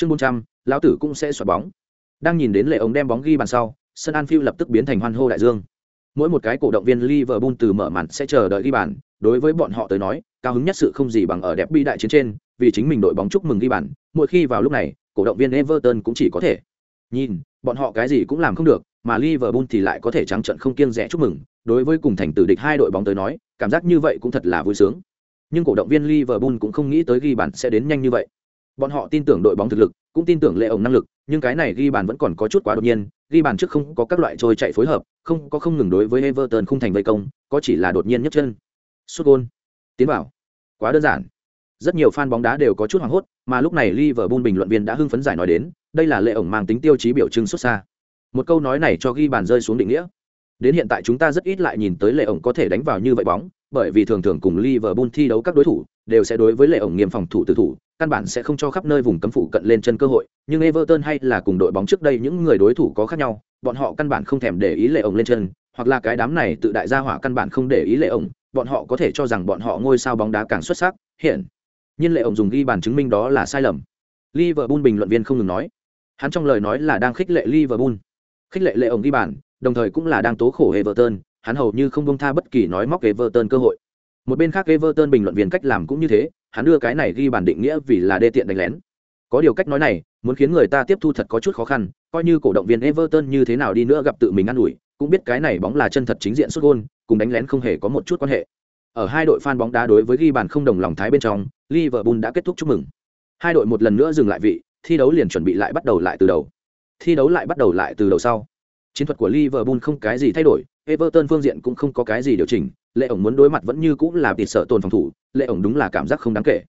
chương bốn trăm, lão tử cũng sẽ xoạt bóng. Đang nhìn đến lệ ống đem bóng ghi bàn sau, sân anfield lập tức biến thành hoan hô đại dương. Mỗi một cái cổ động viên liverpool từ mở màn sẽ chờ đợi ghi bàn, đối với bọn họ tới nói, cao hứng nhất sự không gì bằng ở đẹp bi đại chiến trên, vì chính mình đội bóng chúc mừng ghi bàn, mỗi khi vào lúc này, cổ động viên everton cũng chỉ có thể. Nhìn, bọn họ cái gì cũng làm không được, mà liverpool thì lại có thể trắng trận không kiêng rẽ chúc mừng, đối với cùng thành tử địch hai đội bóng tới nói, cảm giác như vậy cũng thật là vui sướng. Nhưng cổ động viên liverpool cũng không nghĩ tới ghi bàn sẽ đến nhanh như vậy bọn họ tin tưởng đội bóng thực lực, cũng tin tưởng lệ ổng năng lực, nhưng cái này ghi bàn vẫn còn có chút quá đột nhiên, ghi bàn trước không có các loại trôi chạy phối hợp, không có không ngừng đối với everton không thành vây công, có chỉ là đột nhiên nhất chân. Sút gôn. Tiến vào. Quá đơn giản. Rất nhiều fan bóng đá đều có chút hoảng hốt, mà lúc này liverpool bình luận viên đã hưng phấn giải nói đến, đây là lệ ổng mang tính tiêu chí biểu trưng xuất xa. Một câu nói này cho ghi bàn rơi xuống định nghĩa. Đến hiện tại chúng ta rất ít lại nhìn tới lệ ổng có thể đánh vào như vậy bóng, bởi vì thường thường cùng liverpool thi đấu các đối thủ đều sẽ đối với lệ ổng nghiêm phòng thủ tử thủ căn bản sẽ không cho khắp nơi vùng cấm phụ cận lên chân cơ hội, nhưng everton hay là cùng đội bóng trước đây những người đối thủ có khác nhau, bọn họ căn bản không thèm để ý lệ ổng lên chân, hoặc là cái đám này tự đại gia hỏa căn bản không để ý lệ ổng, bọn họ có thể cho rằng bọn họ ngôi sao bóng đá càng xuất sắc, hiện. Nhiên lệ ổng dùng ghi bàn chứng minh đó là sai lầm. Liverpool bình luận viên không ngừng nói. Hắn trong lời nói là đang khích lệ liverpool. Khích lệ lệ ổng ghi bàn, đồng thời cũng là đang tố khổ everton, hắn hầu như không buông tha bất kỳ nói móc everton cơ hội. Một bên khác everton bình luận viên cách làm cũng như thế hắn đưa cái này ghi bàn định nghĩa vì là đê tiện đánh lén. Có điều cách nói này, muốn khiến người ta tiếp thu thật có chút khó khăn, coi như cổ động viên everton như thế nào đi nữa gặp tự mình ă n ủi, cũng biết cái này bóng là chân thật chính diện xuất gôn, cùng đánh lén không hề có một chút quan hệ. Ở hai đội fan bóng đá đối với ghi bàn không đồng lòng thái bên trong, liverpool đã kết thúc chúc mừng. Hai đội một lần nữa dừng lại vị, thi đấu liền chuẩn bị lại bắt đầu lại từ đầu. Thi đấu lại bắt đầu lại từ đầu sau chiến thuật của liverpool không cái gì thay đổi, everton phương diện cũng không có cái gì điều chỉnh, lệ ổng muốn đối mặt vẫn như cũng là tịt sợ tồn phòng thủ, lệ ổng đúng là cảm giác không đáng kể.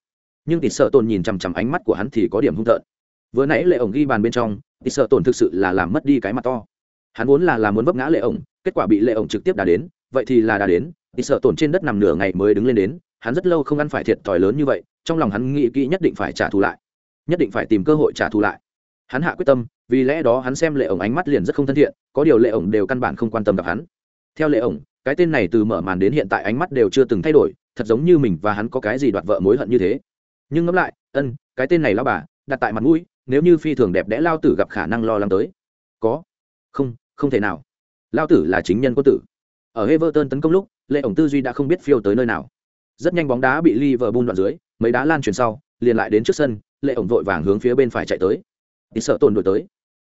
Nhưng tịt sợ tồn nhìn chằm chằm ánh mắt của hắn thì có điểm hung tợn. Vừa nãy lệ ổng ghi bàn bên trong, tịt sợ tồn thực sự là làm mất đi cái mặt to. Hắn vốn là làm muốn vấp ngã lệ ổng, kết quả bị lệ ổng trực tiếp đá đến, vậy thì là đá đến, tịt sợ tồn trên đất nằm nửa ngày mới đứng lên đến, hắn rất lâu không ăn phải thiệt thòi lớn như vậy, trong lòng hắn nghĩ kỹ nhất định phải trả thù lại, nhất định phải tìm cơ hội trả thù lại hắn hạ quyết tâm, vì lẽ đó hắn xem lệ ổng ánh mắt liền rất không thân thiện, có điều lệ ổng đều căn bản không quan tâm gặp hắn. Theo lệ ổng, cái tên này từ mở màn đến hiện tại ánh mắt đều chưa từng thay đổi, thật giống như mình và hắn có cái gì đoạt vợ mối hận như thế. Nhưng ngẫm lại, ân, cái tên này lao bà, đặt tại mặt mũi, nếu như phi thường đẹp đẽ lao tử gặp khả năng lo lắng tới. Có. Không không thể nào. Lao tử là chính nhân quân tử. Ở Everton tấn công lúc, lệ ổng tư duy đã không biết phiêu tới nơi nào. Rất nhanh bóng đá bị Liverpool đoạn dưới, mấy đá lan truyền sau, liền lại đến trước sân, lệ ổng vội vàng hướng phía bên phải chạy tới thì sợ tồn đổi tới.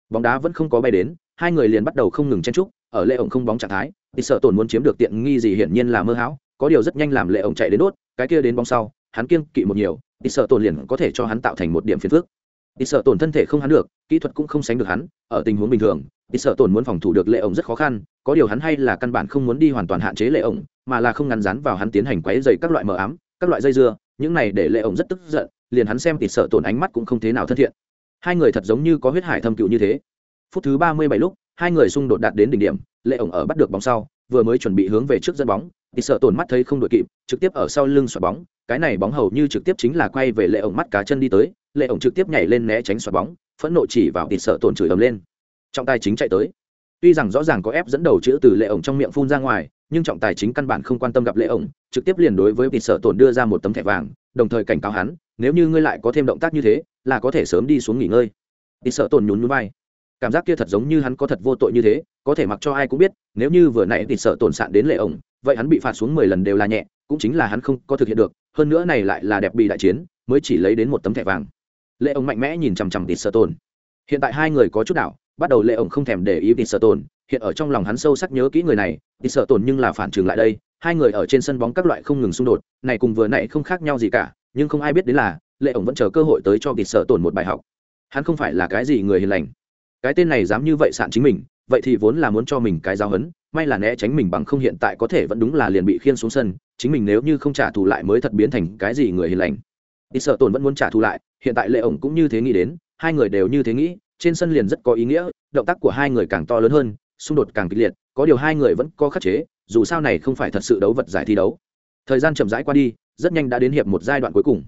Bóng đá vẫn không có bay đến, hai người liền bắt đầu không ngừng chen trúc ở lệ ổng không bóng trạng thái, thì sợ tổn muốn chiếm được tiện nghi gì hiển nhiên là mơ hão, có điều rất nhanh làm lệ ổng chạy đến đốt, cái kia đến bóng sau, hắn kiêng kỵ một nhiều, thì sợ tổn liền có thể cho hắn tạo thành một điểm phiền phức. Thì sợ tổn thân thể không hắn được, kỹ thuật cũng không sánh được hắn, ở tình huống bình thường, thì sợ tổn muốn phòng thủ được lệ ổng rất khó khăn, có điều hắn hay là căn bản không muốn đi hoàn toàn hạn chế lệ ổng, mà là không ngăn rắn vào hắn tiến hành quấy dày các loại mờ ám, các loại dây dưa, những này để lệ ổng rất tức giận, liền hắn xem thì sợ tổn ánh mắt cũng không thế nào thân thiện hai người thật giống như có huyết hải thâm cựu như thế. Phút thứ ba mươi bảy lúc, hai người xung đột đạt đến đỉnh điểm, lệ ổng ở bắt được bóng sau, vừa mới chuẩn bị hướng về trước dẫn bóng. Thì sợ tổn mắt thấy không đội kịp, trực tiếp ở sau lưng xoạt bóng. Cái này bóng hầu như trực tiếp chính là quay về lệ ổng mắt cá chân đi tới. Lệ ổng trực tiếp nhảy lên né tránh xoạt bóng, phẫn nộ chỉ vào thì sợ tổn chửi ầm lên. Trọng tài chính chạy tới tuy rằng rõ ràng có ép dẫn đầu chữ từ lệ ổng trong miệng phun ra ngoài, nhưng trọng tài chính căn bản không quan tâm gặp lệ ổng, trực tiếp liền đối với vịt sợ tổn đưa ra một tấm thẻ vàng, đồng thời cảnh cáo hắn, nếu như ngươi lại có thêm động tác như thế, là có thể sớm đi xuống nghỉ ngơi. Vịt sợ tổn nhún nhún vai. Cảm giác kia thật giống như hắn có thật vô tội như thế, có thể mặc cho ai cũng biết, nếu như vừa nãy vịt sợ tổn sạn đến lệ ổng, vậy hắn bị phạt xuống mười lần đều là nhẹ, cũng chính là hắn không có thực hiện được, hơn nữa này lại là đẹp bị đại chiến, mới chỉ lấy đến một tấm thẻ vàng. Lệ ổng mạnh mẽ nhìn chằm chằm vịt sợ tổn. Hiện tại hai người có chút đảo bắt đầu lệ ổng không thèm để ý tịt sợ tổn hiện ở trong lòng hắn sâu sắc nhớ kỹ người này tịt sợ tổn nhưng là phản trường lại đây, hai người ở trên sân bóng các loại không ngừng xung đột, này cùng vừa nãy không khác nhau gì cả, nhưng không ai biết đến là, lệ ổng vẫn chờ cơ hội tới cho tịt sợ tổn một bài học. Hắn không phải là cái gì người hiền lành. Cái tên này dám như vậy sạn chính mình, vậy thì vốn là muốn cho mình cái giáo hấn may là né tránh mình bằng không hiện tại có thể vẫn đúng là liền bị khiên xuống sân, chính mình nếu như không trả thù lại mới thật biến thành cái gì người hiền lành. Ít sợ tồn vẫn muốn trả thù lại, hiện tại lệ ổng cũng như thế nghĩ đến, hai người đều như thế nghĩ trên sân liền rất có ý nghĩa, động tác của hai người càng to lớn hơn, xung đột càng kịch liệt, có điều hai người vẫn có khắc chế, dù sao này không phải thật sự đấu vật giải thi đấu. Thời gian chậm rãi qua đi, rất nhanh đã đến hiệp một giai đoạn cuối cùng.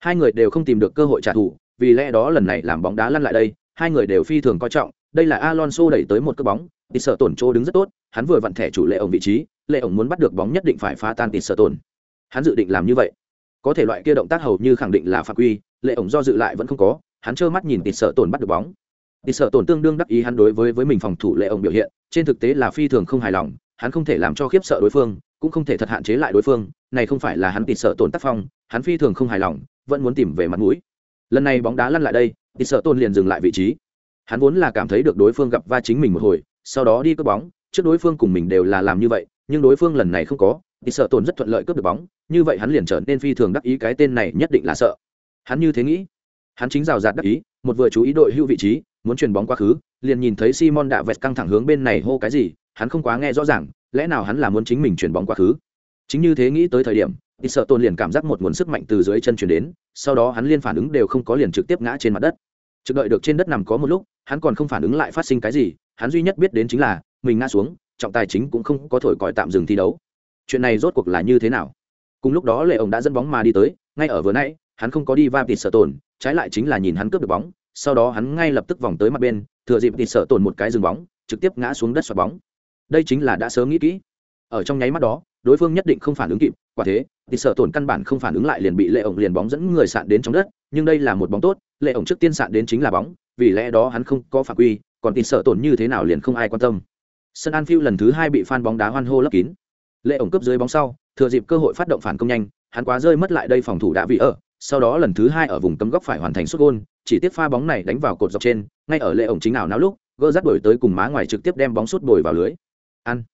Hai người đều không tìm được cơ hội trả thù, vì lẽ đó lần này làm bóng đá lăn lại đây, hai người đều phi thường coi trọng, đây là alonso đẩy tới một cước bóng, tịt sợ tổn chỗ đứng rất tốt, hắn vừa vặn thẻ chủ lệ ổng vị trí, lệ ổng muốn bắt được bóng nhất định phải phá tan tịt sợ tổn. Hắn dự định làm như vậy. Có thể loại kia động tác hầu như khẳng định là phạm quy, lệ ổng do dự lại vẫn không có, hắn trơ mắt nhìn tịt sợ tổn bắt được bóng thì sợ tổn tương đương đắc ý hắn đối với với mình phòng thủ lệ ông biểu hiện, trên thực tế là phi thường không hài lòng, hắn không thể làm cho khiếp sợ đối phương, cũng không thể thật hạn chế lại đối phương, này không phải là hắn tịt sợ tổn tác phong, hắn phi thường không hài lòng, vẫn muốn tìm về mặt mũi. Lần này bóng đá lăn lại đây, tịt sợ tôn liền dừng lại vị trí. Hắn vốn là cảm thấy được đối phương gặp va chính mình một hồi, sau đó đi cướp bóng, trước đối phương cùng mình đều là làm như vậy, nhưng đối phương lần này không có thì sợ tồn rất thuận lợi cướp được bóng, như vậy hắn liền trở nên phi thường đắc ý, cái tên này nhất định là sợ. Hắn như thế nghĩ. Hắn chính rào rạt đắc ý, một vừa chú ý đội hưu vị trí muốn chuyền bóng quá khứ, liền nhìn thấy simon đã vẹt căng thẳng hướng bên này hô cái gì, hắn không quá nghe rõ ràng, lẽ nào hắn là muốn chính mình chuyền bóng quá khứ? Chính như thế nghĩ tới thời điểm đi sợ Tôn liền cảm giác một nguồn sức mạnh từ dưới chân truyền đến, sau đó hắn liên phản ứng đều không có liền trực tiếp ngã trên mặt đất. Trực đợi được trên đất nằm có một lúc, hắn còn không phản ứng lại phát sinh cái gì, hắn duy nhất biết đến chính là, mình ngã xuống, trọng tài chính cũng không có thổi còi tạm dừng thi đấu. Chuyện này rốt cuộc là như thế nào? Cùng lúc đó lệ ổng đã dẫn bóng mà đi tới, ngay ở vừa nãy, hắn không có đi va tịt sợ tồn trái lại chính là nhìn hắn cướp được bóng sau đó hắn ngay lập tức vòng tới mặt bên, thừa dịp tịt sợ tồn một cái dừng bóng, trực tiếp ngã xuống đất xoạt bóng. Đây chính là đã sớm nghĩ kỹ. Ở trong nháy mắt đó, đối phương nhất định không phản ứng kịp, quả thế, thì sợ tổn căn bản không phản ứng lại liền bị lệ ổng liền bóng dẫn người sạn đến trong đất, nhưng đây là một bóng tốt, lệ ổng trước tiên sạn đến chính là bóng, vì lẽ đó hắn không có phạm quy, còn tin sợ tổn như thế nào liền không ai quan tâm. Sân Anfield lần thứ hai bị fan bóng đá hoan hô lấp kín. Lệ ổng cướp dưới bóng sau, thừa dịp cơ hội phát động phản công nhanh, hắn quá rơi mất lại đây phòng thủ đã bị ở sau đó lần thứ hai ở vùng cấm góc phải hoàn thành xuất gôn chỉ tiếp pha bóng này đánh vào cột dọc trên ngay ở lệ ổng chính nào náo lúc gơ rát đổi tới cùng má ngoài trực tiếp đem bóng sút bồi vào lưới. Ăn.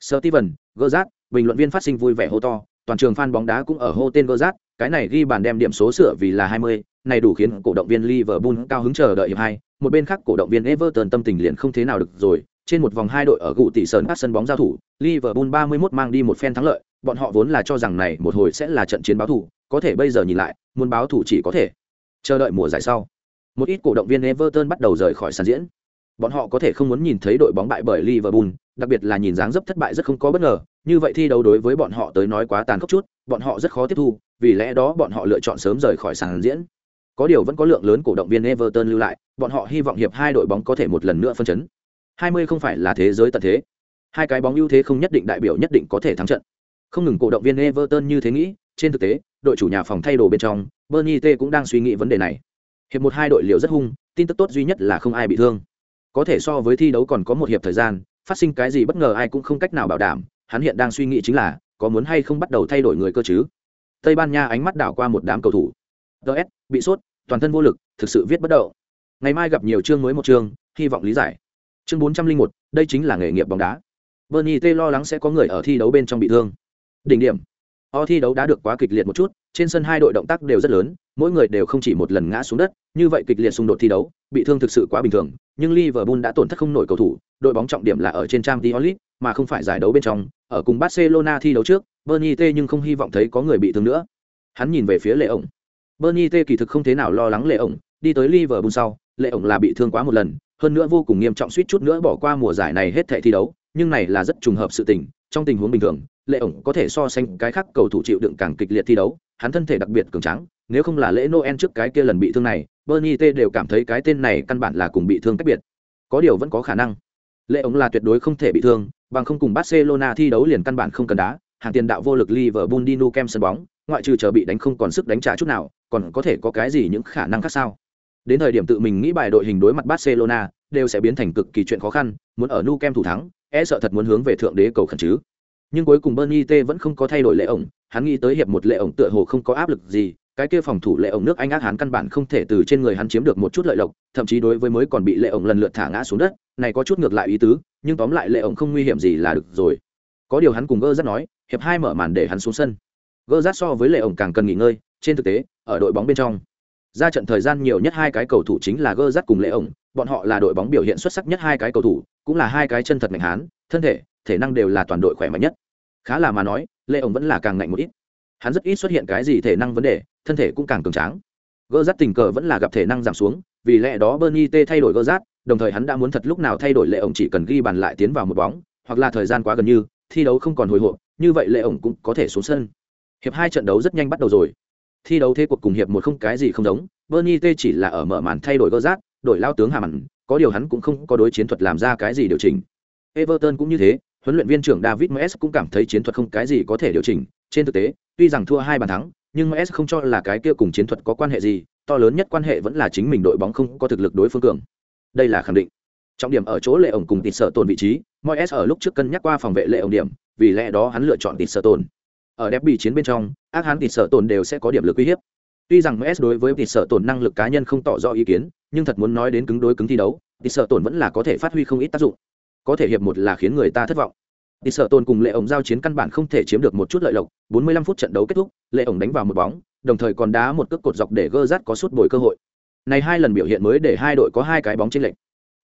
Sơ steven gơ rát bình luận viên phát sinh vui vẻ hô to toàn trường fan bóng đá cũng ở hô tên gơ rát cái này ghi bàn đem điểm số sửa vì là 20, này đủ khiến cổ động viên Liverpool cao hứng chờ đợi hiệp hai, một bên khác cổ động viên Everton tâm tình liền không thế nào được rồi, trên một vòng hai đội ở gụ tỷ sơn các sân bóng giao thủ, Liverpool 31 mang đi một phen thắng lợi, bọn họ vốn là cho rằng này một hồi sẽ là trận chiến báo thủ, có thể bây giờ nhìn lại, muốn báo thủ chỉ có thể chờ đợi mùa giải sau. Một ít cổ động viên Everton bắt đầu rời khỏi sân diễn. Bọn họ có thể không muốn nhìn thấy đội bóng bại bởi Liverpool, đặc biệt là nhìn dáng dấp thất bại rất không có bất ngờ, như vậy thi đấu đối với bọn họ tới nói quá tàn khốc chút, bọn họ rất khó tiếp thu, vì lẽ đó bọn họ lựa chọn sớm rời khỏi sàn diễn. Có điều vẫn có lượng lớn cổ động viên Everton lưu lại, bọn họ hy vọng hiệp hai đội bóng có thể một lần nữa phân chấn. 20 không phải là thế giới tận thế. Hai cái bóng ưu thế không nhất định đại biểu nhất định có thể thắng trận. Không ngừng cổ động viên Everton như thế nghĩ, trên thực tế, đội chủ nhà phòng thay đồ bên trong, Bernie T cũng đang suy nghĩ vấn đề này. Hiệp một hai đội liều rất hung, tin tức tốt duy nhất là không ai bị thương. Có thể so với thi đấu còn có một hiệp thời gian, phát sinh cái gì bất ngờ ai cũng không cách nào bảo đảm, hắn hiện đang suy nghĩ chính là có muốn hay không bắt đầu thay đổi người cơ chứ. Tây Ban Nha ánh mắt đảo qua một đám cầu thủ. DS, bị sốt, toàn thân vô lực, thực sự viết bất động. Ngày mai gặp nhiều chương mới một chương, hy vọng lý giải. Chương bốn trăm linh một, đây chính là nghề nghiệp bóng đá. Bernie T lo lắng sẽ có người ở thi đấu bên trong bị thương. Đỉnh điểm. O thi đấu đã được quá kịch liệt một chút, trên sân hai đội động tác đều rất lớn, mỗi người đều không chỉ một lần ngã xuống đất, như vậy kịch liệt xung đột thi đấu, bị thương thực sự quá bình thường, nhưng Liverpool đã tổn thất không nổi cầu thủ, đội bóng trọng điểm là ở trên trang Diolit, mà không phải giải đấu bên trong, ở cùng Barcelona thi đấu trước, Bernie T nhưng không hy vọng thấy có người bị thương nữa. Hắn nhìn về phía Lệ ổng. Bernie T kỳ thực không thế nào lo lắng Lệ ổng, đi tới Liverpool sau, Lệ ổng là bị thương quá một lần, hơn nữa vô cùng nghiêm trọng suýt chút nữa bỏ qua mùa giải này hết thảy thi đấu, nhưng này là rất trùng hợp sự tình, trong tình huống bình thường, Lệ ổng có thể so sánh cái khác cầu thủ chịu đựng càng kịch liệt thi đấu, hắn thân thể đặc biệt cường tráng, nếu không là lễ Noel trước cái kia lần bị thương này, Bernie T đều cảm thấy cái tên này căn bản là cùng bị thương cách biệt. Có điều vẫn có khả năng. Lệ ổng là tuyệt đối không thể bị thương, bằng không cùng Barcelona thi đấu liền căn bản không cần đá, hàng tiền đạo vô lực Liverpool đi nu Kem sân bóng, ngoại trừ chờ bị đánh không còn sức đánh trả chút nào, còn có thể có cái gì những khả năng khác sao? Đến thời điểm tự mình nghĩ bài đội hình đối mặt Barcelona, đều sẽ biến thành cực kỳ chuyện khó khăn, muốn ở nu Kem thủ thắng, e sợ thật muốn hướng về thượng đế cầu khẩn chứ. Nhưng cuối cùng Bernie T vẫn không có thay đổi lệ ổng, hắn nghĩ tới hiệp một lệ ổng tựa hồ không có áp lực gì, cái kia phòng thủ lệ ổng nước Anh ác hắn căn bản không thể từ trên người hắn chiếm được một chút lợi lộc, thậm chí đối với mới còn bị lệ ổng lần lượt thả ngã xuống đất, này có chút ngược lại ý tứ, nhưng tóm lại lệ ổng không nguy hiểm gì là được rồi. Có điều hắn cùng Gơ rất nói, hiệp hai mở màn để hắn xuống sân. Gơ rát so với lệ ổng càng cần nghỉ ngơi, trên thực tế, ở đội bóng bên trong, ra trận thời gian nhiều nhất hai cái cầu thủ chính là Gơ rát cùng lệ ổng, bọn họ là đội bóng biểu hiện xuất sắc nhất hai cái cầu thủ, cũng là hai cái chân thật mạnh hán, thân thể, thể năng đều là toàn đội khỏe mạnh nhất. Khá là mà nói, lệ ổng vẫn là càng ngạnh một ít. Hắn rất ít xuất hiện cái gì thể năng vấn đề, thân thể cũng càng cường tráng. Gỡ rát tình cờ vẫn là gặp thể năng giảm xuống vì lẽ đó bernie t thay đổi gỡ rát đồng thời hắn đã muốn thật lúc nào thay đổi lệ ổng chỉ cần ghi bàn lại tiến vào một bóng hoặc là thời gian quá gần như thi đấu không còn hồi hộp như vậy lệ ổng cũng có thể xuống sân. Hiệp hai trận đấu rất nhanh bắt đầu rồi. Thi đấu thế cuộc cùng hiệp một không cái gì không giống bernie t chỉ là ở mở màn thay đổi gỡ rát đổi lao tướng hàm ẩn có điều hắn cũng không có đối chiến thuật làm ra cái gì điều chỉnh. Everton cũng như thế huấn luyện viên trưởng david moyes cũng cảm thấy chiến thuật không cái gì có thể điều chỉnh. Trên thực tế, tuy rằng thua hai bàn thắng, nhưng ms không cho là cái kia cùng chiến thuật có quan hệ gì, to lớn nhất quan hệ vẫn là chính mình đội bóng không có thực lực đối phương cường. Đây là khẳng định. Trọng điểm ở chỗ lệ ổng cùng tịt sợ tồn vị trí mọi s ở lúc trước cân nhắc qua phòng vệ lệ ổng điểm, vì lẽ đó hắn lựa chọn tịt sợ tồn. Ở đẹp bị chiến bên trong, ác hắn tịt sợ tồn đều sẽ có điểm lực uy hiếp. Tuy rằng ms đối với tịt sợ tồn năng lực cá nhân không tỏ rõ ý kiến, nhưng thật muốn nói đến cứng đối cứng thi đấu, tịt sợ tồn vẫn là có thể phát huy không ít tác dụng có thể hiệp một là khiến người ta thất vọng. Tịt sợ tồn cùng lệ ổng giao chiến căn bản không thể chiếm được một chút lợi lộc 45 phút trận đấu kết thúc, lệ ổng đánh vào một bóng, đồng thời còn đá một cước cột dọc để gơ rát có suốt bồi cơ hội. Này hai lần biểu hiện mới để hai đội có hai cái bóng trên lệnh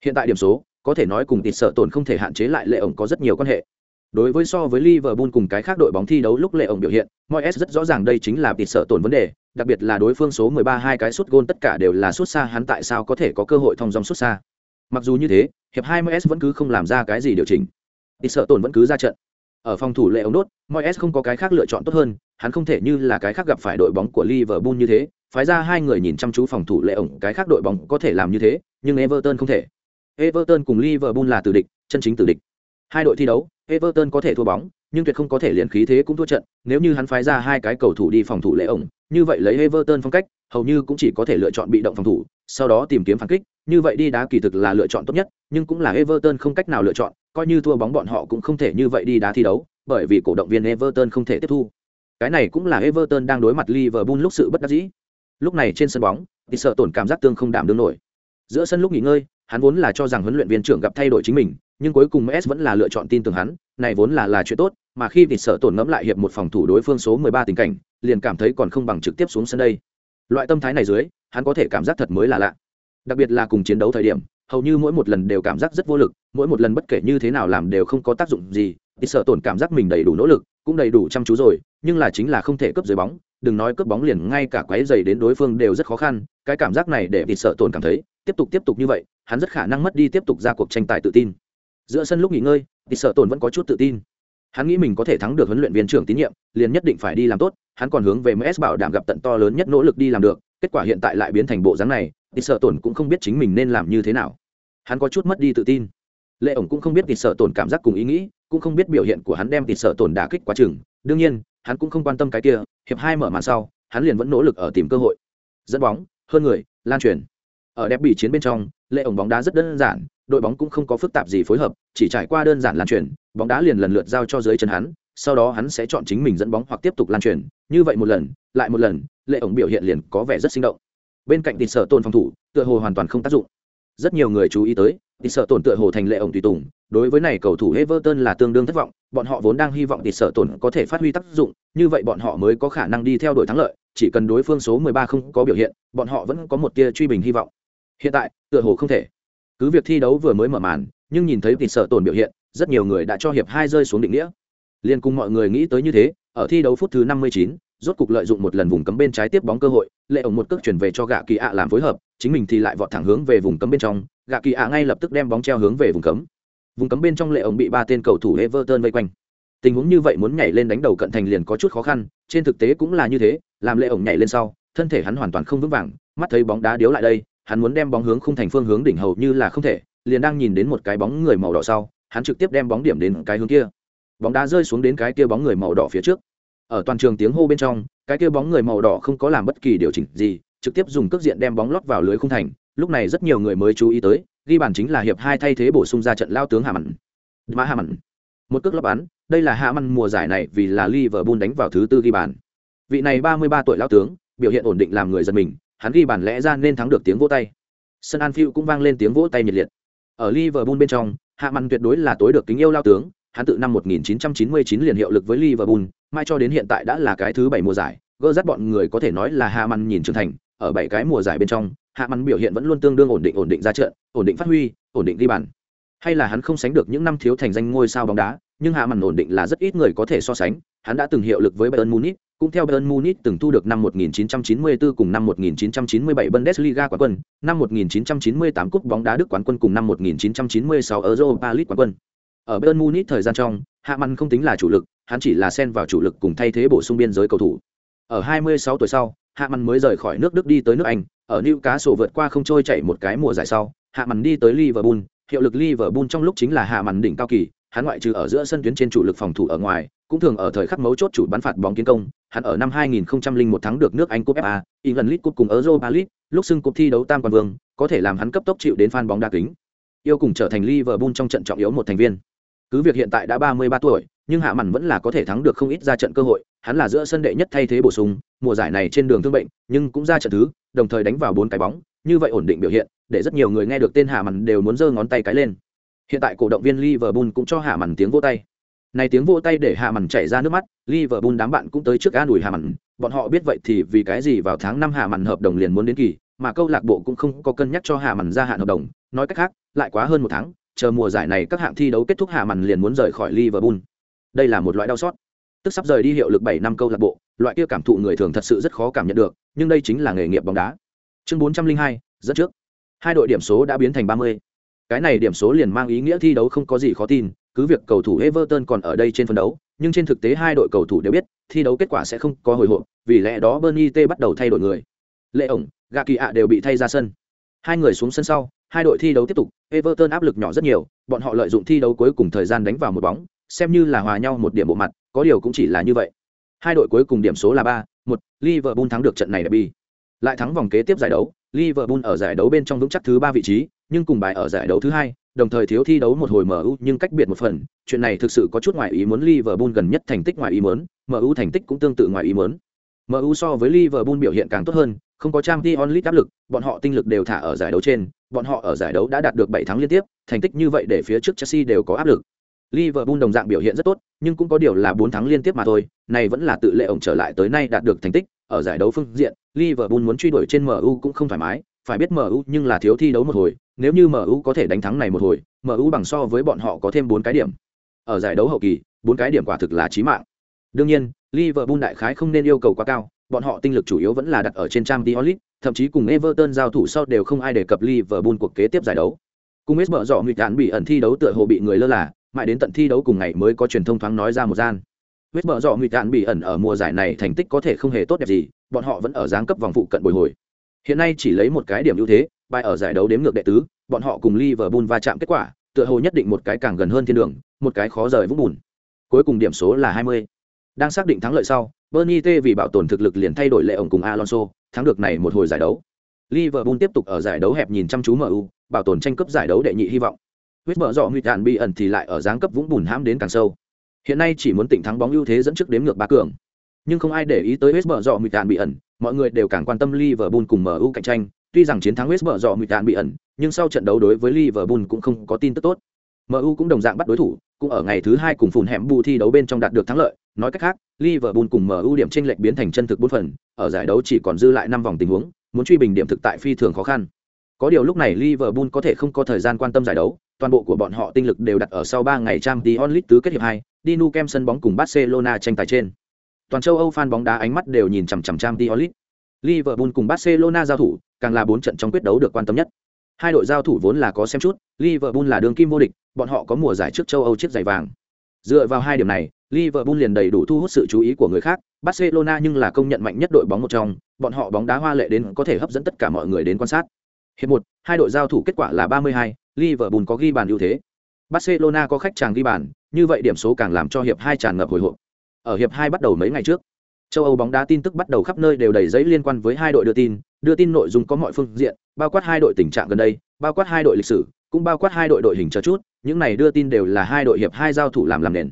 hiện tại điểm số, có thể nói cùng tịt sợ tồn không thể hạn chế lại lệ ổng có rất nhiều quan hệ. Đối với so với Liverpool cùng cái khác đội bóng thi đấu lúc lệ ổng biểu hiện, Moyes rất rõ ràng đây chính là tịt sợ tổn vấn đề, đặc biệt là đối phương số 13 hai cái sút gôn tất cả đều là sút xa, hắn tại sao có thể có cơ hội thông dòng sút xa? Mặc dù như thế, hiệp hai Moyes vẫn cứ không làm ra cái gì điều chỉnh. Tịt sợ tổn vẫn cứ ra trận. Ở phòng thủ lệ ống đốt Moyes không có cái khác lựa chọn tốt hơn, hắn không thể như là cái khác gặp phải đội bóng của Liverpool như thế, phái ra hai người nhìn chăm chú phòng thủ lệ ổng, cái khác đội bóng có thể làm như thế, nhưng Everton không thể. Everton cùng Liverpool là tử địch, chân chính tử địch. Hai đội thi đấu Everton có thể thua bóng, nhưng tuyệt không có thể liền khí thế cũng thua trận, nếu như hắn phái ra hai cái cầu thủ đi phòng thủ lệ ổng, như vậy lấy Everton phong cách, hầu như cũng chỉ có thể lựa chọn bị động phòng thủ, sau đó tìm kiếm phản kích, như vậy đi đá kỳ thực là lựa chọn tốt nhất, nhưng cũng là Everton không cách nào lựa chọn, coi như thua bóng bọn họ cũng không thể như vậy đi đá thi đấu, bởi vì cổ động viên Everton không thể tiếp thu. Cái này cũng là Everton đang đối mặt Liverpool lúc sự bất đắc dĩ. Lúc này trên sân bóng, thì sợ tổn cảm giác tương không đảm đương nổi. Giữa sân lúc nghỉ ngơi, hắn vốn là cho rằng huấn luyện viên trưởng gặp thay đổi chính mình, nhưng cuối cùng MS vẫn là lựa chọn tin tưởng hắn, này vốn là là chuyện tốt, mà khi vịt sợ tổn ngẫm lại hiệp một phòng thủ đối phương số 13 tình cảnh, liền cảm thấy còn không bằng trực tiếp xuống sân đây. Loại tâm thái này dưới, hắn có thể cảm giác thật mới là lạ. Đặc biệt là cùng chiến đấu thời điểm, hầu như mỗi một lần đều cảm giác rất vô lực, mỗi một lần bất kể như thế nào làm đều không có tác dụng gì, vịt sợ tổn cảm giác mình đầy đủ nỗ lực, cũng đầy đủ chăm chú rồi, nhưng là chính là không thể cướp dưới bóng, đừng nói cướp bóng liền ngay cả quấy giày đến đối phương đều rất khó khăn, cái cảm giác này để vịt sợ tổn cảm thấy, tiếp tục tiếp tục như vậy, hắn rất khả năng mất đi tiếp tục ra cuộc tranh tài tự tin. Giữa sân lúc nghỉ ngơi thì sợ tồn vẫn có chút tự tin. Hắn nghĩ mình có thể thắng được huấn luyện viên trưởng tín nhiệm liền nhất định phải đi làm tốt hắn còn hướng về ms bảo đảm gặp tận to lớn nhất nỗ lực đi làm được kết quả hiện tại lại biến thành bộ dáng này thì sợ tổn cũng không biết chính mình nên làm như thế nào. Hắn có chút mất đi tự tin. Lệ ổng cũng không biết thì sợ tổn cảm giác cùng ý nghĩ cũng không biết biểu hiện của hắn đem thì sợ tổn đả kích quá chừng. Đương nhiên hắn cũng không quan tâm cái kia hiệp hai mở màn sau hắn liền vẫn nỗ lực ở tìm cơ hội. Dẫn bóng hơn người lan truyền ở đẹp bị chiến bên trong, lệ ổng bóng đá rất đơn giản, đội bóng cũng không có phức tạp gì phối hợp, chỉ trải qua đơn giản lan truyền, bóng đá liền lần lượt giao cho dưới chân hắn, sau đó hắn sẽ chọn chính mình dẫn bóng hoặc tiếp tục lan truyền. Như vậy một lần, lại một lần, lệ ổng biểu hiện liền có vẻ rất sinh động. Bên cạnh tịt sở tồn phòng thủ, tựa hồ hoàn toàn không tác dụng. Rất nhiều người chú ý tới, tịt sở tồn tựa hồ thành lệ ổng tùy tùng, đối với này cầu thủ everton là tương đương thất vọng, bọn họ vốn đang hy vọng tịt sở tồn có thể phát huy tác dụng, như vậy bọn họ mới có khả năng đi theo đuổi thắng lợi, chỉ cần đối phương số 13 không có biểu hiện, bọn họ vẫn có một tia truy bình hy vọng hiện tại tựa hồ không thể. Cứ việc thi đấu vừa mới mở màn nhưng nhìn thấy tịt sợ tổn biểu hiện rất nhiều người đã cho hiệp hai rơi xuống định nghĩa. Liên cùng mọi người nghĩ tới như thế ở thi đấu phút thứ 59, rốt cục lợi dụng một lần vùng cấm bên trái tiếp bóng cơ hội lệ ổng một cước chuyển về cho gạ kỳ ạ làm phối hợp chính mình thì lại vọt thẳng hướng về vùng cấm bên trong gạ kỳ ạ ngay lập tức đem bóng treo hướng về vùng cấm. Vùng cấm bên trong lệ ổng bị ba tên cầu thủ everton vây quanh. Tình huống như vậy muốn nhảy lên đánh đầu cận thành liền có chút khó khăn trên thực tế cũng là như thế làm lệ ổng nhảy lên sau thân thể hắn hoàn toàn không vững vàng mắt thấy bóng đá điếu lại đây hắn muốn đem bóng hướng khung thành phương hướng đỉnh hầu như là không thể, liền đang nhìn đến một cái bóng người màu đỏ sau, hắn trực tiếp đem bóng điểm đến cái hướng kia. Bóng đá rơi xuống đến cái kia bóng người màu đỏ phía trước. Ở toàn trường tiếng hô bên trong, cái kia bóng người màu đỏ không có làm bất kỳ điều chỉnh gì, trực tiếp dùng cước diện đem bóng lót vào lưới khung thành. Lúc này rất nhiều người mới chú ý tới, ghi bàn chính là hiệp hai thay thế bổ sung ra trận lao tướng Hà Mẫn. Mã Hà Mẫn. Một cước lấp bắn, đây là Hà Mẫn mùa giải này vì là Liverpool đánh vào thứ tư ghi bàn. Vị này 33 tuổi lao tướng, biểu hiện ổn định làm người giật mình, hắn ghi bàn lẽ ra nên thắng được tiếng vỗ tay. Sân Anfield cũng vang lên tiếng vỗ tay nhiệt liệt. Ở Liverpool bên trong, Hạ Măn tuyệt đối là tối được kính yêu lao tướng, hắn tự năm 1999 liền hiệu lực với Liverpool, mai cho đến hiện tại đã là cái thứ bảy mùa giải, gỡ dắt bọn người có thể nói là Hạ Măn nhìn trưởng thành, ở bảy cái mùa giải bên trong, Hạ Măn biểu hiện vẫn luôn tương đương ổn định ổn định ra trận, ổn định phát huy, ổn định ghi bàn. Hay là hắn không sánh được những năm thiếu thành danh ngôi sao bóng đá, nhưng Hạ Măn ổn định là rất ít người có thể so sánh, hắn đã từng hiệu lực với Bayern Munich, cũng theo Bayern Munich từng thu được năm 1994 cùng năm 1997 Bundesliga quán quân, năm 1998 cúp bóng đá Đức quán quân cùng năm 1996 Europa League quán quân. Ở Bayern Munich thời gian trong, Hạ Măn không tính là chủ lực, hắn chỉ là xen vào chủ lực cùng thay thế bổ sung biên giới cầu thủ. Ở 26 tuổi sau, Hạ Măn mới rời khỏi nước Đức đi tới nước Anh, ở Newcastle vượt qua không trôi chạy một cái mùa giải sau, Hạ Măn đi tới Liverpool, hiệu lực Liverpool trong lúc chính là Hạ Măn đỉnh cao kỳ, hắn ngoại trừ ở giữa sân tuyến trên chủ lực phòng thủ ở ngoài, cũng thường ở thời khắc mấu chốt chủ bắn phạt bóng kiến công, hắn ở năm 2001 thắng được nước Anh Cup FA, England League Cup cùng Europa League, lúc xưng cúp thi đấu tam quan vương, có thể làm hắn cấp tốc chịu đến fan bóng đa kính. Yêu cùng trở thành Liverpool trong trận trọng yếu một thành viên. Cứ việc hiện tại đã 33 tuổi, nhưng hạ màn vẫn là có thể thắng được không ít ra trận cơ hội, hắn là giữa sân đệ nhất thay thế bổ sung, mùa giải này trên đường thương bệnh, nhưng cũng ra trận thứ, đồng thời đánh vào bốn cái bóng, như vậy ổn định biểu hiện, để rất nhiều người nghe được tên hạ màn đều muốn giơ ngón tay cái lên. Hiện tại cổ động viên Liverpool cũng cho hạ màn tiếng vỗ tay. Này tiếng vỗ tay để hạ màn chảy ra nước mắt, Liverpool đám bạn cũng tới trước an ủi hạ màn, bọn họ biết vậy thì vì cái gì vào tháng năm hạ màn hợp đồng liền muốn đến kỳ, mà câu lạc bộ cũng không có cân nhắc cho hạ màn gia hạn hợp đồng, nói cách khác, lại quá hơn một tháng, chờ mùa giải này các hạng thi đấu kết thúc hạ màn liền muốn rời khỏi Liverpool. Đây là một loại đau xót. Tức sắp rời đi hiệu lực bảy năm câu lạc bộ, loại kia cảm thụ người thường thật sự rất khó cảm nhận được, nhưng đây chính là nghề nghiệp bóng đá. Chương 402, dẫn trước. Hai đội điểm số đã biến thành 30. Cái này điểm số liền mang ý nghĩa thi đấu không có gì khó tin, cứ việc cầu thủ Everton còn ở đây trên phân đấu, nhưng trên thực tế hai đội cầu thủ đều biết, thi đấu kết quả sẽ không có hồi hộp, vì lẽ đó Bernie T bắt đầu thay đổi người. Lệ ổng, gạ Kỳ ạ đều bị thay ra sân. Hai người xuống sân sau, hai đội thi đấu tiếp tục, Everton áp lực nhỏ rất nhiều, bọn họ lợi dụng thi đấu cuối cùng thời gian đánh vào một bóng, xem như là hòa nhau một điểm bộ mặt, có điều cũng chỉ là như vậy. Hai đội cuối cùng điểm số là ba, một, Liverpool thắng được trận này derby. Lại thắng vòng kế tiếp giải đấu, Liverpool ở giải đấu bên trong vững chắc thứ ba vị trí, nhưng cùng bài ở giải đấu thứ hai, đồng thời thiếu thi đấu một hồi MU nhưng cách biệt một phần, chuyện này thực sự có chút ngoài ý muốn Liverpool gần nhất thành tích ngoài ý muốn, MU thành tích cũng tương tự ngoài ý muốn. MU so với Liverpool biểu hiện càng tốt hơn, không có Champions League áp lực, bọn họ tinh lực đều thả ở giải đấu trên, bọn họ ở giải đấu đã đạt được 7 thắng liên tiếp, thành tích như vậy để phía trước Chelsea đều có áp lực. Liverpool đồng dạng biểu hiện rất tốt, nhưng cũng có điều là 4 thắng liên tiếp mà thôi, này vẫn là tự lệ ổng trở lại tới nay đạt được thành tích, ở giải đấu phương diện, Liverpool muốn truy đuổi trên MU cũng không thoải mái, phải biết MU nhưng là thiếu thi đấu một hồi, nếu như MU có thể đánh thắng này một hồi, MU bằng so với bọn họ có thêm 4 cái điểm. Ở giải đấu hậu kỳ, 4 cái điểm quả thực là chí mạng. Đương nhiên, Liverpool đại khái không nên yêu cầu quá cao, bọn họ tinh lực chủ yếu vẫn là đặt ở trên Champions League, thậm chí cùng Everton giao thủ sau đều không ai đề cập Liverpool cuộc kế tiếp giải đấu. Cùng West mở nguy cản bị ẩn thi đấu tựa hồ bị người lơ là, mãi đến tận thi đấu cùng ngày mới có truyền thông thoáng nói ra một gian. West Brom rõ nguy cản bị ẩn ở mùa giải này thành tích có thể không hề tốt đẹp gì, bọn họ vẫn ở giáng cấp vòng phụ cận bồi hồi. Hiện nay chỉ lấy một cái điểm ưu thế, bài ở giải đấu đếm ngược đệ tứ, bọn họ cùng Liverpool va chạm kết quả, tựa hồ nhất định một cái càng gần hơn thiên đường, một cái khó rời vũng bùn. Cuối cùng điểm số là 20. Đang xác định thắng lợi sau, Bernie T vì bảo tồn thực lực liền thay đổi lệ ổng cùng Alonso, thắng được này một hồi giải đấu. Liverpool tiếp tục ở giải đấu hẹp nhìn chăm chú MU, bảo tồn tranh cấp giải đấu đệ nhị hy vọng. Huyết mở rõ nguy đạn bị ẩn thì lại ở giáng cấp vũng bùn hãm đến càng sâu. Hiện nay chỉ muốn tỉnh thắng bóng ưu thế dẫn trước đếm ngược ba cường. Nhưng không ai để ý tới Huyết mở rõ nguy đạn bị ẩn, mọi người đều càng quan tâm Liverpool cùng MU cạnh tranh, tuy rằng chiến thắng West Brom dọ Mịt bị ẩn, nhưng sau trận đấu đối với Liverpool cũng không có tin tức tốt. MU cũng đồng dạng bắt đối thủ, cũng ở ngày thứ hai cùng phùn hẻm bù thi đấu bên trong đạt được thắng lợi, nói cách khác, Liverpool cùng MU điểm chênh lệch biến thành chân thực bốn phần, ở giải đấu chỉ còn dư lại năm vòng tình huống, muốn truy bình điểm thực tại phi thường khó khăn. Có điều lúc này Liverpool có thể không có thời gian quan tâm giải đấu, toàn bộ của bọn họ tinh lực đều đặt ở sau 3 ngày Champions League tứ kết hiệp 2, đi Nou Camp sân bóng cùng Barcelona tranh tài trên. Toàn châu Âu fan bóng đá ánh mắt đều nhìn chằm chằm Champions League. Liverpool cùng Barcelona giao thủ, càng là bốn trận trong quyết đấu được quan tâm nhất. Hai đội giao thủ vốn là có xem chút, Liverpool là đường kim vô địch, bọn họ có mùa giải trước châu Âu chiếc giày vàng. Dựa vào hai điểm này, Liverpool liền đầy đủ thu hút sự chú ý của người khác, Barcelona nhưng là công nhận mạnh nhất đội bóng một trong, bọn họ bóng đá hoa lệ đến có thể hấp dẫn tất cả mọi người đến quan sát. Hiệp một, hai đội giao thủ kết quả là 32, Liverpool có ghi bàn ưu thế. Barcelona có khách chàng ghi bàn, như vậy điểm số càng làm cho hiệp hai tràn ngập hồi hộp. Ở hiệp hai bắt đầu mấy ngày trước, châu âu bóng đá tin tức bắt đầu khắp nơi đều đầy giấy liên quan với hai đội đưa tin đưa tin nội dung có mọi phương diện bao quát hai đội tình trạng gần đây bao quát hai đội lịch sử cũng bao quát hai đội đội hình chờ chút những này đưa tin đều là hai đội hiệp hai giao thủ làm làm nền.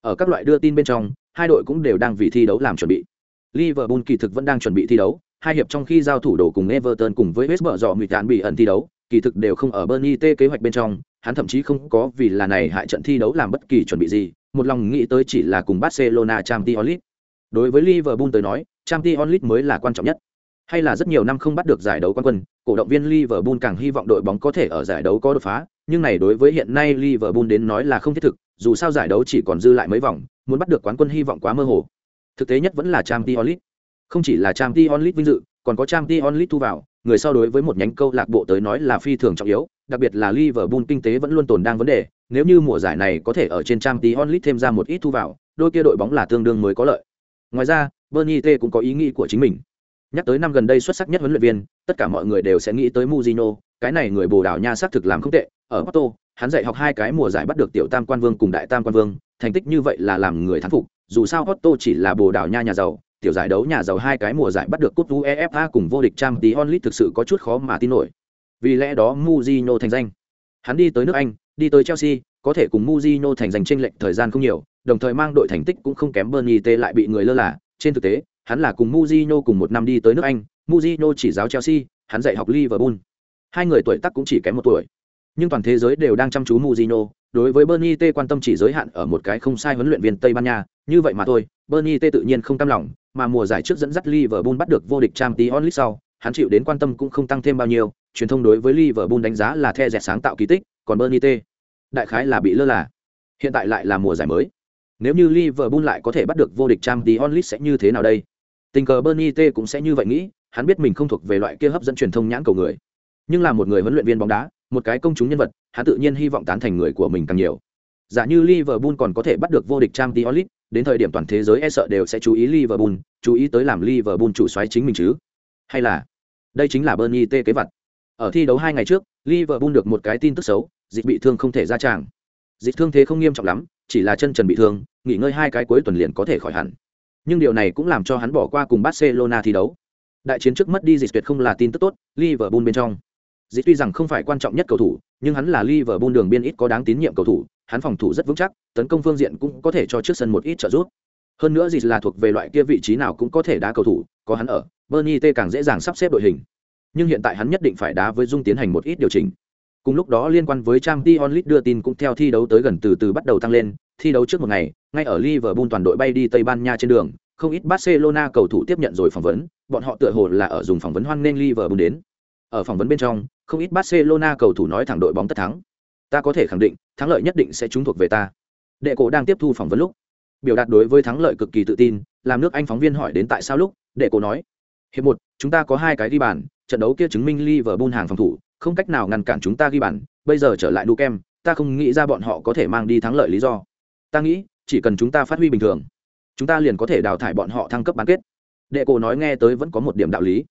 Ở các loại đưa tin bên trong hai đội cũng đều đang vì thi đấu làm chuẩn bị. Liverpool kỳ thực vẫn đang chuẩn bị thi đấu hai hiệp trong khi giao thủ đổ cùng everton cùng với west Brom dọ ngụy tàn bị ẩn thi đấu kỳ thực đều không ở bernie t kế hoạch bên trong hắn thậm chí không có vì là này hại trận thi đấu làm bất kỳ chuẩn bị gì một lòng nghĩ tới chỉ là cùng barcelona champions league Đối với Liverpool tới nói, Champions League mới là quan trọng nhất. Hay là rất nhiều năm không bắt được giải đấu quán quân, cổ động viên Liverpool càng hy vọng đội bóng có thể ở giải đấu có đột phá, nhưng này đối với hiện nay Liverpool đến nói là không thiết thực, dù sao giải đấu chỉ còn dư lại mấy vòng, muốn bắt được quán quân hy vọng quá mơ hồ. Thực tế nhất vẫn là Champions League. Không chỉ là Champions League vinh dự, còn có Champions League thu vào, người sau đối với một nhánh câu lạc bộ tới nói là phi thường trọng yếu, đặc biệt là Liverpool kinh tế vẫn luôn tồn đang vấn đề, nếu như mùa giải này có thể ở trên Champions League thêm ra một ít thu vào, đôi kia đội bóng là tương đương mới có lợi. Ngoài ra, Bernie T cũng có ý nghĩ của chính mình. Nhắc tới năm gần đây xuất sắc nhất huấn luyện viên, tất cả mọi người đều sẽ nghĩ tới Mourinho, cái này người Bồ Đào Nha xác thực làm không tệ, ở Porto, hắn dạy học hai cái mùa giải bắt được tiểu tam quan vương cùng đại tam quan vương, thành tích như vậy là làm người thán phục, dù sao Porto chỉ là bồ đào nha nhà giàu, tiểu giải đấu nhà giàu hai cái mùa giải bắt được cúp UEFA cùng vô địch Champions League thực sự có chút khó mà tin nổi. Vì lẽ đó Mujino thành danh. Hắn đi tới nước Anh, đi tới Chelsea, có thể cùng Mujino thành danh chênh lệch thời gian không nhiều, đồng thời mang đội thành tích cũng không kém Bernie T lại bị người lơ là, trên thực tế, hắn là cùng Mujino cùng một năm đi tới nước Anh, Mujino chỉ giáo Chelsea, hắn dạy học Liverpool. Hai người tuổi tác cũng chỉ kém một tuổi. Nhưng toàn thế giới đều đang chăm chú Mujino, đối với Bernie T quan tâm chỉ giới hạn ở một cái không sai huấn luyện viên Tây Ban Nha, như vậy mà thôi, Bernie T tự nhiên không cam lòng, mà mùa giải trước dẫn dắt Liverpool bắt được vô địch Champions League sau, hắn chịu đến quan tâm cũng không tăng thêm bao nhiêu, truyền thông đối với Liverpool đánh giá là the dẹt sáng tạo kỳ tích, còn Bernie T, đại khái là bị lơ là. Hiện tại lại là mùa giải mới. Nếu như Liverpool lại có thể bắt được vô địch Champions League sẽ như thế nào đây? Tình cờ Bernie T cũng sẽ như vậy nghĩ, hắn biết mình không thuộc về loại kia hấp dẫn truyền thông nhãn cầu người. Nhưng là một người huấn luyện viên bóng đá, một cái công chúng nhân vật, hắn tự nhiên hy vọng tán thành người của mình càng nhiều. Giả như Liverpool còn có thể bắt được vô địch Champions League, đến thời điểm toàn thế giới e sợ đều sẽ chú ý Liverpool, chú ý tới làm Liverpool chủ soái chính mình chứ. Hay là, đây chính là Bernie T kế vật. Ở thi đấu hai ngày trước, Liverpool được một cái tin tức xấu, dịch bị thương không thể ra tràng. Dịch thương thế không nghiêm trọng lắm, chỉ là chân trần bị thương, nghỉ ngơi hai cái cuối tuần liền có thể khỏi hẳn. Nhưng điều này cũng làm cho hắn bỏ qua cùng Barcelona thi đấu. Đại chiến trước mất đi dịch tuyệt không là tin tức tốt, Liverpool bên trong. Dịch tuy rằng không phải quan trọng nhất cầu thủ, nhưng hắn là Liverpool đường biên ít có đáng tín nhiệm cầu thủ, hắn phòng thủ rất vững chắc, tấn công phương diện cũng có thể cho trước sân một ít trợ giúp. Hơn nữa dịch là thuộc về loại kia vị trí nào cũng có thể đá cầu thủ, có hắn ở, Bernie T càng dễ dàng sắp xếp đội hình. Nhưng hiện tại hắn nhất định phải đá với Dung tiến hành một ít điều chỉnh. Cùng lúc đó liên quan với trang League đưa tin cũng theo thi đấu tới gần từ từ bắt đầu tăng lên, thi đấu trước một ngày, ngay ở Liverpool toàn đội bay đi Tây Ban Nha trên đường, không ít Barcelona cầu thủ tiếp nhận rồi phỏng vấn, bọn họ tựa hồ là ở dùng phỏng vấn hoan nghênh Liverpool đến. Ở phỏng vấn bên trong, không ít Barcelona cầu thủ nói thẳng đội bóng tất thắng. Ta có thể khẳng định, thắng lợi nhất định sẽ trúng thuộc về ta. Đệ cổ đang tiếp thu phỏng vấn lúc, biểu đạt đối với thắng lợi cực kỳ tự tin, làm nước Anh phóng viên hỏi đến tại sao lúc, đệ cổ nói: "Hiệp một, chúng ta có hai cái đi bàn, trận đấu kia chứng minh Liverpool hàng phòng thủ, không cách nào ngăn cản chúng ta ghi bàn, bây giờ trở lại Nou Camp, ta không nghĩ ra bọn họ có thể mang đi thắng lợi lý do. Ta nghĩ, chỉ cần chúng ta phát huy bình thường, chúng ta liền có thể đào thải bọn họ thăng cấp bán kết." Đệ cổ nói nghe tới vẫn có một điểm đạo lý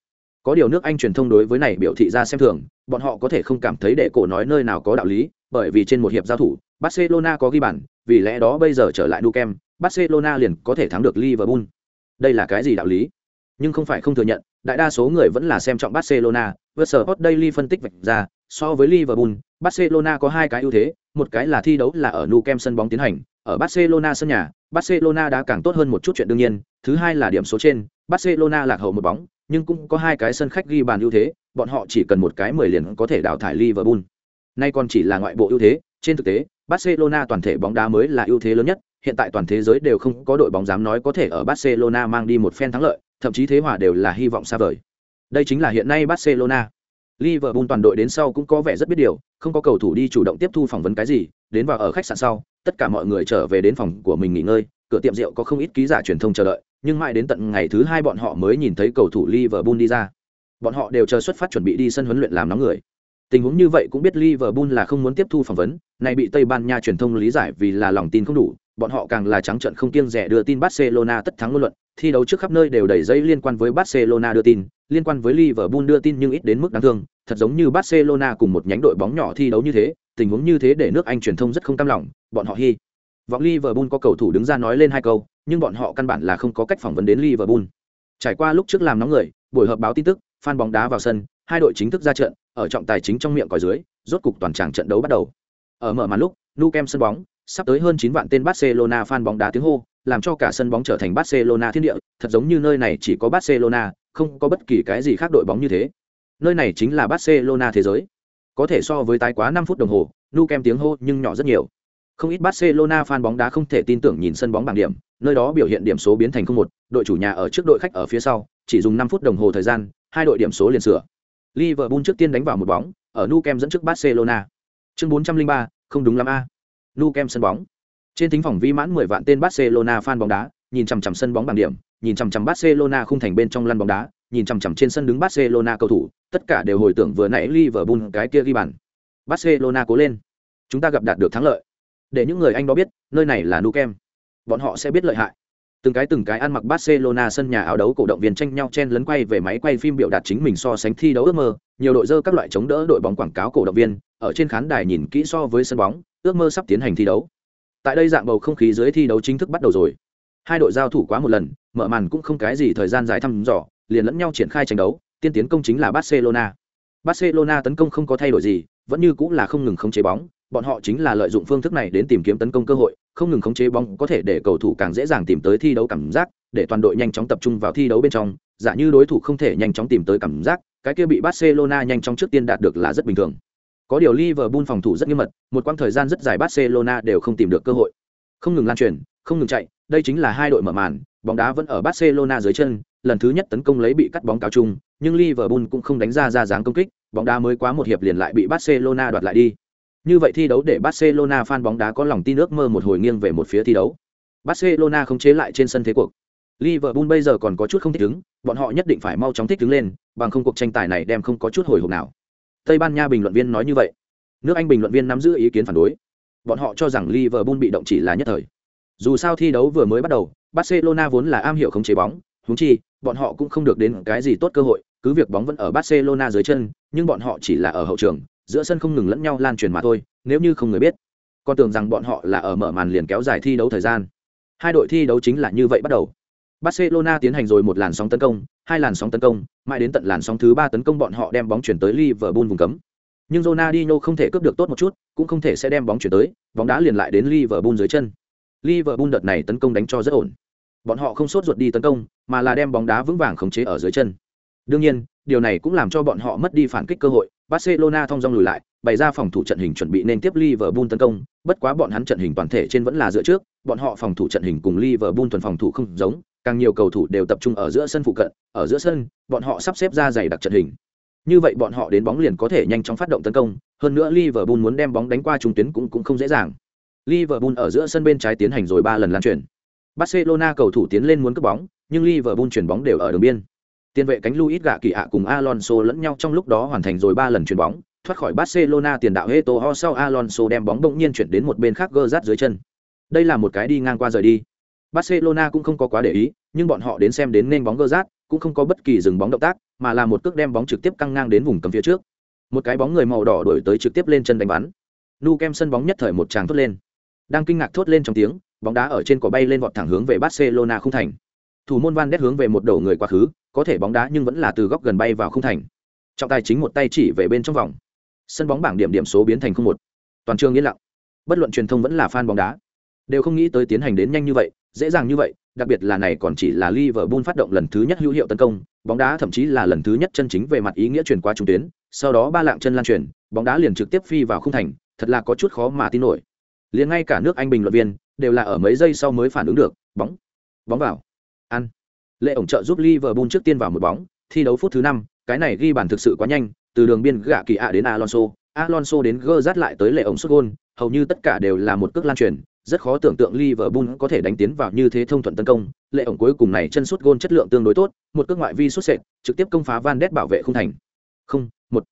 có điều nước anh truyền thông đối với này biểu thị ra xem thường bọn họ có thể không cảm thấy đệ cổ nói nơi nào có đạo lý bởi vì trên một hiệp giao thủ barcelona có ghi bàn vì lẽ đó bây giờ trở lại nukem barcelona liền có thể thắng được liverpool đây là cái gì đạo lý nhưng không phải không thừa nhận đại đa số người vẫn là xem trọng barcelona vượt sở hot daily phân tích vạch ra so với liverpool barcelona có hai cái ưu thế một cái là thi đấu là ở Nou Camp sân bóng tiến hành ở barcelona sân nhà barcelona đã càng tốt hơn một chút chuyện đương nhiên thứ hai là điểm số trên barcelona lạc hậu một bóng nhưng cũng có hai cái sân khách ghi bàn ưu thế, bọn họ chỉ cần một cái mười liền có thể đào thải Liverpool. Nay còn chỉ là ngoại bộ ưu thế, trên thực tế, Barcelona toàn thể bóng đá mới là ưu thế lớn nhất, hiện tại toàn thế giới đều không có đội bóng dám nói có thể ở Barcelona mang đi một phen thắng lợi, thậm chí thế hòa đều là hy vọng xa vời. Đây chính là hiện nay Barcelona. Liverpool toàn đội đến sau cũng có vẻ rất biết điều, không có cầu thủ đi chủ động tiếp thu phỏng vấn cái gì, đến vào ở khách sạn sau, tất cả mọi người trở về đến phòng của mình nghỉ ngơi, cửa tiệm rượu có không ít ký giả truyền thông chờ đợi, nhưng mãi đến tận ngày thứ hai bọn họ mới nhìn thấy cầu thủ Liverpool đi ra. Bọn họ đều chờ xuất phát chuẩn bị đi sân huấn luyện làm nóng người. Tình huống như vậy cũng biết Liverpool là không muốn tiếp thu phỏng vấn, này bị Tây Ban Nha truyền thông lý giải vì là lòng tin không đủ, bọn họ càng là trắng trợn không kiêng rẻ đưa tin Barcelona tất thắng ngôn luận, thi đấu trước khắp nơi đều đầy dây liên quan với Barcelona đưa tin, liên quan với Liverpool đưa tin nhưng ít đến mức đáng thương, thật giống như Barcelona cùng một nhánh đội bóng nhỏ thi đấu như thế, tình huống như thế để nước Anh truyền thông rất không cam lòng, bọn họ hy vọng Liverpool có cầu thủ đứng ra nói lên hai câu, nhưng bọn họ căn bản là không có cách phỏng vấn đến Liverpool. Trải qua lúc trước làm nóng người, buổi họp báo tin tức, fan bóng đá vào sân, hai đội chính thức ra trận, ở trọng tài chính trong miệng còi dưới, rốt cục toàn tràng trận đấu bắt đầu. Ở mở màn lúc, Nou kem sân bóng, sắp tới hơn 9 vạn tên Barcelona fan bóng đá tiếng hô, làm cho cả sân bóng trở thành Barcelona thiên địa, thật giống như nơi này chỉ có Barcelona, không có bất kỳ cái gì khác đội bóng như thế. Nơi này chính là Barcelona thế giới. Có thể so với tái quá 5 phút đồng hồ, Nu Kem tiếng hô nhưng nhỏ rất nhiều. Không ít Barcelona fan bóng đá không thể tin tưởng nhìn sân bóng bảng điểm, nơi đó biểu hiện điểm số biến thành không một, đội chủ nhà ở trước đội khách ở phía sau, chỉ dùng 5 phút đồng hồ thời gian, hai đội điểm số liền sửa. Liverpool trước tiên đánh vào một bóng, ở Nu Kem dẫn trước Barcelona. Chương 403, không đúng lắm a nu kem sân bóng. Trên thính phòng vi mãn 10 vạn tên Barcelona fan bóng đá, nhìn chằm chằm sân bóng bằng điểm, nhìn chằm chằm Barcelona khung thành bên trong lăn bóng đá, nhìn chằm chằm trên sân đứng Barcelona cầu thủ, tất cả đều hồi tưởng vừa nãy Liverpool cái kia ghi bàn. Barcelona cố lên, chúng ta gặp đạt được thắng lợi để những người anh đó biết nơi này là nu kem bọn họ sẽ biết lợi hại từng cái từng cái ăn mặc barcelona sân nhà áo đấu cổ động viên tranh nhau chen lấn quay về máy quay phim biểu đạt chính mình so sánh thi đấu ước mơ. Nhiều đội dơ các loại chống đỡ đội bóng quảng cáo cổ động viên, ở trên khán đài nhìn kỹ so với sân bóng, ước mơ sắp tiến hành thi đấu. Tại đây dạng bầu không khí dưới thi đấu chính thức bắt đầu rồi. Hai đội giao thủ quá một lần, mở màn cũng không cái gì thời gian dài thăm dò, liền lẫn nhau triển khai tranh đấu, tiên tiến công chính là barcelona. Barcelona tấn công không có thay đổi gì, vẫn như cũng là không ngừng khống chế bóng, bọn họ chính là lợi dụng phương thức này đến tìm kiếm tấn công cơ hội không ngừng khống chế bóng có thể để cầu thủ càng dễ dàng tìm tới thi đấu cảm giác, để toàn đội nhanh chóng tập trung vào thi đấu bên trong. Giả như đối thủ không thể nhanh chóng tìm tới cảm giác, cái kia bị barcelona nhanh chóng trước tiên đạt được là rất bình thường. Có điều liverpool phòng thủ rất nghiêm mật, một quãng thời gian rất dài barcelona đều không tìm được cơ hội. Không ngừng lan truyền, không ngừng chạy, đây chính là hai đội mở màn, bóng đá vẫn ở barcelona dưới chân, lần thứ nhất tấn công lấy bị cắt bóng cáo chung, nhưng liverpool cũng không đánh ra ra dáng công kích, bóng đá mới quá một hiệp liền lại bị barcelona đoạt lại đi như vậy thi đấu để barcelona fan bóng đá có lòng tin ước mơ một hồi nghiêng về một phía thi đấu. Barcelona không chế lại trên sân thế cuộc. Liverpool bây giờ còn có chút không thích ứng, bọn họ nhất định phải mau chóng thích ứng lên, bằng không cuộc tranh tài này đem không có chút hồi hộp nào. Tây ban nha bình luận viên nói như vậy. Nước anh bình luận viên nắm giữ ý kiến phản đối. Bọn họ cho rằng liverpool bị động chỉ là nhất thời. Dù sao thi đấu vừa mới bắt đầu, barcelona vốn là am hiểu không chế bóng, huống chi, bọn họ cũng không được đến cái gì tốt cơ hội, cứ việc bóng vẫn ở barcelona dưới chân, nhưng bọn họ chỉ là ở hậu trường giữa sân không ngừng lẫn nhau lan truyền mà thôi, nếu như không người biết, con tưởng rằng bọn họ là ở mở màn liền kéo dài thi đấu thời gian. Hai đội thi đấu chính là như vậy bắt đầu. Barcelona tiến hành rồi một làn sóng tấn công, hai làn sóng tấn công, mãi đến tận làn sóng thứ ba tấn công bọn họ đem bóng chuyển tới liverpool vùng cấm. Nhưng Ronaldinho không thể cướp được tốt một chút, cũng không thể sẽ đem bóng chuyển tới, bóng đá liền lại đến liverpool dưới chân. Liverpool đợt này tấn công đánh cho rất ổn. Bọn họ không sốt ruột đi tấn công, mà là đem bóng đá vững vàng khống chế ở dưới chân. Đương nhiên điều này cũng làm cho bọn họ mất đi phản kích cơ hội. Barcelona thong dong lùi lại, bày ra phòng thủ trận hình chuẩn bị nên tiếp liverpool tấn công. Bất quá bọn hắn trận hình toàn thể trên vẫn là dựa trước. Bọn họ phòng thủ trận hình cùng liverpool thuần phòng thủ không giống, càng nhiều cầu thủ đều tập trung ở giữa sân phụ cận, ở giữa sân, bọn họ sắp xếp ra dày đặc trận hình. Như vậy bọn họ đến bóng liền có thể nhanh chóng phát động tấn công, hơn nữa liverpool muốn đem bóng đánh qua trung tuyến cũng cũng không dễ dàng. Liverpool ở giữa sân bên trái tiến hành rồi ba lần lan truyền. Barcelona cầu thủ tiến lên muốn cướp bóng, nhưng liverpool chuyển bóng đều ở đường biên tiền vệ cánh luis gạ kỳ ạ cùng alonso lẫn nhau trong lúc đó hoàn thành rồi ba lần chuyền bóng, thoát khỏi barcelona tiền đạo Eto'o sau alonso đem bóng bỗng nhiên chuyển đến một bên khác gơ rát dưới chân. Đây là một cái đi ngang qua rời đi. Barcelona cũng không có quá để ý, nhưng bọn họ đến xem đến nên bóng gơ rát, cũng không có bất kỳ dừng bóng động tác, mà là một cước đem bóng trực tiếp căng ngang đến vùng cấm phía trước. Một cái bóng người màu đỏ đuổi tới trực tiếp lên chân đánh bắn. Nu kem sân bóng nhất thời một tràng thốt lên. Đang kinh ngạc thốt lên trong tiếng, bóng đá ở trên cỏ bay lên vọt thẳng hướng về barcelona không thành. Thủ môn van đét hướng về một đầu người quá khứ có thể bóng đá nhưng vẫn là từ góc gần bay vào không thành. Trọng tài chính một tay chỉ về bên trong vòng. Sân bóng bảng điểm điểm số biến thành không một. Toàn trường yên lặng. Bất luận truyền thông vẫn là fan bóng đá, đều không nghĩ tới tiến hành đến nhanh như vậy, dễ dàng như vậy, đặc biệt là này còn chỉ là Liverpool phát động lần thứ nhất hữu hiệu tấn công, bóng đá thậm chí là lần thứ nhất chân chính về mặt ý nghĩa truyền qua trung tuyến, sau đó ba lạng chân lan truyền, bóng đá liền trực tiếp phi vào khung thành, thật là có chút khó mà tin nổi. Liền ngay cả nước anh bình luận viên đều là ở mấy giây sau mới phản ứng được, bóng bóng vào, ăn lệ ổng trợ giúp liverpool trước tiên vào một bóng thi đấu phút thứ năm cái này ghi bàn thực sự quá nhanh từ đường biên gạ kỳ ạ đến alonso alonso đến gơ rát lại tới lệ ổng xuất gôn hầu như tất cả đều là một cước lan truyền rất khó tưởng tượng Liverpool có thể đánh tiến vào như thế thông thuận tấn công, lệ ổng cuối cùng này chân sút gôn chất lượng tương đối tốt, một cước ngoại vi sút sệt, trực tiếp công phá Van Ness bảo vệ không thành. Không, một.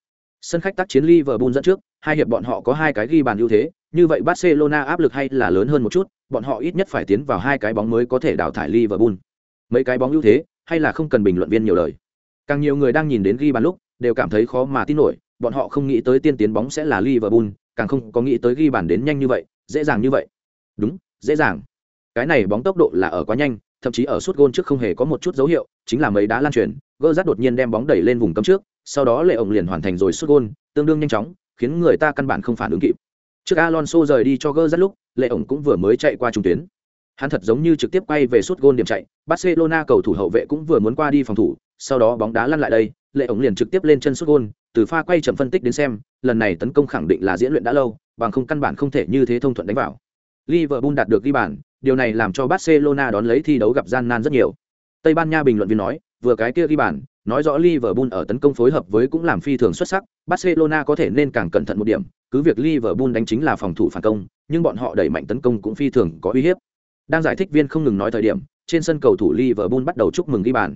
Sân khách tác chiến Liverpool dẫn trước, hai hiệp bọn họ có hai cái ghi bàn ưu thế, như vậy Barcelona áp lực hay là lớn hơn một chút, bọn họ ít nhất phải tiến vào hai cái bóng mới có thể đào thải Liverpool. Mấy cái bóng ưu thế, hay là không cần bình luận viên nhiều lời. Càng nhiều người đang nhìn đến ghi bàn lúc, đều cảm thấy khó mà tin nổi, bọn họ không nghĩ tới tiên tiến bóng sẽ là Liverpool, càng không có nghĩ tới ghi bàn đến nhanh như vậy, dễ dàng như vậy. Đúng, dễ dàng. Cái này bóng tốc độ là ở quá nhanh, thậm chí ở suốt gôn trước không hề có một chút dấu hiệu, chính là mấy đá lan truyền, gỡ rát đột nhiên đem bóng đẩy lên vùng cấm trước, sau đó Lệ ổng liền hoàn thành rồi suốt gôn, tương đương nhanh chóng, khiến người ta căn bản không phản ứng kịp. Trước Alonso rời đi cho gỡ rát lúc, Lệ ổng cũng vừa mới chạy qua trung tuyến. Hắn thật giống như trực tiếp quay về suốt gôn điểm chạy, Barcelona cầu thủ hậu vệ cũng vừa muốn qua đi phòng thủ, sau đó bóng đá lăn lại đây, Lệ ổng liền trực tiếp lên chân suốt gôn, từ pha quay chậm phân tích đến xem, lần này tấn công khẳng định là diễn luyện đã lâu, bằng không căn bản không thể như thế thông thuận đánh vào. Liverpool đạt được ghi bàn, điều này làm cho Barcelona đón lấy thi đấu gặp gian nan rất nhiều. Tây Ban Nha bình luận viên nói, vừa cái kia ghi bàn, nói rõ Liverpool ở tấn công phối hợp với cũng làm phi thường xuất sắc, Barcelona có thể nên càng cẩn thận một điểm, cứ việc Liverpool đánh chính là phòng thủ phản công, nhưng bọn họ đẩy mạnh tấn công cũng phi thường có uy hiếp. Đang giải thích viên không ngừng nói thời điểm, trên sân cầu thủ Liverpool bắt đầu chúc mừng ghi bàn.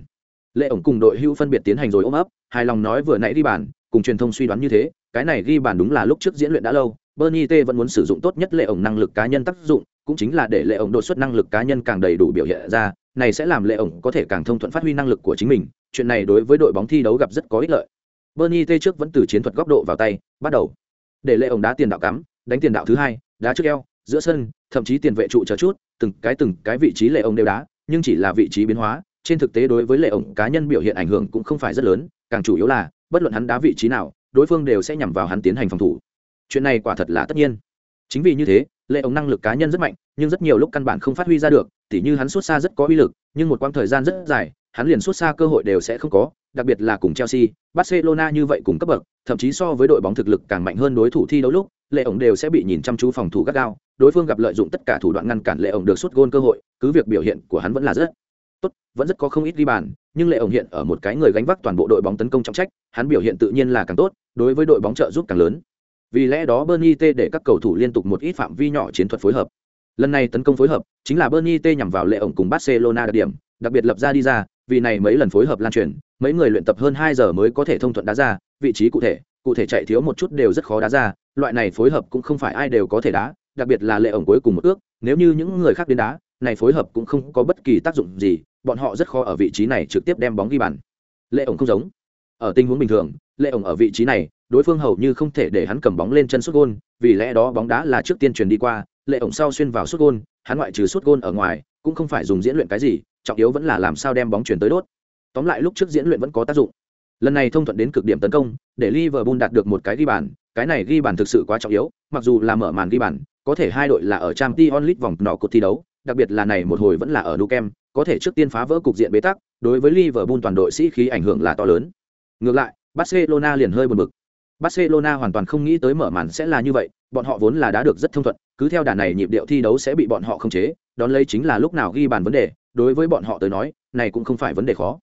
Lệ ổng cùng đội hưu phân biệt tiến hành rồi ôm ấp, hài lòng nói vừa nãy ghi bàn, cùng truyền thông suy đoán như thế, cái này ghi bàn đúng là lúc trước diễn luyện đã lâu, Bernie T vẫn muốn sử dụng tốt nhất lệ ổng năng lực cá nhân tác dụng, cũng chính là để lệ ổng đột xuất năng lực cá nhân càng đầy đủ biểu hiện ra, này sẽ làm lệ ổng có thể càng thông thuận phát huy năng lực của chính mình, chuyện này đối với đội bóng thi đấu gặp rất có ích lợi. Bernie T trước vẫn từ chiến thuật góc độ vào tay, bắt đầu. Để lệ ổng đá tiền đạo cắm, đánh tiền đạo thứ hai, đá trước eo, giữa sân, thậm chí tiền vệ trụ chờ chút, từng cái từng cái vị trí lệ ổng đều đá, nhưng chỉ là vị trí biến hóa, trên thực tế đối với lệ ổng cá nhân biểu hiện ảnh hưởng cũng không phải rất lớn, càng chủ yếu là, bất luận hắn đá vị trí nào, đối phương đều sẽ nhằm vào hắn tiến hành phòng thủ. Chuyện này quả thật là tất nhiên. Chính vì như thế, lệ ổng năng lực cá nhân rất mạnh, nhưng rất nhiều lúc căn bản không phát huy ra được, tỉ như hắn xuất xa rất có uy lực, nhưng một quãng thời gian rất dài, hắn liền xuất xa cơ hội đều sẽ không có, đặc biệt là cùng chelsea, barcelona như vậy cùng cấp bậc, thậm chí so với đội bóng thực lực càng mạnh hơn đối thủ thi đấu lúc, lệ ổng đều sẽ bị nhìn chăm chú phòng thủ gắt gao đối phương gặp lợi dụng tất cả thủ đoạn ngăn cản lệ ổng được xuất gôn cơ hội, cứ việc biểu hiện của hắn vẫn là rất tốt, vẫn rất có không ít ghi bàn, nhưng lệ ổng hiện ở một cái người gánh vác toàn bộ đội bóng tấn công trọng trách, hắn biểu hiện tự nhiên là càng tốt, đối với đội bóng trợ giúp càng lớn. Vì lẽ đó Bernie T để các cầu thủ liên tục một ít phạm vi nhỏ chiến thuật phối hợp. Lần này tấn công phối hợp chính là Bernie T nhằm vào lệ ổng cùng Barcelona đặc điểm, đặc biệt lập ra đi ra, vì này mấy lần phối hợp lan truyền, mấy người luyện tập hơn hai giờ mới có thể thông thuận đá ra, vị trí cụ thể cụ thể chạy thiếu một chút đều rất khó đá ra, loại này phối hợp cũng không phải ai đều có thể đá đặc biệt là lệ ổng cuối cùng một ước, nếu như những người khác đến đá, này phối hợp cũng không có bất kỳ tác dụng gì, bọn họ rất khó ở vị trí này trực tiếp đem bóng ghi bàn. Lệ ổng không giống. Ở tình huống bình thường, lệ ổng ở vị trí này, đối phương hầu như không thể để hắn cầm bóng lên chân sút gôn, vì lẽ đó bóng đá là trước tiên truyền đi qua, lệ ổng sau xuyên vào sút gôn, hắn ngoại trừ sút gôn ở ngoài, cũng không phải dùng diễn luyện cái gì, trọng yếu vẫn là làm sao đem bóng chuyển tới đốt. Tóm lại lúc trước diễn luyện vẫn có tác dụng lần này thông thuận đến cực điểm tấn công để liverpool đạt được một cái ghi bàn cái này ghi bàn thực sự quá trọng yếu mặc dù là mở màn ghi bàn có thể hai đội là ở trang t onlit vòng nọ cuộc thi đấu đặc biệt là này một hồi vẫn là ở Nukem, có thể trước tiên phá vỡ cục diện bế tắc đối với liverpool toàn đội sĩ khí ảnh hưởng là to lớn. Ngược lại barcelona liền hơi buồn bực. Barcelona hoàn toàn không nghĩ tới mở màn sẽ là như vậy bọn họ vốn là đã được rất thông thuận cứ theo đà này nhịp điệu thi đấu sẽ bị bọn họ khống chế đón lấy chính là lúc nào ghi bàn vấn đề đối với bọn họ tới nói này cũng không phải vấn đề khó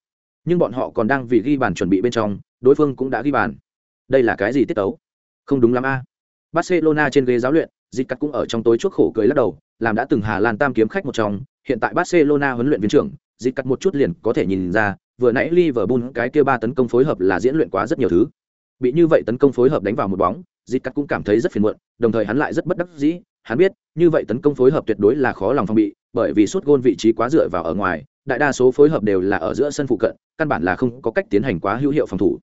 nhưng bọn họ còn đang vì ghi bàn chuẩn bị bên trong, đối phương cũng đã ghi bàn. Đây là cái gì tiết tấu? Không đúng lắm a. Barcelona trên ghế giáo luyện dịch cắt cũng ở trong tối chuốc khổ cười lắc đầu, làm đã từng hà lan tam kiếm khách một trong, hiện tại barcelona huấn luyện viên trưởng dịch cắt một chút liền có thể nhìn ra, vừa nãy liverpool cái kia ba tấn công phối hợp là diễn luyện quá rất nhiều thứ. Bị như vậy tấn công phối hợp đánh vào một bóng dịch cắt cũng cảm thấy rất phiền muộn, đồng thời hắn lại rất bất đắc dĩ, hắn biết, như vậy tấn công phối hợp tuyệt đối là khó lòng phòng bị, bởi vì suốt gôn vị trí quá dựa vào ở ngoài đại đa số phối hợp đều là ở giữa sân phụ cận căn bản là không có cách tiến hành quá hữu hiệu phòng thủ.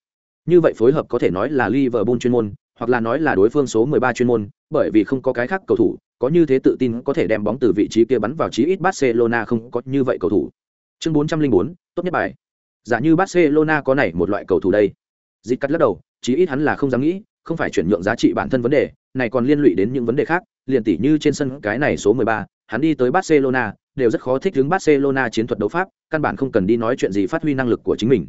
Như vậy phối hợp có thể nói là Liverpool chuyên môn hoặc là nói là đối phương số 13 chuyên môn bởi vì không có cái khác cầu thủ có như thế tự tin có thể đem bóng từ vị trí kia bắn vào chí ít Barcelona không có như vậy cầu thủ. Chương 404, tốt nhất bài. Giả như Barcelona có này một loại cầu thủ đây. Dịch cắt lắc đầu chí ít hắn là không dám nghĩ không phải chuyển nhượng giá trị bản thân vấn đề này còn liên lụy đến những vấn đề khác liền tỷ như trên sân cái này số 13, hắn đi tới Barcelona đều rất khó thích ứng Barcelona chiến thuật đấu pháp, căn bản không cần đi nói chuyện gì phát huy năng lực của chính mình.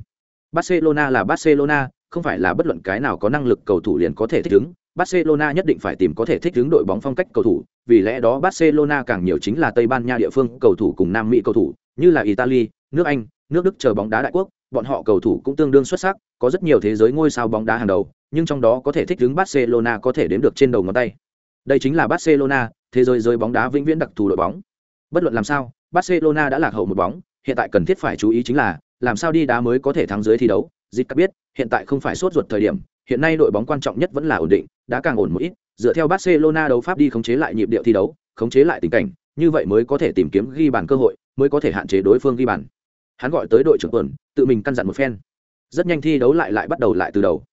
Barcelona là Barcelona, không phải là bất luận cái nào có năng lực cầu thủ liền có thể thích ứng. Barcelona nhất định phải tìm có thể thích ứng đội bóng phong cách cầu thủ, vì lẽ đó Barcelona càng nhiều chính là Tây Ban Nha địa phương cầu thủ cùng Nam Mỹ cầu thủ, như là Italy, nước Anh, nước Đức chờ bóng đá đại quốc, bọn họ cầu thủ cũng tương đương xuất sắc, có rất nhiều thế giới ngôi sao bóng đá hàng đầu, nhưng trong đó có thể thích ứng Barcelona có thể đếm được trên đầu ngón tay. Đây chính là Barcelona, thế giới giới bóng đá vĩnh viễn đặc thù đội bóng. Bất luận làm sao, Barcelona đã lạc hậu một bóng, hiện tại cần thiết phải chú ý chính là làm sao đi đá mới có thể thắng dưới thi đấu. Dịch biết, hiện tại không phải sốt ruột thời điểm, hiện nay đội bóng quan trọng nhất vẫn là ổn định, đã càng ổn một ít, dựa theo Barcelona đấu pháp đi khống chế lại nhịp điệu thi đấu, khống chế lại tình cảnh, như vậy mới có thể tìm kiếm ghi bàn cơ hội, mới có thể hạn chế đối phương ghi bàn. Hắn gọi tới đội trưởng tuần, tự mình căn dặn một phen. Rất nhanh thi đấu lại lại bắt đầu lại từ đầu.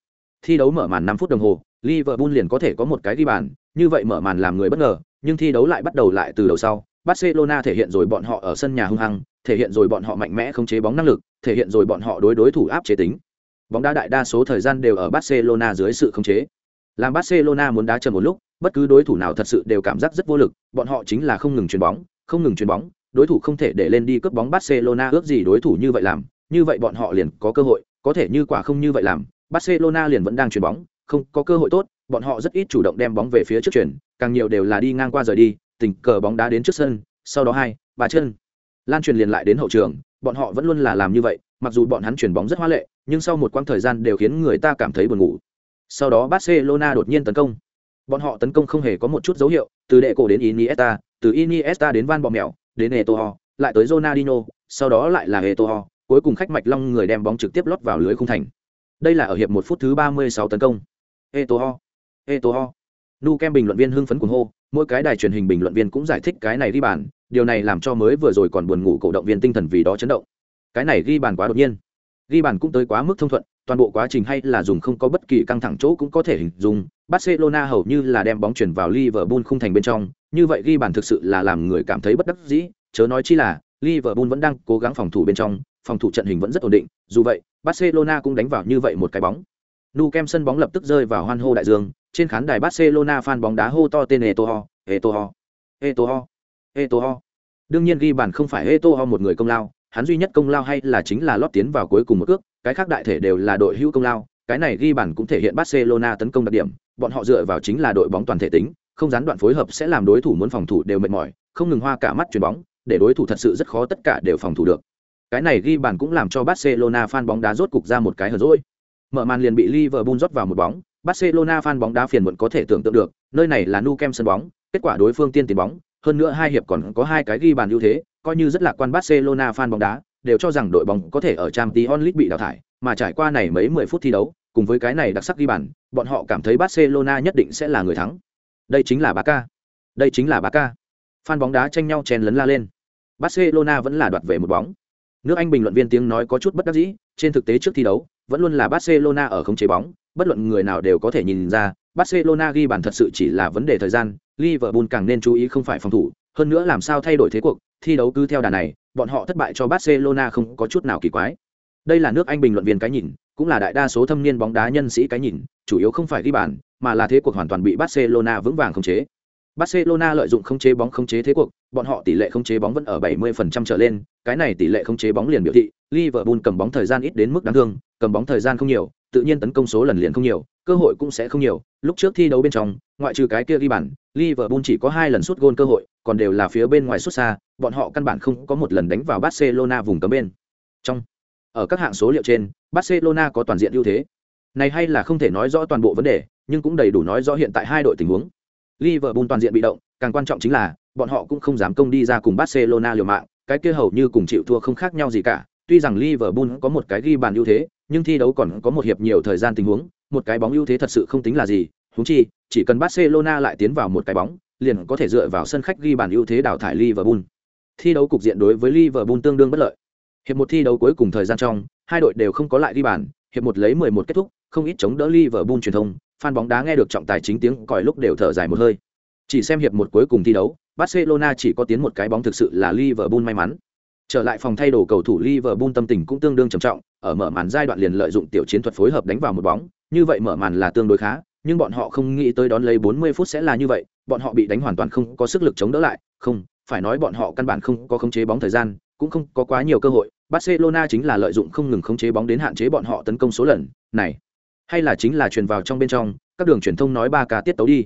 Thi đấu mở màn 5 phút đồng hồ, Liverpool liền có thể có một cái ghi bàn, như vậy mở màn làm người bất ngờ, nhưng thi đấu lại bắt đầu lại từ đầu sau, Barcelona thể hiện rồi bọn họ ở sân nhà hung hăng, thể hiện rồi bọn họ mạnh mẽ không chế bóng năng lực, thể hiện rồi bọn họ đối đối thủ áp chế tính. Bóng đá đại đa số thời gian đều ở Barcelona dưới sự khống chế. Làm Barcelona muốn đá chậm một lúc, bất cứ đối thủ nào thật sự đều cảm giác rất vô lực, bọn họ chính là không ngừng chuyền bóng, không ngừng chuyền bóng, đối thủ không thể để lên đi cướp bóng Barcelona ước gì đối thủ như vậy làm, như vậy bọn họ liền có cơ hội, có thể như quả không như vậy làm, Barcelona liền vẫn đang chuyền bóng, không có cơ hội tốt, bọn họ rất ít chủ động đem bóng về phía trước chuyển, càng nhiều đều là đi ngang qua rời đi, tình cờ bóng đá đến trước sân, sau đó hai, ba chân. Lan truyền liền lại đến hậu trường, bọn họ vẫn luôn là làm như vậy, mặc dù bọn hắn chuyển bóng rất hoa lệ, nhưng sau một quãng thời gian đều khiến người ta cảm thấy buồn ngủ. Sau đó Barcelona đột nhiên tấn công. Bọn họ tấn công không hề có một chút dấu hiệu, từ đệ cổ đến Iniesta, từ Iniesta đến Van Bommel, đến Eto'o, lại tới Ronaldinho, sau đó lại là Eto'o, cuối cùng khách mạch long người đem bóng trực tiếp lót vào lưới khung thành. Đây là ở hiệp một phút thứ 36 tấn công. Eto'o, Eto'o. Nu Kem bình luận viên hưng phấn cuồng hô, mỗi cái đài truyền hình bình luận viên cũng giải thích cái này ghi bàn, điều này làm cho mới vừa rồi còn buồn ngủ cổ động viên tinh thần vì đó chấn động. Cái này ghi bàn quá đột nhiên. Ghi bàn cũng tới quá mức thông thuận, toàn bộ quá trình hay là dùng không có bất kỳ căng thẳng chỗ cũng có thể hình dung barcelona hầu như là đem bóng chuyển vào liverpool khung thành bên trong như vậy ghi bàn thực sự là làm người cảm thấy bất đắc dĩ chớ nói chi là liverpool vẫn đang cố gắng phòng thủ bên trong phòng thủ trận hình vẫn rất ổn định dù vậy barcelona cũng đánh vào như vậy một cái bóng nu kem sân bóng lập tức rơi vào hoan hô đại dương trên khán đài barcelona fan bóng đá hô to tên etoho etoho etoho etoho đương nhiên ghi bàn không phải etoho một người công lao hắn duy nhất công lao hay là chính là lót tiến vào cuối cùng một cước cái khác đại thể đều là đội hữu công lao cái này ghi bàn cũng thể hiện barcelona tấn công đặc điểm bọn họ dựa vào chính là đội bóng toàn thể tính không gián đoạn phối hợp sẽ làm đối thủ muốn phòng thủ đều mệt mỏi không ngừng hoa cả mắt chuyền bóng để đối thủ thật sự rất khó tất cả đều phòng thủ được. Cái này ghi bàn cũng làm cho barcelona fan bóng đá rốt cục ra một cái hở rồi, mở màn liền bị liverpool rót vào một bóng barcelona fan bóng đá phiền muộn có thể tưởng tượng được nơi này là Nou Camp sân bóng kết quả đối phương tiên tiền bóng hơn nữa hai hiệp còn có hai cái ghi bàn ưu thế coi như rất lạc quan barcelona fan bóng đá đều cho rằng đội bóng có thể ở Champions League bị đào thải, mà trải qua này mấy 10 phút thi đấu, cùng với cái này đặc sắc ghi bàn, bọn họ cảm thấy Barcelona nhất định sẽ là người thắng. Đây chính là Barca. Đây chính là Barca. Fan bóng đá tranh nhau chen lấn la lên. Barcelona vẫn là đoạt về một bóng. Nước Anh bình luận viên tiếng nói có chút bất đắc dĩ, trên thực tế trước thi đấu, vẫn luôn là Barcelona ở không chế bóng, bất luận người nào đều có thể nhìn ra, Barcelona ghi bàn thật sự chỉ là vấn đề thời gian, Liverpool càng nên chú ý không phải phòng thủ, hơn nữa làm sao thay đổi thế cuộc, thi đấu cứ theo đà này, bọn họ thất bại cho Barcelona không có chút nào kỳ quái. Đây là nước Anh bình luận viên cái nhìn, cũng là đại đa số thâm niên bóng đá nhân sĩ cái nhìn, chủ yếu không phải ghi bàn, mà là thế cuộc hoàn toàn bị Barcelona vững vàng khống chế. Barcelona lợi dụng khống chế bóng khống chế thế cuộc, bọn họ tỷ lệ khống chế bóng vẫn ở 70% trở lên, cái này tỷ lệ khống chế bóng liền biểu thị Liverpool cầm bóng thời gian ít đến mức đáng thương, cầm bóng thời gian không nhiều, tự nhiên tấn công số lần liền không nhiều, cơ hội cũng sẽ không nhiều. Lúc trước thi đấu bên trong, ngoại trừ cái kia ghi bàn, Liverpool chỉ có hai lần sút gôn cơ hội, còn đều là phía bên ngoài sút xa, bọn họ căn bản không có một lần đánh vào Barcelona vùng cấm bên. Trong ở các hạng số liệu trên, Barcelona có toàn diện ưu thế. Này hay là không thể nói rõ toàn bộ vấn đề, nhưng cũng đầy đủ nói rõ hiện tại hai đội tình huống. Liverpool toàn diện bị động, càng quan trọng chính là bọn họ cũng không dám công đi ra cùng Barcelona liều mạng, cái kia hầu như cùng chịu thua không khác nhau gì cả. Tuy rằng Liverpool có một cái ghi bàn ưu thế, nhưng thi đấu còn có một hiệp nhiều thời gian tình huống, một cái bóng ưu thế thật sự không tính là gì, huống chi, chỉ cần Barcelona lại tiến vào một cái bóng, liền có thể dựa vào sân khách ghi bàn ưu thế đào thải Liverpool. Thi đấu cục diện đối với Liverpool tương đương bất lợi. Hiệp một thi đấu cuối cùng thời gian trong, hai đội đều không có lại ghi bàn, hiệp một lấy 11 kết thúc, không ít chống đỡ Liverpool truyền thông, fan bóng đá nghe được trọng tài chính tiếng còi lúc đều thở dài một hơi. Chỉ xem hiệp một cuối cùng thi đấu, Barcelona chỉ có tiến một cái bóng thực sự là Liverpool may mắn. Trở lại phòng thay đồ cầu thủ Liverpool tâm tình cũng tương đương trầm trọng, ở mở màn giai đoạn liền lợi dụng tiểu chiến thuật phối hợp đánh vào một bóng, như vậy mở màn là tương đối khá, nhưng bọn họ không nghĩ tới đón lấy 40 phút sẽ là như vậy, bọn họ bị đánh hoàn toàn không có sức lực chống đỡ lại, không, phải nói bọn họ căn bản không có khống chế bóng thời gian, cũng không có quá nhiều cơ hội. Barcelona chính là lợi dụng không ngừng khống chế bóng đến hạn chế bọn họ tấn công số lần, này, hay là chính là truyền vào trong bên trong, các đường truyền thông nói ba ca tiết tấu đi.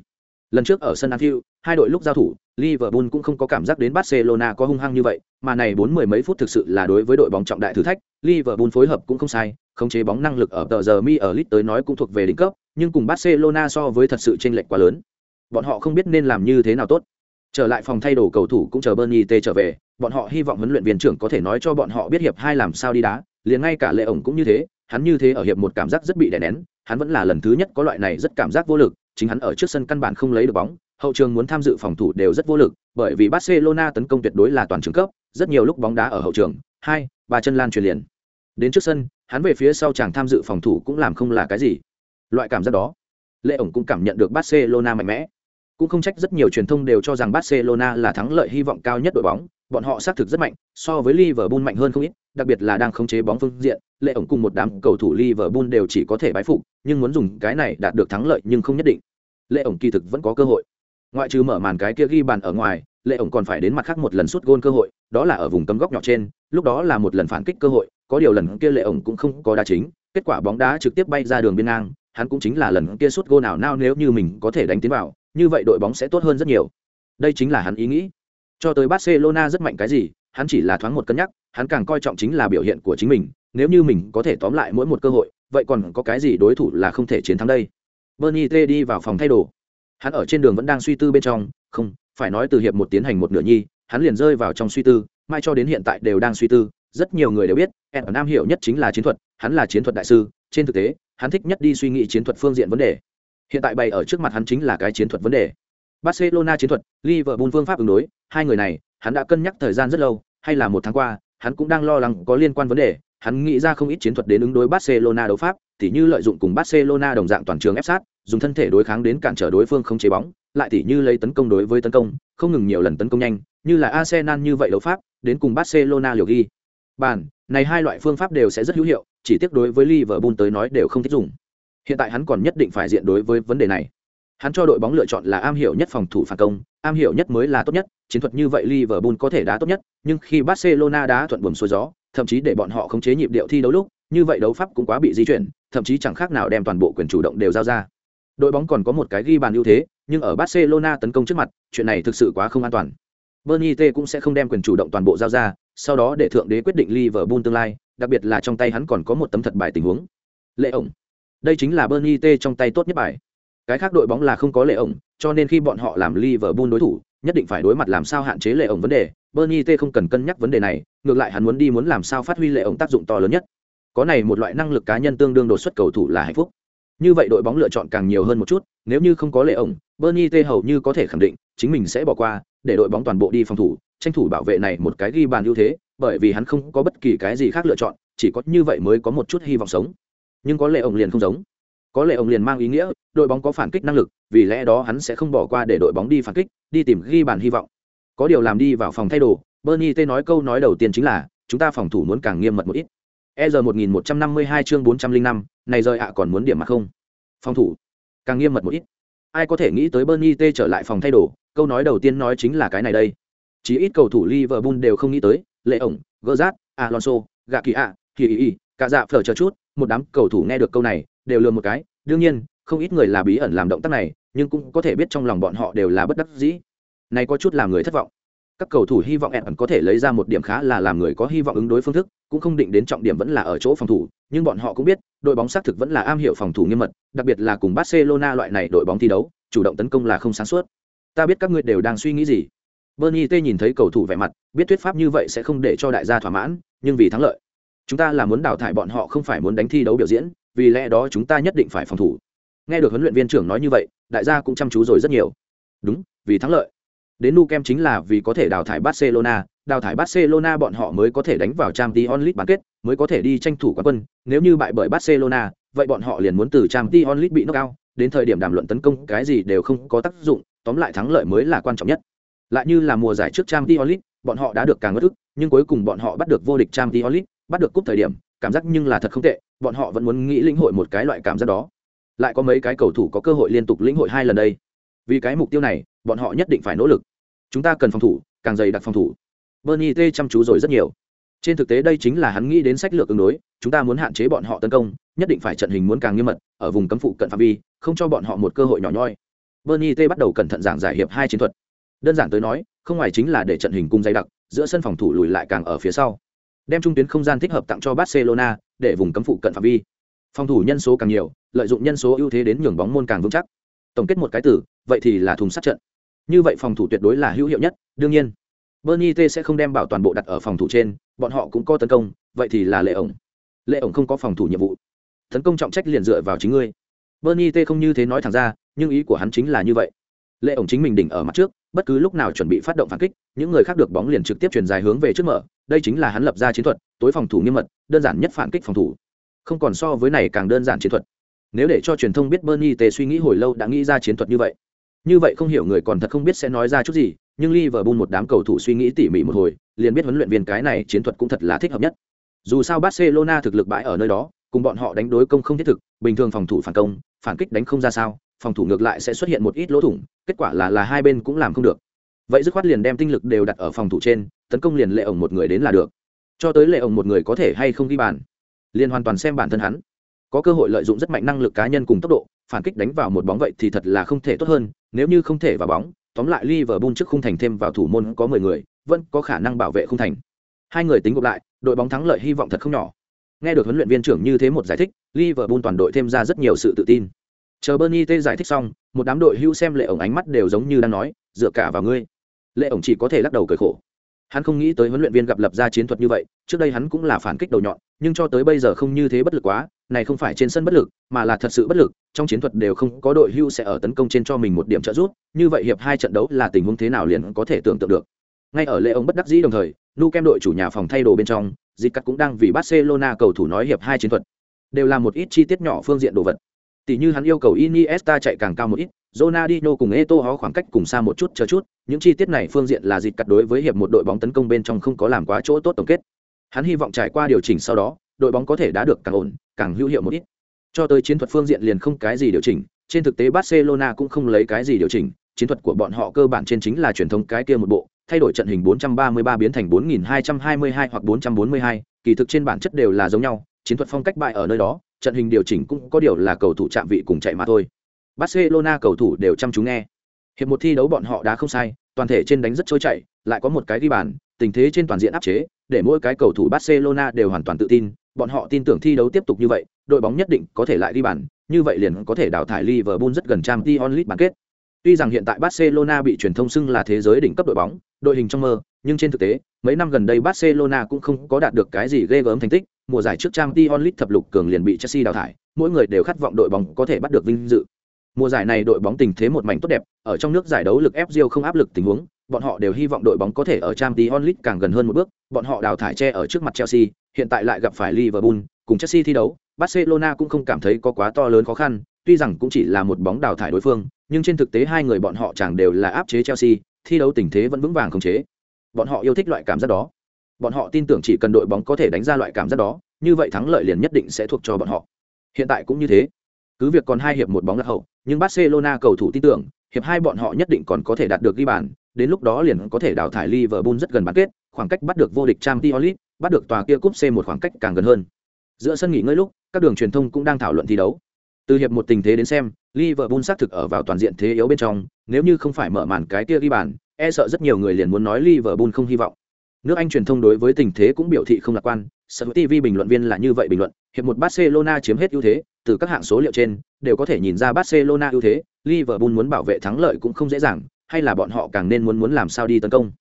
Lần trước ở sân Anfield, hai đội lúc giao thủ, Liverpool cũng không có cảm giác đến Barcelona có hung hăng như vậy, mà này bốn mười mấy phút thực sự là đối với đội bóng trọng đại thử thách, Liverpool phối hợp cũng không sai, khống chế bóng năng lực ở tờ giờ mi ở lit tới nói cũng thuộc về đỉnh cấp, nhưng cùng Barcelona so với thật sự chênh lệch quá lớn. Bọn họ không biết nên làm như thế nào tốt. Trở lại phòng thay đồ cầu thủ cũng chờ Bernie T trở về, bọn họ hy vọng huấn luyện viên trưởng có thể nói cho bọn họ biết hiệp hai làm sao đi đá, liền ngay cả Lệ ổng cũng như thế, hắn như thế ở hiệp một cảm giác rất bị đè nén, hắn vẫn là lần thứ nhất có loại này rất cảm giác vô lực, chính hắn ở trước sân căn bản không lấy được bóng, hậu trường muốn tham dự phòng thủ đều rất vô lực, bởi vì Barcelona tấn công tuyệt đối là toàn trường cấp, rất nhiều lúc bóng đá ở hậu trường, hai, ba chân lan truyền liền. Đến trước sân, hắn về phía sau chàng tham dự phòng thủ cũng làm không là cái gì. Loại cảm giác đó, Lệ ổng cũng cảm nhận được Barcelona mạnh mẽ. Cũng không trách rất nhiều truyền thông đều cho rằng Barcelona là thắng lợi hy vọng cao nhất đội bóng, bọn họ xác thực rất mạnh, so với Liverpool mạnh hơn không ít, đặc biệt là đang khống chế bóng phương diện, Lệ ổng cùng một đám cầu thủ Liverpool đều chỉ có thể bái phục, nhưng muốn dùng cái này đạt được thắng lợi nhưng không nhất định. Lệ ổng kỳ thực vẫn có cơ hội. Ngoại trừ mở màn cái kia ghi bàn ở ngoài, Lệ ổng còn phải đến mặt khác một lần suốt gôn cơ hội, đó là ở vùng cấm góc nhỏ trên, lúc đó là một lần phản kích cơ hội, có điều lần kia Lệ ổng cũng không có đá chính, kết quả bóng đá trực tiếp bay ra đường biên ngang, hắn cũng chính là lần kia suốt gôn nào nao nếu như mình có thể đánh tiến vào, như vậy đội bóng sẽ tốt hơn rất nhiều. Đây chính là hắn ý nghĩ. Cho tới Barcelona rất mạnh cái gì, hắn chỉ là thoáng một cân nhắc, hắn càng coi trọng chính là biểu hiện của chính mình, nếu như mình có thể tóm lại mỗi một cơ hội, vậy còn có cái gì đối thủ là không thể chiến thắng đây. Bernie T đi vào phòng thay đồ. Hắn ở trên đường vẫn đang suy tư bên trong, không, phải nói từ hiệp một tiến hành một nửa nhi, hắn liền rơi vào trong suy tư, mai cho đến hiện tại đều đang suy tư, rất nhiều người đều biết, em ở Nam hiểu nhất chính là chiến thuật, hắn là chiến thuật đại sư, trên thực tế, hắn thích nhất đi suy nghĩ chiến thuật phương diện vấn đề. Hiện tại bày ở trước mặt hắn chính là cái chiến thuật vấn đề. Barcelona chiến thuật, Liverpool phương pháp ứng đối, hai người này, hắn đã cân nhắc thời gian rất lâu, hay là một tháng qua, hắn cũng đang lo lắng có liên quan vấn đề, hắn nghĩ ra không ít chiến thuật đến ứng đối Barcelona đấu pháp, tỉ như lợi dụng cùng Barcelona đồng dạng toàn trường ép sát, dùng thân thể đối kháng đến cản trở đối phương không chế bóng, lại tỉ như lấy tấn công đối với tấn công, không ngừng nhiều lần tấn công nhanh, như là Arsenal như vậy đấu pháp, đến cùng Barcelona liều ghi. Bàn, này hai loại phương pháp đều sẽ rất hữu hiệu, chỉ tiếc đối với Liverpool tới nói đều không thích dùng. Hiện tại hắn còn nhất định phải diện đối với vấn đề này. Hắn cho đội bóng lựa chọn là am hiểu nhất phòng thủ phản công, am hiểu nhất mới là tốt nhất, chiến thuật như vậy Liverpool có thể đá tốt nhất, nhưng khi Barcelona đá thuận buồm xuôi gió, thậm chí để bọn họ khống chế nhịp điệu thi đấu lúc, như vậy đấu pháp cũng quá bị di chuyển, thậm chí chẳng khác nào đem toàn bộ quyền chủ động đều giao ra. Đội bóng còn có một cái ghi bàn ưu thế, nhưng ở Barcelona tấn công trước mặt, chuyện này thực sự quá không an toàn. Bernie T cũng sẽ không đem quyền chủ động toàn bộ giao ra, sau đó để thượng đế quyết định Liverpool tương lai, đặc biệt là trong tay hắn còn có một tấm thật bài tình huống. Lệ ổng. Đây chính là Bernie T trong tay tốt nhất bài. Cái khác đội bóng là không có lệ ổng, cho nên khi bọn họ làm Liverpool đối thủ, nhất định phải đối mặt làm sao hạn chế lệ ổng vấn đề. Bernie T không cần cân nhắc vấn đề này, ngược lại hắn muốn đi muốn làm sao phát huy lệ ổng tác dụng to lớn nhất. Có này một loại năng lực cá nhân tương đương đột xuất cầu thủ là hạnh phúc. Như vậy đội bóng lựa chọn càng nhiều hơn một chút, nếu như không có lệ ổng, Bernie T hầu như có thể khẳng định, chính mình sẽ bỏ qua, để đội bóng toàn bộ đi phòng thủ, tranh thủ bảo vệ này một cái ghi bàn ưu thế, bởi vì hắn không có bất kỳ cái gì khác lựa chọn, chỉ có như vậy mới có một chút hy vọng sống. Nhưng có lệ ổng liền không giống. Có lệ ổng liền mang ý nghĩa, đội bóng có phản kích năng lực, vì lẽ đó hắn sẽ không bỏ qua để đội bóng đi phản kích, đi tìm ghi bàn hy vọng. Có điều làm đi vào phòng thay đồ, Bernie T nói câu nói đầu tiên chính là, chúng ta phòng thủ muốn càng nghiêm mật một ít. EZ 1152 chương 405, này rời ạ còn muốn điểm mà không? Phòng thủ, càng nghiêm mật một ít. Ai có thể nghĩ tới Bernie T trở lại phòng thay đồ, câu nói đầu tiên nói chính là cái này đây. Chỉ ít cầu thủ Liverpool đều không nghĩ tới, Lệ ổng, Gerrard, Alonso, Gạ Kỳ ạ, Kỳ Ý, cả dạ phở chờ chút, một đám cầu thủ nghe được câu này, đều lườm một cái, đương nhiên, không ít người là bí ẩn làm động tác này, nhưng cũng có thể biết trong lòng bọn họ đều là bất đắc dĩ. Này có chút làm người thất vọng. Các cầu thủ hy vọng ẩn có thể lấy ra một điểm khá là làm người có hy vọng ứng đối phương thức, cũng không định đến trọng điểm vẫn là ở chỗ phòng thủ, nhưng bọn họ cũng biết, đội bóng xác thực vẫn là am hiểu phòng thủ nghiêm mật, đặc biệt là cùng Barcelona loại này đội bóng thi đấu, chủ động tấn công là không sáng suốt. Ta biết các ngươi đều đang suy nghĩ gì. Bernie T nhìn thấy cầu thủ vẻ mặt, biết thuyết pháp như vậy sẽ không để cho đại gia thỏa mãn, nhưng vì thắng lợi, chúng ta là muốn đào thải bọn họ không phải muốn đánh thi đấu biểu diễn, vì lẽ đó chúng ta nhất định phải phòng thủ. Nghe được huấn luyện viên trưởng nói như vậy, đại gia cũng chăm chú rồi rất nhiều. Đúng, vì thắng lợi. Đến nu kem chính là vì có thể đào thải Barcelona, đào thải Barcelona bọn họ mới có thể đánh vào Champions League bán kết, mới có thể đi tranh thủ quán quân, nếu như bại bởi Barcelona, vậy bọn họ liền muốn từ Champions League bị knock out, đến thời điểm đàm luận tấn công cái gì đều không có tác dụng, tóm lại thắng lợi mới là quan trọng nhất. Lại như là mùa giải trước Champions League, bọn họ đã được càng ngất ức, nhưng cuối cùng bọn họ bắt được vô địch Champions League, bắt được cúp thời điểm, cảm giác nhưng là thật không tệ, bọn họ vẫn muốn nghĩ lĩnh hội một cái loại cảm giác đó. Lại có mấy cái cầu thủ có cơ hội liên tục lĩnh hội hai lần đây. Vì cái mục tiêu này, bọn họ nhất định phải nỗ lực. Chúng ta cần phòng thủ, càng dày đặc phòng thủ. Bernie T chăm chú rồi rất nhiều. Trên thực tế đây chính là hắn nghĩ đến sách lược ứng đối, chúng ta muốn hạn chế bọn họ tấn công, nhất định phải trận hình muốn càng nghiêm mật, ở vùng cấm phụ cận phạm vi, không cho bọn họ một cơ hội nhỏ nhoi. Bernie T bắt đầu cẩn thận giảng giải hiệp hai chiến thuật. Đơn giản tới nói, không ngoài chính là để trận hình cung dày đặc, giữa sân phòng thủ lùi lại càng ở phía sau. Đem trung tuyến không gian thích hợp tặng cho Barcelona, để vùng cấm phụ cận phạm vi. Phòng thủ nhân số càng nhiều, lợi dụng nhân số ưu thế đến nhường bóng môn càng vững chắc. Tổng kết một cái từ, vậy thì là thùng sát trận. Như vậy phòng thủ tuyệt đối là hữu hiệu nhất, đương nhiên. Bernie T sẽ không đem bảo toàn bộ đặt ở phòng thủ trên, bọn họ cũng có tấn công, vậy thì là lệ ổng. Lệ ổng không có phòng thủ nhiệm vụ. Tấn công trọng trách liền dựa vào chính ngươi. Bernie T không như thế nói thẳng ra, nhưng ý của hắn chính là như vậy. Lệ ổng chính mình đỉnh ở mặt trước, bất cứ lúc nào chuẩn bị phát động phản kích, những người khác được bóng liền trực tiếp truyền dài hướng về trước mở, đây chính là hắn lập ra chiến thuật, tối phòng thủ nghiêm mật, đơn giản nhất phản kích phòng thủ. Không còn so với này càng đơn giản chiến thuật. Nếu để cho truyền thông biết Bernie T suy nghĩ hồi lâu đã nghĩ ra chiến thuật như vậy, như vậy không hiểu người còn thật không biết sẽ nói ra chút gì, nhưng Liverpool một đám cầu thủ suy nghĩ tỉ mỉ một hồi, liền biết huấn luyện viên cái này chiến thuật cũng thật là thích hợp nhất. Dù sao Barcelona thực lực bãi ở nơi đó, cùng bọn họ đánh đối công không thiết thực, bình thường phòng thủ phản công, phản kích đánh không ra sao, phòng thủ ngược lại sẽ xuất hiện một ít lỗ thủng, kết quả là là hai bên cũng làm không được. Vậy dứt khoát liền đem tinh lực đều đặt ở phòng thủ trên, tấn công liền lệ ổng một người đến là được. Cho tới lệ ổng một người có thể hay không ghi bàn, liền hoàn toàn xem bản thân hắn. Có cơ hội lợi dụng rất mạnh năng lực cá nhân cùng tốc độ, phản kích đánh vào một bóng vậy thì thật là không thể tốt hơn, nếu như không thể vào bóng, tóm lại Liverpool trước khung thành thêm vào thủ môn có 10 người, vẫn có khả năng bảo vệ khung thành. Hai người tính gộp lại, đội bóng thắng lợi hy vọng thật không nhỏ. Nghe được huấn luyện viên trưởng như thế một giải thích, Liverpool toàn đội thêm ra rất nhiều sự tự tin. Chờ Bernie T giải thích xong, một đám đội hưu xem lệ ổng ánh mắt đều giống như đang nói, dựa cả vào ngươi. Lệ ổng chỉ có thể lắc đầu cười khổ. Hắn không nghĩ tới huấn luyện viên gặp lập ra chiến thuật như vậy, trước đây hắn cũng là phản kích đầu nhọn, nhưng cho tới bây giờ không như thế bất lực quá, này không phải trên sân bất lực, mà là thật sự bất lực, trong chiến thuật đều không có đội hưu sẽ ở tấn công trên cho mình một điểm trợ giúp, như vậy hiệp hai trận đấu là tình huống thế nào liền có thể tưởng tượng được. Ngay ở lễ ông bất đắc dĩ đồng thời, Nu Kem đội chủ nhà phòng thay đồ bên trong, Dịch Cắt cũng đang vì Barcelona cầu thủ nói hiệp hai chiến thuật. đều là một ít chi tiết nhỏ phương diện đồ vật tỷ như hắn yêu cầu Iniesta chạy càng cao một ít Ronaldinho cùng Eto'o khoảng cách cùng xa một chút chờ chút những chi tiết này phương diện là dịch cắt đối với hiệp một đội bóng tấn công bên trong không có làm quá chỗ tốt tổng kết hắn hy vọng trải qua điều chỉnh sau đó đội bóng có thể đá được càng ổn càng hữu hiệu một ít cho tới chiến thuật phương diện liền không cái gì điều chỉnh trên thực tế Barcelona cũng không lấy cái gì điều chỉnh chiến thuật của bọn họ cơ bản trên chính là truyền thống cái kia một bộ thay đổi trận hình 433 biến thành 4222 hoặc 442, kỳ thực trên bản chất đều là giống nhau, chiến thuật phong cách bại ở nơi đó, trận hình điều chỉnh cũng có điều là cầu thủ chạm vị cùng chạy mà thôi. Barcelona cầu thủ đều chăm chú nghe. Hiệp một thi đấu bọn họ đã không sai, toàn thể trên đánh rất trôi chảy, lại có một cái ghi bàn, tình thế trên toàn diện áp chế, để mỗi cái cầu thủ Barcelona đều hoàn toàn tự tin, bọn họ tin tưởng thi đấu tiếp tục như vậy, đội bóng nhất định có thể lại đi bàn, như vậy liền có thể đào thải Liverpool rất gần Champions League bán kết. Tuy rằng hiện tại Barcelona bị truyền thông xưng là thế giới đỉnh cấp đội bóng, đội hình trong mơ, nhưng trên thực tế, mấy năm gần đây Barcelona cũng không có đạt được cái gì ghê gớm thành tích, mùa giải trước Champions League thập lục cường liền bị Chelsea đào thải, mỗi người đều khát vọng đội bóng có thể bắt được vinh dự. Mùa giải này đội bóng tình thế một mảnh tốt đẹp, ở trong nước giải đấu lực ép Real không áp lực tình huống, bọn họ đều hy vọng đội bóng có thể ở Champions League càng gần hơn một bước, bọn họ đào thải che ở trước mặt Chelsea, hiện tại lại gặp phải Liverpool, cùng Chelsea thi đấu, Barcelona cũng không cảm thấy có quá to lớn khó khăn, tuy rằng cũng chỉ là một bóng đào thải đối phương, nhưng trên thực tế hai người bọn họ chẳng đều là áp chế Chelsea, thi đấu tình thế vẫn vững vàng khống chế. Bọn họ yêu thích loại cảm giác đó. Bọn họ tin tưởng chỉ cần đội bóng có thể đánh ra loại cảm giác đó, như vậy thắng lợi liền nhất định sẽ thuộc cho bọn họ. Hiện tại cũng như thế. Cứ việc còn hai hiệp một bóng lạc hậu, nhưng Barcelona cầu thủ tin tưởng, hiệp hai bọn họ nhất định còn có thể đạt được ghi bàn, đến lúc đó liền có thể đào thải Liverpool rất gần bán kết, khoảng cách bắt được vô địch Champions League, bắt được tòa kia cúp C một khoảng cách càng gần hơn. Giữa sân nghỉ ngơi lúc, các đường truyền thông cũng đang thảo luận thi đấu. Từ hiệp một tình thế đến xem, Liverpool xác thực ở vào toàn diện thế yếu bên trong, nếu như không phải mở màn cái kia ghi bàn, e sợ rất nhiều người liền muốn nói Liverpool không hy vọng. Nước Anh truyền thông đối với tình thế cũng biểu thị không lạc quan, Sở TV bình luận viên là như vậy bình luận, hiệp một Barcelona chiếm hết ưu thế, từ các hạng số liệu trên đều có thể nhìn ra Barcelona ưu thế, Liverpool muốn bảo vệ thắng lợi cũng không dễ dàng, hay là bọn họ càng nên muốn muốn làm sao đi tấn công.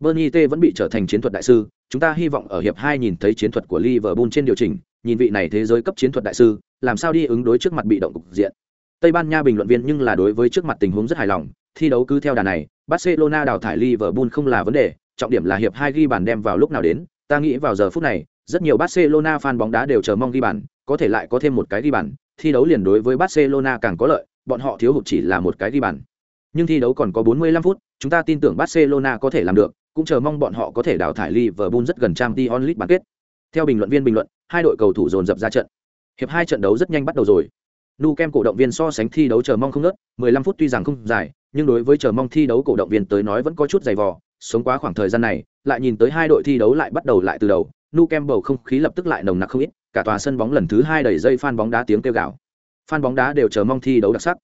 Bernie T vẫn bị trở thành chiến thuật đại sư, chúng ta hy vọng ở hiệp hai nhìn thấy chiến thuật của Liverpool trên điều chỉnh, nhìn vị này thế giới cấp chiến thuật đại sư, làm sao đi ứng đối trước mặt bị động cục diện. Tây Ban Nha bình luận viên nhưng là đối với trước mặt tình huống rất hài lòng, thi đấu cứ theo đà này, Barcelona đào thải Liverpool không là vấn đề, trọng điểm là hiệp hai ghi bàn đem vào lúc nào đến, ta nghĩ vào giờ phút này, rất nhiều Barcelona fan bóng đá đều chờ mong ghi bàn, có thể lại có thêm một cái ghi bàn, thi đấu liền đối với Barcelona càng có lợi, bọn họ thiếu hụt chỉ là một cái ghi bàn. Nhưng thi đấu còn có 45 phút, chúng ta tin tưởng Barcelona có thể làm được, cũng chờ mong bọn họ có thể đào thải Liverpool rất gần Champions League bán kết. Theo bình luận viên bình luận, hai đội cầu thủ dồn dập ra trận. Hiệp hai trận đấu rất nhanh bắt đầu rồi. Nu Kem cổ động viên so sánh thi đấu chờ mong không ngớt, 15 phút tuy rằng không dài, nhưng đối với chờ mong thi đấu cổ động viên tới nói vẫn có chút dày vò, sống quá khoảng thời gian này, lại nhìn tới hai đội thi đấu lại bắt đầu lại từ đầu, Nu Kem bầu không khí lập tức lại nồng nặc không ít, cả tòa sân bóng lần thứ hai đầy dây fan bóng đá tiếng kêu gào. Fan bóng đá đều chờ mong thi đấu đặc sắc.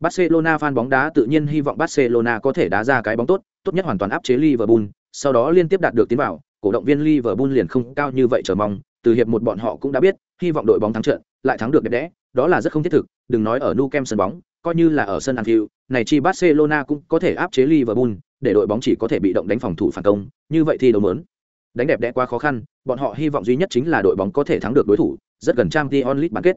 Barcelona fan bóng đá tự nhiên hy vọng Barcelona có thể đá ra cái bóng tốt, tốt nhất hoàn toàn áp chế Liverpool, sau đó liên tiếp đạt được tiến vào, cổ động viên Liverpool liền không cao như vậy chờ mong, từ hiệp một bọn họ cũng đã biết, hy vọng đội bóng thắng trận, lại thắng được đẹp đẽ, đó là rất không thiết thực, đừng nói ở Nou Camp sân bóng, coi như là ở sân Anfield, này chi Barcelona cũng có thể áp chế Liverpool, để đội bóng chỉ có thể bị động đánh phòng thủ phản công, như vậy thì đấu mớn. Đánh đẹp đẽ quá khó khăn, bọn họ hy vọng duy nhất chính là đội bóng có thể thắng được đối thủ, rất gần Champions League bán kết.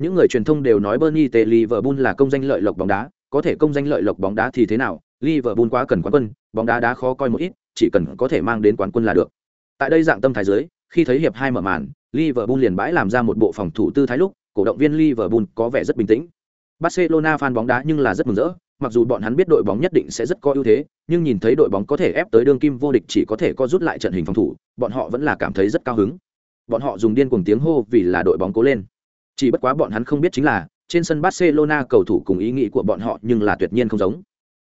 Những người truyền thông đều nói Bernie T Liverpool là công danh lợi lộc bóng đá, có thể công danh lợi lộc bóng đá thì thế nào, Liverpool quá cần quán quân, bóng đá đá khó coi một ít, chỉ cần có thể mang đến quán quân là được. Tại đây dạng tâm thái dưới, khi thấy hiệp hai mở màn, Liverpool liền bãi làm ra một bộ phòng thủ tư thái lúc, cổ động viên Liverpool có vẻ rất bình tĩnh. Barcelona fan bóng đá nhưng là rất mừng rỡ, mặc dù bọn hắn biết đội bóng nhất định sẽ rất có ưu thế, nhưng nhìn thấy đội bóng có thể ép tới đương kim vô địch chỉ có thể co rút lại trận hình phòng thủ, bọn họ vẫn là cảm thấy rất cao hứng. Bọn họ dùng điên cuồng tiếng hô vì là đội bóng cố lên. Chỉ bất quá bọn hắn không biết chính là, trên sân Barcelona cầu thủ cùng ý nghĩ của bọn họ nhưng là tuyệt nhiên không giống.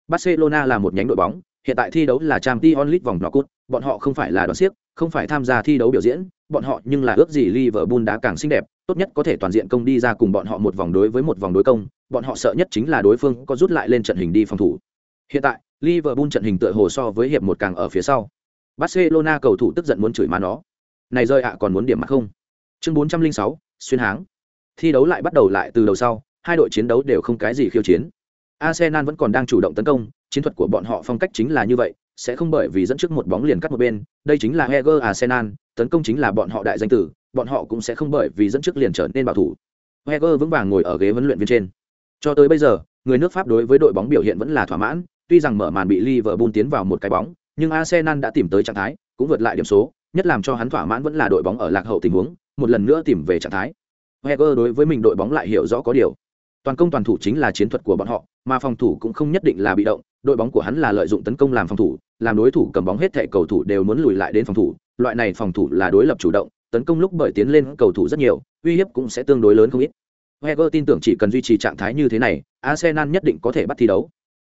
Barcelona là một nhánh đội bóng, hiện tại thi đấu là Champions League vòng knock-out, bọn họ không phải là đoàn xiếc, không phải tham gia thi đấu biểu diễn, bọn họ nhưng là ước gì Liverpool đá càng xinh đẹp, tốt nhất có thể toàn diện công đi ra cùng bọn họ một vòng đối với một vòng đối công, bọn họ sợ nhất chính là đối phương có rút lại lên trận hình đi phòng thủ. Hiện tại, Liverpool trận hình tựa hồ so với hiệp một càng ở phía sau. Barcelona cầu thủ tức giận muốn chửi má nó. Này rơi ạ còn muốn điểm mặt không? Chương 406, xuyên háng. Thi đấu lại bắt đầu lại từ đầu sau, hai đội chiến đấu đều không cái gì khiêu chiến. Arsenal vẫn còn đang chủ động tấn công, chiến thuật của bọn họ phong cách chính là như vậy, sẽ không bởi vì dẫn trước một bóng liền cắt một bên, đây chính là Heger Arsenal, tấn công chính là bọn họ đại danh tử, bọn họ cũng sẽ không bởi vì dẫn trước liền trở nên bảo thủ. Heger vững vàng ngồi ở ghế huấn luyện viên trên. Cho tới bây giờ, người nước Pháp đối với đội bóng biểu hiện vẫn là thỏa mãn, tuy rằng mở màn bị Liverpool tiến vào một cái bóng, nhưng Arsenal đã tìm tới trạng thái, cũng vượt lại điểm số, nhất làm cho hắn thỏa mãn vẫn là đội bóng ở lạc hậu tình huống, một lần nữa tìm về trạng thái. Heger đối với mình đội bóng lại hiểu rõ có điều. Toàn công toàn thủ chính là chiến thuật của bọn họ, mà phòng thủ cũng không nhất định là bị động, đội bóng của hắn là lợi dụng tấn công làm phòng thủ, làm đối thủ cầm bóng hết thảy cầu thủ đều muốn lùi lại đến phòng thủ, loại này phòng thủ là đối lập chủ động, tấn công lúc bởi tiến lên cầu thủ rất nhiều, uy hiếp cũng sẽ tương đối lớn không ít. Heger tin tưởng chỉ cần duy trì trạng thái như thế này, Arsenal nhất định có thể bắt thi đấu.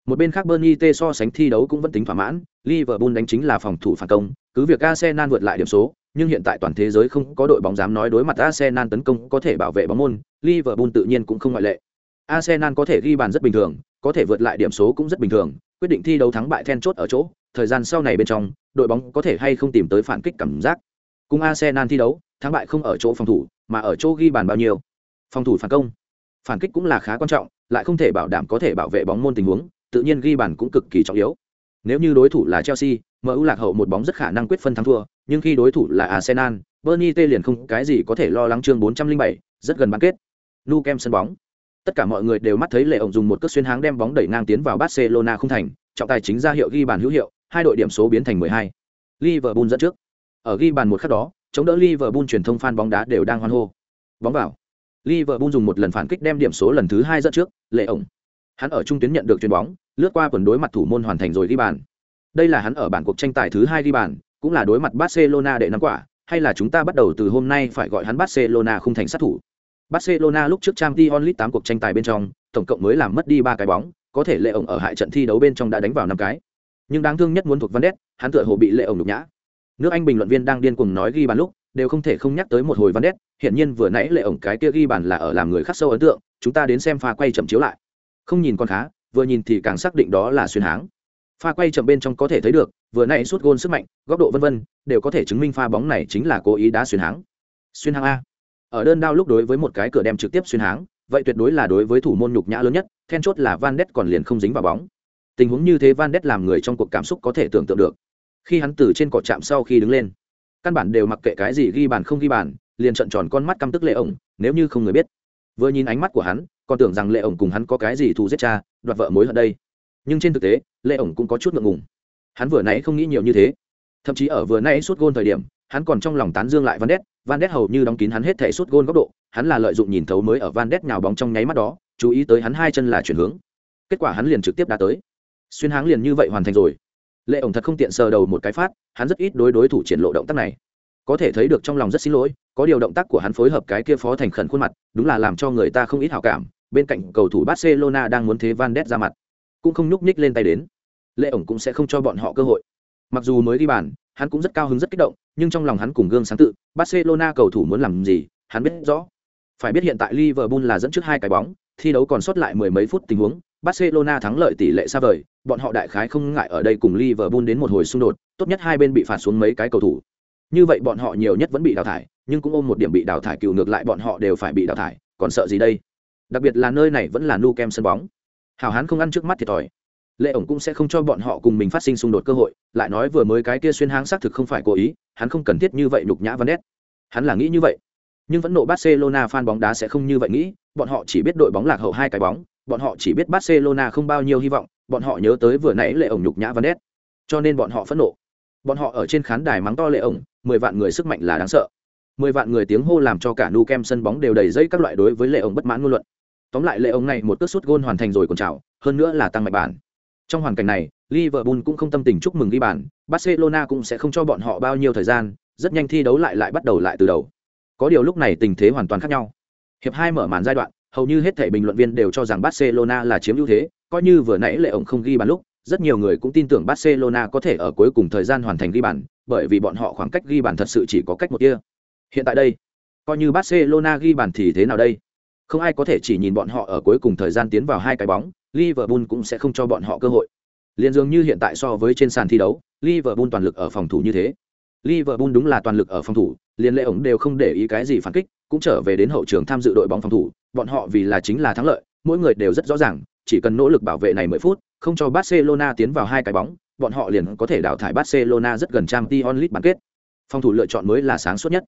Một bên khác Burnley T so sánh thi đấu cũng vẫn tính thỏa mãn, Liverpool đánh chính là phòng thủ phản công, cứ việc Arsenal vượt lại điểm số, nhưng hiện tại toàn thế giới không có đội bóng dám nói đối mặt Arsenal tấn công có thể bảo vệ bóng môn, Liverpool tự nhiên cũng không ngoại lệ. Arsenal có thể ghi bàn rất bình thường, có thể vượt lại điểm số cũng rất bình thường, quyết định thi đấu thắng bại then chốt ở chỗ, thời gian sau này bên trong, đội bóng có thể hay không tìm tới phản kích cảm giác. Cùng Arsenal thi đấu, thắng bại không ở chỗ phòng thủ, mà ở chỗ ghi bàn bao nhiêu. Phòng thủ phản công, phản kích cũng là khá quan trọng, lại không thể bảo đảm có thể bảo vệ bóng môn tình huống, tự nhiên ghi bàn cũng cực kỳ trọng yếu. Nếu như đối thủ là Chelsea, MU lạc hậu một bóng rất khả năng quyết phân thắng thua, nhưng khi đối thủ là Arsenal, Bernie T liền không cái gì có thể lo lắng chương 407, rất gần bán kết. Nu Kem sân bóng. Tất cả mọi người đều mắt thấy Lệ ổng dùng một cước xuyên háng đem bóng đẩy ngang tiến vào Barcelona không thành, trọng tài chính ra hiệu ghi bàn hữu hiệu, hai đội điểm số biến thành 12. Liverpool dẫn trước. Ở ghi bàn một khắc đó, chống đỡ Liverpool truyền thông fan bóng đá đều đang hoan hô. Bóng vào. Liverpool dùng một lần phản kích đem điểm số lần thứ hai dẫn trước, Lệ ổng. Hắn ở trung tuyến nhận được chuyền bóng, lướt qua quần đối mặt thủ môn hoàn thành rồi ghi bàn. Đây là hắn ở bản cuộc tranh tài thứ hai ghi bàn, cũng là đối mặt Barcelona để nắm quả, hay là chúng ta bắt đầu từ hôm nay phải gọi hắn Barcelona không thành sát thủ. Barcelona lúc trước Champions League 8 cuộc tranh tài bên trong, tổng cộng mới làm mất đi 3 cái bóng, có thể lệ ổng ở hại trận thi đấu bên trong đã đánh vào 5 cái. Nhưng đáng thương nhất muốn thuộc Van Ness, hắn tựa hồ bị lệ ổng nhục nhã. Nước Anh bình luận viên đang điên cuồng nói ghi bàn lúc, đều không thể không nhắc tới một hồi Van Ness, hiện nhiên vừa nãy lệ ổng cái kia ghi bàn là ở làm người khắc sâu ấn tượng, chúng ta đến xem pha quay chậm chiếu lại. Không nhìn con khá, vừa nhìn thì càng xác định đó là xuyên háng pha quay chậm bên trong có thể thấy được, vừa nãy suốt gôn sức mạnh, góc độ vân vân, đều có thể chứng minh pha bóng này chính là cố ý đá xuyên háng. Xuyên háng a. Ở đơn đao lúc đối với một cái cửa đem trực tiếp xuyên háng, vậy tuyệt đối là đối với thủ môn nhục nhã lớn nhất, then chốt là van đét còn liền không dính vào bóng. Tình huống như thế van đét làm người trong cuộc cảm xúc có thể tưởng tượng được. Khi hắn từ trên cỏ chạm sau khi đứng lên, căn bản đều mặc kệ cái gì ghi bàn không ghi bàn, liền trận tròn con mắt căm tức lệ ổng, nếu như không người biết. Vừa nhìn ánh mắt của hắn, còn tưởng rằng lệ ổng cùng hắn có cái gì thù giết cha, đoạt vợ mối hận đây nhưng trên thực tế lệ ổng cũng có chút ngượng ngùng. Hắn vừa nãy không nghĩ nhiều như thế. Thậm chí ở vừa nãy suốt gôn thời điểm, hắn còn trong lòng tán dương lại van đét. Van đét hầu như đóng kín hắn hết thể suốt gôn góc độ, hắn là lợi dụng nhìn thấu mới ở van đét nhào bóng trong nháy mắt đó, chú ý tới hắn hai chân là chuyển hướng. Kết quả hắn liền trực tiếp đã tới. Xuyên háng liền như vậy hoàn thành rồi. Lệ ổng thật không tiện sờ đầu một cái phát, hắn rất ít đối đối thủ triển lộ động tác này. Có thể thấy được trong lòng rất xin lỗi, có điều động tác của hắn phối hợp cái kia phó thành khẩn khuôn mặt, đúng là làm cho người ta không ít hảo cảm. Bên cạnh cầu thủ barcelona đang muốn thế van đét ra mặt cũng không nhúc nhích lên tay đến. Lệ ổng cũng sẽ không cho bọn họ cơ hội. Mặc dù mới ghi bàn, hắn cũng rất cao hứng rất kích động, nhưng trong lòng hắn cùng gương sáng tự, barcelona cầu thủ muốn làm gì, hắn biết rõ. Phải biết hiện tại liverpool là dẫn trước hai cái bóng, thi đấu còn sót lại mười mấy phút tình huống, barcelona thắng lợi tỷ lệ xa vời, bọn họ đại khái không ngại ở đây cùng liverpool đến một hồi xung đột, tốt nhất hai bên bị phạt xuống mấy cái cầu thủ. Như vậy bọn họ nhiều nhất vẫn bị đào thải, nhưng cũng ôm một điểm bị đào thải cựu ngược lại bọn họ đều phải bị đào thải, còn sợ gì đây? Đặc biệt là nơi này vẫn là nu kem sân bóng hào hán không ăn trước mắt thiệt thòi. Lệ ổng cũng sẽ không cho bọn họ cùng mình phát sinh xung đột cơ hội, lại nói vừa mới cái kia xuyên háng xác thực không phải cố ý, hắn không cần thiết như vậy nhục nhã văn đét hắn là nghĩ như vậy. Nhưng vẫn nộ barcelona fan bóng đá sẽ không như vậy nghĩ, bọn họ chỉ biết đội bóng lạc hậu hai cái bóng, bọn họ chỉ biết barcelona không bao nhiêu hy vọng, bọn họ nhớ tới vừa nãy lệ ổng nhục nhã văn đét cho nên bọn họ phẫn nộ. Bọn họ ở trên khán đài mắng to lệ ổng, mười vạn người sức mạnh là đáng sợ. Mười vạn người tiếng hô làm cho cả nu kem sân bóng đều đầy dây các loại đối với lệ ổng bất mãn ngôn luận tóm lại lệ ông này một cước sút gôn hoàn thành rồi còn chào, hơn nữa là tăng mạnh bản. Trong hoàn cảnh này, liverpool cũng không tâm tình chúc mừng ghi bàn, barcelona cũng sẽ không cho bọn họ bao nhiêu thời gian, rất nhanh thi đấu lại lại bắt đầu lại từ đầu. Có điều lúc này tình thế hoàn toàn khác nhau. Hiệp hai mở màn giai đoạn, hầu như hết thảy bình luận viên đều cho rằng barcelona là chiếm ưu thế, coi như vừa nãy lệ ổng không ghi bàn lúc, rất nhiều người cũng tin tưởng barcelona có thể ở cuối cùng thời gian hoàn thành ghi bàn, bởi vì bọn họ khoảng cách ghi bàn thật sự chỉ có cách một kia. Hiện tại đây, coi như barcelona ghi bàn thì thế nào đây? Không ai có thể chỉ nhìn bọn họ ở cuối cùng thời gian tiến vào hai cái bóng, Liverpool cũng sẽ không cho bọn họ cơ hội. Liên dường như hiện tại so với trên sàn thi đấu, Liverpool toàn lực ở phòng thủ như thế. Liverpool đúng là toàn lực ở phòng thủ, liên lệ ổng đều không để ý cái gì phản kích, cũng trở về đến hậu trường tham dự đội bóng phòng thủ, bọn họ vì là chính là thắng lợi, mỗi người đều rất rõ ràng, chỉ cần nỗ lực bảo vệ này 10 phút, không cho Barcelona tiến vào hai cái bóng, bọn họ liền có thể đào thải Barcelona rất gần Champions League bán kết. Phòng thủ lựa chọn mới là sáng suốt nhất.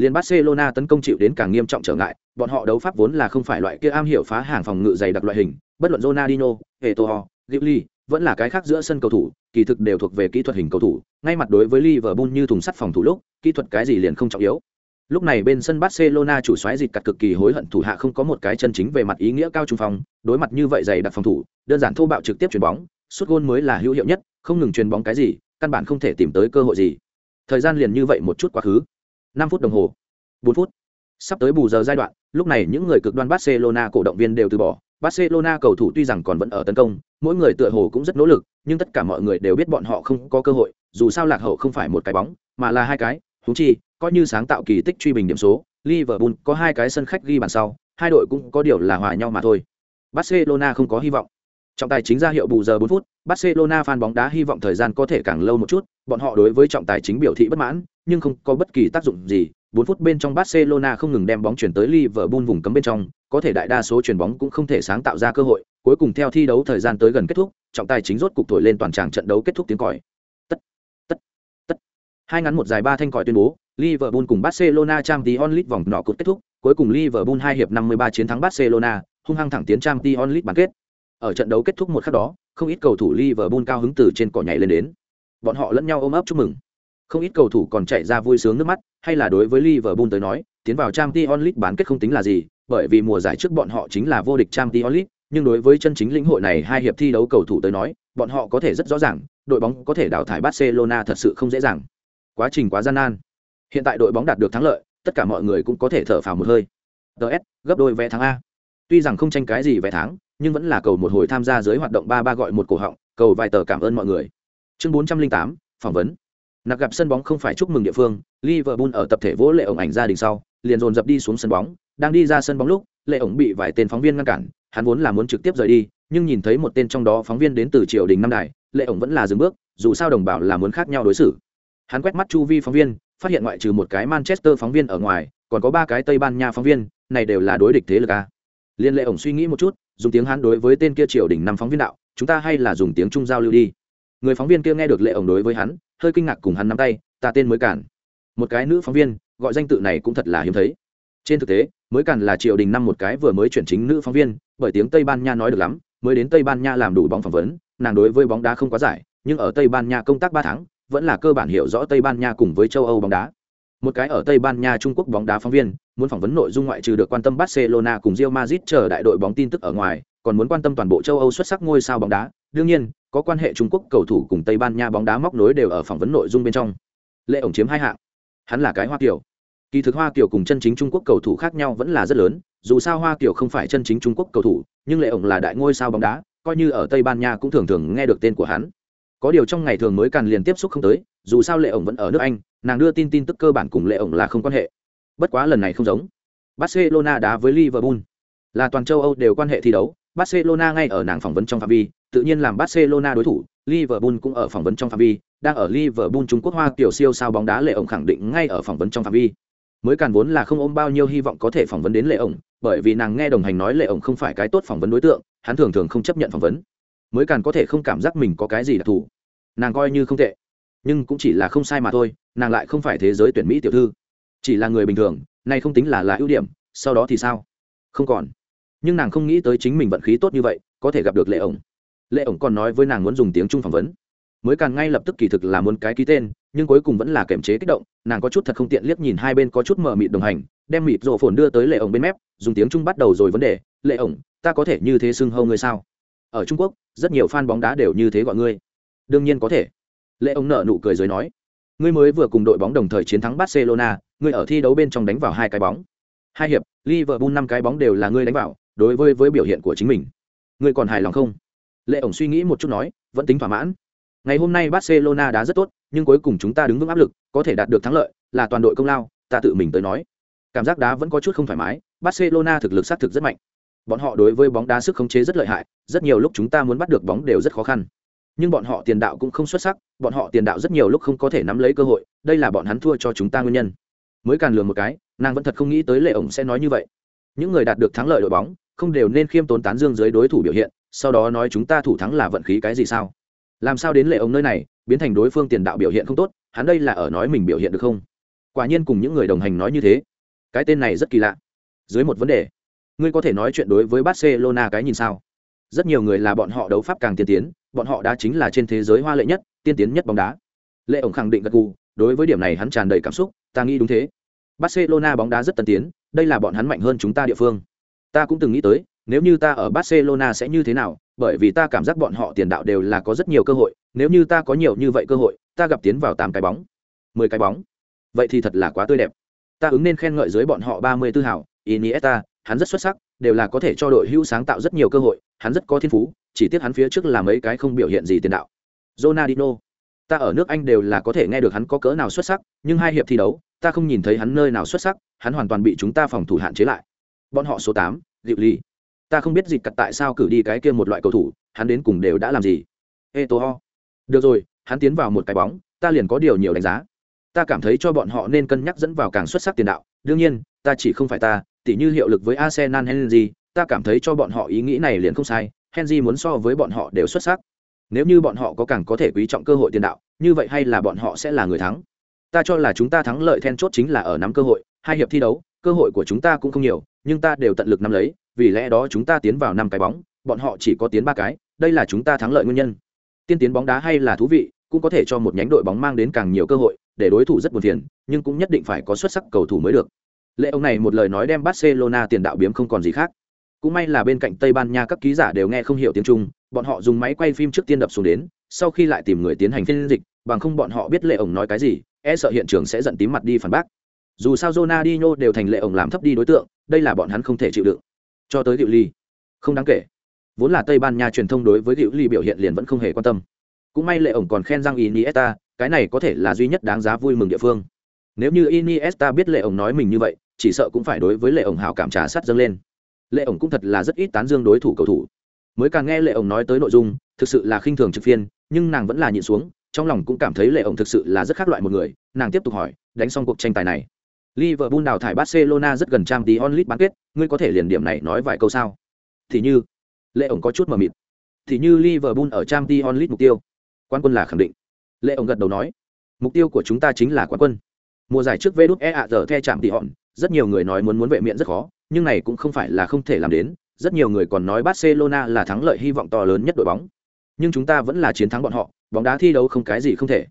Liên Barcelona tấn công chịu đến càng nghiêm trọng trở ngại, bọn họ đấu pháp vốn là không phải loại kia am hiểu phá hàng phòng ngự dày đặc loại hình, bất luận Ronaldinho, Eto'o, Ghibli, vẫn là cái khác giữa sân cầu thủ, kỳ thực đều thuộc về kỹ thuật hình cầu thủ, ngay mặt đối với Liverpool như thùng sắt phòng thủ lúc, kỹ thuật cái gì liền không trọng yếu. Lúc này bên sân Barcelona chủ soái dịch cật cực kỳ hối hận thủ hạ không có một cái chân chính về mặt ý nghĩa cao trung phòng, đối mặt như vậy dày đặc phòng thủ, đơn giản thô bạo trực tiếp chuyền bóng, sút gôn mới là hữu hiệu nhất, không ngừng chuyền bóng cái gì, căn bản không thể tìm tới cơ hội gì. Thời gian liền như vậy một chút quá khứ. 5 phút đồng hồ, 4 phút. Sắp tới bù giờ giai đoạn, lúc này những người cực đoan Barcelona cổ động viên đều từ bỏ, Barcelona cầu thủ tuy rằng còn vẫn ở tấn công, mỗi người tựa hồ cũng rất nỗ lực, nhưng tất cả mọi người đều biết bọn họ không có cơ hội, dù sao lạc hậu không phải một cái bóng, mà là hai cái, huống chi, coi như sáng tạo kỳ tích truy bình điểm số, Liverpool có hai cái sân khách ghi bàn sau, hai đội cũng có điều là hòa nhau mà thôi. Barcelona không có hy vọng. Trọng tài chính ra hiệu bù giờ 4 phút, Barcelona fan bóng đá hy vọng thời gian có thể càng lâu một chút, bọn họ đối với trọng tài chính biểu thị bất mãn, nhưng không có bất kỳ tác dụng gì. 4 phút bên trong Barcelona không ngừng đem bóng chuyển tới Liverpool vùng cấm bên trong, có thể đại đa số chuyền bóng cũng không thể sáng tạo ra cơ hội, cuối cùng theo thi đấu thời gian tới gần kết thúc, trọng tài chính rốt cục thổi lên toàn tràng trận đấu kết thúc tiếng còi. Tất, tất, tất. Hai ngắn một dài ba thanh còi tuyên bố, Liverpool cùng Barcelona Champions League vòng nọ kết thúc, cuối cùng Liverpool hai hiệp 53 chiến thắng Barcelona, hung hăng thẳng tiến Champions League bán kết. Ở trận đấu kết thúc một khắc đó, không ít cầu thủ Liverpool cao hứng từ trên cỏ nhảy lên đến. Bọn họ lẫn nhau ôm ấp chúc mừng. Không ít cầu thủ còn chạy ra vui sướng nước mắt, hay là đối với Liverpool tới nói, tiến vào Champions League bán kết không tính là gì, bởi vì mùa giải trước bọn họ chính là vô địch Champions League, nhưng đối với chân chính lĩnh hội này hai hiệp thi đấu cầu thủ tới nói, bọn họ có thể rất rõ ràng, đội bóng có thể đào thải Barcelona thật sự không dễ dàng. Quá trình quá gian nan. Hiện tại đội bóng đạt được thắng lợi, tất cả mọi người cũng có thể thở phào một hơi. DS, gấp đôi vé thắng a. Tuy rằng không tranh cái gì vé thắng, nhưng vẫn là cầu một hồi tham gia dưới hoạt động ba ba gọi một cổ họng, cầu vài tờ cảm ơn mọi người. Chương 408, phỏng vấn. nạc gặp sân bóng không phải chúc mừng địa phương, Liverpool ở tập thể vỗ lệ ổng ảnh gia đình sau, liền dồn dập đi xuống sân bóng, đang đi ra sân bóng lúc, lệ ổng bị vài tên phóng viên ngăn cản, hắn vốn là muốn trực tiếp rời đi, nhưng nhìn thấy một tên trong đó phóng viên đến từ triều đình năm đài, lệ ổng vẫn là dừng bước, dù sao đồng bào là muốn khác nhau đối xử. Hắn quét mắt chu vi phóng viên, phát hiện ngoại trừ một cái Manchester phóng viên ở ngoài, còn có ba cái Tây Ban Nha phóng viên, này đều là đối địch thế lực a. Liên lệ ổng suy nghĩ một chút, dùng tiếng hắn đối với tên kia triều đình năm phóng viên đạo, chúng ta hay là dùng tiếng Trung giao lưu đi. Người phóng viên kia nghe được lệ ổng đối với hắn, hơi kinh ngạc cùng hắn nắm tay, ta tên mới cản. Một cái nữ phóng viên, gọi danh tự này cũng thật là hiếm thấy. Trên thực tế, mới cản là triều đình năm một cái vừa mới chuyển chính nữ phóng viên, bởi tiếng Tây Ban Nha nói được lắm, mới đến Tây Ban Nha làm đủ bóng phỏng vấn, nàng đối với bóng đá không quá giải, nhưng ở Tây Ban Nha công tác ba tháng, vẫn là cơ bản hiểu rõ Tây Ban Nha cùng với châu Âu bóng đá. Một cái ở Tây Ban Nha Trung Quốc bóng đá phóng viên, muốn phỏng vấn nội dung ngoại trừ được quan tâm Barcelona cùng Real Madrid chờ đại đội bóng tin tức ở ngoài, còn muốn quan tâm toàn bộ châu Âu xuất sắc ngôi sao bóng đá. Đương nhiên, có quan hệ Trung Quốc cầu thủ cùng Tây Ban Nha bóng đá móc nối đều ở phỏng vấn nội dung bên trong. Lệ ổng chiếm hai hạng. Hắn là cái Hoa Kiều. Kỳ thực Hoa Kiều cùng chân chính Trung Quốc cầu thủ khác nhau vẫn là rất lớn, dù sao Hoa Kiều không phải chân chính Trung Quốc cầu thủ, nhưng Lệ ổng là đại ngôi sao bóng đá, coi như ở Tây Ban Nha cũng thường thường nghe được tên của hắn. Có điều trong ngày thường mới càng liền tiếp xúc không tới, dù sao Lệ ổng vẫn ở nước Anh, nàng đưa tin tin tức cơ bản cùng Lệ ổng là không quan hệ. Bất quá lần này không giống. Barcelona đá với Liverpool, là toàn châu Âu đều quan hệ thi đấu, Barcelona ngay ở nàng phỏng vấn trong phạm vi, tự nhiên làm Barcelona đối thủ, Liverpool cũng ở phỏng vấn trong phạm vi, đang ở Liverpool Trung Quốc Hoa kiểu siêu sao bóng đá Lệ ổng khẳng định ngay ở phỏng vấn trong phạm vi. Mới càn vốn là không ôm bao nhiêu hy vọng có thể phỏng vấn đến Lệ ổng, bởi vì nàng nghe đồng hành nói Lệ ổng không phải cái tốt phỏng vấn đối tượng, hắn thường thường không chấp nhận phỏng vấn. Mới càn có thể không cảm giác mình có cái gì đặc thù. Nàng coi như không tệ, nhưng cũng chỉ là không sai mà thôi, nàng lại không phải thế giới tuyển mỹ tiểu thư, chỉ là người bình thường, này không tính là là ưu điểm, sau đó thì sao? Không còn nhưng nàng không nghĩ tới chính mình vận khí tốt như vậy có thể gặp được lệ ổng lệ ổng còn nói với nàng muốn dùng tiếng trung phỏng vấn. Mới càng ngay lập tức kỳ thực là muốn cái ký tên, nhưng cuối cùng vẫn là kềm chế kích động, nàng có chút thật không tiện liếc nhìn hai bên có chút mờ mịt đồng hành, đem mịt rộ phồn đưa tới lệ ổng bên mép, dùng tiếng trung bắt đầu rồi vấn đề, lệ ổng, ta có thể như thế xưng hâu ngươi sao? Ở trung quốc, rất nhiều fan bóng đá đều như thế gọi ngươi. Đương nhiên có thể. Lệ ổng nợ nụ cười rồi nói, ngươi mới vừa cùng đội bóng đồng thời chiến thắng barcelona, ngươi ở thi đấu bên trong đánh vào hai cái bóng. Hai hiệp, liverpool năm cái bóng đều là ngươi đánh vào, đối với với biểu hiện của chính mình. Ngươi còn hài lòng không? Lệ ổng suy nghĩ một chút nói, vẫn tính thỏa mãn. Ngày hôm nay barcelona đá rất tốt, nhưng cuối cùng chúng ta đứng vững áp lực, có thể đạt được thắng lợi là toàn đội công lao, ta tự mình tới nói. Cảm giác đá vẫn có chút không thoải mái, barcelona thực lực xác thực rất mạnh. Bọn họ đối với bóng đá sức khống chế rất lợi hại, rất nhiều lúc chúng ta muốn bắt được bóng đều rất khó khăn. Nhưng bọn họ tiền đạo cũng không xuất sắc, bọn họ tiền đạo rất nhiều lúc không có thể nắm lấy cơ hội, đây là bọn hắn thua cho chúng ta nguyên nhân. Mới càn lường một cái, nàng vẫn thật không nghĩ tới lệ ổng sẽ nói như vậy. Những người đạt được thắng lợi đội bóng, không đều nên khiêm tốn tán dương dưới đối thủ biểu hiện sau đó nói chúng ta thủ thắng là vận khí cái gì sao? Làm sao đến lệ ông nơi này biến thành đối phương tiền đạo biểu hiện không tốt hắn đây là ở nói mình biểu hiện được không? Quả nhiên cùng những người đồng hành nói như thế. Cái tên này rất kỳ lạ. Dưới một vấn đề ngươi có thể nói chuyện đối với barcelona cái nhìn sao? Rất nhiều người là bọn họ đấu pháp càng tiên tiến bọn họ đã chính là trên thế giới hoa lệ nhất tiên tiến nhất bóng đá. Lệ ổng khẳng định gật gù đối với điểm này hắn tràn đầy cảm xúc ta nghĩ đúng thế. Barcelona bóng đá rất tân tiến, đây là bọn hắn mạnh hơn chúng ta địa phương. Ta cũng từng nghĩ tới, nếu như ta ở Barcelona sẽ như thế nào, bởi vì ta cảm giác bọn họ tiền đạo đều là có rất nhiều cơ hội, nếu như ta có nhiều như vậy cơ hội, ta gặp tiến vào tám cái bóng, mười cái bóng. Vậy thì thật là quá tươi đẹp. Ta ứng nên khen ngợi dưới bọn họ ba mươi tư hảo, Iniesta, hắn rất xuất sắc, đều là có thể cho đội hữu sáng tạo rất nhiều cơ hội, hắn rất có thiên phú, chỉ tiếc hắn phía trước là mấy cái không biểu hiện gì tiền đạo. Ronaldinho, ta ở nước Anh đều là có thể nghe được hắn có cỡ nào xuất sắc, nhưng hai hiệp thi đấu, ta không nhìn thấy hắn nơi nào xuất sắc, hắn hoàn toàn bị chúng ta phòng thủ hạn chế lại. Bọn họ số tám, Diệu Ly. Ta không biết dịch cật tại sao cử đi cái kia một loại cầu thủ, hắn đến cùng đều đã làm gì. Eto'o. Được rồi, hắn tiến vào một cái bóng, ta liền có điều nhiều đánh giá. Ta cảm thấy cho bọn họ nên cân nhắc dẫn vào càng xuất sắc tiền đạo, đương nhiên, ta chỉ không phải ta, tỉ như hiệu lực với Arsenal Henry, ta cảm thấy cho bọn họ ý nghĩ này liền không sai, Henry muốn so với bọn họ đều xuất sắc. Nếu như bọn họ có càng có thể quý trọng cơ hội tiền đạo, như vậy hay là bọn họ sẽ là người thắng. Ta cho là chúng ta thắng lợi then chốt chính là ở nắm cơ hội, hai hiệp thi đấu, cơ hội của chúng ta cũng không nhiều, nhưng ta đều tận lực nắm lấy, vì lẽ đó chúng ta tiến vào năm cái bóng, bọn họ chỉ có tiến ba cái, đây là chúng ta thắng lợi nguyên nhân. Tiên tiến bóng đá hay là thú vị, cũng có thể cho một nhánh đội bóng mang đến càng nhiều cơ hội, để đối thủ rất buồn phiền, nhưng cũng nhất định phải có xuất sắc cầu thủ mới được. Lệ ông này một lời nói đem Barcelona tiền đạo biếm không còn gì khác. Cũng may là bên cạnh Tây Ban Nha các ký giả đều nghe không hiểu tiếng Trung, bọn họ dùng máy quay phim trước tiên đập xuống đến, sau khi lại tìm người tiến hành phiên dịch, bằng không bọn họ biết Lệ ông nói cái gì, e sợ hiện trường sẽ giận tím mặt đi phản bác. Dù sao Ronaldinho đều thành Lệ ông làm thấp đi đối tượng, đây là bọn hắn không thể chịu đựng. Cho tới Diệu Ly, không đáng kể. Vốn là Tây Ban Nha truyền thông đối với Diệu Ly biểu hiện liền vẫn không hề quan tâm. Cũng may Lệ ông còn khen rằng Iniesta, cái này có thể là duy nhất đáng giá vui mừng địa phương. Nếu như Iniesta biết Lệ ông nói mình như vậy, chỉ sợ cũng phải đối với lệ ổng hảo cảm trà sát dâng lên lệ ổng cũng thật là rất ít tán dương đối thủ cầu thủ mới càng nghe lệ ổng nói tới nội dung thực sự là khinh thường trực phiên nhưng nàng vẫn là nhịn xuống trong lòng cũng cảm thấy lệ ổng thực sự là rất khác loại một người nàng tiếp tục hỏi đánh xong cuộc tranh tài này Liverpool đào thải Barcelona rất gần trang tí onlit bán kết ngươi có thể liền điểm này nói vài câu sao? Thì như lệ ổng có chút mờ mịt. Thì như Liverpool ở trang tí onlit mục tiêu. Quan quân là khẳng định. Lệ ổng gật đầu nói mục tiêu của chúng ta chính là quán quân. Mùa giải trước vê e ạ giờ the chạm tỷ hòn rất nhiều người nói muốn muốn vệ miệng rất khó, nhưng này cũng không phải là không thể làm đến, rất nhiều người còn nói Barcelona là thắng lợi hy vọng to lớn nhất đội bóng. Nhưng chúng ta vẫn là chiến thắng bọn họ, bóng đá thi đấu không cái gì không thể.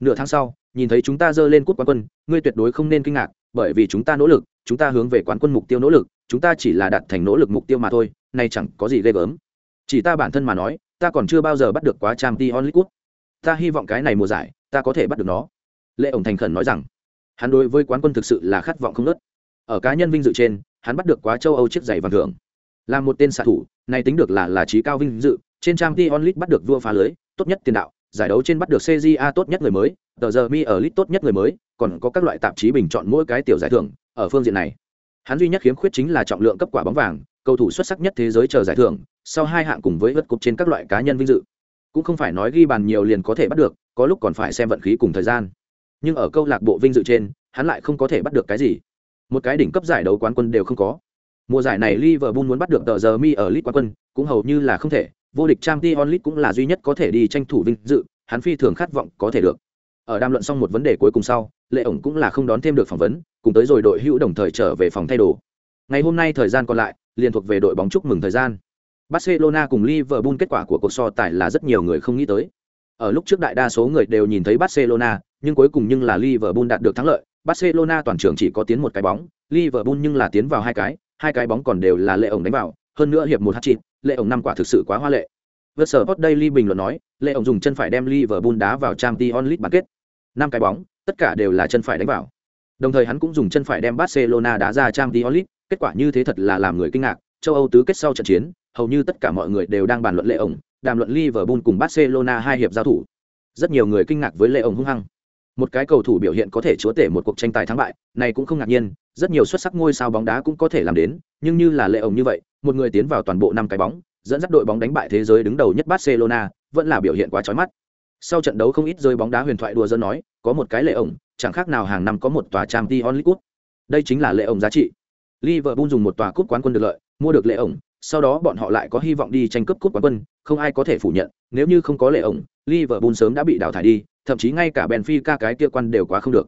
Nửa tháng sau, nhìn thấy chúng ta dơ lên cúp quán quân, ngươi tuyệt đối không nên kinh ngạc, bởi vì chúng ta nỗ lực, chúng ta hướng về quán quân mục tiêu nỗ lực, chúng ta chỉ là đạt thành nỗ lực mục tiêu mà thôi, nay chẳng có gì ghê gớm. Chỉ ta bản thân mà nói, ta còn chưa bao giờ bắt được quá trang t onlit cúp. Ta hy vọng cái này mùa giải, ta có thể bắt được nó. Lệ ổng thành khẩn nói rằng, hắn đối với quán quân thực sự là khát vọng không nớt ở cá nhân vinh dự trên hắn bắt được quá châu âu chiếc giày vàng thưởng là một tên xạ thủ này tính được là là trí cao vinh dự trên trang t onlit bắt được vua phá lưới tốt nhất tiền đạo giải đấu trên bắt được cja tốt nhất người mới, tờ giờ mi ở lit tốt nhất người mới, còn có các loại tạp chí bình chọn mỗi cái tiểu giải thưởng, ở phương diện này. Hắn duy nhất khiếm khuyết chính là trọng lượng cấp quả bóng vàng, cầu thủ xuất sắc nhất thế giới chờ giải thưởng, sau hai hạng cùng với hất cục trên các loại cá nhân vinh dự. Cũng không phải nói ghi bàn nhiều liền có thể bắt được, có lúc còn phải xem vận khí cùng thời gian. Nhưng ở câu lạc bộ vinh dự trên, hắn lại không có thể bắt được cái gì. Một cái đỉnh cấp giải đấu quán quân đều không có. Mùa giải này liverpool muốn bắt được tờ giờ mi ở lit quán quân, cũng hầu như là không thể vô địch trang t onlit cũng là duy nhất có thể đi tranh thủ vinh dự hắn phi thường khát vọng có thể được. Ở đàm luận xong một vấn đề cuối cùng sau lệ ổng cũng là không đón thêm được phỏng vấn cùng tới rồi đội hữu đồng thời trở về phòng thay đồ. Ngày hôm nay thời gian còn lại liền thuộc về đội bóng chúc mừng thời gian. Barcelona cùng liverpool kết quả của cuộc so tài là rất nhiều người không nghĩ tới. Ở lúc trước đại đa số người đều nhìn thấy barcelona nhưng cuối cùng nhưng là liverpool đạt được thắng lợi. Barcelona toàn trường chỉ có tiến một cái bóng, Liverpool nhưng là tiến vào hai cái, hai cái bóng còn đều là lệ ổng đánh vào, hơn nữa hiệp một hat-trick, lệ ổng năm quả thực sự quá hoa lệ. Versport Daily bình luận nói, lệ ổng dùng chân phải đem Liverpool đá vào Champions League bán kết. Năm cái bóng, tất cả đều là chân phải đánh vào. Đồng thời hắn cũng dùng chân phải đem Barcelona đá ra Champions League, kết quả như thế thật là làm người kinh ngạc, châu Âu tứ kết sau trận chiến, hầu như tất cả mọi người đều đang bàn luận lệ ổng, đàm luận Liverpool cùng Barcelona hai hiệp giao thủ. Rất nhiều người kinh ngạc với lệ ổng hung hăng một cái cầu thủ biểu hiện có thể chúa tể một cuộc tranh tài thắng bại, này cũng không ngạc nhiên, rất nhiều xuất sắc ngôi sao bóng đá cũng có thể làm đến, nhưng như là lệ ổng như vậy, một người tiến vào toàn bộ năm cái bóng, dẫn dắt đội bóng đánh bại thế giới đứng đầu nhất barcelona, vẫn là biểu hiện quá trói mắt. Sau trận đấu không ít rơi bóng đá huyền thoại đùa dân nói, có một cái lệ ổng, chẳng khác nào hàng năm có một tòa trang t onlit đây chính là lệ ổng giá trị. Liverpool dùng một tòa cúp quán quân được lợi, mua được lệ ổng sau đó bọn họ lại có hy vọng đi tranh cướp cúp quán quân không ai có thể phủ nhận nếu như không có lệ ổng liverpool sớm đã bị đào thải đi thậm chí ngay cả Benfica cái kia quan đều quá không được.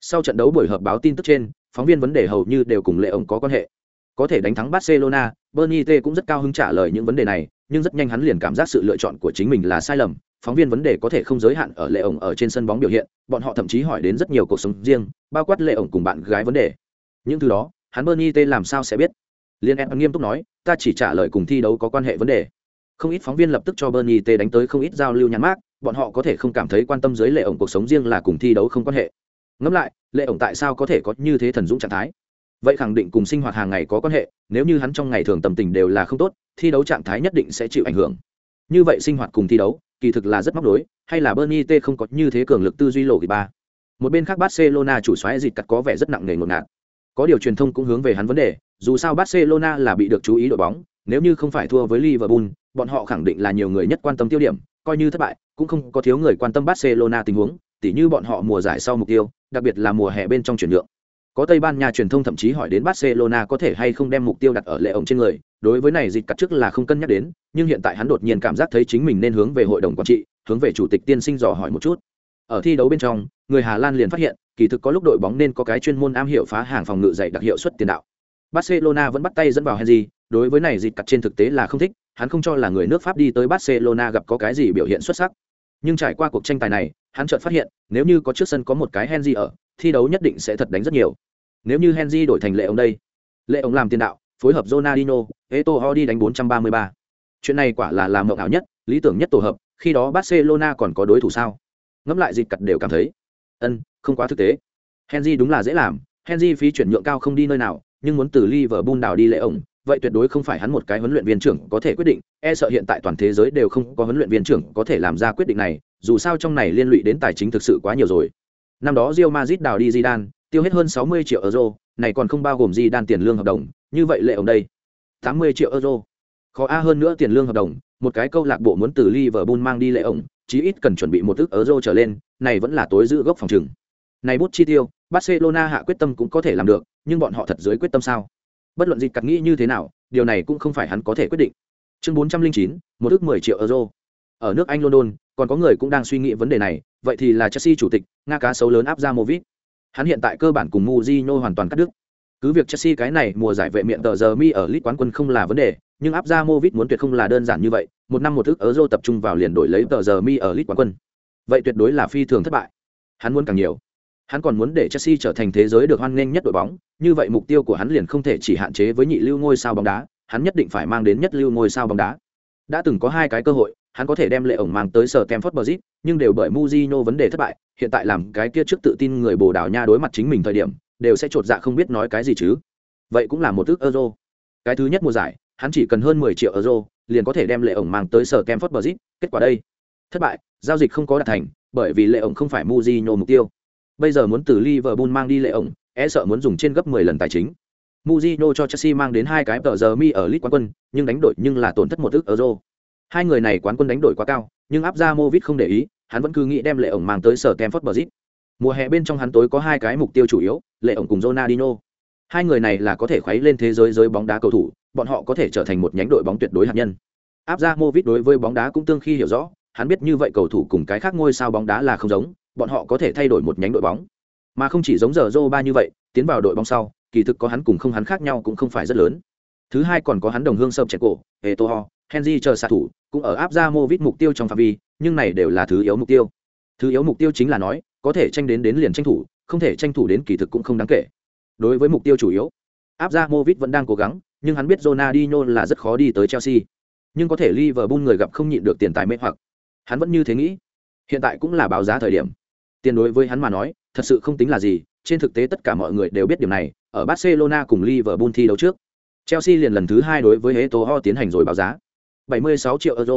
Sau trận đấu buổi họp báo tin tức trên, phóng viên vấn đề hầu như đều cùng Lệ ổng có quan hệ. Có thể đánh thắng Barcelona, Bernie T cũng rất cao hứng trả lời những vấn đề này, nhưng rất nhanh hắn liền cảm giác sự lựa chọn của chính mình là sai lầm, phóng viên vấn đề có thể không giới hạn ở lệ ổng ở trên sân bóng biểu hiện bọn họ thậm chí hỏi đến rất nhiều cuộc sống riêng bao quát lệ ổng cùng bạn gái vấn đề những thứ đó hắn bernie t làm sao sẽ biết liên em nghiêm túc nói, ta chỉ trả lời cùng thi đấu có quan hệ vấn đề. Không ít phóng viên lập tức cho bernie t đánh tới không ít giao lưu nhắn mát bọn họ có thể không cảm thấy quan tâm dưới lệ ổng cuộc sống riêng là cùng thi đấu không quan hệ. Ngẫm lại, lệ ổng tại sao có thể có như thế thần dũng trạng thái? Vậy khẳng định cùng sinh hoạt hàng ngày có quan hệ, nếu như hắn trong ngày thường tâm tình đều là không tốt, thi đấu trạng thái nhất định sẽ chịu ảnh hưởng. Như vậy sinh hoạt cùng thi đấu, kỳ thực là rất móc đối hay là bernie t không có như thế cường lực tư duy lộ kỳ ba? Một bên khác barcelona chủ xoáy dịt cắt có vẻ rất nặng nề ngột ngạt. Có điều truyền thông cũng hướng về hắn vấn đề dù sao barcelona là bị được chú ý đội bóng nếu như không phải thua với liverpool bọn họ khẳng định là nhiều người nhất quan tâm tiêu điểm coi như thất bại cũng không có thiếu người quan tâm barcelona tình huống tỉ như bọn họ mùa giải sau mục tiêu đặc biệt là mùa hè bên trong chuyển nhượng có Tây Ban Nha truyền thông thậm chí hỏi đến Barcelona có thể hay không đem mục tiêu đặt ở lệ ổng trên người, đối với này dịch cắt trước là không cân nhắc đến, nhưng hiện tại hắn đột nhiên cảm giác thấy chính mình nên hướng về hội đồng quản trị, hướng về chủ tịch tiên sinh dò hỏi một chút. Ở thi đấu bên trong, người Hà Lan liền phát hiện, kỳ thực có lúc đội bóng nên có cái chuyên môn am hiểu phá hàng phòng ngự dày đặc hiệu suất tiền đạo. Barcelona vẫn bắt tay dẫn vào Henry, đối với này dịch cắt trên thực tế là không thích, hắn không cho là người nước Pháp đi tới Barcelona gặp có cái gì biểu hiện xuất sắc. Nhưng trải qua cuộc tranh tài này, hắn chợt phát hiện, nếu như có trước sân có một cái Henry ở, thi đấu nhất định sẽ thật đánh rất nhiều. Nếu như Henry đổi thành lệ ông đây, lệ ông làm tiền đạo, phối hợp Ronaldinho, Eto'o đi đánh 433. Chuyện này quả là làm mộng ảo nhất, lý tưởng nhất tổ hợp, khi đó Barcelona còn có đối thủ sao? Ngẫm lại dịch cật đều cảm thấy, ân, không quá thực tế. Henry đúng là dễ làm, Henry phí chuyển nhượng cao không đi nơi nào, nhưng muốn từ Liverpool đảo đi lệ ổng, vậy tuyệt đối không phải hắn một cái huấn luyện viên trưởng có thể quyết định, e sợ hiện tại toàn thế giới đều không có huấn luyện viên trưởng có thể làm ra quyết định này, dù sao trong này liên lụy đến tài chính thực sự quá nhiều rồi. Năm đó Real Madrid đào đi Zidane, tiêu hết hơn 60 triệu euro, này còn không bao gồm Zidane tiền lương hợp đồng, như vậy lệ ổng đây, 80 triệu euro. Khó a hơn nữa tiền lương hợp đồng, một cái câu lạc bộ muốn từ Liverpool mang đi lệ ổng, chí ít cần chuẩn bị một ức euro trở lên, này vẫn là tối giữ gốc phòng trừng. Này bút chi tiêu, Barcelona hạ quyết tâm cũng có thể làm được, nhưng bọn họ thật dưới quyết tâm sao? Bất luận gì cặt nghĩ như thế nào, điều này cũng không phải hắn có thể quyết định. Chương 409, một ước mười triệu euro. Ở nước Anh London, còn có người cũng đang suy nghĩ vấn đề này, vậy thì là Chelsea chủ tịch, Nga cá sấu lớn áp ra Movit. Hắn hiện tại cơ bản cùng Mourinho hoàn toàn cắt đứt. Cứ việc Chelsea cái này mùa giải vệ miệng tờ giờ mi ở lit quán quân không là vấn đề, nhưng áp ra Movit muốn tuyệt không là đơn giản như vậy, một năm một ước euro tập trung vào liền đổi lấy tờ giờ mi ở lit quán quân. Vậy tuyệt đối là phi thường thất bại. Hắn muốn càng nhiều. Hắn còn muốn để Chelsea trở thành thế giới được hoan nghênh nhất đội bóng, như vậy mục tiêu của hắn liền không thể chỉ hạn chế với nhị lưu ngôi sao bóng đá, hắn nhất định phải mang đến nhất lưu ngôi sao bóng đá. Đã từng có hai cái cơ hội, hắn có thể đem lệ ổng mang tới sở Stamford Bridge, nhưng đều bởi Mujino vấn đề thất bại, hiện tại làm cái kia trước tự tin người Bồ Đào Nha đối mặt chính mình thời điểm, đều sẽ trột dạ không biết nói cái gì chứ. Vậy cũng là một ước euro. Cái thứ nhất mùa giải, hắn chỉ cần hơn 10 triệu euro, liền có thể đem lệ ổng mang tới sở Stamford Bridge, kết quả đây, thất bại, giao dịch không có đạt thành, bởi vì lệ ổng không phải Mujino mục tiêu. Bây giờ muốn từ Liverpool mang đi lệ ổng, e sợ muốn dùng trên gấp 10 lần tài chính. Mujino cho Chelsea mang đến hai cái tờ giờ mi ở League quán quân, nhưng đánh đổi nhưng là tổn thất một ức euro. Hai người này quán quân đánh đổi quá cao, nhưng áp ra Movit không để ý, hắn vẫn cứ nghĩ đem lệ ổng mang tới sở Campfort Bridge. Mùa hè bên trong hắn tối có hai cái mục tiêu chủ yếu, lệ ổng cùng Ronaldinho. Hai người này là có thể khuấy lên thế giới giới bóng đá cầu thủ, bọn họ có thể trở thành một nhánh đội bóng tuyệt đối hạt nhân. Áp ra Movit đối với bóng đá cũng tương khi hiểu rõ, hắn biết như vậy cầu thủ cùng cái khác ngôi sao bóng đá là không giống, bọn họ có thể thay đổi một nhánh đội bóng. Mà không chỉ giống giờ Zoba như vậy, tiến vào đội bóng sau, kỳ thực có hắn cùng không hắn khác nhau cũng không phải rất lớn. Thứ hai còn có hắn đồng hương sâm trẻ cổ, Eto'o, Henry chờ xạ thủ, cũng ở áp ra Movit mục tiêu trong phạm vi, nhưng này đều là thứ yếu mục tiêu. Thứ yếu mục tiêu chính là nói, có thể tranh đến đến liền tranh thủ, không thể tranh thủ đến kỳ thực cũng không đáng kể. Đối với mục tiêu chủ yếu, áp ra Movit vẫn đang cố gắng, nhưng hắn biết Ronaldinho là rất khó đi tới Chelsea. Nhưng có thể Liverpool người gặp không nhịn được tiền tài mê hoặc. Hắn vẫn như thế nghĩ. Hiện tại cũng là báo giá thời điểm. Tiền đối với hắn mà nói, thật sự không tính là gì, trên thực tế tất cả mọi người đều biết điểm này, ở Barcelona cùng Liverpool thi đấu trước. Chelsea liền lần thứ hai đối với Eto'o tiến hành rồi báo giá. 76 triệu euro.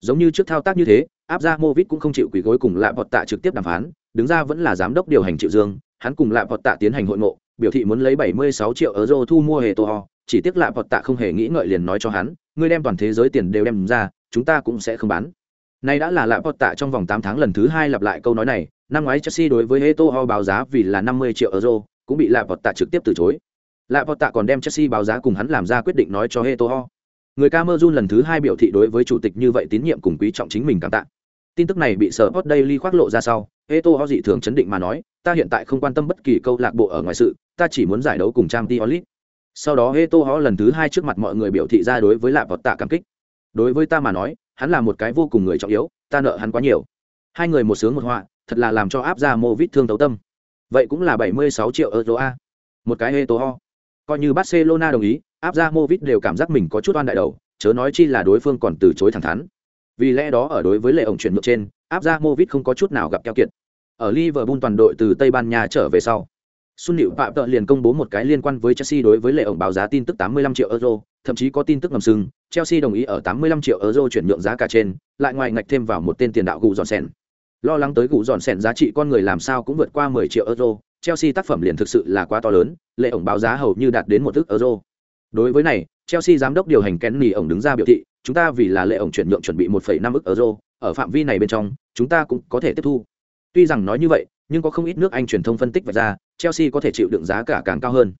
Giống như trước thao tác như thế, áp ra Movit cũng không chịu quỷ gối cùng lại vọt tạ trực tiếp đàm phán, đứng ra vẫn là giám đốc điều hành Triệu Dương, hắn cùng lại vọt tạ tiến hành hội ngộ, biểu thị muốn lấy 76 triệu euro thu mua Eto'o, chỉ tiếc lại vọt tạ không hề nghĩ ngợi liền nói cho hắn, ngươi đem toàn thế giới tiền đều đem ra, chúng ta cũng sẽ không bán. Nay đã là lạ vọt tạ trong vòng 8 tháng lần thứ hai lặp lại câu nói này, năm ngoái Chelsea đối với Eto'o báo giá vì là 50 triệu euro, cũng bị lạ vọt tạ trực tiếp từ chối. Lạ vọt tạ còn đem Chelsea báo giá cùng hắn làm ra quyết định nói cho Eto'o. Người Cameroon lần thứ hai biểu thị đối với chủ tịch như vậy tín nhiệm cùng quý trọng chính mình cảm tạ. Tin tức này bị sở Hot Daily khoác lộ ra sau, Eto'o dị thường chấn định mà nói, ta hiện tại không quan tâm bất kỳ câu lạc bộ ở ngoài sự, ta chỉ muốn giải đấu cùng Champions League. Sau đó Eto'o lần thứ hai trước mặt mọi người biểu thị ra đối với Lạ vọt tạ cảm kích. Đối với ta mà nói, hắn là một cái vô cùng người trọng yếu, ta nợ hắn quá nhiều. Hai người một sướng một họa thật là làm cho áp ra mô vít thương tấu tâm. Vậy cũng là 76 triệu euro a. Một cái hê tố ho. Coi như barcelona đồng ý áp ra mô vít đều cảm giác mình có chút oan đại đầu chớ nói chi là đối phương còn từ chối thẳng thắn. Vì lẽ đó ở đối với lệ ổng chuyển nhượng trên áp ra mô vít không có chút nào gặp keo kiệt. Ở liverpool toàn đội từ tây ban nha trở về sau Xuân Liễu Phạm Tợ liền công bố một cái liên quan với Chelsea đối với lệ ổng báo giá tin tức 85 triệu euro, thậm chí có tin tức ngầm sừng, Chelsea đồng ý ở 85 triệu euro chuyển nhượng giá cả trên, lại ngoài ngạch thêm vào một tên tiền đạo gù giòn sen. Lo lắng tới gù giòn sen giá trị con người làm sao cũng vượt qua 10 triệu euro, Chelsea tác phẩm liền thực sự là quá to lớn, lệ ổng báo giá hầu như đạt đến một ức euro. Đối với này, Chelsea giám đốc điều hành Kenny ổng đứng ra biểu thị, chúng ta vì là lệ ổng chuyển nhượng chuẩn bị 1.5 ức euro, ở phạm vi này bên trong, chúng ta cũng có thể tiếp thu. Tuy rằng nói như vậy, nhưng có không ít nước Anh truyền thông phân tích và ra, Chelsea có thể chịu đựng giá cả càng cao hơn.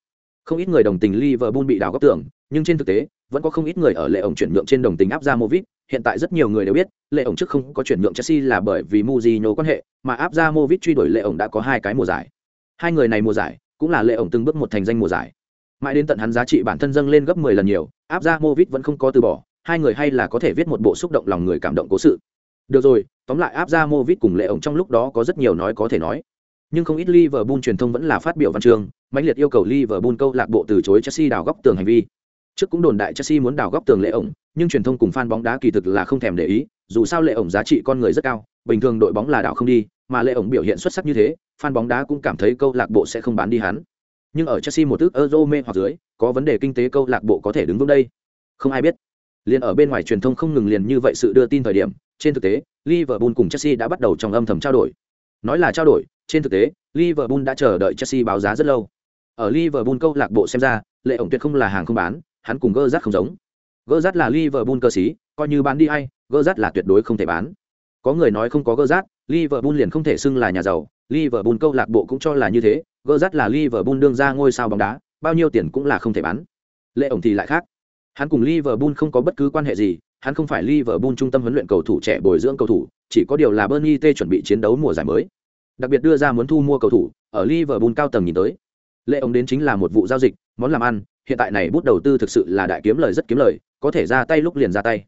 Không ít người đồng tình Liverpool bị đảo góc tưởng, nhưng trên thực tế, vẫn có không ít người ở lệ ổng chuyển nhượng trên đồng tình áp ra Movit, hiện tại rất nhiều người đều biết, lệ ổng trước không có chuyển nhượng Chelsea là bởi vì Mourinho quan hệ, mà áp ra Movit truy đuổi lệ ổng đã có hai cái mùa giải. Hai người này mùa giải, cũng là lệ ổng từng bước một thành danh mùa giải. Mãi đến tận hắn giá trị bản thân dâng lên gấp 10 lần nhiều, áp ra Movit vẫn không có từ bỏ, hai người hay là có thể viết một bộ xúc động lòng người cảm động cố sự. Được rồi, tóm lại áp ra Movit cùng lệ ổng trong lúc đó có rất nhiều nói có thể nói nhưng không ít Liverpool truyền thông vẫn là phát biểu văn chương, mãnh liệt yêu cầu Liverpool câu lạc bộ từ chối Chelsea đào góc tường hành vi. Trước cũng đồn đại Chelsea muốn đào góc tường lệ ổng, nhưng truyền thông cùng fan bóng đá kỳ thực là không thèm để ý, dù sao lệ ổng giá trị con người rất cao, bình thường đội bóng là đào không đi, mà lệ ổng biểu hiện xuất sắc như thế, fan bóng đá cũng cảm thấy câu lạc bộ sẽ không bán đi hắn. Nhưng ở Chelsea một ước euro mê hoặc dưới, có vấn đề kinh tế câu lạc bộ có thể đứng vững đây. Không ai biết. Liên ở bên ngoài truyền thông không ngừng liền như vậy sự đưa tin thời điểm, trên thực tế, Liverpool cùng Chelsea đã bắt đầu trong âm thầm trao đổi. Nói là trao đổi, trên thực tế, Liverpool đã chờ đợi Chelsea báo giá rất lâu. Ở Liverpool câu lạc bộ xem ra, lệ ổng tuyệt không là hàng không bán, hắn cùng Gerrard không giống. Gerrard là Liverpool cơ sĩ, coi như bán đi hay, Gerrard là tuyệt đối không thể bán. Có người nói không có Gerrard, Liverpool liền không thể xưng là nhà giàu, Liverpool câu lạc bộ cũng cho là như thế, Gerrard là Liverpool đương ra ngôi sao bóng đá, bao nhiêu tiền cũng là không thể bán. Lệ ổng thì lại khác. Hắn cùng Liverpool không có bất cứ quan hệ gì, hắn không phải Liverpool trung tâm huấn luyện cầu thủ trẻ bồi dưỡng cầu thủ, chỉ có điều là Burnley T chuẩn bị chiến đấu mùa giải mới đặc biệt đưa ra muốn thu mua cầu thủ ở liverpool cao tầng nhìn tới. Lệ ông đến chính là một vụ giao dịch, món làm ăn, hiện tại này bút đầu tư thực sự là đại kiếm lời rất kiếm lời, có thể ra tay lúc liền ra tay.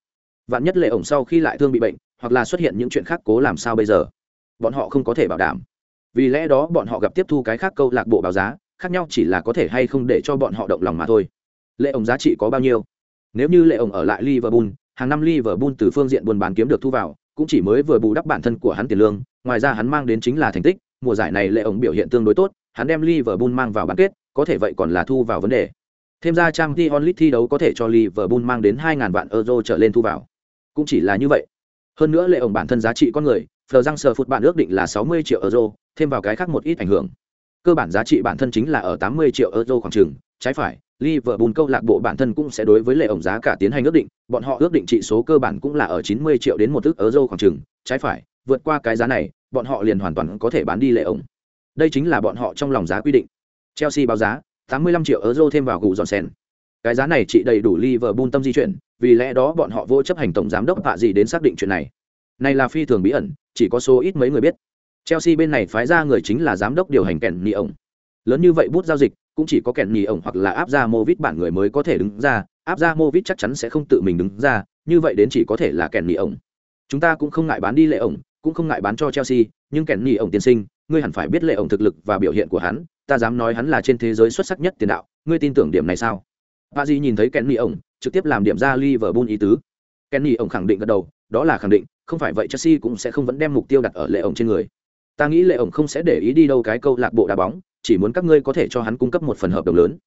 Vạn nhất lệ ổng sau khi lại thương bị bệnh, hoặc là xuất hiện những chuyện khác cố làm sao bây giờ? Bọn họ không có thể bảo đảm. Vì lẽ đó bọn họ gặp tiếp thu cái khác câu lạc bộ báo giá, khác nhau chỉ là có thể hay không để cho bọn họ động lòng mà thôi. Lệ ổng giá trị có bao nhiêu? Nếu như lệ ổng ở lại liverpool, hàng năm liverpool từ phương diện buôn bán kiếm được thu vào, cũng chỉ mới vừa bù đắp bản thân của hắn tiền lương ngoài ra hắn mang đến chính là thành tích, mùa giải này lệ ổng biểu hiện tương đối tốt, hắn đem Liverpool mang vào bán kết, có thể vậy còn là thu vào vấn đề. Thêm ra Champions League thi đấu có thể cho Liverpool mang đến 2000 vạn euro trở lên thu vào. Cũng chỉ là như vậy. Hơn nữa lệ ổng bản thân giá trị con người, Fleur răng sờ phụt bạn ước định là 60 triệu euro, thêm vào cái khác một ít ảnh hưởng. Cơ bản giá trị bản thân chính là ở 80 triệu euro khoảng chừng, trái phải, Liverpool câu lạc bộ bản thân cũng sẽ đối với lệ ổng giá cả tiến hành ước định, bọn họ ước định trị số cơ bản cũng là ở 90 triệu đến một ức euro khoảng chừng, trái phải, vượt qua cái giá này, bọn họ liền hoàn toàn có thể bán đi lệ ổng. Đây chính là bọn họ trong lòng giá quy định. Chelsea báo giá 85 triệu euro thêm vào gù dọn sen. Cái giá này chỉ đầy đủ Liverpool tâm di chuyển, vì lẽ đó bọn họ vô chấp hành tổng giám đốc hạ gì đến xác định chuyện này. Này là phi thường bí ẩn, chỉ có số ít mấy người biết. Chelsea bên này phái ra người chính là giám đốc điều hành kèn Nì ổng. Lớn như vậy bút giao dịch, cũng chỉ có kèn Nì ổng hoặc là áp ra Movit bản người mới có thể đứng ra, áp ra Movit chắc chắn sẽ không tự mình đứng ra, như vậy đến chỉ có thể là kèn Nì ổng. Chúng ta cũng không ngại bán đi lệ ổng, cũng không ngại bán cho Chelsea, nhưng kèn nhì ổng tiên sinh, ngươi hẳn phải biết lệ ổng thực lực và biểu hiện của hắn, ta dám nói hắn là trên thế giới xuất sắc nhất tiền đạo, ngươi tin tưởng điểm này sao? Pazi nhìn thấy kèn nhì ổng, trực tiếp làm điểm ra Liverpool ý tứ. Kèn nhì ổng khẳng định gật đầu, đó là khẳng định, không phải vậy Chelsea cũng sẽ không vẫn đem mục tiêu đặt ở lệ ổng trên người. Ta nghĩ lệ ổng không sẽ để ý đi đâu cái câu lạc bộ đá bóng, chỉ muốn các ngươi có thể cho hắn cung cấp một phần hợp đồng lớn.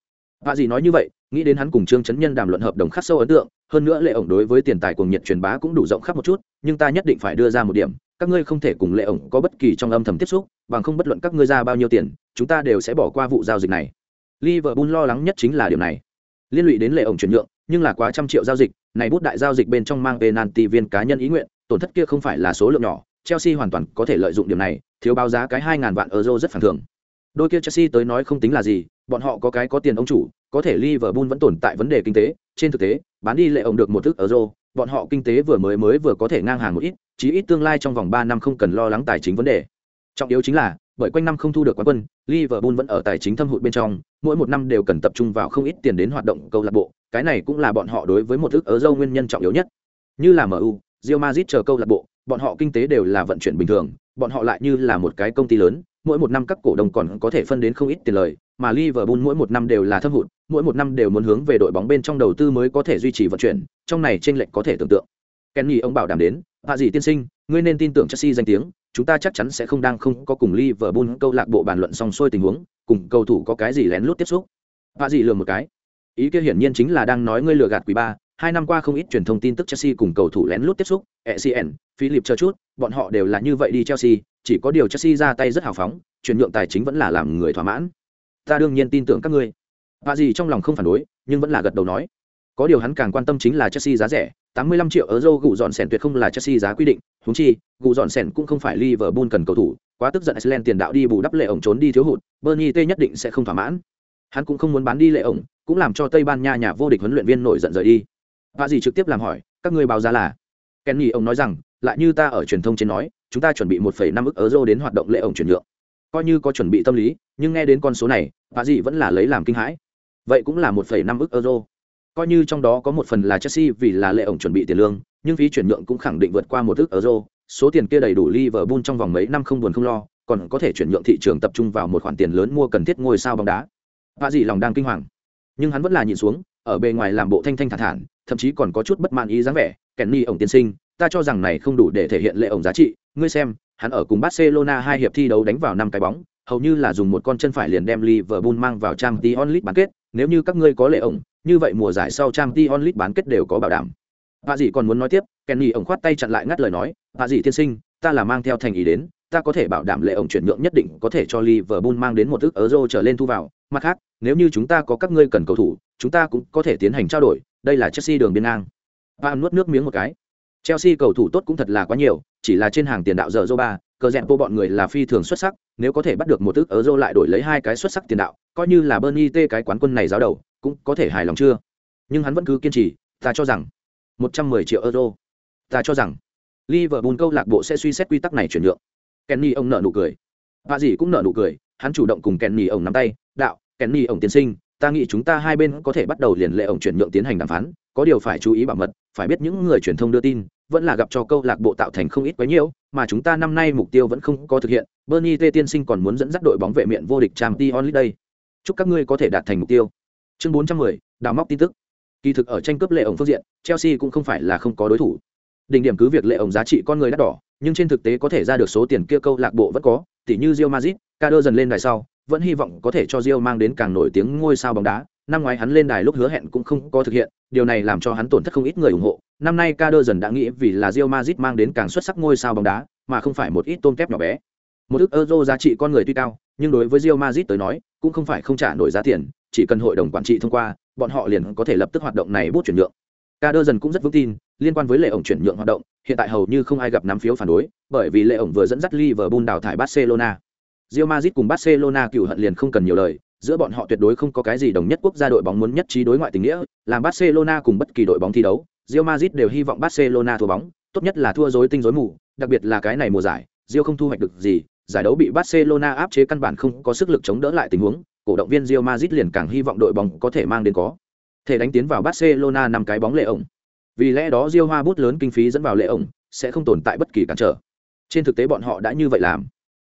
Bà gì nói như vậy, nghĩ đến hắn cùng Trương Chấn Nhân đàm luận hợp đồng khắc sâu ấn tượng, hơn nữa lệ ổng đối với tiền tài cuồng nhiệt truyền bá cũng đủ rộng khắp một chút, nhưng ta nhất định phải đưa ra một điểm, các ngươi không thể cùng lệ ổng có bất kỳ trong âm thầm tiếp xúc, bằng không bất luận các ngươi ra bao nhiêu tiền, chúng ta đều sẽ bỏ qua vụ giao dịch này. Liverpool lo lắng nhất chính là điều này. Liên lụy đến lệ ổng chuyển nhượng, nhưng là quá trăm triệu giao dịch, này bút đại giao dịch bên trong mang penalty viên cá nhân ý nguyện, tổn thất kia không phải là số lượng nhỏ, chelsea hoàn toàn có thể lợi dụng điểm này, thiếu báo giá cái hai ngàn vạn euro rất phản thường. Đôi kia chelsea tới nói không tính là gì, bọn họ có cái có tiền ông chủ, có thể liverpool vẫn tồn tại vấn đề kinh tế, trên thực tế, bán đi lệ ổng được một thức euro bọn họ kinh tế vừa mới mới vừa có thể ngang hàng một ít chí ít tương lai trong vòng ba năm không cần lo lắng tài chính vấn đề. Trọng yếu chính là, bởi quanh năm không thu được quán quân, Liverpool vẫn ở tài chính thâm hụt bên trong, mỗi một năm đều cần tập trung vào không ít tiền đến hoạt động câu lạc bộ, cái này cũng là bọn họ đối với một thức ở dâu nguyên nhân trọng yếu nhất. Như là MU, Real Madrid chờ câu lạc bộ, bọn họ kinh tế đều là vận chuyển bình thường bọn họ lại như là một cái công ty lớn mỗi một năm các cổ đông còn có thể phân đến không ít tiền lời mà Liverpool mỗi một năm đều là thâm hụt mỗi một năm đều muốn hướng về đội bóng bên trong đầu tư mới có thể duy trì vận chuyển trong này trên lệnh có thể tưởng tượng. Kenny ông bảo đảm đến hạ gì tiên sinh ngươi nên tin tưởng Chelsea danh tiếng chúng ta chắc chắn sẽ không đang không có cùng Liverpool câu lạc bộ bàn luận xong xuôi tình huống cùng cầu thủ có cái gì lén lút tiếp xúc. Hạ gì lừa một cái. Ý kia hiển nhiên chính là đang nói ngươi lừa gạt quý ba hai năm qua không ít truyền thông tin tức Chelsea cùng cầu thủ lén lút tiếp xúc, ECN, Philip chờ chút, bọn họ đều là như vậy đi Chelsea, chỉ có điều Chelsea ra tay rất hào phóng, chuyển nhượng tài chính vẫn là làm người thỏa mãn. Ta đương nhiên tin tưởng các ngươi. Bà gì trong lòng không phản đối, nhưng vẫn là gật đầu nói. Có điều hắn càng quan tâm chính là Chelsea giá rẻ, 85 triệu euro gụ dọn sèn tuyệt không là Chelsea giá quy định, huống chi, gụ dọn sèn cũng không phải Liverpool cần cầu thủ, quá tức giận Iceland tiền đạo đi bù đắp lệ ổng trốn đi thiếu hụt, Bernie T nhất định sẽ không thỏa mãn. Hắn cũng không muốn bán đi lệ ổng, cũng làm cho Tây Ban Nha nhà vô địch huấn luyện viên nổi giận rời đi Vạ gì trực tiếp làm hỏi, các ngươi báo giá là? Kenny ông nói rằng, lại như ta ở truyền thông trên nói, chúng ta chuẩn bị 1,5 ức euro đến hoạt động lễ ổng chuyển nhượng. Coi như có chuẩn bị tâm lý, nhưng nghe đến con số này, bà dì vẫn là lấy làm kinh hãi. Vậy cũng là 1,5 ức euro. Coi như trong đó có một phần là Chelsea vì là lệ ổng chuẩn bị tiền lương, nhưng phí chuyển nhượng cũng khẳng định vượt qua một ức euro, số tiền kia đầy đủ Liverpool trong vòng mấy năm không buồn không lo, còn có thể chuyển nhượng thị trường tập trung vào một khoản tiền lớn mua cần thiết ngôi sao bóng đá. Bà dì lòng đang kinh hoàng, nhưng hắn vẫn là nhìn xuống, ở bề ngoài làm bộ thanh thanh thản thản, thậm chí còn có chút bất mãn ý dáng vẻ kenny ổng tiên sinh ta cho rằng này không đủ để thể hiện lệ ổng giá trị ngươi xem hắn ở cùng barcelona hai hiệp thi đấu đánh vào năm cái bóng hầu như là dùng một con chân phải liền đem liverpool mang vào Champions League bán kết nếu như các ngươi có lệ ổng như vậy mùa giải sau Champions League bán kết đều có bảo đảm bà dì còn muốn nói tiếp kenny ổng khoát tay chặn lại ngắt lời nói bà dì tiên sinh ta là mang theo thành ý đến ta có thể bảo đảm lệ ổng chuyển nhượng nhất định có thể cho Liverpool mang đến một ức euro trở lên thu vào. Mặt khác, nếu như chúng ta có các ngươi cần cầu thủ, chúng ta cũng có thể tiến hành trao đổi, đây là Chelsea đường biên ngang. Van nuốt nước miếng một cái. Chelsea cầu thủ tốt cũng thật là quá nhiều, chỉ là trên hàng tiền đạo giờ Zoba, cờ rèn bọn người là phi thường xuất sắc, nếu có thể bắt được một tức euro lại đổi lấy hai cái xuất sắc tiền đạo, coi như là Bernie T cái quán quân này giáo đầu, cũng có thể hài lòng chưa? Nhưng hắn vẫn cứ kiên trì, ta cho rằng 110 triệu euro. Ta cho rằng Liverpool câu lạc bộ sẽ suy xét quy tắc này chuyển nhượng. Kenny ông nợ nụ cười. Bà gì cũng nợ nụ cười, hắn chủ động cùng Kenny ông nắm tay, đạo, Kenny ông tiên sinh, ta nghĩ chúng ta hai bên có thể bắt đầu liền lệ ông chuyển nhượng tiến hành đàm phán, có điều phải chú ý bảo mật, phải biết những người truyền thông đưa tin, vẫn là gặp cho câu lạc bộ tạo thành không ít quá nhiều, mà chúng ta năm nay mục tiêu vẫn không có thực hiện, Bernie T tiên sinh còn muốn dẫn dắt đội bóng vệ miện vô địch Champions League đây. Chúc các ngươi có thể đạt thành mục tiêu. Chương 410, đào móc tin tức. Kỳ thực ở tranh cướp lệ ổng phương diện, Chelsea cũng không phải là không có đối thủ. Đỉnh điểm cứ việc lệ ổng giá trị con người đắt đỏ, nhưng trên thực tế có thể ra được số tiền kia câu lạc bộ vẫn có, tỉ như Real Madrid, Kader dần lên đài sau, vẫn hy vọng có thể cho Real mang đến càng nổi tiếng ngôi sao bóng đá. Năm ngoái hắn lên đài lúc hứa hẹn cũng không có thực hiện, điều này làm cho hắn tổn thất không ít người ủng hộ. Năm nay Kader dần đã nghĩ vì là Real Madrid mang đến càng xuất sắc ngôi sao bóng đá, mà không phải một ít tôm kép nhỏ bé. Một ức euro giá trị con người tuy cao, nhưng đối với Real Madrid tới nói, cũng không phải không trả nổi giá tiền, chỉ cần hội đồng quản trị thông qua, bọn họ liền có thể lập tức hoạt động này bút chuyển nhượng. Kader dần cũng rất vững tin, liên quan với lệ ổng chuyển nhượng hoạt động, hiện tại hầu như không ai gặp nắm phiếu phản đối, bởi vì lệ ổng vừa dẫn dắt Liverpool đào thải Barcelona. Real Madrid cùng Barcelona cựu hận liền không cần nhiều lời, giữa bọn họ tuyệt đối không có cái gì đồng nhất quốc gia đội bóng muốn nhất trí đối ngoại tình nghĩa, làm Barcelona cùng bất kỳ đội bóng thi đấu, Real Madrid đều hy vọng Barcelona thua bóng, tốt nhất là thua rối tinh rối mù, đặc biệt là cái này mùa giải, Real không thu hoạch được gì, giải đấu bị Barcelona áp chế căn bản không có sức lực chống đỡ lại tình huống, cổ động viên Real Madrid liền càng hy vọng đội bóng có thể mang đến có thể đánh tiến vào Barcelona năm cái bóng lệ ổng. Vì lẽ đó Real Hoa bút lớn kinh phí dẫn vào lệ ổng, sẽ không tồn tại bất kỳ cản trở. Trên thực tế bọn họ đã như vậy làm.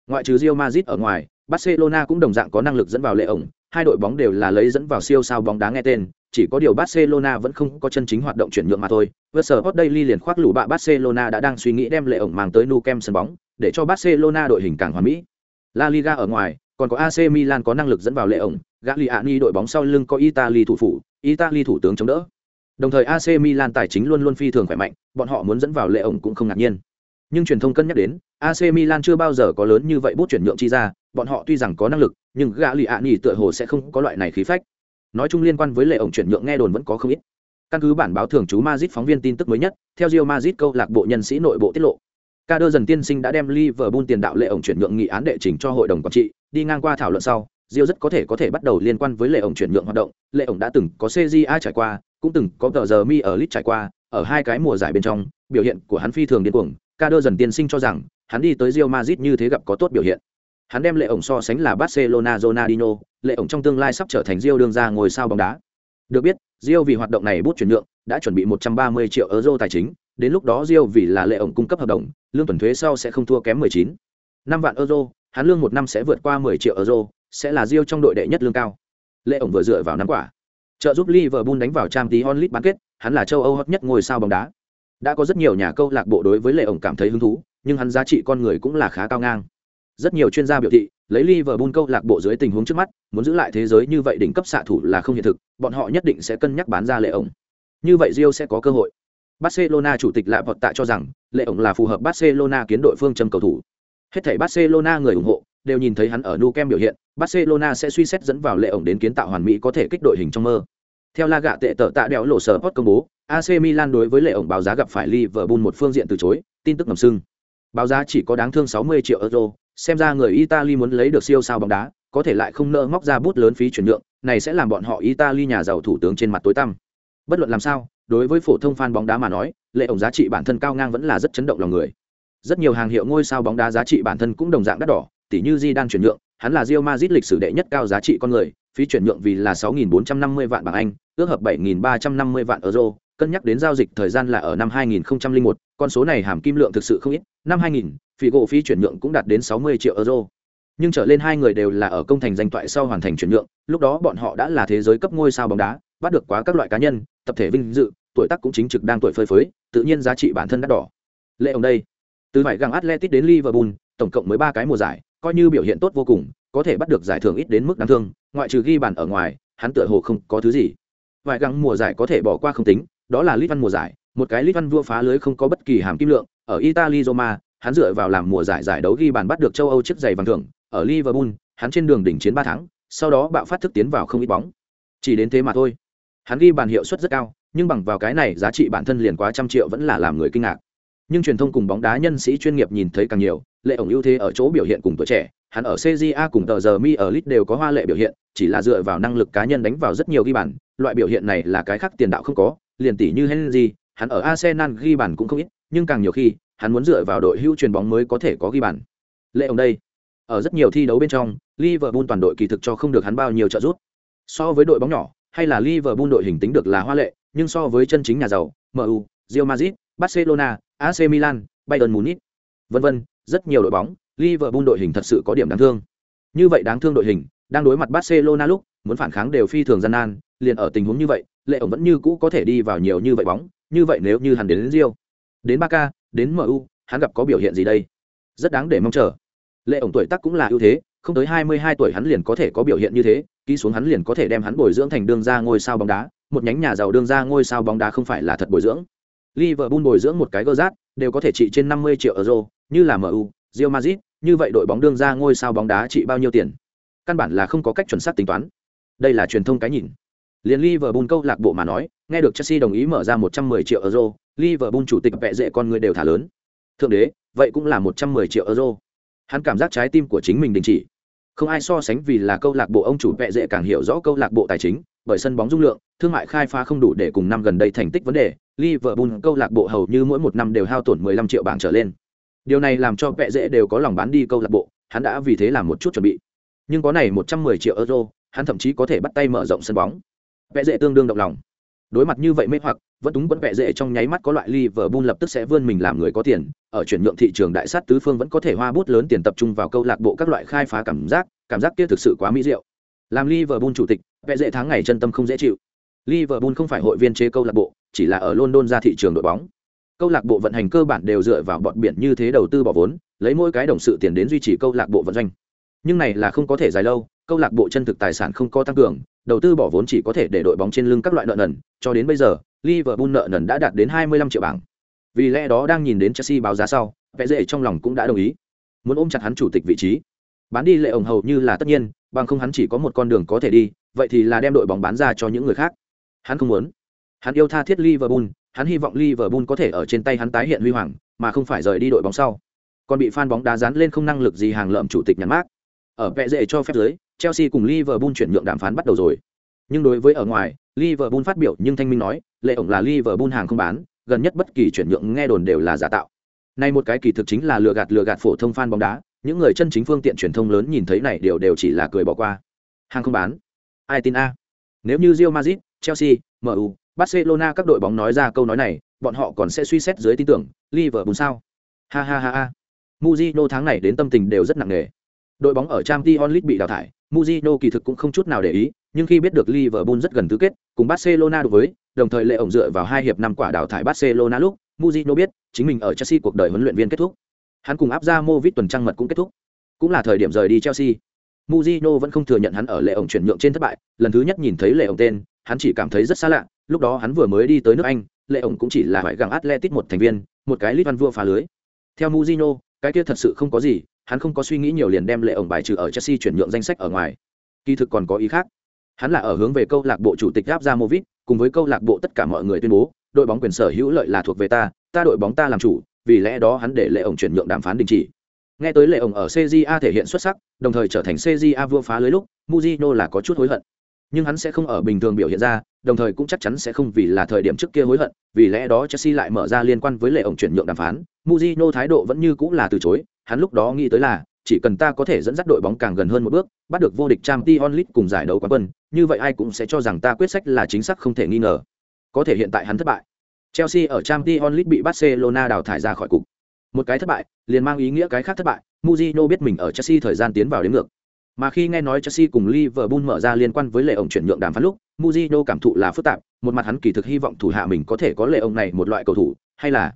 Ngoại trừ Real Madrid ở ngoài, Barcelona cũng đồng dạng có năng lực dẫn vào lệ ổng, hai đội bóng đều là lấy dẫn vào siêu sao bóng đá nghe tên, chỉ có điều Barcelona vẫn không có chân chính hoạt động chuyển nhượng mà thôi. Versport Daily liền khoác lũ bạ Barcelona đã đang suy nghĩ đem lệ ổng mang tới Nou Camp sân bóng, để cho Barcelona đội hình càng hoàn mỹ. La Liga ở ngoài, còn có AC Milan có năng lực dẫn vào lệ ổng, Gagliani đội bóng sau lưng có Italy thủ phủ, Italy thủ tướng chống đỡ. Đồng thời AC Milan tài chính luôn luôn phi thường khỏe mạnh, bọn họ muốn dẫn vào lệ ổng cũng không ngạc nhiên. Nhưng truyền thông cân nhắc đến, AC Milan chưa bao giờ có lớn như vậy bút chuyển nhượng chi ra, bọn họ tuy rằng có năng lực, nhưng Gagliani tựa hồ sẽ không có loại này khí phách. Nói chung liên quan với lệ ổng chuyển nhượng nghe đồn vẫn có không ít. Căn cứ bản báo thường trú Madrid phóng viên tin tức mới nhất, theo Real Madrid câu lạc bộ nhân sĩ nội bộ tiết lộ, Kader dần tiên sinh đã đem Liverpool tiền đạo lệ ổng chuyển nhượng nghị án đệ trình cho hội đồng quản trị, đi ngang qua thảo luận sau, Rio rất có thể có thể bắt đầu liên quan với lệ ổng chuyển nhượng hoạt động, lệ ổng đã từng có CJA trải qua, cũng từng có tờ giờ mi ở lit trải qua, ở hai cái mùa giải bên trong, biểu hiện của hắn phi thường điên cuồng, Kader dần tiên sinh cho rằng, hắn đi tới Real Madrid như thế gặp có tốt biểu hiện. Hắn đem lệ ổng so sánh là Barcelona Ronaldinho, lệ ổng trong tương lai sắp trở thành Rio đương ra ngồi sao bóng đá. Được biết, Rio vì hoạt động này bút chuyển nhượng, đã chuẩn bị 130 triệu euro tài chính, đến lúc đó Rio vì là lệ ổng cung cấp hợp đồng, lương tuần thuế sau sẽ không thua kém 19. 5 vạn euro, hắn lương một năm sẽ vượt qua 10 triệu euro, sẽ là Rio trong đội đệ nhất lương cao. Lệ ổng vừa dựa vào năm quả, trợ giúp Liverpool đánh vào Champions League bán kết, hắn là châu Âu hot nhất ngôi sao bóng đá. Đã có rất nhiều nhà câu lạc bộ đối với Lệ ổng cảm thấy hứng thú, nhưng hắn giá trị con người cũng là khá cao ngang. Rất nhiều chuyên gia biểu thị, lấy Liverpool câu lạc bộ dưới tình huống trước mắt, muốn giữ lại thế giới như vậy đỉnh cấp xạ thủ là không hiện thực, bọn họ nhất định sẽ cân nhắc bán ra Lệ ổng. Như vậy Rio sẽ có cơ hội. Barcelona chủ tịch lại vọt tạ cho rằng, Lệ ổng là phù hợp Barcelona kiến đội phương châm cầu thủ. Hết thảy Barcelona người ủng hộ đều nhìn thấy hắn ở Nou Camp biểu hiện, Barcelona sẽ suy xét dẫn vào Lệ ổng đến kiến tạo hoàn mỹ có thể kích đội hình trong mơ. Theo La Gạ tệ tở tạ đéo lộ sở post công bố, AC Milan đối với Lệ ổng báo giá gặp phải Liverpool một phương diện từ chối, tin tức ngầm sưng. Báo giá chỉ có đáng thương 60 triệu euro, xem ra người Italy muốn lấy được siêu sao bóng đá, có thể lại không nỡ móc ra bút lớn phí chuyển nhượng, này sẽ làm bọn họ Italy nhà giàu thủ tướng trên mặt tối tăm. Bất luận làm sao, đối với phổ thông fan bóng đá mà nói, lệ ổng giá trị bản thân cao ngang vẫn là rất chấn động lòng người. Rất nhiều hàng hiệu ngôi sao bóng đá giá trị bản thân cũng đồng dạng đắt đỏ, tỷ như Zidane chuyển nhượng, hắn là Real Madrid lịch sử đệ nhất cao giá trị con người, phí chuyển nhượng vì là 6.450 vạn bảng Anh, ước hợp 7.350 vạn euro, cân nhắc đến giao dịch thời gian là ở năm 2001, con số này hàm kim lượng thực sự không ít, năm 2000, phí gỗ phí chuyển nhượng cũng đạt đến 60 triệu euro. Nhưng trở lên hai người đều là ở công thành danh toại sau hoàn thành chuyển nhượng, lúc đó bọn họ đã là thế giới cấp ngôi sao bóng đá, bắt được quá các loại cá nhân, tập thể vinh dự, tuổi tác cũng chính trực đang tuổi phơi phới, tự nhiên giá trị bản thân đắt đỏ. Lệ ông đây, từ phải găng Atletic đến Liverpool, tổng cộng mới ba cái mùa giải, coi như biểu hiện tốt vô cùng, có thể bắt được giải thưởng ít đến mức đáng thương, ngoại trừ ghi bàn ở ngoài, hắn tựa hồ không có thứ gì. Vài găng mùa giải có thể bỏ qua không tính, đó là Lít Văn mùa giải, một cái Lít Văn vua phá lưới không có bất kỳ hàm kim lượng, ở Italy Roma, hắn dựa vào làm mùa giải giải đấu ghi bàn bắt được châu Âu chiếc giày vàng thưởng, ở Liverpool, hắn trên đường đỉnh chiến ba tháng, sau đó bạo phát thức tiến vào không ít bóng. Chỉ đến thế mà thôi. Hắn ghi bàn hiệu suất rất cao, nhưng bằng vào cái này giá trị bản thân liền quá trăm triệu vẫn là làm người kinh ngạc. Nhưng truyền thông cùng bóng đá nhân sĩ chuyên nghiệp nhìn thấy càng nhiều, lệ ổng ưu thế ở chỗ biểu hiện cùng tuổi trẻ, hắn ở CJA cùng tờ giờ mi ở lit đều có hoa lệ biểu hiện, chỉ là dựa vào năng lực cá nhân đánh vào rất nhiều ghi bàn, loại biểu hiện này là cái khác tiền đạo không có, liền tỷ như Henry, hắn ở Arsenal ghi bàn cũng không ít, nhưng càng nhiều khi, hắn muốn dựa vào đội hưu truyền bóng mới có thể có ghi bàn. Lệ ông đây, ở rất nhiều thi đấu bên trong, Liverpool toàn đội kỳ thực cho không được hắn bao nhiêu trợ giúp. So với đội bóng nhỏ, hay là Liverpool đội hình tính được là hoa lệ, nhưng so với chân chính nhà giàu, MU, Real Madrid, Barcelona, AC Milan, Bayern Munich, vân vân, rất nhiều đội bóng, Liverpool đội hình thật sự có điểm đáng thương. Như vậy đáng thương đội hình, đang đối mặt Barcelona lúc, muốn phản kháng đều phi thường gian nan, liền ở tình huống như vậy, Lệ ổng vẫn như cũ có thể đi vào nhiều như vậy bóng, như vậy nếu như hắn đến, đến Real, đến Barca, đến MU, hắn gặp có biểu hiện gì đây? Rất đáng để mong chờ. Lệ ổng tuổi tác cũng là ưu thế, không tới 22 tuổi hắn liền có thể có biểu hiện như thế, ký xuống hắn liền có thể đem hắn bồi dưỡng thành đương gia ngôi sao bóng đá, một nhánh nhà giàu đương gia ngôi sao bóng đá không phải là thật bồi dưỡng. Liverpool bồi dưỡng một cái gơ rát, đều có thể trị trên 50 triệu euro, như là MU, Real Madrid, như vậy đội bóng đương gia ngôi sao bóng đá trị bao nhiêu tiền? Căn bản là không có cách chuẩn xác tính toán. Đây là truyền thông cái nhìn. Liên Liverpool câu lạc bộ mà nói, nghe được Chelsea đồng ý mở ra 110 triệu euro, Liverpool chủ tịch vẽ dễ con người đều thả lớn. Thượng đế, vậy cũng là 110 triệu euro. Hắn cảm giác trái tim của chính mình đình chỉ. Không ai so sánh vì là câu lạc bộ ông chủ vẽ dễ càng hiểu rõ câu lạc bộ tài chính, bởi sân bóng dung lượng, thương mại khai phá không đủ để cùng năm gần đây thành tích vấn đề, Liverpool câu lạc bộ hầu như mỗi một năm đều hao tổn 15 triệu bảng trở lên. Điều này làm cho vẽ dễ đều có lòng bán đi câu lạc bộ, hắn đã vì thế làm một chút chuẩn bị. Nhưng có này 110 triệu euro, hắn thậm chí có thể bắt tay mở rộng sân bóng. Vẽ dễ tương đương động lòng. Đối mặt như vậy mê hoặc, vẫn túng vẫn vẻ dễ trong nháy mắt có loại Liverpool lập tức sẽ vươn mình làm người có tiền, ở chuyển nhượng thị trường đại sát tứ phương vẫn có thể hoa bút lớn tiền tập trung vào câu lạc bộ các loại khai phá cảm giác, cảm giác kia thực sự quá mỹ diệu. Làm Liverpool chủ tịch, vẻ dễ tháng ngày chân tâm không dễ chịu. Liverpool không phải hội viên chế câu lạc bộ, chỉ là ở London ra thị trường đội bóng. Câu lạc bộ vận hành cơ bản đều dựa vào bọn biển như thế đầu tư bỏ vốn, lấy mỗi cái đồng sự tiền đến duy trì câu lạc bộ vận doanh. Nhưng này là không có thể dài lâu, câu lạc bộ chân thực tài sản không có tăng cường, đầu tư bỏ vốn chỉ có thể để đội bóng trên lưng các loại nợ nần, cho đến bây giờ, Liverpool nợ nần đã đạt đến 25 triệu bảng. Vì lẽ đó đang nhìn đến Chelsea báo giá sau, vẻ dễ trong lòng cũng đã đồng ý, muốn ôm chặt hắn chủ tịch vị trí. Bán đi lệ ổng hầu như là tất nhiên, bằng không hắn chỉ có một con đường có thể đi, vậy thì là đem đội bóng bán ra cho những người khác. Hắn không muốn. Hắn yêu tha thiết Liverpool, hắn hy vọng Liverpool có thể ở trên tay hắn tái hiện huy hoàng, mà không phải rời đi đội bóng sau. Còn bị fan bóng đá dán lên không năng lực gì hàng lợm chủ tịch nhắn mát. Ở vẻ dễ cho phép dưới, Chelsea cùng Liverpool chuyển nhượng đàm phán bắt đầu rồi. Nhưng đối với ở ngoài, Liverpool phát biểu nhưng thanh minh nói, lệ ổng là Liverpool hàng không bán, gần nhất bất kỳ chuyển nhượng nghe đồn đều là giả tạo. Nay một cái kỳ thực chính là lừa gạt lừa gạt phổ thông fan bóng đá, những người chân chính phương tiện truyền thông lớn nhìn thấy này đều đều chỉ là cười bỏ qua. Hàng không bán. Ai tin a? Nếu như Real Madrid, Chelsea, MU, Barcelona các đội bóng nói ra câu nói này, bọn họ còn sẽ suy xét dưới tin tưởng Liverpool sao? Ha ha ha ha. Mujino tháng này đến tâm tình đều rất nặng nề. Đội bóng ở Champions League bị đào thải, Mujino kỳ thực cũng không chút nào để ý, nhưng khi biết được Liverpool rất gần tứ kết, cùng Barcelona đối với, đồng thời lệ ổng dựa vào hai hiệp năm quả đào thải Barcelona lúc, Mujino biết, chính mình ở Chelsea cuộc đời huấn luyện viên kết thúc. Hắn cùng áp ra Movit tuần trăng mật cũng kết thúc. Cũng là thời điểm rời đi Chelsea. Mujino vẫn không thừa nhận hắn ở lệ ổng chuyển nhượng trên thất bại, lần thứ nhất nhìn thấy lệ ổng tên, hắn chỉ cảm thấy rất xa lạ, lúc đó hắn vừa mới đi tới nước Anh, lệ ổng cũng chỉ là phải gặng Atletic một thành viên, một cái lít văn vua phá lưới. Theo Mujino, cái kia thật sự không có gì, hắn không có suy nghĩ nhiều liền đem lệ ổng bài trừ ở Chelsea chuyển nhượng danh sách ở ngoài. Kỳ thực còn có ý khác. Hắn là ở hướng về câu lạc bộ chủ tịch Abramovich, cùng với câu lạc bộ tất cả mọi người tuyên bố, đội bóng quyền sở hữu lợi là thuộc về ta, ta đội bóng ta làm chủ, vì lẽ đó hắn để lệ ổng chuyển nhượng đàm phán đình chỉ. Nghe tới lệ ổng ở CJA thể hiện xuất sắc, đồng thời trở thành CJA vua phá lưới lúc, Mujino là có chút hối hận. Nhưng hắn sẽ không ở bình thường biểu hiện ra, đồng thời cũng chắc chắn sẽ không vì là thời điểm trước kia hối hận, vì lẽ đó Chelsea lại mở ra liên quan với lệ ổng chuyển nhượng đàm phán, Mujino thái độ vẫn như cũng là từ chối, hắn lúc đó nghĩ tới là chỉ cần ta có thể dẫn dắt đội bóng càng gần hơn một bước, bắt được vô địch Champions League cùng giải đấu quán quân, như vậy ai cũng sẽ cho rằng ta quyết sách là chính xác không thể nghi ngờ. Có thể hiện tại hắn thất bại. Chelsea ở Champions League bị Barcelona đào thải ra khỏi cục. Một cái thất bại, liền mang ý nghĩa cái khác thất bại, Mourinho biết mình ở Chelsea thời gian tiến vào đến ngược. Mà khi nghe nói Chelsea cùng Liverpool mở ra liên quan với lệ ổng chuyển nhượng đàm phán lúc, Mourinho cảm thụ là phức tạp, một mặt hắn kỳ thực hy vọng thủ hạ mình có thể có lệ ổng này một loại cầu thủ, hay là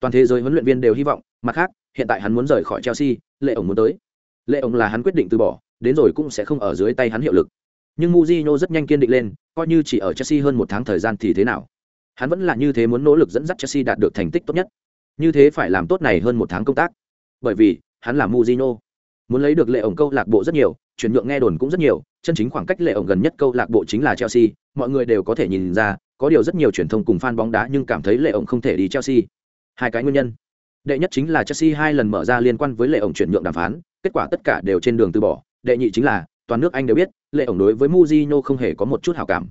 toàn thế giới huấn luyện viên đều hy vọng, mặt khác, hiện tại hắn muốn rời khỏi Chelsea, lệ ổng muốn tới. Lệ ổng là hắn quyết định từ bỏ, đến rồi cũng sẽ không ở dưới tay hắn hiệu lực. Nhưng Mourinho rất nhanh kiên định lên, coi như chỉ ở Chelsea hơn một tháng thời gian thì thế nào? Hắn vẫn là như thế muốn nỗ lực dẫn dắt Chelsea đạt được thành tích tốt nhất. Như thế phải làm tốt này hơn một tháng công tác. Bởi vì, hắn là Mourinho. Muốn lấy được lệ ổng câu lạc bộ rất nhiều, chuyển nhượng nghe đồn cũng rất nhiều, chân chính khoảng cách lệ ổng gần nhất câu lạc bộ chính là Chelsea, mọi người đều có thể nhìn ra, có điều rất nhiều truyền thông cùng fan bóng đá nhưng cảm thấy lệ ổng không thể đi Chelsea. Hai cái nguyên nhân. Đệ nhất chính là Chelsea hai lần mở ra liên quan với lệ ổng chuyển nhượng đàm phán, kết quả tất cả đều trên đường từ bỏ. Đệ nhị chính là, toàn nước Anh đều biết, lệ ổng đối với Mourinho không hề có một chút hảo cảm.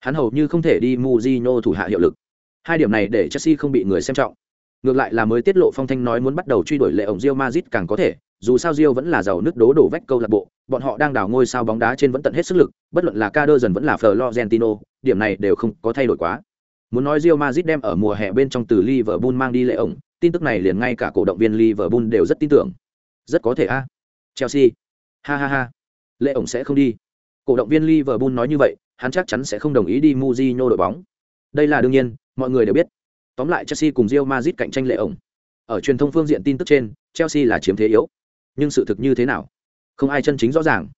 Hắn hầu như không thể đi Mourinho thủ hạ hiệu lực. Hai điểm này để Chelsea không bị người xem trọng. Ngược lại là mới tiết lộ phong thanh nói muốn bắt đầu truy đuổi lệ ổng Real Madrid càng có thể, dù sao Rio vẫn là giàu nước đố đổ vách câu lạc bộ, bọn họ đang đào ngôi sao bóng đá trên vẫn tận hết sức lực, bất luận là Kader dần vẫn là Florentino, điểm này đều không có thay đổi quá. Muốn nói Real Madrid đem ở mùa hè bên trong từ Liverpool mang đi lệ ổng, tin tức này liền ngay cả cổ động viên Liverpool đều rất tin tưởng. Rất có thể a. Chelsea. Ha ha ha. Lệ ổng sẽ không đi. Cổ động viên Liverpool nói như vậy, hắn chắc chắn sẽ không đồng ý đi Mourinho đội bóng. Đây là đương nhiên, mọi người đều biết. Tóm lại Chelsea cùng Real Madrid cạnh tranh lệ ổng. Ở truyền thông phương diện tin tức trên, Chelsea là chiếm thế yếu nhưng sự thực như thế nào không ai chân chính rõ ràng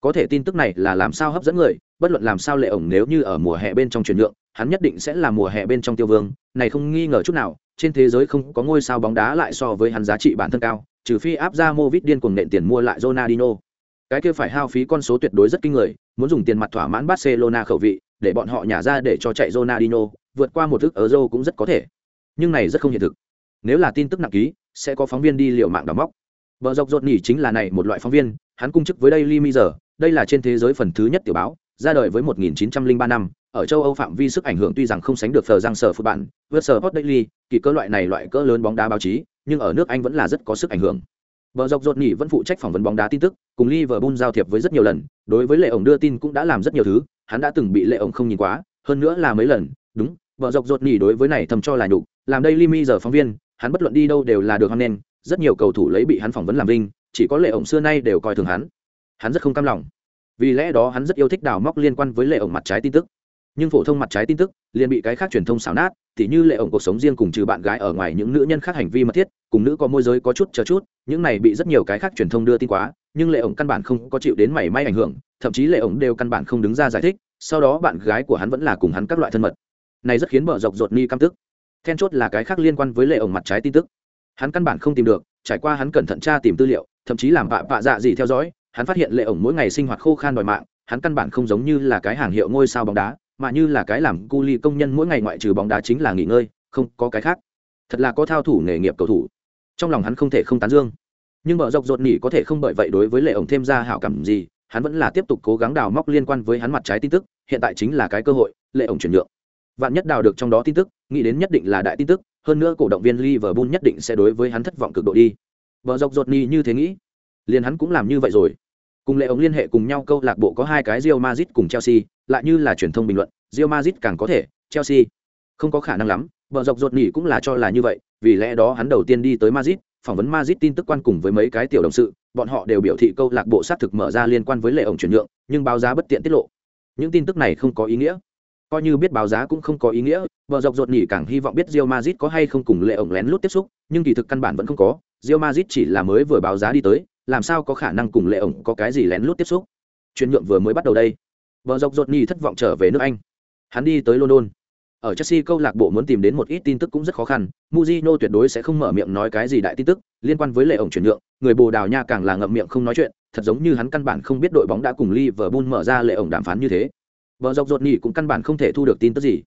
có thể tin tức này là làm sao hấp dẫn người bất luận làm sao lệ ổng nếu như ở mùa hè bên trong chuyển nhượng hắn nhất định sẽ là mùa hè bên trong tiêu vương này không nghi ngờ chút nào trên thế giới không có ngôi sao bóng đá lại so với hắn giá trị bản thân cao trừ phi áp ra mô vít điên cuồng nện tiền mua lại Ronaldinho. Cái kia phải hao phí con số tuyệt đối rất kinh người muốn dùng tiền mặt thỏa mãn Barcelona khẩu vị để bọn họ nhả ra để cho chạy Ronaldinho vượt qua một thức ở Euro cũng rất có thể. Nhưng này rất không hiện thực. Nếu là tin tức nặng ký sẽ có phóng viên đi liệu mạng đào móc Bờ dọc rột nhỉ chính là này một loại phóng viên, hắn cung chức với Daily Mirror, đây là trên thế giới phần thứ nhất tiểu báo, ra đời với 1903 năm, ở châu Âu phạm vi sức ảnh hưởng tuy rằng không sánh được tờ Giang Sở Phụ Bản, vượt Sở Hot Daily, kỳ cơ loại này loại cỡ lớn bóng đá báo chí, nhưng ở nước Anh vẫn là rất có sức ảnh hưởng. Bờ dọc rột nhỉ vẫn phụ trách phỏng vấn bóng đá tin tức, cùng Liverpool giao thiệp với rất nhiều lần, đối với lệ ổng đưa tin cũng đã làm rất nhiều thứ, hắn đã từng bị lệ ổng không nhìn quá, hơn nữa là mấy lần, đúng, bờ dọc rột nhỉ đối với này thầm cho là nhục, làm Daily Mirror phóng viên, hắn bất luận đi đâu đều là được hoan nên, rất nhiều cầu thủ lấy bị hắn phỏng vấn làm vinh chỉ có lệ ổng xưa nay đều coi thường hắn hắn rất không cam lòng vì lẽ đó hắn rất yêu thích đào móc liên quan với lệ ổng mặt trái tin tức. Nhưng phổ thông mặt trái tin tức liền bị cái khác truyền thông xảo nát thì như lệ ổng cuộc sống riêng cùng trừ bạn gái ở ngoài những nữ nhân khác hành vi mật thiết, cùng nữ có môi giới có chút chờ chút, những này bị rất nhiều cái khác truyền thông đưa tin quá, nhưng lệ ổng căn bản không có chịu đến mảy may ảnh hưởng, thậm chí lệ ổng đều căn bản không đứng ra giải thích, sau đó bạn gái của hắn vẫn là cùng hắn các loại thân mật. Này rất khiến bờ dọc dột ni căm tức. Then chốt là cái khác liên quan với lệ ổng mặt trái tin tức. Hắn căn bản không tìm được, trải qua hắn cẩn thận tra tìm tư liệu, thậm chí làm bạ bạ dạ gì theo dõi hắn phát hiện lệ ổng mỗi ngày sinh hoạt khô khan đòi mạng hắn căn bản không giống như là cái hàng hiệu ngôi sao bóng đá mà như là cái làm cu ly công nhân mỗi ngày ngoại trừ bóng đá chính là nghỉ ngơi không có cái khác. Thật là có thao thủ nghề nghiệp cầu thủ. Trong lòng hắn không thể không tán dương. Nhưng mở dọc rột nỉ có thể không bởi vậy đối với lệ ổng thêm ra hảo cảm gì hắn vẫn là tiếp tục cố gắng đào móc liên quan với hắn mặt trái tin tức hiện tại chính là cái cơ hội lệ ổng chuyển nhượng. Vạn nhất đào được trong đó tin tức nghĩ đến nhất định là đại tin tức hơn nữa cổ động viên Liverpool nhất định sẽ đối với hắn thất vọng cực độ đi. vợ dọc rột ni như thế nghĩ, liền hắn cũng làm như vậy rồi. Cùng lệ ống liên hệ cùng nhau câu lạc bộ có hai cái Real Madrid cùng Chelsea, lại như là truyền thông bình luận, Real Madrid càng có thể, Chelsea không có khả năng lắm, Bờ dọc ruột nỉ cũng là cho là như vậy, vì lẽ đó hắn đầu tiên đi tới Madrid, phỏng vấn Madrid tin tức quan cùng với mấy cái tiểu đồng sự, bọn họ đều biểu thị câu lạc bộ xác thực mở ra liên quan với lệ ổng chuyển nhượng, nhưng báo giá bất tiện tiết lộ. Những tin tức này không có ý nghĩa. Coi như biết báo giá cũng không có ý nghĩa, bờ dọc ruột nỉ càng hy vọng biết Real Madrid có hay không cùng lệ ổng lén lút tiếp xúc, nhưng kỳ thực căn bản vẫn không có, Real Madrid chỉ là mới vừa báo giá đi tới, làm sao có khả năng cùng lệ ổng có cái gì lén lút tiếp xúc. Chuyển nhượng vừa mới bắt đầu đây. Bờ dọc dột nhi thất vọng trở về nước Anh. Hắn đi tới London ở Chelsea câu lạc bộ muốn tìm đến một ít tin tức cũng rất khó khăn, muzino tuyệt đối sẽ không mở miệng nói cái gì đại tin tức liên quan với lệ ổng chuyển nhượng, người Bồ Đào Nha càng là ngậm miệng không nói chuyện, thật giống như hắn căn bản không biết đội bóng đã cùng Liverpool mở ra lệ ổng đàm phán như thế. Bờ dọc dột nhi cũng căn bản không thể thu được tin tức gì.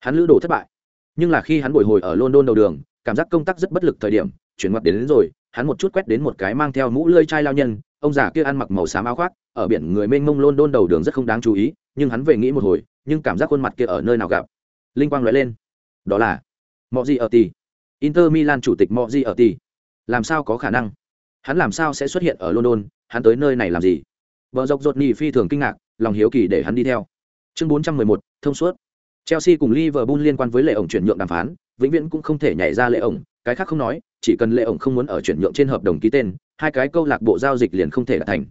Hắn lữ đồ thất bại. Nhưng là khi hắn bồi hồi ở London đầu đường, cảm giác công tác rất bất lực thời điểm, chuyển ngoặt đến, đến rồi, hắn một chút quét đến một cái mang theo mũ lưỡi chai lao nhân, ông già kia ăn mặc màu xám áo khoác, ở biển người mênh mông London đầu đường rất không đáng chú ý, nhưng hắn về nghĩ một hồi, nhưng cảm giác khuôn mặt kia ở nơi nào gặp. Linh quang lóe lên. Đó là mọi gì ở tỷ inter milan chủ tịch mọi gì ở tỷ làm sao có khả năng? Hắn làm sao sẽ xuất hiện ở london? Hắn tới nơi này làm gì? Vợ dọc dột nhì phi thường kinh ngạc lòng hiếu kỳ để hắn đi theo. Chương 411, thông suốt. Chelsea cùng liverpool liên quan với lệ ổng chuyển nhượng đàm phán vĩnh viễn cũng không thể nhảy ra lệ ổng cái khác không nói, chỉ cần lệ ổng không muốn ở chuyển nhượng trên hợp đồng ký tên, hai cái câu lạc bộ giao dịch liền không thể đạt thành.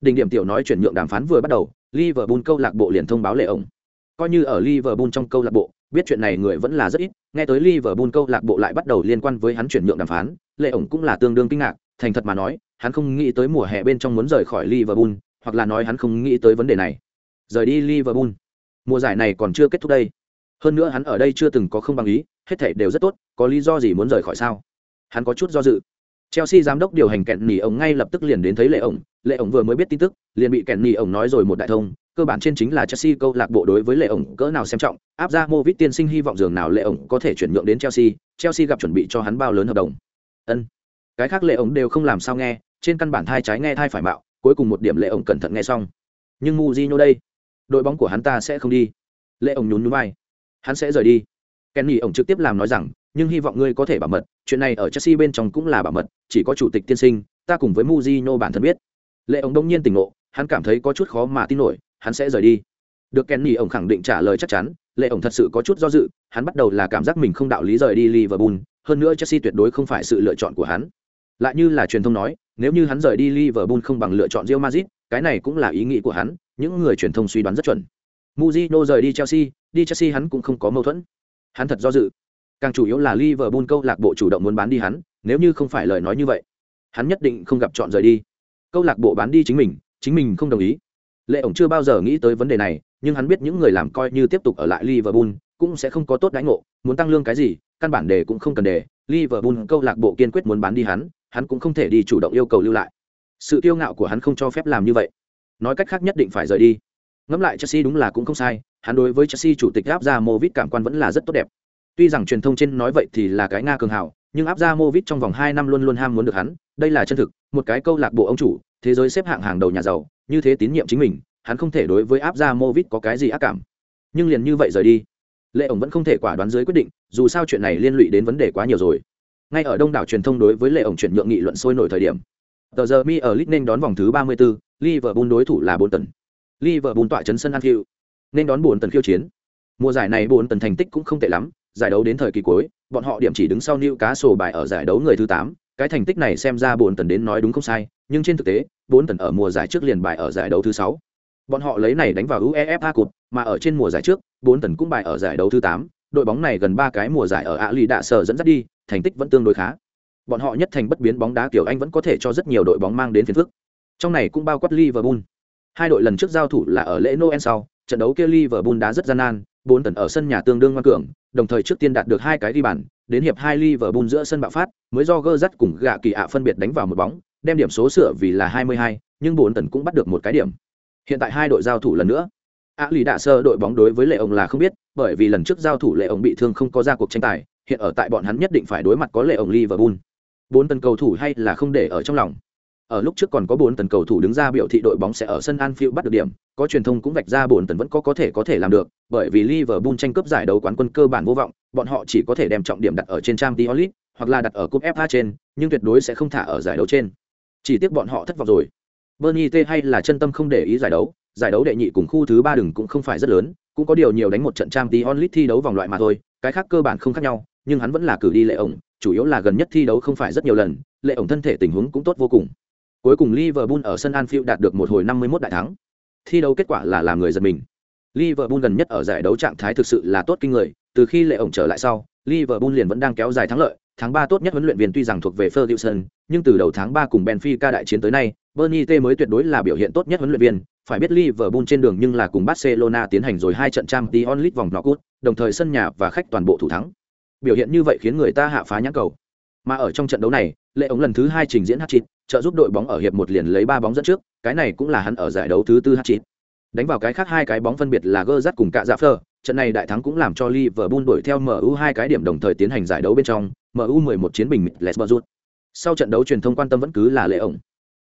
Đỉnh điểm tiểu nói chuyển nhượng đàm phán vừa bắt đầu, liverpool câu lạc bộ liền thông báo lệ ổng. Coi như ở liverpool trong câu lạc bộ, biết chuyện này người vẫn là rất ít, nghe tới liverpool câu lạc bộ lại bắt đầu liên quan với hắn chuyển nhượng đàm phán, lệ ổng cũng là tương đương kinh ngạc, thành thật mà nói, hắn không nghĩ tới mùa hè bên trong muốn rời khỏi liverpool, hoặc là nói hắn không nghĩ tới vấn đề này. Rời đi liverpool. Mùa giải này còn chưa kết thúc đây hơn nữa hắn ở đây chưa từng có không bằng ý hết thảy đều rất tốt có lý do gì muốn rời khỏi sao hắn có chút do dự chelsea giám đốc điều hành kẹn nỉ ổng ngay lập tức liền đến thấy lệ ổng lệ ổng vừa mới biết tin tức liền bị kẹn nỉ ổng nói rồi một đại thông cơ bản trên chính là Chelsea câu lạc bộ đối với lệ ổng cỡ nào xem trọng, áp ra Movit tiên sinh hy vọng dường nào lệ ổng có thể chuyển nhượng đến Chelsea, Chelsea gặp chuẩn bị cho hắn bao lớn hợp đồng. Ân. Cái khác lệ ổng đều không làm sao nghe, trên căn bản thai trái nghe thai phải mạo, cuối cùng một điểm lệ ổng cẩn thận nghe xong. Nhưng Mujinho đây, đội bóng của hắn ta sẽ không đi. Lệ ổng nhún nhún vai. Hắn sẽ rời đi. Kenny ổng trực tiếp làm nói rằng, nhưng hy vọng ngươi có thể bảo mật, chuyện này ở Chelsea bên trong cũng là bảo mật, chỉ có chủ tịch tiên sinh, ta cùng với Mujinho bản thân biết. Lệ ổng đông nhiên tỉnh ngộ, hắn cảm thấy có chút khó mà tin nổi, hắn sẽ rời đi được kenny ổng khẳng định trả lời chắc chắn lệ ổng thật sự có chút do dự hắn bắt đầu là cảm giác mình không đạo lý rời đi liverpool hơn nữa chelsea tuyệt đối không phải sự lựa chọn của hắn lại như là truyền thông nói nếu như hắn rời đi liverpool không bằng lựa chọn real madrid cái này cũng là ý nghĩ của hắn những người truyền thông suy đoán rất chuẩn Mujino rời đi Chelsea, đi Chelsea hắn cũng không có mâu thuẫn. Hắn thật do dự. Càng chủ yếu là Liverpool câu lạc bộ chủ động muốn bán đi hắn, nếu như không phải lời nói như vậy, hắn nhất định không gặp chọn rời đi. Câu lạc bộ bán đi chính mình, chính mình không đồng ý lệ ổng chưa bao giờ nghĩ tới vấn đề này nhưng hắn biết những người làm coi như tiếp tục ở lại liverpool cũng sẽ không có tốt đãi ngộ muốn tăng lương cái gì căn bản đề cũng không cần đề liverpool câu lạc bộ kiên quyết muốn bán đi hắn hắn cũng không thể đi chủ động yêu cầu lưu lại sự kiêu ngạo của hắn không cho phép làm như vậy nói cách khác nhất định phải rời đi ngẫm lại chelsea đúng là cũng không sai hắn đối với chelsea chủ tịch Abramovich cảm quan vẫn là rất tốt đẹp. Tuy rằng truyền thông trên nói vậy thì là cái nga cường hảo nhưng Abramovich trong vòng hai năm luôn luôn ham muốn được hắn đây là chân thực một cái câu lạc bộ ông chủ thế giới xếp hạng hàng đầu nhà giàu như thế tín nhiệm chính mình hắn không thể đối với Abramovich có cái gì ác cảm. Nhưng liền như vậy rời đi lệ ổng vẫn không thể quả đoán dưới quyết định dù sao chuyện này liên lụy đến vấn đề quá nhiều rồi. Ngay ở đông đảo truyền thông đối với lệ ổng chuyển nhượng nghị luận sôi nổi thời điểm tờ giờ mi ở Leeds nên đón vòng thứ 34, liverpool đối thủ là Bolton liverpool tọa chấn sân anfield. Nên đón buồn tần khiêu chiến. Mùa giải này buồn tần thành tích cũng không tệ lắm giải đấu đến thời kỳ cuối bọn họ điểm chỉ đứng sau New bài ở giải đấu người thứ 8, cái thành tích này xem ra buồn tần đến nói đúng không sai nhưng trên thực tế buồn tần ở mùa giải trước liền bài ở giải đấu thứ sáu. Bọn họ lấy này đánh vào uefa Cup, mà ở trên mùa giải trước buồn tần cũng bài ở giải đấu thứ tám. Đội bóng này gần ba cái mùa giải ở ạ lì đã sở dẫn dắt đi thành tích vẫn tương đối khá. Bọn họ nhất thành bất biến bóng đá kiểu anh vẫn có thể cho rất nhiều đội bóng mang đến phiền phức. Trong này cũng bao quát liverpool hai đội lần trước giao thủ là ở lễ noel sau trận đấu kia liverpool đá rất gian nan bốn tấn ở sân nhà tương đương ngoan cường đồng thời trước tiên đạt được hai cái ghi bàn đến hiệp hai Liverpool giữa sân bạo phát, mới do gơ dắt cùng gạ kỳ ạ phân biệt đánh vào một bóng, đem điểm số sửa vì là 22, nhưng bốn tấn cũng bắt được một cái điểm. Hiện tại hai đội giao thủ lần nữa. ạ lì đạ sơ đội bóng đối với lệ ông là không biết, bởi vì lần trước giao thủ lệ ông bị thương không có ra cuộc tranh tài, hiện ở tại bọn hắn nhất định phải đối mặt có lệ ông Liverpool. Bốn tấn cầu thủ hay là không để ở trong lòng. Ở lúc trước còn có bốn tần cầu thủ đứng ra biểu thị đội bóng sẽ ở sân Anfield bắt được điểm, có truyền thông cũng vạch ra bốn tần vẫn có có thể có thể làm được, bởi vì Liverpool tranh cướp giải đấu quán quân cơ bản vô vọng, bọn họ chỉ có thể đem trọng điểm đặt ở trên Champions League hoặc là đặt ở cúp FA trên, nhưng tuyệt đối sẽ không thả ở giải đấu trên. Chỉ tiếc bọn họ thất vọng rồi. Bernie T hay là chân tâm không để ý giải đấu, giải đấu đệ nhị cùng khu thứ ba đừng cũng không phải rất lớn, cũng có điều nhiều đánh một trận Champions League thi đấu vòng loại mà thôi, cái khác cơ bản không khác nhau nhưng hắn vẫn là cử đi lệ ổng chủ yếu là gần nhất thi đấu không phải rất nhiều lần lệ ổng thân thể tình huống cũng tốt vô cùng cuối cùng liverpool ở sân anfield đạt được một hồi 51 đại thắng thi đấu kết quả là làm người giật mình liverpool gần nhất ở giải đấu trạng thái thực sự là tốt kinh người từ khi lệ ổng trở lại sau liverpool liền vẫn đang kéo dài thắng lợi tháng 3 tốt nhất huấn luyện viên tuy rằng thuộc về Ferguson, nhưng từ đầu tháng 3 cùng Benfica đại chiến tới nay, Bernie T mới tuyệt đối là biểu hiện tốt nhất huấn luyện viên, phải biết Liverpool trên đường nhưng là cùng Barcelona tiến hành rồi hai trận Champions League vòng knock-out, đồng thời sân nhà và khách toàn bộ thủ thắng. Biểu hiện như vậy khiến người ta hạ phá nhãn cầu. Mà ở trong trận đấu này, Lệ ống lần thứ hai trình diễn hat-trick, trợ giúp đội bóng ở hiệp một liền lấy ba bóng dẫn trước, cái này cũng là hắn ở giải đấu thứ tư hat chín. Đánh vào cái khác hai cái bóng phân biệt là Gerrard cùng cả Dạ trận này đại thắng cũng làm cho Liverpool đuổi theo MU hai cái điểm đồng thời tiến hành giải đấu bên trong, MU 11 chiến bình Leicester. Sau trận đấu truyền thông quan tâm vẫn cứ là Lệ ổng.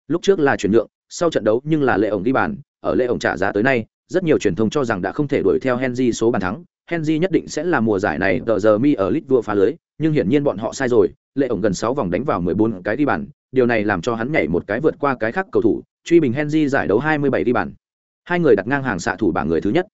Lúc trước là chuyển nhượng, sau trận đấu nhưng là Lệ ổng đi bàn, ở Lệ ổng trả giá tới nay, rất nhiều truyền thông cho rằng đã không thể đuổi theo Henry số bàn thắng, Henry nhất định sẽ là mùa giải này tờ giờ mi ở lit vua phá lưới, nhưng hiển nhiên bọn họ sai rồi, Lệ ổng gần 6 vòng đánh vào 14 cái đi bàn, điều này làm cho hắn nhảy một cái vượt qua cái khác cầu thủ, truy bình Henry giải đấu 27 đi bàn. Hai người đặt ngang hàng xạ thủ bảng người thứ nhất.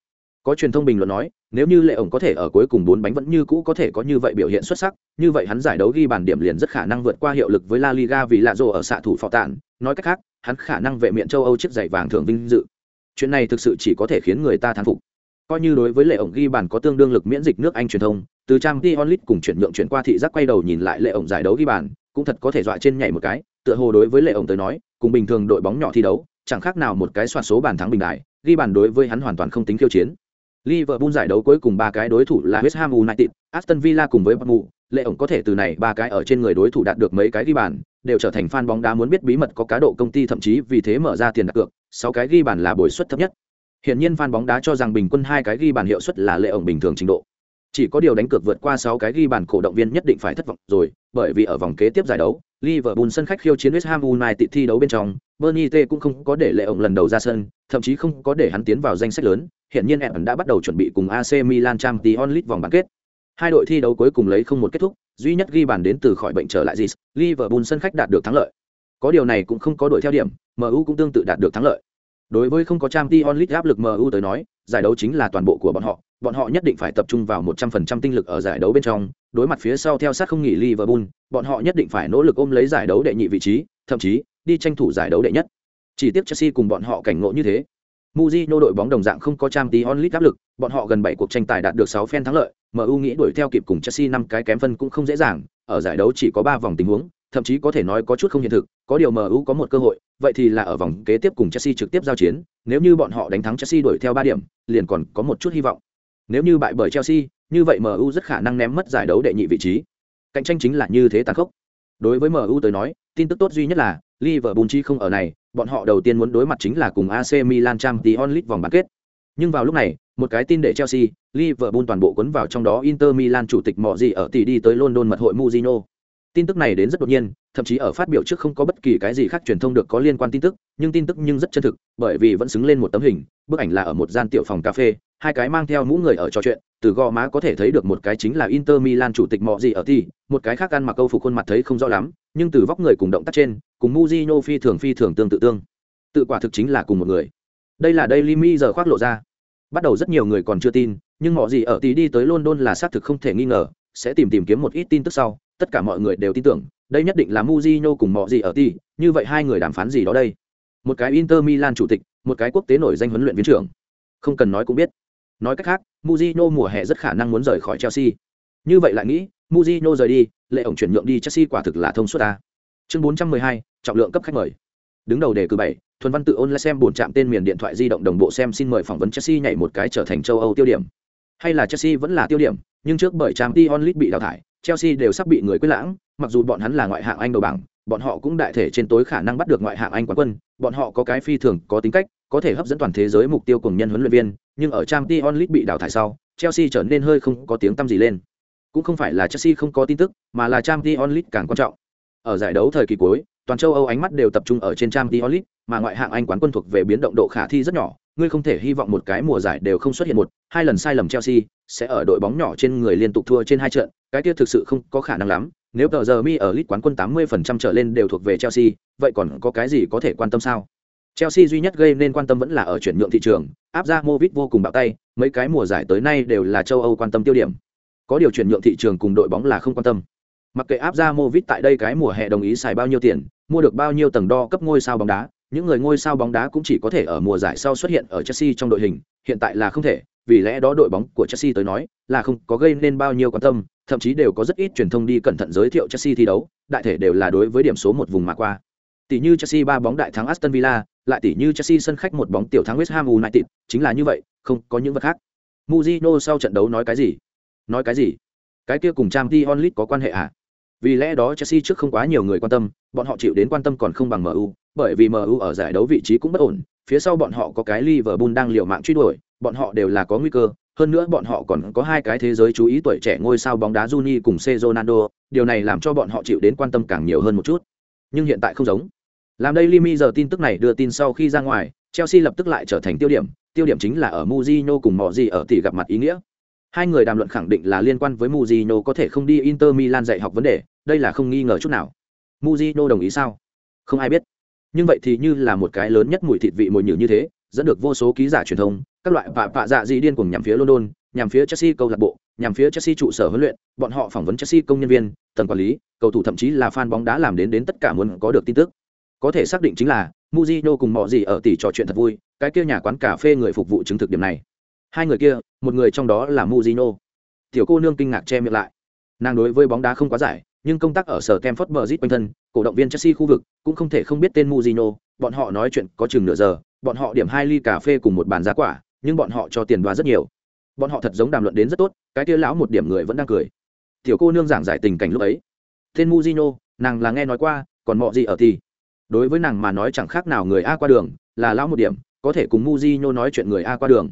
Có truyền thông bình luận nói, nếu như Lệ ổng có thể ở cuối cùng bốn bánh vẫn như cũ có thể có như vậy biểu hiện xuất sắc, như vậy hắn giải đấu ghi bàn điểm liền rất khả năng vượt qua hiệu lực với La Liga vì lạ rồ ở xạ thủ phò tạn, nói cách khác, hắn khả năng vệ miện châu Âu chiếc giày vàng thưởng vinh dự. Chuyện này thực sự chỉ có thể khiến người ta thán phục coi như đối với lệ ổng ghi bàn có tương đương lực miễn dịch nước anh truyền thông từ trang t cùng chuyển nhượng chuyển qua thị giác quay đầu nhìn lại lệ ổng giải đấu ghi bàn cũng thật có thể dọa trên nhảy một cái tựa hồ đối với lệ ổng tới nói cùng bình thường đội bóng nhỏ thi đấu chẳng khác nào một cái soạt số bàn thắng bình đại ghi bàn đối với hắn hoàn toàn không tính khiêu chiến Liverpool giải đấu cuối cùng ba cái đối thủ là West Ham United, Aston Villa cùng với Bournemouth, lệ ổng có thể từ này ba cái ở trên người đối thủ đạt được mấy cái ghi bàn, đều trở thành fan bóng đá muốn biết bí mật có cá độ công ty thậm chí vì thế mở ra tiền đặt cược, sáu cái ghi bàn là bồi suất thấp nhất. Hiển nhiên fan bóng đá cho rằng bình quân hai cái ghi bàn hiệu suất là lệ ổng bình thường trình độ. Chỉ có điều đánh cược vượt qua sáu cái ghi bàn cổ động viên nhất định phải thất vọng rồi, bởi vì ở vòng kế tiếp giải đấu, Liverpool sân khách khiêu chiến West Ham United thi đấu bên trong, Bernie T cũng không có để lệ ổng lần đầu ra sân, thậm chí không có để hắn tiến vào danh sách lớn. Hiện nhiên Everton đã bắt đầu chuẩn bị cùng AC Milan Champions League vòng bán kết. Hai đội thi đấu cuối cùng lấy không một kết thúc, duy nhất ghi bàn đến từ khỏi bệnh trở lại Gis, Liverpool sân khách đạt được thắng lợi. Có điều này cũng không có đội theo điểm, MU cũng tương tự đạt được thắng lợi. Đối với không có Champions League áp lực MU tới nói, giải đấu chính là toàn bộ của bọn họ, bọn họ nhất định phải tập trung vào 100% tinh lực ở giải đấu bên trong, đối mặt phía sau theo sát không nghỉ Liverpool, bọn họ nhất định phải nỗ lực ôm lấy giải đấu đệ nhị vị trí, thậm chí đi tranh thủ giải đấu đệ nhất. Chỉ tiếc Chelsea cùng bọn họ cảnh ngộ như thế. Mujino đội bóng đồng dạng không có trang tí onlit áp lực, bọn họ gần 7 cuộc tranh tài đạt được 6 phen thắng lợi, MU nghĩ đuổi theo kịp cùng Chelsea năm cái kém phân cũng không dễ dàng, ở giải đấu chỉ có 3 vòng tình huống, thậm chí có thể nói có chút không hiện thực, có điều MU có một cơ hội, vậy thì là ở vòng kế tiếp cùng Chelsea trực tiếp giao chiến, nếu như bọn họ đánh thắng Chelsea đuổi theo 3 điểm, liền còn có một chút hy vọng. Nếu như bại bởi Chelsea, như vậy MU rất khả năng ném mất giải đấu đệ nhị vị trí. Cạnh tranh chính là như thế tàn khốc. Đối với MU tới nói, tin tức tốt duy nhất là Liverpool chi không ở này, bọn họ đầu tiên muốn đối mặt chính là cùng AC Milan Champions League vòng bán kết. Nhưng vào lúc này, một cái tin để Chelsea, Liverpool toàn bộ cuốn vào trong đó Inter Milan chủ tịch mọ gì ở tỷ đi tới London mật hội Mourinho. Tin tức này đến rất đột nhiên, thậm chí ở phát biểu trước không có bất kỳ cái gì khác truyền thông được có liên quan tin tức, nhưng tin tức nhưng rất chân thực, bởi vì vẫn xứng lên một tấm hình, bức ảnh là ở một gian tiểu phòng cà phê, hai cái mang theo mũ người ở trò chuyện, từ gò má có thể thấy được một cái chính là Inter Milan chủ tịch mọ gì ở thi một cái khác ăn mặc câu phục khuôn mặt thấy không rõ lắm, nhưng từ vóc người cùng động tác trên, cùng Mujino phi thường phi thường tương tự tương. Tự quả thực chính là cùng một người. Đây là Daily Mi giờ khoác lộ ra. Bắt đầu rất nhiều người còn chưa tin, nhưng mọ gì ở tỷ đi tới London là xác thực không thể nghi ngờ, sẽ tìm tìm kiếm một ít tin tức sau, tất cả mọi người đều tin tưởng, đây nhất định là Mujino cùng mọ gì ở tỷ, như vậy hai người đàm phán gì đó đây? Một cái Inter Milan chủ tịch, một cái quốc tế nổi danh huấn luyện viên trưởng. Không cần nói cũng biết. Nói cách khác, Mujino mùa hè rất khả năng muốn rời khỏi Chelsea. Như vậy lại nghĩ, Mujino rời đi, lệ ổng chuyển nhượng đi Chelsea quả thực là thông suốt ta. Chương 412, trọng lượng cấp khách mời. Đứng đầu đề cử 7, Thuần Văn tự ôn lại xem buồn chạm tên miền điện thoại di động đồng bộ xem xin mời phỏng vấn Chelsea nhảy một cái trở thành châu Âu tiêu điểm. Hay là Chelsea vẫn là tiêu điểm, nhưng trước bởi Champions League bị đào thải, Chelsea đều sắp bị người quên lãng, mặc dù bọn hắn là ngoại hạng Anh đầu bảng, bọn họ cũng đại thể trên tối khả năng bắt được ngoại hạng Anh quán quân, bọn họ có cái phi thường, có tính cách, có thể hấp dẫn toàn thế giới mục tiêu cùng nhân huấn luyện viên, nhưng ở Champions League bị đào thải sau, Chelsea trở nên hơi không có tiếng tăm gì lên. Cũng không phải là Chelsea không có tin tức, mà là Champions League càng quan trọng. Ở giải đấu thời kỳ cuối, toàn châu Âu ánh mắt đều tập trung ở trên Champions League, mà ngoại hạng Anh quán quân thuộc về biến động độ khả thi rất nhỏ, ngươi không thể hy vọng một cái mùa giải đều không xuất hiện một, hai lần sai lầm Chelsea sẽ ở đội bóng nhỏ trên người liên tục thua trên hai trận, cái kia thực sự không có khả năng lắm. Nếu tờ giờ mi ở lít quán quân 80% trở lên đều thuộc về Chelsea, vậy còn có cái gì có thể quan tâm sao? Chelsea duy nhất gây nên quan tâm vẫn là ở chuyển nhượng thị trường, áp ra Movit vô cùng bạo tay, mấy cái mùa giải tới nay đều là châu Âu quan tâm tiêu điểm. có điều chuyển nhượng thị trường cùng đội bóng là không quan tâm mặc kệ áp ra Movit tại đây cái mùa hè đồng ý xài bao nhiêu tiền mua được bao nhiêu tầng đo cấp ngôi sao bóng đá những người ngôi sao bóng đá cũng chỉ có thể ở mùa giải sau xuất hiện ở Chelsea trong đội hình, hiện tại là không thể, vì lẽ đó đội bóng của Chelsea tới nói là không có gây nên bao nhiêu quan tâm, thậm chí đều có rất ít truyền thông đi cẩn thận giới thiệu Chelsea thi đấu, đại thể đều là đối với điểm số một vùng mà qua. Tỷ như Chelsea ba bóng đại thắng Aston Villa, lại tỷ như Chelsea sân khách một bóng tiểu thắng West Ham United, chính là như vậy, không có những vật khác. Mourinho sau trận đấu nói cái gì? Nói cái gì? Cái kia cùng Champions League có quan hệ à? Vì lẽ đó Chelsea trước không quá nhiều người quan tâm, bọn họ chịu đến quan tâm còn không bằng MU, bởi vì MU ở giải đấu vị trí cũng bất ổn, phía sau bọn họ có cái Liverpool đang liều mạng truy đuổi, bọn họ đều là có nguy cơ, hơn nữa bọn họ còn có hai cái thế giới chú ý tuổi trẻ ngôi sao bóng đá Juni cùng C Ronaldo, điều này làm cho bọn họ chịu đến quan tâm càng nhiều hơn một chút. Nhưng hiện tại không giống. Làm đây Limi giờ tin tức này đưa tin sau khi ra ngoài, Chelsea lập tức lại trở thành tiêu điểm, tiêu điểm chính là ở Mourinho cùng Mourinho ở tỷ gặp mặt ý nghĩa. Hai người đàm luận khẳng định là liên quan với Mourinho có thể không đi Inter Milan dạy học vấn đề, đây là không nghi ngờ chút nào. Mourinho đồng ý sao? Không ai biết. Nhưng vậy thì như là một cái lớn nhất mùi thịt vị mùi nhử như thế, dẫn được vô số ký giả truyền thông, các loại vạ vạ dạ gì điên cuồng nhằm phía London, nhằm phía Chelsea câu lạc bộ, nhằm phía Chelsea trụ sở huấn luyện, bọn họ phỏng vấn Chelsea công nhân viên, tầng quản lý, cầu thủ thậm chí là fan bóng đá làm đến đến tất cả muốn có được tin tức. Có thể xác định chính là Mujino cùng mọi gì ở tỷ trò chuyện thật vui, cái kia nhà quán cà phê người phục vụ chứng thực điểm này. Hai người kia, một người trong đó là Mujino. Tiểu cô nương kinh ngạc che miệng lại. Nàng đối với bóng đá không quá giải, nhưng công tác ở sở Stamford Bridge quanh thân, cổ động viên Chelsea khu vực cũng không thể không biết tên Mujino, bọn họ nói chuyện có chừng nửa giờ, bọn họ điểm hai ly cà phê cùng một bàn giá quả, nhưng bọn họ cho tiền đoa rất nhiều. Bọn họ thật giống đàm luận đến rất tốt, cái kia lão một điểm người vẫn đang cười. Tiểu cô nương giảng giải tình cảnh lúc ấy. Tên Mujino, nàng là nghe nói qua, còn mọ gì ở thì đối với nàng mà nói chẳng khác nào người a qua đường là lão một điểm có thể cùng Mujino nói chuyện người a qua đường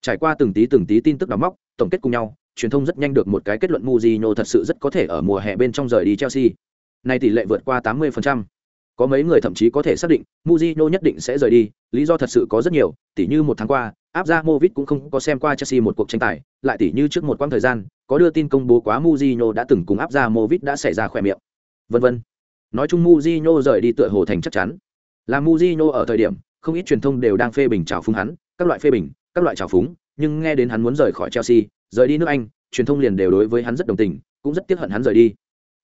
trải qua từng tí từng tí tin tức đóng móc tổng kết cùng nhau truyền thông rất nhanh được một cái kết luận Mourinho thật sự rất có thể ở mùa hè bên trong rời đi Chelsea. Nay tỷ lệ vượt qua 80%. có mấy người thậm chí có thể xác định Mourinho nhất định sẽ rời đi, lý do thật sự có rất nhiều tỷ như một tháng qua, áp ra cũng không có xem qua Chelsea một cuộc tranh tài, lại tỷ như trước một quãng thời gian, có đưa tin công bố quá Mourinho đã từng cùng áp ra đã xảy ra khỏe miệng. Vân vân. Nói chung Mourinho rời đi tựa hồ thành chắc chắn. Là Mourinho ở thời điểm, không ít truyền thông đều đang phê bình trào phúng hắn, các loại phê bình, các loại trào phúng, nhưng nghe đến hắn muốn rời khỏi Chelsea rời đi nước Anh, truyền thông liền đều đối với hắn rất đồng tình, cũng rất tiếc hận hắn rời đi.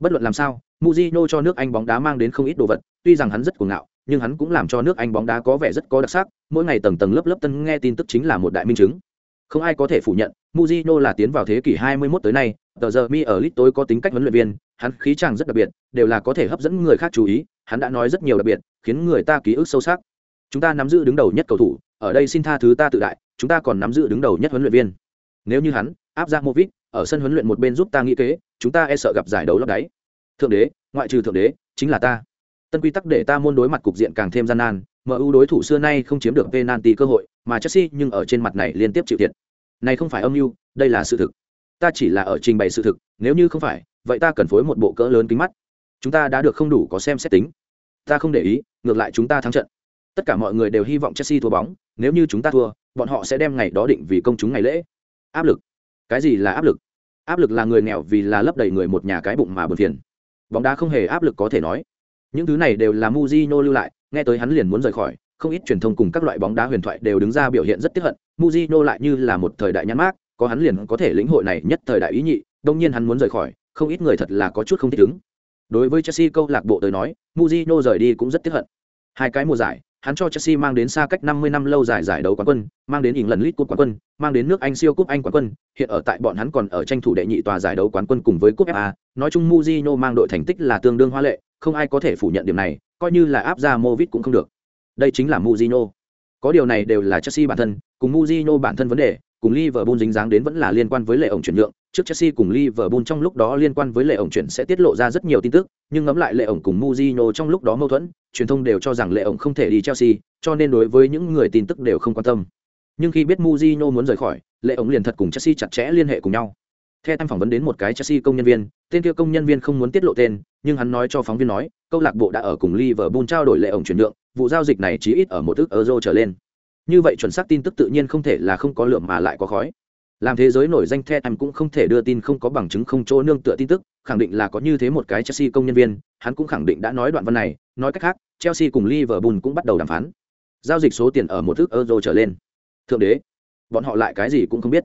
Bất luận làm sao, Mujino cho nước Anh bóng đá mang đến không ít đồ vật, tuy rằng hắn rất cuồng ngạo, nhưng hắn cũng làm cho nước Anh bóng đá có vẻ rất có đặc sắc, mỗi ngày tầng tầng lớp lớp tân nghe tin tức chính là một đại minh chứng. Không ai có thể phủ nhận, Mujino là tiến vào thế kỷ 21 tới nay, tờ giờ mi ở lit tối có tính cách huấn luyện viên, hắn khí chàng rất đặc biệt, đều là có thể hấp dẫn người khác chú ý, hắn đã nói rất nhiều đặc biệt, khiến người ta ký ức sâu sắc. Chúng ta nắm giữ đứng đầu nhất cầu thủ, ở đây xin tha thứ ta tự đại, chúng ta còn nắm giữ đứng đầu nhất huấn luyện viên nếu như hắn, áp ra Movit ở sân huấn luyện một bên giúp ta nghĩ kế, chúng ta e sợ gặp giải đấu lấp đáy. Thượng đế, ngoại trừ thượng đế, chính là ta. Tân quy tắc để ta môn đối mặt cục diện càng thêm gian nan MU đối thủ xưa nay không chiếm được penalty cơ hội, mà Chelsea nhưng ở trên mặt này liên tiếp chịu thiệt. Này không phải âm mưu, đây là sự thực. Ta chỉ là ở trình bày sự thực, nếu như không phải, vậy ta cần phối một bộ cỡ lớn kính mắt. Chúng ta đã được không đủ có xem xét tính. Ta không để ý, ngược lại chúng ta thắng trận. Tất cả mọi người đều hy vọng chelsea thua bóng, nếu như chúng ta thua, bọn họ sẽ đem ngày đó định vì công chúng ngày lễ áp lực. Cái gì là áp lực? Áp lực là người nghèo vì là lấp đầy người một nhà cái bụng mà bần phiền. Bóng đá không hề áp lực có thể nói. Những thứ này đều là Mujino lưu lại, nghe tới hắn liền muốn rời khỏi, không ít truyền thông cùng các loại bóng đá huyền thoại đều đứng ra biểu hiện rất tiếc hận. Mujino lại như là một thời đại nhãn mát có hắn liền có thể lĩnh hội này nhất thời đại ý nhị đông nhiên hắn muốn rời khỏi, không ít người thật là có chút không thích ứng. Đối với chelsea câu lạc bộ tới nói muzino rời đi cũng rất tiếc hận. Hai cái mùa giải hắn cho chelsea mang đến xa cách 50 năm lâu dài giải đấu quán quân, mang đến hình lần lit cúp quán quân, mang đến nước anh siêu cúp anh quán quân. Hiện ở tại bọn hắn còn ở tranh thủ đệ nhị tòa giải đấu quán quân cùng với cúp fa nói chung Mourinho mang đội thành tích là tương đương hoa lệ, không ai có thể phủ nhận điểm này, coi như là áp ra movit cũng không được. Đây chính là Mourinho. có điều này đều là chelsea bản thân, cùng Mourinho bản thân vấn đề cùng Liverpool dính dáng đến vẫn là liên quan với lệ ổng chuyển nhượng, trước Chelsea cùng Liverpool trong lúc đó liên quan với lệ ổng chuyển sẽ tiết lộ ra rất nhiều tin tức, nhưng ngẫm lại lệ ổng cùng Mourinho trong lúc đó mâu thuẫn, truyền thông đều cho rằng lệ ổng không thể đi Chelsea, cho nên đối với những người tin tức đều không quan tâm. Nhưng khi biết Mourinho muốn rời khỏi, lệ ổng liền thật cùng Chelsea chặt chẽ liên hệ cùng nhau. Theo tham phỏng vấn đến một cái Chelsea công nhân viên, tên kia công nhân viên không muốn tiết lộ tên, nhưng hắn nói cho phóng viên nói, câu lạc bộ đã ở cùng Liverpool trao đổi lệ ổng chuyển nhượng, vụ giao dịch này chỉ ít ở một ức euro trở lên như vậy chuẩn xác tin tức tự nhiên không thể là không có lượng mà lại có khói. Làm thế giới nổi danh the em cũng không thể đưa tin không có bằng chứng không chỗ nương tựa tin tức khẳng định là có như thế một cái chelsea công nhân viên hắn cũng khẳng định đã nói đoạn văn này nói cách khác chelsea cùng liverpool cũng bắt đầu đàm phán. Giao dịch số tiền ở một thước euro trở lên. Thượng đế bọn họ lại cái gì cũng không biết.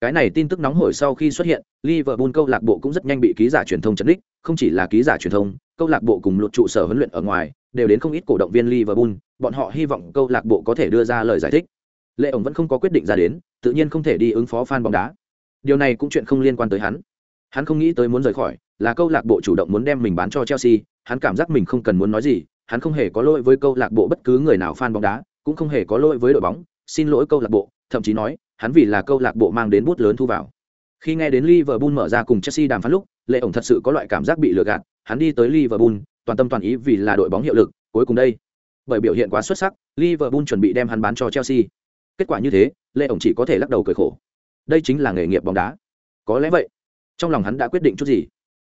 Cái này tin tức nóng hổi sau khi xuất hiện, Liverpool câu lạc bộ cũng rất nhanh bị ký giả truyền thông chấn đích, không chỉ là ký giả truyền thông, câu lạc bộ cùng luật trụ sở huấn luyện ở ngoài, đều đến không ít cổ động viên Liverpool, bọn họ hy vọng câu lạc bộ có thể đưa ra lời giải thích. Lệ ổng vẫn không có quyết định ra đến, tự nhiên không thể đi ứng phó fan bóng đá. Điều này cũng chuyện không liên quan tới hắn. Hắn không nghĩ tới muốn rời khỏi, là câu lạc bộ chủ động muốn đem mình bán cho Chelsea, hắn cảm giác mình không cần muốn nói gì, hắn không hề có lỗi với câu lạc bộ bất cứ người nào fan bóng đá, cũng không hề có lỗi với đội bóng, xin lỗi câu lạc bộ, thậm chí nói, hắn vì là câu lạc bộ mang đến bút lớn thu vào. Khi nghe đến Liverpool mở ra cùng Chelsea đàm phán lúc, Lệ ổng thật sự có loại cảm giác bị lừa gạt, hắn đi tới Liverpool, toàn tâm toàn ý vì là đội bóng hiệu lực, cuối cùng đây, bởi biểu hiện quá xuất sắc, Liverpool chuẩn bị đem hắn bán cho Chelsea. Kết quả như thế, Lệ ổng chỉ có thể lắc đầu cười khổ. Đây chính là nghề nghiệp bóng đá. Có lẽ vậy. Trong lòng hắn đã quyết định chút gì.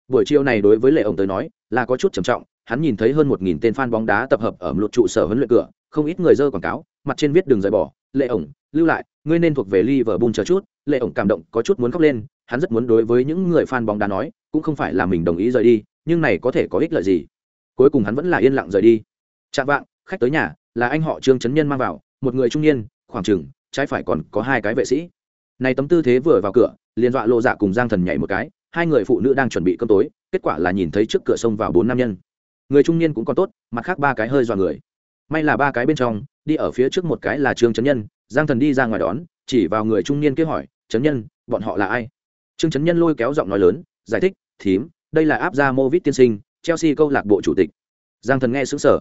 Buổi chiều này đối với Lệ ổng tới nói, là có chút trầm trọng, hắn nhìn thấy hơn một nghìn tên fan bóng đá tập hợp ở một trụ sở huấn luyện cửa, không ít người dơ quảng cáo, mặt trên viết đường rời bỏ, Lệ ổng, lưu lại, ngươi nên thuộc về Liverpool chờ chút, Lệ ổng cảm động có chút muốn khóc lên, hắn rất muốn đối với những người fan bóng đá nói, cũng không phải là mình đồng ý rời đi, nhưng này có thể có ích lợi gì? Cuối cùng hắn vẫn là yên lặng rời đi. Chạm vạng, khách tới nhà, là anh họ Trương Chấn Nhân mang vào, một người trung niên, khoảng chừng, trái phải còn có hai cái vệ sĩ. Này tấm tư thế vừa vào cửa, liền dọa Lộ Dạ cùng Giang Thần nhảy một cái, hai người phụ nữ đang chuẩn bị cơm tối, kết quả là nhìn thấy trước cửa sông vào bốn nam nhân. Người trung niên cũng còn tốt, mặt khác ba cái hơi dọa người. May là ba cái bên trong, đi ở phía trước một cái là Trương Chấn Nhân, Giang Thần đi ra ngoài đón, chỉ vào người trung niên kia hỏi, "Chấn Nhân, bọn họ là ai?" Trương Chấn Nhân lôi kéo giọng nói lớn, giải thích, "Thím, đây là áp gia mô vít tiên sinh, Chelsea câu lạc bộ chủ tịch." Giang Thần nghe sững sờ.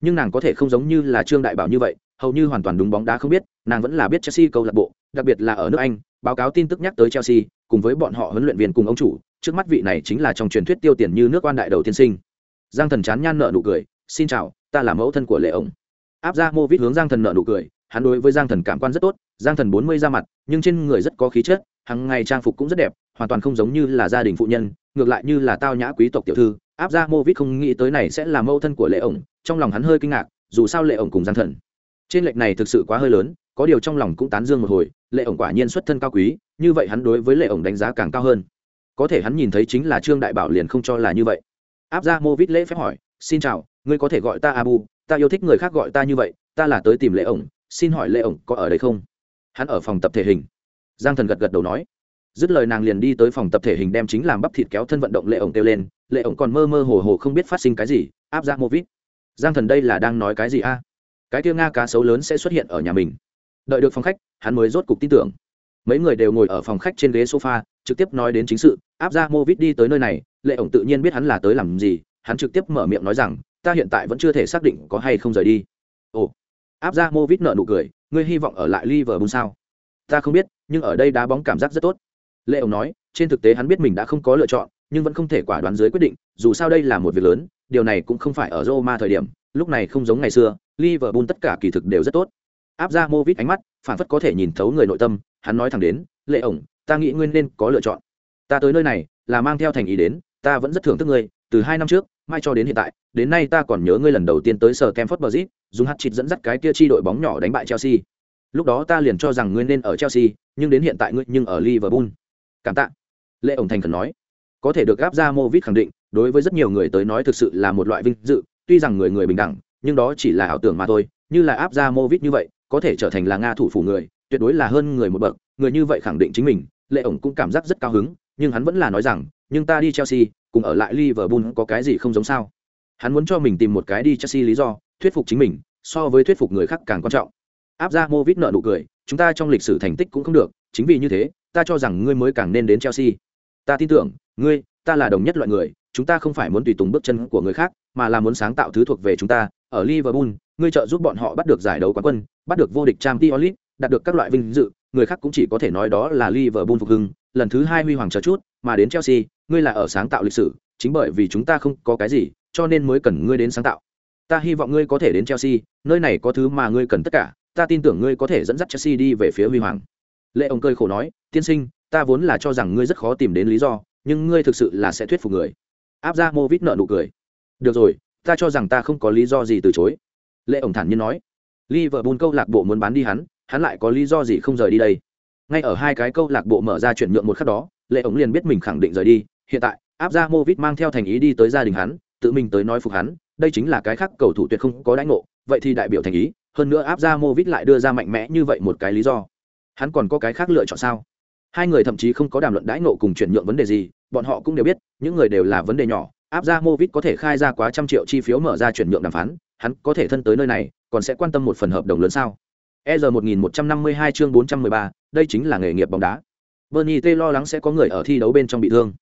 Nhưng nàng có thể không giống như là Trương Đại Bảo như vậy, hầu như hoàn toàn đúng bóng đá không biết, nàng vẫn là biết Chelsea câu lạc bộ, đặc biệt là ở nước Anh, báo cáo tin tức nhắc tới Chelsea, cùng với bọn họ huấn luyện viên cùng ông chủ, trước mắt vị này chính là trong truyền thuyết tiêu tiền như nước quan đại đầu tiên sinh. Giang Thần chán nhan nợ nụ cười, "Xin chào, ta là mẫu thân của Lệ ổng." Áp ra Movit hướng Giang Thần nợ nụ cười, hắn đối với Giang Thần cảm quan rất tốt, Giang Thần bốn mươi ra mặt, nhưng trên người rất có khí chất, hàng ngày trang phục cũng rất đẹp, hoàn toàn không giống như là gia đình phụ nhân, ngược lại như là tao nhã quý tộc tiểu thư. Áp ra Movit không nghĩ tới này sẽ là mẫu thân của Lệ ổng, trong lòng hắn hơi kinh ngạc, dù sao Lệ ổng cùng Giang Thần trên lệch này thực sự quá hơi lớn có điều trong lòng cũng tán dương một hồi lệ ổng quả nhiên xuất thân cao quý như vậy hắn đối với lệ ổng đánh giá càng cao hơn có thể hắn nhìn thấy chính là trương đại bảo liền không cho là như vậy áp ra mô vít lễ phép hỏi xin chào ngươi có thể gọi ta abu, ta yêu thích người khác gọi ta như vậy, ta là tới tìm lệ ổng, xin hỏi lệ ổng có ở đây không? Hắn ở phòng tập thể hình. Giang thần gật gật đầu nói. Dứt lời nàng liền đi tới phòng tập thể hình đem chính làm bắp thịt kéo thân vận động lệ ổng kêu lên, lệ ổng còn mơ mơ hồ hồ không biết phát sinh cái gì, áp ra mô vít giang thần đây là đang nói cái gì a? Cái kia nga cá sấu lớn sẽ xuất hiện ở nhà mình. Đợi được phòng khách, hắn mới rốt cục tin tưởng. Mấy người đều ngồi ở phòng khách trên ghế sofa, trực tiếp nói đến chính sự, áp ra mô vít đi tới nơi này, lệ ổng tự nhiên biết hắn là tới làm gì, hắn trực tiếp mở miệng nói rằng ta hiện tại vẫn chưa thể xác định có hay không rời đi ồ áp ra mô vít nợ nụ cười ngươi hy vọng ở lại liverpool sao ta không biết nhưng ở đây đá bóng cảm giác rất tốt lệ ông nói trên thực tế hắn biết mình đã không có lựa chọn nhưng vẫn không thể quả đoán dưới quyết định dù sao đây là một việc lớn điều này cũng không phải ở roma thời điểm lúc này không giống ngày xưa Liverpool tất cả kỳ thực đều rất tốt. Áp ra Movit ánh mắt, phản phất có thể nhìn thấu người nội tâm, hắn nói thẳng đến, "Lệ ổng, ta nghĩ nguyên nên có lựa chọn. Ta tới nơi này là mang theo thành ý đến, ta vẫn rất thưởng thức ngươi, từ hai năm trước, mai cho đến hiện tại, đến nay ta còn nhớ ngươi lần đầu tiên tới sở Campfort Bridge, dùng hạt chít dẫn dắt cái kia chi đội bóng nhỏ đánh bại Chelsea. Lúc đó ta liền cho rằng ngươi nên ở Chelsea, nhưng đến hiện tại ngươi nhưng ở Liverpool. Cảm tạ." Lệ ổng thành cần nói. Có thể được áp ra Movit khẳng định, đối với rất nhiều người tới nói thực sự là một loại vinh dự, tuy rằng người người bình đẳng, nhưng đó chỉ là ảo tưởng mà thôi như là áp ra Movit như vậy có thể trở thành là nga thủ phủ người tuyệt đối là hơn người một bậc người như vậy khẳng định chính mình lệ ổng cũng cảm giác rất cao hứng nhưng hắn vẫn là nói rằng nhưng ta đi chelsea cùng ở lại liverpool có cái gì không giống sao? Hắn muốn cho mình tìm một cái đi chelsea lý do thuyết phục chính mình so với thuyết phục người khác càng quan trọng. Áp ra mô nợ nụ cười chúng ta trong lịch sử thành tích cũng không được chính vì như thế ta cho rằng ngươi mới càng nên đến chelsea. Ta tin tưởng ngươi ta là đồng nhất loại người chúng ta không phải muốn tùy tùng bước chân của người khác mà là muốn sáng tạo thứ thuộc về chúng ta. Ở Liverpool, ngươi trợ giúp bọn họ bắt được giải đấu quán quân, bắt được vô địch Champions League, đạt được các loại vinh dự, người khác cũng chỉ có thể nói đó là Liverpool phục hưng, lần thứ hai huy hoàng chờ chút, mà đến Chelsea, ngươi là ở sáng tạo lịch sử, chính bởi vì chúng ta không có cái gì, cho nên mới cần ngươi đến sáng tạo. Ta hy vọng ngươi có thể đến Chelsea, nơi này có thứ mà ngươi cần tất cả, ta tin tưởng ngươi có thể dẫn dắt Chelsea đi về phía huy hoàng. Lệ ông cơi khổ nói, tiên sinh, ta vốn là cho rằng ngươi rất khó tìm đến lý do, nhưng ngươi thực sự là sẽ thuyết phục người. Áp ra Movit nợ nụ cười. Được rồi, ta cho rằng ta không có lý do gì từ chối lệ ổng thản nhiên nói liverpool câu lạc bộ muốn bán đi hắn hắn lại có lý do gì không rời đi đây ngay ở hai cái câu lạc bộ mở ra chuyển nhượng một khắc đó lệ ổng liền biết mình khẳng định rời đi hiện tại áp ra movit mang theo thành ý đi tới gia đình hắn tự mình tới nói phục hắn đây chính là cái khác cầu thủ tuyệt không có đãi ngộ vậy thì đại biểu thành ý hơn nữa áp ra movit lại đưa ra mạnh mẽ như vậy một cái lý do. Hắn còn có cái khác lựa chọn sao? Hai người thậm chí không có đàm luận đãi nộ cùng chuyển nhượng vấn đề gì bọn họ cũng đều biết những người đều là vấn đề nhỏ áp ra movit có thể khai ra quá trăm triệu chi phiếu mở ra chuyển nhượng đàm phán hắn có thể thân tới nơi này còn sẽ quan tâm một phần hợp đồng lớn sao? E r 1152 chương 413, đây chính là nghề nghiệp bóng đá. Bernie t lo lắng sẽ có người ở thi đấu bên trong bị thương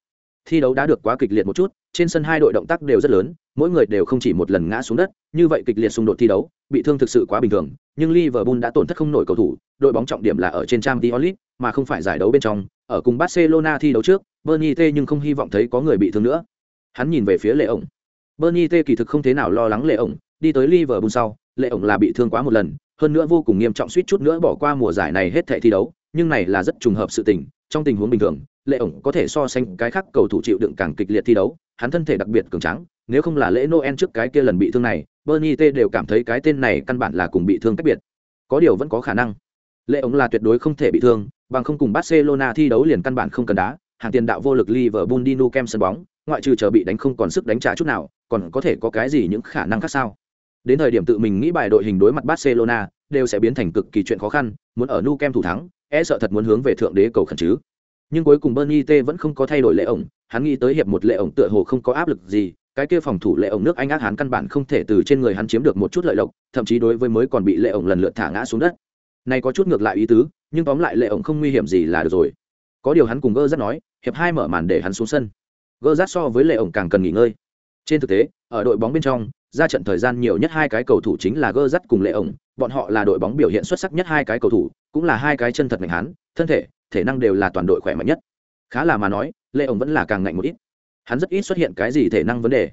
thi đấu đã được quá kịch liệt một chút trên sân hai đội động tác đều rất lớn mỗi người đều không chỉ một lần ngã xuống đất như vậy kịch liệt xung đột thi đấu bị thương thực sự quá bình thường nhưng liverpool đã tổn thất không nổi cầu thủ đội bóng trọng điểm là ở trên trang Diolit, mà không phải giải đấu bên trong ở cùng barcelona thi đấu trước bernie t nhưng không hy vọng thấy có người bị thương nữa. Hắn nhìn về phía lệ ổng. Bernie t kỳ thực không thế nào lo lắng lệ ổng đi tới liverpool sau lệ ổng là bị thương quá một lần hơn nữa vô cùng nghiêm trọng suýt chút nữa bỏ qua mùa giải này hết thảy thi đấu nhưng này là rất trùng hợp sự tình trong tình huống bình thường lệ ổng có thể so sánh cái khác cầu thủ chịu đựng càng kịch liệt thi đấu, hắn thân thể đặc biệt cường tráng, nếu không là lễ noel trước cái kia lần bị thương này, bernie t đều cảm thấy cái tên này căn bản là cùng bị thương cách biệt. Có điều vẫn có khả năng. Lệ ổng là tuyệt đối không thể bị thương, bằng không cùng barcelona thi đấu liền căn bản không cần đá, hàng tiền đạo vô lực liverpool đi nu kem sân bóng, ngoại trừ chờ bị đánh không còn sức đánh trả chút nào, còn có thể có cái gì những khả năng khác sao? Đến thời điểm tự mình nghĩ bài đội hình đối mặt barcelona, đều sẽ biến thành cực kỳ chuyện khó khăn, muốn ở nu kem thủ thắng e sợ thật muốn hướng về thượng đế cầu khẩn chứ nhưng cuối cùng bernie t vẫn không có thay đổi lệ ổng. Hắn nghĩ tới hiệp một lệ ổng tựa hồ không có áp lực gì, cái kia phòng thủ lệ ổng nước anh ác hắn căn bản không thể từ trên người hắn chiếm được một chút lợi lộc, thậm chí đối với mới còn bị lệ ổng lần lượt thả ngã xuống đất. Này có chút ngược lại ý tứ, nhưng tóm lại lệ ổng không nguy hiểm gì là được rồi. Có điều hắn cùng gơ rất nói, hiệp hai mở màn để hắn xuống sân. Gơ rát so với lệ ổng càng cần nghỉ ngơi. Trên thực tế, ở đội bóng bên trong, ra trận thời gian nhiều nhất hai cái cầu thủ chính là gơ rát cùng lệ ổng. Bọn họ là đội bóng biểu hiện xuất sắc nhất hai cái cầu thủ, cũng là hai cái chân thật mạnh hắn thân thể thể năng đều là toàn đội khỏe mạnh nhất. Khá là mà nói lệ ổng vẫn là càng ngạnh một ít. Hắn rất ít xuất hiện cái gì thể năng vấn đề.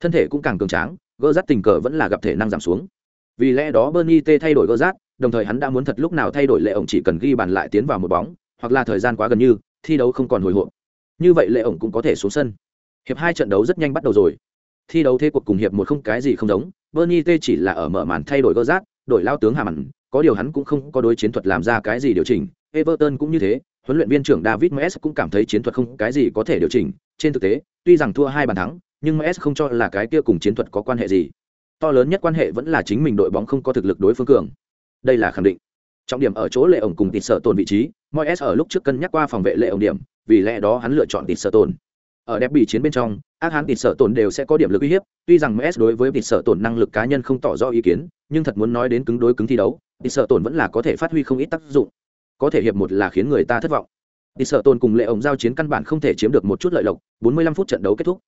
Thân thể cũng càng cường tráng gơ rát tình cờ vẫn là gặp thể năng giảm xuống. Vì lẽ đó bernie t thay đổi gơ rát, đồng thời hắn đã muốn thật lúc nào thay đổi lệ ổng chỉ cần ghi bàn lại tiến vào một bóng, hoặc là thời gian quá gần như, thi đấu không còn hồi hộp. Như vậy lệ ổng cũng có thể xuống sân. Hiệp hai trận đấu rất nhanh bắt đầu rồi. Thi đấu thế cuộc cùng hiệp một không cái gì không giống, bernie t chỉ là ở mở màn thay đổi gơ rát, đổi lao tướng hàm ẩn có điều hắn cũng không có đối chiến thuật làm ra cái gì điều chỉnh everton cũng như thế, huấn luyện viên trưởng david moyes cũng cảm thấy chiến thuật không cái gì có thể điều chỉnh. Trên thực tế, tuy rằng thua hai bàn thắng, nhưng moyes không cho là cái kia cùng chiến thuật có quan hệ gì. To lớn nhất quan hệ vẫn là chính mình đội bóng không có thực lực đối phương cường. Đây là khẳng định. Trọng điểm ở chỗ lệ ổng cùng tịt sợ tồn vị trí. Moyes ở lúc trước cân nhắc qua phòng vệ lệ ổng điểm, vì lẽ đó hắn lựa chọn tịt sợ tồn ở đẹp bị chiến bên trong, ác hán tịt sợ tổn đều sẽ có điểm lực uy hiếp. Tuy rằng Moyes đối với tịt sợ tổn năng lực cá nhân không tỏ rõ ý kiến, nhưng thật muốn nói đến cứng đối cứng thi đấu tịt sợ tổn vẫn là có thể phát huy không ít tác dụng có thể hiệp một là khiến người ta thất vọng. Tịt sợ tồn cùng lệ ổng giao chiến căn bản không thể chiếm được một chút lợi lộc 45 phút trận đấu kết thúc.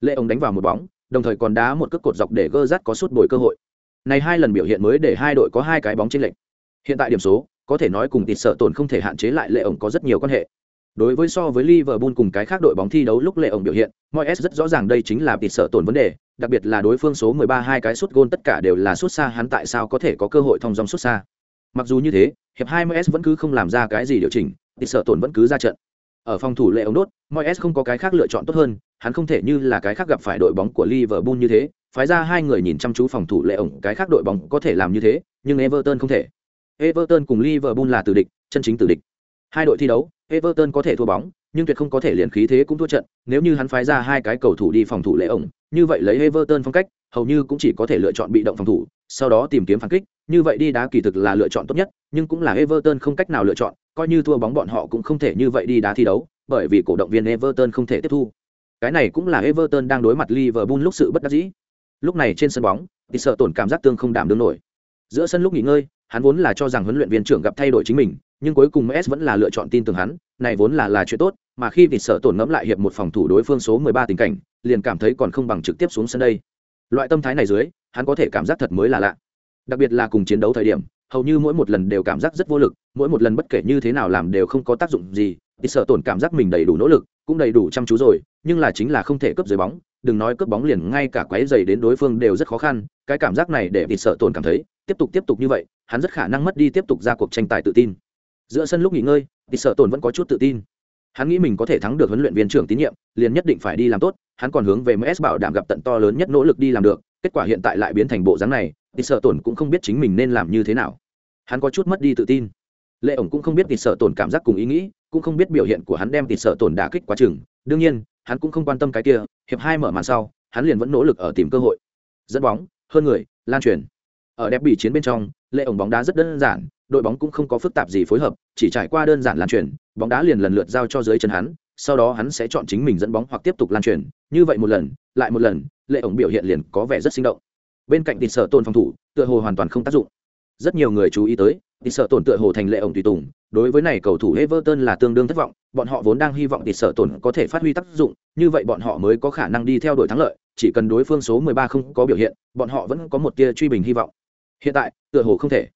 Lệ ổng đánh vào một bóng đồng thời còn đá một cước cột dọc để gơ rát có suốt bồi cơ hội. Này hai lần biểu hiện mới để hai đội có hai cái bóng trên lệnh hiện tại điểm số có thể nói cùng tịt sợ tổn không thể hạn chế lại lệ ổng có rất nhiều quan hệ. Đối với so với Liverpool cùng cái khác đội bóng thi đấu lúc lệ ổng biểu hiện, Moyes rất rõ ràng đây chính là tịt sợ tổn vấn đề, đặc biệt là đối phương số 13 hai cái sút gôn tất cả đều là sút xa hắn tại sao có thể có cơ hội thông dong sút xa. Mặc dù như thế, hiệp 20s vẫn cứ không làm ra cái gì điều chỉnh, thì sợ tổn vẫn cứ ra trận. Ở phòng thủ lệ ống đốt, mọi s không có cái khác lựa chọn tốt hơn, hắn không thể như là cái khác gặp phải đội bóng của Liverpool như thế, phái ra hai người nhìn chăm chú phòng thủ lệ ổng, cái khác đội bóng có thể làm như thế, nhưng Everton không thể. Everton cùng Liverpool là tử địch, chân chính tử địch. Hai đội thi đấu, Everton có thể thua bóng, nhưng tuyệt không có thể liền khí thế cũng thua trận, nếu như hắn phái ra hai cái cầu thủ đi phòng thủ lệ ổng, như vậy lấy Everton phong cách, hầu như cũng chỉ có thể lựa chọn bị động phòng thủ, sau đó tìm kiếm phản kích, như vậy đi đá kỳ thực là lựa chọn tốt nhất, nhưng cũng là Everton không cách nào lựa chọn, coi như thua bóng bọn họ cũng không thể như vậy đi đá thi đấu, bởi vì cổ động viên Everton không thể tiếp thu. Cái này cũng là Everton đang đối mặt Liverpool lúc sự bất đắc dĩ. Lúc này trên sân bóng, thì sợ tổn cảm giác tương không đảm đương nổi. Giữa sân lúc nghỉ ngơi, hắn vốn là cho rằng huấn luyện viên trưởng gặp thay đổi chính mình, nhưng cuối cùng MS vẫn là lựa chọn tin tưởng hắn, này vốn là là chuyện tốt, mà khi thì sợ tổn ngẫm lại hiệp một phòng thủ đối phương số 13 tình cảnh, liền cảm thấy còn không bằng trực tiếp xuống sân đây. Loại tâm thái này dưới, hắn có thể cảm giác thật mới là lạ. Đặc biệt là cùng chiến đấu thời điểm, hầu như mỗi một lần đều cảm giác rất vô lực, mỗi một lần bất kể như thế nào làm đều không có tác dụng gì, thì sợ tổn cảm giác mình đầy đủ nỗ lực, cũng đầy đủ chăm chú rồi, nhưng là chính là không thể cướp dưới bóng, đừng nói cướp bóng liền ngay cả quấy giày đến đối phương đều rất khó khăn, cái cảm giác này để thì sợ tổn cảm thấy, tiếp tục tiếp tục như vậy, hắn rất khả năng mất đi tiếp tục ra cuộc tranh tài tự tin. Giữa sân lúc nghỉ ngơi thì sợ tổn vẫn có chút tự tin hắn nghĩ mình có thể thắng được huấn luyện viên trưởng tín nhiệm, liền nhất định phải đi làm tốt, hắn còn hướng về ms bảo đảm gặp tận to lớn nhất nỗ lực đi làm được, kết quả hiện tại lại biến thành bộ dáng này, thì sợ tổn cũng không biết chính mình nên làm như thế nào. Hắn có chút mất đi tự tin. Lệ ổng cũng không biết thì sợ tổn cảm giác cùng ý nghĩ, cũng không biết biểu hiện của hắn đem thì sợ tổn đả kích quá chừng. Đương nhiên, hắn cũng không quan tâm cái kia, hiệp hai mở màn sau, hắn liền vẫn nỗ lực ở tìm cơ hội. Dẫn bóng, hơn người, lan truyền. Ở đẹp bị chiến bên trong, lệ ổng bóng đá rất đơn giản đội bóng cũng không có phức tạp gì phối hợp, chỉ trải qua đơn giản lan truyền, bóng đá liền lần lượt giao cho dưới chân hắn, sau đó hắn sẽ chọn chính mình dẫn bóng hoặc tiếp tục lan truyền. Như vậy một lần, lại một lần, lệ ổng biểu hiện liền có vẻ rất sinh động. Bên cạnh tịt sợ tồn phòng thủ, tựa hồ hoàn toàn không tác dụng. Rất nhiều người chú ý tới, tịt sợ tồn tựa hồ thành lệ ổng tùy tùng. Đối với này cầu thủ everton là tương đương thất vọng, bọn họ vốn đang hy vọng tịt sợ tồn có thể phát huy tác dụng, như vậy bọn họ mới có khả năng đi theo đội thắng lợi, chỉ cần đối phương số 13 không có biểu hiện, bọn họ vẫn có một tia truy bình hy vọng. Hiện tại, tựa hồ không thể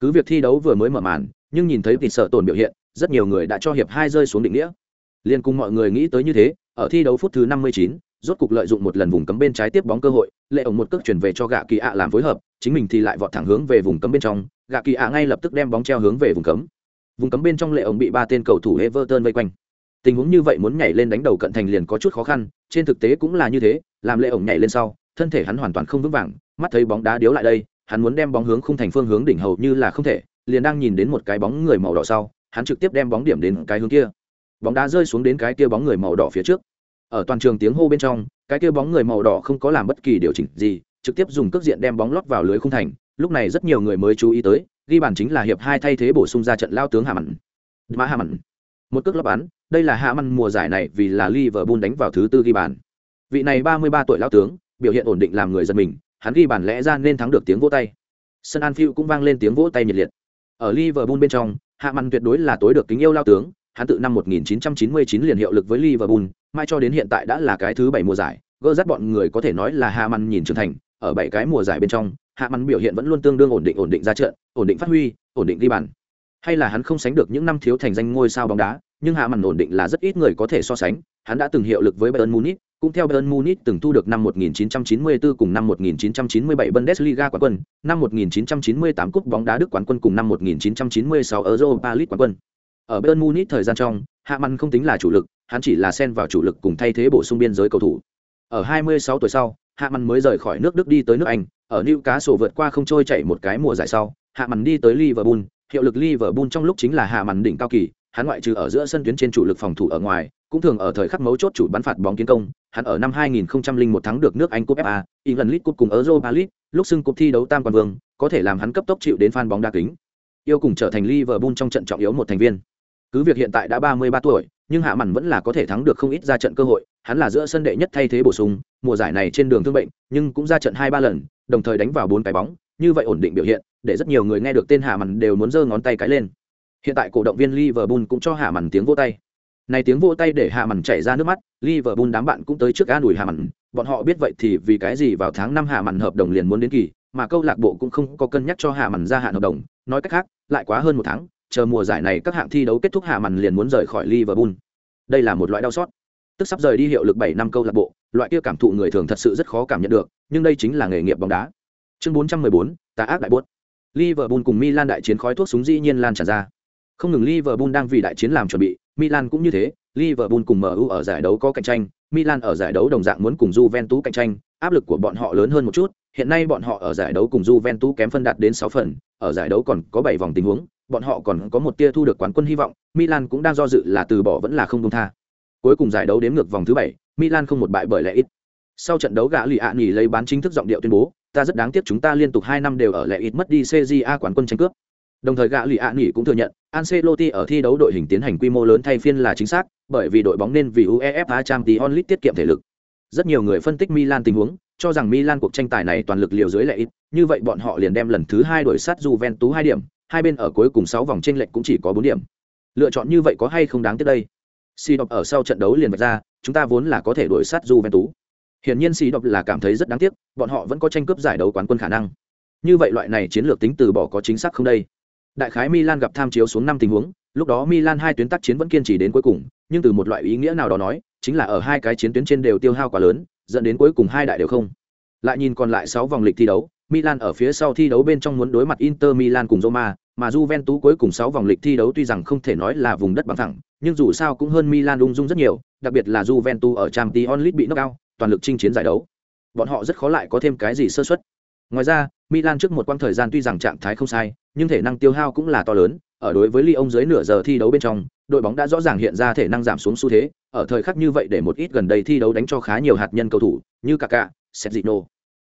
cứ việc thi đấu vừa mới mở màn nhưng nhìn thấy tịt sợ tồn biểu hiện rất nhiều người đã cho hiệp hai rơi xuống định nghĩa. Liên cùng mọi người nghĩ tới như thế ở thi đấu phút thứ 59, rốt cục lợi dụng một lần vùng cấm bên trái tiếp bóng cơ hội lệ ổng một cước chuyển về cho gạ kỳ ạ làm phối hợp chính mình thì lại vọt thẳng hướng về vùng cấm bên trong gạ kỳ ạ ngay lập tức đem bóng treo hướng về vùng cấm. Vùng cấm bên trong lệ ổng bị ba tên cầu thủ everton vây quanh. Tình huống như vậy muốn nhảy lên đánh đầu cận thành liền có chút khó khăn trên thực tế cũng là như thế làm lệ ổng nhảy lên sau thân thể hắn hoàn toàn không vững vàng mắt thấy bóng đá điếu lại đây hắn muốn đem bóng hướng khung thành phương hướng đỉnh hầu như là không thể liền đang nhìn đến một cái bóng người màu đỏ sau hắn trực tiếp đem bóng điểm đến cái hướng kia. Bóng đá rơi xuống đến cái kia bóng người màu đỏ phía trước. Ở toàn trường tiếng hô bên trong cái kia bóng người màu đỏ không có làm bất kỳ điều chỉnh gì trực tiếp dùng cước diện đem bóng lót vào lưới khung thành lúc này rất nhiều người mới chú ý tới ghi bàn chính là hiệp hai thay thế bổ sung ra trận lao tướng hà mặn mã hà mặn một cước lót bán, đây là hạ mặn mùa giải này vì là liverpool đánh vào thứ tư ghi bàn. Vị này ba mươi ba tuổi lao tướng biểu hiện ổn định làm người dân mình hắn ghi bàn lẽ ra nên thắng được tiếng vỗ tay sân anfield cũng vang lên tiếng vỗ tay nhiệt liệt ở liverpool bên trong hạ mặn tuyệt đối là tối được kính yêu lao tướng hắn tự năm 1999 liền hiệu lực với Liverpool, mai cho đến hiện tại đã là cái thứ bảy mùa giải, gỡ dắt bọn người có thể nói là Hạ Măn nhìn trưởng thành, ở bảy cái mùa giải bên trong, Hạ Măn biểu hiện vẫn luôn tương đương ổn định ổn định ra trận, ổn định phát huy, ổn định ghi bàn. Hay là hắn không sánh được những năm thiếu thành danh ngôi sao bóng đá, nhưng Hạ Măn ổn định là rất ít người có thể so sánh, hắn đã từng hiệu lực với Bayern Munich, cũng theo Bayern Munich từng thu được năm 1994 cùng năm 1997 Bundesliga quán quân, năm 1998 cúp bóng đá Đức quán quân cùng năm 1996 Europa League quán quân ở Bayern Munich thời gian trong, Hạ Măn không tính là chủ lực, hắn chỉ là xen vào chủ lực cùng thay thế bổ sung biên giới cầu thủ. Ở 26 tuổi sau, Hạ Măn mới rời khỏi nước Đức đi tới nước Anh, ở Newcastle vượt qua không trôi chạy một cái mùa giải sau, Hạ Măn đi tới Liverpool, hiệu lực Liverpool trong lúc chính là Hạ Măn đỉnh cao kỳ, hắn ngoại trừ ở giữa sân tuyến trên chủ lực phòng thủ ở ngoài, cũng thường ở thời khắc mấu chốt chủ bắn phạt bóng kiến công, hắn ở năm 2001 thắng được nước Anh Cup FA, England League Cup cùng Europa League, lúc xưng cúp thi đấu tam quan vương, có thể làm hắn cấp tốc chịu đến fan bóng đa kính. Yêu cùng trở thành Liverpool trong trận trọng yếu một thành viên. Cứ việc hiện tại đã ba mươi ba tuổi nhưng hạ mặn vẫn là có thể thắng được không ít ra trận cơ hội. Hắn là giữa sân đệ nhất thay thế bổ sung mùa giải này trên đường thương bệnh nhưng cũng ra trận hai ba lần đồng thời đánh vào bốn cái bóng như vậy ổn định biểu hiện để rất nhiều người nghe được tên hạ mặn đều muốn giơ ngón tay cái lên hiện tại cổ động viên liverpool cũng cho hạ mặn tiếng vỗ tay này tiếng vỗ tay để hạ mặn chảy ra nước mắt liverpool đám bạn cũng tới trước an ủi hạ mặn bọn họ biết vậy thì vì cái gì vào tháng năm hạ mặn hợp đồng liền muốn đến kỳ mà câu lạc bộ cũng không có cân nhắc cho hạ mặn gia hạn hợp đồng nói cách khác lại quá hơn một tháng chờ mùa giải này các hạng thi đấu kết thúc hạ màn liền muốn rời khỏi Liverpool. Đây là một loại đau xót. Tức sắp rời đi hiệu lực 7 năm câu lạc bộ, loại kia cảm thụ người thường thật sự rất khó cảm nhận được, nhưng đây chính là nghề nghiệp bóng đá. Chương 414, tà ác đại buốt. Liverpool cùng Milan đại chiến khói thuốc súng dĩ nhiên lan tràn ra. Không ngừng Liverpool đang vì đại chiến làm chuẩn bị, Milan cũng như thế, Liverpool cùng MU ở giải đấu có cạnh tranh, Milan ở giải đấu đồng dạng muốn cùng Juventus cạnh tranh, áp lực của bọn họ lớn hơn một chút, hiện nay bọn họ ở giải đấu cùng Juventus kém phân đạt đến 6 phần, ở giải đấu còn có 7 vòng tình huống, bọn họ còn có một tia thu được quán quân hy vọng, Milan cũng đang do dự là từ bỏ vẫn là không buông tha. Cuối cùng giải đấu đến ngược vòng thứ 7, Milan không một bại bởi lẽ ít. Sau trận đấu gã Lý Án nghỉ lấy bán chính thức giọng điệu tuyên bố, ta rất đáng tiếc chúng ta liên tục 2 năm đều ở lẽ ít mất đi CJA quán quân tranh cướp. Đồng thời gã Lý Án nghỉ cũng thừa nhận, Ancelotti ở thi đấu đội hình tiến hành quy mô lớn thay phiên là chính xác, bởi vì đội bóng nên vì UEFA Champions League tiết kiệm thể lực. Rất nhiều người phân tích Milan tình huống, cho rằng Milan cuộc tranh tài này toàn lực liều dưới lệ ít, như vậy bọn họ liền đem lần thứ hai đổi sát Juventus hai điểm, hai bên ở cuối cùng sáu vòng tranh lệch cũng chỉ có bốn điểm. Lựa chọn như vậy có hay không đáng tiếc đây? Si đọc ở sau trận đấu liền vạch ra, chúng ta vốn là có thể đuổi sát Juventus. Hiển nhiên Si đọc là cảm thấy rất đáng tiếc, bọn họ vẫn có tranh cướp giải đấu quán quân khả năng. Như vậy loại này chiến lược tính từ bỏ có chính xác không đây? Đại khái Milan gặp tham chiếu xuống năm tình huống, lúc đó Milan hai tuyến tác chiến vẫn kiên trì đến cuối cùng, nhưng từ một loại ý nghĩa nào đó nói, chính là ở hai cái chiến tuyến trên đều tiêu hao quá lớn, dẫn đến cuối cùng hai đại đều không. Lại nhìn còn lại sáu vòng lịch thi đấu, Milan ở phía sau thi đấu bên trong muốn đối mặt Inter Milan cùng Roma, mà Juventus cuối cùng 6 vòng lịch thi đấu tuy rằng không thể nói là vùng đất bằng phẳng, nhưng dù sao cũng hơn Milan ung dung rất nhiều, đặc biệt là Juventus ở Champions League bị knock out, toàn lực chinh chiến giải đấu. Bọn họ rất khó lại có thêm cái gì sơ suất. Ngoài ra, Milan trước một quãng thời gian tuy rằng trạng thái không sai, nhưng thể năng tiêu hao cũng là to lớn, ở đối với Lyon dưới nửa giờ thi đấu bên trong, đội bóng đã rõ ràng hiện ra thể năng giảm xuống xu thế, ở thời khắc như vậy để một ít gần đây thi đấu đánh cho khá nhiều hạt nhân cầu thủ, như Kaká, Sergio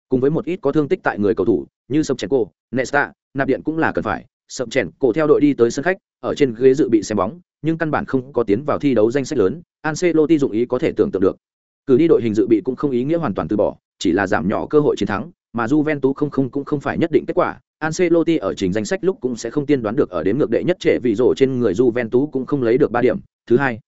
cùng với một ít có thương tích tại người cầu thủ như Sobchenko, nesta nạp điện cũng là cần phải. Sobchenko theo đội đi tới sân khách ở trên ghế dự bị xem bóng nhưng căn bản không có tiến vào thi đấu danh sách lớn Ancelotti dụng ý có thể tưởng tượng được. Cử đi đội hình dự bị cũng không ý nghĩa hoàn toàn từ bỏ chỉ là giảm nhỏ cơ hội chiến thắng mà Juventus không không cũng không phải nhất định kết quả Ancelotti ở trình danh sách lúc cũng sẽ không tiên đoán được ở đến ngược đệ nhất trẻ vì rổ trên người Juventus cũng không lấy được ba điểm thứ hai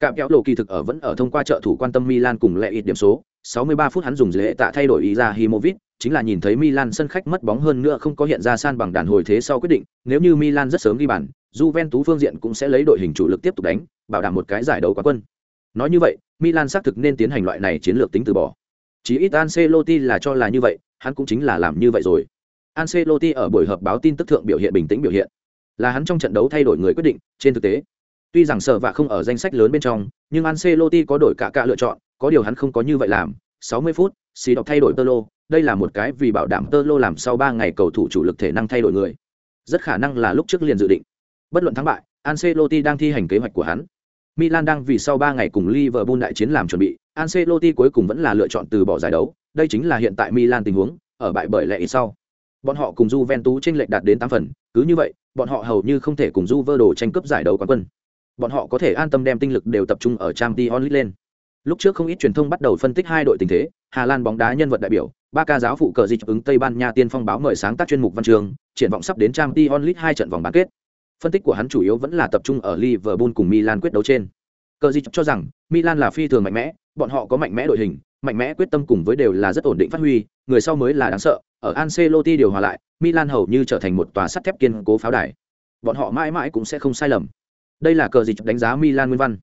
Cạm kéo lộ kỳ thực ở vẫn ở thông qua trợ thủ quan tâm Milan cùng lệ ít điểm số, 63 phút hắn dùng lễ tạ thay đổi ý Himovic, chính là nhìn thấy Milan sân khách mất bóng hơn nữa không có hiện ra san bằng đàn hồi thế sau quyết định, nếu như Milan rất sớm ghi bàn, Juventus phương diện cũng sẽ lấy đội hình chủ lực tiếp tục đánh, bảo đảm một cái giải đấu quán quân. Nói như vậy, Milan xác thực nên tiến hành loại này chiến lược tính từ bỏ. Chỉ ít Ancelotti là cho là như vậy, hắn cũng chính là làm như vậy rồi. Ancelotti ở buổi họp báo tin tức thượng biểu hiện bình tĩnh biểu hiện, là hắn trong trận đấu thay đổi người quyết định, trên thực tế, Tuy rằng sở vạ không ở danh sách lớn bên trong, nhưng Ancelotti có đổi cả cả lựa chọn, có điều hắn không có như vậy làm. 60 phút, xì đọc thay đổi Tolo. Đây là một cái vì bảo đảm Tolo làm sau 3 ngày cầu thủ chủ lực thể năng thay đổi người. Rất khả năng là lúc trước liền dự định. Bất luận thắng bại, Ancelotti đang thi hành kế hoạch của hắn. Milan đang vì sau 3 ngày cùng Liverpool đại chiến làm chuẩn bị, Ancelotti cuối cùng vẫn là lựa chọn từ bỏ giải đấu, đây chính là hiện tại Milan tình huống, ở bại bởi lệ sau. Bọn họ cùng Juventus chênh lệch đạt đến 8 phần, cứ như vậy, bọn họ hầu như không thể cùng Juve đồ tranh cướp giải đấu quán quân. Bọn họ có thể an tâm đem tinh lực đều tập trung ở trang League lên. Lúc trước không ít truyền thông bắt đầu phân tích hai đội tình thế hà lan bóng đá nhân vật đại biểu ba ca giáo phụ cờ dịch ứng tây ban nha tiên phong báo mời sáng tác chuyên mục văn trường triển vọng sắp đến trang League onlit hai trận vòng bán kết. Phân tích của hắn chủ yếu vẫn là tập trung ở liverpool cùng milan quyết đấu trên. Cờ dịch cho rằng milan là phi thường mạnh mẽ bọn họ có mạnh mẽ đội hình mạnh mẽ quyết tâm cùng với đều là rất ổn định phát huy người sau mới là đáng sợ ở Ancelotti điều hòa lại Milan hầu như trở thành một tòa sắt thép kiên cố pháo đài bọn họ mãi mãi cũng sẽ không sai lầm đây là cờ dịch đánh giá Milan nguyên văn.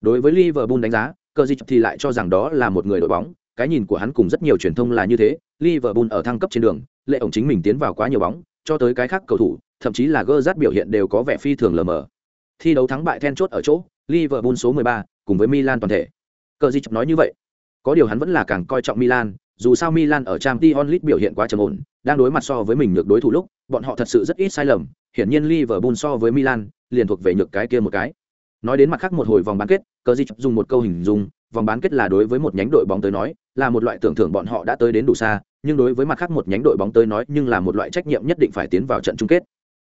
Đối với Liverpool đánh giá, cờ dịch thì lại cho rằng đó là một người đội bóng, cái nhìn của hắn cùng rất nhiều truyền thông là như thế, Liverpool ở thăng cấp trên đường, lệ ổng chính mình tiến vào quá nhiều bóng, cho tới cái khác cầu thủ, thậm chí là Gerrard biểu hiện đều có vẻ phi thường lờ mờ. Thi đấu thắng bại then chốt ở chỗ, Liverpool số 13, cùng với Milan toàn thể. Cờ dịch nói như vậy, có điều hắn vẫn là càng coi trọng Milan, dù sao Milan ở Champions League biểu hiện quá trầm ổn, đang đối mặt so với mình nhược đối thủ lúc, bọn họ thật sự rất ít sai lầm, hiển nhiên Liverpool so với Milan, liền thuộc về nhược cái kia một cái. Nói đến mặt khác một hồi vòng bán kết, Cờ Dịch dùng một câu hình dung, vòng bán kết là đối với một nhánh đội bóng tới nói, là một loại tưởng thưởng bọn họ đã tới đến đủ xa, nhưng đối với mặt khác một nhánh đội bóng tới nói, nhưng là một loại trách nhiệm nhất định phải tiến vào trận chung kết.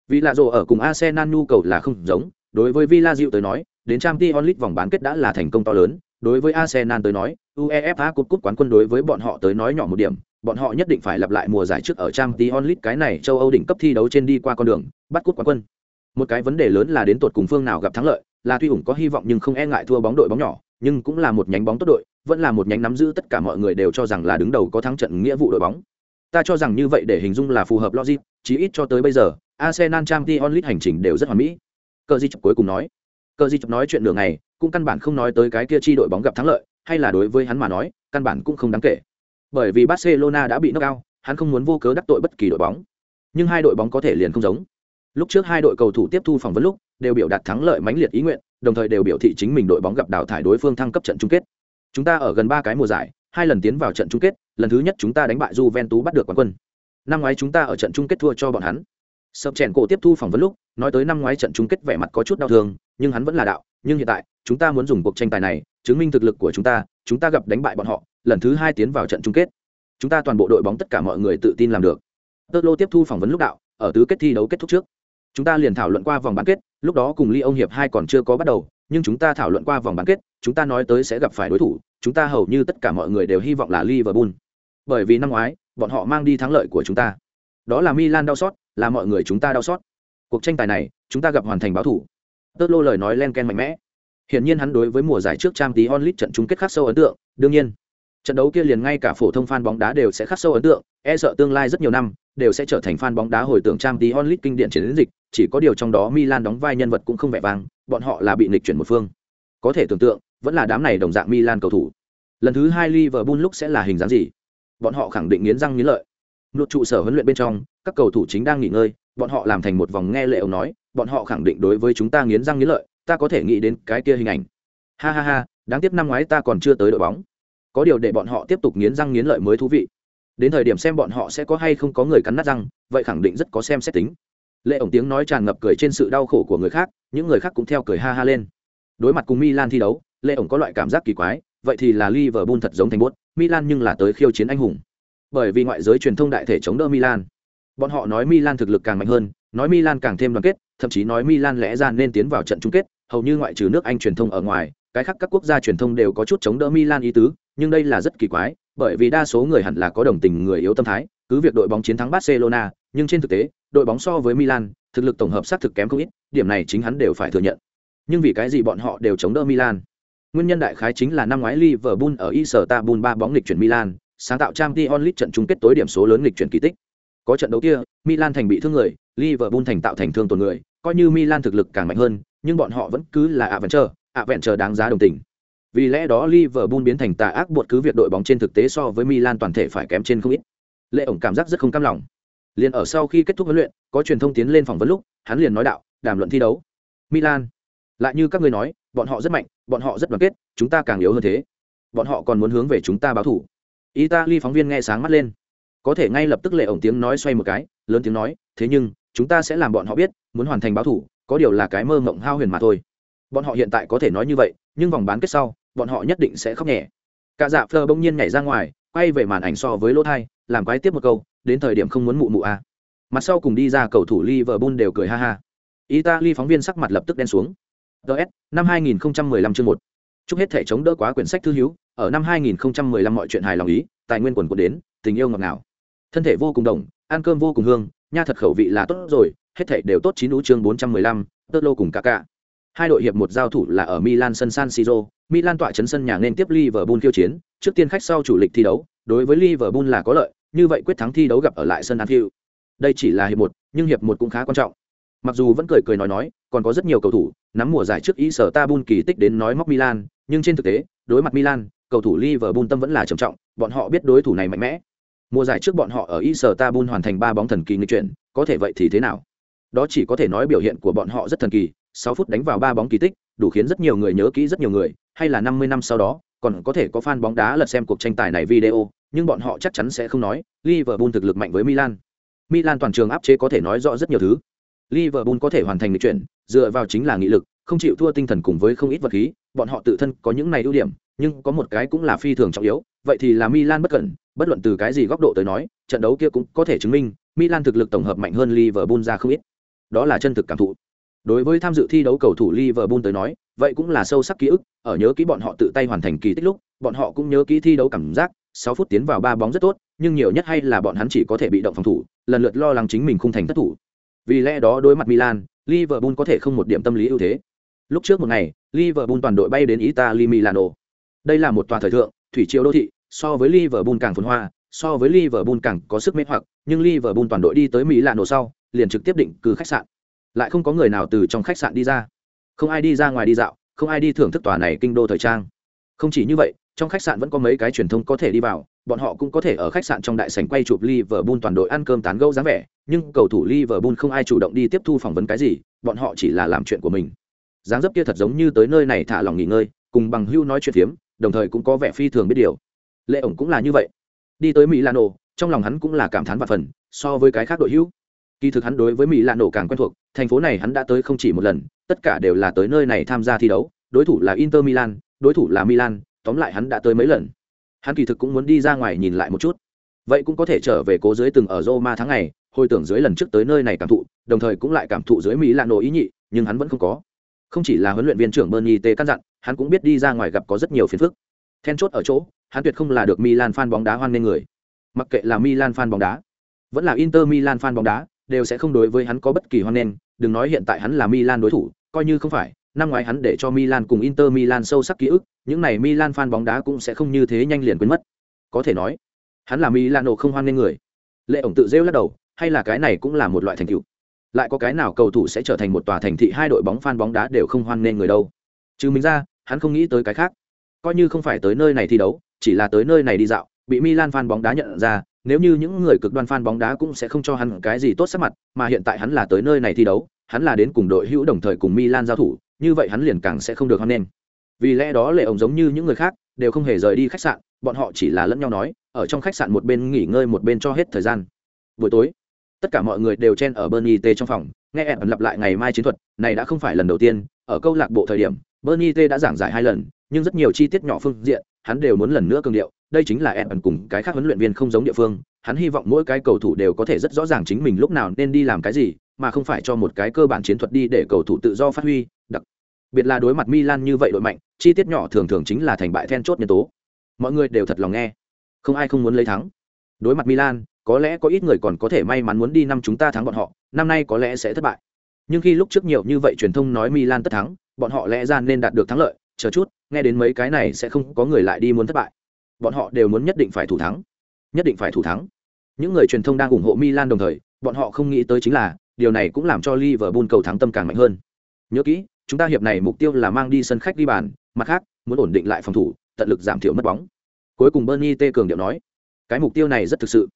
Vì là ở cùng Arsenal nhu cầu là không giống, đối với Villa tới nói, đến Champions League vòng bán kết đã là thành công to lớn, đối với Arsenal tới nói, UEFA Cup Cup quán quân đối với bọn họ tới nói nhỏ một điểm, bọn họ nhất định phải lặp lại mùa giải trước ở Champions League cái này châu Âu đỉnh cấp thi đấu trên đi qua con đường, bắt cúp quán quân. Một cái vấn đề lớn là đến tuột cùng phương nào gặp thắng lợi, là tuy ủng có hy vọng nhưng không e ngại thua bóng đội bóng nhỏ, nhưng cũng là một nhánh bóng tốt đội, vẫn là một nhánh nắm giữ tất cả mọi người đều cho rằng là đứng đầu có thắng trận nghĩa vụ đội bóng. Ta cho rằng như vậy để hình dung là phù hợp logic, chí ít cho tới bây giờ, Arsenal Champions League hành trình đều rất hoàn mỹ. Cờ Di cuối cùng nói. Cờ Di nói chuyện nửa ngày, cũng căn bản không nói tới cái kia chi đội bóng gặp thắng lợi, hay là đối với hắn mà nói, căn bản cũng không đáng kể. Bởi vì Barcelona đã bị knock out, hắn không muốn vô cớ đắc tội bất kỳ đội bóng. Nhưng hai đội bóng có thể liền không giống. Lúc trước hai đội cầu thủ tiếp thu phỏng vấn lúc, đều biểu đạt thắng lợi mãnh liệt ý nguyện, đồng thời đều biểu thị chính mình đội bóng gặp đào thải đối phương thăng cấp trận chung kết. Chúng ta ở gần ba cái mùa giải, hai lần tiến vào trận chung kết, lần thứ nhất chúng ta đánh bại Juventus bắt được quán quân. Năm ngoái chúng ta ở trận chung kết thua cho bọn hắn. Sập chèn cổ tiếp thu phỏng vấn lúc, nói tới năm ngoái trận chung kết vẻ mặt có chút đau thương, nhưng hắn vẫn là đạo, nhưng hiện tại, chúng ta muốn dùng cuộc tranh tài này, chứng minh thực lực của chúng ta, chúng ta gặp đánh bại bọn họ, lần thứ hai tiến vào trận chung kết. Chúng ta toàn bộ đội bóng tất cả mọi người tự tin làm được. Tơ Lô tiếp thu phỏng vấn lúc đạo, ở tứ kết thi đấu kết thúc trước, chúng ta liền thảo luận qua vòng bán kết, lúc đó cùng Ly ông hiệp hai còn chưa có bắt đầu, nhưng chúng ta thảo luận qua vòng bán kết, chúng ta nói tới sẽ gặp phải đối thủ, chúng ta hầu như tất cả mọi người đều hy vọng là Liverpool. Bởi vì năm ngoái, bọn họ mang đi thắng lợi của chúng ta. Đó là Milan đau xót, là mọi người chúng ta đau xót. Cuộc tranh tài này, chúng ta gặp hoàn thành báo thủ. tớt Lô lời nói len ken mạnh mẽ. Hiển nhiên hắn đối với mùa giải trước Trang Tí Onlit trận chung kết khắc sâu ấn tượng, đương nhiên, trận đấu kia liền ngay cả phổ thông fan bóng đá đều sẽ khắc sâu ấn tượng, e sợ tương lai rất nhiều năm đều sẽ trở thành fan bóng đá hồi tưởng Trang Tí Onlit kinh điển chiến dịch, chỉ có điều trong đó Milan đóng vai nhân vật cũng không vẻ vang, bọn họ là bị nghịch chuyển một phương. Có thể tưởng tượng, vẫn là đám này đồng dạng Milan cầu thủ. Lần thứ hai Liverpool lúc sẽ là hình dáng gì? Bọn họ khẳng định nghiến răng nghiến lợi. Luật trụ sở huấn luyện bên trong, các cầu thủ chính đang nghỉ ngơi, bọn họ làm thành một vòng nghe lệ ông nói, bọn họ khẳng định đối với chúng ta nghiến răng nghiến lợi, ta có thể nghĩ đến cái kia hình ảnh. Ha ha ha đáng tiếc năm ngoái ta còn chưa tới đội bóng. Có điều để bọn họ tiếp tục nghiến răng nghiến lợi mới thú vị. Đến thời điểm xem bọn họ sẽ có hay không có người cắn nát răng vậy khẳng định rất có xem xét tính. Lệ ổng tiếng nói tràn ngập cười trên sự đau khổ của người khác những người khác cũng theo cười ha ha lên. Đối mặt cùng milan thi đấu lệ ổng có loại cảm giác kỳ quái vậy thì là liverpool thật giống thành bốt milan nhưng là tới khiêu chiến anh hùng. Bởi vì ngoại giới truyền thông đại thể chống đỡ Milan. Bọn họ nói Milan thực lực càng mạnh hơn, nói Milan càng thêm đoàn kết, thậm chí nói Milan lẽ ra nên tiến vào trận chung kết, hầu như ngoại trừ nước Anh truyền thông ở ngoài, cái khác các quốc gia truyền thông đều có chút chống đỡ Milan ý tứ, nhưng đây là rất kỳ quái, bởi vì đa số người hẳn là có đồng tình người yếu tâm thái, cứ việc đội bóng chiến thắng Barcelona, nhưng trên thực tế, đội bóng so với Milan, thực lực tổng hợp xác thực kém không ít, điểm này chính hắn đều phải thừa nhận. Nhưng vì cái gì bọn họ đều chống đỡ Milan? Nguyên nhân đại khái chính là năm ngoái Liverpool ở Istanbul ba bóng lịch chuyển Milan, sáng tạo Champions League trận chung kết tối điểm số lớn lịch chuyển kỳ tích. Có trận đấu kia, Milan thành bị thương người, Liverpool thành tạo thành thương tổn người, coi như Milan thực lực càng mạnh hơn, nhưng bọn họ vẫn cứ là ạ vẹn chờ, ạ vẹn chờ đáng giá đồng tình. Vì lẽ đó Liverpool biến thành tà ác buộc cứ việc đội bóng trên thực tế so với Milan toàn thể phải kém trên không ít. Lệ ổng cảm giác rất không cam lòng. Liền ở sau khi kết thúc huấn luyện, có truyền thông tiến lên phỏng vấn lúc, hắn liền nói đạo, đàm luận thi đấu. Milan, lại như các ngươi nói, bọn họ rất mạnh, bọn họ rất đoàn kết, chúng ta càng yếu hơn thế. Bọn họ còn muốn hướng về chúng ta báo thủ. Italy phóng viên nghe sáng mắt lên. Có thể ngay lập tức lệ ổng tiếng nói xoay một cái, lớn tiếng nói, thế nhưng, chúng ta sẽ làm bọn họ biết, muốn hoàn thành báo thủ, có điều là cái mơ mộng hao huyền mà thôi. Bọn họ hiện tại có thể nói như vậy, nhưng vòng bán kết sau, bọn họ nhất định sẽ khóc nhẹ. Cả dạ Fleur bỗng nhiên nhảy ra ngoài, quay về màn ảnh so với lỗ thai, làm quái tiếp một câu, đến thời điểm không muốn mụ mụ à. Mặt sau cùng đi ra cầu thủ Liverpool đều cười ha ha. Italy phóng viên sắc mặt lập tức đen xuống. DS, năm 2015 chương 1. Chúc hết thể chống đỡ quá quyển sách thư hiếu, ở năm 2015 mọi chuyện hài lòng ý, tài nguyên quần quần đến, tình yêu ngọt ngào. Thân thể vô cùng đồng, ăn cơm vô cùng hương, nha thật khẩu vị là tốt rồi, hết thảy đều tốt chín ú chương 415, tơ lô cùng cả cả. Hai đội hiệp một giao thủ là ở Milan sân San Siro, Milan tọa trấn sân nhà nên tiếp Liverpool khiêu chiến, trước tiên khách sau chủ lịch thi đấu, đối với Liverpool là có lợi, như vậy quyết thắng thi đấu gặp ở lại sân Anfield. Đây chỉ là hiệp một, nhưng hiệp một cũng khá quan trọng. Mặc dù vẫn cười cười nói nói, còn có rất nhiều cầu thủ nắm mùa giải trước ý sở Tabun kỳ tích đến nói móc Milan, nhưng trên thực tế, đối mặt Milan, cầu thủ Liverpool tâm vẫn là trầm trọng, bọn họ biết đối thủ này mạnh mẽ. Mùa giải trước bọn họ ở Istanbul hoàn thành ba bóng thần kỳ nghịch chuyển, có thể vậy thì thế nào? Đó chỉ có thể nói biểu hiện của bọn họ rất thần kỳ, 6 phút đánh vào ba bóng kỳ tích, đủ khiến rất nhiều người nhớ kỹ rất nhiều người, hay là 50 năm sau đó, còn có thể có fan bóng đá lật xem cuộc tranh tài này video, nhưng bọn họ chắc chắn sẽ không nói, Liverpool thực lực mạnh với Milan. Milan toàn trường áp chế có thể nói rõ rất nhiều thứ. Liverpool có thể hoàn thành lịch chuyển, dựa vào chính là nghị lực, không chịu thua tinh thần cùng với không ít vật khí, bọn họ tự thân có những này ưu điểm, nhưng có một cái cũng là phi thường trọng yếu, vậy thì là Milan bất cẩn, bất luận từ cái gì góc độ tới nói, trận đấu kia cũng có thể chứng minh, Milan thực lực tổng hợp mạnh hơn Liverpool ra không ít. Đó là chân thực cảm thụ. Đối với tham dự thi đấu cầu thủ Liverpool tới nói, vậy cũng là sâu sắc ký ức, ở nhớ kỹ bọn họ tự tay hoàn thành kỳ tích lúc, bọn họ cũng nhớ kỹ thi đấu cảm giác, 6 phút tiến vào ba bóng rất tốt, nhưng nhiều nhất hay là bọn hắn chỉ có thể bị động phòng thủ, lần lượt lo lắng chính mình không thành thất thủ. Vì lẽ đó đối mặt Milan, Liverpool có thể không một điểm tâm lý ưu thế. Lúc trước một ngày, Liverpool toàn đội bay đến Italy Milano. Đây là một tòa thời thượng, thủy triều đô thị, so với Liverpool càng phồn hoa, so với Liverpool càng có sức mê hoặc, nhưng Liverpool toàn đội đi tới Mỹ Milano sau, liền trực tiếp định cư khách sạn. Lại không có người nào từ trong khách sạn đi ra. Không ai đi ra ngoài đi dạo, không ai đi thưởng thức tòa này kinh đô thời trang. Không chỉ như vậy, trong khách sạn vẫn có mấy cái truyền thông có thể đi vào, bọn họ cũng có thể ở khách sạn trong đại sảnh quay chụp Liverpool toàn đội ăn cơm tán gẫu dáng vẻ, nhưng cầu thủ Liverpool không ai chủ động đi tiếp thu phỏng vấn cái gì, bọn họ chỉ là làm chuyện của mình. Dáng dấp kia thật giống như tới nơi này thả lòng nghỉ ngơi, cùng bằng hưu nói chuyện phiếm, đồng thời cũng có vẻ phi thường biết điều. Lệ ổng cũng là như vậy. Đi tới Milano, trong lòng hắn cũng là cảm thán vạn phần, so với cái khác đội hữu. Kỳ thực hắn đối với Milano càng quen thuộc, thành phố này hắn đã tới không chỉ một lần, tất cả đều là tới nơi này tham gia thi đấu, đối thủ là Inter Milan, đối thủ là Milan, tóm lại hắn đã tới mấy lần. Hắn kỳ thực cũng muốn đi ra ngoài nhìn lại một chút. Vậy cũng có thể trở về cố dưới từng ở roma tháng ngày hồi tưởng dưới lần trước tới nơi này cảm thụ đồng thời cũng lại cảm thụ dưới mỹ lan nổ ý nhị nhưng hắn vẫn không có. Không chỉ là huấn luyện viên trưởng bernie t căn dặn hắn cũng biết đi ra ngoài gặp có rất nhiều phiền phức. Then chốt ở chỗ hắn tuyệt không là được milan fan bóng đá hoan nghênh người mặc kệ là milan fan bóng đá vẫn là inter milan fan bóng đá đều sẽ không đối với hắn có bất kỳ hoan nghênh đừng nói hiện tại hắn là milan đối thủ coi như không phải năm ngoái hắn để cho Milan cùng Inter Milan sâu sắc ký ức, những này Milan fan bóng đá cũng sẽ không như thế nhanh liền quên mất. Có thể nói, hắn là Milano không hoan nghênh người. Lệ ổng tự rêu lắc đầu, hay là cái này cũng là một loại thành tựu. Lại có cái nào cầu thủ sẽ trở thành một tòa thành thị hai đội bóng fan bóng đá đều không hoan nghênh người đâu. Chứ mình ra, hắn không nghĩ tới cái khác. Coi như không phải tới nơi này thi đấu, chỉ là tới nơi này đi dạo, bị Milan fan bóng đá nhận ra, nếu như những người cực đoan fan bóng đá cũng sẽ không cho hắn cái gì tốt sắc mặt, mà hiện tại hắn là tới nơi này thi đấu, hắn là đến cùng đội hữu đồng thời cùng Milan giao thủ, như vậy hắn liền càng sẽ không được hoan nghênh. Vì lẽ đó lệ ổng giống như những người khác đều không hề rời đi khách sạn bọn họ chỉ là lẫn nhau nói ở trong khách sạn một bên nghỉ ngơi một bên cho hết thời gian. Buổi tối tất cả mọi người đều chen ở bernie t trong phòng nghe ed lặp lại ngày mai chiến thuật này đã không phải lần đầu tiên ở câu lạc bộ thời điểm bernie t đã giảng giải hai lần nhưng rất nhiều chi tiết nhỏ phương diện hắn đều muốn lần nữa cường điệu, đây chính là ed cùng cái khác huấn luyện viên không giống địa phương, hắn hy vọng mỗi cái cầu thủ đều có thể rất rõ ràng chính mình lúc nào nên đi làm cái gì, mà không phải cho một cái cơ bản chiến thuật đi để cầu thủ tự do phát huy, đặc biệt là đối mặt milan như vậy đội mạnh, chi tiết nhỏ thường thường chính là thành bại then chốt nhân tố. Mọi người đều thật lòng nghe. Không ai không muốn lấy thắng. Đối mặt milan, có lẽ có ít người còn có thể may mắn muốn đi năm chúng ta thắng bọn họ, năm nay có lẽ sẽ thất bại. Nhưng khi lúc trước nhiều như vậy truyền thông nói milan tất thắng, bọn họ lẽ ra nên đạt được thắng lợi chờ chút, nghe đến mấy cái này sẽ không có người lại đi muốn thất bại. Bọn họ đều muốn nhất định phải thủ thắng. Nhất định phải thủ thắng. Những người truyền thông đang ủng hộ milan đồng thời, bọn họ không nghĩ tới chính là, điều này cũng làm cho liverpool cầu thắng tâm càng mạnh hơn. Nhớ kỹ, chúng ta hiệp này mục tiêu là mang đi sân khách đi bàn, mặt khác, muốn ổn định lại phòng thủ, tận lực giảm thiểu mất bóng. Cuối cùng bernie t cường điệu nói, cái mục tiêu này rất thực sự.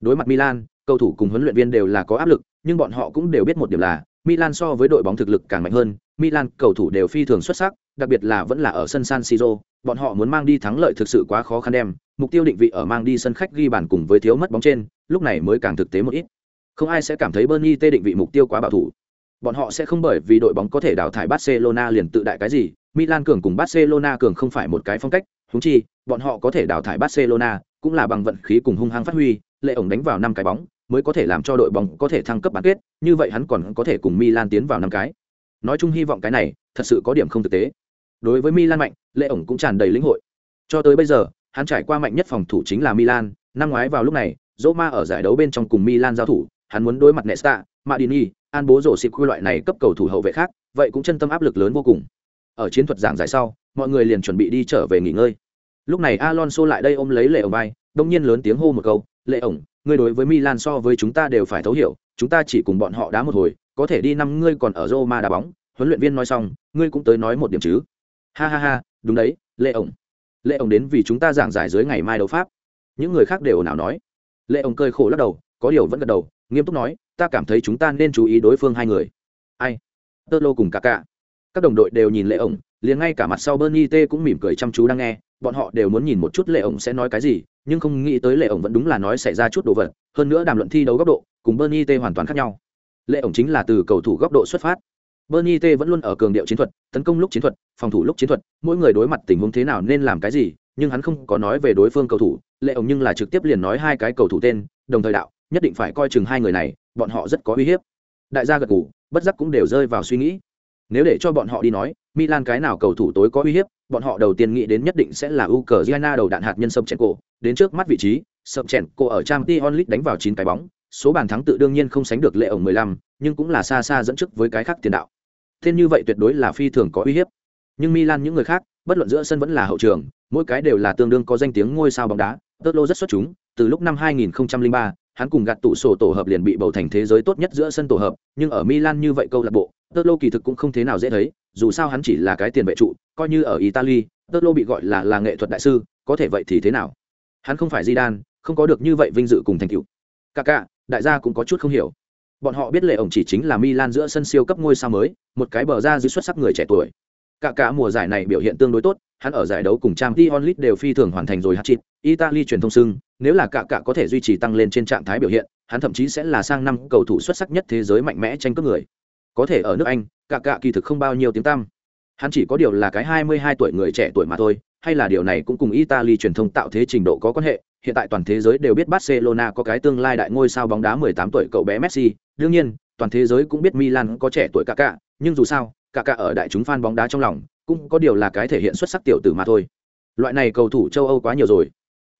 Đối mặt milan, cầu thủ cùng huấn luyện viên đều là có áp lực, nhưng bọn họ cũng đều biết một điểm là, milan so với đội bóng thực lực càng mạnh hơn milan cầu thủ đều phi thường xuất sắc, đặc biệt là vẫn là ở sân san siro, bọn họ muốn mang đi thắng lợi thực sự quá khó khăn đem, mục tiêu định vị ở mang đi sân khách ghi bàn cùng với thiếu mất bóng trên, lúc này mới càng thực tế một ít. Không ai sẽ cảm thấy bernie t định vị mục tiêu quá bảo thủ. Bọn họ sẽ không bởi vì đội bóng có thể đào thải barcelona liền tự đại cái gì, milan cường cùng barcelona cường không phải một cái phong cách, huống chi, bọn họ có thể đào thải barcelona, cũng là bằng vận khí cùng hung hăng phát huy, lệ ổng đánh vào năm cái bóng, mới có thể làm cho đội bóng có thể thăng cấp bán kết, như vậy hắn còn có thể cùng milan tiến vào năm cái nói chung hy vọng cái này thật sự có điểm không thực tế đối với milan mạnh lệ ổng cũng tràn đầy lĩnh hội cho tới bây giờ hắn trải qua mạnh nhất phòng thủ chính là milan năm ngoái vào lúc này Roma ở giải đấu bên trong cùng Milan giao thủ, hắn muốn đối mặt Nesta, Madini, An bố rổ xịp quy loại này cấp cầu thủ hậu vệ khác, vậy cũng chân tâm áp lực lớn vô cùng. Ở chiến thuật giảng giải sau, mọi người liền chuẩn bị đi trở về nghỉ ngơi. Lúc này Alonso lại đây ôm lấy Lệ ổng vai, đông nhiên lớn tiếng hô một câu, "Lệ ổng, ngươi đối với Milan so với chúng ta đều phải thấu hiểu, chúng ta chỉ cùng bọn họ đá một hồi, có thể đi năm ngươi còn ở Roma đá bóng." Huấn luyện viên nói xong, ngươi cũng tới nói một điểm chứ. Ha ha ha, đúng đấy, Lệ ổng. Lệ ổng đến vì chúng ta giảng giải dưới ngày mai đấu pháp. Những người khác đều nào nói. Lệ ổng cười khổ lắc đầu, có điều vẫn gật đầu, nghiêm túc nói, ta cảm thấy chúng ta nên chú ý đối phương hai người. Ai? Tơ Lô cùng cả cả. Các đồng đội đều nhìn Lệ ổng, liền ngay cả mặt sau Bernie T cũng mỉm cười chăm chú đang nghe, bọn họ đều muốn nhìn một chút Lệ ổng sẽ nói cái gì, nhưng không nghĩ tới Lệ ổng vẫn đúng là nói xảy ra chút đồ vật, hơn nữa đàm luận thi đấu góc độ, cùng Bernie T hoàn toàn khác nhau. Lệ ổng chính là từ cầu thủ góc độ xuất phát. Bernie T vẫn luôn ở cường điệu chiến thuật, tấn công lúc chiến thuật, phòng thủ lúc chiến thuật, mỗi người đối mặt tình huống thế nào nên làm cái gì, nhưng hắn không có nói về đối phương cầu thủ, Lệ ổng nhưng là trực tiếp liền nói hai cái cầu thủ tên, đồng thời đạo, nhất định phải coi chừng hai người này, bọn họ rất có uy hiếp. Đại gia gật gù, bất giác cũng đều rơi vào suy nghĩ. Nếu để cho bọn họ đi nói, Milan cái nào cầu thủ tối có uy hiếp, bọn họ đầu tiên nghĩ đến nhất định sẽ là Ukraine đầu đạn hạt nhân sâm chèn cổ, đến trước mắt vị trí, sâm chèn cổ ở Champions League đánh vào 9 cái bóng, số bàn thắng tự đương nhiên không sánh được lệ ổng 15, nhưng cũng là xa xa dẫn trước với cái khác tiền đạo. Tên như vậy tuyệt đối là phi thường có uy hiếp. Nhưng Milan những người khác, bất luận giữa sân vẫn là hậu trường, mỗi cái đều là tương đương có danh tiếng ngôi sao bóng đá, Tớt lô rất xuất chúng, từ lúc năm 2003, hắn cùng gạt tụ sổ tổ hợp liền bị bầu thành thế giới tốt nhất giữa sân tổ hợp, nhưng ở Milan như vậy câu lạc bộ, Tớt lô kỳ thực cũng không thế nào dễ thấy, dù sao hắn chỉ là cái tiền vệ trụ, coi như ở Italy, Tớt lô bị gọi là là nghệ thuật đại sư, có thể vậy thì thế nào? Hắn không phải Zidane, không có được như vậy vinh dự cùng thành tựu. Kaká, đại gia cũng có chút không hiểu. Bọn họ biết lệ ổng chỉ chính là Milan giữa sân siêu cấp ngôi sao mới, một cái bờ ra dưới xuất sắc người trẻ tuổi. Cả cả mùa giải này biểu hiện tương đối tốt, hắn ở giải đấu cùng trang t onlit đều phi thường hoàn thành rồi hát chịt Italy truyền thông xưng, nếu là cả cả có thể duy trì tăng lên trên trạng thái biểu hiện, hắn thậm chí sẽ là sang năm cầu thủ xuất sắc nhất thế giới mạnh mẽ tranh cướp người. Có thể ở nước Anh, cả cả kỳ thực không bao nhiêu tiếng tăm. Hắn chỉ có điều là cái 22 tuổi người trẻ tuổi mà thôi, hay là điều này cũng cùng Italy truyền thông tạo thế trình độ có quan hệ. Hiện tại toàn thế giới đều biết Barcelona có cái tương lai đại ngôi sao bóng đá 18 tuổi cậu bé Messi, đương nhiên, toàn thế giới cũng biết Milan có trẻ tuổi cả nhưng dù sao, cả ở đại chúng fan bóng đá trong lòng, cũng có điều là cái thể hiện xuất sắc tiểu tử mà thôi. Loại này cầu thủ châu Âu quá nhiều rồi.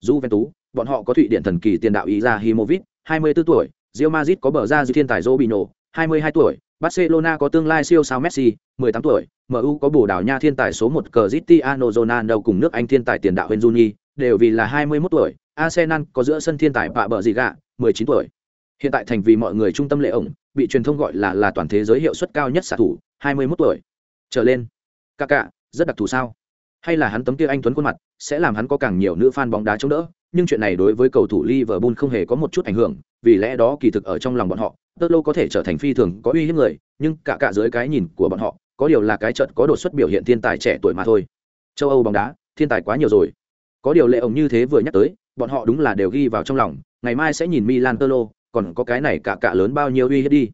Juventus, bọn họ có thụy điện thần kỳ tiền đạo Izahimovic, 24 tuổi, Real Madrid có bờ ra dư thiên tài Robinho, 22 tuổi, Barcelona có tương lai siêu sao Messi, 18 tuổi, MU có bổ đảo nha thiên tài số 1 Cristiano Ronaldo cùng nước Anh thiên tài tiền đạo Wayne đều vì là 21 tuổi, Arsenal có giữa sân thiên tài Bạ bờ gì gạ, 19 tuổi. Hiện tại thành vì mọi người trung tâm lệ ổng, bị truyền thông gọi là là toàn thế giới hiệu suất cao nhất xạ thủ, 21 tuổi. Trở lên. Kaká, rất đặc thù sao? Hay là hắn tấm kia anh tuấn khuôn mặt sẽ làm hắn có càng nhiều nữ fan bóng đá chống đỡ, nhưng chuyện này đối với cầu thủ Liverpool không hề có một chút ảnh hưởng, vì lẽ đó kỳ thực ở trong lòng bọn họ, Tottenham có thể trở thành phi thường có uy hiếp người, nhưng cả cả dưới cái nhìn của bọn họ, có điều là cái trận có đột xuất biểu hiện thiên tài trẻ tuổi mà thôi. Châu Âu bóng đá, thiên tài quá nhiều rồi. Có điều lệ ổng như thế vừa nhắc tới, bọn họ đúng là đều ghi vào trong lòng, ngày mai sẽ nhìn Milan Tơ Lô, còn có cái này cả cả lớn bao nhiêu uy hiếp đi.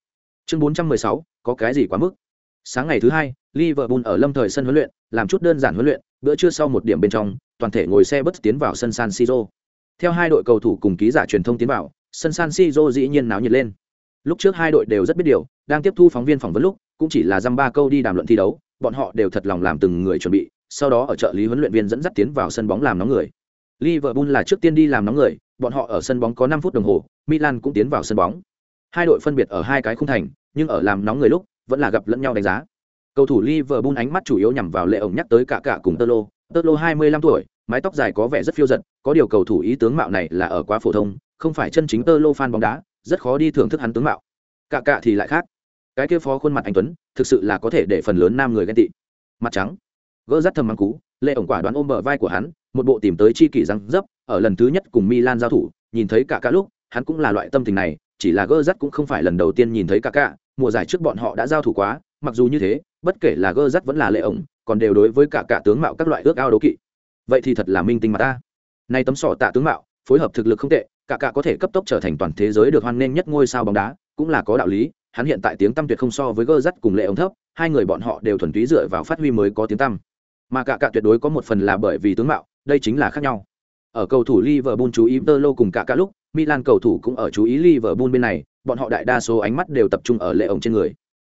Chương 416, có cái gì quá mức? Sáng ngày thứ hai, Liverpool ở lâm thời sân huấn luyện, làm chút đơn giản huấn luyện, bữa trưa sau một điểm bên trong, toàn thể ngồi xe bất tiến vào sân San Siro. Theo hai đội cầu thủ cùng ký giả truyền thông tiến vào, sân San Siro dĩ nhiên náo nhiệt lên. Lúc trước hai đội đều rất biết điều, đang tiếp thu phóng viên phỏng vấn lúc, cũng chỉ là dăm ba câu đi đàm luận thi đấu, bọn họ đều thật lòng làm từng người chuẩn bị, sau đó ở trợ lý huấn luyện viên dẫn dắt tiến vào sân bóng làm nóng người. Liverpool là trước tiên đi làm nóng người, bọn họ ở sân bóng có 5 phút đồng hồ, Milan cũng tiến vào sân bóng. Hai đội phân biệt ở hai cái khung thành, nhưng ở làm nóng người lúc, vẫn là gặp lẫn nhau đánh giá. Cầu thủ Liverpool ánh mắt chủ yếu nhằm vào lệ ổng nhắc tới cả cả cùng Tơ Lô. Tơ Lô 25 tuổi, mái tóc dài có vẻ rất phiêu dật, có điều cầu thủ ý tướng mạo này là ở quá phổ thông, không phải chân chính Tơ Lô fan bóng đá, rất khó đi thưởng thức hắn tướng mạo. Cả cả thì lại khác. Cái kia phó khuôn mặt anh tuấn, thực sự là có thể để phần lớn nam người ghen tị. Mặt trắng, gỡ rắt thầm mắng cú, lệ ổng quả đoán ôm bờ vai của hắn, một bộ tìm tới chi kỷ răng dấp, ở lần thứ nhất cùng Milan giao thủ, nhìn thấy cả cả lúc, hắn cũng là loại tâm tình này, chỉ là gỡ rắt cũng không phải lần đầu tiên nhìn thấy cả cả, mùa giải trước bọn họ đã giao thủ quá, mặc dù như thế, bất kể là gơ rắt vẫn là lệ ổng còn đều đối với cả cả tướng mạo các loại ước ao đấu kỵ. Vậy thì thật là minh tinh mà ta. Nay tấm sọ tạ tướng mạo phối hợp thực lực không tệ cả cả có thể cấp tốc trở thành toàn thế giới được hoan nghênh nhất ngôi sao bóng đá cũng là có đạo lý hắn hiện tại tiếng tăm tuyệt không so với gơ rắt cùng lệ ổng thấp hai người bọn họ đều thuần túy dựa vào phát huy mới có tiếng tăm mà cả cả tuyệt đối có một phần là bởi vì tướng mạo đây chính là khác nhau ở cầu thủ Liverpool chú ý Tolo cùng cả cả lúc Milan cầu thủ cũng ở chú ý Liverpool bên này bọn họ đại đa số ánh mắt đều tập trung ở lệ ổng trên người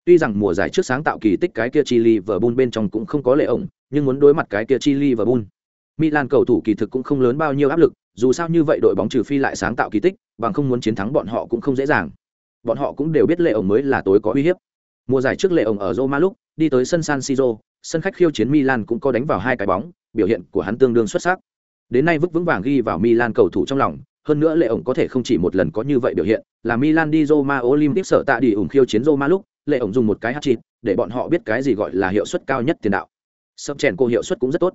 Tuy rằng mùa giải trước sáng tạo kỳ tích cái kia chi Liverpool bên trong cũng không có lệ ổng, nhưng muốn đối mặt cái kia chi Liverpool. Milan cầu thủ kỳ thực cũng không lớn bao nhiêu áp lực, dù sao như vậy đội bóng trừ phi lại sáng tạo kỳ tích, bằng không muốn chiến thắng bọn họ cũng không dễ dàng. Bọn họ cũng đều biết lệ ổng mới là tối có uy hiếp. Mùa giải trước lệ ổng ở Roma lúc, đi tới sân San Siro, sân khách khiêu chiến Milan cũng có đánh vào hai cái bóng, biểu hiện của hắn tương đương xuất sắc. Đến nay vứt vững vàng ghi vào Milan cầu thủ trong lòng, hơn nữa lệ ổng có thể không chỉ một lần có như vậy biểu hiện, là Milan đi Roma Olympic sở tạ đi ủng khiêu chiến Roma lúc, lệ ổng dùng một cái hat-trick để bọn họ biết cái gì gọi là hiệu suất cao nhất tiền đạo. Sập chèn cô hiệu suất cũng rất tốt.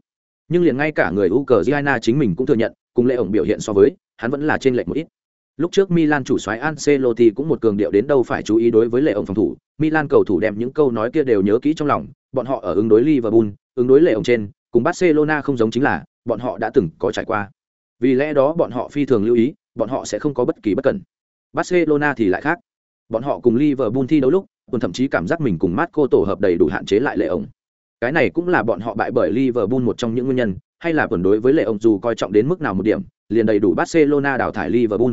Nhưng liền ngay cả người Ukraine chính mình cũng thừa nhận cùng lệ ổng biểu hiện so với hắn vẫn là trên lệch một ít. Lúc trước Milan chủ soái Ancelotti cũng một cường điệu đến đâu phải chú ý đối với lệ ổng phòng thủ Milan cầu thủ đem những câu nói kia đều nhớ kỹ trong lòng bọn họ ở ứng đối Liverpool ứng đối lệ ổng trên cùng Barcelona không giống chính là bọn họ đã từng có trải qua vì lẽ đó bọn họ phi thường lưu ý bọn họ sẽ không có bất kỳ bất cẩn Barcelona thì lại khác bọn họ cùng Liverpool thi đấu lúc còn thậm chí cảm giác mình cùng Marco tổ hợp đầy đủ hạn chế lại lệ ổng. Cái này cũng là bọn họ bại bởi Liverpool một trong những nguyên nhân, hay là còn đối với lệ ổng dù coi trọng đến mức nào một điểm, liền đầy đủ Barcelona đào thải Liverpool.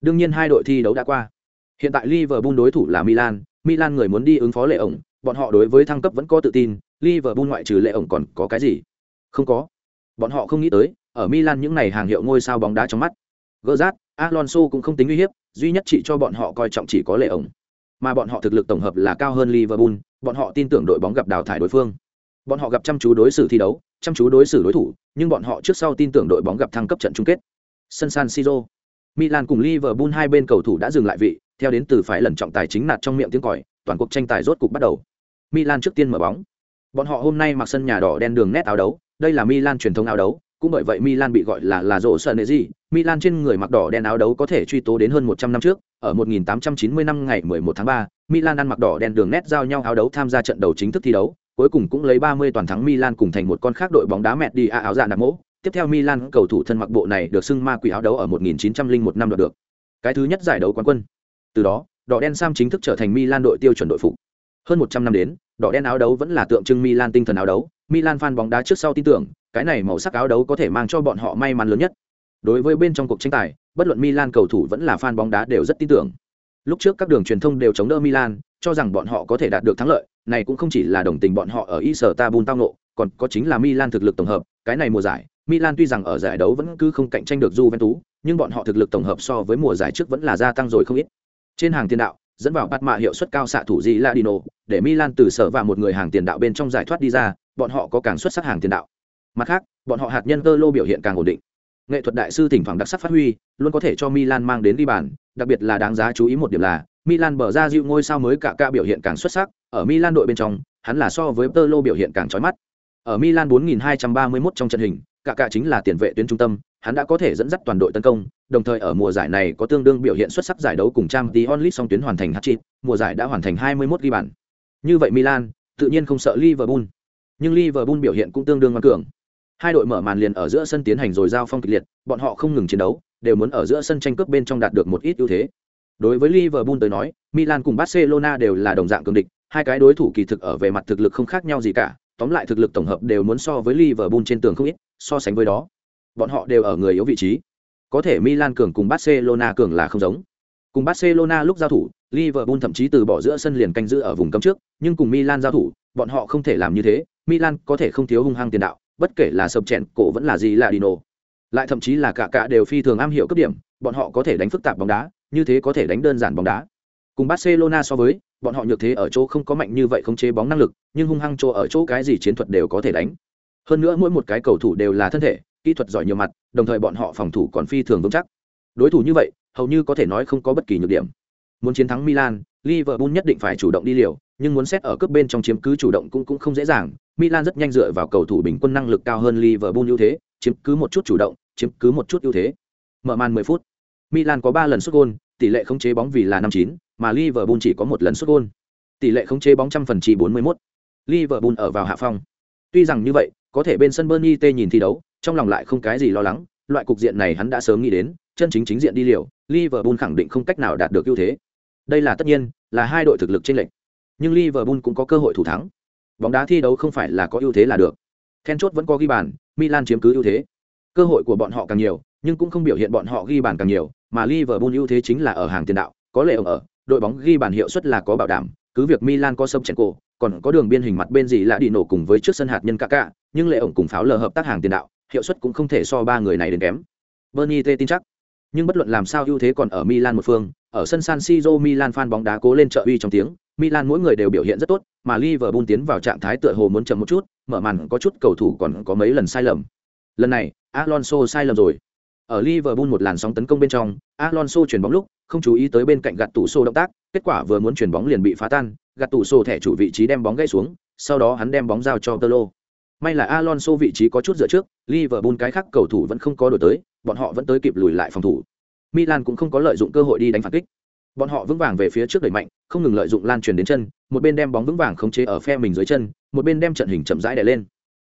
Đương nhiên hai đội thi đấu đã qua. Hiện tại Liverpool đối thủ là Milan, Milan người muốn đi ứng phó lệ ổng, bọn họ đối với thăng cấp vẫn có tự tin, Liverpool ngoại trừ lệ ổng còn có cái gì? Không có. Bọn họ không nghĩ tới, ở Milan những này hàng hiệu ngôi sao bóng đá trong mắt. Gerrard, Alonso cũng không tính uy hiếp, duy nhất chỉ cho bọn họ coi trọng chỉ có lệ ổng mà bọn họ thực lực tổng hợp là cao hơn Liverpool, bọn họ tin tưởng đội bóng gặp đào thải đối phương. Bọn họ gặp chăm chú đối xử thi đấu, chăm chú đối xử đối thủ, nhưng bọn họ trước sau tin tưởng đội bóng gặp thăng cấp trận chung kết. Sân San Siro, Milan cùng Liverpool hai bên cầu thủ đã dừng lại vị, theo đến từ phải lần trọng tài chính nạt trong miệng tiếng còi, toàn cuộc tranh tài rốt cục bắt đầu. Milan trước tiên mở bóng. Bọn họ hôm nay mặc sân nhà đỏ đen đường nét áo đấu, đây là Milan truyền thống áo đấu, cũng bởi vậy Milan bị gọi là là rộ sợ nệ gì. Milan trên người mặc đỏ đen áo đấu có thể truy tố đến hơn 100 năm trước, ở 1890 năm ngày 11 tháng 3, Milan ăn mặc đỏ đen đường nét giao nhau áo đấu tham gia trận đầu chính thức thi đấu, cuối cùng cũng lấy 30 toàn thắng Milan cùng thành một con khác đội bóng đá mẹ đi áo dạ nạp mỗ. Tiếp theo Milan cầu thủ thân mặc bộ này được xưng ma quỷ áo đấu ở 1901 năm đoạt được. Cái thứ nhất giải đấu quán quân. Từ đó, đỏ đen sam chính thức trở thành Milan đội tiêu chuẩn đội phục. Hơn 100 năm đến, đỏ đen áo đấu vẫn là tượng trưng Milan tinh thần áo đấu, Milan fan bóng đá trước sau tin tưởng, cái này màu sắc áo đấu có thể mang cho bọn họ may mắn lớn nhất. Đối với bên trong cuộc tranh tài, bất luận Milan cầu thủ vẫn là fan bóng đá đều rất tin tưởng. Lúc trước các đường truyền thông đều chống đỡ Milan, cho rằng bọn họ có thể đạt được thắng lợi, này cũng không chỉ là đồng tình bọn họ ở Istanbul tao ngộ, còn có chính là Milan thực lực tổng hợp, cái này mùa giải, Milan tuy rằng ở giải đấu vẫn cứ không cạnh tranh được Juventus, nhưng bọn họ thực lực tổng hợp so với mùa giải trước vẫn là gia tăng rồi không ít. Trên hàng tiền đạo, dẫn vào bắt mạ hiệu suất cao xạ thủ gì Ladino, để Milan từ sở và một người hàng tiền đạo bên trong giải thoát đi ra, bọn họ có càng xuất sắc hàng tiền đạo. Mặt khác, bọn họ hạt nhân cơ lô biểu hiện càng ổn định. Nghệ thuật đại sư thỉnh thoảng đặc sắc phát huy, luôn có thể cho Milan mang đến đi bàn, đặc biệt là đáng giá chú ý một điểm là, Milan bờ ra dịu ngôi sao mới cả cả biểu hiện càng xuất sắc, ở Milan đội bên trong, hắn là so với Tơ biểu hiện càng chói mắt. Ở Milan 4231 trong trận hình, cả cả chính là tiền vệ tuyến trung tâm, hắn đã có thể dẫn dắt toàn đội tấn công, đồng thời ở mùa giải này có tương đương biểu hiện xuất sắc giải đấu cùng Champions League song tuyến hoàn thành hat-trick, mùa giải đã hoàn thành 21 ghi bàn. Như vậy Milan, tự nhiên không sợ Liverpool. Nhưng Liverpool biểu hiện cũng tương đương ngoan cường. Hai đội mở màn liền ở giữa sân tiến hành rồi giao phong kịch liệt, bọn họ không ngừng chiến đấu, đều muốn ở giữa sân tranh cướp bên trong đạt được một ít ưu thế. Đối với Liverpool tới nói, Milan cùng Barcelona đều là đồng dạng cường địch, Hai cái đối thủ kỳ thực ở về mặt thực lực không khác nhau gì cả, tóm lại thực lực tổng hợp đều muốn so với Liverpool trên tường không ít, so sánh với đó, bọn họ đều ở người yếu vị trí. Có thể Milan cường cùng Barcelona cường là không giống. Cùng Barcelona lúc giao thủ, Liverpool thậm chí từ bỏ giữa sân liền canh giữ ở vùng cấm trước, nhưng cùng Milan giao thủ, bọn họ không thể làm như thế, Milan có thể không thiếu hung hăng tiền đạo, bất kể là sập chèn cổ vẫn là gì là Dino. Lại thậm chí là cả cả đều phi thường am hiểu cấp điểm, bọn họ có thể đánh phức tạp bóng đá, như thế có thể đánh đơn giản bóng đá. Cùng Barcelona so với, bọn họ nhược thế ở chỗ không có mạnh như vậy khống chế bóng năng lực, nhưng hung hăng chỗ ở chỗ cái gì chiến thuật đều có thể đánh. Hơn nữa mỗi một cái cầu thủ đều là thân thể, kỹ thuật giỏi nhiều mặt, đồng thời bọn họ phòng thủ còn phi thường vững chắc. Đối thủ như vậy, hầu như có thể nói không có bất kỳ nhược điểm. Muốn chiến thắng Milan, Liverpool nhất định phải chủ động đi liều, nhưng muốn xét ở cướp bên trong chiếm cứ chủ động cũng cũng không dễ dàng. Milan rất nhanh dựa vào cầu thủ bình quân năng lực cao hơn Liverpool ưu thế, chiếm cứ một chút chủ động, chiếm cứ một chút ưu thế. Mở màn 10 phút. Milan có 3 lần sút gol, tỷ lệ khống chế bóng vì là 59, mà Liverpool chỉ có một lần sút gol. Tỷ lệ khống chế bóng trăm phần chỉ 41. Liverpool ở vào hạ phong. Tuy rằng như vậy, có thể bên sân Burnley T nhìn thi đấu, trong lòng lại không cái gì lo lắng, loại cục diện này hắn đã sớm nghĩ đến, chân chính chính diện đi liều, Liverpool khẳng định không cách nào đạt được ưu thế. Đây là tất nhiên, là hai đội thực lực chênh lệch. Nhưng Liverpool cũng có cơ hội thủ thắng. Bóng đá thi đấu không phải là có ưu thế là được. Then chốt vẫn có ghi bàn, Milan chiếm cứ ưu thế. Cơ hội của bọn họ càng nhiều, nhưng cũng không biểu hiện bọn họ ghi bàn càng nhiều, mà Liverpool ưu thế chính là ở hàng tiền đạo, có lệ ở, đội bóng ghi bàn hiệu suất là có bảo đảm, cứ việc Milan có sâm chèn cổ, còn có đường biên hình mặt bên gì lạ đi nổ cùng với trước sân hạt nhân Kaká, nhưng lệ ổng cùng pháo lờ hợp tác hàng tiền đạo, hiệu suất cũng không thể so ba người này đến kém. Bernie tin chắc, nhưng bất luận làm sao ưu thế còn ở Milan một phương, ở sân San Siro Milan fan bóng đá cố lên trợ uy trong tiếng, Milan mỗi người đều biểu hiện rất tốt, mà Liverpool tiến vào trạng thái tựa hồ muốn chậm một chút, mở màn có chút cầu thủ còn có mấy lần sai lầm. Lần này, Alonso sai lầm rồi. Ở Liverpool một làn sóng tấn công bên trong, Alonso chuyển bóng lúc, không chú ý tới bên cạnh gạt tủ xô động tác, kết quả vừa muốn chuyển bóng liền bị phá tan, gạt tủ xô thẻ chủ vị trí đem bóng gãy xuống, sau đó hắn đem bóng giao cho Tolo. May là Alonso vị trí có chút dựa trước, Liverpool cái khác cầu thủ vẫn không có đổi tới, bọn họ vẫn tới kịp lùi lại phòng thủ. Milan cũng không có lợi dụng cơ hội đi đánh phản kích. Bọn họ vững vàng về phía trước đẩy mạnh, không ngừng lợi dụng lan truyền đến chân, một bên đem bóng vững vàng khống chế ở phe mình dưới chân, một bên đem trận hình chậm rãi đè lên.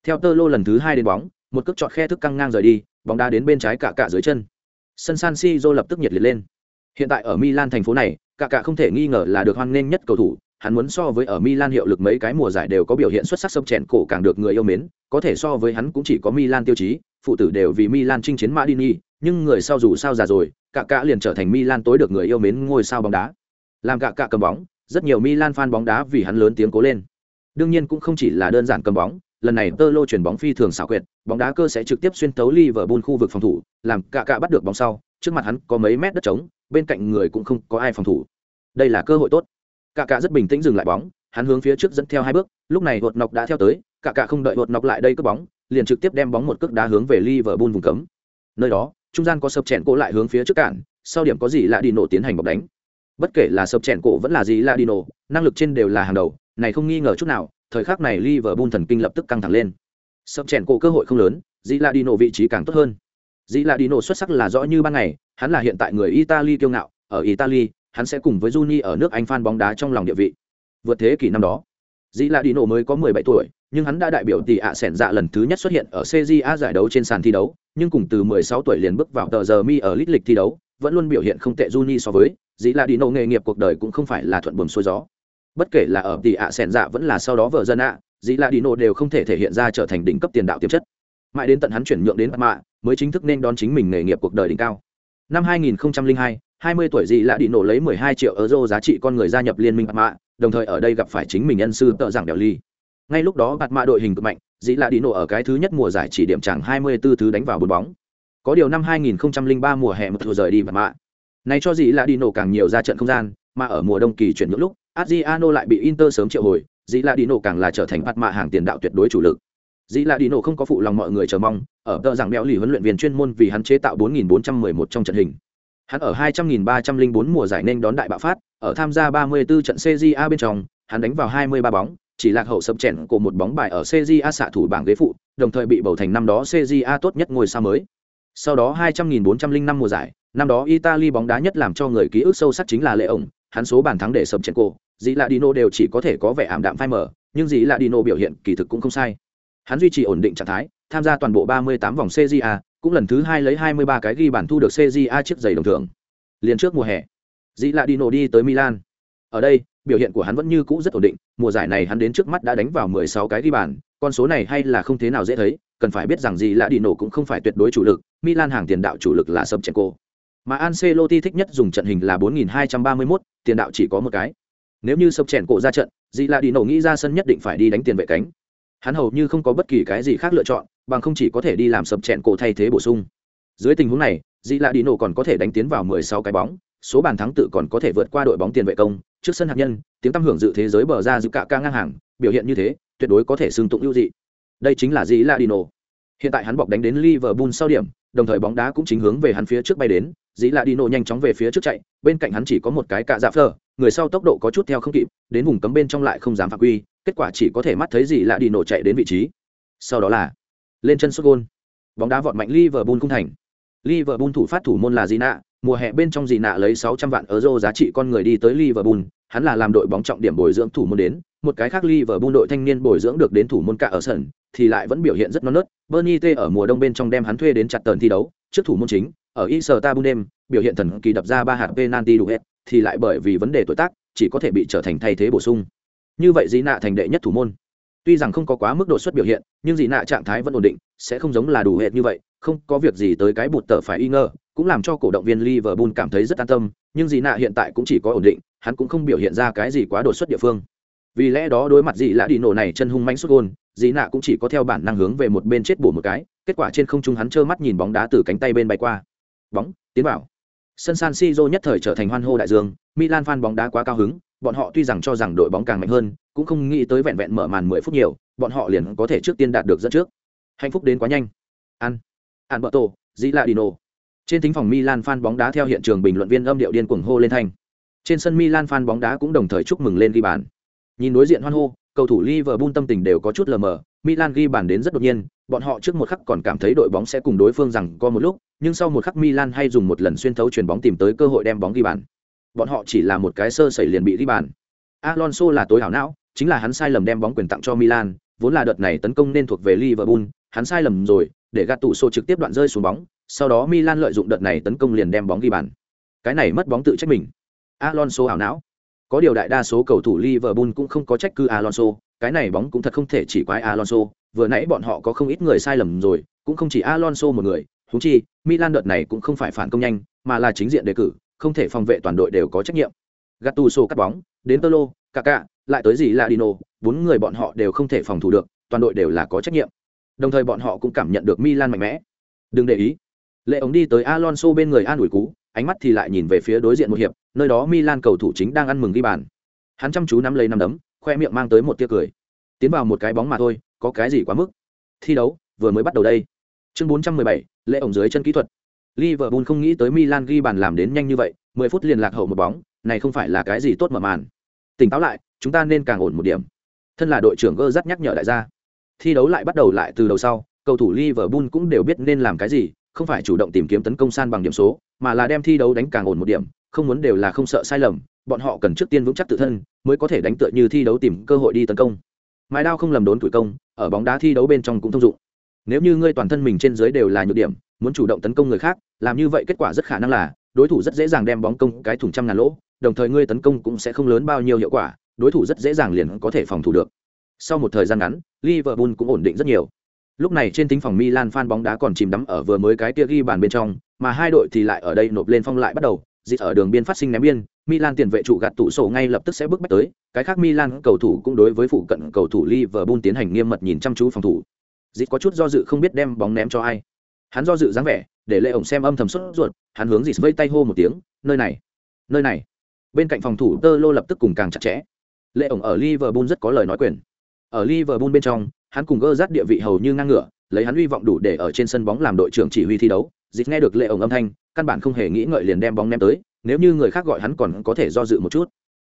Theo Tơ Lô lần thứ hai đến bóng, một cước chọt khe thức căng ngang rời đi, bóng đá đến bên trái cả cả dưới chân. Sân San Siro lập tức nhiệt liệt lên. Hiện tại ở Milan thành phố này, cả cả không thể nghi ngờ là được hoan nghênh nhất cầu thủ, hắn muốn so với ở Milan hiệu lực mấy cái mùa giải đều có biểu hiện xuất sắc sông chèn cổ càng được người yêu mến, có thể so với hắn cũng chỉ có Milan tiêu chí, phụ tử đều vì Milan chinh chiến Madini, nhưng người sau dù sao già rồi, cả cả liền trở thành Milan tối được người yêu mến ngôi sao bóng đá. Làm cả cả cầm bóng, rất nhiều Milan fan bóng đá vì hắn lớn tiếng cố lên. Đương nhiên cũng không chỉ là đơn giản cầm bóng, lần này Tơ Lô chuyển bóng phi thường xảo quyệt, bóng đá cơ sẽ trực tiếp xuyên tấu Liverpool khu vực phòng thủ, làm cả cả bắt được bóng sau, trước mặt hắn có mấy mét đất trống, bên cạnh người cũng không có ai phòng thủ. Đây là cơ hội tốt. Cả cả rất bình tĩnh dừng lại bóng, hắn hướng phía trước dẫn theo hai bước, lúc này Hột Nọc đã theo tới, cả cả không đợi Hột Nọc lại đây cướp bóng, liền trực tiếp đem bóng một cước đá hướng về Liverpool vùng cấm. Nơi đó, trung gian có sập chèn cổ lại hướng phía trước cản, sau điểm có gì lạ đi nổ tiến hành bọc đánh. Bất kể là sập chèn cổ vẫn là gì lạ đi nổ, năng lực trên đều là hàng đầu, này không nghi ngờ chút nào, thời khắc này Liverpool thần kinh lập tức căng thẳng lên. Sập chèn cổ cơ hội không lớn, Dĩ lạ đi nổ vị trí càng tốt hơn. Dĩ là đi nổ xuất sắc là rõ như ban ngày, hắn là hiện tại người Italy kiêu ngạo, ở Italy, hắn sẽ cùng với Juni ở nước Anh fan bóng đá trong lòng địa vị. Vượt thế kỷ năm đó, Dĩ là đi nổ mới có 17 tuổi, nhưng hắn đã đại biểu tỷ ạ sẻn dạ lần thứ nhất xuất hiện ở CJA giải đấu trên sàn thi đấu, nhưng cùng từ 16 tuổi liền bước vào tờ giờ mi ở lít lịch thi đấu, vẫn luôn biểu hiện không tệ Juni so với, dĩ là đi nổ nghề nghiệp cuộc đời cũng không phải là thuận buồm xuôi gió. Bất kể là ở tỷ ạ sẻn dạ vẫn là sau đó vợ dân ạ, dĩ là đi nổ đều không thể thể hiện ra trở thành đỉnh cấp tiền đạo tiềm chất. Mãi đến tận hắn chuyển nhượng đến mạ, mới chính thức nên đón chính mình nghề nghiệp cuộc đời đỉnh cao. Năm 2002, 20 tuổi Dĩ là đi nổ lấy 12 triệu euro giá trị con người gia nhập liên minh Mạ, đồng thời ở đây gặp phải chính mình nhân sư tợ giảng đèo ly. Ngay lúc đó Bạt Mạ đội hình cực mạnh, Dĩ là đi nổ ở cái thứ nhất mùa giải chỉ điểm chẳng 24 thứ đánh vào bốn bóng. Có điều năm 2003 mùa hè một thua rời đi và Mạ. Này cho Dĩ là đi nổ càng nhiều ra trận không gian, mà ở mùa đông kỳ chuyển nhượng lúc, Adriano lại bị Inter sớm triệu hồi, Dĩ là đi nổ càng là trở thành mặt Mạ hàng tiền đạo tuyệt đối chủ lực. Dĩ là Dino không có phụ lòng mọi người chờ mong, ở tờ rằng béo lì huấn luyện viên chuyên môn vì hắn chế tạo 4411 trong trận hình. Hắn ở 200.304 mùa giải nên đón đại bạo phát, ở tham gia 34 trận CJA bên trong, hắn đánh vào 23 bóng, chỉ lạc hậu sập chèn của một bóng bài ở CJA xạ thủ bảng ghế phụ, đồng thời bị bầu thành năm đó CJA tốt nhất ngôi sao mới. Sau đó 200.405 mùa giải, năm đó Italy bóng đá nhất làm cho người ký ức sâu sắc chính là lệ ổng, hắn số bàn thắng để sập chèn cổ, dĩ là Dino đều chỉ có thể có vẻ ảm đạm phai mờ, nhưng dĩ là Dino biểu hiện kỳ thực cũng không sai. Hắn duy trì ổn định trạng thái tham gia toàn bộ 38 vòng cja cũng lần thứ hai lấy 23 cái ghi bản thu được cja chiếc giày đồng thưởng Liên trước mùa hè dĩ là Dino đi tới milan ở đây biểu hiện của hắn vẫn như cũ rất ổn định mùa giải này hắn đến trước mắt đã đánh vào 16 cái ghi bàn con số này hay là không thế nào dễ thấy cần phải biết rằng gì là đi nổ cũng không phải tuyệt đối chủ lực milan hàng tiền đạo chủ lực là sâm cô mà Ancelotti thích nhất dùng trận hình là 4231, tiền đạo chỉ có một cái. Nếu như sập cổ ra trận, Di là đi nổ nghĩ ra sân nhất định phải đi đánh tiền vệ cánh. Hắn hầu như không có bất kỳ cái gì khác lựa chọn, bằng không chỉ có thể đi làm sập chèn cổ thay thế bổ sung. Dưới tình huống này, Di là đi nổ còn có thể đánh tiến vào 16 cái bóng, số bàn thắng tự còn có thể vượt qua đội bóng tiền vệ công, trước sân hạt nhân, tiếng tăm hưởng dự thế giới bờ ra giữ cả ca ngang hàng, biểu hiện như thế, tuyệt đối có thể xưng tụng ưu dị. Đây chính là dĩ là đi nổ. Hiện tại hắn bọc đánh đến Liverpool sau điểm, đồng thời bóng đá cũng chính hướng về hắn phía trước bay đến, dĩ là đi nổ nhanh chóng về phía trước chạy bên cạnh hắn chỉ có một cái cạ dạ phờ người sau tốc độ có chút theo không kịp đến vùng cấm bên trong lại không dám phạm quy kết quả chỉ có thể mắt thấy dĩ là đi nổ chạy đến vị trí. Sau đó là lên chân sút gôn. Bóng đá vọt mạnh liverpool cung thành. Liverpool thủ phát thủ môn là gì nạ mùa hè bên trong gì nạ lấy 600 vạn euro giá trị con người đi tới liverpool hắn là làm đội bóng trọng điểm bồi dưỡng thủ môn đến một cái khác liverpool đội thanh niên bồi dưỡng được đến thủ môn cả ở sân thì lại vẫn biểu hiện rất non nớt bernie t ở mùa đông bên trong đem hắn thuê đến chặt tờn thi đấu trước thủ môn chính ở Istanbul biểu hiện thần kỳ đập ra ba hạt penalty đủ hết, thì lại bởi vì vấn đề tuổi tác, chỉ có thể bị trở thành thay thế bổ sung. Như vậy Dĩ Nạ thành đệ nhất thủ môn. Tuy rằng không có quá mức độ xuất biểu hiện, nhưng Dĩ Nạ trạng thái vẫn ổn định, sẽ không giống là đủ hệt như vậy, không có việc gì tới cái bụt tờ phải y ngờ, cũng làm cho cổ động viên Liverpool cảm thấy rất an tâm, nhưng Dĩ Nạ hiện tại cũng chỉ có ổn định, hắn cũng không biểu hiện ra cái gì quá đột xuất địa phương. Vì lẽ đó đối mặt gì Lã đi nổ này chân hung mãnh xuất gol, Dĩ Nạ cũng chỉ có theo bản năng hướng về một bên chết bổ một cái, kết quả trên không trung hắn trơ mắt nhìn bóng đá từ cánh tay bên bay qua. Bóng tiến vào. Sân san siro nhất thời trở thành hoan hô đại dương milan fan bóng đá quá cao hứng bọn họ tuy rằng cho rằng đội bóng càng mạnh hơn cũng không nghĩ tới vẹn vẹn mở màn mười phút nhiều bọn họ liền có thể trước tiên đạt được dẫn trước. Hạnh phúc đến quá nhanh. Ăn ăn bờ tổ dĩ la dino trên thính phòng milan fan bóng đá theo hiện trường bình luận viên âm điệu điên cuồng hô lên thanh trên sân milan fan bóng đá cũng đồng thời chúc mừng lên ghi bàn nhìn đối diện hoan hô cầu thủ liverpool tâm tình đều có chút lờ mờ milan ghi bàn đến rất đột nhiên bọn họ trước một khắc còn cảm thấy đội bóng sẽ cùng đối phương rằng có một lúc, nhưng sau một khắc Milan hay dùng một lần xuyên thấu chuyền bóng tìm tới cơ hội đem bóng ghi bàn. Bọn họ chỉ là một cái sơ sẩy liền bị ghi bàn. Alonso là tối hảo não, chính là hắn sai lầm đem bóng quyền tặng cho Milan, vốn là đợt này tấn công nên thuộc về Liverpool, hắn sai lầm rồi, để Gattuso trực tiếp đoạn rơi xuống bóng, sau đó Milan lợi dụng đợt này tấn công liền đem bóng ghi bàn. Cái này mất bóng tự trách mình. Alonso ảo não. Có điều đại đa số cầu thủ Liverpool cũng không có trách cứ Alonso, cái này bóng cũng thật không thể chỉ quái Alonso, vừa nãy bọn họ có không ít người sai lầm rồi, cũng không chỉ Alonso một người, huống chi, Milan đợt này cũng không phải phản công nhanh, mà là chính diện đề cử, không thể phòng vệ toàn đội đều có trách nhiệm. Gattuso cắt bóng, đến Tolo, Kaká, lại tới gì là Dino, bốn người bọn họ đều không thể phòng thủ được, toàn đội đều là có trách nhiệm. Đồng thời bọn họ cũng cảm nhận được Milan mạnh mẽ. Đừng để ý. Lệ ống đi tới Alonso bên người an ủi cú, ánh mắt thì lại nhìn về phía đối diện một hiệp, nơi đó Milan cầu thủ chính đang ăn mừng ghi bàn. Hắn chăm chú nắm lấy nắm đấm, khoe miệng mang tới một tia cười. Tiến vào một cái bóng mà thôi, có cái gì quá mức? Thi đấu vừa mới bắt đầu đây. Chương 417, lệ ổng dưới chân kỹ thuật. Liverpool không nghĩ tới milan ghi bàn làm đến nhanh như vậy 10 phút liền lạc hậu một bóng này không phải là cái gì tốt mở màn. Tỉnh táo lại chúng ta nên càng ổn một điểm. Thân là đội trưởng gơ rất nhắc nhở đại gia. Thi đấu lại bắt đầu lại từ đầu sau cầu thủ liverpool cũng đều biết nên làm cái gì không phải chủ động tìm kiếm tấn công san bằng điểm số, mà là đem thi đấu đánh càng ổn một điểm, không muốn đều là không sợ sai lầm, bọn họ cần trước tiên vững chắc tự thân, mới có thể đánh tựa như thi đấu tìm cơ hội đi tấn công. Mái đao không lầm đốn tuổi công, ở bóng đá thi đấu bên trong cũng thông dụng. Nếu như ngươi toàn thân mình trên dưới đều là nhược điểm, muốn chủ động tấn công người khác, làm như vậy kết quả rất khả năng là, đối thủ rất dễ dàng đem bóng công cái thủng trăm ngàn lỗ, đồng thời ngươi tấn công cũng sẽ không lớn bao nhiêu hiệu quả, đối thủ rất dễ dàng liền có thể phòng thủ được. Sau một thời gian ngắn, liverpool cũng ổn định rất nhiều lúc này trên tính phòng milan fan bóng đá còn chìm đắm ở vừa mới cái kia ghi bàn bên trong mà hai đội thì lại ở đây nộp lên phong lại bắt đầu dịch ở đường biên phát sinh ném biên Milan tiền vệ trụ gạt tụ sổ ngay lập tức sẽ bước bách tới, cái khác Milan cầu thủ cũng đối với phụ cận cầu thủ Liverpool tiến hành nghiêm mật nhìn chăm chú phòng thủ. Dịch có chút do dự không biết đem bóng ném cho ai. Hắn do dự dáng vẻ, để Lệ ổng xem âm thầm sốt ruột, hắn hướng Dịch vây tay hô một tiếng, nơi này, nơi này. Bên cạnh phòng thủ Tơ Lô lập tức cùng càng chặt chẽ. Lệ ổng ở Liverpool rất có lời nói quyền. Ở Liverpool bên trong, hắn cùng gơ rát địa vị hầu như ngang ngửa, lấy hắn hy vọng đủ để ở trên sân bóng làm đội trưởng chỉ huy thi đấu. Dịch nghe được Lệ ổng âm thanh, căn bản không hề nghĩ ngợi liền đem bóng ném tới, nếu như người khác gọi hắn còn có thể do dự một chút.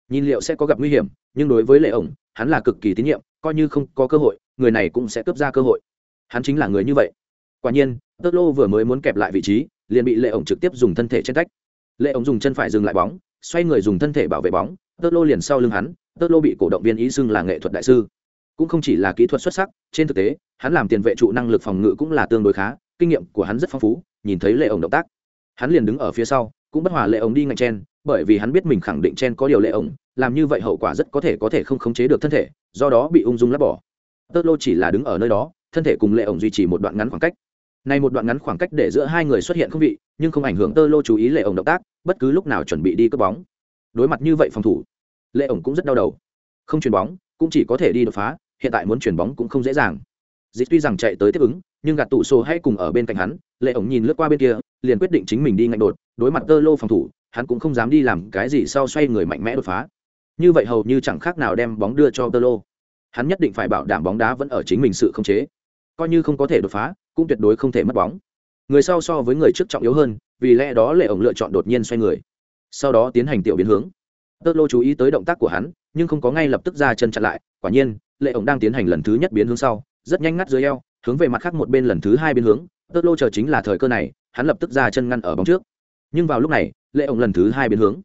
Nhìn liệu sẽ có gặp nguy hiểm nhưng đối với lệ ổng hắn là cực kỳ tín nhiệm coi như không có cơ hội người này cũng sẽ cướp ra cơ hội. Hắn chính là người như vậy. Quả nhiên tớt lô vừa mới muốn kẹp lại vị trí liền bị lệ ổng trực tiếp dùng thân thể trên cách. Lệ ổng dùng chân phải dừng lại bóng xoay người dùng thân thể bảo vệ bóng tớt lô liền sau lưng hắn tớt lô bị cổ động viên ý xưng là nghệ thuật đại sư cũng không chỉ là kỹ thuật xuất sắc, trên thực tế, hắn làm tiền vệ trụ năng lực phòng ngự cũng là tương đối khá, kinh nghiệm của hắn rất phong phú, nhìn thấy lệ ổng động tác, hắn liền đứng ở phía sau, cũng bất hòa lệ ổng đi ngạch chen, bởi vì hắn biết mình khẳng định chen có điều lệ ổng, làm như vậy hậu quả rất có thể có thể không khống chế được thân thể, do đó bị ung dung lắp bỏ. Tơ lô chỉ là đứng ở nơi đó, thân thể cùng lệ ổng duy trì một đoạn ngắn khoảng cách. Này một đoạn ngắn khoảng cách để giữa hai người xuất hiện không vị, nhưng không ảnh hưởng tơ lô chú ý lệ ổng động tác, bất cứ lúc nào chuẩn bị đi cướp bóng. Đối mặt như vậy phòng thủ, lệ ổng cũng rất đau đầu. Không chuyền bóng, cũng chỉ có thể đi đột phá hiện tại muốn chuyển bóng cũng không dễ dàng. Dịch tuy rằng chạy tới tiếp ứng, nhưng gạt tủ sổ hay cùng ở bên cạnh hắn, lệ ổng nhìn lướt qua bên kia, liền quyết định chính mình đi ngạnh đột, đối mặt tơ lô phòng thủ, hắn cũng không dám đi làm cái gì sau xoay người mạnh mẽ đột phá. Như vậy hầu như chẳng khác nào đem bóng đưa cho tơ lô. Hắn nhất định phải bảo đảm bóng đá vẫn ở chính mình sự không chế. Coi như không có thể đột phá, cũng tuyệt đối không thể mất bóng. Người sau so với người trước trọng yếu hơn, vì lẽ đó lệ ổng lựa chọn đột nhiên xoay người. Sau đó tiến hành tiểu biến hướng. Tơ lô chú ý tới động tác của hắn, nhưng không có ngay lập tức ra chân chặn lại, quả nhiên lệ ổng đang tiến hành lần thứ nhất biến hướng sau, rất nhanh ngắt dưới eo, hướng về mặt khác một bên lần thứ hai biến hướng. Tơ lô chờ chính là thời cơ này, hắn lập tức ra chân ngăn ở bóng trước. Nhưng vào lúc này, lệ ổng lần thứ hai biến hướng.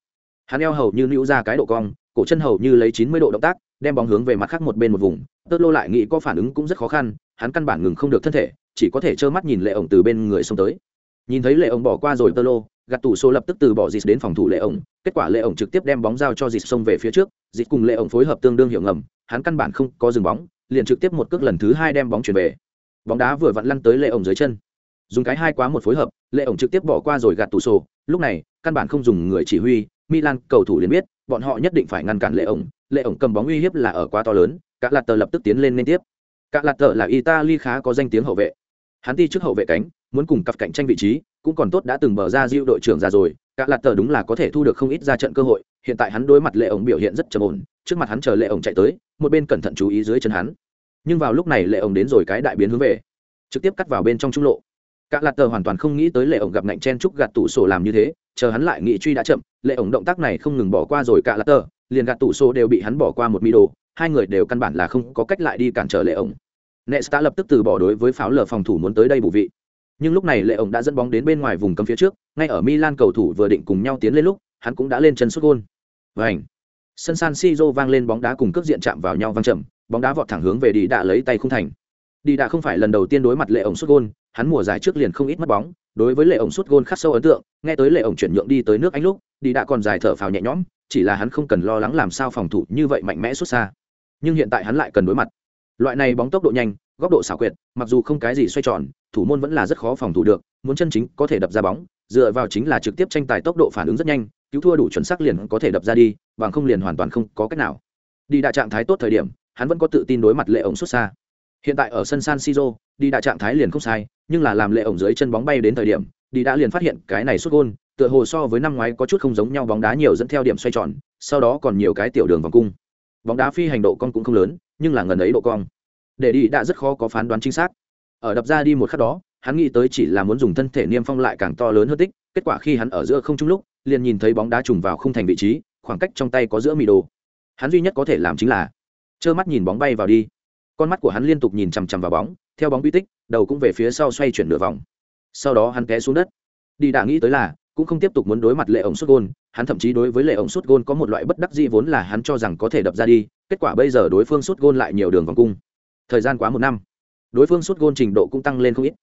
Hắn eo hầu như nữ ra cái độ cong, cổ chân hầu như lấy chín mươi độ động tác, đem bóng hướng về mặt khác một bên một vùng. Tơ lô lại nghĩ có phản ứng cũng rất khó khăn, hắn căn bản ngừng không được thân thể, chỉ có thể trơ mắt nhìn lệ ổng từ bên người xông tới. Nhìn thấy lệ ổng bỏ qua rồi tơ lô gạt tủ số lập tức từ bỏ dịt đến phòng thủ lệ ổng. Kết quả lệ ổng trực tiếp đem bóng giao cho dịt xông về phía trước. Dịt cùng lệ ổng phối hợp tương đương hiệu ngầm. Hắn căn bản không có dừng bóng, liền trực tiếp một cước lần thứ hai đem bóng chuyển về. Bóng đá vừa vặn lăn tới lệ ổng dưới chân. Dùng cái hai quá một phối hợp, lệ ổng trực tiếp bỏ qua rồi gạt tủ sổ lúc này, căn bản không dùng người chỉ huy, milan cầu thủ liền biết, bọn họ nhất định phải ngăn cản lệ ổng. Lệ ổng cầm bóng uy hiếp là ở quá to lớn các lạt tờ lập tức tiến lên liên tiếp. Các lạt tờ là italy khá có danh tiếng hậu vệ hắn đi trước hậu vệ cánh, muốn cùng cặp cạnh tranh vị trí, cũng còn tốt đã từng bờ ra diệu đội trưởng ra rồi các lạt tờ đúng là có thể thu được không ít ra trận cơ hội, hiện tại hắn đối mặt lệ ổng biểu hiện rất trầm ổn, trước mặt hắn chờ lệ ổng chạy tới, một bên cẩn thận chú ý dưới chân hắn. Nhưng vào lúc này lệ ổng đến rồi cái đại biến hướng về, trực tiếp cắt vào bên trong trung lộ. Các lạt tờ hoàn toàn không nghĩ tới lệ ổng gặp ngạnh chen trúc gạt tủ sổ làm như thế, chờ hắn lại nghĩ truy đã chậm, lệ ổng động tác này không ngừng bỏ qua rồi cả lạt tờ, liền gạt tủ sổ đều bị hắn bỏ qua một mỹ đồ, hai người đều căn bản là không có cách lại đi cản trở lệ ổng nesta lập tức từ bỏ đối với pháo lờ phòng thủ muốn tới đây bù vị. Nhưng lúc này lệ ổng đã dẫn bóng đến bên ngoài vùng cấm phía trước, ngay ở milan cầu thủ vừa định cùng nhau tiến lên lúc, hắn cũng đã lên chân sút gôn. Vảnh sân san siro vang lên bóng đá cùng cước diện chạm vào nhau vang chậm bóng đá vọt thẳng hướng về đi đã lấy tay không thành. Đi đã không phải lần đầu tiên đối mặt lệ ổng sút gôn, hắn mùa giải trước liền không ít mất bóng, đối với lệ ổng sút gôn khắc sâu ấn tượng, nghe tới lệ ổng chuyển nhượng đi tới nước anh lúc, đi đã còn dài thở phào nhẹ nhõm, chỉ là hắn không cần lo lắng làm sao phòng thủ như vậy mạnh mẽ xuất xa. Nhưng hiện tại hắn lại cần đối mặt loại này bóng tốc độ nhanh, góc độ xảo quyệt, mặc dù không cái gì xoay tròn, thủ môn vẫn là rất khó phòng thủ được, muốn chân chính có thể đập ra bóng, dựa vào chính là trực tiếp tranh tài tốc độ phản ứng rất nhanh, cứu thua đủ chuẩn xác liền có thể đập ra đi, bằng không liền hoàn toàn không có cách nào. Đi đại trạng thái tốt thời điểm, hắn vẫn có tự tin đối mặt lệ ổng xuất xa. Hiện tại ở sân san siro, đi đại trạng thái liền không sai, nhưng là làm lệ ổng dưới chân bóng bay đến thời điểm, đi đã liền phát hiện cái này xuất gôn, tựa hồ so với năm ngoái có chút không giống nhau bóng đá nhiều dẫn theo điểm xoay tròn, sau đó còn nhiều cái tiểu đường vòng cung. Bóng đá phi hành độ con cũng không lớn nhưng là ngần ấy độ cong. Để đi đã rất khó có phán đoán chính xác. Ở đập ra đi một khắc đó, hắn nghĩ tới chỉ là muốn dùng thân thể niêm phong lại càng to lớn hơn tích, kết quả khi hắn ở giữa không trung lúc, liền nhìn thấy bóng đá trùng vào không thành vị trí, khoảng cách trong tay có giữa mì đồ. Hắn duy nhất có thể làm chính là trơ mắt nhìn bóng bay vào đi. Con mắt của hắn liên tục nhìn chằm chằm vào bóng, theo bóng uy tích, đầu cũng về phía sau xoay chuyển nửa vòng. Sau đó hắn té xuống đất. Đi đã nghĩ tới là cũng không tiếp tục muốn đối mặt lệ ổng suất gôn, hắn thậm chí đối với lệ ổng suất gôn có một loại bất đắc dĩ vốn là hắn cho rằng có thể đập ra đi, kết quả bây giờ đối phương suất gôn lại nhiều đường vòng cung. Thời gian quá một năm, đối phương suất gôn trình độ cũng tăng lên không ít.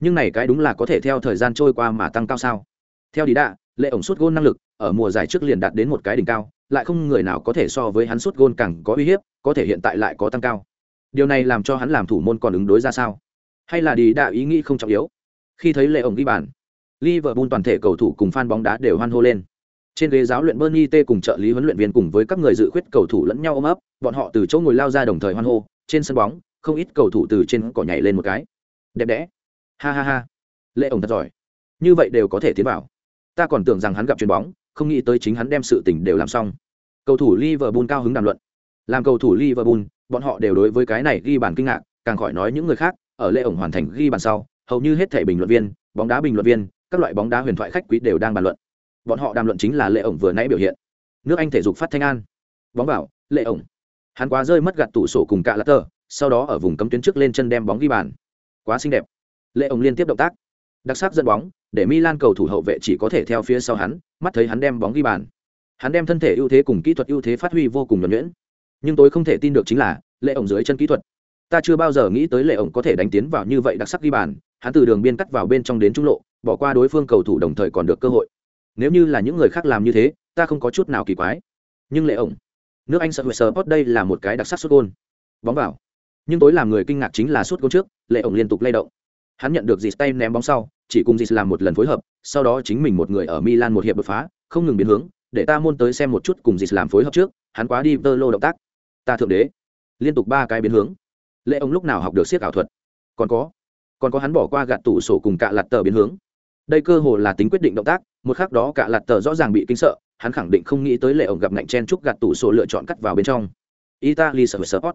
Nhưng này cái đúng là có thể theo thời gian trôi qua mà tăng cao sao? Theo đi đạ, lệ ổng suất gôn năng lực ở mùa giải trước liền đạt đến một cái đỉnh cao, lại không người nào có thể so với hắn suất gôn càng có uy hiếp, có thể hiện tại lại có tăng cao. Điều này làm cho hắn làm thủ môn còn ứng đối ra sao? Hay là đi đạ ý nghĩ không trọng yếu? Khi thấy lệ ổng ghi bàn Liverpool toàn thể cầu thủ cùng fan bóng đá đều hoan hô lên. Trên ghế giáo luyện Bernie T cùng trợ lý huấn luyện viên cùng với các người dự khuyết cầu thủ lẫn nhau ôm ấp, bọn họ từ chỗ ngồi lao ra đồng thời hoan hô, trên sân bóng, không ít cầu thủ từ trên cỏ nhảy lên một cái. Đẹp đẽ. Ha ha ha. Lệ ổng thật giỏi. Như vậy đều có thể tiến vào. Ta còn tưởng rằng hắn gặp chuyền bóng, không nghĩ tới chính hắn đem sự tình đều làm xong. Cầu thủ Liverpool cao hứng đàm luận. Làm cầu thủ Liverpool, bọn họ đều đối với cái này ghi bàn kinh ngạc, càng khỏi nói những người khác, ở lễ ổng hoàn thành ghi bàn sau, hầu như hết thảy bình luận viên, bóng đá bình luận viên, các loại bóng đá huyền thoại khách quý đều đang bàn luận. Bọn họ đàm luận chính là lệ ổng vừa nãy biểu hiện. Nước anh thể dục phát thanh an. Bóng vào, lệ ổng. Hắn quá rơi mất gạt tủ sổ cùng cạ lá tờ, sau đó ở vùng cấm tuyến trước lên chân đem bóng ghi bàn. Quá xinh đẹp. Lệ ổng liên tiếp động tác. Đặc sắc dẫn bóng, để milan cầu thủ hậu vệ chỉ có thể theo phía sau hắn, mắt thấy hắn đem bóng ghi bàn. Hắn đem thân thể ưu thế cùng kỹ thuật ưu thế phát huy vô cùng nhuẩn nhuyễn. Nhưng tôi không thể tin được chính là, lệ ổng dưới chân kỹ thuật. Ta chưa bao giờ nghĩ tới lệ ổng có thể đánh tiến vào như vậy đặc sắc ghi bàn. Hắn từ đường biên cắt vào bên trong đến trung lộ bỏ qua đối phương cầu thủ đồng thời còn được cơ hội. Nếu như là những người khác làm như thế, ta không có chút nào kỳ quái. Nhưng lệ ổng, nước anh sợ huệ sờ đây là một cái đặc sắc sút gôn. Bóng vào. Nhưng tối làm người kinh ngạc chính là sút gôn trước, lệ ổng liên tục lay động. Hắn nhận được dịt tay ném bóng sau, chỉ cùng dịt làm một lần phối hợp, sau đó chính mình một người ở milan một hiệp đột phá, không ngừng biến hướng, để ta môn tới xem một chút cùng dịt làm phối hợp trước, hắn quá đi tơ lô động tác. Ta thượng đế. Liên tục ba cái biến hướng. Lệ ổng lúc nào học được siết ảo thuật? Còn có. Còn có hắn bỏ qua gạt tủ sổ cùng cạ lặt tờ biến hướng đây cơ hồ là tính quyết định động tác, một khác đó cả lặt tờ rõ ràng bị kinh sợ, hắn khẳng định không nghĩ tới lệ ổng gặp ngạnh chen chúc gạt tủ sổ lựa chọn cắt vào bên trong. Italy sở sport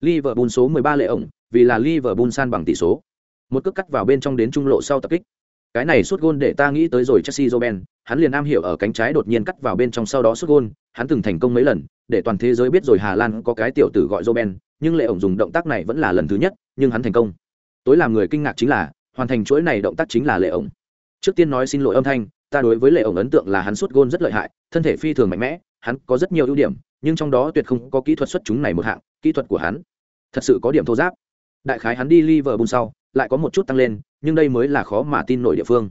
liverpool số 13 lệ ổng, vì là liverpool san bằng tỷ số. Một cước cắt vào bên trong đến trung lộ sau tập kích. Cái này suốt gôn để ta nghĩ tới rồi chelsea joben hắn liền am hiểu ở cánh trái đột nhiên cắt vào bên trong sau đó suốt gôn, hắn từng thành công mấy lần, để toàn thế giới biết rồi hà lan có cái tiểu tử gọi joben nhưng lệ ổng dùng động tác này vẫn là lần thứ nhất, nhưng hắn thành công. Tối làm người kinh ngạc chính là, hoàn thành chuỗi này động tác chính là lệ ổng trước tiên nói xin lỗi âm thanh, ta đối với lệ ổng ấn tượng là hắn suốt gôn rất lợi hại, thân thể phi thường mạnh mẽ, hắn có rất nhiều ưu điểm, nhưng trong đó tuyệt không có kỹ thuật xuất chúng này một hạng, kỹ thuật của hắn thật sự có điểm thô giáp. Đại khái hắn đi Liverpool sau, lại có một chút tăng lên, nhưng đây mới là khó mà tin nổi địa phương.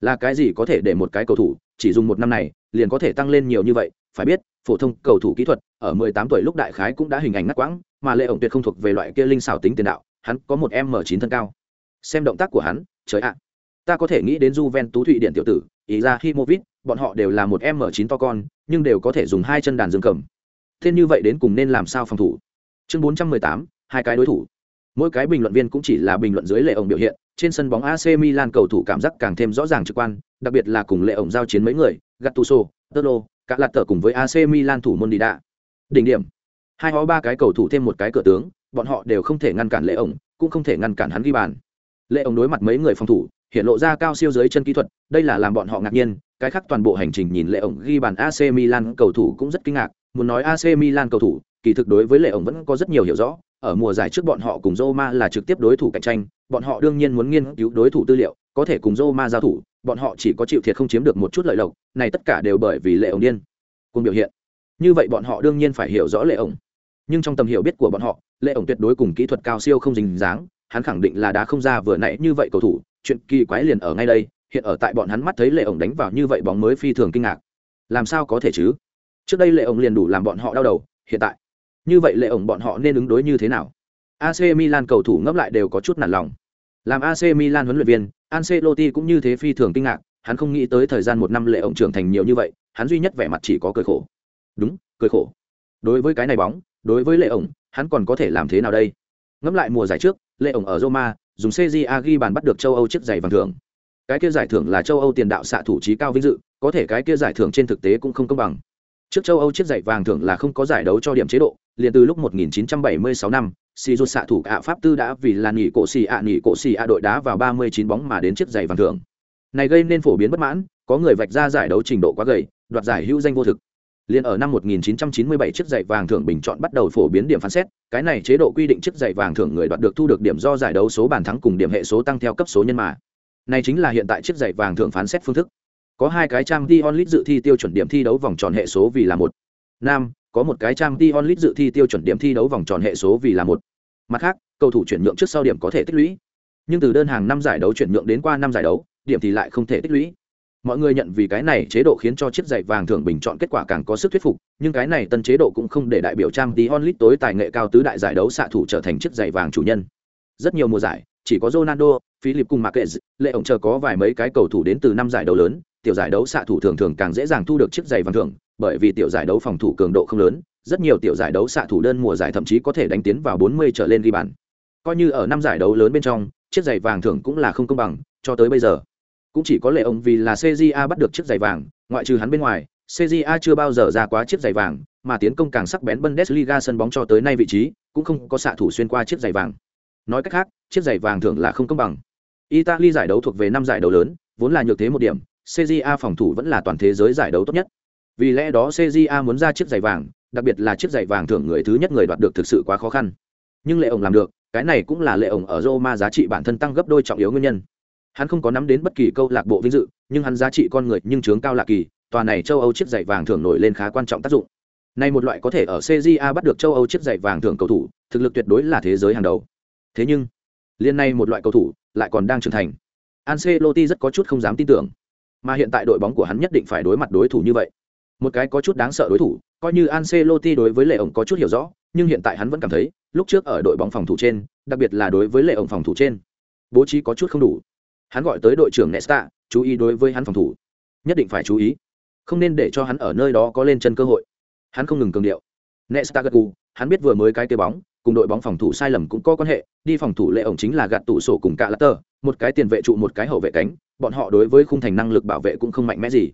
Là cái gì có thể để một cái cầu thủ chỉ dùng một năm này, liền có thể tăng lên nhiều như vậy? Phải biết, phổ thông cầu thủ kỹ thuật ở 18 tuổi lúc đại khái cũng đã hình ảnh ngắt quãng, mà lệ ổng tuyệt không thuộc về loại kia linh xảo tính tiền đạo, hắn có một m 9 thân cao. Xem động tác của hắn, trời ạ ta có thể nghĩ đến Juventus Thụy Điện tiểu tử, ý ra Himovic, bọn họ đều là một M9 to con, nhưng đều có thể dùng hai chân đàn dương cầm. Thế như vậy đến cùng nên làm sao phòng thủ? Chương 418, hai cái đối thủ. Mỗi cái bình luận viên cũng chỉ là bình luận dưới lệ ổng biểu hiện, trên sân bóng AC Milan cầu thủ cảm giác càng thêm rõ ràng trực quan, đặc biệt là cùng lệ ổng giao chiến mấy người, Gattuso, Tolo, cả lạt tờ cùng với AC Milan thủ môn đi đạ. Đỉnh điểm. Hai ho ba cái cầu thủ thêm một cái cửa tướng, bọn họ đều không thể ngăn cản lệ ổng, cũng không thể ngăn cản hắn ghi bàn. Lệ ổng đối mặt mấy người phòng thủ, hiện lộ ra cao siêu dưới chân kỹ thuật, đây là làm bọn họ ngạc nhiên, cái khác toàn bộ hành trình nhìn lệ ổng ghi bàn AC Milan cầu thủ cũng rất kinh ngạc, muốn nói AC Milan cầu thủ, kỳ thực đối với lệ ổng vẫn có rất nhiều hiểu rõ, ở mùa giải trước bọn họ cùng Roma là trực tiếp đối thủ cạnh tranh, bọn họ đương nhiên muốn nghiên cứu đối thủ tư liệu, có thể cùng Roma giao thủ, bọn họ chỉ có chịu thiệt không chiếm được một chút lợi lộc, này tất cả đều bởi vì lệ ổng điên. Cùng biểu hiện. Như vậy bọn họ đương nhiên phải hiểu rõ lệ ổng. Nhưng trong tầm hiểu biết của bọn họ, lệ ổng tuyệt đối cùng kỹ thuật cao siêu không dính dáng, hắn khẳng định là đá không ra vừa nãy như vậy cầu thủ, chuyện kỳ quái liền ở ngay đây, hiện ở tại bọn hắn mắt thấy lệ ổng đánh vào như vậy bóng mới phi thường kinh ngạc. Làm sao có thể chứ? Trước đây lệ ổng liền đủ làm bọn họ đau đầu, hiện tại, như vậy lệ ổng bọn họ nên ứng đối như thế nào? Ac milan cầu thủ ngấp lại đều có chút nản lòng. Làm ac milan huấn luyện viên, ancelotti cũng như thế phi thường kinh ngạc, hắn không nghĩ tới thời gian một năm lệ ổng trưởng thành nhiều như vậy, hắn duy nhất vẻ mặt chỉ có cười khổ. Đúng, cười khổ. Đối với cái này bóng, đối với lệ ổng, hắn còn có thể làm thế nào đây? Ngẫm lại mùa giải trước, lệ ổng ở roma dùng cja ghi bàn bắt được châu âu chiếc giày vàng thưởng. Cái kia giải thưởng là châu âu tiền đạo xạ thủ trí cao vinh dự, có thể cái kia giải thưởng trên thực tế cũng không công bằng. Trước châu âu chiếc giày vàng thưởng là không có giải đấu cho điểm chế độ, liền từ lúc 1976 năm si rút xạ thủ ạ pháp tư đã vì là nghỉ cổ xì ạ nghỉ cổ xì ạ đội đá vào 39 bóng mà đến chiếc giày vàng thưởng. Này gây nên phổ biến bất mãn, có người vạch ra giải đấu trình độ quá gầy, đoạt giải hữu danh vô thực. Liên ở năm 1997 chiếc giày vàng thưởng bình chọn bắt đầu phổ biến điểm phán xét, cái này chế độ quy định chiếc giày vàng thưởng người đoạt được thu được điểm do giải đấu số bàn thắng cùng điểm hệ số tăng theo cấp số nhân mà. Này chính là hiện tại chiếc giày vàng thưởng phán xét phương thức. Có hai cái trang Tion dự thi tiêu chuẩn điểm thi đấu vòng tròn hệ số vì là một. Nam, có một cái trang Tion dự thi tiêu chuẩn điểm thi đấu vòng tròn hệ số vì là một. Mặt khác, cầu thủ chuyển nhượng trước sau điểm có thể tích lũy. Nhưng từ đơn hàng năm giải đấu chuyển nhượng đến qua năm giải đấu, điểm thì lại không thể tích lũy mọi người nhận vì cái này chế độ khiến cho chiếc giày vàng thường bình chọn kết quả càng có sức thuyết phục, nhưng cái này tân chế độ cũng không để đại biểu trang tí onlit tối tài nghệ cao tứ đại giải đấu xạ thủ trở thành chiếc giày vàng chủ nhân. Rất nhiều mùa giải, chỉ có ronaldo philip cùng marquez lệ ổng chờ có vài mấy cái cầu thủ đến từ năm giải đấu lớn, tiểu giải đấu xạ thủ thường thường càng dễ dàng thu được chiếc giày vàng thường bởi vì tiểu giải đấu phòng thủ cường độ không lớn, rất nhiều tiểu giải đấu xạ thủ đơn mùa giải thậm chí có thể đánh tiến vào 40 trở lên ghi bàn. Coi như ở năm giải đấu lớn bên trong, chiếc giày vàng thường cũng là không công bằng, cho tới bây giờ cũng chỉ có lệ ông vì là cja bắt được chiếc giày vàng, ngoại trừ hắn bên ngoài cja chưa bao giờ ra quá chiếc giày vàng, mà tiến công càng sắc bén bundesliga sân bóng cho tới nay vị trí, cũng không có xạ thủ xuyên qua chiếc giày vàng. Nói cách khác, chiếc giày vàng thường là không công bằng. Italy giải đấu thuộc về năm giải đấu lớn, vốn là nhược thế một điểm cja phòng thủ vẫn là toàn thế giới giải đấu tốt nhất. Vì lẽ đó cja muốn ra chiếc giày vàng, đặc biệt là chiếc giày vàng thưởng người thứ nhất người đoạt được thực sự quá khó khăn. Nhưng lệ ổng làm được, cái này cũng là lệ ổng ở roma giá trị bản thân tăng gấp đôi trọng yếu nguyên nhân hắn không có nắm đến bất kỳ câu lạc bộ vinh dự, nhưng hắn giá trị con người nhưng chướng cao lạ kỳ, tòa này châu âu chiếc giày vàng thường nổi lên khá quan trọng tác dụng. Nay một loại có thể ở cja bắt được châu âu chiếc giày vàng thường cầu thủ, thực lực tuyệt đối là thế giới hàng đầu. Thế nhưng, liên nay một loại cầu thủ lại còn đang trưởng thành. Ancelotti rất có chút không dám tin tưởng, mà hiện tại đội bóng của hắn nhất định phải đối mặt đối thủ như vậy. Một cái có chút đáng sợ đối thủ, coi như Ancelotti đối với lệ ổng có chút hiểu rõ, nhưng hiện tại hắn vẫn cảm thấy, lúc trước ở đội bóng phòng thủ trên, đặc biệt là đối với lệ ổng phòng thủ trên, bố trí có chút không đủ hắn gọi tới đội trưởng nesta, chú ý đối với hắn phòng thủ. Nhất định phải chú ý. Không nên để cho hắn ở nơi đó có lên chân cơ hội. Hắn không ngừng cường điệu. Nesta gật gù, hắn biết vừa mới cái cây bóng, cùng đội bóng phòng thủ sai lầm cũng có quan hệ, đi phòng thủ lệ ổng chính là gạt tủ sổ cùng cả lát một cái tiền vệ trụ một cái hậu vệ cánh, bọn họ đối với khung thành năng lực bảo vệ cũng không mạnh mẽ gì.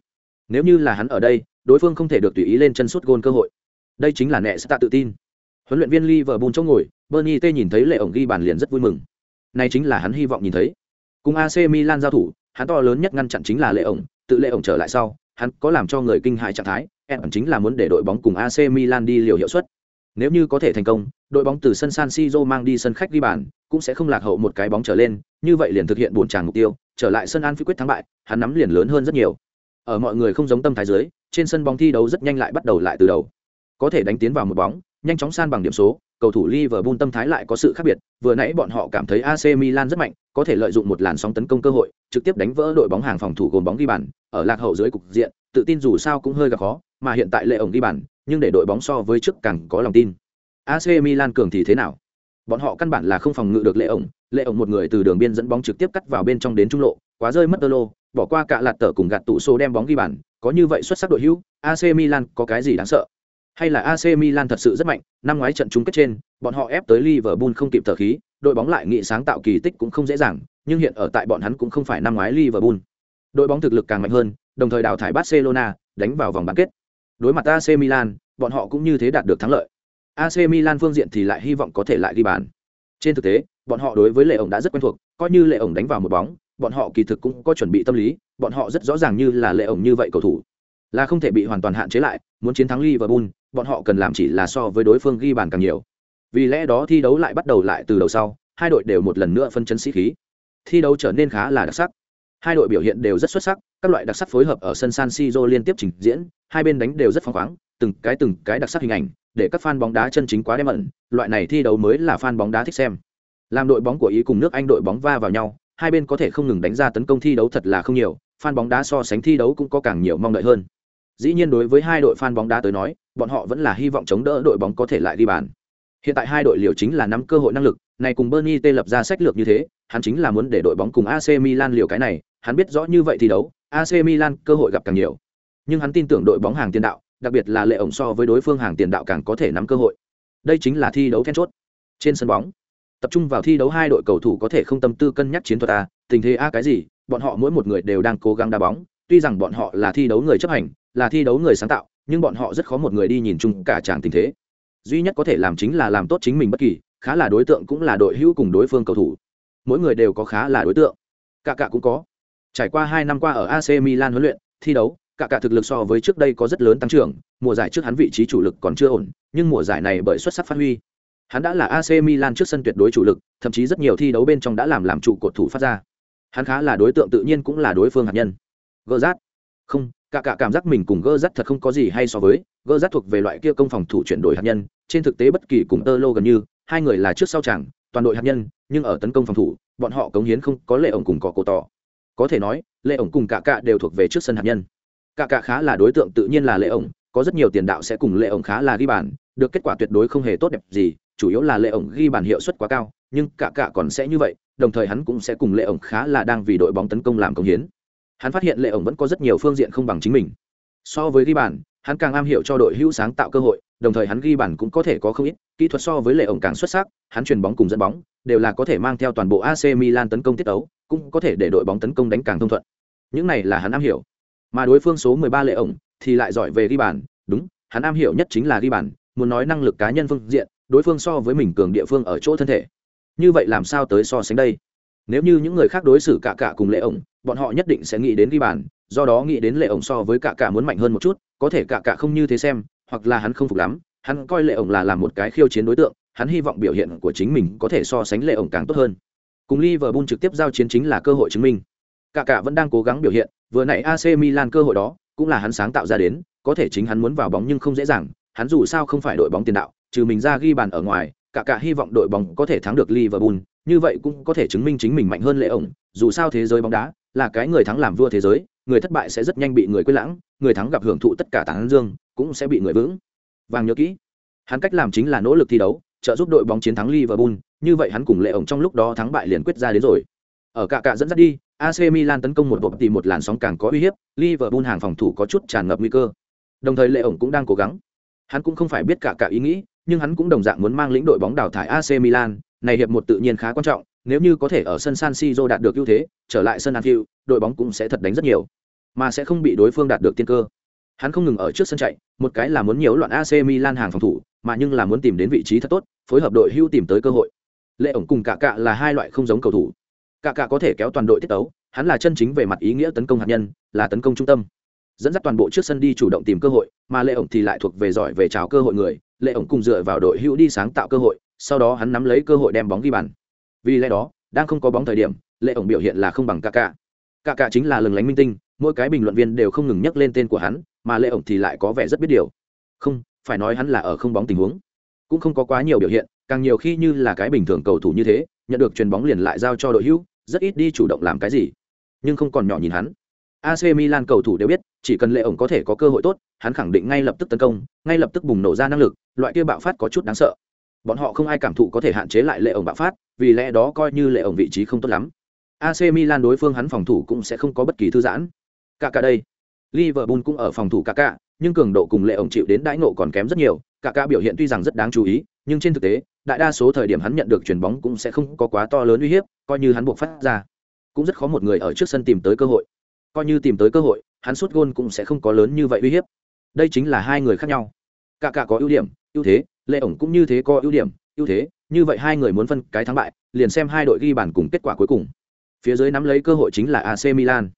Nếu như là hắn ở đây, đối phương không thể được tùy ý lên chân suốt gôn cơ hội. Đây chính là nesta tự tin. Huấn luyện viên liverpool chỗ ngồi, bernie t nhìn thấy lệ ổng ghi bàn liền rất vui mừng. Này chính là hắn hy vọng nhìn thấy cùng ac milan giao thủ, hắn to lớn nhất ngăn chặn chính là lệ ổng, tự lệ ổng trở lại sau, hắn có làm cho người kinh hại trạng thái e ẩn chính là muốn để đội bóng cùng ac milan đi liều hiệu suất. Nếu như có thể thành công, đội bóng từ sân san siro mang đi sân khách ghi bàn, cũng sẽ không lạc hậu một cái bóng trở lên, như vậy liền thực hiện buồn tràng mục tiêu, trở lại sân an phi quyết thắng bại, hắn nắm liền lớn hơn rất nhiều. Ở mọi người không giống tâm thái dưới, trên sân bóng thi đấu rất nhanh lại bắt đầu lại từ đầu. Có thể đánh tiến vào một bóng nhanh chóng san bằng điểm số cầu thủ Liverpool tâm thái lại có sự khác biệt, vừa nãy bọn họ cảm thấy AC Milan rất mạnh, có thể lợi dụng một làn sóng tấn công cơ hội, trực tiếp đánh vỡ đội bóng hàng phòng thủ gồm bóng ghi bàn, ở lạc hậu dưới cục diện, tự tin dù sao cũng hơi gặp khó, mà hiện tại lệ ổng ghi bàn, nhưng để đội bóng so với trước càng có lòng tin. AC Milan cường thì thế nào? Bọn họ căn bản là không phòng ngự được lệ ổng, lệ ổng một người từ đường biên dẫn bóng trực tiếp cắt vào bên trong đến trung lộ, quá rơi mất lô, bỏ qua cả lạt tở cùng gạt tụ số đem bóng ghi bàn, có như vậy xuất sắc đội hữu, AC Milan có cái gì đáng sợ? Hay là AC Milan thật sự rất mạnh, năm ngoái trận chung kết trên, bọn họ ép tới Liverpool không kịp thở khí, đội bóng lại nghị sáng tạo kỳ tích cũng không dễ dàng, nhưng hiện ở tại bọn hắn cũng không phải năm ngoái Liverpool. Đội bóng thực lực càng mạnh hơn, đồng thời đào thải Barcelona, đánh vào vòng bán kết. Đối mặt AC Milan, bọn họ cũng như thế đạt được thắng lợi. AC Milan phương diện thì lại hy vọng có thể lại ghi bàn. Trên thực tế, bọn họ đối với Lệ ổng đã rất quen thuộc, coi như Lệ ổng đánh vào một bóng, bọn họ kỳ thực cũng có chuẩn bị tâm lý, bọn họ rất rõ ràng như là Lệ ổng như vậy cầu thủ, là không thể bị hoàn toàn hạn chế lại, muốn chiến thắng Liverpool, bọn họ cần làm chỉ là so với đối phương ghi bàn càng nhiều. Vì lẽ đó thi đấu lại bắt đầu lại từ đầu sau, hai đội đều một lần nữa phân chấn sĩ khí. Thi đấu trở nên khá là đặc sắc. Hai đội biểu hiện đều rất xuất sắc, các loại đặc sắc phối hợp ở sân San Siro liên tiếp trình diễn, hai bên đánh đều rất phong khoáng, từng cái từng cái đặc sắc hình ảnh, để các fan bóng đá chân chính quá đem ẩn, loại này thi đấu mới là fan bóng đá thích xem. Làm đội bóng của Ý cùng nước Anh đội bóng va vào nhau, hai bên có thể không ngừng đánh ra tấn công thi đấu thật là không nhiều, fan bóng đá so sánh thi đấu cũng có càng nhiều mong đợi hơn. Dĩ nhiên đối với hai đội fan bóng đá tới nói, bọn họ vẫn là hy vọng chống đỡ đội bóng có thể lại đi bàn. Hiện tại hai đội liều chính là nắm cơ hội năng lực, này cùng Bernie T lập ra sách lược như thế, hắn chính là muốn để đội bóng cùng AC Milan liều cái này, hắn biết rõ như vậy thi đấu, AC Milan cơ hội gặp càng nhiều. Nhưng hắn tin tưởng đội bóng hàng tiền đạo, đặc biệt là lệ ổng so với đối phương hàng tiền đạo càng có thể nắm cơ hội. Đây chính là thi đấu then chốt. Trên sân bóng, tập trung vào thi đấu hai đội cầu thủ có thể không tâm tư cân nhắc chiến thuật a, tình thế a cái gì, bọn họ mỗi một người đều đang cố gắng đá bóng, tuy rằng bọn họ là thi đấu người chấp hành, là thi đấu người sáng tạo, nhưng bọn họ rất khó một người đi nhìn chung cả chàng tình thế. Duy nhất có thể làm chính là làm tốt chính mình bất kỳ, khá là đối tượng cũng là đội hữu cùng đối phương cầu thủ. Mỗi người đều có khá là đối tượng. Cả cả cũng có. Trải qua hai năm qua ở AC Milan huấn luyện, thi đấu, cả cả thực lực so với trước đây có rất lớn tăng trưởng, mùa giải trước hắn vị trí chủ lực còn chưa ổn, nhưng mùa giải này bởi xuất sắc phát huy. Hắn đã là AC Milan trước sân tuyệt đối chủ lực, thậm chí rất nhiều thi đấu bên trong đã làm làm trụ cột thủ phát ra. Hắn khá là đối tượng tự nhiên cũng là đối phương hạt nhân. gỡ rát. Không, cả cả cảm giác mình cùng gơ rắt thật không có gì hay so với, gơ rắt thuộc về loại kia công phòng thủ chuyển đổi hạt nhân, trên thực tế bất kỳ cùng tơ lô gần như, hai người là trước sau chẳng, toàn đội hạt nhân, nhưng ở tấn công phòng thủ, bọn họ cống hiến không có lệ ổng cùng có cổ tỏ. Có thể nói, lệ ổng cùng cả cả đều thuộc về trước sân hạt nhân cả cả khá là đối tượng tự nhiên là lệ ổng có rất nhiều tiền đạo sẽ cùng lệ ổng khá là ghi bàn được kết quả tuyệt đối không hề tốt đẹp gì chủ yếu là lệ ổng ghi bàn hiệu suất quá cao nhưng cả cả còn sẽ như vậy đồng thời hắn cũng sẽ cùng lệ ổng khá là đang vì đội bóng tấn công làm công hiến hắn phát hiện lệ ổng vẫn có rất nhiều phương diện không bằng chính mình. So với ghi bàn, hắn càng am hiểu cho đội hữu sáng tạo cơ hội, đồng thời hắn ghi bàn cũng có thể có không ít, kỹ thuật so với lệ ổng càng xuất sắc, hắn chuyền bóng cùng dẫn bóng, đều là có thể mang theo toàn bộ AC Milan tấn công tiết tấu, cũng có thể để đội bóng tấn công đánh càng thông thuận. Những này là hắn am hiểu. Mà đối phương số 13 lệ ổng thì lại giỏi về ghi bàn, đúng, hắn am hiểu nhất chính là ghi bàn, muốn nói năng lực cá nhân phương diện, đối phương so với mình cường địa phương ở chỗ thân thể. Như vậy làm sao tới so sánh đây? Nếu như những người khác đối xử cả cả cùng lệ ổng bọn họ nhất định sẽ nghĩ đến ghi bàn do đó nghĩ đến lệ ổng so với cả cả muốn mạnh hơn một chút có thể cả cả không như thế xem hoặc là hắn không phục lắm hắn coi lệ ổng là làm một cái khiêu chiến đối tượng hắn hy vọng biểu hiện của chính mình có thể so sánh lệ ổng càng tốt hơn. Cùng Liverpool trực tiếp giao chiến chính là cơ hội chứng minh. Cả cả vẫn đang cố gắng biểu hiện vừa nãy AC Milan cơ hội đó cũng là hắn sáng tạo ra đến, có thể chính hắn muốn vào bóng nhưng không dễ dàng, hắn dù sao không phải đội bóng tiền đạo, trừ mình ra ghi bàn ở ngoài, cả cả hy vọng đội bóng có thể thắng được Liverpool, như vậy cũng có thể chứng minh chính mình mạnh hơn lệ ổng, dù sao thế giới bóng đá là cái người thắng làm vua thế giới, người thất bại sẽ rất nhanh bị người quên lãng người thắng gặp hưởng thụ tất cả tán dương cũng sẽ bị người vững. Vàng nhớ kỹ hắn cách làm chính là nỗ lực thi đấu trợ giúp đội bóng chiến thắng liverpool như vậy hắn cùng lệ ổng trong lúc đó thắng bại liền quyết ra đến rồi. Ở cả cả dẫn dắt đi AC Milan tấn công một bộ tìm một làn sóng càng có uy hiếp Liverpool hàng phòng thủ có chút tràn ngập nguy cơ. Đồng thời lệ ổng cũng đang cố gắng. Hắn cũng không phải biết cả cả ý nghĩ nhưng hắn cũng đồng dạng muốn mang lĩnh đội bóng đào thải AC Milan này hiệp một tự nhiên khá quan trọng nếu như có thể ở sân San Siro đạt được ưu thế, trở lại sân Anfield, đội bóng cũng sẽ thật đánh rất nhiều, mà sẽ không bị đối phương đạt được tiên cơ. Hắn không ngừng ở trước sân chạy, một cái là muốn nhiễu loạn AC Milan hàng phòng thủ, mà nhưng là muốn tìm đến vị trí thật tốt, phối hợp đội hưu tìm tới cơ hội. Lệ ổng cùng cả cạ là hai loại không giống cầu thủ. Cả cạ có thể kéo toàn đội tiết tấu, hắn là chân chính về mặt ý nghĩa tấn công hạt nhân, là tấn công trung tâm. Dẫn dắt toàn bộ trước sân đi chủ động tìm cơ hội, mà lệ ổng thì lại thuộc về giỏi về trào cơ hội người. Lệ ổng cùng dựa vào đội hữu đi sáng tạo cơ hội, sau đó hắn nắm lấy cơ hội đem bóng ghi bàn vì lẽ đó đang không có bóng thời điểm lệ ổng biểu hiện là không bằng ca ca ca ca chính là lừng lánh minh tinh mỗi cái bình luận viên đều không ngừng nhắc lên tên của hắn mà lệ ổng thì lại có vẻ rất biết điều. Không phải nói hắn là ở không bóng tình huống. Cũng không có quá nhiều biểu hiện càng nhiều khi như là cái bình thường cầu thủ như thế nhận được chuyền bóng liền lại giao cho đội hữu rất ít đi chủ động làm cái gì. Nhưng không còn nhỏ nhìn hắn. AC Milan cầu thủ đều biết, chỉ cần Lệ ổng có thể có cơ hội tốt, hắn khẳng định ngay lập tức tấn công, ngay lập tức bùng nổ ra năng lực, loại kia bạo phát có chút đáng sợ. Bọn họ không ai cảm thụ có thể hạn chế lại Lệ ổng bạo phát, vì lẽ đó coi như Lệ ổng vị trí không tốt lắm. AC Milan đối phương hắn phòng thủ cũng sẽ không có bất kỳ thư giãn. Cả cả đây, Liverpool cũng ở phòng thủ cả cả, nhưng cường độ cùng Lệ ổng chịu đến đãi ngộ còn kém rất nhiều, cả cả biểu hiện tuy rằng rất đáng chú ý, nhưng trên thực tế, đại đa số thời điểm hắn nhận được chuyển bóng cũng sẽ không có quá to lớn uy hiếp, coi như hắn buộc phát ra, cũng rất khó một người ở trước sân tìm tới cơ hội. Coi như tìm tới cơ hội hắn sút gôn cũng sẽ không có lớn như vậy uy hiếp. Đây chính là hai người khác nhau. Cả cả có ưu điểm ưu thế lệ ổng cũng như thế có ưu điểm ưu thế như vậy hai người muốn phân cái thắng bại liền xem hai đội ghi bàn cùng kết quả cuối cùng phía dưới nắm lấy cơ hội chính là AC Milan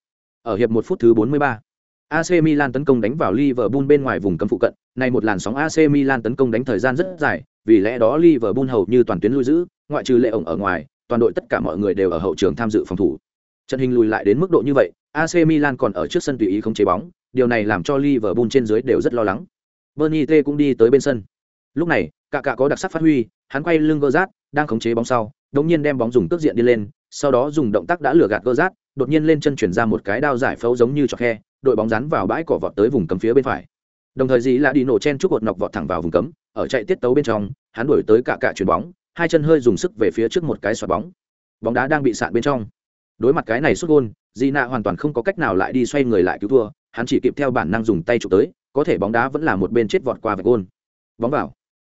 ở hiệp một phút thứ 43 AC Milan tấn công đánh vào Liverpool bên ngoài vùng cấm phụ cận này một làn sóng AC Milan tấn công đánh thời gian rất dài vì lẽ đó Liverpool hầu như toàn tuyến lui giữ ngoại trừ lệ ổng ở ngoài toàn đội tất cả mọi người đều ở hậu trường tham dự phòng thủ trận hình lùi lại đến mức độ như vậy AC Milan còn ở trước sân tùy ý không chế bóng, điều này làm cho Liverpool trên dưới đều rất lo lắng. Bernie T cũng đi tới bên sân. Lúc này, cả cả có đặc sắc phát huy, hắn quay lưng Gerrard, đang khống chế bóng sau, đột nhiên đem bóng dùng tước diện đi lên, sau đó dùng động tác đã lừa gạt Gerrard, đột nhiên lên chân chuyển ra một cái đao giải phẫu giống như trò khe, đội bóng rắn vào bãi cỏ vọt tới vùng cấm phía bên phải. Đồng thời dì là đi nổ chen chúc cột nọc vọt thẳng vào vùng cấm, ở chạy tiết tấu bên trong, hắn đuổi tới cả cả chuyển bóng, hai chân hơi dùng sức về phía trước một cái xoạt bóng. Bóng đá đang bị sạn bên trong. Đối mặt cái này xuất gôn, dì nạ hoàn toàn không có cách nào lại đi xoay người lại cứu thua hắn chỉ kịp theo bản năng dùng tay chụp tới có thể bóng đá vẫn là một bên chết vọt qua vạch gôn bóng vào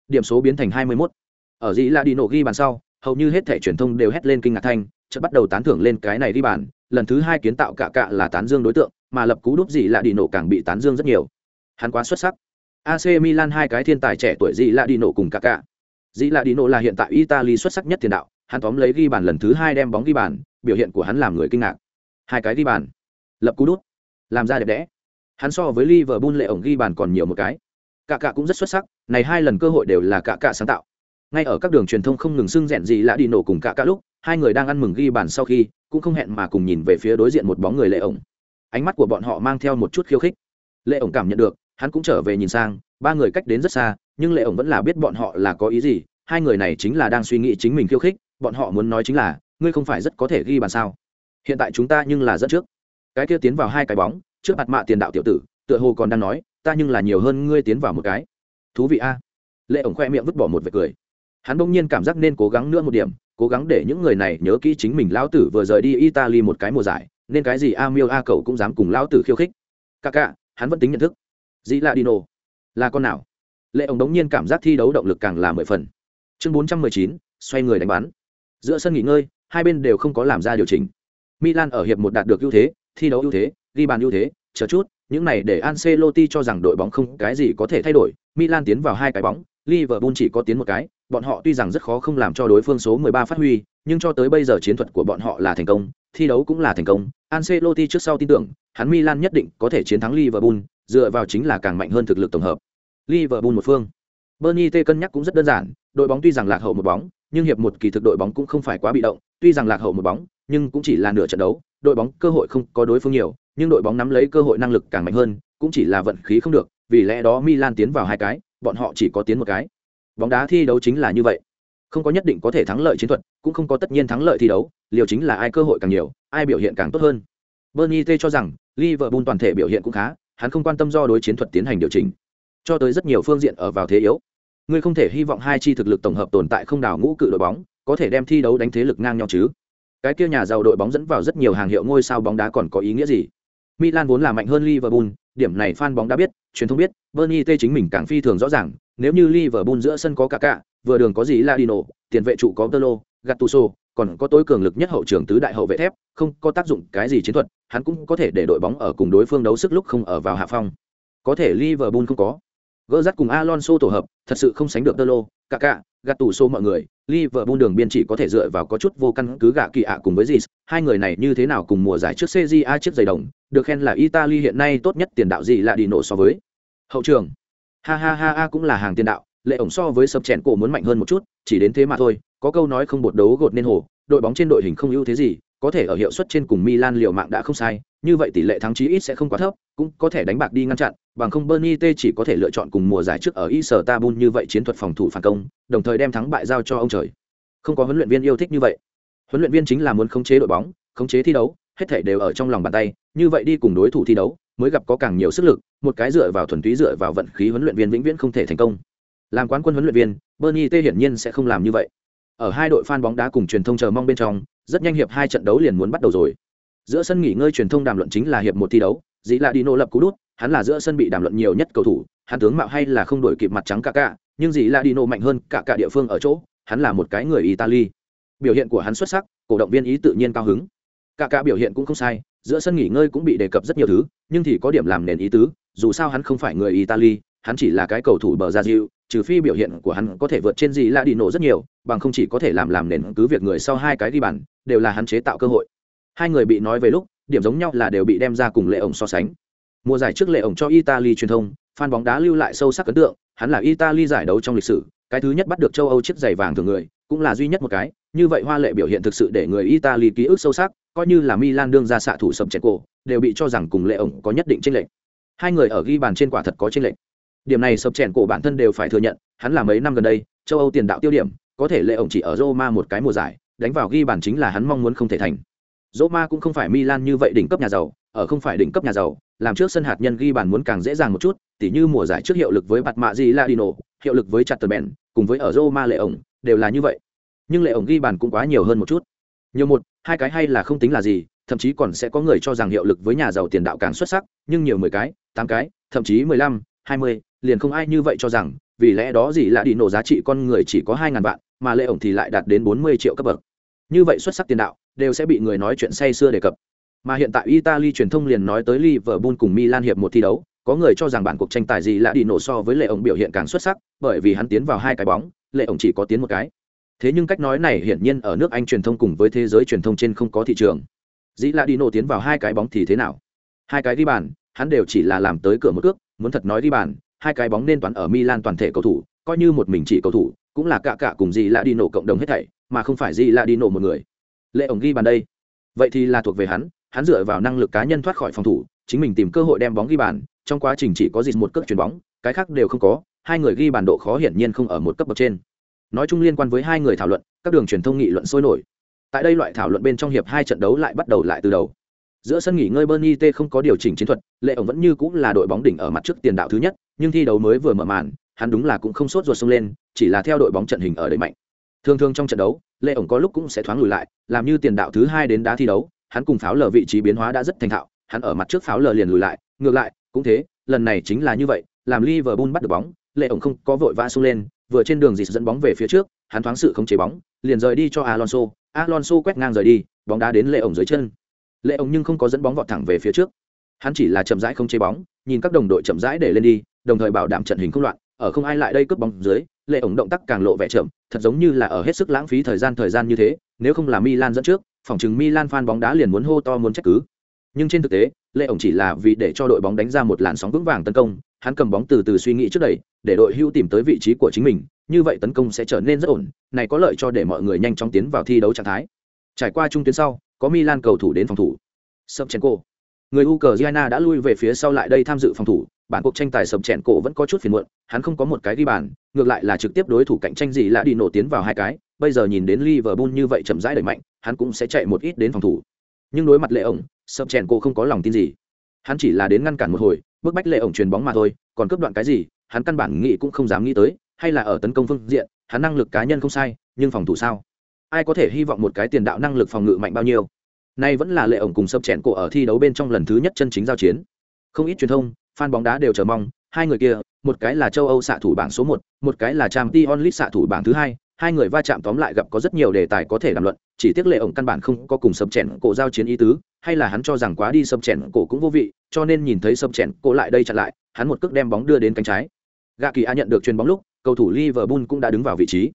điểm số biến thành 21. ở dĩ là đi nổ ghi bàn sau, hầu như hết thể truyền thông đều hét lên kinh ngạc thanh, chợt bắt đầu tán thưởng lên cái này ghi bàn, lần thứ hai kiến tạo cả cạ là tán dương đối tượng, mà lập cú đúp dĩ là đi nổ càng bị tán dương rất nhiều. Hắn quá xuất sắc. AC Milan hai cái thiên tài trẻ tuổi dĩ là đi nổ cùng cả cạ. Dĩ là đi nổ là hiện tại Italy xuất sắc nhất tiền đạo, hắn tóm lấy ghi bàn lần thứ hai đem bóng ghi bàn, biểu hiện của hắn làm người kinh ngạc. Hai cái ghi bàn. Lập cú đút làm ra đẹp đẽ. Hắn so với Liverpool lệ ổng ghi bàn còn nhiều một cái cả cả cũng rất xuất sắc, này hai lần cơ hội đều là cả cả sáng tạo. Ngay ở các đường truyền thông không ngừng xưng rẽn gì lạ đi nổ cùng cả cả lúc, hai người đang ăn mừng ghi bàn sau khi, cũng không hẹn mà cùng nhìn về phía đối diện một bóng người lệ ổng. Ánh mắt của bọn họ mang theo một chút khiêu khích. Lệ ổng cảm nhận được, hắn cũng trở về nhìn sang, ba người cách đến rất xa, nhưng lệ ổng vẫn là biết bọn họ là có ý gì, hai người này chính là đang suy nghĩ chính mình khiêu khích, bọn họ muốn nói chính là, ngươi không phải rất có thể ghi bàn sao? Hiện tại chúng ta nhưng là dẫn trước. Cái kia tiến vào hai cái bóng, trước mặt mạ tiền đạo tiểu tử, tựa hồ còn đang nói ta nhưng là nhiều hơn ngươi tiến vào một cái. Thú vị a. Lệ ổng khoe miệng vứt bỏ một vệt cười. Hắn bỗng nhiên cảm giác nên cố gắng nữa một điểm cố gắng để những người này nhớ kỹ chính mình lão tử vừa rời đi italy một cái mùa giải nên cái gì a miêu a cậu cũng dám cùng lão tử khiêu khích. Ca ca hắn vẫn tính nhận thức. Dĩ là dino là con nào? Lệ ổng đống nhiên cảm giác thi đấu động lực càng là mười phần. Chương bốn trăm mười chín xoay người đánh bắn. Giữa sân nghỉ ngơi hai bên đều không có làm ra điều chỉnh. Milan ở hiệp một đạt được ưu thế, thi đấu ưu thế, ghi bàn ưu thế, chờ chút, những này để Ancelotti cho rằng đội bóng không cái gì có thể thay đổi, Milan tiến vào hai cái bóng, Liverpool chỉ có tiến một cái, bọn họ tuy rằng rất khó không làm cho đối phương số 13 phát huy, nhưng cho tới bây giờ chiến thuật của bọn họ là thành công, thi đấu cũng là thành công. Ancelotti trước sau tin tưởng, hắn Milan nhất định có thể chiến thắng Liverpool, dựa vào chính là càng mạnh hơn thực lực tổng hợp. Liverpool một phương. Bernie T cân nhắc cũng rất đơn giản, đội bóng tuy rằng lạc hậu một bóng, nhưng hiệp một kỳ thực đội bóng cũng không phải quá bị động, tuy rằng lạc hậu một bóng, nhưng cũng chỉ là nửa trận đấu, đội bóng cơ hội không có đối phương nhiều, nhưng đội bóng nắm lấy cơ hội năng lực càng mạnh hơn, cũng chỉ là vận khí không được, vì lẽ đó Milan tiến vào hai cái, bọn họ chỉ có tiến một cái. Bóng đá thi đấu chính là như vậy. Không có nhất định có thể thắng lợi chiến thuật, cũng không có tất nhiên thắng lợi thi đấu, liều chính là ai cơ hội càng nhiều, ai biểu hiện càng tốt hơn. Bernie T cho rằng Liverpool toàn thể biểu hiện cũng khá, hắn không quan tâm do đối chiến thuật tiến hành điều chỉnh, cho tới rất nhiều phương diện ở vào thế yếu. Ngươi không thể hy vọng hai chi thực lực tổng hợp tồn tại không đảo ngũ cự đội bóng, có thể đem thi đấu đánh thế lực ngang nhau chứ. Cái kia nhà giàu đội bóng dẫn vào rất nhiều hàng hiệu ngôi sao bóng đá còn có ý nghĩa gì? Milan vốn là mạnh hơn Liverpool, điểm này fan bóng đã biết, truyền thông biết, Bernie T chính mình càng phi thường rõ ràng, nếu như Liverpool giữa sân có Kaká, vừa đường có gì Ladino, tiền vệ trụ có Tolo, Gattuso, còn có tối cường lực nhất hậu trưởng tứ đại hậu vệ thép, không có tác dụng cái gì chiến thuật, hắn cũng có thể để đội bóng ở cùng đối phương đấu sức lúc không ở vào hạ phong. Có thể Liverpool không có. Gỡ dắt cùng Alonso tổ hợp, thật sự không sánh được Tolo, gạt tủ số mọi người, Liverpool đường biên chỉ có thể dựa vào có chút vô căn cứ gạ kỳ ạ cùng với Gis, hai người này như thế nào cùng mùa giải trước CJA chiếc giày đồng, được khen là Italy hiện nay tốt nhất tiền đạo gì là đi nổ so với. Hậu trường, ha ha ha ha cũng là hàng tiền đạo, lệ ổng so với sập chèn cổ muốn mạnh hơn một chút, chỉ đến thế mà thôi, có câu nói không bột đấu gột nên hổ, đội bóng trên đội hình không ưu thế gì, có thể ở hiệu suất trên cùng Milan liều mạng đã không sai, như vậy tỷ lệ thắng chí ít sẽ không quá thấp, cũng có thể đánh bạc đi ngăn chặn, bằng không Bernie T chỉ có thể lựa chọn cùng mùa giải trước ở Istanbul như vậy chiến thuật phòng thủ phản công, đồng thời đem thắng bại giao cho ông trời. Không có huấn luyện viên yêu thích như vậy. Huấn luyện viên chính là muốn khống chế đội bóng, khống chế thi đấu, hết thảy đều ở trong lòng bàn tay, như vậy đi cùng đối thủ thi đấu, mới gặp có càng nhiều sức lực, một cái dựa vào thuần túy dựa vào vận khí huấn luyện viên vĩnh viễn không thể thành công. Làm quán quân huấn luyện viên, Bernie T hiển nhiên sẽ không làm như vậy. Ở hai đội fan bóng đá cùng truyền thông chờ mong bên trong, rất nhanh hiệp hai trận đấu liền muốn bắt đầu rồi giữa sân nghỉ ngơi truyền thông đàm luận chính là hiệp một thi đấu, dĩ là đi nô lập cú đút, hắn là giữa sân bị đàm luận nhiều nhất cầu thủ, hắn tướng mạo hay là không đổi kịp mặt trắng cả cả, nhưng dĩ là đi nô mạnh hơn cả cả địa phương ở chỗ, hắn là một cái người italy. Biểu hiện của hắn xuất sắc, cổ động viên ý tự nhiên cao hứng. Cả cả biểu hiện cũng không sai, giữa sân nghỉ ngơi cũng bị đề cập rất nhiều thứ, nhưng thì có điểm làm nền ý tứ, dù sao hắn không phải người italy, hắn chỉ là cái cầu thủ bờ ra diệu trừ phi biểu hiện của hắn có thể vượt trên gì là đi nổ rất nhiều, bằng không chỉ có thể làm làm nền cứ việc người sau hai cái ghi bàn, đều là hắn chế tạo cơ hội hai người bị nói về lúc, điểm giống nhau là đều bị đem ra cùng lệ ổng so sánh. Mùa giải trước lệ ổng cho italy truyền thông, fan bóng đá lưu lại sâu sắc ấn tượng, hắn là italy giải đấu trong lịch sử, cái thứ nhất bắt được châu âu chiếc giày vàng thường người, cũng là duy nhất một cái. Như vậy hoa lệ biểu hiện thực sự để người italy ký ức sâu sắc, coi như là milan đương ra xạ thủ sầm chèn cổ, đều bị cho rằng cùng lệ ổng có nhất định tranh lệch. Hai người ở ghi bàn trên quả thật có tranh lệch. Điểm này sập chèn cổ bản thân đều phải thừa nhận, hắn là mấy năm gần đây, châu âu tiền đạo tiêu điểm, có thể lệ ổng chỉ ở roma một cái mùa giải, đánh vào ghi bàn chính là hắn mong muốn không thể thành. Roma cũng không phải Milan như vậy đỉnh cấp nhà giàu, ở không phải đỉnh cấp nhà giàu, làm trước sân hạt nhân ghi bàn muốn càng dễ dàng một chút, tỉ như mùa giải trước hiệu lực với Bạt Mạ Di Ladino, hiệu lực với Chatterben, cùng với ở Roma lệ ổng, đều là như vậy. Nhưng lệ ổng ghi bàn cũng quá nhiều hơn một chút. Nhiều một, hai cái hay là không tính là gì, thậm chí còn sẽ có người cho rằng hiệu lực với nhà giàu tiền đạo càng xuất sắc, nhưng nhiều mười cái, tám cái, thậm chí mười lăm, hai mươi, liền không ai như vậy cho rằng, vì lẽ đó gì là đi nổ giá trị con người chỉ có hai ngàn vạn, mà lệ ổng thì lại đạt đến bốn mươi triệu cấp bậc. Như vậy xuất sắc tiền đạo, đều sẽ bị người nói chuyện say xưa đề cập. Mà hiện tại Italy truyền thông liền nói tới Liverpool cùng Milan hiệp một thi đấu, có người cho rằng bản cuộc tranh tài gì là đi nổ so với Lệ ổng biểu hiện càng xuất sắc, bởi vì hắn tiến vào hai cái bóng, Lệ ổng chỉ có tiến một cái. Thế nhưng cách nói này hiển nhiên ở nước Anh truyền thông cùng với thế giới truyền thông trên không có thị trường. Dĩ là đi nổ tiến vào hai cái bóng thì thế nào? Hai cái đi bàn, hắn đều chỉ là làm tới cửa một cước, muốn thật nói đi bàn, hai cái bóng nên toàn ở Milan toàn thể cầu thủ, coi như một mình chỉ cầu thủ, cũng là cả cả cùng Dĩ là đi nổ cộng đồng hết thảy, mà không phải gì là đi nổ một người. Lệ ổng ghi bàn đây. Vậy thì là thuộc về hắn hắn dựa vào năng lực cá nhân thoát khỏi phòng thủ, chính mình tìm cơ hội đem bóng ghi bàn, trong quá trình chỉ có gì một cước chuyền bóng, cái khác đều không có, hai người ghi bàn độ khó hiển nhiên không ở một cấp bậc trên. Nói chung liên quan với hai người thảo luận, các đường truyền thông nghị luận sôi nổi. Tại đây loại thảo luận bên trong hiệp hai trận đấu lại bắt đầu lại từ đầu. Giữa sân nghỉ ngơi bernie t không có điều chỉnh chiến thuật, lệ ổng vẫn như cũng là đội bóng đỉnh ở mặt trước tiền đạo thứ nhất, nhưng thi đấu mới vừa mở màn, hắn đúng là cũng không sốt ruột xông lên, chỉ là theo đội bóng trận hình ở đẩy mạnh thường thường trong trận đấu, lê ổng có lúc cũng sẽ thoáng lùi lại, làm như tiền đạo thứ hai đến đá thi đấu, hắn cùng pháo lờ vị trí biến hóa đã rất thành thạo, hắn ở mặt trước pháo lờ liền lùi lại, ngược lại, cũng thế, lần này chính là như vậy, làm Liverpool bắt được bóng lệ ổng không có vội vã xông lên, vừa trên đường dịt dẫn bóng về phía trước, hắn thoáng sự không chế bóng, liền rời đi cho Alonso Alonso quét ngang rời đi, bóng đá đến lệ ổng dưới chân. Lệ ổng nhưng không có dẫn bóng vọt thẳng về phía trước. Hắn chỉ là chậm rãi không chế bóng, nhìn các đồng đội chậm rãi để lên đi, đồng thời bảo đảm trận hình không loạn, ở không ai lại đây cướp bóng dưới lệ ổng động tác càng lộ vẻ chậm thật giống như là ở hết sức lãng phí thời gian thời gian như thế nếu không là milan dẫn trước phòng chừng milan fan bóng đá liền muốn hô to muốn trách cứ. Nhưng trên thực tế lệ ổng chỉ là vì để cho đội bóng đánh ra một làn sóng vững vàng tấn công hắn cầm bóng từ từ suy nghĩ trước đẩy, để đội hưu tìm tới vị trí của chính mình như vậy tấn công sẽ trở nên rất ổn này có lợi cho để mọi người nhanh chóng tiến vào thi đấu trạng thái. Trải qua trung tuyến sau có milan cầu thủ đến phòng thủ. Sobchenko. Người Ukraine đã lui về phía sau lại đây tham dự phòng thủ, bản cuộc tranh tài sập chèn cổ vẫn có chút phiền muộn, hắn không có một cái ghi bàn, ngược lại là trực tiếp đối thủ cạnh tranh gì là đi nổ tiến vào hai cái, bây giờ nhìn đến Liverpool như vậy chậm rãi đẩy mạnh, hắn cũng sẽ chạy một ít đến phòng thủ. Nhưng đối mặt lệ ổng, sập chèn cổ không có lòng tin gì. hắn chỉ là đến ngăn cản một hồi bức bách lệ ổng chuyền bóng mà thôi còn cướp đoạn cái gì hắn căn bản nghĩ cũng không dám nghĩ tới hay là ở tấn công phương diện hắn năng lực cá nhân không sai nhưng phòng thủ sao ai có thể hy vọng một cái tiền đạo năng lực phòng ngự mạnh bao nhiêu nay vẫn là lệ ổng cùng sập chèn cổ ở thi đấu bên trong lần thứ nhất chân chính giao chiến không ít truyền thông fan bóng đá đều chờ mong, hai người kia, một cái là châu âu xạ thủ bảng số một một cái là Champions League xạ thủ bảng thứ hai hai người va chạm tóm lại gặp có rất nhiều đề tài có thể đàm luận, chỉ tiếc lệ ổng căn bản không có cùng sập chèn cổ giao chiến ý tứ, hay là hắn cho rằng quá đi sập chèn cổ cũng vô vị, cho nên nhìn thấy sập chèn cổ lại đây chặn lại, hắn một cước đem bóng đưa đến cánh trái. Gạ kỳ a nhận được chuyền bóng lúc, cầu thủ liverpool cũng đã đứng vào vị trí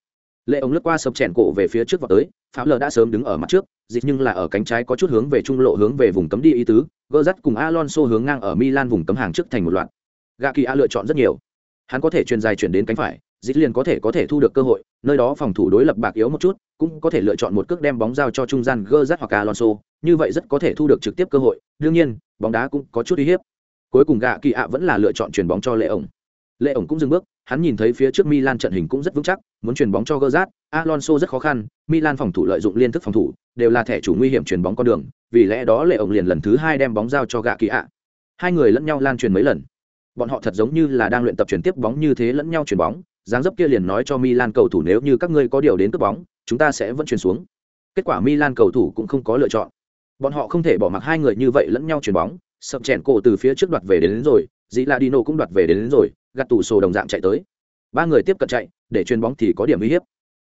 lệ ống lướt qua sập chèn cổ về phía trước vào tới, Pháo lờ đã sớm đứng ở mặt trước, dịch nhưng là ở cánh trái có chút hướng về trung lộ hướng về vùng cấm đi ý tứ, gỡ dắt cùng alonso hướng ngang ở milan vùng cấm hàng trước thành một loạt. Gà kỳ a lựa chọn rất nhiều. Hắn có thể truyền dài chuyển đến cánh phải, dịch liền có thể có thể thu được cơ hội, nơi đó phòng thủ đối lập bạc yếu một chút, cũng có thể lựa chọn một cước đem bóng giao cho trung gian gơ rắt hoặc alonso, như vậy rất có thể thu được trực tiếp cơ hội, đương nhiên, bóng đá cũng có chút uy hiếp. Cuối cùng gạ kỳ ạ vẫn là lựa chọn chuyền bóng cho lệ ổng lệ ổng cũng dừng bước hắn nhìn thấy phía trước milan trận hình cũng rất vững chắc muốn chuyền bóng cho gơ rát alonso rất khó khăn milan phòng thủ lợi dụng liên thức phòng thủ đều là thẻ chủ nguy hiểm chuyền bóng con đường vì lẽ đó lệ ổng liền lần thứ hai đem bóng giao cho gạ kỳ ạ. Hai người lẫn nhau lan truyền mấy lần. Bọn họ thật giống như là đang luyện tập chuyển tiếp bóng như thế lẫn nhau chuyển bóng dáng dấp kia liền nói cho milan cầu thủ nếu như các ngươi có điều đến cướp bóng chúng ta sẽ vẫn chuyển xuống. Kết quả milan cầu thủ cũng không có lựa chọn. Bọn họ không thể bỏ mặc hai người như vậy lẫn nhau chuyển bóng sập chèn cổ từ phía trước đoạt về đến, đến rồi dĩ là dino cũng đoạt về đến, đến rồi gạt tủ sổ đồng dạng chạy tới. Ba người tiếp cận chạy để chuyền bóng thì có điểm uy hiếp.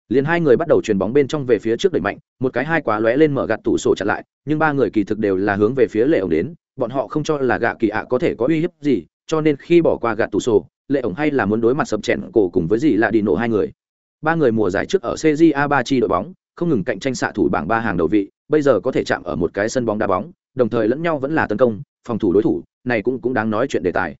Liền hai người bắt đầu chuyền bóng bên trong về phía trước đẩy mạnh một cái hai quá lóe lên mở gạt tủ sổ chặn lại nhưng ba người kỳ thực đều là hướng về phía lệ ổng đến bọn họ không cho là gạ kỳ ạ có thể có uy hiếp gì cho nên khi bỏ qua gạt tủ sổ lệ ổng hay là muốn đối mặt sập chèn cổ cùng với gì là đi nổ hai người. Ba người mùa giải trước ở cja ba chi đội bóng không ngừng cạnh tranh xạ thủ bảng ba hàng đầu vị bây giờ có thể chạm ở một cái sân bóng đá bóng, đồng thời lẫn nhau vẫn là tấn công, phòng thủ đối thủ, này cũng cũng đáng nói chuyện đề tài.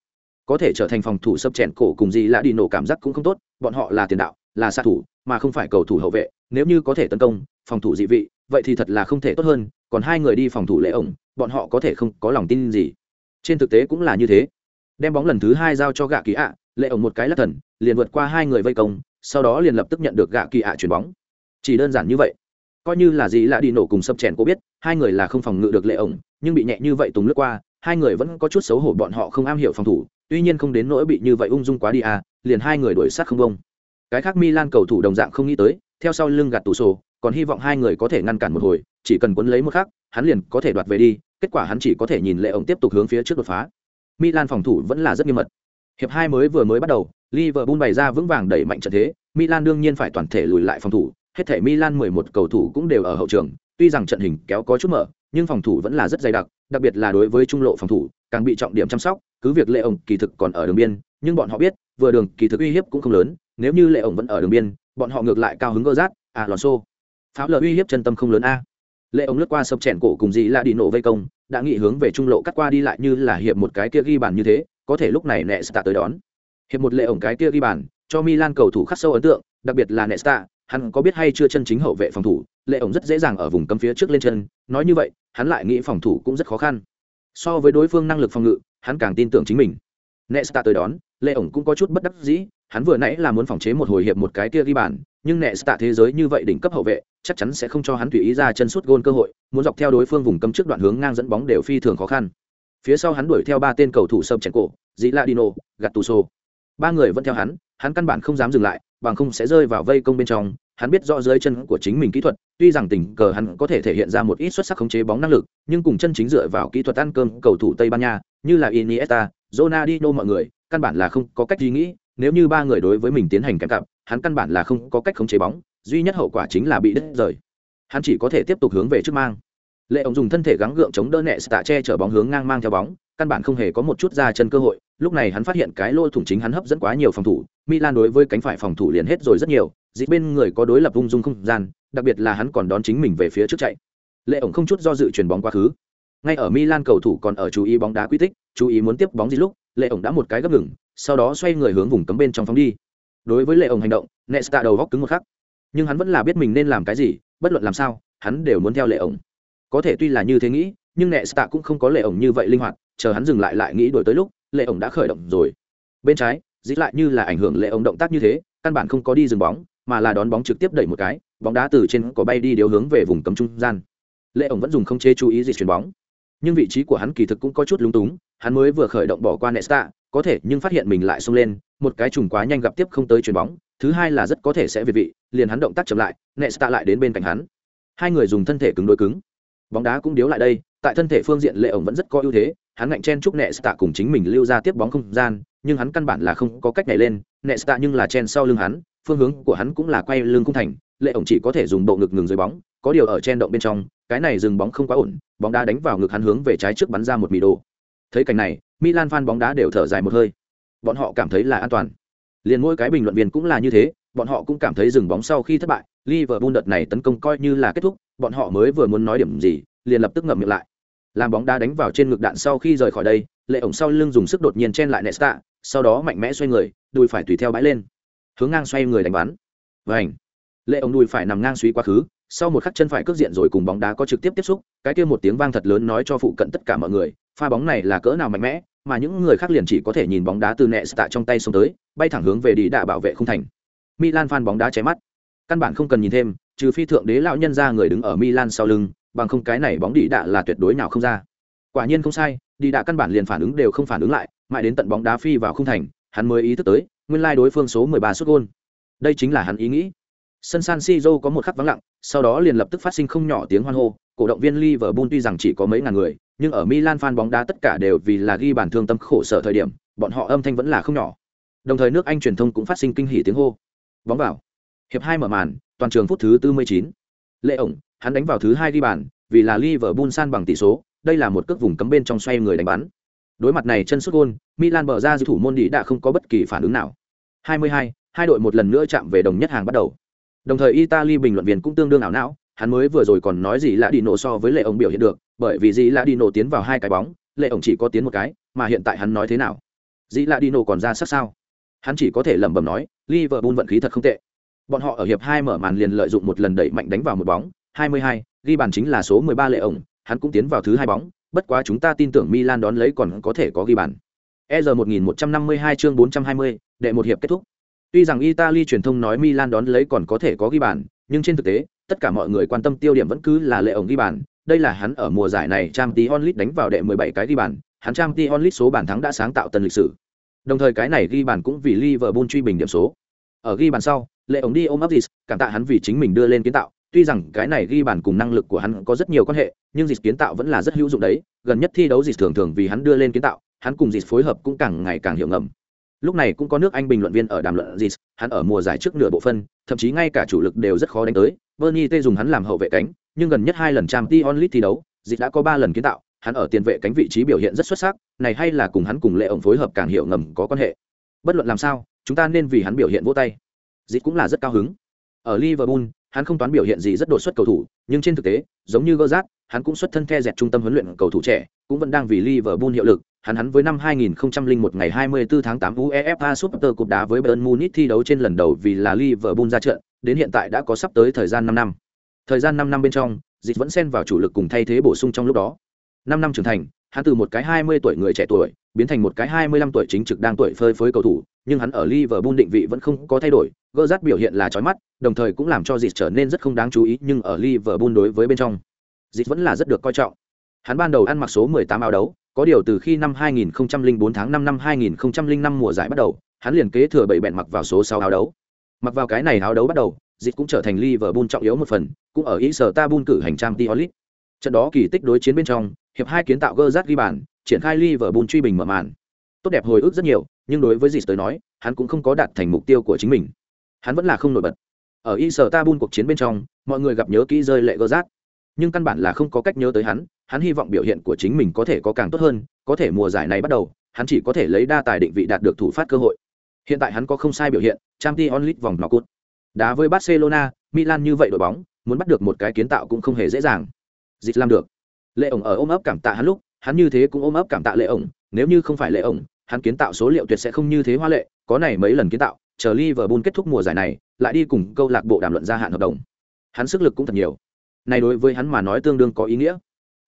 Có thể trở thành phòng thủ sập chèn cổ cùng gì là đi nổ cảm giác cũng không tốt, bọn họ là tiền đạo, là xạ thủ, mà không phải cầu thủ hậu vệ. Nếu như có thể tấn công, phòng thủ dị vị, vậy thì thật là không thể tốt hơn, còn hai người đi phòng thủ lệ ổng, bọn họ có thể không có lòng tin gì. Trên thực tế cũng là như thế. Đem bóng lần thứ hai giao cho gạ kỳ ạ lệ ổng một cái lắc thần, liền vượt qua hai người vây công, sau đó liền lập tức nhận được gạ kỳ ạ chuyền bóng. Chỉ đơn giản như vậy coi như là gì là đi nổ cùng sập chèn cô biết, hai người là không phòng ngự được lệ ổng, nhưng bị nhẹ như vậy tùng lướt qua, hai người vẫn có chút xấu hổ bọn họ không am hiểu phòng thủ, tuy nhiên không đến nỗi bị như vậy ung dung quá đi à liền hai người đuổi sát không bông cái khác milan cầu thủ đồng dạng không nghĩ tới, theo sau lưng gạt tủ sổ, còn hy vọng hai người có thể ngăn cản một hồi, chỉ cần quấn lấy một khắc, hắn liền có thể đoạt về đi, kết quả hắn chỉ có thể nhìn lệ ổng tiếp tục hướng phía trước đột phá. Milan phòng thủ vẫn là rất nghiêm mật. Hiệp hai mới vừa mới bắt đầu, liverpool bày ra vững vàng đẩy mạnh trận thế, milan đương nhiên phải toàn thể lùi lại phòng thủ hết thể milan 11 cầu thủ cũng đều ở hậu trường, tuy rằng trận hình kéo có chút mở, nhưng phòng thủ vẫn là rất dày đặc đặc biệt là đối với trung lộ phòng thủ, càng bị trọng điểm chăm sóc, cứ việc lệ ổng kỳ thực còn ở đường biên, nhưng bọn họ biết, vừa đường kỳ thực uy hiếp cũng không lớn, nếu như lệ ổng vẫn ở đường biên, bọn họ ngược lại cao hứng gơ rát, alonso. Pháo lờ uy hiếp chân tâm không lớn a. Lệ ổng lướt qua sập chèn cổ cùng gì là đi nổ vây công, đã nghị hướng về trung lộ cắt qua đi lại như là hiệp một cái kia ghi bàn như thế, có thể lúc này nesta tới đón. Hiệp một lệ ổng cái kia ghi bàn, cho milan cầu thủ khắc sâu ấn tượng, đặc biệt là nesta hắn có biết hay chưa chân chính hậu vệ phòng thủ, lệ ổng rất dễ dàng ở vùng cấm phía trước lên chân, nói như vậy, hắn lại nghĩ phòng thủ cũng rất khó khăn. So với đối phương năng lực phòng ngự, hắn càng tin tưởng chính mình. Nesta tới đón, lệ ổng cũng có chút bất đắc dĩ, hắn vừa nãy là muốn phòng chế một hồi hiệp một cái kia ghi bàn, nhưng nesta thế giới như vậy đỉnh cấp hậu vệ, chắc chắn sẽ không cho hắn tùy ý ra chân sút gôn cơ hội, muốn dọc theo đối phương vùng cấm trước đoạn hướng ngang dẫn bóng đều phi thường khó khăn. Phía sau hắn đuổi theo ba tên cầu thủ sâm chèn cổ dĩ ladino gattuso. Ba người vẫn theo hắn hắn căn bản không dám dừng lại bằng không sẽ rơi vào vây công bên trong, hắn biết rõ dưới chân của chính mình kỹ thuật, tuy rằng tình cờ hắn có thể thể hiện ra một ít xuất sắc khống chế bóng năng lực, nhưng cùng chân chính dựa vào kỹ thuật ăn cơm cầu thủ tây ban nha, như là iniesta ronaldinho mọi người, căn bản là không có cách ý nghĩ, nếu như ba người đối với mình tiến hành kèm cặp, hắn căn bản là không có cách khống chế bóng, duy nhất hậu quả chính là bị đứt rời. Hắn chỉ có thể tiếp tục hướng về trước mang. Lệ ông dùng thân thể gắng gượng chống đỡ nẹ tạ che chở bóng hướng ngang mang theo bóng, căn bản không hề có một chút ra chân cơ hội lúc này hắn phát hiện cái lỗ thủng chính hắn hấp dẫn quá nhiều phòng thủ, milan đối với cánh phải phòng thủ liền hết rồi rất nhiều, dịp bên người có đối lập ung dung không gian, đặc biệt là hắn còn đón chính mình về phía trước chạy. Lệ ổng không chút do dự chuyền bóng quá khứ. Ngay ở milan cầu thủ còn ở chú ý bóng đá quy tích, chú ý muốn tiếp bóng gì lúc, lệ ổng đã một cái gấp ngừng, sau đó xoay người hướng vùng cấm bên trong phóng đi. Đối với lệ ổng hành động, nesta đầu góc cứng một khắc. Nhưng hắn vẫn là biết mình nên làm cái gì, bất luận làm sao, hắn đều muốn theo lệ ổng. Có thể tuy là như thế nghĩ, nhưng Nesta cũng không có lệ ổng như vậy linh hoạt, chờ hắn dừng lại lại nghĩ đổi tới lúc lệ ổng đã khởi động rồi. Bên trái dĩ lại như là ảnh hưởng lệ ổng động tác như thế, căn bản không có đi dừng bóng, mà là đón bóng trực tiếp đẩy một cái, bóng đá từ trên có bay đi điếu hướng về vùng cấm trung gian. Lệ ổng vẫn dùng không chế chú ý gì chuyền bóng. Nhưng vị trí của hắn kỳ thực cũng có chút lúng túng, hắn mới vừa khởi động bỏ qua nesta có thể nhưng phát hiện mình lại xông lên, một cái trùng quá nhanh gặp tiếp không tới chuyền bóng, thứ hai là rất có thể sẽ về vị, liền hắn động tác chậm lại nesta lại đến bên cạnh hắn. Hai người dùng thân thể cứng đối cứng. Bóng đá cũng điếu lại đây tại thân thể phương diện lệ ổng vẫn rất có ưu thế, hắn ngạnh chen chúc nesta cùng chính mình lưu ra tiếp bóng không gian, nhưng hắn căn bản là không có cách nhảy lên nesta nhưng là chen sau lưng hắn, phương hướng của hắn cũng là quay lưng cung thành, lệ ổng chỉ có thể dùng bộ ngực ngừng dưới bóng, có điều ở chen động bên trong, cái này dừng bóng không quá ổn, bóng đá đánh vào ngực hắn hướng về trái trước bắn ra một mì đồ. Thấy cảnh này, milan fan bóng đá đều thở dài một hơi. Bọn họ cảm thấy là an toàn. Liền mỗi cái bình luận viên cũng là như thế, bọn họ cũng cảm thấy dừng bóng sau khi thất bại, liverpool đợt này tấn công coi như là kết thúc, bọn họ mới vừa muốn nói điểm gì liền lập tức ngậm miệng lại. Làm bóng đá đánh vào trên ngực đạn sau khi rời khỏi đây, lệ ổng sau lưng dùng sức đột nhiên chen lại nesta, sau đó mạnh mẽ xoay người, đùi phải tùy theo bãi lên. Hướng ngang xoay người đánh bắn. Và ảnh lệ ổng đùi phải nằm ngang suy quá khứ, sau một khắc chân phải cước diện rồi cùng bóng đá có trực tiếp tiếp xúc, cái kia một tiếng vang thật lớn nói cho phụ cận tất cả mọi người, pha bóng này là cỡ nào mạnh mẽ, mà những người khác liền chỉ có thể nhìn bóng đá từ nẹ tạ trong tay xuống tới, bay thẳng hướng về đi đạ bảo vệ không thành. Milan phan bóng đá cháy mắt. Căn bản không cần nhìn thêm, trừ phi thượng đế lão nhân ra người đứng ở milan sau lưng bằng không cái này bóng đi đạ là tuyệt đối nào không ra. Quả nhiên không sai đi đạ căn bản liền phản ứng đều không phản ứng lại, mãi đến tận bóng đá phi vào không thành, hắn mới ý thức tới, nguyên lai đối phương số 13 xuất gôn. Đây chính là hắn ý nghĩ. Sân san siro có một khắc vắng lặng, sau đó liền lập tức phát sinh không nhỏ tiếng hoan hô. Cổ động viên liverpool tuy rằng chỉ có mấy ngàn người, nhưng ở milan fan bóng đá tất cả đều vì là ghi bàn thương tâm khổ sở thời điểm, bọn họ âm thanh vẫn là không nhỏ. Đồng thời nước anh truyền thông cũng phát sinh kinh hỉ tiếng hô. Bóng vào. Hiệp hai mở màn, toàn trường phút thứ tư mươi chín. Lệ ổng hắn đánh vào thứ hai ghi bàn vì là liverpool san bằng tỷ số đây là một cước vùng cấm bên trong xoay người đánh bắn. Đối mặt này chân sút gôn milan bờ ra dư thủ môn đi đã không có bất kỳ phản ứng nào. 22, hai đội một lần nữa chạm về đồng nhất hàng bắt đầu. Đồng thời italy bình luận viên cũng tương đương ảo não hắn mới vừa rồi còn nói gì là đi nổ so với lệ ông biểu hiện được bởi vì gì là đi nổ tiến vào hai cái bóng lệ ông chỉ có tiến một cái mà hiện tại hắn nói thế nào? Dĩ là đi nổ còn ra sắc sao? Hắn chỉ có thể lẩm bẩm nói liverpool vận khí thật không tệ. Bọn họ ở hiệp hai mở màn liền lợi dụng một lần đẩy mạnh đánh vào một bóng 22, ghi bàn chính là số 13 lệ ổng hắn cũng tiến vào thứ hai bóng bất quá chúng ta tin tưởng milan đón lấy còn có thể có ghi bàn e 1152 chương 420, đệ một hiệp kết thúc Tuy rằng Italy truyền thông nói Milan đón lấy còn có thể có ghi bàn, nhưng trên thực tế, tất cả mọi người quan tâm tiêu điểm vẫn cứ là lệ ổng ghi bàn. Đây là hắn ở mùa giải này Champions League đánh vào đệ 17 cái ghi bàn, hắn Champions League số bàn thắng đã sáng tạo tân lịch sử. Đồng thời cái này ghi bàn cũng vì Liverpool truy bình điểm số. Ở ghi bàn sau, lệ ổng đi ôm ấp cảm tạ hắn vì chính mình đưa lên kiến tạo. Tuy rằng cái này ghi bàn cùng năng lực của hắn có rất nhiều quan hệ, nhưng Dịch kiến tạo vẫn là rất hữu dụng đấy. Gần nhất thi đấu Dịch thường thường vì hắn đưa lên kiến tạo, hắn cùng Dịch phối hợp cũng càng ngày càng hiệu ngầm. Lúc này cũng có nước anh bình luận viên ở đàm luận dịch hắn ở mùa giải trước nửa bộ phân thậm chí ngay cả chủ lực đều rất khó đánh tới. Bernie Tê dùng hắn làm hậu vệ cánh nhưng gần nhất hai lần trang t onlit thi đấu dịch đã có ba lần kiến tạo hắn ở tiền vệ cánh vị trí biểu hiện rất xuất sắc này hay là cùng hắn cùng lệ ổng phối hợp càng hiểu ngầm có quan hệ. Bất luận làm sao chúng ta nên vì hắn biểu hiện vỗ tay. Dịch cũng là rất cao hứng. Ở liverpool hắn không toán biểu hiện gì rất đột xuất cầu thủ nhưng trên thực tế giống như Gerrard, hắn cũng xuất thân the dẹt trung tâm huấn luyện cầu thủ trẻ cũng vẫn đang vì liverpool hiệu lực hắn hắn với năm 2001 ngày 24 tháng 8 UEFA Super Cup đá với Bayern Munich thi đấu trên lần đầu vì là Liverpool ra trận, đến hiện tại đã có sắp tới thời gian 5 năm. Thời gian 5 năm bên trong, dịch vẫn xen vào chủ lực cùng thay thế bổ sung trong lúc đó. 5 năm trưởng thành, hắn từ một cái 20 tuổi người trẻ tuổi, biến thành một cái 25 tuổi chính trực đang tuổi phơi phới cầu thủ, nhưng hắn ở Liverpool định vị vẫn không có thay đổi, gỡ rát biểu hiện là chói mắt, đồng thời cũng làm cho dịch trở nên rất không đáng chú ý, nhưng ở Liverpool đối với bên trong, dịch vẫn là rất được coi trọng. Hắn ban đầu ăn mặc số 18 áo đấu, có điều từ khi năm 2004 tháng 5 năm 2005 mùa giải bắt đầu, hắn liền kế thừa bảy bẹn mặc vào số 6 áo đấu. Mặc vào cái này áo đấu bắt đầu, dịch cũng trở thành Liverpool trọng yếu một phần, cũng ở Istanbul cử hành trang League. Trận đó kỳ tích đối chiến bên trong, hiệp hai kiến tạo Gerrard ghi bàn, triển khai Liverpool truy bình mở màn. Tốt đẹp hồi ức rất nhiều, nhưng đối với dịch tới nói, hắn cũng không có đạt thành mục tiêu của chính mình. Hắn vẫn là không nổi bật. Ở Istanbul cuộc chiến bên trong, mọi người gặp nhớ kỹ rơi lệ Gerrard, nhưng căn bản là không có cách nhớ tới hắn, hắn hy vọng biểu hiện của chính mình có thể có càng tốt hơn, có thể mùa giải này bắt đầu, hắn chỉ có thể lấy đa tài định vị đạt được thủ phát cơ hội. Hiện tại hắn có không sai biểu hiện, Champions League vòng knock-out. Đá với Barcelona, Milan như vậy đội bóng, muốn bắt được một cái kiến tạo cũng không hề dễ dàng. Dịch làm được. Lệ ổng ở ôm ấp cảm tạ hắn lúc, hắn như thế cũng ôm ấp cảm tạ Lệ ổng, nếu như không phải Lệ ổng, hắn kiến tạo số liệu tuyệt sẽ không như thế hoa lệ, có này mấy lần kiến tạo, chờ Liverpool kết thúc mùa giải này, lại đi cùng câu lạc bộ đàm luận gia hạn hợp đồng. Hắn sức lực cũng thật nhiều. Này đối với hắn mà nói tương đương có ý nghĩa.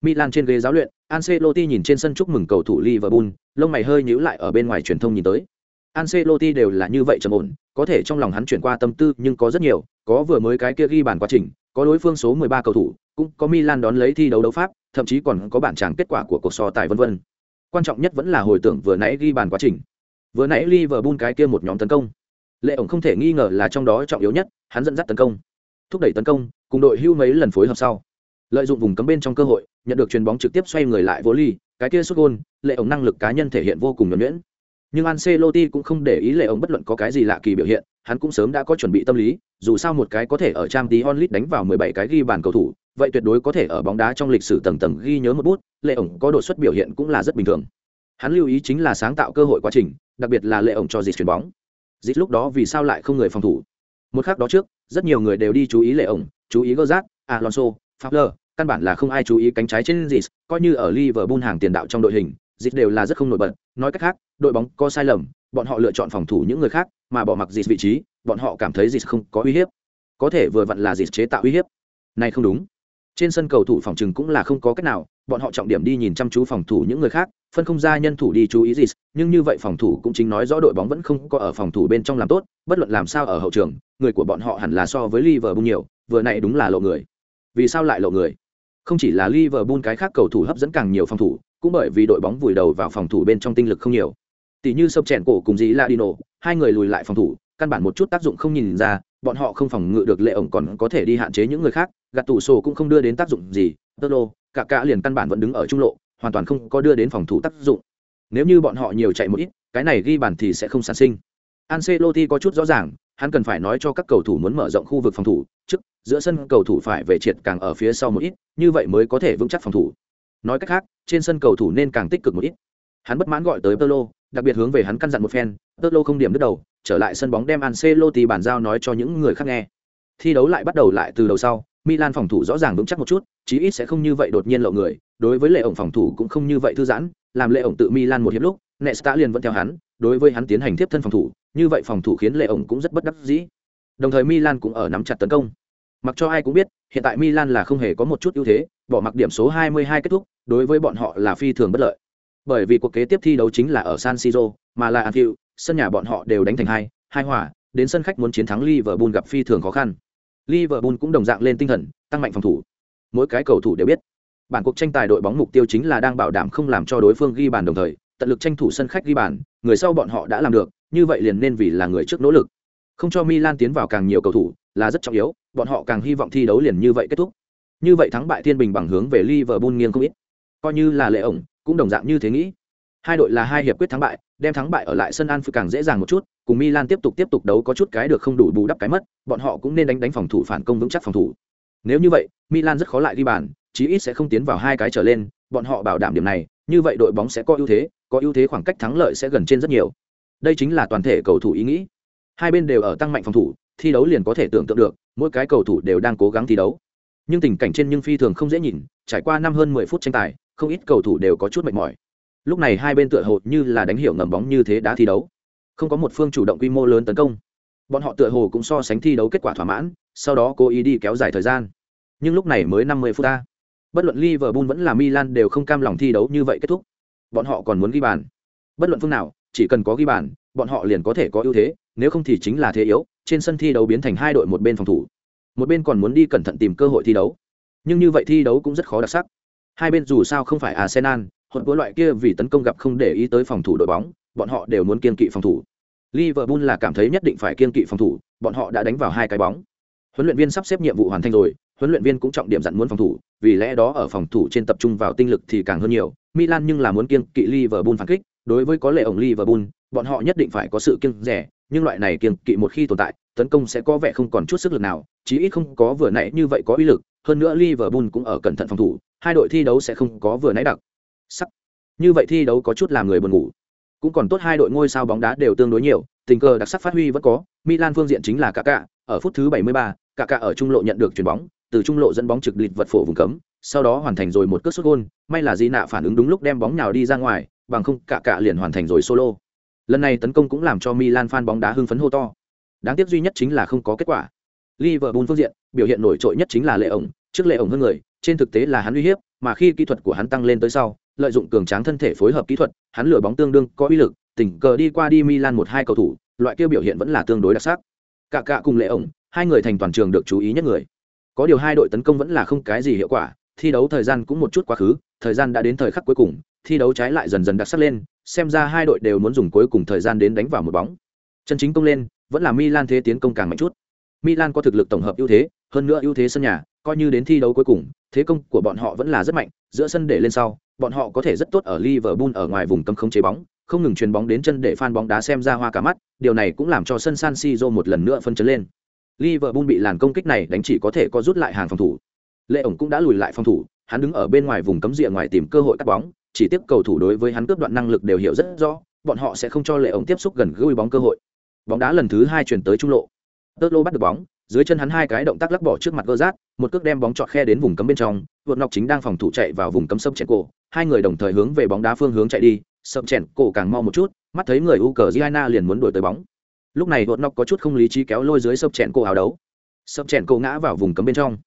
Milan trên ghế giáo luyện, Ancelotti nhìn trên sân chúc mừng cầu thủ Liverpool, lông mày hơi nhíu lại ở bên ngoài truyền thông nhìn tới. Ancelotti đều là như vậy trầm ổn, có thể trong lòng hắn chuyển qua tâm tư nhưng có rất nhiều, có vừa mới cái kia ghi bàn quá trình, có đối phương số 13 cầu thủ, cũng có Milan đón lấy thi đấu đấu pháp, thậm chí còn có bản tràng kết quả của cuộc so tài vân vân. Quan trọng nhất vẫn là hồi tưởng vừa nãy ghi bàn quá trình. Vừa nãy Liverpool cái kia một nhóm tấn công. Lệ ổng không thể nghi ngờ là trong đó trọng yếu nhất, hắn dẫn dắt tấn công, thúc đẩy tấn công, cùng đội hưu mấy lần phối hợp sau. Lợi dụng vùng cấm bên trong cơ hội, nhận được chuyền bóng trực tiếp xoay người lại vô ly, cái kia sút gol, lệ ổng năng lực cá nhân thể hiện vô cùng nhuần nhuyễn. Nhưng Ancelotti cũng không để ý lệ ổng bất luận có cái gì lạ kỳ biểu hiện, hắn cũng sớm đã có chuẩn bị tâm lý, dù sao một cái có thể ở trang tí onlit đánh vào 17 cái ghi bàn cầu thủ, vậy tuyệt đối có thể ở bóng đá trong lịch sử tầng tầng ghi nhớ một bút, lệ ổng có độ xuất biểu hiện cũng là rất bình thường. Hắn lưu ý chính là sáng tạo cơ hội quá trình, đặc biệt là lệ ổng cho dịch chuyển bóng. Dịch lúc đó vì sao lại không người phòng thủ? Một khắc đó trước, rất nhiều người đều đi chú ý lệ ổng, chú ý Gerrard, Alonso, Fowler, căn bản là không ai chú ý cánh trái trên dịch, coi như ở Liverpool hàng tiền đạo trong đội hình, dịch đều là rất không nổi bật, nói cách khác, đội bóng có sai lầm, bọn họ lựa chọn phòng thủ những người khác, mà bỏ mặc dịt vị trí, bọn họ cảm thấy dịt không có uy hiếp. Có thể vừa vặn là dịt chế tạo uy hiếp. Này không đúng. Trên sân cầu thủ phòng trừng cũng là không có cách nào, bọn họ trọng điểm đi nhìn chăm chú phòng thủ những người khác, phân không ra nhân thủ đi chú ý gì, nhưng như vậy phòng thủ cũng chính nói rõ đội bóng vẫn không có ở phòng thủ bên trong làm tốt, bất luận làm sao ở hậu trường, người của bọn họ hẳn là so với Liverpool nhiều, vừa này đúng là lộ người. Vì sao lại lộ người? Không chỉ là Liverpool cái khác cầu thủ hấp dẫn càng nhiều phòng thủ, cũng bởi vì đội bóng vùi đầu vào phòng thủ bên trong tinh lực không nhiều. Tỷ như sập chèn cổ cùng dĩ Ladino, hai người lùi lại phòng thủ, căn bản một chút tác dụng không nhìn ra, bọn họ không phòng ngự được lệ ổng còn có thể đi hạn chế những người khác, gạt tủ sổ cũng không đưa đến tác dụng gì, Tơ lô, cả cả liền căn bản vẫn đứng ở trung lộ, hoàn toàn không có đưa đến phòng thủ tác dụng. Nếu như bọn họ nhiều chạy một ít, cái này ghi bàn thì sẽ không sản sinh. Ancelotti có chút rõ ràng, hắn cần phải nói cho các cầu thủ muốn mở rộng khu vực phòng thủ, trước, giữa sân cầu thủ phải về triệt càng ở phía sau một ít, như vậy mới có thể vững chắc phòng thủ. Nói cách khác, trên sân cầu thủ nên càng tích cực một ít. Hắn bất mãn gọi tới Tolo, đặc biệt hướng về hắn căn dặn một phen, Tolo không điểm đứt đầu, trở lại sân bóng đem Ancelotti bản giao nói cho những người khác nghe. Thi đấu lại bắt đầu lại từ đầu sau, Milan phòng thủ rõ ràng vững chắc một chút, chí ít sẽ không như vậy đột nhiên lộ người, đối với lệ ổng phòng thủ cũng không như vậy thư giãn, làm lệ ổng tự Milan một hiệp lúc, Nesta liền vẫn theo hắn, đối với hắn tiến hành tiếp thân phòng thủ, như vậy phòng thủ khiến lệ ổng cũng rất bất đắc dĩ. Đồng thời Milan cũng ở nắm chặt tấn công. Mặc cho ai cũng biết, hiện tại Milan là không hề có một chút ưu thế, bỏ mặc điểm số 22 kết thúc, đối với bọn họ là phi thường bất lợi. Bởi vì cuộc kế tiếp thi đấu chính là ở San Siro, mà là Anfield, sân nhà bọn họ đều đánh thành hai, hai hòa, đến sân khách muốn chiến thắng Liverpool gặp phi thường khó khăn. Liverpool cũng đồng dạng lên tinh thần, tăng mạnh phòng thủ. Mỗi cái cầu thủ đều biết, bản cuộc tranh tài đội bóng mục tiêu chính là đang bảo đảm không làm cho đối phương ghi bàn đồng thời, tận lực tranh thủ sân khách ghi bàn, người sau bọn họ đã làm được, như vậy liền nên vì là người trước nỗ lực. Không cho Milan tiến vào càng nhiều cầu thủ là rất trọng yếu, bọn họ càng hy vọng thi đấu liền như vậy kết thúc. Như vậy thắng bại thiên bình bằng hướng về Liverpool nghiêng không ít. Coi như là lệ ổng, cũng đồng dạng như thế nghĩ. Hai đội là hai hiệp quyết thắng bại, đem thắng bại ở lại sân Anfield càng dễ dàng một chút, cùng Milan tiếp tục tiếp tục đấu có chút cái được không đủ bù đắp cái mất, bọn họ cũng nên đánh đánh phòng thủ phản công vững chắc phòng thủ. Nếu như vậy, Milan rất khó lại ghi bàn, chí ít sẽ không tiến vào hai cái trở lên, bọn họ bảo đảm điểm này, như vậy đội bóng sẽ có ưu thế, có ưu thế khoảng cách thắng lợi sẽ gần trên rất nhiều. Đây chính là toàn thể cầu thủ ý nghĩ. Hai bên đều ở tăng mạnh phòng thủ, thi đấu liền có thể tưởng tượng được, mỗi cái cầu thủ đều đang cố gắng thi đấu. Nhưng tình cảnh trên nhưng phi thường không dễ nhìn, trải qua năm hơn mười phút tranh tài, không ít cầu thủ đều có chút mệt mỏi. Lúc này hai bên tựa hồ như là đánh hiểu ngầm bóng như thế đã thi đấu. Không có một phương chủ động quy mô lớn tấn công. Bọn họ tựa hồ cũng so sánh thi đấu kết quả thỏa mãn, sau đó cố ý đi kéo dài thời gian. Nhưng lúc này mới năm mươi phút ta. Bất luận Liverpool vẫn là Milan đều không cam lòng thi đấu như vậy kết thúc. Bọn họ còn muốn ghi bàn. Bất luận phương nào, chỉ cần có ghi bàn, bọn họ liền có thể có ưu thế, nếu không thì chính là thế yếu, trên sân thi đấu biến thành hai đội một bên phòng thủ. Một bên còn muốn đi cẩn thận tìm cơ hội thi đấu. Nhưng như vậy thi đấu cũng rất khó đặc sắc. Hai bên dù sao không phải Arsenal, hỗn của loại kia vì tấn công gặp không để ý tới phòng thủ đội bóng, bọn họ đều muốn kiên kỵ phòng thủ. Liverpool là cảm thấy nhất định phải kiên kỵ phòng thủ, bọn họ đã đánh vào hai cái bóng. Huấn luyện viên sắp xếp nhiệm vụ hoàn thành rồi, huấn luyện viên cũng trọng điểm dặn muốn phòng thủ, vì lẽ đó ở phòng thủ trên tập trung vào tinh lực thì càng hơn nhiều. Milan nhưng là muốn kiên kỵ Liverpool phản kích, đối với có lệ ổng Liverpool, bọn họ nhất định phải có sự kiêng rẻ, nhưng loại này kiêng kỵ một khi tồn tại, tấn công sẽ có vẻ không còn chút sức lực nào, chí ít không có vừa nãy như vậy có uy lực, hơn nữa Liverpool cũng ở cẩn thận phòng thủ, hai đội thi đấu sẽ không có vừa nãy đặc sắc. Như vậy thi đấu có chút làm người buồn ngủ. Cũng còn tốt hai đội ngôi sao bóng đá đều tương đối nhiều, tình cờ đặc sắc phát huy vẫn có, Milan phương diện chính là Kaká, ở phút thứ 73, Kaká ở trung lộ nhận được chuyền bóng, từ trung lộ dẫn bóng trực lịt vật phổ vùng cấm, sau đó hoàn thành rồi một cước sút gol, may là Di nạ phản ứng đúng lúc đem bóng nhào đi ra ngoài, bằng không Kaká liền hoàn thành rồi solo. Lần này tấn công cũng làm cho Milan fan bóng đá hưng phấn hô to. Đáng tiếc duy nhất chính là không có kết quả. Liverpool phương diện, biểu hiện nổi trội nhất chính là Lệ ổng, trước Lệ ổng hơn người, trên thực tế là hắn uy hiếp, mà khi kỹ thuật của hắn tăng lên tới sau, lợi dụng cường tráng thân thể phối hợp kỹ thuật, hắn lừa bóng tương đương có uy lực, tình cờ đi qua đi Milan một hai cầu thủ, loại kia biểu hiện vẫn là tương đối đặc sắc. Cả cả cùng Lệ ổng, hai người thành toàn trường được chú ý nhất người. Có điều hai đội tấn công vẫn là không cái gì hiệu quả, thi đấu thời gian cũng một chút quá khứ thời gian đã đến thời khắc cuối cùng thi đấu trái lại dần dần đặc sắc lên xem ra hai đội đều muốn dùng cuối cùng thời gian đến đánh vào một bóng chân chính công lên vẫn là milan thế tiến công càng mạnh chút milan có thực lực tổng hợp ưu thế, hơn nữa ưu thế sân nhà, coi như đến thi đấu cuối cùng, thế công của bọn họ vẫn là rất mạnh, giữa sân để lên sau, bọn họ có thể rất tốt ở liverpool ở ngoài vùng cấm không chế bóng, không ngừng chuyền bóng đến chân để fan bóng đá xem ra hoa cả mắt, điều này cũng làm cho sân san siro một lần nữa phân chấn lên. Liverpool bị làn công kích này đánh chỉ có thể có rút lại hàng phòng thủ. Lệ ổng cũng đã lùi lại phòng thủ, hắn đứng ở bên ngoài vùng cấm địa ngoài tìm cơ hội cắt bóng, chỉ tiếp cầu thủ đối với hắn cướp đoạn năng lực đều hiểu rất rõ, bọn họ sẽ không cho lệ ổng tiếp xúc gần gũi bóng cơ hội. Bóng đá lần thứ hai chuyển tới trung lộ tớt lô bắt được bóng, dưới chân hắn hai cái động tác lắc bỏ trước mặt gơ rát, một cước đem bóng trọt khe đến vùng cấm bên trong vượt nọc chính đang phòng thủ chạy vào vùng cấm sâm chèn cổ, hai người đồng thời hướng về bóng đá phương hướng chạy đi, sâm chèn cổ càng mau một chút, mắt thấy người u cờ giana liền muốn đuổi tới bóng. Lúc này vượt nọc có chút không lý trí kéo lôi dưới sâm chèn cổ áo đấu. Sâm chèn cổ ngã vào vùng cấm bên trong.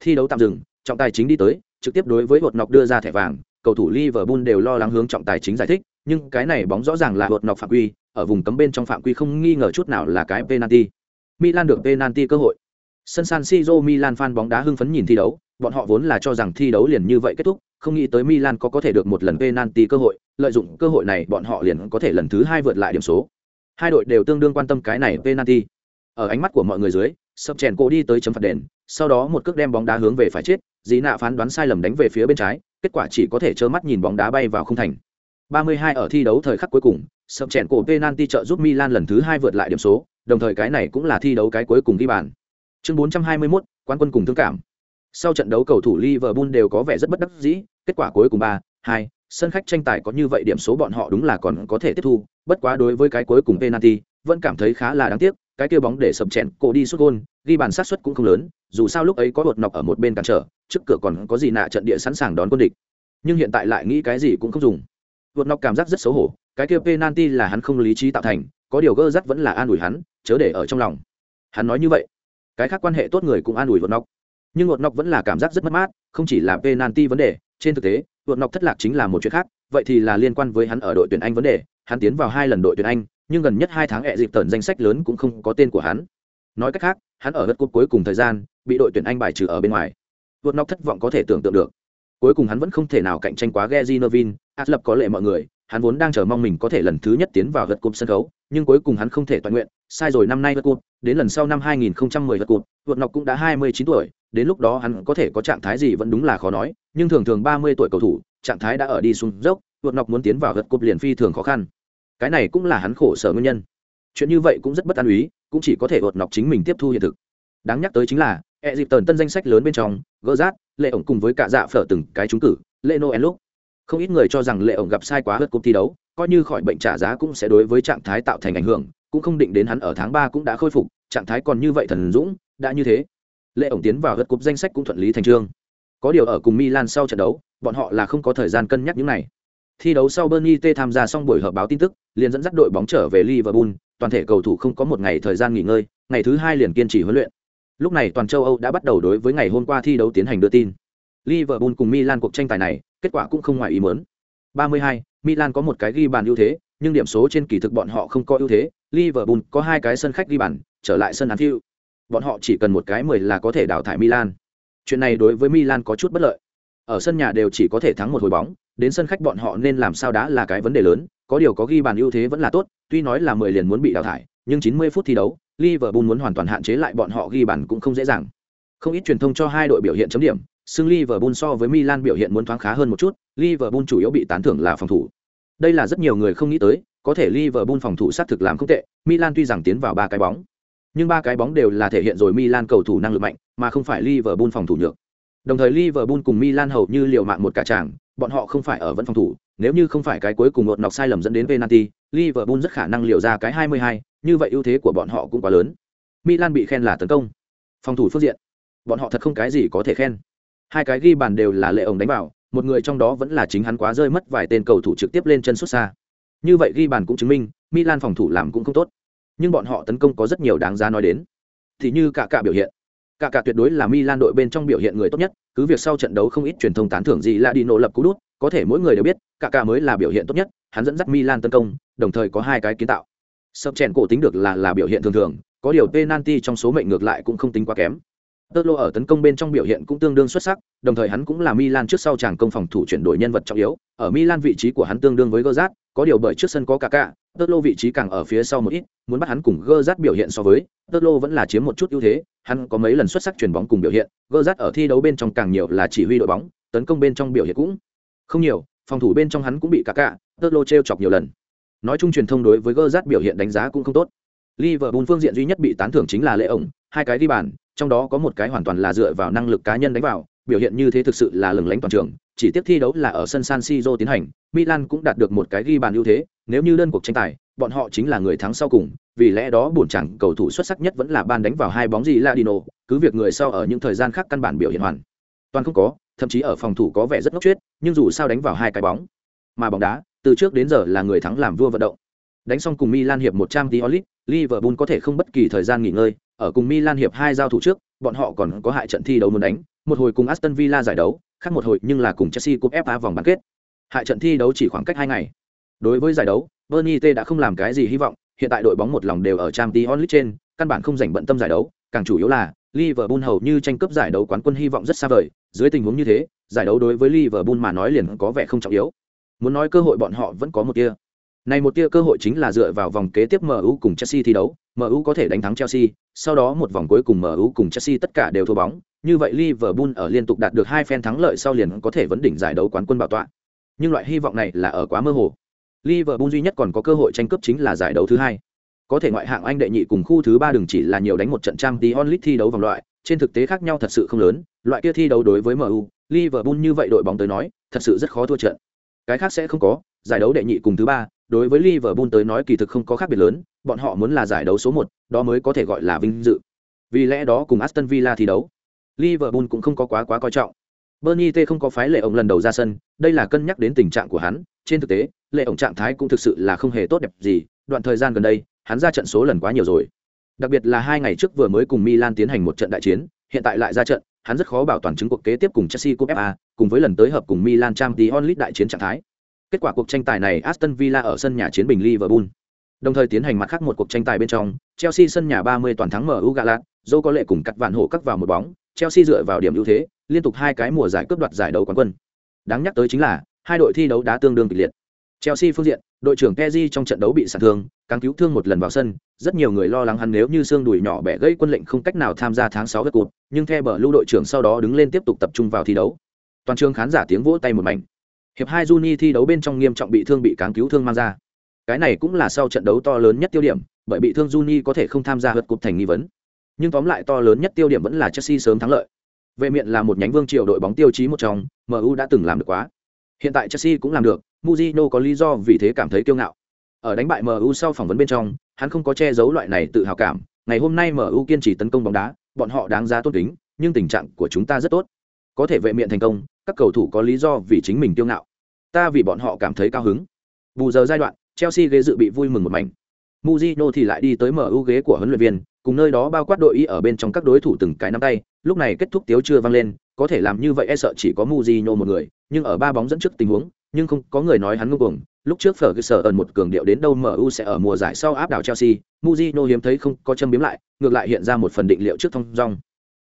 Thi đấu tạm dừng, trọng tài chính đi tới, trực tiếp đối với vượt nọc đưa ra thẻ vàng, cầu thủ Liverpool đều lo lắng hướng trọng tài chính giải thích, nhưng cái này bóng rõ ràng là vượt nọc phạm quy, ở vùng cấm bên trong phạm quy không nghi ngờ chút nào là cái penalty. Milan được penalty cơ hội Sân San Siro Milan fan bóng đá hưng phấn nhìn thi đấu, bọn họ vốn là cho rằng thi đấu liền như vậy kết thúc, không nghĩ tới Milan có có thể được một lần penalty cơ hội, lợi dụng cơ hội này bọn họ liền có thể lần thứ hai vượt lại điểm số. Hai đội đều tương đương quan tâm cái này penalty. Ở ánh mắt của mọi người dưới, sập chèn cô đi tới chấm phạt đền, sau đó một cước đem bóng đá hướng về phải chết, dĩ nạ phán đoán sai lầm đánh về phía bên trái, kết quả chỉ có thể trơ mắt nhìn bóng đá bay vào không thành. 32 ở thi đấu thời khắc cuối cùng, sập chèn cổ penalty trợ giúp Milan lần thứ hai vượt lại điểm số, đồng thời cái này cũng là thi đấu cái cuối cùng ghi bàn. Chương 421, quán quân cùng thương cảm. Sau trận đấu cầu thủ Liverpool đều có vẻ rất bất đắc dĩ, kết quả cuối cùng 3, 2, sân khách tranh tài có như vậy điểm số bọn họ đúng là còn có thể tiếp thu, bất quá đối với cái cuối cùng penalty, vẫn cảm thấy khá là đáng tiếc, cái kia bóng để sập chèn cổ đi sút gôn, ghi bàn sát suất cũng không lớn, dù sao lúc ấy có đột nọc ở một bên cản trở, trước cửa còn có gì nạ trận địa sẵn sàng đón quân địch. Nhưng hiện tại lại nghĩ cái gì cũng không dùng. Đột nọc cảm giác rất xấu hổ, cái kia penalty là hắn không lý trí tạo thành, có điều gơ dắt vẫn là an ủi hắn, chớ để ở trong lòng. Hắn nói như vậy, cái khác quan hệ tốt người cũng an ủi vượt nóc nhưng vượt nóc vẫn là cảm giác rất mất mát không chỉ là penalty vấn đề trên thực tế vượt nóc thất lạc chính là một chuyện khác vậy thì là liên quan với hắn ở đội tuyển anh vấn đề. Hắn tiến vào hai lần đội tuyển anh nhưng gần nhất hai tháng hẹ dịp tần danh sách lớn cũng không có tên của hắn. Nói cách khác hắn ở đất cúp cuối cùng thời gian bị đội tuyển anh bài trừ ở bên ngoài. Vượt nóc thất vọng có thể tưởng tượng được. Cuối cùng hắn vẫn không thể nào cạnh tranh quá Geji át lập có lệ mọi người, hắn vốn đang chờ mong mình có thể lần thứ nhất tiến vào gật cúp sân khấu, nhưng cuối cùng hắn không thể toàn nguyện, sai rồi năm nay gật cúp, đến lần sau năm 2010 gật cúp, vượt ngọc cũng đã 29 tuổi, đến lúc đó hắn có thể có trạng thái gì vẫn đúng là khó nói, nhưng thường thường 30 tuổi cầu thủ, trạng thái đã ở đi xuống dốc, vượt ngọc muốn tiến vào gật cúp liền phi thường khó khăn. Cái này cũng là hắn khổ sở nguyên nhân. Chuyện như vậy cũng rất bất an ý, cũng chỉ có thể vượt ngọc chính mình tiếp thu hiện thực. Đáng nhắc tới chính là, e dịp tần tân danh sách lớn bên trong, gỡ rát, lệ ổng cùng với cả dạ phở từng cái trúng cử, lệ noel lúc không ít người cho rằng lệ ổng gặp sai quá hớt cúp thi đấu, coi như khỏi bệnh trả giá cũng sẽ đối với trạng thái tạo thành ảnh hưởng, cũng không định đến hắn ở tháng ba cũng đã khôi phục, trạng thái còn như vậy thần dũng, đã như thế. Lệ ổng tiến vào hớt cúp danh sách cũng thuận lý thành trương. Có điều ở cùng milan sau trận đấu, bọn họ là không có thời gian cân nhắc những này. Thi đấu sau bernie t tham gia xong buổi họp báo tin tức, liền dẫn dắt đội bóng trở về liverpool, toàn thể cầu thủ không có một ngày thời gian nghỉ ngơi, ngày thứ hai liền kiên trì huấn luyện. Lúc này toàn châu âu đã bắt đầu đối với ngày hôm qua thi đấu tiến hành đưa tin liverpool cùng milan cuộc tranh tài này kết quả cũng không ngoài ý muốn. 32, Milan có một cái ghi bàn ưu thế, nhưng điểm số trên kỳ thực bọn họ không có ưu thế, Liverpool có hai cái sân khách ghi bàn, trở lại sân Anfield. Bọn họ chỉ cần một cái 10 là có thể đào thải Milan. Chuyện này đối với Milan có chút bất lợi. Ở sân nhà đều chỉ có thể thắng một hồi bóng, đến sân khách bọn họ nên làm sao đã là cái vấn đề lớn, có điều có ghi bàn ưu thế vẫn là tốt, tuy nói là 10 liền muốn bị đào thải, nhưng 90 phút thi đấu, Liverpool muốn hoàn toàn hạn chế lại bọn họ ghi bàn cũng không dễ dàng. Không ít truyền thông cho hai đội biểu hiện chấm điểm, xưng Liverpool so với Milan biểu hiện muốn thoáng khá hơn một chút, Liverpool chủ yếu bị tán thưởng là phòng thủ. Đây là rất nhiều người không nghĩ tới, có thể Liverpool phòng thủ sát thực làm không tệ, Milan tuy rằng tiến vào ba cái bóng, nhưng ba cái bóng đều là thể hiện rồi Milan cầu thủ năng lực mạnh, mà không phải Liverpool phòng thủ nhược. Đồng thời Liverpool cùng Milan hầu như liều mạng một cả chàng, bọn họ không phải ở vẫn phòng thủ, nếu như không phải cái cuối cùng một nọc sai lầm dẫn đến penalty, Liverpool rất khả năng liều ra cái 22, như vậy ưu thế của bọn họ cũng quá lớn. Milan bị khen là tấn công. Phòng thủ phương diện, bọn họ thật không cái gì có thể khen hai cái ghi bàn đều là lệ ổng đánh vào, một người trong đó vẫn là chính hắn quá rơi mất vài tên cầu thủ trực tiếp lên chân xuất xa. Như vậy ghi bàn cũng chứng minh, milan phòng thủ làm cũng không tốt. Nhưng bọn họ tấn công có rất nhiều đáng giá nói đến. Thì như cả cả biểu hiện. Cả cả tuyệt đối là milan đội bên trong biểu hiện người tốt nhất, cứ việc sau trận đấu không ít truyền thông tán thưởng gì là đi nổ lập cú đút, có thể mỗi người đều biết, cả cả mới là biểu hiện tốt nhất, hắn dẫn dắt milan tấn công, đồng thời có hai cái kiến tạo. Sập chèn cổ tính được là là biểu hiện thường thường, có điều penalty trong số mệnh ngược lại cũng không tính quá kém. Tơ lô ở tấn công bên trong biểu hiện cũng tương đương xuất sắc, đồng thời hắn cũng là Milan trước sau chàng công phòng thủ chuyển đổi nhân vật trọng yếu, ở Milan vị trí của hắn tương đương với Gerrard, có điều bởi trước sân có Kaká, Tơ lô vị trí càng ở phía sau một ít, muốn bắt hắn cùng Gerrard biểu hiện so với, Tơ lô vẫn là chiếm một chút ưu thế, hắn có mấy lần xuất sắc chuyển bóng cùng biểu hiện, Gerrard ở thi đấu bên trong càng nhiều là chỉ huy đội bóng, tấn công bên trong biểu hiện cũng không nhiều, phòng thủ bên trong hắn cũng bị Kaká, Tơ lô treo chọc nhiều lần. Nói chung truyền thông đối với Gerrard biểu hiện đánh giá cũng không tốt. Liverpool phương diện duy nhất bị tán thưởng chính là lệ ổng, hai cái đi bàn, trong đó có một cái hoàn toàn là dựa vào năng lực cá nhân đánh vào, biểu hiện như thế thực sự là lừng lánh toàn trường. Chỉ tiếp thi đấu là ở sân San Siro tiến hành, Milan cũng đạt được một cái ghi bàn ưu thế, nếu như đơn cuộc tranh tài, bọn họ chính là người thắng sau cùng, vì lẽ đó buồn chẳng cầu thủ xuất sắc nhất vẫn là ban đánh vào hai bóng gì Ladino, cứ việc người sau ở những thời gian khác căn bản biểu hiện hoàn toàn không có, thậm chí ở phòng thủ có vẻ rất ngốc chết, nhưng dù sao đánh vào hai cái bóng. Mà bóng đá, từ trước đến giờ là người thắng làm vua vận động. Đánh xong cùng Milan hiệp 100 Diolit, Liverpool có thể không bất kỳ thời gian nghỉ ngơi, ở cùng Milan hiệp hai giao thủ trước, bọn họ còn có hại trận thi đấu muốn đánh, một hồi cùng Aston Villa giải đấu, khác một hồi nhưng là cùng Chelsea Cup FA vòng bán kết. Hại trận thi đấu chỉ khoảng cách hai ngày. Đối với giải đấu, Bernie T đã không làm cái gì hy vọng, hiện tại đội bóng một lòng đều ở Champions League trên, căn bản không dành bận tâm giải đấu, càng chủ yếu là Liverpool hầu như tranh cướp giải đấu quán quân hy vọng rất xa vời, dưới tình huống như thế, giải đấu đối với Liverpool mà nói liền có vẻ không trọng yếu. Muốn nói cơ hội bọn họ vẫn có một tia. Này một tia cơ hội chính là dựa vào vòng kế tiếp MU cùng Chelsea thi đấu, MU có thể đánh thắng Chelsea, sau đó một vòng cuối cùng MU cùng Chelsea tất cả đều thua bóng, như vậy Liverpool ở liên tục đạt được hai phen thắng lợi sau liền có thể vấn đỉnh giải đấu quán quân bảo tọa. Nhưng loại hy vọng này là ở quá mơ hồ. Liverpool duy nhất còn có cơ hội tranh cướp chính là giải đấu thứ hai. Có thể ngoại hạng Anh đệ nhị cùng khu thứ ba đừng chỉ là nhiều đánh một trận Champions League thi đấu vòng loại, trên thực tế khác nhau thật sự không lớn, loại kia thi đấu đối với MU, Liverpool như vậy đội bóng tới nói, thật sự rất khó thua trận. Cái khác sẽ không có, giải đấu đệ nhị cùng thứ ba, đối với Liverpool tới nói kỳ thực không có khác biệt lớn, bọn họ muốn là giải đấu số một, đó mới có thể gọi là vinh dự. Vì lẽ đó cùng Aston Villa thi đấu, Liverpool cũng không có quá quá coi trọng. Bernie T không có phái lệ ổng lần đầu ra sân, đây là cân nhắc đến tình trạng của hắn, trên thực tế, lệ ổng trạng thái cũng thực sự là không hề tốt đẹp gì, đoạn thời gian gần đây, hắn ra trận số lần quá nhiều rồi. Đặc biệt là hai ngày trước vừa mới cùng Milan tiến hành một trận đại chiến, hiện tại lại ra trận, hắn rất khó bảo toàn chứng cuộc kế tiếp cùng Chelsea Cup FA, cùng với lần tới hợp cùng Milan Champions League đại chiến trạng thái. Kết quả cuộc tranh tài này Aston Villa ở sân nhà chiến bình Liverpool. Đồng thời tiến hành mặt khác một cuộc tranh tài bên trong, Chelsea sân nhà 30 toàn thắng MU Galat, Joe có lệ cùng cắt vạn hộ cắt vào một bóng, Chelsea dựa vào điểm ưu thế, liên tục hai cái mùa giải cướp đoạt giải đấu quán quân. Đáng nhắc tới chính là, hai đội thi đấu đá tương đương kịch liệt. Chelsea phương diện, đội trưởng Kessié trong trận đấu bị sản thương, càng cứu thương một lần vào sân, rất nhiều người lo lắng hắn nếu như xương đùi nhỏ bẻ gãy quân lệnh không cách nào tham gia tháng 6 gật cột, nhưng theo bờ lưu đội trưởng sau đó đứng lên tiếp tục tập trung vào thi đấu. Toàn trường khán giả tiếng vỗ tay một mảnh. Hiệp hai Juni thi đấu bên trong nghiêm trọng bị thương bị cáng cứu thương mang ra. Cái này cũng là sau trận đấu to lớn nhất tiêu điểm, bởi bị thương Juni có thể không tham gia vượt cục thành nghi vấn. Nhưng tóm lại to lớn nhất tiêu điểm vẫn là Chelsea sớm thắng lợi. Vệ Miện là một nhánh vương triều đội bóng tiêu chí một trong, MU đã từng làm được quá. Hiện tại Chelsea cũng làm được, muzino có lý do vì thế cảm thấy kiêu ngạo. Ở đánh bại MU sau phỏng vấn bên trong, hắn không có che giấu loại này tự hào cảm, ngày hôm nay MU kiên trì tấn công bóng đá, bọn họ đáng giá tôn kính, nhưng tình trạng của chúng ta rất tốt. Có thể vệ Miện thành công, các cầu thủ có lý do vì chính mình kiêu ngạo. Ta vì bọn họ cảm thấy cao hứng. Bù giờ giai đoạn, Chelsea ghế dự bị vui mừng một mảnh. Mujino thì lại đi tới MU ghế của huấn luyện viên, cùng nơi đó bao quát đội y ở bên trong các đối thủ từng cái nắm tay, lúc này kết thúc tiếu chưa vang lên, có thể làm như vậy e sợ chỉ có Mujino một người, nhưng ở ba bóng dẫn trước tình huống, nhưng không có người nói hắn ngu cuồng. Lúc trước phở cơ sở ẩn một cường điệu đến đâu MU sẽ ở mùa giải sau áp đảo Chelsea, Mujino hiếm thấy không có châm biếm lại, ngược lại hiện ra một phần định liệu trước thông dong.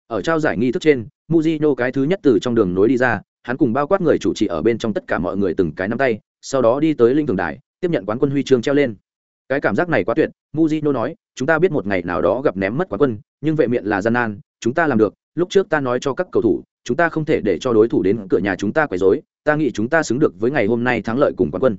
Ở trao giải nghi thức trên, Mujino cái thứ nhất từ trong đường nối đi ra, hắn cùng bao quát người chủ trì ở bên trong tất cả mọi người từng cái nắm tay, sau đó đi tới linh thường đài, tiếp nhận quán quân huy chương treo lên. Cái cảm giác này quá tuyệt, Mujino nói, chúng ta biết một ngày nào đó gặp ném mất quán quân, nhưng vệ miệng là gian nan, chúng ta làm được, lúc trước ta nói cho các cầu thủ, chúng ta không thể để cho đối thủ đến cửa nhà chúng ta quấy rối, ta nghĩ chúng ta xứng được với ngày hôm nay thắng lợi cùng quán quân.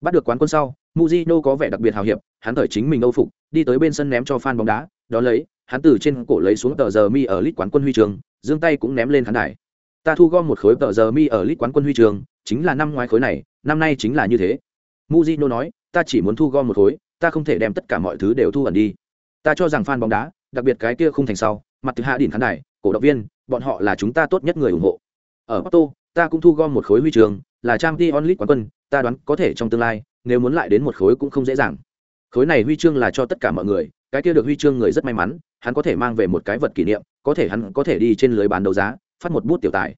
Bắt được quán quân sau, Mujino có vẻ đặc biệt hào hiệp, hắn thời chính mình âu phục, đi tới bên sân ném cho fan bóng đá, đó lấy, hắn từ trên cổ lấy xuống tờ giờ mi ở lít quán quân huy chương, giương tay cũng ném lên khán đài ta thu gom một khối tờ giờ mi ở lít quán quân huy trường, chính là năm ngoái khối này, năm nay chính là như thế. Muzino nói, ta chỉ muốn thu gom một khối, ta không thể đem tất cả mọi thứ đều thu ẩn đi. Ta cho rằng fan bóng đá, đặc biệt cái kia không thành sau, mặt thứ hạ đỉnh khán đài, cổ động viên, bọn họ là chúng ta tốt nhất người ủng hộ. Ở Porto, ta cũng thu gom một khối huy trường, là trang t onlit quán quân, ta đoán có thể trong tương lai, nếu muốn lại đến một khối cũng không dễ dàng. Khối này huy chương là cho tất cả mọi người, cái kia được huy chương người rất may mắn, hắn có thể mang về một cái vật kỷ niệm, có thể hắn có thể đi trên lưới bán đấu giá phát một bút tiểu tài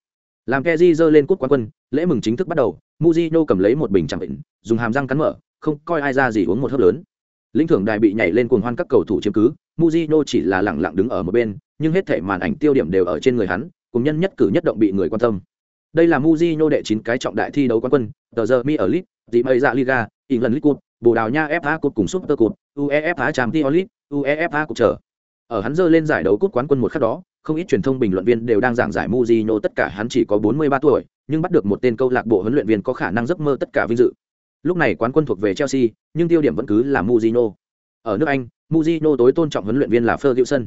làm keji giơ lên cút quán quân lễ mừng chính thức bắt đầu Mujino cầm lấy một bình chẳng định dùng hàm răng cắn mở không coi ai ra gì uống một hớp lớn lĩnh thưởng đài bị nhảy lên cuồng hoan các cầu thủ chiếm cứ Mujino chỉ là lẳng lặng đứng ở một bên nhưng hết thảy màn ảnh tiêu điểm đều ở trên người hắn, cùng nhân nhất cử nhất động bị người quan tâm. Đây là Mujino đệ chín cái trọng đại thi đấu quán quân, tờ giờ Mi ở League, dị mây dạ Liga, England League Cup, Bồ Đào Nha FA Cup cùng Super Cup, UEFA Champions League, UEFA Cup trở. Ở hắn giơ lên giải đấu cúp quán quân một khắc đó, không ít truyền thông bình luận viên đều đang giảng giải Mujino tất cả hắn chỉ có 43 tuổi, nhưng bắt được một tên câu lạc bộ huấn luyện viên có khả năng giấc mơ tất cả vinh dự. Lúc này quán quân thuộc về Chelsea, nhưng tiêu điểm vẫn cứ là Mujino. Ở nước Anh, Mujino tối tôn trọng huấn luyện viên là Ferguson.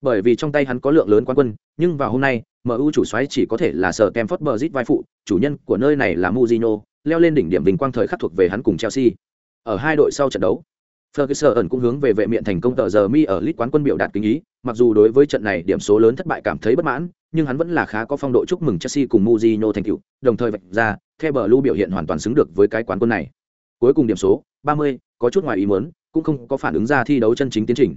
Bởi vì trong tay hắn có lượng lớn quán quân, nhưng vào hôm nay, MU chủ soái chỉ có thể là sở Stamford Bridge vai phụ, chủ nhân của nơi này là Mujino, leo lên đỉnh điểm vinh quang thời khắc thuộc về hắn cùng Chelsea. Ở hai đội sau trận đấu, Ferguson cũng hướng về vệ miện thành công tờ giờ mi ở lít quán quân biểu đạt kính ý, mặc dù đối với trận này điểm số lớn thất bại cảm thấy bất mãn, nhưng hắn vẫn là khá có phong độ chúc mừng Chelsea cùng Mourinho thành tựu, đồng thời vạch ra, The Blue biểu hiện hoàn toàn xứng được với cái quán quân này. Cuối cùng điểm số 30, có chút ngoài ý muốn, cũng không có phản ứng ra thi đấu chân chính tiến trình.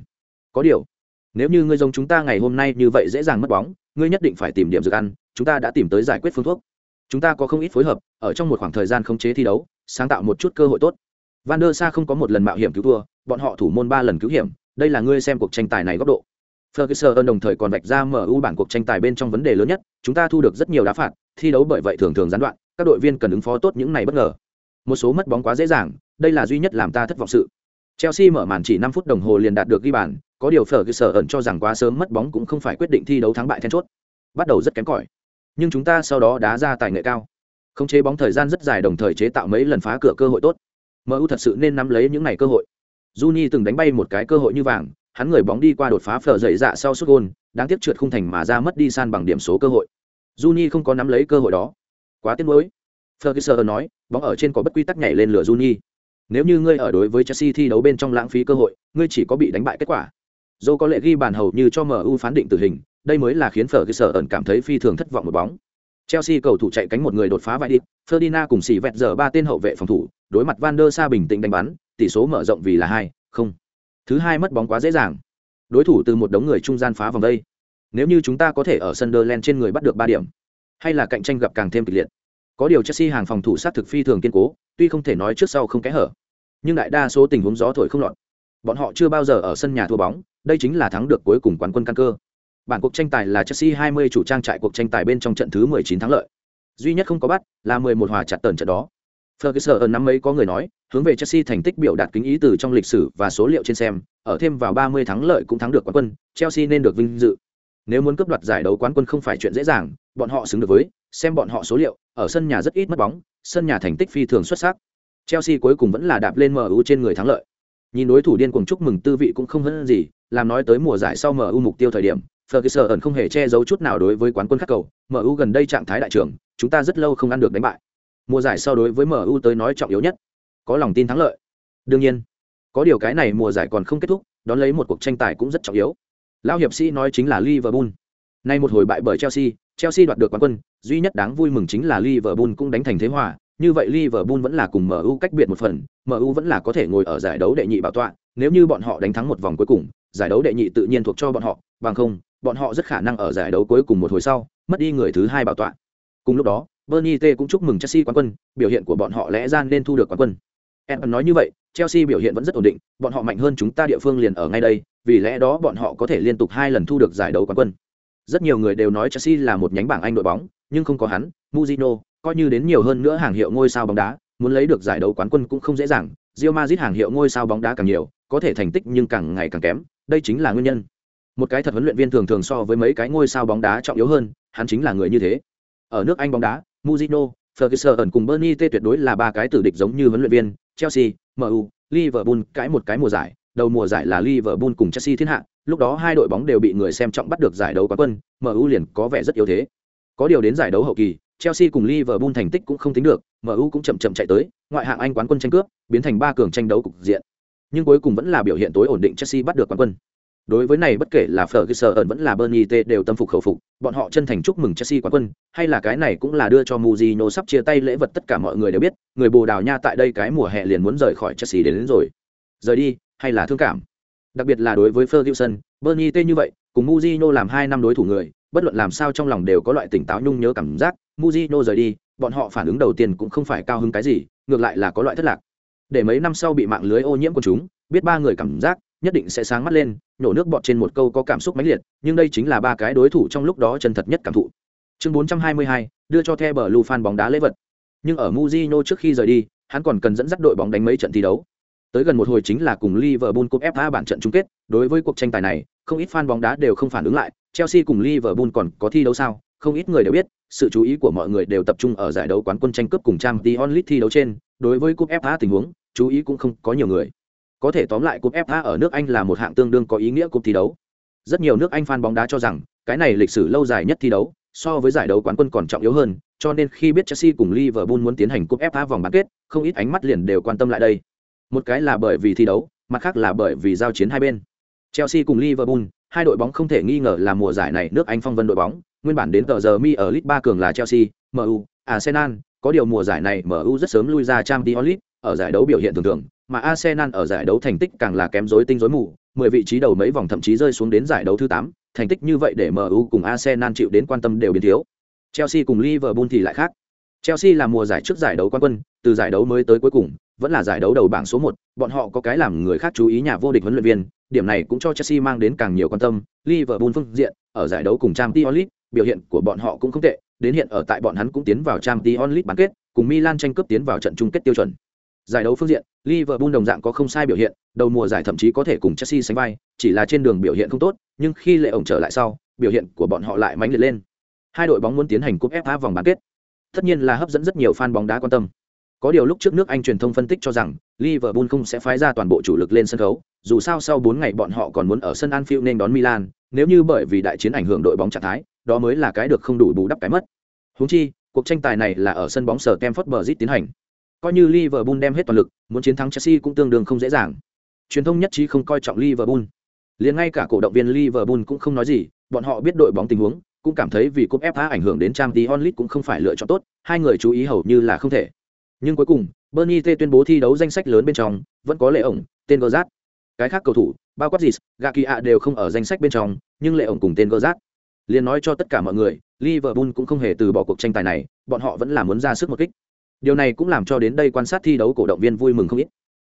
Có điều, nếu như ngươi giống chúng ta ngày hôm nay như vậy dễ dàng mất bóng, ngươi nhất định phải tìm điểm dược ăn, chúng ta đã tìm tới giải quyết phương thuốc. Chúng ta có không ít phối hợp, ở trong một khoảng thời gian khống chế thi đấu, sáng tạo một chút cơ hội tốt. Van der Sa không có một lần mạo hiểm cứu thua, bọn họ thủ môn ba lần cứu hiểm, đây là ngươi xem cuộc tranh tài này góc độ. Ferguson đồng thời còn vạch ra MU bản cuộc tranh tài bên trong vấn đề lớn nhất, chúng ta thu được rất nhiều đá phạt, thi đấu bởi vậy thường thường gián đoạn, các đội viên cần ứng phó tốt những này bất ngờ. Một số mất bóng quá dễ dàng, đây là duy nhất làm ta thất vọng sự. Chelsea mở màn chỉ 5 phút đồng hồ liền đạt được ghi bàn, có điều Ferguson ẩn cho rằng quá sớm mất bóng cũng không phải quyết định thi đấu thắng bại then chốt. Bắt đầu rất kém cỏi, nhưng chúng ta sau đó đá ra tài nghệ cao. Không chế bóng thời gian rất dài đồng thời chế tạo mấy lần phá cửa cơ hội tốt. MU thật sự nên nắm lấy những này cơ hội. Juni từng đánh bay một cái cơ hội như vàng, hắn người bóng đi qua đột phá phở dậy dạ sau sút gôn, đáng tiếc trượt khung thành mà ra mất đi san bằng điểm số cơ hội. Juni không có nắm lấy cơ hội đó. Quá tiếc nuối. Ferguson nói, bóng ở trên có bất quy tắc nhảy lên lửa Juni. Nếu như ngươi ở đối với Chelsea thi đấu bên trong lãng phí cơ hội, ngươi chỉ có bị đánh bại kết quả. Dù có lệ ghi bàn hầu như cho MU phán định tử hình, đây mới là khiến Ferguson cảm thấy phi thường thất vọng một bóng. Chelsea cầu thủ chạy cánh một người đột phá vài đi, Ferdinand cùng xỉ vẹt giờ ba tên hậu vệ phòng thủ, đối mặt Van der Sa bình tĩnh đánh bắn, tỷ số mở rộng vì là hai, không. Thứ hai mất bóng quá dễ dàng. Đối thủ từ một đống người trung gian phá vòng đây. Nếu như chúng ta có thể ở Sunderland trên người bắt được ba điểm, hay là cạnh tranh gặp càng thêm kịch liệt. Có điều Chelsea hàng phòng thủ sát thực phi thường kiên cố, tuy không thể nói trước sau không kẽ hở, nhưng đại đa số tình huống gió thổi không lọt. Bọn họ chưa bao giờ ở sân nhà thua bóng, đây chính là thắng được cuối cùng quán quân căn cơ. Bản cuộc tranh tài là Chelsea 20 chủ trang trại cuộc tranh tài bên trong trận thứ 19 thắng lợi. Duy nhất không có bắt là 11 hòa chặt tần trận đó. Ferguson năm ấy có người nói, hướng về Chelsea thành tích biểu đạt kính ý từ trong lịch sử và số liệu trên xem, ở thêm vào 30 thắng lợi cũng thắng được quán quân, Chelsea nên được vinh dự. Nếu muốn cướp đoạt giải đấu quán quân không phải chuyện dễ dàng, bọn họ xứng được với, xem bọn họ số liệu, ở sân nhà rất ít mất bóng, sân nhà thành tích phi thường xuất sắc. Chelsea cuối cùng vẫn là đạp lên MU trên người thắng lợi. Nhìn đối thủ điên cuồng chúc mừng tư vị cũng không hơn gì, làm nói tới mùa giải sau MU mục tiêu thời điểm, Ferguson ẩn không hề che giấu chút nào đối với quán quân khắc cầu, MU gần đây trạng thái đại trưởng, chúng ta rất lâu không ăn được đánh bại. Mùa giải sau đối với MU tới nói trọng yếu nhất, có lòng tin thắng lợi. Đương nhiên, có điều cái này mùa giải còn không kết thúc, đón lấy một cuộc tranh tài cũng rất trọng yếu. Lão hiệp sĩ nói chính là Liverpool. Nay một hồi bại bởi Chelsea, Chelsea đoạt được quán quân, duy nhất đáng vui mừng chính là Liverpool cũng đánh thành thế hòa, như vậy Liverpool vẫn là cùng MU cách biệt một phần, MU vẫn là có thể ngồi ở giải đấu đệ nhị bảo tọa, nếu như bọn họ đánh thắng một vòng cuối cùng, giải đấu đệ nhị tự nhiên thuộc cho bọn họ, bằng không, bọn họ rất khả năng ở giải đấu cuối cùng một hồi sau, mất đi người thứ hai bảo tọa. Cùng lúc đó, Bernie T cũng chúc mừng Chelsea quán quân, biểu hiện của bọn họ lẽ ra nên thu được quán quân. Em nói như vậy, Chelsea biểu hiện vẫn rất ổn định, bọn họ mạnh hơn chúng ta địa phương liền ở ngay đây, vì lẽ đó bọn họ có thể liên tục hai lần thu được giải đấu quán quân. Rất nhiều người đều nói Chelsea là một nhánh bảng Anh đội bóng, nhưng không có hắn, muzino coi như đến nhiều hơn nữa hàng hiệu ngôi sao bóng đá, muốn lấy được giải đấu quán quân cũng không dễ dàng. Real Madrid hàng hiệu ngôi sao bóng đá càng nhiều, có thể thành tích nhưng càng ngày càng kém, đây chính là nguyên nhân. Một cái thật huấn luyện viên thường thường so với mấy cái ngôi sao bóng đá trọng yếu hơn, hắn chính là người như thế. Ở nước Anh bóng đá, Mourinho, Ferguson cùng Bernie T tuyệt đối là ba cái tử địch giống như huấn luyện viên, Chelsea, MU, Liverpool cái một cái mùa giải, đầu mùa giải là Liverpool cùng Chelsea thiên hạ, lúc đó hai đội bóng đều bị người xem trọng bắt được giải đấu quán quân, MU liền có vẻ rất yếu thế. Có điều đến giải đấu hậu kỳ, Chelsea cùng Liverpool thành tích cũng không tính được, MU cũng chậm chậm chạy tới, ngoại hạng Anh quán quân tranh cướp, biến thành ba cường tranh đấu cục diện. Nhưng cuối cùng vẫn là biểu hiện tối ổn định Chelsea bắt được quán quân. Đối với này bất kể là Ferguson vẫn là Bernie T đều tâm phục khẩu phục, bọn họ chân thành chúc mừng Chelsea quán quân, hay là cái này cũng là đưa cho Mourinho sắp chia tay lễ vật tất cả mọi người đều biết, người Bồ Đào Nha tại đây cái mùa hè liền muốn rời khỏi Chelsea đến, đến rồi. Rời đi, hay là thương cảm. Đặc biệt là đối với Ferguson, Bernie T như vậy, cùng Mourinho làm hai năm đối thủ người, bất luận làm sao trong lòng đều có loại tỉnh táo nhung nhớ cảm giác, Mourinho rời đi, bọn họ phản ứng đầu tiên cũng không phải cao hứng cái gì, ngược lại là có loại thất lạc. Để mấy năm sau bị mạng lưới ô nhiễm của chúng, biết ba người cảm giác, nhất định sẽ sáng mắt lên nhổ nước bọt trên một câu có cảm xúc mãnh liệt nhưng đây chính là ba cái đối thủ trong lúc đó chân thật nhất cảm thụ. Chương 422, đưa cho The Blue fan bóng đá lễ vật. Nhưng ở Mujino trước khi rời đi hắn còn cần dẫn dắt đội bóng đánh mấy trận thi đấu. Tới gần một hồi chính là cùng Liverpool Cup FA bản trận chung kết đối với cuộc tranh tài này không ít fan bóng đá đều không phản ứng lại. Chelsea cùng Liverpool còn có thi đấu sao? Không ít người đều biết sự chú ý của mọi người đều tập trung ở giải đấu quán quân tranh cướp cùng trang Champions League thi đấu trên. Đối với Cup FA tình huống chú ý cũng không có nhiều người có thể tóm lại cúp FA ở nước Anh là một hạng tương đương có ý nghĩa cúp thi đấu. Rất nhiều nước Anh fan bóng đá cho rằng cái này lịch sử lâu dài nhất thi đấu so với giải đấu quán quân còn trọng yếu hơn cho nên khi biết Chelsea cùng Liverpool muốn tiến hành cúp FA vòng bán kết không ít ánh mắt liền đều quan tâm lại đây. Một cái là bởi vì thi đấu mặt khác là bởi vì giao chiến hai bên. Chelsea cùng Liverpool hai đội bóng không thể nghi ngờ là mùa giải này nước Anh phong vân đội bóng nguyên bản đến tờ giờ mi ở League 3 cường là Chelsea, MU, Arsenal, có điều mùa giải này MU rất sớm lui ra Champions League, ở giải đấu biểu hiện thường thường, mà Arsenal ở giải đấu thành tích càng là kém rối tinh rối mù, 10 vị trí đầu mấy vòng thậm chí rơi xuống đến giải đấu thứ 8, thành tích như vậy để MU cùng Arsenal chịu đến quan tâm đều biến thiếu. Chelsea cùng Liverpool thì lại khác. Chelsea là mùa giải trước giải đấu quan quân, từ giải đấu mới tới cuối cùng, vẫn là giải đấu đầu bảng số 1, bọn họ có cái làm người khác chú ý nhà vô địch huấn luyện viên, điểm này cũng cho Chelsea mang đến càng nhiều quan tâm. Liverpool phương diện, ở giải đấu cùng Champions League, biểu hiện của bọn họ cũng không tệ, đến hiện ở tại bọn hắn cũng tiến vào Champions League bán kết, cùng Milan tranh cướp tiến vào trận chung kết tiêu chuẩn. Giải đấu phương diện, Liverpool đồng dạng có không sai biểu hiện, đầu mùa giải thậm chí có thể cùng Chelsea sánh vai, chỉ là trên đường biểu hiện không tốt, nhưng khi lệ ổng trở lại sau, biểu hiện của bọn họ lại mãnh liệt lên. Hai đội bóng muốn tiến hành cúp FA vòng bán kết, tất nhiên là hấp dẫn rất nhiều fan bóng đá quan tâm. Có điều lúc trước nước Anh truyền thông phân tích cho rằng Liverpool không sẽ phái ra toàn bộ chủ lực lên sân khấu, dù sao sau 4 ngày bọn họ còn muốn ở sân Anfield nên đón Milan, nếu như bởi vì đại chiến ảnh hưởng đội bóng trạng thái, đó mới là cái được không đủ bù đắp cái mất. Huống chi, cuộc tranh tài này là ở sân bóng sở Stamford Bridge tiến hành. Coi như Liverpool đem hết toàn lực, muốn chiến thắng Chelsea cũng tương đương không dễ dàng. Truyền thông nhất trí không coi trọng Liverpool. Liền ngay cả cổ động viên Liverpool cũng không nói gì, bọn họ biết đội bóng tình huống, cũng cảm thấy vì cúp FA ảnh hưởng đến Champions League cũng không phải lựa chọn tốt, hai người chú ý hầu như là không thể. Nhưng cuối cùng, Bernie T tuyên bố thi đấu danh sách lớn bên trong, vẫn có lệ ổng, tên Gerrard. Cái khác cầu thủ, bao quát gì, Gakia đều không ở danh sách bên trong, nhưng lệ ổng cùng tên Gerrard. Liên nói cho tất cả mọi người, Liverpool cũng không hề từ bỏ cuộc tranh tài này, bọn họ vẫn là muốn ra sức một kích. Điều này cũng làm cho đến đây quan sát thi đấu cổ động viên vui mừng không ít.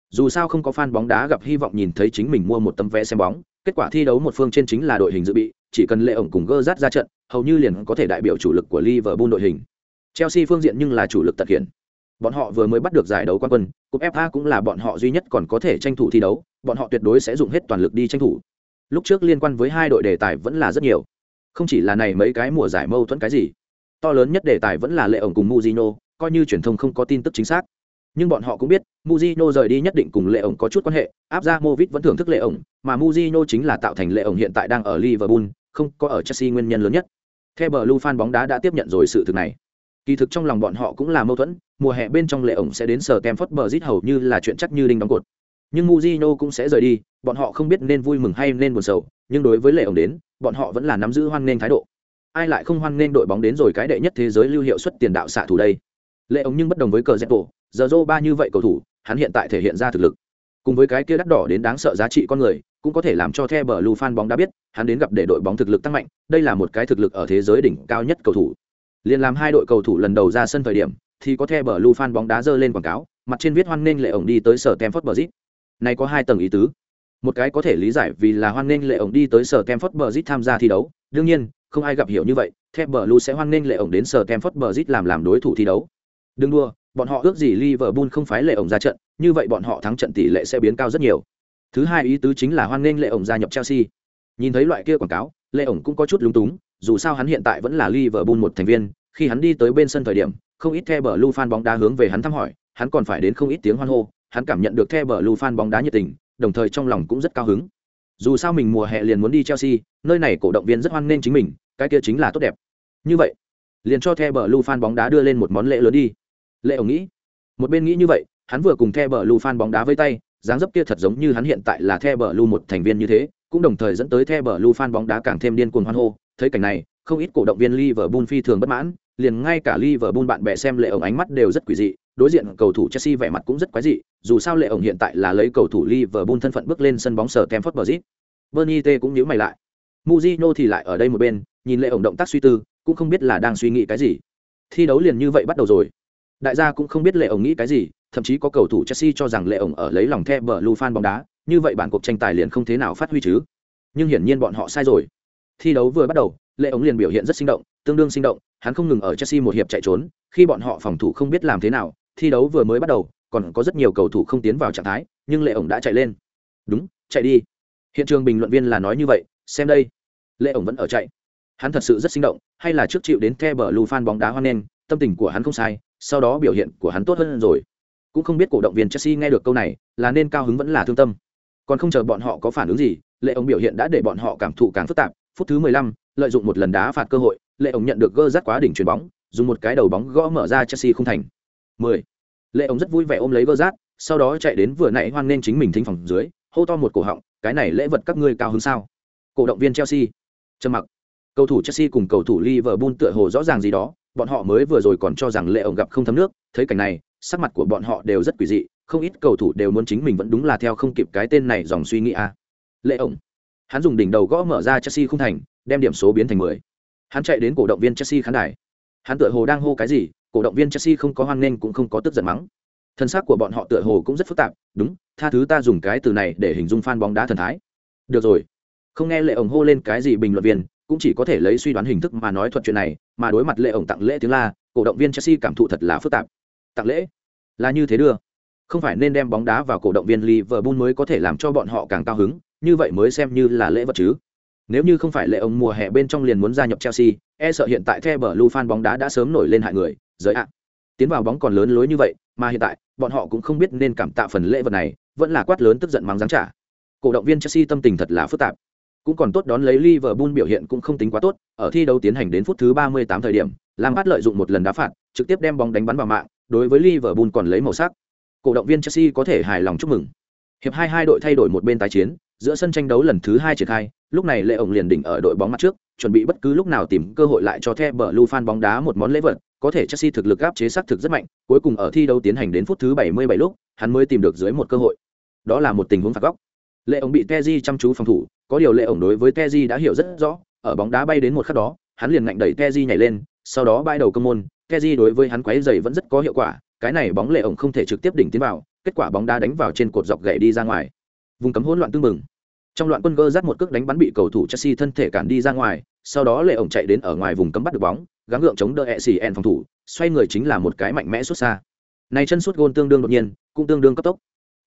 Dù sao không có fan bóng đá gặp hy vọng nhìn thấy chính mình mua một tấm vé xem bóng, kết quả thi đấu một phương trên chính là đội hình dự bị, chỉ cần lệ ổng cùng Gerrard ra trận, hầu như liền có thể đại biểu chủ lực của Liverpool đội hình. Chelsea phương diện nhưng là chủ lực tật hiện. Bọn họ vừa mới bắt được giải đấu quán quân, cúp FA cũng là bọn họ duy nhất còn có thể tranh thủ thi đấu, bọn họ tuyệt đối sẽ dùng hết toàn lực đi tranh thủ. Lúc trước liên quan với hai đội đề tài vẫn là rất nhiều. Không chỉ là này mấy cái mùa giải mâu thuẫn cái gì, to lớn nhất đề tài vẫn là lệ ổng cùng Mujino, coi như truyền thông không có tin tức chính xác. Nhưng bọn họ cũng biết, Mujino rời đi nhất định cùng lệ ổng có chút quan hệ, áp ra Movit vẫn thưởng thức lệ ổng, mà Mujino chính là tạo thành lệ ổng hiện tại đang ở Liverpool, không có ở Chelsea nguyên nhân lớn nhất. Theo Blue fan bóng đá đã tiếp nhận rồi sự thực này. Kỳ thực trong lòng bọn họ cũng là mâu thuẫn, mùa hè bên trong lệ ổng sẽ đến sở Stamford Bridge hầu như là chuyện chắc như đinh đóng cột. Nhưng Mujino cũng sẽ rời đi, bọn họ không biết nên vui mừng hay nên buồn sầu, nhưng đối với lệ ổng đến, bọn họ vẫn là nắm giữ hoan nghênh thái độ. Ai lại không hoan nghênh đội bóng đến rồi cái đệ nhất thế giới lưu hiệu suất tiền đạo xạ thủ đây. Lệ ống nhưng bất đồng với cờ Zepo, giờ ba như vậy cầu thủ, hắn hiện tại thể hiện ra thực lực. Cùng với cái kia đắt đỏ đến đáng sợ giá trị con người, cũng có thể làm cho The Lu fan bóng đá biết, hắn đến gặp để đội bóng thực lực tăng mạnh, đây là một cái thực lực ở thế giới đỉnh cao nhất cầu thủ. Liên làm hai đội cầu thủ lần đầu ra sân thời điểm, thì có The Lu fan bóng đá dơ lên quảng cáo, mặt trên viết hoan nghênh lệ ổng đi tới sở Stamford Bridge. Này có hai tầng ý tứ. Một cái có thể lý giải vì là hoan nghênh lệ ổng đi tới sở Stamford Bridge tham gia thi đấu, đương nhiên, không ai gặp hiểu như vậy, The Lu sẽ hoan nghênh lệ ổng đến sở Stamford Bridge làm làm đối thủ thi đấu. Đừng đua, bọn họ ước gì Liverpool không phái lệ ổng ra trận, như vậy bọn họ thắng trận tỷ lệ sẽ biến cao rất nhiều. Thứ hai ý tứ chính là hoan nghênh lệ ổng gia nhập Chelsea. Nhìn thấy loại kia quảng cáo, lệ ổng cũng có chút lúng túng, dù sao hắn hiện tại vẫn là Liverpool một thành viên, khi hắn đi tới bên sân thời điểm, không ít The Blue fan bóng đá hướng về hắn thăm hỏi, hắn còn phải đến không ít tiếng hoan hô, hắn cảm nhận được The Blue fan bóng đá nhiệt tình, đồng thời trong lòng cũng rất cao hứng. Dù sao mình mùa hè liền muốn đi Chelsea, nơi này cổ động viên rất hoan nghênh chính mình, cái kia chính là tốt đẹp. Như vậy, liền cho The Blue fan bóng đá đưa lên một món lễ lớn đi. Lệ ổng nghĩ, một bên nghĩ như vậy, hắn vừa cùng The Blue fan bóng đá với tay, dáng dấp kia thật giống như hắn hiện tại là The Blue một thành viên như thế, cũng đồng thời dẫn tới The Blue fan bóng đá càng thêm điên cuồng hoan hô, thấy cảnh này, không ít cổ động viên Liverpool phi thường bất mãn, liền ngay cả Liverpool bạn bè xem lệ ổng ánh mắt đều rất quỷ dị, đối diện cầu thủ Chelsea vẻ mặt cũng rất quái dị, dù sao lệ ổng hiện tại là lấy cầu thủ Liverpool thân phận bước lên sân bóng sở Stamford Bridge. Bernie T cũng nhíu mày lại. muzino thì lại ở đây một bên, nhìn lệ ổng động tác suy tư, cũng không biết là đang suy nghĩ cái gì. Thi đấu liền như vậy bắt đầu rồi. Đại gia cũng không biết lệ ổng nghĩ cái gì, thậm chí có cầu thủ Chelsea cho rằng lệ ổng ở lấy lòng The Blue fan bóng đá, như vậy bản cuộc tranh tài liền không thế nào phát huy chứ. Nhưng hiển nhiên bọn họ sai rồi. Thi đấu vừa bắt đầu lệ ống liền biểu hiện rất sinh động tương đương sinh động hắn không ngừng ở chelsea một hiệp chạy trốn khi bọn họ phòng thủ không biết làm thế nào thi đấu vừa mới bắt đầu còn có rất nhiều cầu thủ không tiến vào trạng thái nhưng lệ ổng đã chạy lên. Đúng chạy đi. Hiện trường bình luận viên là nói như vậy xem đây. Lệ ổng vẫn ở chạy. Hắn thật sự rất sinh động hay là trước chịu đến the bờ lù bóng đá hoan nghênh tâm tình của hắn không sai sau đó biểu hiện của hắn tốt hơn rồi. Cũng không biết cổ động viên chelsea nghe được câu này là nên cao hứng vẫn là thương tâm. Còn không chờ bọn họ có phản ứng gì lệ ổng biểu hiện đã để bọn họ cảm thụ càng phức tạp. Phút thứ 15, lợi dụng một lần đá phạt cơ hội lệ ổng nhận được gơ rắt quá đỉnh chuyền bóng dùng một cái đầu bóng gõ mở ra chelsea không thành. 10. lệ ổng rất vui vẻ ôm lấy gơ rát sau đó chạy đến vừa nãy hoan nên chính mình thính phòng dưới hô to một cổ họng cái này lễ vật các ngươi cao hứng sao? Cổ động viên chelsea trầm mặc. Cầu thủ chelsea cùng cầu thủ liverpool tựa hồ rõ ràng gì đó bọn họ mới vừa rồi còn cho rằng lệ ổng gặp không thấm nước, thấy cảnh này, sắc mặt của bọn họ đều rất quỷ dị, không ít cầu thủ đều muốn chính mình vẫn đúng là theo không kịp cái tên này dòng suy nghĩ a. À. lệ ổng. Hắn dùng đỉnh đầu gõ mở ra chelsea không thành, đem điểm số biến thành mười. Hắn chạy đến cổ động viên chelsea khán đài. Hắn tựa hồ đang hô cái gì, cổ động viên chelsea không có hoan nghênh cũng không có tức giận mắng. Thân xác của bọn họ tựa hồ cũng rất phức tạp, đúng, tha thứ ta dùng cái từ này để hình dung fan bóng đá thần thái. Được rồi. Không nghe lệ ổng hô lên cái gì bình luận viên cũng chỉ có thể lấy suy đoán hình thức mà nói thuật chuyện này, mà đối mặt lệ ổng tặng lễ tiếng la, cổ động viên chelsea cảm thụ thật là phức tạp. Tặng lễ? Là như thế đưa. Không phải nên đem bóng đá vào cổ động viên liverpool mới có thể làm cho bọn họ càng cao hứng, như vậy mới xem như là lễ vật chứ. Nếu như không phải lệ ổng mùa hè bên trong liền muốn gia nhập chelsea e sợ hiện tại the bờ lu fan bóng đá đã sớm nổi lên hại người giới ạ. Tiến vào bóng còn lớn lối như vậy, mà hiện tại, bọn họ cũng không biết nên cảm tạ phần lễ vật này, vẫn là quát lớn tức giận mắng giáng trả. Cổ động viên chelsea tâm tình thật là phức tạp cũng còn tốt đón lấy Liverpool biểu hiện cũng không tính quá tốt, ở thi đấu tiến hành đến phút thứ 38 thời điểm, Lampard lợi dụng một lần đá phạt, trực tiếp đem bóng đánh bắn vào mạng, đối với Liverpool còn lấy màu sắc. Cổ động viên Chelsea có thể hài lòng chúc mừng. Hiệp hai hai đội thay đổi một bên tái chiến, giữa sân tranh đấu lần thứ hai triển khai, lúc này Lệ ổng liền đỉnh ở đội bóng mặt trước, chuẩn bị bất cứ lúc nào tìm cơ hội lại cho The Blue fan bóng đá một món lễ vật, có thể Chelsea thực lực áp chế sắc thực rất mạnh, cuối cùng ở thi đấu tiến hành đến phút thứ 77 lúc, hắn mới tìm được dưới một cơ hội. Đó là một tình huống phạt góc. Lệ ổng bị Teji chăm chú phòng thủ, có điều Lệ ổng đối với Teji đã hiểu rất rõ, ở bóng đá bay đến một khắc đó, hắn liền ngạnh đẩy Teji nhảy lên, sau đó bay đầu cơ môn, Teji đối với hắn quấy giày vẫn rất có hiệu quả, cái này bóng Lệ ổng không thể trực tiếp đỉnh tiến vào, kết quả bóng đá đánh vào trên cột dọc gãy đi ra ngoài. Vùng cấm hỗn loạn tương mừng. Trong loạn quân gơ dắt một cước đánh bắn bị cầu thủ Chelsea thân thể cản đi ra ngoài, sau đó Lệ ổng chạy đến ở ngoài vùng cấm bắt được bóng, gắng gượng chống đỡ Essien phòng thủ, xoay người chính là một cái mạnh mẽ xuất xa. Này chân sút gôn tương đương đột nhiên, cũng tương đương cấp tốc.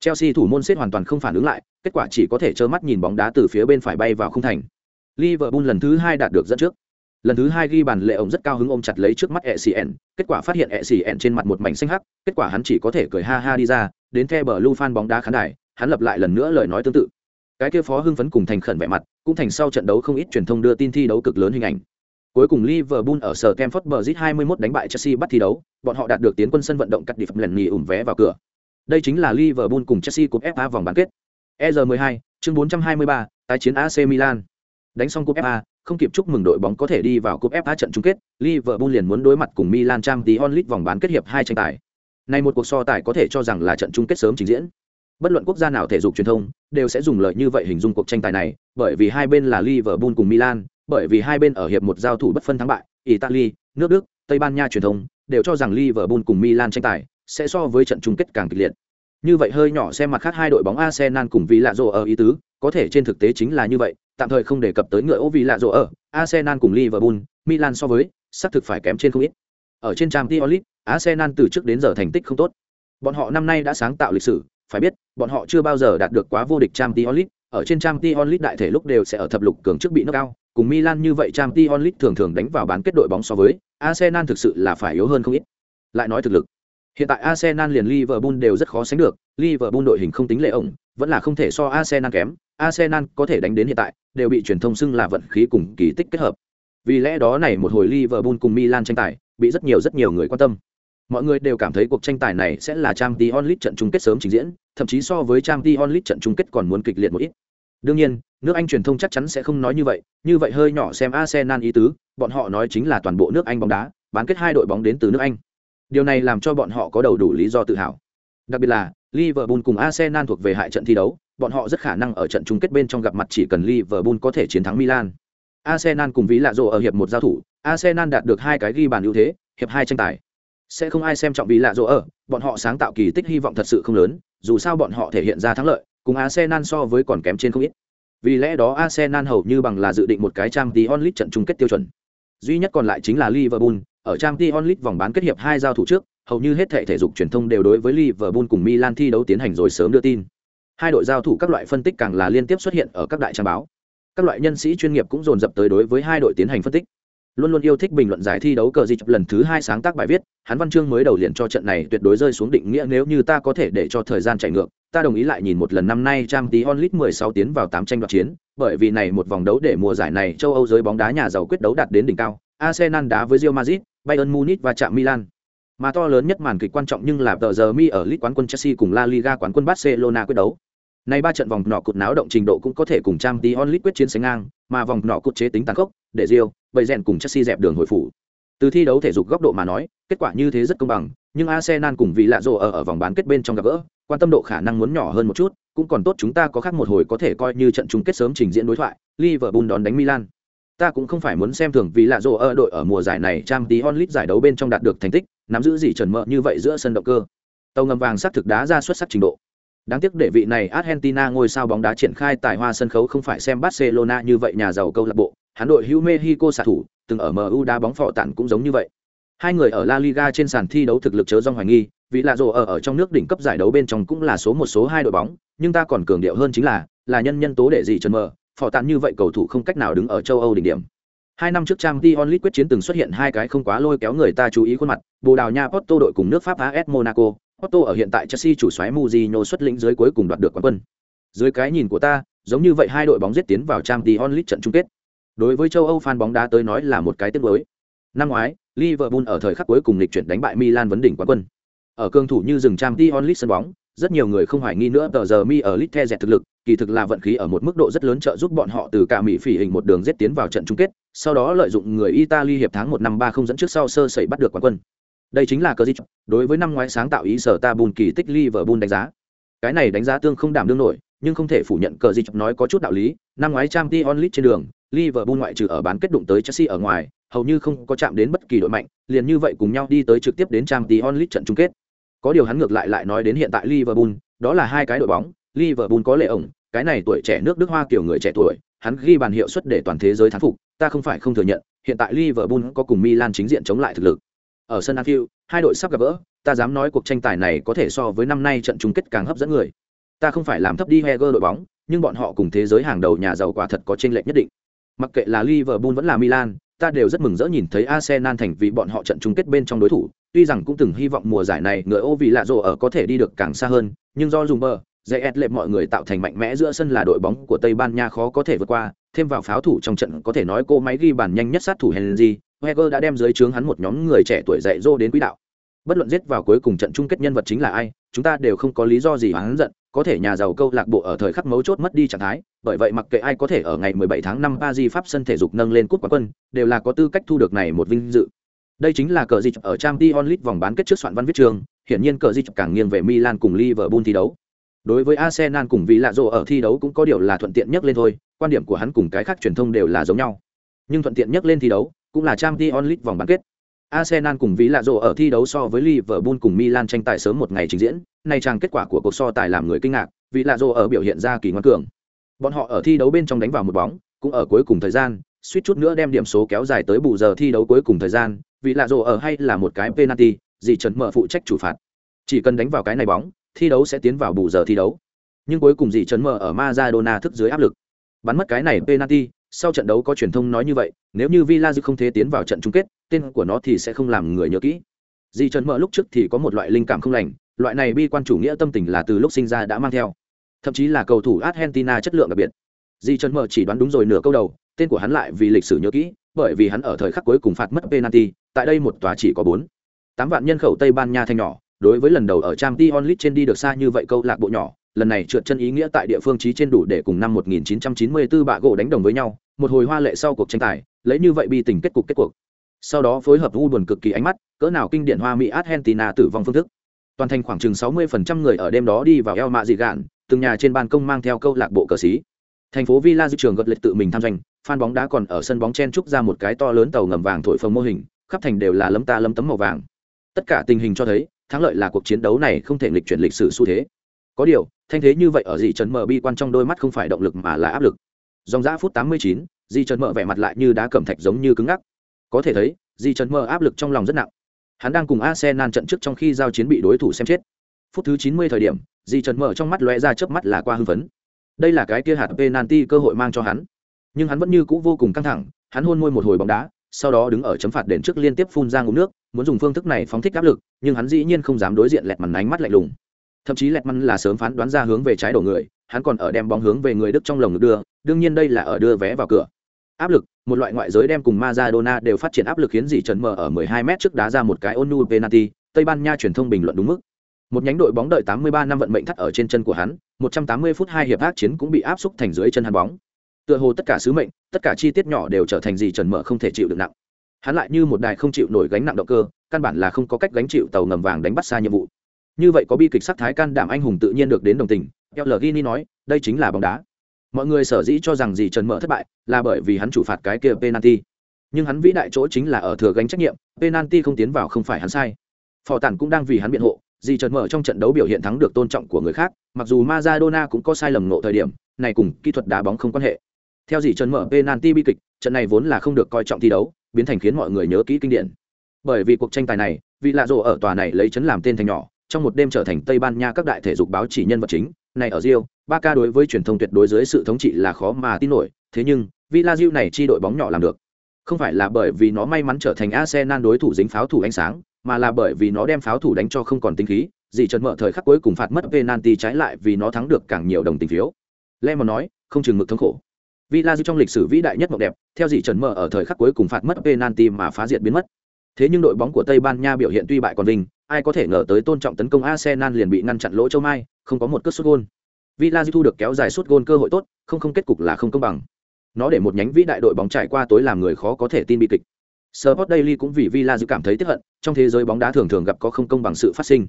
Chelsea thủ môn xếp hoàn toàn không phản ứng lại, kết quả chỉ có thể trơ mắt nhìn bóng đá từ phía bên phải bay vào không thành. Liverpool lần thứ hai đạt được dẫn trước. Lần thứ hai ghi bàn lệ ông rất cao hứng ôm chặt lấy trước mắt ECN, kết quả phát hiện ECN trên mặt một mảnh xanh hắc, kết quả hắn chỉ có thể cười ha ha đi ra, đến theo bờ lưu fan bóng đá khán đài, hắn lập lại lần nữa lời nói tương tự. Cái kia phó hưng phấn cùng thành khẩn vẻ mặt, cũng thành sau trận đấu không ít truyền thông đưa tin thi đấu cực lớn hình ảnh. Cuối cùng Liverpool ở sở Stamford Bridge 21 đánh bại Chelsea bắt thi đấu, bọn họ đạt được tiến quân sân vận động cắt đi phẩm lần nhì ủng vé vào cửa. Đây chính là Liverpool cùng Chelsea cúp FA vòng bán kết. ER12, chương 423, tái chiến AC Milan. Đánh xong cúp FA, không kịp chúc mừng đội bóng có thể đi vào cúp FA trận chung kết, Liverpool liền muốn đối mặt cùng Milan Champions League vòng bán kết hiệp hai tranh tài. Này một cuộc so tài có thể cho rằng là trận chung kết sớm trình diễn. Bất luận quốc gia nào thể dục truyền thông đều sẽ dùng lời như vậy hình dung cuộc tranh tài này, bởi vì hai bên là Liverpool cùng Milan, bởi vì hai bên ở hiệp một giao thủ bất phân thắng bại, Italy, nước Đức, Tây Ban Nha truyền thông đều cho rằng Liverpool cùng Milan tranh tài sẽ so với trận chung kết càng kịch liệt. Như vậy hơi nhỏ xem mặt khác hai đội bóng Arsenal cùng vì lạ rồ ở ý tứ, có thể trên thực tế chính là như vậy, tạm thời không đề cập tới ngựa ô vì lạ rồ ở, Arsenal cùng Liverpool, Milan so với, xác thực phải kém trên không ít. Ở trên Champions League, Arsenal từ trước đến giờ thành tích không tốt. Bọn họ năm nay đã sáng tạo lịch sử, phải biết, bọn họ chưa bao giờ đạt được quá vô địch Champions League, ở trên Champions League đại thể lúc đều sẽ ở thập lục cường trước bị knock out, cùng Milan như vậy Champions League thường thường đánh vào bán kết đội bóng so với, Arsenal thực sự là phải yếu hơn không ít. Lại nói thực lực, hiện tại Arsenal liền Liverpool đều rất khó sánh được, Liverpool đội hình không tính lệ ổng, vẫn là không thể so Arsenal kém, Arsenal có thể đánh đến hiện tại, đều bị truyền thông xưng là vận khí cùng kỳ tích kết hợp. Vì lẽ đó này một hồi Liverpool cùng Milan tranh tài, bị rất nhiều rất nhiều người quan tâm. Mọi người đều cảm thấy cuộc tranh tài này sẽ là Champions League trận chung kết sớm trình diễn, thậm chí so với Champions League trận chung kết còn muốn kịch liệt một ít. Đương nhiên, nước Anh truyền thông chắc chắn sẽ không nói như vậy, như vậy hơi nhỏ xem Arsenal ý tứ, bọn họ nói chính là toàn bộ nước Anh bóng đá, bán kết hai đội bóng đến từ nước Anh. Điều này làm cho bọn họ có đầu đủ lý do tự hào. Đặc biệt là Liverpool cùng Arsenal thuộc về hại trận thi đấu, bọn họ rất khả năng ở trận chung kết bên trong gặp mặt chỉ cần Liverpool có thể chiến thắng Milan. Arsenal cùng Ví Lạ Rồ ở hiệp một giao thủ, Arsenal đạt được hai cái ghi bàn ưu thế, hiệp hai tranh tài. Sẽ không ai xem trọng Ví Lạ Rồ ở, bọn họ sáng tạo kỳ tích hy vọng thật sự không lớn, dù sao bọn họ thể hiện ra thắng lợi, cùng Arsenal so với còn kém trên không ít. Vì lẽ đó Arsenal hầu như bằng là dự định một cái Champions League trận chung kết tiêu chuẩn. Duy nhất còn lại chính là Liverpool, ở Champions League vòng bán kết hiệp hai giao thủ trước, hầu như hết thảy thể dục truyền thông đều đối với Liverpool cùng Milan thi đấu tiến hành rồi sớm đưa tin. Hai đội giao thủ các loại phân tích càng là liên tiếp xuất hiện ở các đại trang báo. Các loại nhân sĩ chuyên nghiệp cũng dồn dập tới đối với hai đội tiến hành phân tích luôn luôn yêu thích bình luận giải thi đấu cờ di chập lần thứ hai sáng tác bài viết hắn văn chương mới đầu liền cho trận này tuyệt đối rơi xuống định nghĩa nếu như ta có thể để cho thời gian chạy ngược ta đồng ý lại nhìn một lần năm nay trang tí onlit 16 tiến vào tám tranh đoạt chiến bởi vì này một vòng đấu để mùa giải này châu âu giới bóng đá nhà giàu quyết đấu đạt đến đỉnh cao arsenal đá với real madrid bayern munich và chạm milan mà to lớn nhất màn kịch quan trọng nhưng là tờ giờ mi ở League quán quân Chelsea cùng La Liga quán quân Barcelona quyết đấu. Nay ba trận vòng nọ cột náo động trình độ cũng có thể cùng Trang Champions League quyết chiến sánh ngang, mà vòng nọ cột chế tính tàn khốc, để Rio, bầy rèn cùng Chelsea dẹp đường hồi phủ. Từ thi đấu thể dục góc độ mà nói, kết quả như thế rất công bằng, nhưng Arsenal cùng vị lạ rồ ở ở vòng bán kết bên trong gặp gỡ, quan tâm độ khả năng muốn nhỏ hơn một chút, cũng còn tốt chúng ta có khác một hồi có thể coi như trận chung kết sớm trình diễn đối thoại, Liverpool đón đánh Milan. Ta cũng không phải muốn xem thường vì lạ rồ ở đội ở mùa giải này trang tí onlit giải đấu bên trong đạt được thành tích, nắm giữ gì trần mợ như vậy giữa sân động cơ. Tàu ngầm vàng xác thực đá ra xuất sắc trình độ. Đáng tiếc để vị này Argentina ngôi sao bóng đá triển khai tài hoa sân khấu không phải xem Barcelona như vậy nhà giàu câu lạc bộ, hắn đội hữu Mexico xạ thủ, từng ở MU đá bóng phò tản cũng giống như vậy. Hai người ở La Liga trên sàn thi đấu thực lực chớ rong hoài nghi, vì là rồ ở ở trong nước đỉnh cấp giải đấu bên trong cũng là số một số hai đội bóng, nhưng ta còn cường điệu hơn chính là là nhân nhân tố để gì trần mờ, phò tàn như vậy cầu thủ không cách nào đứng ở châu Âu đỉnh điểm. Hai năm trước Trang Dion League quyết chiến từng xuất hiện hai cái không quá lôi kéo người ta chú ý khuôn mặt, Bồ Đào Nha Porto đội cùng nước Pháp AS Monaco, Porto ở hiện tại Chelsea chủ soái Mourinho xuất lĩnh dưới cuối cùng đoạt được quán quân. Dưới cái nhìn của ta, giống như vậy hai đội bóng giết tiến vào Champions League trận chung kết. Đối với châu Âu fan bóng đá tới nói là một cái tiếc nuối. Năm ngoái, Liverpool ở thời khắc cuối cùng lịch chuyển đánh bại Milan vấn đỉnh quán quân. Ở cương thủ như rừng On Lee sân bóng, rất nhiều người không hoài nghi nữa tờ giờ mi ở League dẹt thực lực, kỳ thực là vận khí ở một mức độ rất lớn trợ giúp bọn họ từ cả Mỹ phỉ hình một đường giết tiến vào trận chung kết, sau đó lợi dụng người Italy hiệp tháng một năm ba không dẫn trước sau sơ sẩy bắt được quán quân. Đây chính là cơ dịch đối với năm ngoái sáng tạo ý sở ta bùn kỳ tích liverpool đánh giá. Cái này đánh giá tương không đảm đương nổi nhưng không thể phủ nhận cờ dịch nói có chút đạo lý năm ngoái trang t onlit trên đường liverpool ngoại trừ ở bán kết đụng tới chelsea ở ngoài hầu như không có chạm đến bất kỳ đội mạnh liền như vậy cùng nhau đi tới trực tiếp đến trang t onlit trận chung kết có điều hắn ngược lại lại nói đến hiện tại liverpool đó là hai cái đội bóng liverpool có lệ ổng cái này tuổi trẻ nước đức hoa kiểu người trẻ tuổi hắn ghi bàn hiệu suất để toàn thế giới thán phục ta không phải không thừa nhận hiện tại liverpool có cùng milan chính diện chống lại thực lực ở sân Anfield, hai đội sắp gặp gỡ, ta dám nói cuộc tranh tài này có thể so với năm nay trận chung kết càng hấp dẫn người. Ta không phải làm thấp đi Heger đội bóng, nhưng bọn họ cùng thế giới hàng đầu nhà giàu quả thật có chênh lệch nhất định. Mặc kệ là Liverpool vẫn là Milan, ta đều rất mừng rỡ nhìn thấy Arsenal thành vì bọn họ trận chung kết bên trong đối thủ, tuy rằng cũng từng hy vọng mùa giải này người ô vì lạ rồ ở có thể đi được càng xa hơn, nhưng do dùng bờ, dễ ép lệ mọi người tạo thành mạnh mẽ giữa sân là đội bóng của Tây Ban Nha khó có thể vượt qua, thêm vào pháo thủ trong trận có thể nói cô máy ghi bàn nhanh nhất sát thủ Henry, Heger đã đem dưới trướng hắn một nhóm người trẻ tuổi dạy dỗ đến quỹ đạo. Bất luận giết vào cuối cùng trận chung kết nhân vật chính là ai, chúng ta đều không có lý do gì hắn giận, có thể nhà giàu câu lạc bộ ở thời khắc mấu chốt mất đi trạng thái, bởi vậy mặc kệ ai có thể ở ngày 17 tháng 5 Paris Pháp sân thể dục nâng lên cúp quán quân, đều là có tư cách thu được này một vinh dự. Đây chính là cờ dịch ở Champions League vòng bán kết trước soạn văn viết trường, hiển nhiên cờ dịch càng nghiêng về Milan cùng Liverpool thi đấu. Đối với Arsenal cùng vị lạ rồ ở thi đấu cũng có điều là thuận tiện nhất lên thôi, quan điểm của hắn cùng cái khác truyền thông đều là giống nhau. Nhưng thuận tiện nhất lên thi đấu, cũng là Champions League vòng bán kết. Arsenal cùng vị Lạ Rồ ở thi đấu so với Liverpool cùng Milan tranh tài sớm một ngày trình diễn, này chàng kết quả của cuộc so tài làm người kinh ngạc, Vị Lạ Rồ ở biểu hiện ra kỳ ngoan cường. Bọn họ ở thi đấu bên trong đánh vào một bóng, cũng ở cuối cùng thời gian, suýt chút nữa đem điểm số kéo dài tới bù giờ thi đấu cuối cùng thời gian, vì Lạ Rồ ở hay là một cái penalty, gì trần mở phụ trách chủ phạt. Chỉ cần đánh vào cái này bóng, thi đấu sẽ tiến vào bù giờ thi đấu. Nhưng cuối cùng gì trần mở ở Maradona thức dưới áp lực. Bắn mất cái này penalty, sau trận đấu có truyền thông nói như vậy nếu như villa không thế tiến vào trận chung kết tên của nó thì sẽ không làm người nhớ kỹ Dì trần mở lúc trước thì có một loại linh cảm không lành loại này bi quan chủ nghĩa tâm tình là từ lúc sinh ra đã mang theo thậm chí là cầu thủ argentina chất lượng đặc biệt Dì trần mở chỉ đoán đúng rồi nửa câu đầu tên của hắn lại vì lịch sử nhớ kỹ, bởi vì hắn ở thời khắc cuối cùng phạt mất penalty, tại đây một tòa chỉ có bốn. Tám vạn nhân khẩu tây ban nha thanh nhỏ, đối với lần đầu ở trang League trên đi được xa như vậy câu lạc bộ nhỏ, lần này trượt chân ý nghĩa tại địa phương trí trên đủ để cùng năm 1994 bạ gỗ đánh đồng với nhau, một hồi hoa lệ sau cuộc tranh tài, lấy như vậy bi tình kết cục kết cuộc. Sau đó phối hợp u buồn cực kỳ ánh mắt, cỡ nào kinh điển hoa mỹ argentina tử vong phương thức. Toàn thành khoảng chừng 60% người ở đêm đó đi vào El mạ dị gạn từng nhà trên ban công mang theo câu lạc bộ cờ sĩ thành phố villa dự trường gật lịch tự mình tham doanh phan bóng đá còn ở sân bóng chen trúc ra một cái to lớn tàu ngầm vàng thổi phồng mô hình khắp thành đều là lấm ta lấm tấm màu vàng tất cả tình hình cho thấy thắng lợi là cuộc chiến đấu này không thể lịch chuyển lịch sử xu thế Có điều, thanh thế như vậy ở dị trấn mở bi quan trong đôi mắt không phải động lực mà là áp lực. Dòng dã phút 89, dị trấn mở vẻ mặt lại như đá cẩm thạch giống như cứng ngắc. Có thể thấy, dị trấn mở áp lực trong lòng rất nặng. Hắn đang cùng Arsenal trận trước trong khi giao chiến bị đối thủ xem chết. Phút thứ 90 thời điểm, dị trấn mở trong mắt lóe ra chớp mắt là qua hưng phấn. Đây là cái kia hạt penalty cơ hội mang cho hắn. Nhưng hắn vẫn như cũ vô cùng căng thẳng, hắn hôn môi một hồi bóng đá, sau đó đứng ở chấm phạt đền trước liên tiếp phun ra ngụm nước, muốn dùng phương thức này phóng thích áp lực, nhưng hắn dĩ nhiên không dám đối diện lẹt màn ánh mắt lạnh lùng. Thậm chí lẹt măn là sớm phán đoán ra hướng về trái đổ người hắn còn ở đem bóng hướng về người đức trong lồng đưa đương nhiên đây là ở đưa vé vào cửa. Áp lực một loại ngoại giới đem cùng Maradona đều phát triển áp lực khiến dì trần mờ ở 12 mét trước đá ra một cái onu penalty tây ban nha truyền thông bình luận đúng mức một nhánh đội bóng đợi 83 năm vận mệnh thắt ở trên chân của hắn 180 phút hai hiệp ác chiến cũng bị áp xúc thành dưới chân hắn bóng. Tựa hồ tất cả sứ mệnh, tất cả chi tiết nhỏ đều trở thành gì trần mở không thể chịu được nặng. Hắn lại như một đài không chịu nổi gánh nặng động cơ, căn bản là không có cách gánh chịu tàu ngầm vàng đánh bắt xa nhiệm vụ. Như vậy có bi kịch sắc thái can đảm anh hùng tự nhiên được đến đồng tình eo nói, đây chính là bóng đá. Mọi người sở dĩ cho rằng gì trần mở thất bại là bởi vì hắn chủ phạt cái kia penalty. Nhưng hắn vĩ đại chỗ chính là ở thừa gánh trách nhiệm, penalty không tiến vào không phải hắn sai. Phò tản cũng đang vì hắn biện hộ dì trần mở trong trận đấu biểu hiện thắng được tôn trọng của người khác mặc dù Maradona cũng có sai lầm ngộ thời điểm này cùng kỹ thuật đá bóng không quan hệ theo dì trần mở penalty bi kịch trận này vốn là không được coi trọng thi đấu biến thành khiến mọi người nhớ kỹ kinh điển bởi vì cuộc tranh tài này vị lạ rồ ở tòa này lấy chấn làm tên thành nhỏ trong một đêm trở thành Tây Ban Nha các đại thể dục báo chỉ nhân vật chính, này ở Rio, Barca đối với truyền thông tuyệt đối dưới sự thống trị là khó mà tin nổi, thế nhưng, Villa Rio này chi đội bóng nhỏ làm được. Không phải là bởi vì nó may mắn trở thành Arsenal đối thủ dính pháo thủ ánh sáng, mà là bởi vì nó đem pháo thủ đánh cho không còn tinh khí, dị trần mở thời khắc cuối cùng phạt mất penalty trái lại vì nó thắng được càng nhiều đồng tình phiếu. Lemon nói, không chừng mực thống khổ. Villa trong lịch sử vĩ đại nhất mộng đẹp, theo dị trần mở ở thời khắc cuối cùng phạt mất penalty mà phá diệt biến mất. Thế nhưng đội bóng của Tây Ban Nha biểu hiện tuy bại còn vinh, ai có thể ngờ tới tôn trọng tấn công Arsenal liền bị ngăn chặn lỗ châu mai, không có một cất sút gôn. Villa thu được kéo dài sút gôn cơ hội tốt, không không kết cục là không công bằng. Nó để một nhánh vĩ đại đội bóng trải qua tối làm người khó có thể tin bị kịch. Sport Daily cũng vì Villa cảm thấy tiếc hận, trong thế giới bóng đá thường thường gặp có không công bằng sự phát sinh.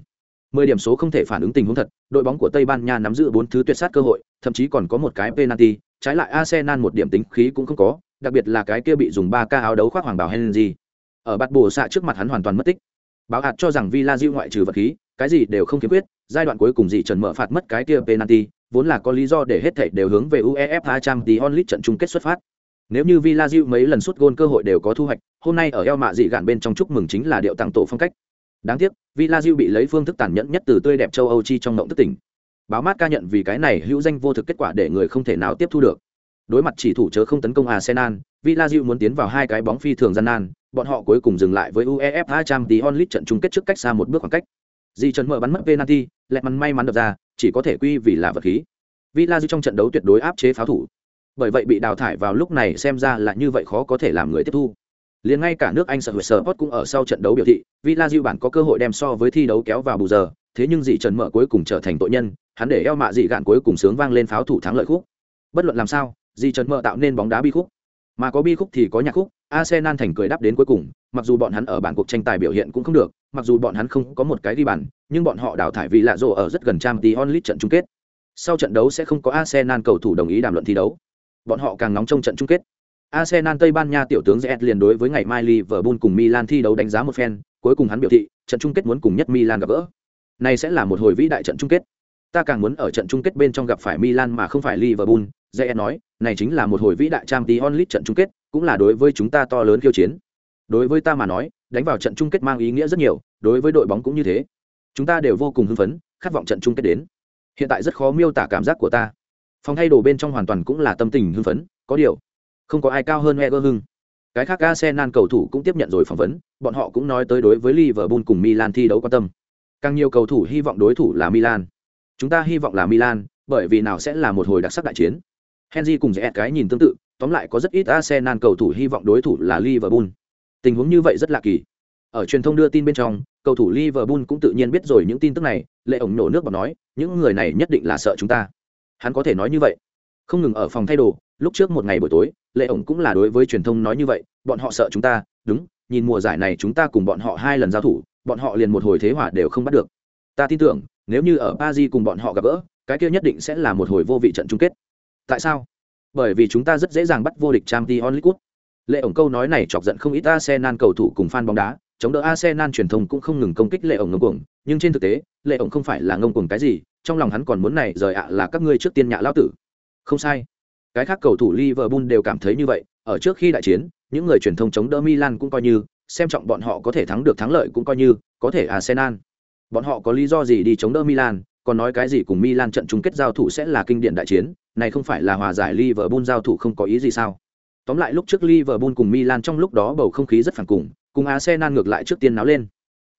10 điểm số không thể phản ứng tình huống thật, đội bóng của Tây Ban Nha nắm giữ 4 thứ tuyệt sát cơ hội, thậm chí còn có một cái penalty, trái lại Arsenal một điểm tính khí cũng không có, đặc biệt là cái kia bị dùng 3 ca áo đấu khoác hoàng bảo Henry. Ở bắt bổ xạ trước mặt hắn hoàn toàn mất tích báo hạt cho rằng villa diêu ngoại trừ vật khí cái gì đều không kiên quyết giai đoạn cuối cùng gì trần mở phạt mất cái kia penalty vốn là có lý do để hết thảy đều hướng về uefa champions league trận chung kết xuất phát nếu như villa diêu mấy lần sút gôn cơ hội đều có thu hoạch hôm nay ở eo mạ dị gạn bên trong chúc mừng chính là điệu tặng tổ phong cách đáng tiếc villa diêu bị lấy phương thức tàn nhẫn nhất từ tươi đẹp châu âu chi trong mộng thức tỉnh báo mát ca nhận vì cái này hữu danh vô thực kết quả để người không thể nào tiếp thu được đối mặt chỉ thủ chớ không tấn công arsenal villa diêu muốn tiến vào hai cái bóng phi thường gian nan bọn họ cuối cùng dừng lại với UEFA Champions League trận chung kết trước cách xa một bước khoảng cách. Di Trần mở bắn mất penalty, lẹt mắn may mắn đập ra, chỉ có thể quy vì là vật khí. Villa trong trận đấu tuyệt đối áp chế pháo thủ. Bởi vậy bị đào thải vào lúc này xem ra là như vậy khó có thể làm người tiếp thu. Liền ngay cả nước Anh sợ sở pot cũng ở sau trận đấu biểu thị, Villa bản có cơ hội đem so với thi đấu kéo vào bù giờ, thế nhưng dị Trần mở cuối cùng trở thành tội nhân, hắn để eo mạ dị gạn cuối cùng sướng vang lên pháo thủ thắng lợi khúc. Bất luận làm sao, dị Trần mở tạo nên bóng đá bi khúc. Mà có bi khúc thì có nhạc khúc, Arsenal thành cười đáp đến cuối cùng, mặc dù bọn hắn ở bản cuộc tranh tài biểu hiện cũng không được, mặc dù bọn hắn không có một cái đi bàn, nhưng bọn họ đào thải vì lạ rộ ở rất gần trang tí onlit trận chung kết. Sau trận đấu sẽ không có Arsenal cầu thủ đồng ý đàm luận thi đấu. Bọn họ càng nóng trong trận chung kết. Arsenal Tây Ban Nha tiểu tướng Zed liền đối với ngày mai Liverpool cùng Milan thi đấu đánh giá một phen, cuối cùng hắn biểu thị, trận chung kết muốn cùng nhất Milan gặp gỡ. Này sẽ là một hồi vĩ đại trận chung kết. Ta càng muốn ở trận chung kết bên trong gặp phải Milan mà không phải Liverpool, Zed nói, này chính là một hồi vĩ đại Champions League trận chung kết, cũng là đối với chúng ta to lớn khiêu chiến đối với ta mà nói đánh vào trận chung kết mang ý nghĩa rất nhiều đối với đội bóng cũng như thế chúng ta đều vô cùng hưng phấn khát vọng trận chung kết đến hiện tại rất khó miêu tả cảm giác của ta phòng thay đồ bên trong hoàn toàn cũng là tâm tình hưng phấn có điều không có ai cao hơn e hưng cái khác Arsenal cầu thủ cũng tiếp nhận rồi phỏng vấn bọn họ cũng nói tới đối với Liverpool cùng Milan thi đấu quan tâm càng nhiều cầu thủ hy vọng đối thủ là Milan chúng ta hy vọng là Milan bởi vì nào sẽ là một hồi đặc sắc đại chiến Henry cùng dễ cái nhìn tương tự tóm lại có rất ít Arsenal cầu thủ hy vọng đối thủ là Liverpool. Tình huống như vậy rất lạ kỳ. Ở truyền thông đưa tin bên trong, cầu thủ Liverpool cũng tự nhiên biết rồi những tin tức này, lệ ổng nổ nước bọt nói, những người này nhất định là sợ chúng ta. Hắn có thể nói như vậy. Không ngừng ở phòng thay đồ, lúc trước một ngày buổi tối, lệ ổng cũng là đối với truyền thông nói như vậy, bọn họ sợ chúng ta, đúng, nhìn mùa giải này chúng ta cùng bọn họ hai lần giao thủ, bọn họ liền một hồi thế hỏa đều không bắt được. Ta tin tưởng, nếu như ở Paris cùng bọn họ gặp gỡ, cái kia nhất định sẽ là một hồi vô vị trận chung kết. Tại sao? bởi vì chúng ta rất dễ dàng bắt vô địch Champions League. Lệ ổng câu nói này chọc giận không ít Arsenal cầu thủ cùng fan bóng đá, chống đỡ Arsenal truyền thông cũng không ngừng công kích Lệ ổng ngông cuồng, nhưng trên thực tế, Lệ ổng không phải là ngông cuồng cái gì, trong lòng hắn còn muốn này rời ạ là các ngươi trước tiên nhạ lao tử. Không sai. Cái khác cầu thủ liverpool đều cảm thấy như vậy, ở trước khi đại chiến, những người truyền thông chống đỡ milan cũng coi như, xem trọng bọn họ có thể thắng được thắng lợi cũng coi như, có thể arsenal. Bọn họ có lý do gì đi chống đỡ milan, còn nói cái gì cùng milan trận chung kết giao thủ sẽ là kinh điển đại chiến, này không phải là hòa giải liverpool giao thủ không có ý gì sao? Tóm lại lúc trước liverpool cùng milan trong lúc đó bầu không khí rất phản cùng cùng arsenal ngược lại trước tiên náo lên.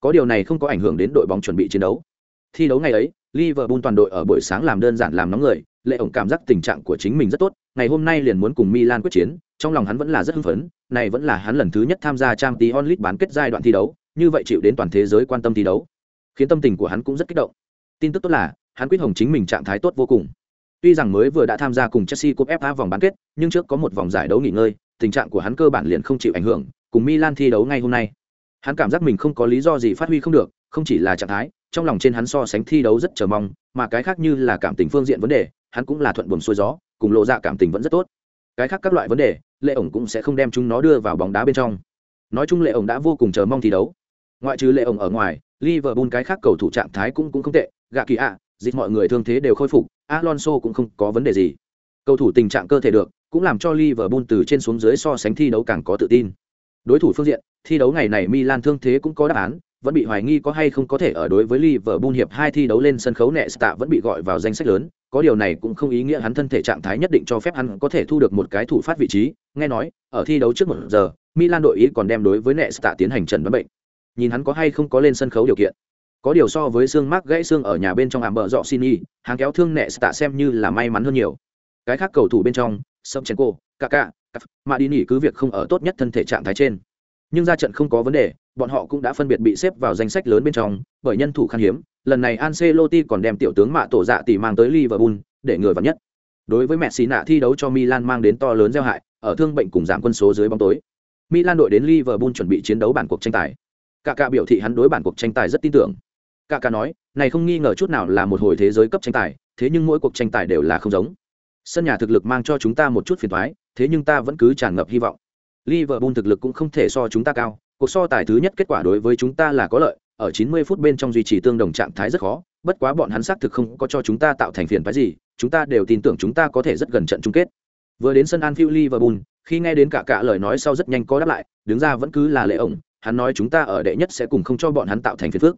Có điều này không có ảnh hưởng đến đội bóng chuẩn bị chiến đấu. Thi đấu ngày ấy liverpool toàn đội ở buổi sáng làm đơn giản làm nóng người, lệ ổng cảm giác tình trạng của chính mình rất tốt, ngày hôm nay liền muốn cùng milan quyết chiến, trong lòng hắn vẫn là rất hưng phấn, này vẫn là hắn lần thứ nhất tham gia Champions League bán kết giai đoạn thi đấu, như vậy chịu đến toàn thế giới quan tâm thi đấu, khiến tâm tình của hắn cũng rất kích động. Tin tức tốt là, hắn quyết hồng chính mình trạng thái tốt vô cùng. Tuy rằng mới vừa đã tham gia cùng chelsea cup fa vòng bán kết, nhưng trước có một vòng giải đấu nghỉ ngơi, tình trạng của hắn cơ bản liền không chịu ảnh hưởng, cùng milan thi đấu ngay hôm nay. Hắn cảm giác mình không có lý do gì phát huy không được, không chỉ là trạng thái trong lòng trên hắn so sánh thi đấu rất chờ mong, mà cái khác như là cảm tình phương diện vấn đề, hắn cũng là thuận buồm xuôi gió, cùng lộ ra cảm tình vẫn rất tốt. Cái khác các loại vấn đề, lệ ổng cũng sẽ không đem chúng nó đưa vào bóng đá bên trong. Nói chung lệ ổng đã vô cùng chờ mong thi đấu. Ngoại trừ lệ ổng ở ngoài, liverpool cái khác cầu thủ trạng thái cũng cũng không tệ, gạ kỳ ạ dịch mọi người thương thế đều khôi phục, alonso cũng không có vấn đề gì. Cầu thủ tình trạng cơ thể được, cũng làm cho liverpool từ trên xuống dưới so sánh thi đấu càng có tự tin. Đối thủ phương diện, thi đấu ngày này milan thương thế cũng có đáp án vẫn bị hoài nghi có hay không có thể ở đối với Liverpool hiệp hai thi đấu lên sân khấu Nesta vẫn bị gọi vào danh sách lớn, có điều này cũng không ý nghĩa hắn thân thể trạng thái nhất định cho phép hắn có thể thu được một cái thủ phát vị trí, nghe nói, ở thi đấu trước một giờ, Milan đội ý còn đem đối với Nesta tiến hành trần đoán bệnh. Nhìn hắn có hay không có lên sân khấu điều kiện. Có điều so với xương mắc gãy xương ở nhà bên trong ảm bờ dọ Sini, hàng kéo thương Nesta xem như là may mắn hơn nhiều. Cái khác cầu thủ bên trong, Sobchenko, Kaká, Madini cứ việc không ở tốt nhất thân thể trạng thái trên nhưng ra trận không có vấn đề bọn họ cũng đã phân biệt bị xếp vào danh sách lớn bên trong bởi nhân thủ khan hiếm lần này Ancelotti còn đem tiểu tướng mạ tổ dạ tỷ mang tới Liverpool để người vào nhất. Đối với Messi nạ thi đấu cho Milan mang đến to lớn gieo hại ở thương bệnh cùng giảm quân số dưới bóng tối. Milan đội đến Liverpool chuẩn bị chiến đấu bản cuộc tranh tài. Cả cả biểu thị hắn đối bản cuộc tranh tài rất tin tưởng. Cả cả nói này không nghi ngờ chút nào là một hồi thế giới cấp tranh tài thế nhưng mỗi cuộc tranh tài đều là không giống. Sân nhà thực lực mang cho chúng ta một chút phiền toái thế nhưng ta vẫn cứ tràn ngập hy vọng. Liverpool thực lực cũng không thể so chúng ta cao, cuộc so tài thứ nhất kết quả đối với chúng ta là có lợi, ở 90 phút bên trong duy trì tương đồng trạng thái rất khó, bất quá bọn hắn xác thực không có cho chúng ta tạo thành phiền phái gì, chúng ta đều tin tưởng chúng ta có thể rất gần trận chung kết. Vừa đến sân Anfield Liverpool, khi nghe đến cả cả lời nói sau rất nhanh có đáp lại, đứng ra vẫn cứ là lệ ổng, hắn nói chúng ta ở đệ nhất sẽ cùng không cho bọn hắn tạo thành phiền phức.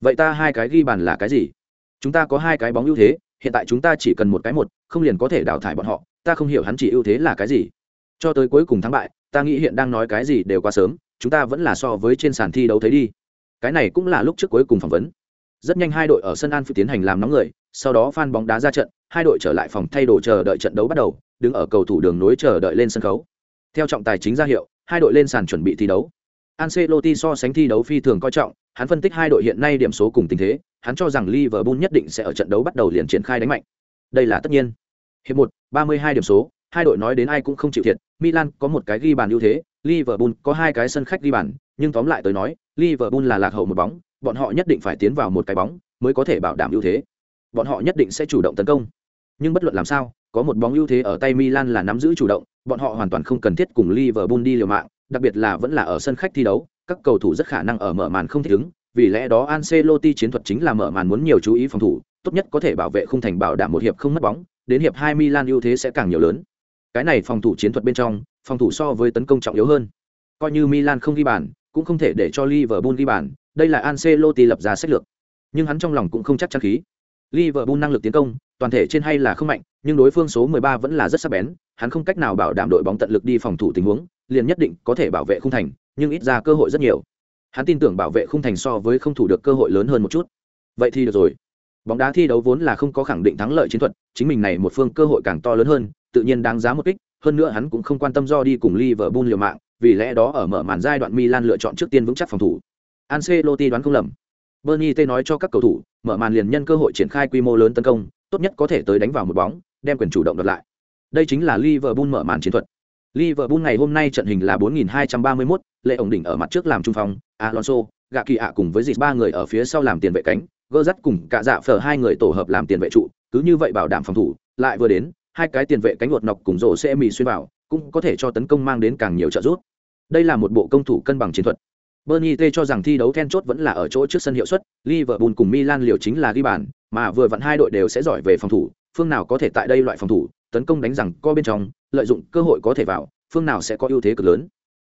Vậy ta hai cái ghi bàn là cái gì? Chúng ta có hai cái bóng ưu thế, hiện tại chúng ta chỉ cần một cái một, không liền có thể đào thải bọn họ, ta không hiểu hắn chỉ ưu thế là cái gì. Cho tới cuối cùng thắng bại, ta nghĩ hiện đang nói cái gì đều quá sớm chúng ta vẫn là so với trên sàn thi đấu thấy đi. Cái này cũng là lúc trước cuối cùng phỏng vấn. Rất nhanh hai đội ở sân an phi tiến hành làm nóng người, sau đó phan bóng đá ra trận, hai đội trở lại phòng thay đồ chờ đợi trận đấu bắt đầu, đứng ở cầu thủ đường nối chờ đợi lên sân khấu. Theo trọng tài chính ra hiệu, hai đội lên sàn chuẩn bị thi đấu. Ancelotti so sánh thi đấu phi thường coi trọng, hắn phân tích hai đội hiện nay điểm số cùng tình thế, hắn cho rằng Liverpool nhất định sẽ ở trận đấu bắt đầu liền triển khai đánh mạnh. Đây là tất nhiên. Hiệp một 32 điểm số hai đội nói đến ai cũng không chịu thiệt, Milan có một cái ghi bàn ưu thế, Liverpool có hai cái sân khách ghi bàn, nhưng tóm lại tới nói, Liverpool là lạc hậu một bóng, bọn họ nhất định phải tiến vào một cái bóng mới có thể bảo đảm ưu thế. Bọn họ nhất định sẽ chủ động tấn công. Nhưng bất luận làm sao, có một bóng ưu thế ở tay Milan là nắm giữ chủ động, bọn họ hoàn toàn không cần thiết cùng Liverpool đi liều mạng, đặc biệt là vẫn là ở sân khách thi đấu, các cầu thủ rất khả năng ở mở màn không thích ứng, vì lẽ đó Ancelotti chiến thuật chính là mở màn muốn nhiều chú ý phòng thủ, tốt nhất có thể bảo vệ khung thành bảo đảm một hiệp không mất bóng, đến hiệp hai Milan ưu thế sẽ càng nhiều lớn cái này phòng thủ chiến thuật bên trong, phòng thủ so với tấn công trọng yếu hơn. Coi như milan không ghi bàn, cũng không thể để cho liverpool ghi bàn, đây là ancelotti lập ra sách lược. Nhưng hắn trong lòng cũng không chắc chắn khí. Liverpool năng lực tiến công, toàn thể trên hay là không mạnh, nhưng đối phương số 13 vẫn là rất sắc bén, hắn không cách nào bảo đảm đội bóng tận lực đi phòng thủ tình huống, liền nhất định có thể bảo vệ khung thành, nhưng ít ra cơ hội rất nhiều. Hắn tin tưởng bảo vệ khung thành so với không thủ được cơ hội lớn hơn một chút. Vậy thì được rồi. Bóng đá thi đấu vốn là không có khẳng định thắng lợi chiến thuật, chính mình này một phương cơ hội càng to lớn hơn tự nhiên đáng giá một kích, hơn nữa hắn cũng không quan tâm do đi cùng Liverpool liều mạng, vì lẽ đó ở mở màn giai đoạn Milan lựa chọn trước tiên vững chắc phòng thủ. Ancelotti đoán không lầm. Bernie T nói cho các cầu thủ, mở màn liền nhân cơ hội triển khai quy mô lớn tấn công, tốt nhất có thể tới đánh vào một bóng, đem quyền chủ động đoạt lại. Đây chính là Liverpool mở màn chiến thuật. Liverpool ngày hôm nay trận hình là 4231, lệ ổng đỉnh ở mặt trước làm trung phong, Alonso, gạ kỳ ạ cùng với dịch ba người ở phía sau làm tiền vệ cánh, gơ dắt cùng cả dạ phở hai người tổ hợp làm tiền vệ trụ, cứ như vậy bảo đảm phòng thủ, lại vừa đến, hai cái tiền vệ cánh ngột nọc cùng rổ sẽ mì xuyên vào cũng có thể cho tấn công mang đến càng nhiều trợ giúp đây là một bộ công thủ cân bằng chiến thuật Bernie T cho rằng thi đấu then chốt vẫn là ở chỗ trước sân hiệu suất, Liverpool cùng Milan liều chính là ghi bàn, mà vừa vặn hai đội đều sẽ giỏi về phòng thủ, phương nào có thể tại đây loại phòng thủ, tấn công đánh rằng co bên trong, lợi dụng cơ hội có thể vào, phương nào sẽ có ưu thế cực lớn.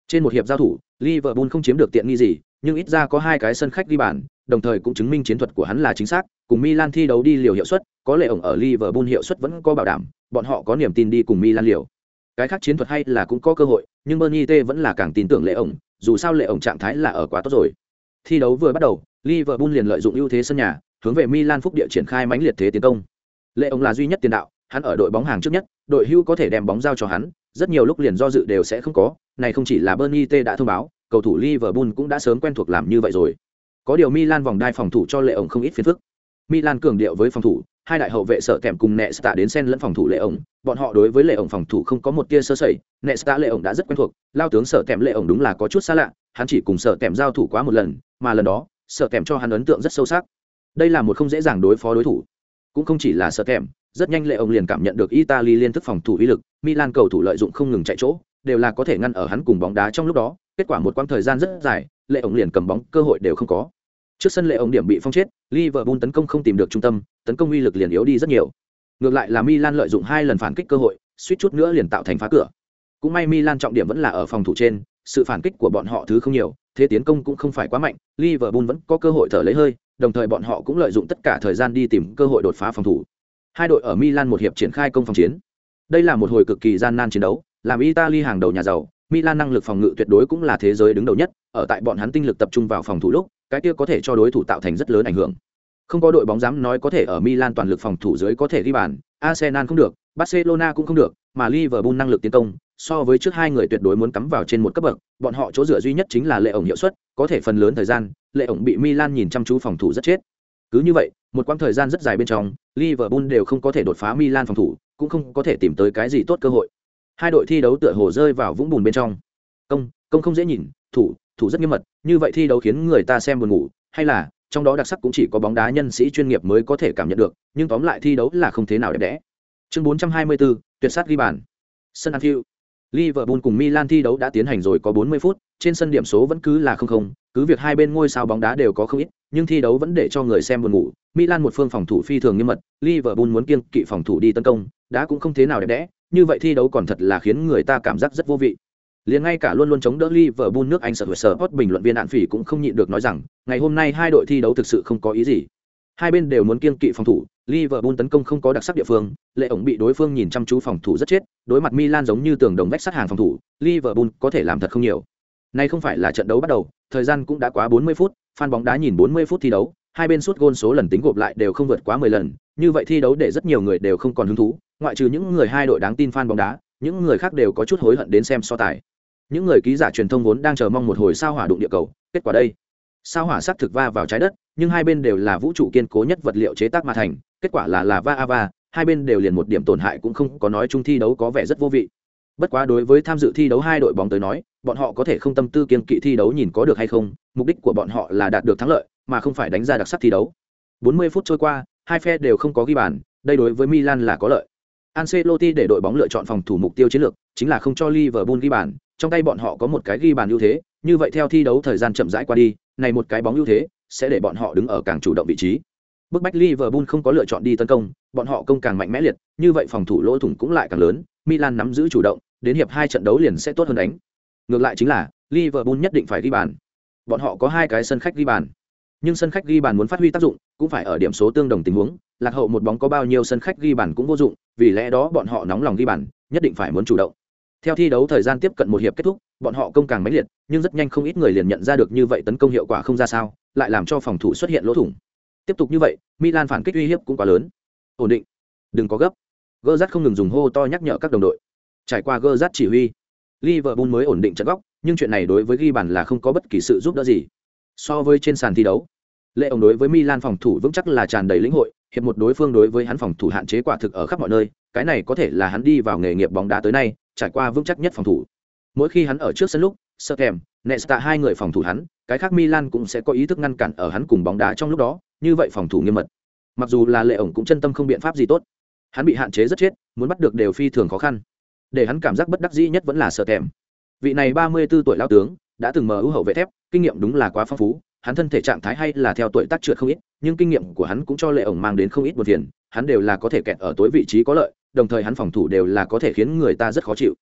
Trên một hiệp giao thủ, Liverpool không chiếm được tiện nghi gì, nhưng ít ra có hai cái sân khách ghi bàn, đồng thời cũng chứng minh chiến thuật của hắn là chính xác, cùng Milan thi đấu đi liều hiệu suất, có lẽ ổng ở Liverpool hiệu suất vẫn có bảo đảm, bọn họ có niềm tin đi cùng Milan liều. Cái khác chiến thuật hay là cũng có cơ hội, nhưng Bernie T vẫn là càng tin tưởng lệ ổng, dù sao lệ ổng trạng thái là ở quá tốt rồi. Thi đấu vừa bắt đầu, Liverpool liền lợi dụng ưu thế sân nhà, hướng về Milan phúc địa triển khai mãnh liệt thế tiến công. Lệ ổng là duy nhất tiền đạo, hắn ở đội bóng hàng trước nhất, đội hưu có thể đem bóng giao cho hắn, rất nhiều lúc liền do dự đều sẽ không có, này không chỉ là Bernie T đã thông báo, cầu thủ Liverpool cũng đã sớm quen thuộc làm như vậy rồi. Có điều Milan vòng đai phòng thủ cho lệ ổng không ít phiền phức. Milan cường điệu với phòng thủ, hai đại hậu vệ sợ kèm cùng Nesta đến sen lẫn phòng thủ lệ ổng, bọn họ đối với lệ ổng phòng thủ không có một tia sơ sẩy, Nesta lệ ổng đã rất quen thuộc, lao tướng sợ kèm lệ ổng đúng là có chút xa lạ, hắn chỉ cùng sợ kèm giao thủ quá một lần, mà lần đó, sợ kèm cho hắn ấn tượng rất sâu sắc. Đây là một không dễ dàng đối phó đối thủ. Cũng không chỉ là sợ kèm, rất nhanh lệ ổng liền cảm nhận được Italy liên thức phòng thủ uy lực, Milan cầu thủ lợi dụng không ngừng chạy chỗ, đều là có thể ngăn ở hắn cùng bóng đá trong lúc đó, kết quả một quãng thời gian rất dài, lệ ổng liền cầm bóng cơ hội đều không có. Trước sân lệ ổng điểm bị phong chết, Liverpool tấn công không tìm được trung tâm, tấn công uy lực liền yếu đi rất nhiều. Ngược lại là Milan lợi dụng hai lần phản kích cơ hội, suýt chút nữa liền tạo thành phá cửa. Cũng may Milan trọng điểm vẫn là ở phòng thủ trên, sự phản kích của bọn họ thứ không nhiều, thế tiến công cũng không phải quá mạnh, Liverpool vẫn có cơ hội thở lấy hơi, đồng thời bọn họ cũng lợi dụng tất cả thời gian đi tìm cơ hội đột phá phòng thủ. Hai đội ở Milan một hiệp triển khai công phòng chiến. Đây là một hồi cực kỳ gian nan chiến đấu, làm Italy hàng đầu nhà giàu, Milan năng lực phòng ngự tuyệt đối cũng là thế giới đứng đầu nhất, ở tại bọn hắn tinh lực tập trung vào phòng thủ lúc, cái kia có thể cho đối thủ tạo thành rất lớn ảnh hưởng. Không có đội bóng dám nói có thể ở Milan toàn lực phòng thủ dưới có thể ghi bàn, Arsenal không được, Barcelona cũng không được, mà Liverpool năng lực tiến công, so với trước hai người tuyệt đối muốn cắm vào trên một cấp bậc, bọn họ chỗ dựa duy nhất chính là lệ ổng hiệu suất, có thể phần lớn thời gian, lệ ổng bị Milan nhìn chăm chú phòng thủ rất chết. Cứ như vậy, một quãng thời gian rất dài bên trong, Liverpool đều không có thể đột phá Milan phòng thủ, cũng không có thể tìm tới cái gì tốt cơ hội. Hai đội thi đấu tựa hồ rơi vào vũng bùn bên trong. Công, công không dễ nhìn, thủ, thủ rất nghiêm mật, như vậy thi đấu khiến người ta xem buồn ngủ, hay là trong đó đặc sắc cũng chỉ có bóng đá nhân sĩ chuyên nghiệp mới có thể cảm nhận được, nhưng tóm lại thi đấu là không thế nào đẹp đẽ. Chương 424, tuyệt sát ghi bàn. Sân Anfield. Liverpool cùng Milan thi đấu đã tiến hành rồi có 40 phút, trên sân điểm số vẫn cứ là không không, cứ việc hai bên ngôi sao bóng đá đều có không ít, nhưng thi đấu vẫn để cho người xem buồn ngủ. Milan một phương phòng thủ phi thường nghiêm mật, Liverpool muốn kiêng kỵ phòng thủ đi tấn công, đã cũng không thế nào đẹp đẽ, như vậy thi đấu còn thật là khiến người ta cảm giác rất vô vị. Liền ngay cả luôn luôn chống đỡ Liverpool nước Anh sở sở hot bình luận viên đạn phỉ cũng không nhịn được nói rằng, ngày hôm nay hai đội thi đấu thực sự không có ý gì. Hai bên đều muốn kiêng kỵ phòng thủ, Liverpool tấn công không có đặc sắc địa phương, lệ ổng bị đối phương nhìn chăm chú phòng thủ rất chết, đối mặt Milan giống như tường đồng vách sắt hàng phòng thủ, Liverpool có thể làm thật không nhiều. Nay không phải là trận đấu bắt đầu, thời gian cũng đã quá 40 phút, fan bóng đá nhìn 40 phút thi đấu, hai bên suốt gôn số lần tính gộp lại đều không vượt quá 10 lần, như vậy thi đấu để rất nhiều người đều không còn hứng thú, ngoại trừ những người hai đội đáng tin fan bóng đá, những người khác đều có chút hối hận đến xem so tài. Những người ký giả truyền thông vốn đang chờ mong một hồi sao hỏa đụng địa cầu kết quả đây. Sao hỏa sắc thực va vào trái đất nhưng hai bên đều là vũ trụ kiên cố nhất vật liệu chế tác mà thành kết quả là là va a va hai bên đều liền một điểm tổn hại cũng không có nói chung thi đấu có vẻ rất vô vị. Bất quá đối với tham dự thi đấu hai đội bóng tới nói bọn họ có thể không tâm tư kiên kỵ thi đấu nhìn có được hay không mục đích của bọn họ là đạt được thắng lợi mà không phải đánh ra đặc sắc thi đấu. 40 phút trôi qua hai phe đều không có ghi bàn đây đối với milan là có lợi. Ancelotti để đội bóng lựa chọn phòng thủ mục tiêu chiến lược, chính là không cho Liverpool ghi bàn, trong tay bọn họ có một cái ghi bàn ưu thế, như vậy theo thi đấu thời gian chậm rãi qua đi, này một cái bóng ưu thế sẽ để bọn họ đứng ở càng chủ động vị trí. Bức bách liverpool không có lựa chọn đi tấn công, bọn họ công càng mạnh mẽ liệt, như vậy phòng thủ lỗ thủng cũng lại càng lớn, milan nắm giữ chủ động, đến hiệp hai trận đấu liền sẽ tốt hơn đánh. Ngược lại chính là, liverpool nhất định phải ghi bàn. Bọn họ có hai cái sân khách ghi bàn. Nhưng sân khách ghi bàn muốn phát huy tác dụng cũng phải ở điểm số tương đồng tình huống lạc hậu một bóng có bao nhiêu sân khách ghi bàn cũng vô dụng vì lẽ đó bọn họ nóng lòng ghi bàn nhất định phải muốn chủ động theo thi đấu thời gian tiếp cận một hiệp kết thúc, bọn họ công càng mãnh liệt, nhưng rất nhanh không ít người liền nhận ra được như vậy tấn công hiệu quả không ra sao, lại làm cho phòng thủ xuất hiện lỗ thủng. Tiếp tục như vậy, Milan phản kích uy hiếp cũng quá lớn. Ổn định, đừng có gấp. Gerrard không ngừng dùng hô to nhắc nhở các đồng đội. Trải qua Gerrard chỉ huy, Liverpool mới ổn định trận góc, nhưng chuyện này đối với ghi bàn là không có bất kỳ sự giúp đỡ gì. So với trên sàn thi đấu, Lệ ông đối với Milan phòng thủ vững chắc là tràn đầy lĩnh hội, hiệp một đối phương đối với hắn phòng thủ hạn chế quả thực ở khắp mọi nơi, cái này có thể là hắn đi vào nghề nghiệp bóng đá tới nay, trải qua vững chắc nhất phòng thủ. Mỗi khi hắn ở trước sân lúc, sơ kèm, Nesta hai người phòng thủ hắn, cái khác Milan cũng sẽ có ý thức ngăn cản ở hắn cùng bóng đá trong lúc đó, như vậy phòng thủ nghiêm mật. Mặc dù là lệ ổng cũng chân tâm không biện pháp gì tốt, hắn bị hạn chế rất chết, muốn bắt được đều phi thường khó khăn. Để hắn cảm giác bất đắc dĩ nhất vẫn là sợ kèm. Vị này 34 tuổi lao tướng, đã từng mở ưu hậu vệ thép kinh nghiệm đúng là quá phong phú hắn thân thể trạng thái hay là theo tuổi tác trượt không ít, nhưng kinh nghiệm của hắn cũng cho lệ ổng mang đến không ít một phiền, hắn đều là có thể kẹt ở tối vị trí có lợi, đồng thời hắn phòng thủ đều là có thể khiến người ta rất khó chịu.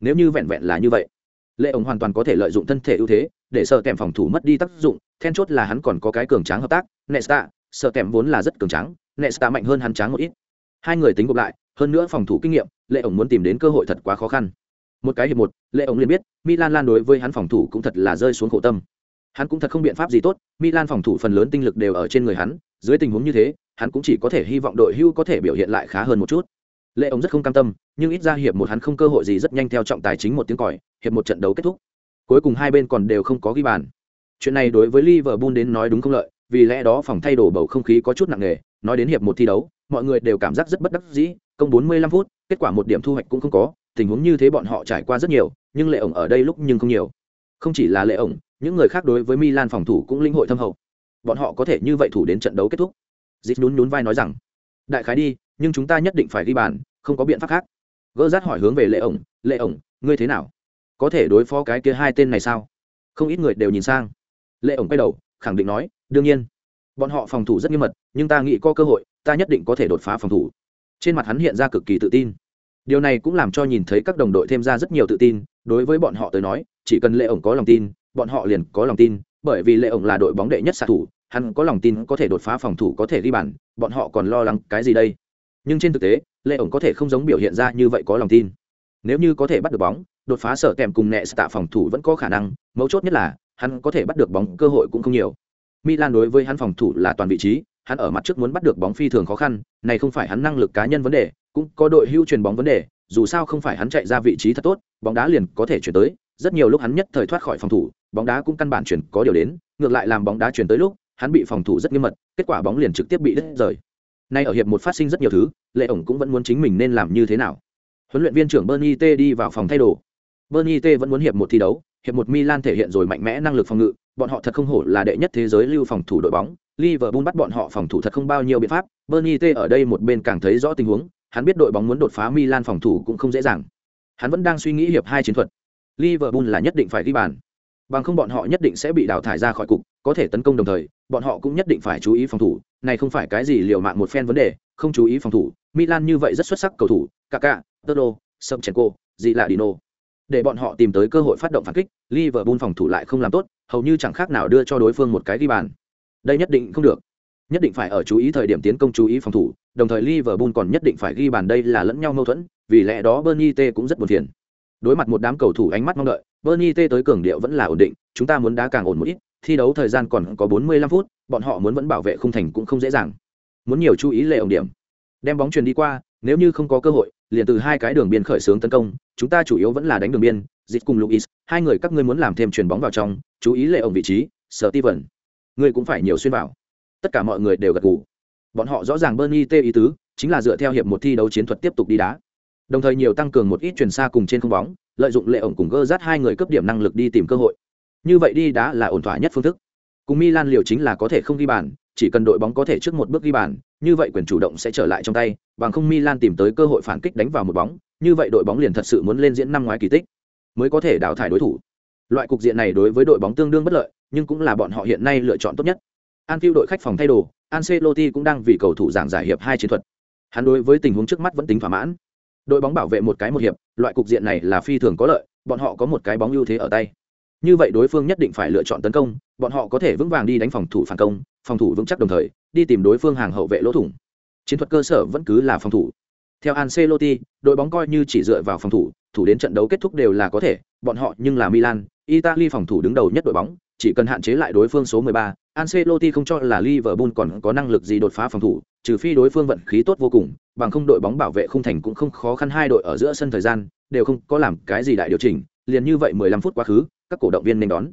Nếu như vẹn vẹn là như vậy, lệ ổng hoàn toàn có thể lợi dụng thân thể ưu thế, để sợ tèm phòng thủ mất đi tác dụng, then chốt là hắn còn có cái cường tráng hợp tác, nesta, sợ tèm vốn là rất cường tráng, nesta mạnh hơn hắn tráng một ít. Hai người tính gộp lại, hơn nữa phòng thủ kinh nghiệm, lệ ổng muốn tìm đến cơ hội thật quá khó khăn. Một cái hiệp một, lệ ổng liền biết, milan lan đối với hắn phòng thủ cũng thật là rơi xuống khổ tâm hắn cũng thật không biện pháp gì tốt, milan phòng thủ phần lớn tinh lực đều ở trên người hắn, dưới tình huống như thế, hắn cũng chỉ có thể hy vọng đội hưu có thể biểu hiện lại khá hơn một chút. Lệ ông rất không cam tâm, nhưng ít ra hiệp một hắn không cơ hội gì rất nhanh theo trọng tài chính một tiếng còi, hiệp một trận đấu kết thúc. Cuối cùng hai bên còn đều không có ghi bàn. Chuyện này đối với liverpool đến nói đúng không lợi, vì lẽ đó phòng thay đồ bầu không khí có chút nặng nề, nói đến hiệp một thi đấu, mọi người đều cảm giác rất bất đắc dĩ, công 45 phút, kết quả một điểm thu hoạch cũng không có, tình huống như thế bọn họ trải qua rất nhiều, nhưng lệ ổng ở đây lúc nhưng không nhiều. Không chỉ là lệ ổng những người khác đối với milan phòng thủ cũng linh hội thâm hậu. Bọn họ có thể như vậy thủ đến trận đấu kết thúc. Dịch nhún nhún vai nói rằng, đại khái đi, nhưng chúng ta nhất định phải ghi bàn, không có biện pháp khác. Gỡ rát hỏi hướng về lệ ổng lệ ổng, ngươi thế nào? Có thể đối phó cái kia hai tên này sao? Không ít người đều nhìn sang. Lệ ổng quay đầu, khẳng định nói, đương nhiên. Bọn họ phòng thủ rất nghiêm mật, nhưng ta nghĩ có cơ hội, ta nhất định có thể đột phá phòng thủ. Trên mặt hắn hiện ra cực kỳ tự tin. Điều này cũng làm cho nhìn thấy các đồng đội thêm ra rất nhiều tự tin, đối với bọn họ tới nói, chỉ cần lệ ổng có lòng tin bọn họ liền có lòng tin, bởi vì lệ ổng là đội bóng đệ nhất xạ thủ, hắn có lòng tin có thể đột phá phòng thủ có thể ghi bàn, bọn họ còn lo lắng cái gì đây? Nhưng trên thực tế, lệ ổng có thể không giống biểu hiện ra như vậy có lòng tin. Nếu như có thể bắt được bóng, đột phá sở kèm cùng nẹ tạ phòng thủ vẫn có khả năng, mấu chốt nhất là, hắn có thể bắt được bóng cơ hội cũng không nhiều. Milan đối với hắn phòng thủ là toàn vị trí, hắn ở mặt trước muốn bắt được bóng phi thường khó khăn, này không phải hắn năng lực cá nhân vấn đề, cũng có đội hưu truyền bóng vấn đề, dù sao không phải hắn chạy ra vị trí thật tốt, bóng đá liền có thể chuyển tới, rất nhiều lúc hắn nhất thời thoát khỏi phòng thủ bóng đá cũng căn bản chuyển có điều đến, ngược lại làm bóng đá chuyển tới lúc, hắn bị phòng thủ rất nghiêm mật, kết quả bóng liền trực tiếp bị đứt rời. Nay ở hiệp một phát sinh rất nhiều thứ, lệ ổng cũng vẫn muốn chính mình nên làm như thế nào. Huấn luyện viên trưởng bernie t đi vào phòng thay đồ. Bernie t vẫn muốn hiệp một thi đấu, hiệp một milan thể hiện rồi mạnh mẽ năng lực phòng ngự, bọn họ thật không hổ là đệ nhất thế giới lưu phòng thủ đội bóng, liverpool bắt bọn họ phòng thủ thật không bao nhiêu biện pháp, bernie t ở đây một bên càng thấy rõ tình huống, hắn biết đội bóng muốn đột phá milan phòng thủ cũng không dễ dàng. Hắn vẫn đang suy nghĩ hiệp hai chiến thuật. Liverpool là nhất định phải ghi bàn bằng không bọn họ nhất định sẽ bị đào thải ra khỏi cục, có thể tấn công đồng thời, bọn họ cũng nhất định phải chú ý phòng thủ. Này không phải cái gì liều mạng một phen vấn đề, không chú ý phòng thủ. Milan như vậy rất xuất sắc cầu thủ kaka toto sumchenko gì lạ dino để bọn họ tìm tới cơ hội phát động phản kích, liverpool phòng thủ lại không làm tốt, hầu như chẳng khác nào đưa cho đối phương một cái ghi bàn. Đây nhất định không được. Nhất định phải ở chú ý thời điểm tiến công chú ý phòng thủ, đồng thời liverpool còn nhất định phải ghi bàn đây là lẫn nhau mâu thuẫn, vì lẽ đó bernie t cũng rất buồn phiền. Đối mặt một đám cầu thủ ánh mắt mong đợi bernie t tới cường điệu vẫn là ổn định chúng ta muốn đá càng ổn một ít thi đấu thời gian còn có 45 phút bọn họ muốn vẫn bảo vệ khung thành cũng không dễ dàng. Muốn nhiều chú ý lệ ổng điểm. Đem bóng truyền đi qua nếu như không có cơ hội liền từ hai cái đường biên khởi xướng tấn công chúng ta chủ yếu vẫn là đánh đường biên dịch cùng luis hai người các ngươi muốn làm thêm chuyền bóng vào trong chú ý lệ ổng vị trí Steven, ngươi cũng phải nhiều xuyên vào. Tất cả mọi người đều gật gù. Bọn họ rõ ràng bernie t ý tứ chính là dựa theo hiệp một thi đấu chiến thuật tiếp tục đi đá. Đồng thời nhiều tăng cường một ít chuyển xa cùng trên không bóng lợi dụng lệ ổng cùng gơ rát hai người cấp điểm năng lực đi tìm cơ hội. Như vậy đi đã là ổn thỏa nhất phương thức. Cùng milan liều chính là có thể không ghi bàn, chỉ cần đội bóng có thể trước một bước ghi bàn, như vậy quyền chủ động sẽ trở lại trong tay, bằng không milan tìm tới cơ hội phản kích đánh vào một bóng, như vậy đội bóng liền thật sự muốn lên diễn năm ngoái kỳ tích, mới có thể đào thải đối thủ. Loại cục diện này đối với đội bóng tương đương bất lợi, nhưng cũng là bọn họ hiện nay lựa chọn tốt nhất. Anfield đội khách phòng thay đồ, Ancelotti cũng đang vì cầu thủ giảng giải hiệp hai chiến thuật. Hắn đối với tình huống trước mắt vẫn tính thỏa mãn đội bóng bảo vệ một cái một hiệp, loại cục diện này là phi thường có lợi, bọn họ có một cái bóng ưu thế ở tay. Như vậy đối phương nhất định phải lựa chọn tấn công, bọn họ có thể vững vàng đi đánh phòng thủ phản công, phòng thủ vững chắc đồng thời, đi tìm đối phương hàng hậu vệ lỗ thủng. Chiến thuật cơ sở vẫn cứ là phòng thủ. Theo Ancelotti, đội bóng coi như chỉ dựa vào phòng thủ thủ đến trận đấu kết thúc đều là có thể, bọn họ nhưng là Milan Italy phòng thủ đứng đầu nhất đội bóng chỉ cần hạn chế lại đối phương số 13, Ancelotti không cho là Liverpool còn có năng lực gì đột phá phòng thủ, trừ phi đối phương vận khí tốt vô cùng, bằng không đội bóng bảo vệ khung thành cũng không khó khăn hai đội ở giữa sân thời gian, đều không có làm cái gì đại điều chỉnh, liền như vậy 15 phút quá khứ, các cổ động viên nên đón.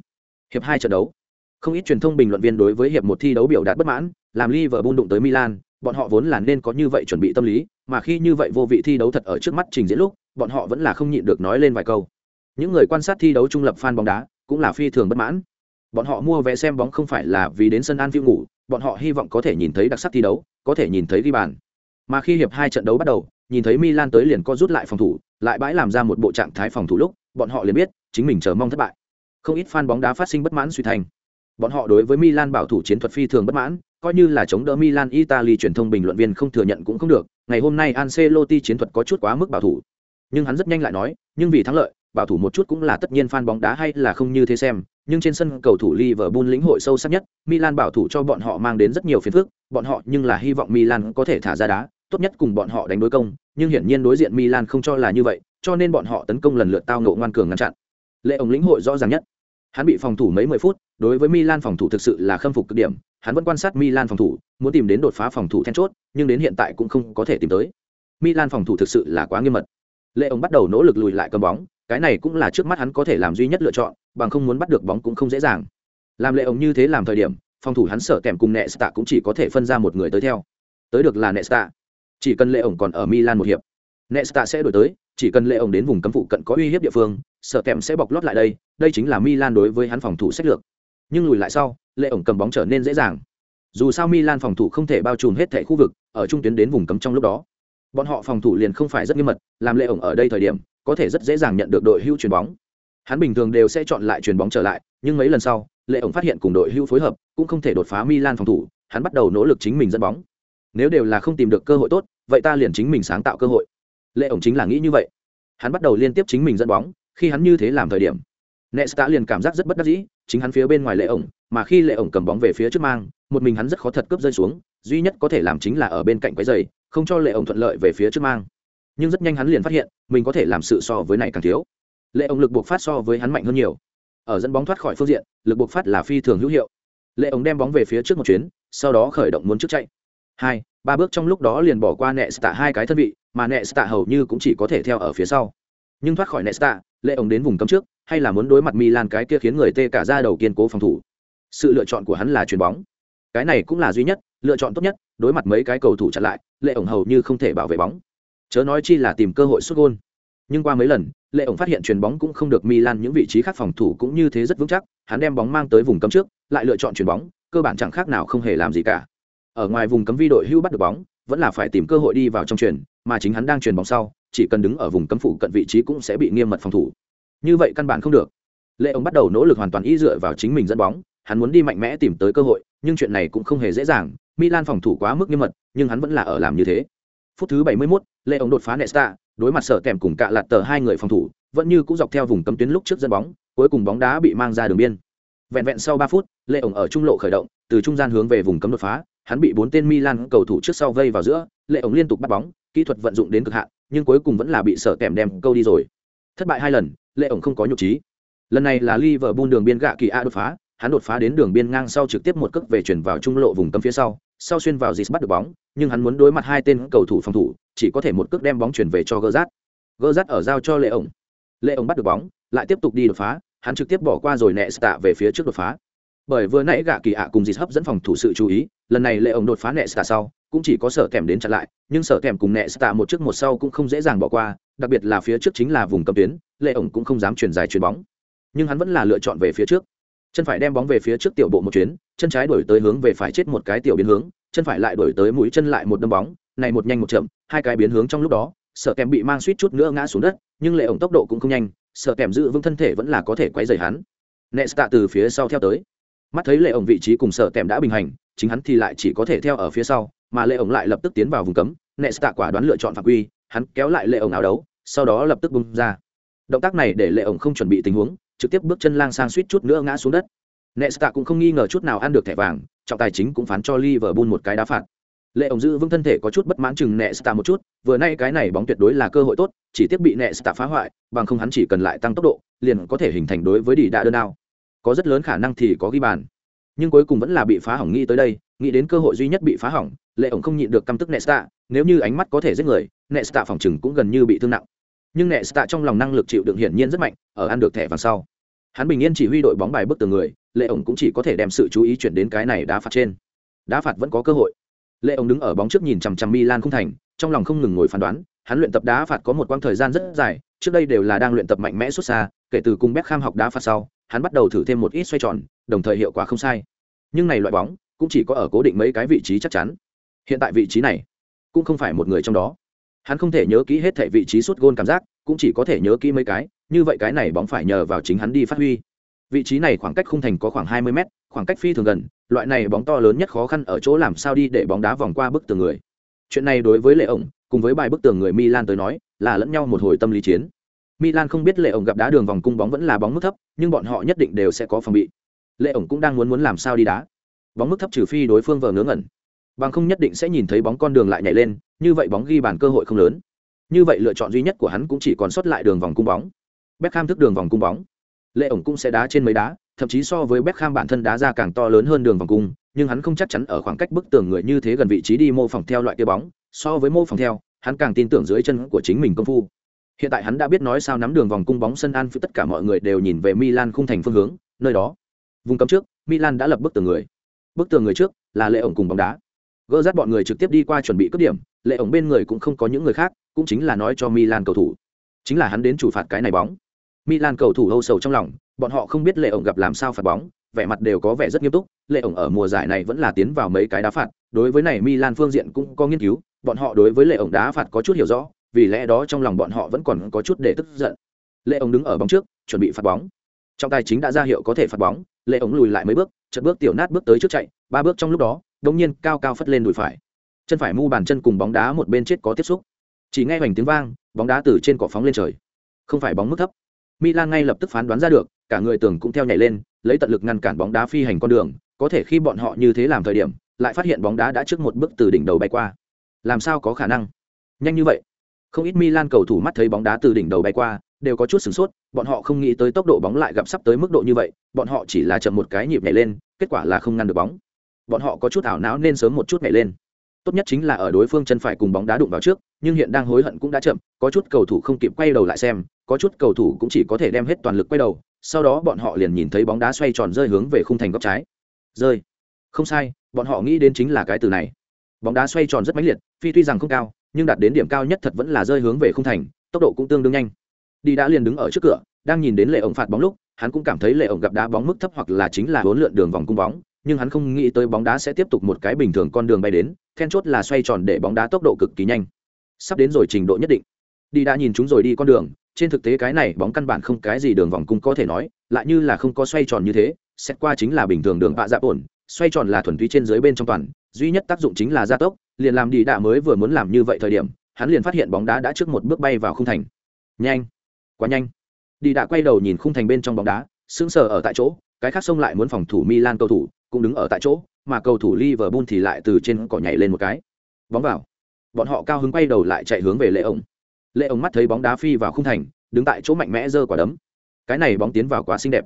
Hiệp hai trận đấu. Không ít truyền thông bình luận viên đối với hiệp một thi đấu biểu đạt bất mãn, làm Liverpool đụng tới Milan, bọn họ vốn là nên có như vậy chuẩn bị tâm lý, mà khi như vậy vô vị thi đấu thật ở trước mắt trình diễn lúc, bọn họ vẫn là không nhịn được nói lên vài câu. Những người quan sát thi đấu trung lập fan bóng đá cũng là phi thường bất mãn bọn họ mua vé xem bóng không phải là vì đến sân an phiêu ngủ bọn họ hy vọng có thể nhìn thấy đặc sắc thi đấu có thể nhìn thấy ghi bàn mà khi hiệp hai trận đấu bắt đầu nhìn thấy milan tới liền có rút lại phòng thủ lại bãi làm ra một bộ trạng thái phòng thủ lúc bọn họ liền biết chính mình chờ mong thất bại Không ít fan bóng đá phát sinh bất mãn suy thành. Bọn họ đối với Milan bảo thủ chiến thuật phi thường bất mãn, coi như là chống đỡ Milan Italy truyền thông bình luận viên không thừa nhận cũng không được, ngày hôm nay Ancelotti chiến thuật có chút quá mức bảo thủ. Nhưng hắn rất nhanh lại nói, nhưng vì thắng lợi, bảo thủ một chút cũng là tất nhiên fan bóng đá hay là không như thế xem, nhưng trên sân cầu thủ Liverpool lĩnh hội sâu sắc nhất, Milan bảo thủ cho bọn họ mang đến rất nhiều phiền phức, bọn họ nhưng là hy vọng Milan có thể thả ra đá, tốt nhất cùng bọn họ đánh đối công, nhưng hiển nhiên đối diện Milan không cho là như vậy, cho nên bọn họ tấn công lần lượt tao ngộ ngoan cường ngăn chặn. Lệ ổng lĩnh hội rõ ràng nhất. Hắn bị phòng thủ mấy mười phút, đối với Milan phòng thủ thực sự là khâm phục cực điểm, hắn vẫn quan sát Milan phòng thủ, muốn tìm đến đột phá phòng thủ then chốt, nhưng đến hiện tại cũng không có thể tìm tới. Milan phòng thủ thực sự là quá nghiêm mật. Lệ ổng bắt đầu nỗ lực lùi lại cầm bóng, cái này cũng là trước mắt hắn có thể làm duy nhất lựa chọn, bằng không muốn bắt được bóng cũng không dễ dàng. Làm Lệ ổng như thế làm thời điểm, phòng thủ hắn sở kèm cùng Nesta cũng chỉ có thể phân ra một người tới theo. Tới được là Nesta. Chỉ cần Lệ ổng còn ở Milan một hiệp, Nesta sẽ đổi tới, chỉ cần Lệ ổng đến vùng cấm phụ cận có uy hiếp địa phương, sở kèm sẽ bọc lót lại đây, đây chính là Milan đối với hắn phòng thủ sách lược. Nhưng lùi lại sau, Lệ ổng cầm bóng trở nên dễ dàng. Dù sao Milan phòng thủ không thể bao trùm hết thẻ khu vực, ở trung tuyến đến vùng cấm trong lúc đó, bọn họ phòng thủ liền không phải rất nghiêm mật, làm Lệ ổng ở đây thời điểm, có thể rất dễ dàng nhận được đội hưu chuyền bóng. Hắn bình thường đều sẽ chọn lại chuyền bóng trở lại, nhưng mấy lần sau, Lệ ổng phát hiện cùng đội hưu phối hợp, cũng không thể đột phá Milan phòng thủ, hắn bắt đầu nỗ lực chính mình dẫn bóng. Nếu đều là không tìm được cơ hội tốt, vậy ta liền chính mình sáng tạo cơ hội. Lệ ổng chính là nghĩ như vậy. Hắn bắt đầu liên tiếp chính mình dẫn bóng, khi hắn như thế làm thời điểm, Nesta liền cảm giác rất bất đắc dĩ, chính hắn phía bên ngoài Lệ ổng, mà khi Lệ ổng cầm bóng về phía trước mang, một mình hắn rất khó thật cướp rơi xuống, duy nhất có thể làm chính là ở bên cạnh quấy giày, không cho Lệ ổng thuận lợi về phía trước mang. Nhưng rất nhanh hắn liền phát hiện, mình có thể làm sự so với này càng thiếu. Lệ ổng lực buộc phát so với hắn mạnh hơn nhiều. Ở dẫn bóng thoát khỏi phương diện, lực buộc phát là phi thường hữu hiệu. Lệ ổng đem bóng về phía trước một chuyến, sau đó khởi động muốn trước chạy. Hai, ba bước trong lúc đó liền bỏ qua Nesta hai cái thân vị, mà Nesta hầu như cũng chỉ có thể theo ở phía sau. Nhưng thoát khỏi Nesta, Lệ ổng đến vùng cấm trước, hay là muốn đối mặt Milan cái kia khiến người tê cả da đầu kiên cố phòng thủ. Sự lựa chọn của hắn là chuyền bóng. Cái này cũng là duy nhất, lựa chọn tốt nhất, đối mặt mấy cái cầu thủ chặn lại, Lệ ổng hầu như không thể bảo vệ bóng. Chớ nói chi là tìm cơ hội sút gol. Nhưng qua mấy lần, Lệ ổng phát hiện chuyền bóng cũng không được Milan những vị trí khác phòng thủ cũng như thế rất vững chắc, hắn đem bóng mang tới vùng cấm trước, lại lựa chọn chuyền bóng, cơ bản chẳng khác nào không hề làm gì cả. Ở ngoài vùng cấm vi đội hưu bắt được bóng, vẫn là phải tìm cơ hội đi vào trong chuyền, mà chính hắn đang chuyền bóng sau, chỉ cần đứng ở vùng cấm phụ cận vị trí cũng sẽ bị nghiêm mật phòng thủ. Như vậy căn bản không được. Lệ ổng bắt đầu nỗ lực hoàn toàn y dựa vào chính mình dẫn bóng, hắn muốn đi mạnh mẽ tìm tới cơ hội, nhưng chuyện này cũng không hề dễ dàng, Milan phòng thủ quá mức nghiêm mật, nhưng hắn vẫn là ở làm như thế. Phút thứ 71, Lệ ống đột phá Nesta, đối mặt sở kèm cùng cạ lạt tờ hai người phòng thủ, vẫn như cũng dọc theo vùng cấm tuyến lúc trước dẫn bóng, cuối cùng bóng đá bị mang ra đường biên. Vẹn vẹn sau ba phút, Lệ ổng ở trung lộ khởi động, từ trung gian hướng về vùng cấm đột phá, hắn bị bốn tên Milan cầu thủ trước sau vây vào giữa, Lệ ổng liên tục bắt bóng, kỹ thuật vận dụng đến cực hạn, nhưng cuối cùng vẫn là bị sở kèm đem câu đi rồi. Thất bại hai lần, Lệ ổng không có nhục trí. Lần này là Liverpool đường biên gạ kỳ A đột phá, hắn đột phá đến đường biên ngang sau trực tiếp một cước về chuyển vào trung lộ vùng cấm phía sau, sau xuyên vào Gis bắt được bóng, nhưng hắn muốn đối mặt hai tên cầu thủ phòng thủ, chỉ có thể một cước đem bóng chuyển về cho Gerrard. Gerrard ở giao cho Lệ ổng. Lệ ổng bắt được bóng, lại tiếp tục đi đột phá, hắn trực tiếp bỏ qua rồi nẹ tạ về phía trước đột phá. Bởi vừa nãy gạ kỳ ạ cùng Gis hấp dẫn phòng thủ sự chú ý, lần này Lệ ổng đột phá nẹ tạ sau, cũng chỉ có sở kèm đến chặn lại, nhưng sở kèm cùng nẹ tạ một trước một sau cũng không dễ dàng bỏ qua, đặc biệt là phía trước chính là vùng cấm tuyến, Lệ ổng cũng không dám chuyển dài chuyền bóng. Nhưng hắn vẫn là lựa chọn về phía trước chân phải đem bóng về phía trước tiểu bộ một chuyến, chân trái đổi tới hướng về phải chết một cái tiểu biến hướng, chân phải lại đổi tới mũi chân lại một đâm bóng, này một nhanh một chậm, hai cái biến hướng trong lúc đó, sợ kèm bị mang suýt chút nữa ngã xuống đất, nhưng lệ ổng tốc độ cũng không nhanh, sợ kèm giữ vững thân thể vẫn là có thể quay dày hắn. Nesta từ phía sau theo tới. Mắt thấy lệ ổng vị trí cùng sợ kèm đã bình hành, chính hắn thì lại chỉ có thể theo ở phía sau, mà lệ ổng lại lập tức tiến vào vùng cấm. Nesta quả đoán lựa chọn phạm quy, hắn kéo lại lệ ổng áo đấu, sau đó lập tức bung ra. Động tác này để lệ ổng không chuẩn bị tình huống trực tiếp bước chân lang sang suýt chút nữa ngã xuống đất. Nesta cũng không nghi ngờ chút nào ăn được thẻ vàng, trọng tài chính cũng phán cho Liverpool một cái đá phạt. Lệ ổng giữ vững thân thể có chút bất mãn chừng Nesta một chút, vừa nay cái này bóng tuyệt đối là cơ hội tốt, chỉ tiếp bị Nesta phá hoại, bằng không hắn chỉ cần lại tăng tốc độ, liền có thể hình thành đối với đi đã đơn nào. Có rất lớn khả năng thì có ghi bàn. Nhưng cuối cùng vẫn là bị phá hỏng nghĩ tới đây, nghĩ đến cơ hội duy nhất bị phá hỏng, Lệ ổng không nhịn được căm tức Nesta, nếu như ánh mắt có thể giết người, Nesta phòng trừng cũng gần như bị thương nặng nhưng nệ stạ trong lòng năng lực chịu đựng hiển nhiên rất mạnh, ở ăn được thẻ vàng sau. Hắn bình yên chỉ huy đội bóng bài bức tường người, lệ ổng cũng chỉ có thể đem sự chú ý chuyển đến cái này đá phạt trên. Đá phạt vẫn có cơ hội. Lệ ổng đứng ở bóng trước nhìn chằm chằm milan không thành, trong lòng không ngừng ngồi phán đoán, hắn luyện tập đá phạt có một quãng thời gian rất dài, trước đây đều là đang luyện tập mạnh mẽ xuất xa, kể từ cùng Beckham học đá phạt sau, hắn bắt đầu thử thêm một ít xoay tròn, đồng thời hiệu quả không sai. Nhưng này loại bóng cũng chỉ có ở cố định mấy cái vị trí chắc chắn. Hiện tại vị trí này cũng không phải một người trong đó hắn không thể nhớ kỹ hết thể vị trí suốt gôn cảm giác, cũng chỉ có thể nhớ kỹ mấy cái, như vậy cái này bóng phải nhờ vào chính hắn đi phát huy. Vị trí này khoảng cách khung thành có khoảng 20 mét, khoảng cách phi thường gần, loại này bóng to lớn nhất khó khăn ở chỗ làm sao đi để bóng đá vòng qua bức tường người. Chuyện này đối với lệ ổng, cùng với bài bức tường người milan tới nói, là lẫn nhau một hồi tâm lý chiến. Milan không biết lệ ổng gặp đá đường vòng cung bóng vẫn là bóng mức thấp, nhưng bọn họ nhất định đều sẽ có phòng bị. Lệ ổng cũng đang muốn muốn làm sao đi đá. Bóng mức thấp trừ phi đối phương vờ ngớ ngẩn bằng không nhất định sẽ nhìn thấy bóng con đường lại nhảy lên, như vậy bóng ghi bàn cơ hội không lớn. Như vậy lựa chọn duy nhất của hắn cũng chỉ còn sót lại đường vòng cung bóng. Beckham thức đường vòng cung bóng. Lệ ổng cũng sẽ đá trên mấy đá, thậm chí so với Beckham bản thân đá ra càng to lớn hơn đường vòng cung, nhưng hắn không chắc chắn ở khoảng cách bức tường người như thế gần vị trí đi mô phỏng theo loại kia bóng. So với mô phỏng theo, hắn càng tin tưởng dưới chân của chính mình công phu. Hiện tại hắn đã biết nói sao nắm đường vòng cung bóng sân an phía tất cả mọi người đều nhìn về milan khung thành phương hướng, nơi đó. Vùng cấm trước, milan đã lập bức tường người. Bức tường người trước là lệ ổng cùng bóng đá gỡ rát bọn người trực tiếp đi qua chuẩn bị cướp điểm, lệ ổng bên người cũng không có những người khác, cũng chính là nói cho milan cầu thủ. Chính là hắn đến chủ phạt cái này bóng. Milan cầu thủ âu sầu trong lòng, bọn họ không biết lệ ổng gặp làm sao phạt bóng, vẻ mặt đều có vẻ rất nghiêm túc, lệ ổng ở mùa giải này vẫn là tiến vào mấy cái đá phạt, đối với này milan phương diện cũng có nghiên cứu, bọn họ đối với lệ ổng đá phạt có chút hiểu rõ, vì lẽ đó trong lòng bọn họ vẫn còn có chút để tức giận. Lệ ổng đứng ở bóng trước, chuẩn bị phạt bóng. Trong tài chính đã ra hiệu có thể phạt bóng, lệ ổng lùi lại mấy bước chật bước tiểu nát bước tới trước chạy, ba bước trong lúc đó đống nhiên cao cao phất lên đùi phải. Chân phải mu bàn chân cùng bóng đá một bên chết có tiếp xúc. Chỉ nghe hoành tiếng vang, bóng đá từ trên cỏ phóng lên trời. Không phải bóng mức thấp. Milan ngay lập tức phán đoán ra được, cả người tưởng cũng theo nhảy lên, lấy tận lực ngăn cản bóng đá phi hành con đường, có thể khi bọn họ như thế làm thời điểm, lại phát hiện bóng đá đã trước một bước từ đỉnh đầu bay qua. Làm sao có khả năng? Nhanh như vậy. Không ít milan cầu thủ mắt thấy bóng đá từ đỉnh đầu bay qua, đều có chút sửng sốt, bọn họ không nghĩ tới tốc độ bóng lại gặp sắp tới mức độ như vậy, bọn họ chỉ là chậm một cái nhịp nhảy lên, kết quả là không ngăn được bóng bọn họ có chút ảo não nên sớm một chút nhảy lên. Tốt nhất chính là ở đối phương chân phải cùng bóng đá đụng vào trước, nhưng hiện đang hối hận cũng đã chậm, có chút cầu thủ không kịp quay đầu lại xem, có chút cầu thủ cũng chỉ có thể đem hết toàn lực quay đầu, sau đó bọn họ liền nhìn thấy bóng đá xoay tròn rơi hướng về khung thành góc trái. Rơi. Không sai, bọn họ nghĩ đến chính là cái từ này. Bóng đá xoay tròn rất mãnh liệt, phi tuy rằng không cao, nhưng đạt đến điểm cao nhất thật vẫn là rơi hướng về khung thành, tốc độ cũng tương đương nhanh. Đi đã liền đứng ở trước cửa, đang nhìn đến lệ ổng phạt bóng lúc, hắn cũng cảm thấy lệ ổng gặp đá bóng mức thấp hoặc là chính là huấn lượn đường vòng cung bóng nhưng hắn không nghĩ tới bóng đá sẽ tiếp tục một cái bình thường con đường bay đến, then chốt là xoay tròn để bóng đá tốc độ cực kỳ nhanh. Sắp đến rồi trình độ nhất định. Đi đã nhìn chúng rồi đi con đường, trên thực tế cái này bóng căn bản không cái gì đường vòng cung có thể nói, lại như là không có xoay tròn như thế, xét qua chính là bình thường đường vạ dạ ổn, xoay tròn là thuần túy trên dưới bên trong toàn, duy nhất tác dụng chính là gia tốc, liền làm đi đã mới vừa muốn làm như vậy thời điểm, hắn liền phát hiện bóng đá đã trước một bước bay vào khung thành. Nhanh! Quá nhanh! Đi đã quay đầu nhìn khung thành bên trong bóng đá, sững sờ ở tại chỗ, cái khác xông lại muốn phòng thủ milan cầu thủ cũng đứng ở tại chỗ, mà cầu thủ liverpool thì lại từ trên cỏ nhảy lên một cái. Bóng vào. Bọn họ cao hứng quay đầu lại chạy hướng về lệ ổng lệ ổng mắt thấy bóng đá phi vào khung thành, đứng tại chỗ mạnh mẽ giơ quả đấm. Cái này bóng tiến vào quá xinh đẹp.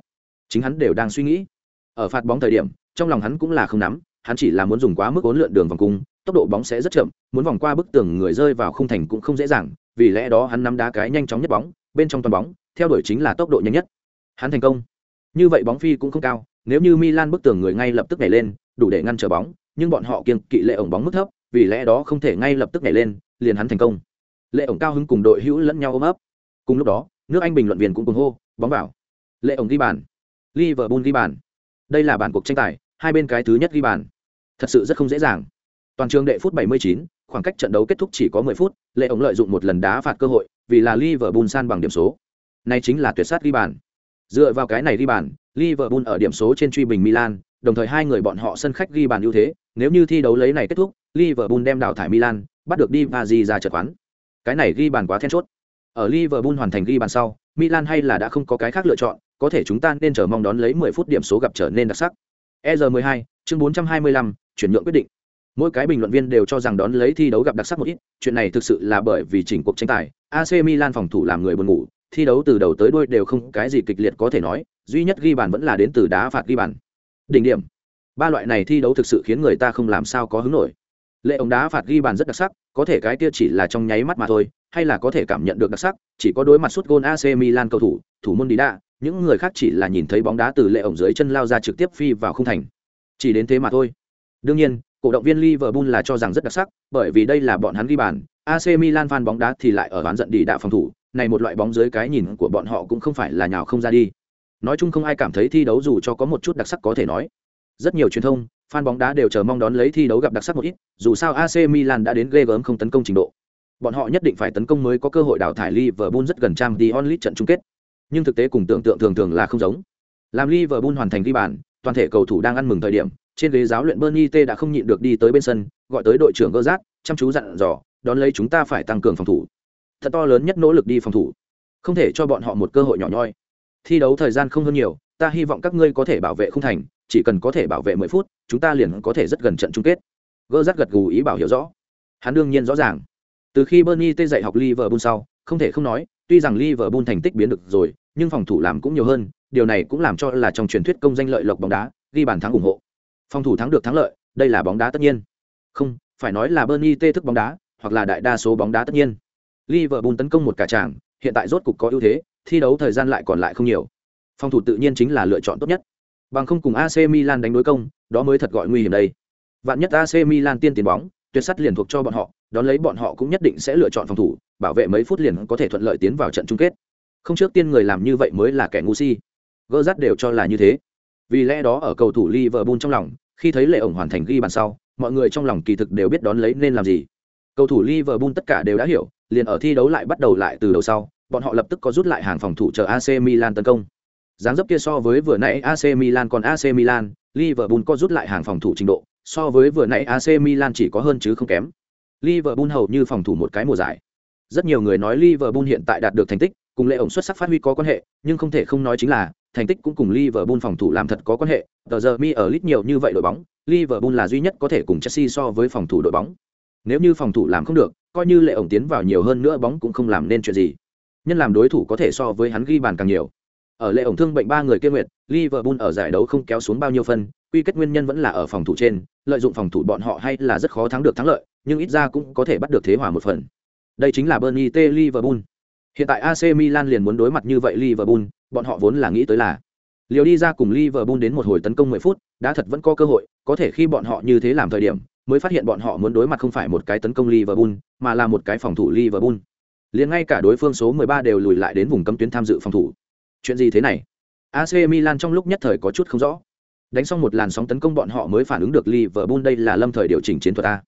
Chính hắn đều đang suy nghĩ. Ở phạt bóng thời điểm, trong lòng hắn cũng là không nắm, hắn chỉ là muốn dùng quá mức ốn lượn đường vòng cung, tốc độ bóng sẽ rất chậm, muốn vòng qua bức tường người rơi vào khung thành cũng không dễ dàng, vì lẽ đó hắn nắm đá cái nhanh chóng nhất bóng, bên trong toàn bóng, theo đuổi chính là tốc độ nhanh nhất. Hắn thành công. Như vậy bóng phi cũng không cao nếu như milan bức tường người ngay lập tức nhảy lên đủ để ngăn trở bóng nhưng bọn họ kiêng kỵ lệ ổng bóng mức thấp vì lẽ đó không thể ngay lập tức nhảy lên liền hắn thành công. Lệ ổng cao hứng cùng đội hữu lẫn nhau ôm ấp. Cùng lúc đó nước anh bình luận viên cũng cùng hô bóng vào. Lệ ổng ghi bàn. Liverpool ghi bàn. Đây là bản cuộc tranh tài hai bên cái thứ nhất ghi bàn. Thật sự rất không dễ dàng. Toàn trường đệ phút 79, khoảng cách trận đấu kết thúc chỉ có 10 phút lệ ổng lợi dụng một lần đá phạt cơ hội vì là liverpool san bằng điểm số. Này chính là tuyệt sát ghi bàn. Dựa vào cái này ghi bàn liverpool ở điểm số trên truy bình milan đồng thời hai người bọn họ sân khách ghi bàn ưu thế nếu như thi đấu lấy này kết thúc liverpool đem đào thải milan bắt được đi và gì ra chợt quán cái này ghi bàn quá then chốt ở Liverpool hoàn thành ghi bàn sau, Milan hay là đã không có cái khác lựa chọn, có thể chúng ta nên chờ mong đón lấy 10 phút điểm số gặp trở nên đặc sắc. EZ12, chương 425, chuyển nhượng quyết định. Mỗi cái bình luận viên đều cho rằng đón lấy thi đấu gặp đặc sắc một ít, chuyện này thực sự là bởi vì chỉnh cuộc tranh tài, AC Milan phòng thủ làm người buồn ngủ, thi đấu từ đầu tới đuôi đều không cái gì kịch liệt có thể nói, duy nhất ghi bàn vẫn là đến từ đá phạt ghi bàn. Đỉnh điểm. Ba loại này thi đấu thực sự khiến người ta không làm sao có hứng nổi. Lệ ống đá phạt ghi bàn rất đặc sắc, có thể cái kia chỉ là trong nháy mắt mà thôi, hay là có thể cảm nhận được đặc sắc, chỉ có đối mặt sút gôn AC Milan cầu thủ, thủ môn đi đa, những người khác chỉ là nhìn thấy bóng đá từ lệ ổng dưới chân lao ra trực tiếp phi vào khung thành. Chỉ đến thế mà thôi. Đương nhiên, cổ động viên Liverpool là cho rằng rất đặc sắc, bởi vì đây là bọn hắn ghi bàn, AC Milan fan bóng đá thì lại ở ván giận đi đạ phòng thủ, này một loại bóng dưới cái nhìn của bọn họ cũng không phải là nhào không ra đi. Nói chung không ai cảm thấy thi đấu dù cho có một chút đặc sắc có thể nói. Rất nhiều truyền thông, fan bóng đá đều chờ mong đón lấy thi đấu gặp đặc sắc một ít, dù sao AC Milan đã đến ghê gớm không tấn công trình độ. Bọn họ nhất định phải tấn công mới có cơ hội đào thải Liverpool rất gần trang đi onlit trận chung kết. Nhưng thực tế cùng tưởng tượng thường thường là không giống. Làm Liverpool hoàn thành ghi bàn, toàn thể cầu thủ đang ăn mừng thời điểm, trên ghế giáo luyện Bernie T đã không nhịn được đi tới bên sân, gọi tới đội trưởng Gerrard, chăm chú dặn dò, đón lấy chúng ta phải tăng cường phòng thủ. Thật to lớn nhất nỗ lực đi phòng thủ, không thể cho bọn họ một cơ hội nhỏ nhoi. Thi đấu thời gian không hơn nhiều, ta hy vọng các ngươi có thể bảo vệ không thành, chỉ cần có thể bảo vệ 10 phút, chúng ta liền có thể rất gần trận chung kết. Gerrard gật gù ý bảo hiểu rõ. Hắn đương nhiên rõ ràng. Từ khi Bernie T dạy học Liverpool sau, không thể không nói, tuy rằng Liverpool thành tích biến được rồi, nhưng phòng thủ làm cũng nhiều hơn, điều này cũng làm cho là trong truyền thuyết công danh lợi lộc bóng đá, ghi bàn thắng ủng hộ. Phòng thủ thắng được thắng lợi, đây là bóng đá tất nhiên. Không, phải nói là Bernie T thức bóng đá, hoặc là đại đa số bóng đá tất nhiên. Liverpool tấn công một cả tràng, hiện tại rốt cục có ưu thế, thi đấu thời gian lại còn lại không nhiều. Phòng thủ tự nhiên chính là lựa chọn tốt nhất. Bằng không cùng AC Milan đánh đối công, đó mới thật gọi nguy hiểm đây. Vạn nhất AC Milan tiên tiền bóng, tuyệt sắt liền thuộc cho bọn họ, đón lấy bọn họ cũng nhất định sẽ lựa chọn phòng thủ, bảo vệ mấy phút liền có thể thuận lợi tiến vào trận chung kết. Không trước tiên người làm như vậy mới là kẻ ngu si. Gơ rắt đều cho là như thế. Vì lẽ đó ở cầu thủ Liverpool trong lòng, khi thấy lệ ổng hoàn thành ghi bàn sau, mọi người trong lòng kỳ thực đều biết đón lấy nên làm gì. Cầu thủ Liverpool tất cả đều đã hiểu, liền ở thi đấu lại bắt đầu lại từ đầu sau, bọn họ lập tức có rút lại hàng phòng thủ chờ AC Milan tấn công. Dáng dấp kia so với vừa nãy AC Milan còn AC Milan, Liverpool có rút lại hàng phòng thủ trình độ, so với vừa nãy AC Milan chỉ có hơn chứ không kém. Liverpool hầu như phòng thủ một cái mùa giải. Rất nhiều người nói Liverpool hiện tại đạt được thành tích, cùng lệ ổng xuất sắc phát huy có quan hệ, nhưng không thể không nói chính là thành tích cũng cùng Liverpool phòng thủ làm thật có quan hệ. Tờ giờ mi ở lít nhiều như vậy đội bóng, Liverpool là duy nhất có thể cùng Chelsea so với phòng thủ đội bóng. Nếu như phòng thủ làm không được, coi như lệ ổng tiến vào nhiều hơn nữa bóng cũng không làm nên chuyện gì. Nhân làm đối thủ có thể so với hắn ghi bàn càng nhiều. Ở lệ ổng thương bệnh ba người kia nguyệt, Liverpool ở giải đấu không kéo xuống bao nhiêu phân, quy kết nguyên nhân vẫn là ở phòng thủ trên, lợi dụng phòng thủ bọn họ hay là rất khó thắng được thắng lợi, nhưng ít ra cũng có thể bắt được thế hòa một phần. Đây chính là Burnley T Liverpool. Hiện tại AC Milan liền muốn đối mặt như vậy Liverpool, bọn họ vốn là nghĩ tới là Liều đi ra cùng Liverpool đến một hồi tấn công 10 phút, đã thật vẫn có cơ hội, có thể khi bọn họ như thế làm thời điểm, mới phát hiện bọn họ muốn đối mặt không phải một cái tấn công Liverpool, mà là một cái phòng thủ Liverpool. Liền ngay cả đối phương số 13 đều lùi lại đến vùng cấm tuyến tham dự phòng thủ. Chuyện gì thế này? AC Milan trong lúc nhất thời có chút không rõ. Đánh xong một làn sóng tấn công bọn họ mới phản ứng được Liverpool đây là lâm thời điều chỉnh chiến thuật a.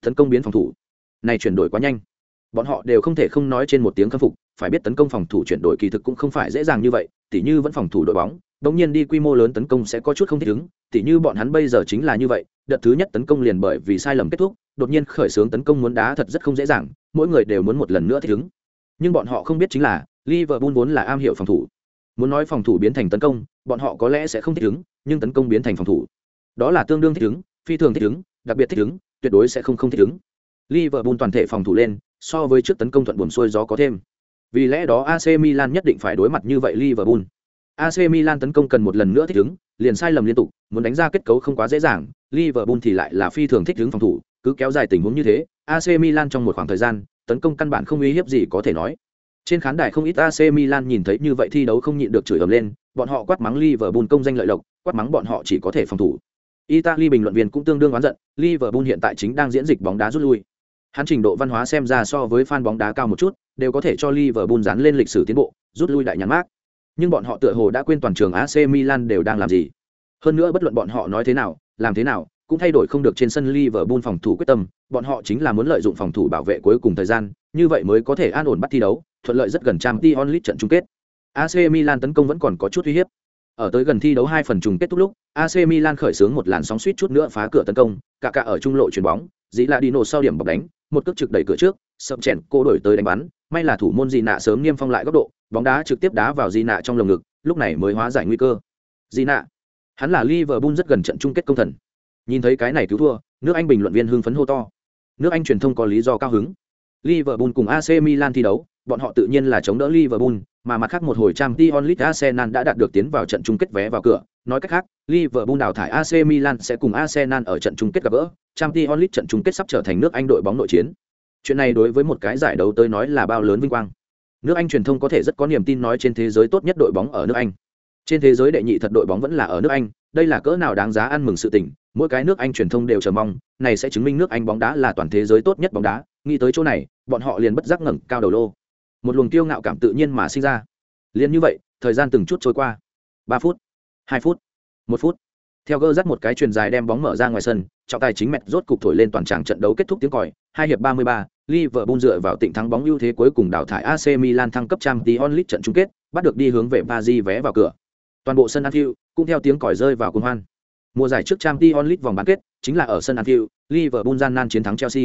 Tấn công biến phòng thủ. Này chuyển đổi quá nhanh. Bọn họ đều không thể không nói trên một tiếng khâm phục, phải biết tấn công phòng thủ chuyển đổi kỳ thực cũng không phải dễ dàng như vậy, tỉ như vẫn phòng thủ đội bóng, bỗng nhiên đi quy mô lớn tấn công sẽ có chút không thích ứng, tỉ như bọn hắn bây giờ chính là như vậy, đợt thứ nhất tấn công liền bởi vì sai lầm kết thúc, đột nhiên khởi xướng tấn công muốn đá thật rất không dễ dàng, mỗi người đều muốn một lần nữa thích ứng. Nhưng bọn họ không biết chính là, Liverpool vốn là am hiểu phòng thủ. Muốn nói phòng thủ biến thành tấn công, bọn họ có lẽ sẽ không thích ứng, nhưng tấn công biến thành phòng thủ, đó là tương đương thích ứng, phi thường thích ứng, đặc biệt thích ứng, tuyệt đối sẽ không không thích ứng. Liverpool toàn thể phòng thủ lên, so với trước tấn công thuận buồm xuôi gió có thêm. Vì lẽ đó AC Milan nhất định phải đối mặt như vậy Liverpool. AC Milan tấn công cần một lần nữa thích ứng, liền sai lầm liên tục, muốn đánh ra kết cấu không quá dễ dàng, Liverpool thì lại là phi thường thích ứng phòng thủ, cứ kéo dài tình huống như thế, AC Milan trong một khoảng thời gian, tấn công căn bản không uy hiếp gì có thể nói. Trên khán đài không ít AC Milan nhìn thấy như vậy thi đấu không nhịn được chửi ầm lên, bọn họ quát mắng Liverpool công danh lợi lộc, quát mắng bọn họ chỉ có thể phòng thủ. Italy bình luận viên cũng tương đương oán giận, Liverpool hiện tại chính đang diễn dịch bóng đá rút lui. Hắn trình độ văn hóa xem ra so với fan bóng đá cao một chút, đều có thể cho Liverpool dán lên lịch sử tiến bộ, rút lui đại nhãn mát. Nhưng bọn họ tựa hồ đã quên toàn trường AC Milan đều đang làm gì. Hơn nữa bất luận bọn họ nói thế nào, làm thế nào, cũng thay đổi không được trên sân Liverpool phòng thủ quyết tâm, bọn họ chính là muốn lợi dụng phòng thủ bảo vệ cuối cùng thời gian, như vậy mới có thể an ổn bắt thi đấu, thuận lợi rất gần Champions League trận chung kết. AC Milan tấn công vẫn còn có chút uy hiếp. Ở tới gần thi đấu hai phần trùng kết thúc lúc, AC Milan khởi xướng một làn sóng suýt chút nữa phá cửa tấn công, cả cả ở trung lộ chuyền bóng, dĩ là Dino sau điểm bọc đánh, một cước trực đẩy cửa trước, sập chèn cô đổi tới đánh bắn, may là thủ môn Di Nạ sớm niêm phong lại góc độ, bóng đá trực tiếp đá vào Di Nạ trong lồng ngực, lúc này mới hóa giải nguy cơ. Di Nạ, hắn là Liverpool rất gần trận chung kết công thần. Nhìn thấy cái này cứu thua, nước Anh bình luận viên hưng phấn hô to. Nước Anh truyền thông có lý do cao hứng. Liverpool cùng AC Milan thi đấu, bọn họ tự nhiên là chống đỡ Liverpool, mà mặt khác một hồi Champions League Arsenal đã đạt được tiến vào trận chung kết vé vào cửa. Nói cách khác, Liverpool đào thải AC Milan sẽ cùng Arsenal ở trận chung kết gặp gỡ. Champions League trận chung kết sắp trở thành nước Anh đội bóng nội chiến. Chuyện này đối với một cái giải đấu tới nói là bao lớn vinh quang. Nước Anh truyền thông có thể rất có niềm tin nói trên thế giới tốt nhất đội bóng ở nước Anh. Trên thế giới đệ nhị thật đội bóng vẫn là ở nước Anh, đây là cỡ nào đáng giá ăn mừng sự tình, mỗi cái nước Anh truyền thông đều chờ mong, này sẽ chứng minh nước Anh bóng đá là toàn thế giới tốt nhất bóng đá, nghĩ tới chỗ này, bọn họ liền bất giác ngẩng cao đầu lô. Một luồng tiêu ngạo cảm tự nhiên mà sinh ra. Liền như vậy thời gian từng chút trôi qua. Ba phút hai phút một phút. Theo gơ dắt một cái truyền dài đem bóng mở ra ngoài sân trọng tài chính mẹt rốt cục thổi lên toàn tràng trận đấu kết thúc tiếng còi. Hai hiệp ba mươi ba Liverpool dựa vào tịnh thắng bóng ưu thế cuối cùng đào thải AC Milan thăng cấp Champions League trận chung kết, bắt được đi hướng về Paris vé vào cửa. Toàn bộ sân Anfield cũng theo tiếng còi rơi vào cuồng hoan. Mùa giải trước Champions League vòng bán kết chính là ở sân Anfield, Liverpool gian nan chiến thắng Chelsea.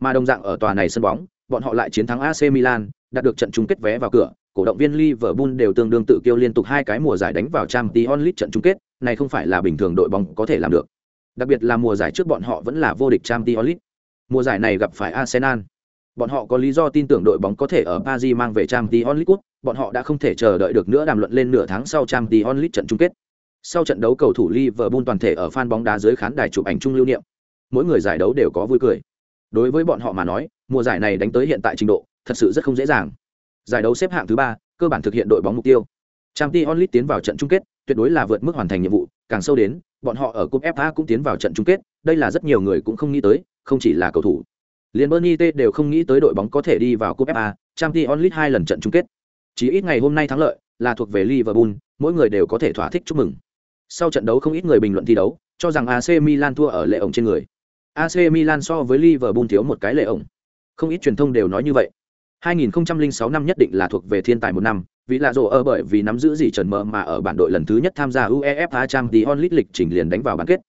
Mà đồng dạng ở tòa này sân bóng, bọn họ lại chiến thắng AC Milan, đạt được trận chung kết vé vào cửa. Cổ động viên Liverpool đều tương đương tự kiêu liên tục hai cái mùa giải đánh vào Champions League trận chung kết, này không phải là bình thường đội bóng có thể làm được. Đặc biệt là mùa giải trước bọn họ vẫn là vô địch Champions League. Mùa giải này gặp phải Arsenal. Bọn họ có lý do tin tưởng đội bóng có thể ở Paris mang về Champions League, bọn họ đã không thể chờ đợi được nữa đàm luận lên nửa tháng sau Champions League trận chung kết. Sau trận đấu cầu thủ Liverpool toàn thể ở fan bóng đá dưới khán đài chụp ảnh chung lưu niệm. Mỗi người giải đấu đều có vui cười. Đối với bọn họ mà nói, mùa giải này đánh tới hiện tại trình độ, thật sự rất không dễ dàng. Giải đấu xếp hạng thứ ba, cơ bản thực hiện đội bóng mục tiêu. Champions League tiến vào trận chung kết, tuyệt đối là vượt mức hoàn thành nhiệm vụ, càng sâu đến, bọn họ ở cúp FA cũng tiến vào trận chung kết, đây là rất nhiều người cũng không nghĩ tới, không chỉ là cầu thủ. Liên Bernie T đều không nghĩ tới đội bóng có thể đi vào cúp FA, Champions League hai lần trận chung kết. Chỉ ít ngày hôm nay thắng lợi là thuộc về Liverpool, mỗi người đều có thể thỏa thích chúc mừng. Sau trận đấu không ít người bình luận thi đấu, cho rằng AC Milan thua ở lệ ổng trên người. AC Milan so với Liverpool thiếu một cái lệ ổng. Không ít truyền thông đều nói như vậy. 2006 năm nhất định là thuộc về thiên tài một năm, vì là rồ ở bởi vì nắm giữ gì trần mờ mà ở bản đội lần thứ nhất tham gia UEFA Champions League lịch trình liền đánh vào bán kết.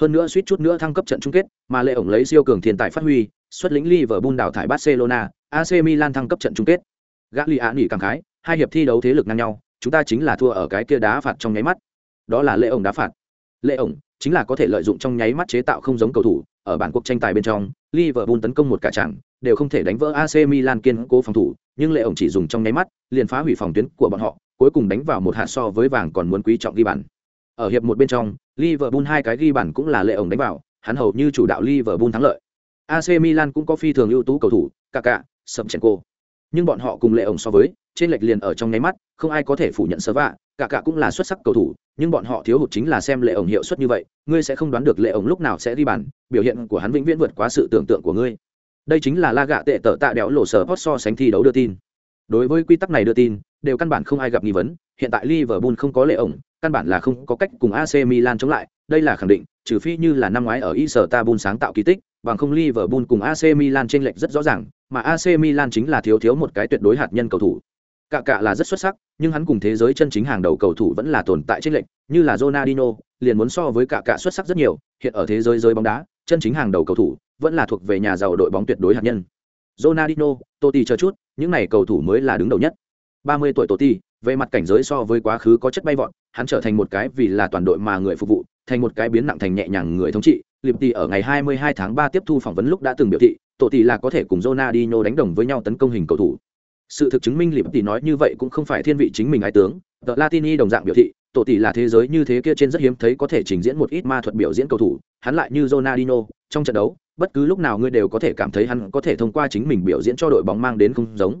Hơn nữa suýt chút nữa thăng cấp trận chung kết, mà lệ ổng lấy siêu cường thiên tài phát huy, xuất lĩnh Liverpool đào thải Barcelona, AC Milan thăng cấp trận chung kết. Gagliani cảm khái, hai hiệp thi đấu thế lực ngang nhau, chúng ta chính là thua ở cái kia đá phạt trong nháy mắt đó là lệ ổng đá phạt. Lệ ổng chính là có thể lợi dụng trong nháy mắt chế tạo không giống cầu thủ ở bản cuộc tranh tài bên trong, Liverpool tấn công một cả chẳng đều không thể đánh vỡ AC Milan kiên cố phòng thủ, nhưng lệ ổng chỉ dùng trong nháy mắt, liền phá hủy phòng tuyến của bọn họ, cuối cùng đánh vào một hạt so với vàng còn muốn quý trọng ghi bàn. Ở hiệp một bên trong, Liverpool hai cái ghi bàn cũng là lệ ổng đánh vào, hắn hầu như chủ đạo Liverpool thắng lợi. AC Milan cũng có phi thường ưu tú cầu thủ, Kaká Sập nhưng bọn họ cùng lệ ổng so với, trên lệch liền ở trong nháy mắt, không ai có thể phủ nhận sơ vạ cả cả cũng là xuất sắc cầu thủ, nhưng bọn họ thiếu hụt chính là xem lệ ổng hiệu suất như vậy, ngươi sẽ không đoán được lệ ổng lúc nào sẽ đi bàn, biểu hiện của hắn vĩnh viễn vượt quá sự tưởng tượng của ngươi. Đây chính là la gạ tệ tở tạ đéo lộ sở hot so sánh thi đấu đưa tin. Đối với quy tắc này đưa tin, đều căn bản không ai gặp nghi vấn, hiện tại liverpool không có lệ ổng, căn bản là không có cách cùng ac milan chống lại, đây là khẳng định, trừ phi như là năm ngoái ở Istanbul sáng tạo kỳ tích, bằng không liverpool cùng ac milan chênh lệch rất rõ ràng, mà ac milan chính là thiếu thiếu một cái tuyệt đối hạt nhân cầu thủ. Cả cả là rất xuất sắc, nhưng hắn cùng thế giới chân chính hàng đầu cầu thủ vẫn là tồn tại trên lệnh, như là Ronaldinho, liền muốn so với cả cả xuất sắc rất nhiều, hiện ở thế giới giới bóng đá, chân chính hàng đầu cầu thủ vẫn là thuộc về nhà giàu đội bóng tuyệt đối hạt nhân. Ronaldinho, Totti chờ chút, những này cầu thủ mới là đứng đầu nhất. 30 tuổi Totti, về mặt cảnh giới so với quá khứ có chất bay vọt, hắn trở thành một cái vì là toàn đội mà người phục vụ, thành một cái biến nặng thành nhẹ nhàng người thống trị. Liverpool ở ngày 22 tháng 3 tiếp thu phỏng vấn lúc đã từng biểu thị, Totti là có thể cùng Ronaldinho đánh đồng với nhau tấn công hình cầu thủ sự thực chứng minh lịp tỷ nói như vậy cũng không phải thiên vị chính mình ái tướng. Tờ latini đồng dạng biểu thị, tổ tỷ là thế giới như thế kia trên rất hiếm thấy có thể trình diễn một ít ma thuật biểu diễn cầu thủ, hắn lại như ronaldinho, trong trận đấu, bất cứ lúc nào ngươi đều có thể cảm thấy hắn có thể thông qua chính mình biểu diễn cho đội bóng mang đến không giống.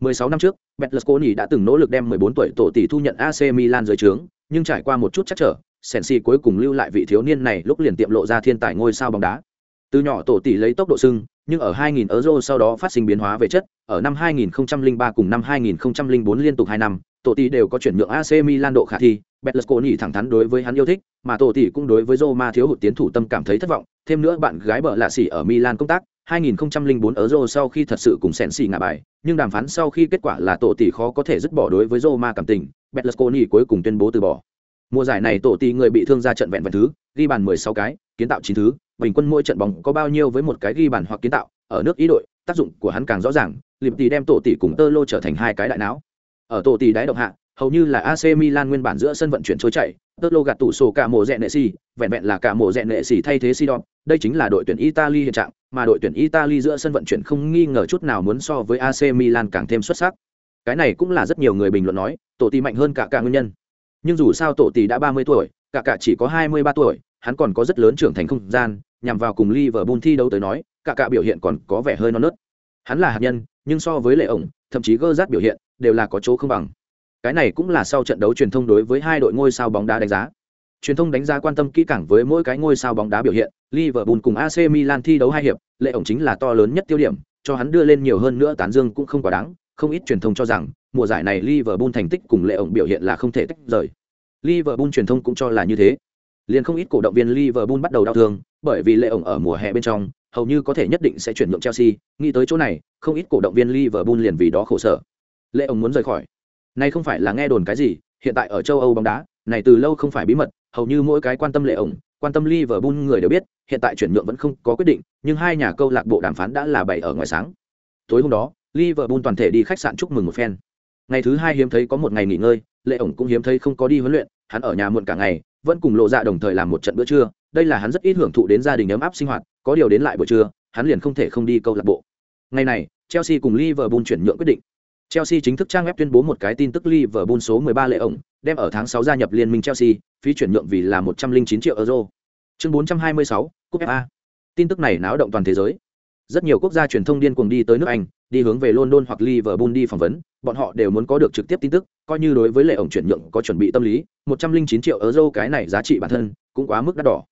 16 năm trước Betlesconi đã từng nỗ lực đem 14 tuổi tổ tỷ thu nhận AC Milan dưới trướng, nhưng trải qua một chút chắc trở, Sensi cuối cùng lưu lại vị thiếu niên này lúc liền tiệm lộ ra thiên tài ngôi sao bóng đá. Từ nhỏ tổ tỷ lấy tốc độ sưng nhưng ở 2000 euro sau đó phát sinh biến hóa về chất, ở năm 2003 cùng năm 2004 liên tục hai năm tổ tỷ đều có chuyển nhượng AC Milan độ khả thi, Berlusconi thẳng thắn đối với hắn yêu thích, mà tổ tỷ cũng đối với Roma thiếu hụt tiến thủ tâm cảm thấy thất vọng. Thêm nữa bạn gái bợ lạ xỉ ở Milan công tác 2004 euro sau khi thật sự cùng sẹn xì ngả bài, nhưng đàm phán sau khi kết quả là tổ tỷ khó có thể dứt bỏ đối với Roma cảm tình, Berlusconi cuối cùng tuyên bố từ bỏ. Mùa giải này tổ tỷ người bị thương ra trận vẹn vẹn thứ, ghi bàn 16 cái, kiến tạo 9 thứ bình quân mỗi trận bóng có bao nhiêu với một cái ghi bàn hoặc kiến tạo, ở nước ý đội, tác dụng của hắn càng rõ ràng liệp tỷ đem tổ tỷ cùng tơ lô trở thành hai cái đại não. Ở tổ tỷ đáy động hạ, hầu như là AC Milan nguyên bản giữa sân vận chuyển trôi chạy tơ lô gạt tủ sổ cả mùa rẽ nệ xì, vẹn vẹn là cả mùa rẽ nệ xì thay thế Sidon, đây chính là đội tuyển Italy hiện trạng, mà đội tuyển Italy giữa sân vận chuyển không nghi ngờ chút nào muốn so với AC Milan càng thêm xuất sắc. Cái này cũng là rất nhiều người bình luận nói, tổ tỷ mạnh hơn cả cả nguyên nhân. Nhưng dù sao tổ tỷ đã 30 tuổi, cả cả chỉ có 23 tuổi hắn còn có rất lớn trưởng thành không gian, nhằm vào cùng Liverpool thi đấu tới nói, cả cả biểu hiện còn có vẻ hơi non nớt. Hắn là hạt nhân, nhưng so với lệ ổng, thậm chí gơ rát biểu hiện, đều là có chỗ không bằng. Cái này cũng là sau trận đấu truyền thông đối với hai đội ngôi sao bóng đá đánh giá. Truyền thông đánh giá quan tâm kỹ càng với mỗi cái ngôi sao bóng đá biểu hiện, Liverpool cùng AC Milan thi đấu hai hiệp, lệ ổng chính là to lớn nhất tiêu điểm, cho hắn đưa lên nhiều hơn nữa tán dương cũng không quá đáng, không ít truyền thông cho rằng, mùa giải này Liverpool thành tích cùng lệ ổng biểu hiện là không thể tách rời. Liverpool truyền thông cũng cho là như thế. Liền không ít cổ động viên Liverpool bắt đầu đau thương, bởi vì lệ ổng ở mùa hè bên trong, hầu như có thể nhất định sẽ chuyển nhượng Chelsea, nghĩ tới chỗ này, không ít cổ động viên Liverpool liền vì đó khổ sở. Lệ ổng muốn rời khỏi. Này không phải là nghe đồn cái gì, hiện tại ở châu Âu bóng đá, này từ lâu không phải bí mật, hầu như mỗi cái quan tâm lệ ổng, quan tâm Liverpool người đều biết, hiện tại chuyển nhượng vẫn không có quyết định, nhưng hai nhà câu lạc bộ đàm phán đã là bày ở ngoài sáng. Tối hôm đó, Liverpool toàn thể đi khách sạn chúc mừng một phen. Ngày thứ hai hiếm thấy có một ngày nghỉ ngơi, lệ ổng cũng hiếm thấy không có đi huấn luyện, hắn ở nhà muộn cả ngày, vẫn cùng lộ dạ đồng thời làm một trận bữa trưa, đây là hắn rất ít hưởng thụ đến gia đình ấm áp sinh hoạt, có điều đến lại buổi trưa, hắn liền không thể không đi câu lạc bộ. Ngày này, Chelsea cùng Liverpool chuyển nhượng quyết định. Chelsea chính thức trang web tuyên bố một cái tin tức Liverpool số 13 lệ ổng, đem ở tháng 6 gia nhập liên minh Chelsea, phí chuyển nhượng vì là 109 triệu euro. Chương 426, Cúp FA. Tin tức này náo động toàn thế giới. Rất nhiều quốc gia truyền thông điên cuồng đi tới nước Anh, đi hướng về London hoặc Liverpool đi phỏng vấn, bọn họ đều muốn có được trực tiếp tin tức, coi như đối với lệ ổng chuyển nhượng có chuẩn bị tâm lý, 109 triệu euro cái này giá trị bản thân cũng quá mức đắt đỏ.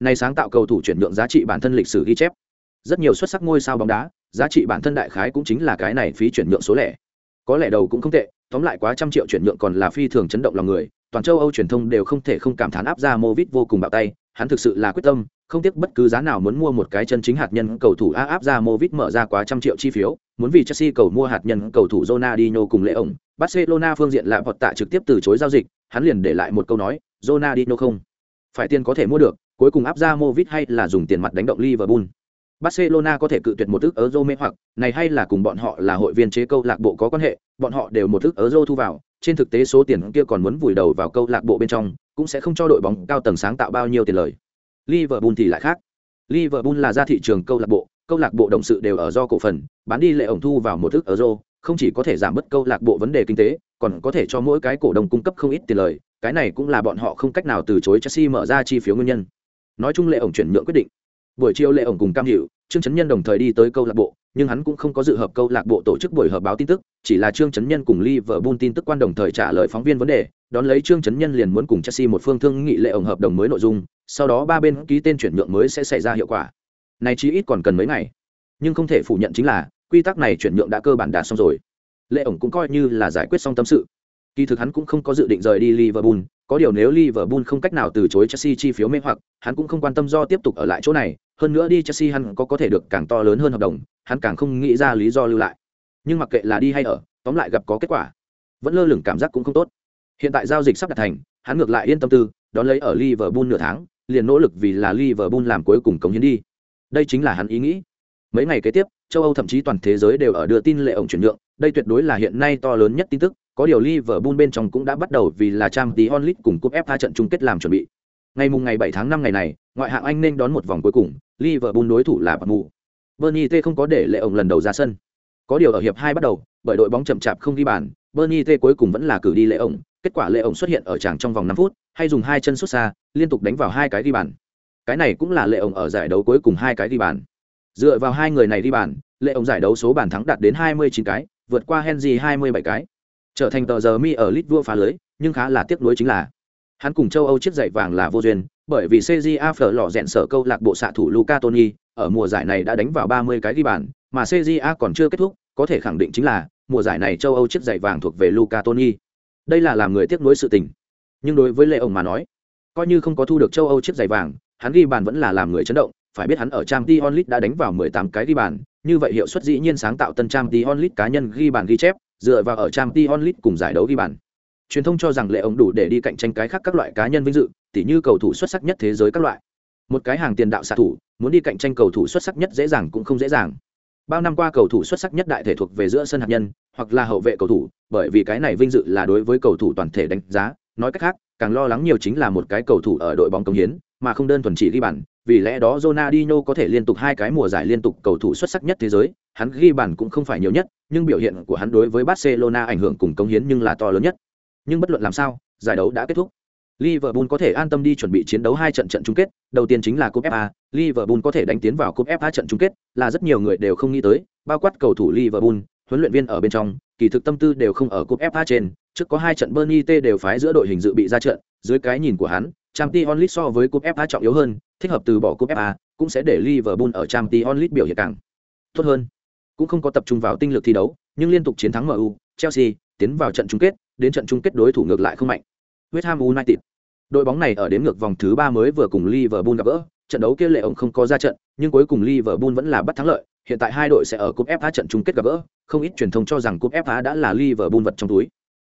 Này sáng tạo cầu thủ chuyển nhượng giá trị bản thân lịch sử ghi chép. Rất nhiều xuất sắc ngôi sao bóng đá, giá trị bản thân đại khái cũng chính là cái này phí chuyển nhượng số lẻ có lẽ đầu cũng không tệ tóm lại quá trăm triệu chuyển nhượng còn là phi thường chấn động lòng người toàn châu âu truyền thông đều không thể không cảm thán áp ra movit vô cùng bạo tay hắn thực sự là quyết tâm không tiếc bất cứ giá nào muốn mua một cái chân chính hạt nhân cầu thủ a áp ra movit mở ra quá trăm triệu chi phiếu muốn vì chelsea cầu mua hạt nhân cầu thủ ronaldinho cùng lễ ổng barcelona phương diện lại vọt tạ trực tiếp từ chối giao dịch hắn liền để lại một câu nói ronaldinho không phải tiền có thể mua được cuối cùng áp ra movit hay là dùng tiền mặt đánh động liverpool Barcelona có thể cự tuyệt một ức euro mê hoặc, này hay là cùng bọn họ là hội viên chế câu lạc bộ có quan hệ, bọn họ đều một ức euro thu vào, trên thực tế số tiền kia còn muốn vùi đầu vào câu lạc bộ bên trong, cũng sẽ không cho đội bóng cao tầng sáng tạo bao nhiêu tiền lời. Liverpool thì lại khác. Liverpool là ra thị trường câu lạc bộ, câu lạc bộ đồng sự đều ở do cổ phần, bán đi lệ ổng thu vào một ức euro, không chỉ có thể giảm bớt câu lạc bộ vấn đề kinh tế, còn có thể cho mỗi cái cổ đông cung cấp không ít tiền lời, cái này cũng là bọn họ không cách nào từ chối Chelsea mở ra chi phiếu nguyên nhân. Nói chung lệ ổng chuyển nhượng quyết định buổi chiều lệ ổng cùng cam hiểu trương chấn nhân đồng thời đi tới câu lạc bộ, nhưng hắn cũng không có dự hợp câu lạc bộ tổ chức buổi họp báo tin tức, chỉ là trương chấn nhân cùng liverpool tin tức quan đồng thời trả lời phóng viên vấn đề, đón lấy trương chấn nhân liền muốn cùng chelsea một phương thương nghị lệ ổng hợp đồng mới nội dung, sau đó ba bên ký tên chuyển nhượng mới sẽ xảy ra hiệu quả. Này chí ít còn cần mấy ngày. Nhưng không thể phủ nhận chính là, quy tắc này chuyển nhượng đã cơ bản đạt xong rồi. Lệ ổng cũng coi như là giải quyết xong tâm sự kỳ thực hắn cũng không có dự định rời đi liverpool có điều nếu liverpool không cách nào từ chối chelsea chi phiếu mê hoặc hắn cũng không quan tâm do tiếp tục ở lại chỗ này hơn nữa đi Chelsea hắn có có thể được càng to lớn hơn hợp đồng, hắn càng không nghĩ ra lý do lưu lại. Nhưng mặc kệ là đi hay ở, tóm lại gặp có kết quả, vẫn lơ lửng cảm giác cũng không tốt. Hiện tại giao dịch sắp đạt thành, hắn ngược lại yên tâm tư, đón lấy ở Liverpool nửa tháng, liền nỗ lực vì là Liverpool làm cuối cùng cống hiến đi. Đây chính là hắn ý nghĩ. Mấy ngày kế tiếp, châu Âu thậm chí toàn thế giới đều ở đưa tin lệ ổng chuyển nhượng, đây tuyệt đối là hiện nay to lớn nhất tin tức, có điều Liverpool bên trong cũng đã bắt đầu vì là Champions League cùng cúp FA trận chung kết làm chuẩn bị. Ngày mùng ngày 7 tháng 5 ngày này, ngoại hạng Anh nên đón một vòng cuối cùng, Liverpool đối thủ là Bournemouth. Bernie T không có để lệ ổng lần đầu ra sân. Có điều ở hiệp hai bắt đầu, bởi đội bóng chậm chạp không ghi bàn, Bernie T cuối cùng vẫn là cử đi lệ ổng, kết quả lệ ổng xuất hiện ở tràng trong vòng 5 phút, hay dùng hai chân xuất xa, liên tục đánh vào hai cái ghi bàn. Cái này cũng là lệ ổng ở giải đấu cuối cùng hai cái ghi bàn. Dựa vào hai người này ghi bàn, lệ ổng giải đấu số bàn thắng đạt đến 29 cái, vượt qua Henry 27 cái. Trở thành tờ giờ mi ở lit vua phá lưới, nhưng khá là tiếc nuối chính là hắn cùng châu Âu chiếc giày vàng là vô duyên, bởi vì CJA phở lò rẽn sở câu lạc bộ xạ thủ Luca Toni, ở mùa giải này đã đánh vào 30 cái ghi bàn, mà CJA còn chưa kết thúc, có thể khẳng định chính là mùa giải này châu Âu chiếc giày vàng thuộc về Luca Toni. Đây là làm người tiếc nuối sự tình. Nhưng đối với Lệ ông mà nói, coi như không có thu được châu Âu chiếc giày vàng, hắn ghi bàn vẫn là làm người chấn động, phải biết hắn ở trang t onlit đã đánh vào 18 cái ghi bàn, như vậy hiệu suất dĩ nhiên sáng tạo tân trang t onlit cá nhân ghi bàn ghi chép, dựa vào ở Champions League cùng giải đấu ghi bàn. Truyền thông cho rằng lệ ổng đủ để đi cạnh tranh cái khác các loại cá nhân vinh dự, tỉ như cầu thủ xuất sắc nhất thế giới các loại. Một cái hàng tiền đạo xạ thủ, muốn đi cạnh tranh cầu thủ xuất sắc nhất dễ dàng cũng không dễ dàng. Bao năm qua cầu thủ xuất sắc nhất đại thể thuộc về giữa sân hạt nhân, hoặc là hậu vệ cầu thủ, bởi vì cái này vinh dự là đối với cầu thủ toàn thể đánh giá. Nói cách khác, càng lo lắng nhiều chính là một cái cầu thủ ở đội bóng công hiến mà không đơn thuần chỉ ghi bàn vì lẽ đó Ronaldinho có thể liên tục hai cái mùa giải liên tục cầu thủ xuất sắc nhất thế giới hắn ghi bàn cũng không phải nhiều nhất nhưng biểu hiện của hắn đối với Barcelona ảnh hưởng cùng công hiến nhưng là to lớn nhất. Nhưng bất luận làm sao, giải đấu đã kết thúc. Liverpool có thể an tâm đi chuẩn bị chiến đấu hai trận trận chung kết, đầu tiên chính là cúp FA, Liverpool có thể đánh tiến vào cúp FA trận chung kết, là rất nhiều người đều không nghĩ tới, bao quát cầu thủ Liverpool, huấn luyện viên ở bên trong, kỳ thực tâm tư đều không ở cúp FA trên, trước có hai trận Burnley T đều phái giữa đội hình dự bị ra trận, dưới cái nhìn của hắn, Champions League so với cúp FA trọng yếu hơn, thích hợp từ bỏ cúp FA, cũng sẽ để Liverpool ở Champions League biểu hiện càng tốt hơn. Cũng không có tập trung vào tinh lực thi đấu, nhưng liên tục chiến thắng MU, Chelsea, tiến vào trận chung kết, đến trận chung kết đối thủ ngược lại không mạnh. West Ham United. Đội bóng này ở đến ngược vòng thứ 3 mới vừa cùng Liverpool gặp gỡ, trận đấu kia lệ ông không có ra trận, nhưng cuối cùng Liverpool vẫn là bắt thắng lợi, hiện tại hai đội sẽ ở cúp FA trận chung kết gặp gỡ, không ít truyền thông cho rằng cúp FA đã là Liverpool vật trong túi.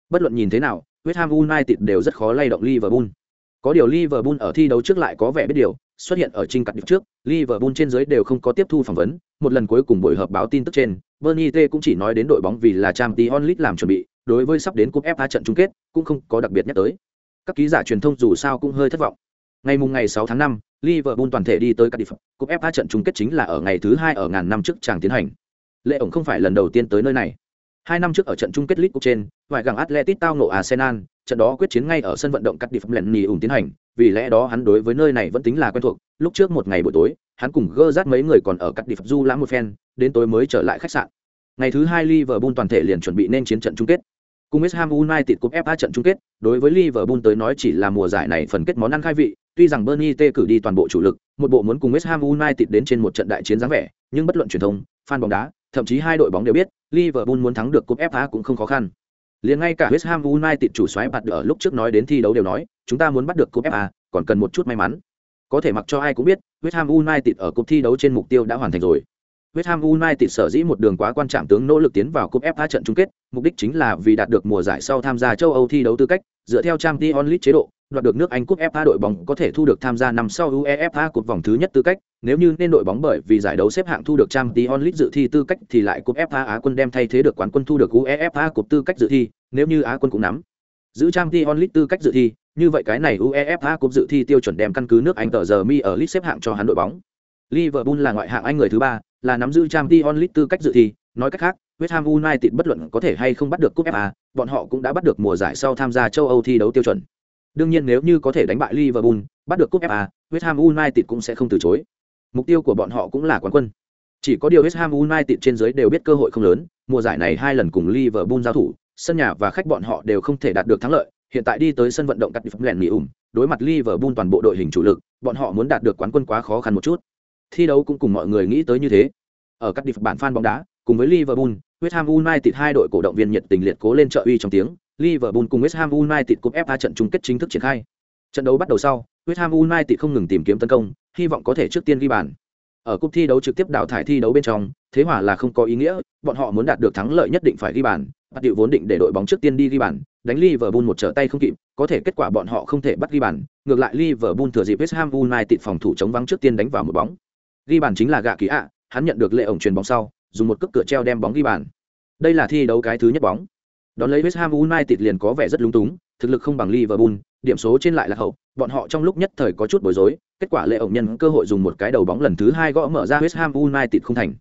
Bất luận nhìn thế nào, West Ham United đều rất khó lay động Liverpool. Có điều Liverpool ở thi đấu trước lại có vẻ biết điều, xuất hiện ở trình cặt được trước, Liverpool trên dưới đều không có tiếp thu phỏng vấn, một lần cuối cùng buổi họp báo tin tức trên, Bernie T cũng chỉ nói đến đội bóng vì là Champions League làm chuẩn bị, đối với sắp đến cúp FA trận chung kết, cũng không có đặc biệt nhắc tới. Các ký giả truyền thông dù sao cũng hơi thất vọng. Ngày mùng ngày 6 tháng 5, Liverpool toàn thể đi tới Cardiff, cúp FA trận chung kết chính là ở ngày thứ hai ở ngàn năm trước chàng tiến hành. Lệ ổng không phải lần đầu tiên tới nơi này. Hai năm trước ở trận chung kết League Cup trên, ngoại gặng Atletico tao nộ Arsenal, trận đó quyết chiến ngay ở sân vận động Cardiff Lenny ủng tiến hành, vì lẽ đó hắn đối với nơi này vẫn tính là quen thuộc. Lúc trước một ngày buổi tối, hắn cùng gơ rát mấy người còn ở Cardiff du lãm một phen, đến tối mới trở lại khách sạn. Ngày thứ hai Liverpool toàn thể liền chuẩn bị nên chiến trận chung kết. Cùng West Ham United cúp FA trận chung kết, đối với Liverpool tới nói chỉ là mùa giải này phần kết món ăn khai vị, tuy rằng Bernie T cử đi toàn bộ chủ lực, một bộ muốn cùng West Ham United đến trên một trận đại chiến dáng vẻ, nhưng bất luận truyền thông, fan bóng đá, thậm chí hai đội bóng đều biết, Liverpool muốn thắng được cúp FA cũng không khó khăn. Liền ngay cả West Ham United chủ soái bạt ở lúc trước nói đến thi đấu đều nói, chúng ta muốn bắt được cúp FA, còn cần một chút may mắn. Có thể mặc cho ai cũng biết, West Ham United ở cúp thi đấu trên mục tiêu đã hoàn thành rồi. West Ham United sở dĩ một đường quá quan trọng tướng nỗ lực tiến vào cúp FA trận chung kết, mục đích chính là vì đạt được mùa giải sau tham gia châu Âu thi đấu tư cách, dựa theo Champions League chế độ, đoạt được nước Anh cúp FA đội bóng có thể thu được tham gia năm sau UEFA cúp vòng thứ nhất tư cách, nếu như nên đội bóng bởi vì giải đấu xếp hạng thu được Champions League dự thi tư cách thì lại cúp FA Á quân đem thay thế được quán quân thu được UEFA cúp tư cách dự thi, nếu như Á quân cũng nắm giữ Champions League tư cách dự thi, như vậy cái này UEFA cúp dự thi tiêu chuẩn đem căn cứ nước Anh tờ giờ mi ở League xếp hạng cho hắn đội bóng. Liverpool là ngoại hạng Anh người thứ ba, là nắm giữ Champions League tư cách dự thi, nói cách khác, West Ham United bất luận có thể hay không bắt được cúp FA, bọn họ cũng đã bắt được mùa giải sau tham gia châu Âu thi đấu tiêu chuẩn. Đương nhiên nếu như có thể đánh bại Liverpool, bắt được cúp FA, West Ham United cũng sẽ không từ chối. Mục tiêu của bọn họ cũng là quán quân. Chỉ có điều West Ham United trên dưới đều biết cơ hội không lớn, mùa giải này hai lần cùng Liverpool giao thủ, sân nhà và khách bọn họ đều không thể đạt được thắng lợi, hiện tại đi tới sân vận động cắt phẩm lèn nghỉ ủng, đối mặt Liverpool toàn bộ đội hình chủ lực, bọn họ muốn đạt được quán quân quá khó khăn một chút. Thi đấu cũng cùng mọi người nghĩ tới như thế. Ở các bản fan bóng đá, cùng với Liverpool, West Ham United hai đội cổ động viên nhiệt tình liệt cố lên trợ uy trong tiếng, Liverpool cùng West Ham United cúp FA trận chung kết chính thức triển khai. Trận đấu bắt đầu sau, West Ham United không ngừng tìm kiếm tấn công, hy vọng có thể trước tiên ghi bàn. Ở cúp thi đấu trực tiếp đào thải thi đấu bên trong, thế hòa là không có ý nghĩa, bọn họ muốn đạt được thắng lợi nhất định phải ghi bàn, bắt điệu vốn định để đội bóng trước tiên đi ghi bàn, đánh Liverpool một trở tay không kịp, có thể kết quả bọn họ không thể bắt ghi bàn, ngược lại Liverpool thừa dịp West Ham United phòng thủ chống vắng trước tiên đánh vào một bóng. Ghi bàn chính là gạ kỳ ạ, hắn nhận được lệ ổng truyền bóng sau, dùng một cước cửa treo đem bóng ghi bàn. Đây là thi đấu cái thứ nhất bóng. Đón lấy West Ham United liền có vẻ rất lúng túng, thực lực không bằng Liverpool, điểm số trên lại là hậu, bọn họ trong lúc nhất thời có chút bối rối, kết quả lệ ổng nhân cơ hội dùng một cái đầu bóng lần thứ hai gõ mở ra West Ham United không thành.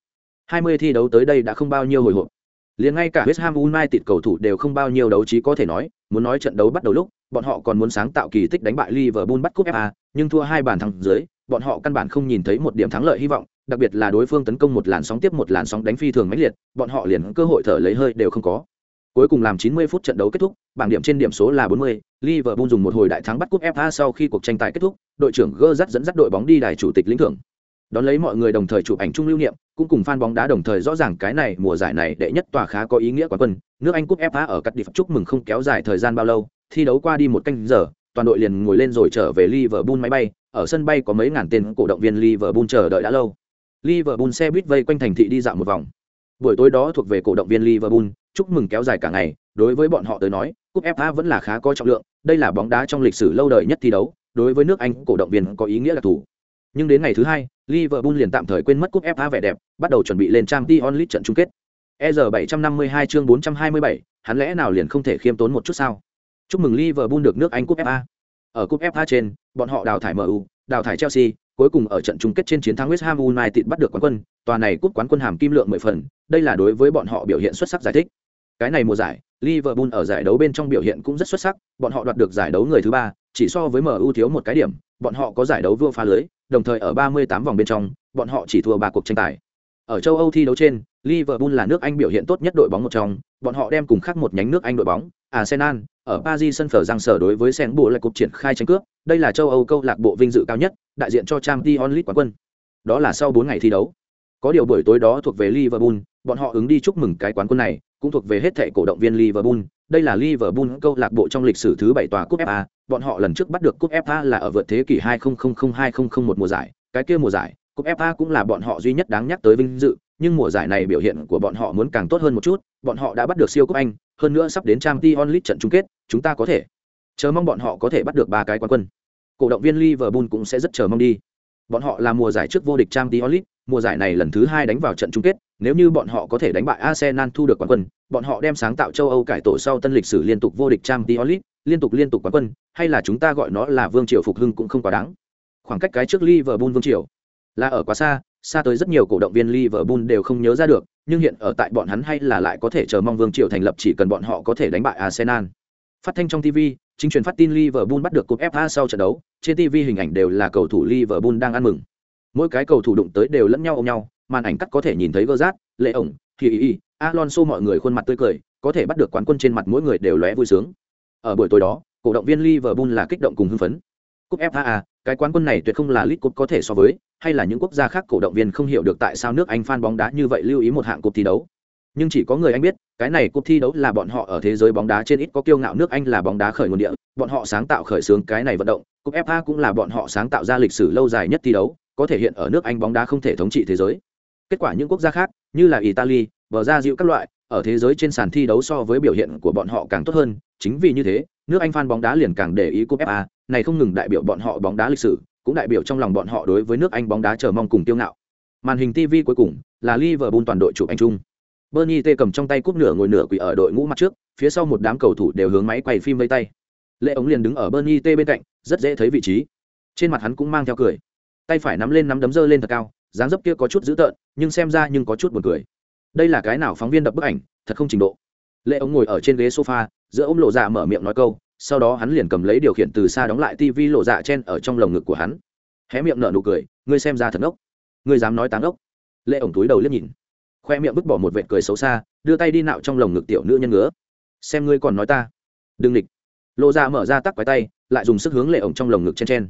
20 thi đấu tới đây đã không bao nhiêu hồi hộp. Liền ngay cả West Ham United cầu thủ đều không bao nhiêu đấu trí có thể nói, muốn nói trận đấu bắt đầu lúc, bọn họ còn muốn sáng tạo kỳ tích đánh bại Liverpool bắt cúp FA, nhưng thua hai bàn thắng dưới, bọn họ căn bản không nhìn thấy một điểm thắng lợi hy vọng, đặc biệt là đối phương tấn công một làn sóng tiếp một làn sóng đánh phi thường mãnh liệt, bọn họ liền cơ hội thở lấy hơi đều không có. Cuối cùng làm 90 phút trận đấu kết thúc, bảng điểm trên điểm số là 40, Liverpool dùng một hồi đại thắng bắt cúp FA sau khi cuộc tranh tài kết thúc, đội trưởng Gerrard dẫn dắt đội bóng đi đài chủ tịch lĩnh thưởng. Đón lấy mọi người đồng thời chụp ảnh chung lưu niệm, cũng cùng fan bóng đá đồng thời rõ ràng cái này mùa giải này đệ nhất tòa khá có ý nghĩa quán quân, nước Anh cúp FA ở cắt đi chúc mừng không kéo dài thời gian bao lâu, thi đấu qua đi một canh giờ, toàn đội liền ngồi lên rồi trở về Liverpool máy bay, ở sân bay có mấy ngàn tên cổ động viên Liverpool chờ đợi đã lâu. Liverpool xe buýt vây quanh thành thị đi dạo một vòng. Buổi tối đó thuộc về cổ động viên Liverpool, chúc mừng kéo dài cả ngày, đối với bọn họ tới nói, cúp FA vẫn là khá có trọng lượng, đây là bóng đá trong lịch sử lâu đời nhất thi đấu, đối với nước Anh cổ động viên có ý nghĩa là thủ. Nhưng đến ngày thứ hai, Liverpool liền tạm thời quên mất cúp FA vẻ đẹp, bắt đầu chuẩn bị lên Champions League trận chung kết. EZ 752 chương 427, hắn lẽ nào liền không thể khiêm tốn một chút sao? Chúc mừng Liverpool được nước Anh cúp FA. Ở cúp FA trên, bọn họ đào thải MU, đào thải Chelsea, cuối cùng ở trận chung kết trên chiến thắng West Ham United bắt được quán quân, tòa này cúp quán quân hàm kim lượng 10 phần, đây là đối với bọn họ biểu hiện xuất sắc giải thích. Cái này mùa giải, Liverpool ở giải đấu bên trong biểu hiện cũng rất xuất sắc, bọn họ đoạt được giải đấu người thứ ba, chỉ so với MU thiếu một cái điểm, bọn họ có giải đấu vua phá lưới, đồng thời ở 38 vòng bên trong, bọn họ chỉ thua ba cuộc tranh tài. Ở châu Âu thi đấu trên, Liverpool là nước Anh biểu hiện tốt nhất đội bóng một trong, bọn họ đem cùng khác một nhánh nước Anh đội bóng, Arsenal, ở Paris sân phở giang sở đối với Sen bộ lại cuộc triển khai tranh cướp, đây là châu Âu câu lạc bộ vinh dự cao nhất, đại diện cho Champions League quán quân. Đó là sau 4 ngày thi đấu. Có điều buổi tối đó thuộc về Liverpool, bọn họ ứng đi chúc mừng cái quán quân này, cũng thuộc về hết thảy cổ động viên Liverpool. Đây là Liverpool câu lạc bộ trong lịch sử thứ 7 tòa cúp FA, bọn họ lần trước bắt được cúp FA là ở vượt thế kỷ 2000-2001 mùa giải, cái kia mùa giải, cúp FA cũng là bọn họ duy nhất đáng nhắc tới vinh dự, nhưng mùa giải này biểu hiện của bọn họ muốn càng tốt hơn một chút, bọn họ đã bắt được siêu cúp Anh, hơn nữa sắp đến Champions League trận chung kết, chúng ta có thể chờ mong bọn họ có thể bắt được ba cái quán quân cổ động viên liverpool cũng sẽ rất chờ mong đi. Bọn họ là mùa giải trước vô địch Champions League, mùa giải này lần thứ hai đánh vào trận chung kết. Nếu như bọn họ có thể đánh bại arsenal thu được quán quân, bọn họ đem sáng tạo châu âu cải tổ sau tân lịch sử liên tục vô địch Champions League, liên tục liên tục quán quân, hay là chúng ta gọi nó là vương triều phục hưng cũng không quá đáng. Khoảng cách cái trước liverpool vương triều là ở quá xa xa tới rất nhiều cổ động viên liverpool đều không nhớ ra được, nhưng hiện ở tại bọn hắn hay là lại có thể chờ mong vương triều thành lập chỉ cần bọn họ có thể đánh bại arsenal. Phát thanh trong tv chính truyền phát tin liverpool bắt được cúp fa sau trận đấu trên tv hình ảnh đều là cầu thủ liverpool đang ăn mừng. Mỗi cái cầu thủ đụng tới đều lẫn nhau ôm nhau màn ảnh cắt có thể nhìn thấy Gerrard, lệ ổng Thierry, alonso mọi người khuôn mặt tươi cười có thể bắt được quán quân trên mặt mỗi người đều lóe vui sướng. Ở buổi tối đó cổ động viên liverpool là kích động cùng hưng phấn. Cúp fa à, cái quán quân này tuyệt không là League Cup có thể so với hay là những quốc gia khác cổ động viên không hiểu được tại sao nước anh fan bóng đá như vậy lưu ý một hạng cúp thi đấu. Nhưng chỉ có người anh biết cái này cuộc thi đấu là bọn họ ở thế giới bóng đá trên ít có kiêu ngạo nước anh là bóng đá khởi nguồn địa, bọn họ sáng tạo khởi xướng cái này vận động, cúp fa cũng là bọn họ sáng tạo ra lịch sử lâu dài nhất thi đấu, có thể hiện ở nước anh bóng đá không thể thống trị thế giới. Kết quả những quốc gia khác, như là italy bờ ra dịu các loại, ở thế giới trên sàn thi đấu so với biểu hiện của bọn họ càng tốt hơn. Chính vì như thế, nước anh fan bóng đá liền càng để ý cúp fa này không ngừng đại biểu bọn họ bóng đá lịch sử, cũng đại biểu trong lòng bọn họ đối với nước anh bóng đá chờ mong cùng tiêu ngạo. Màn hình tv cuối cùng là liverpool toàn đội chụp anh chung bernie t cầm trong tay cúp nửa ngồi nửa quỳ ở đội ngũ mặt trước, phía sau một đám cầu thủ đều hướng máy quay phim vây tay. Lệ ống liền đứng ở bernie t bên cạnh, rất dễ thấy vị trí. Trên mặt hắn cũng mang theo cười. Tay phải nắm lên nắm đấm dơ lên thật cao, dáng dấp kia có chút dữ tợn, nhưng xem ra nhưng có chút buồn cười. Đây là cái nào phóng viên đập bức ảnh, thật không trình độ. Lệ ống ngồi ở trên ghế sofa, giữa ôm lộ dạ mở miệng nói câu, sau đó hắn liền cầm lấy điều khiển từ xa đóng lại TV lộ dạ chen ở trong lồng ngực của hắn. Hé miệng nở nụ cười, ngươi xem ra thật ngốc. Ngươi dám nói táng ngốc. Lệ ổng túi đầu liếc nhìn khoe miệng vứt bỏ một vệt cười xấu xa, đưa tay đi nạo trong lồng ngực tiểu nữ nhân ngứa. Xem ngươi còn nói ta. Đừng địch. Lộ ra mở ra tắc quái tay, lại dùng sức hướng lệ ổng trong lồng ngực chen chen.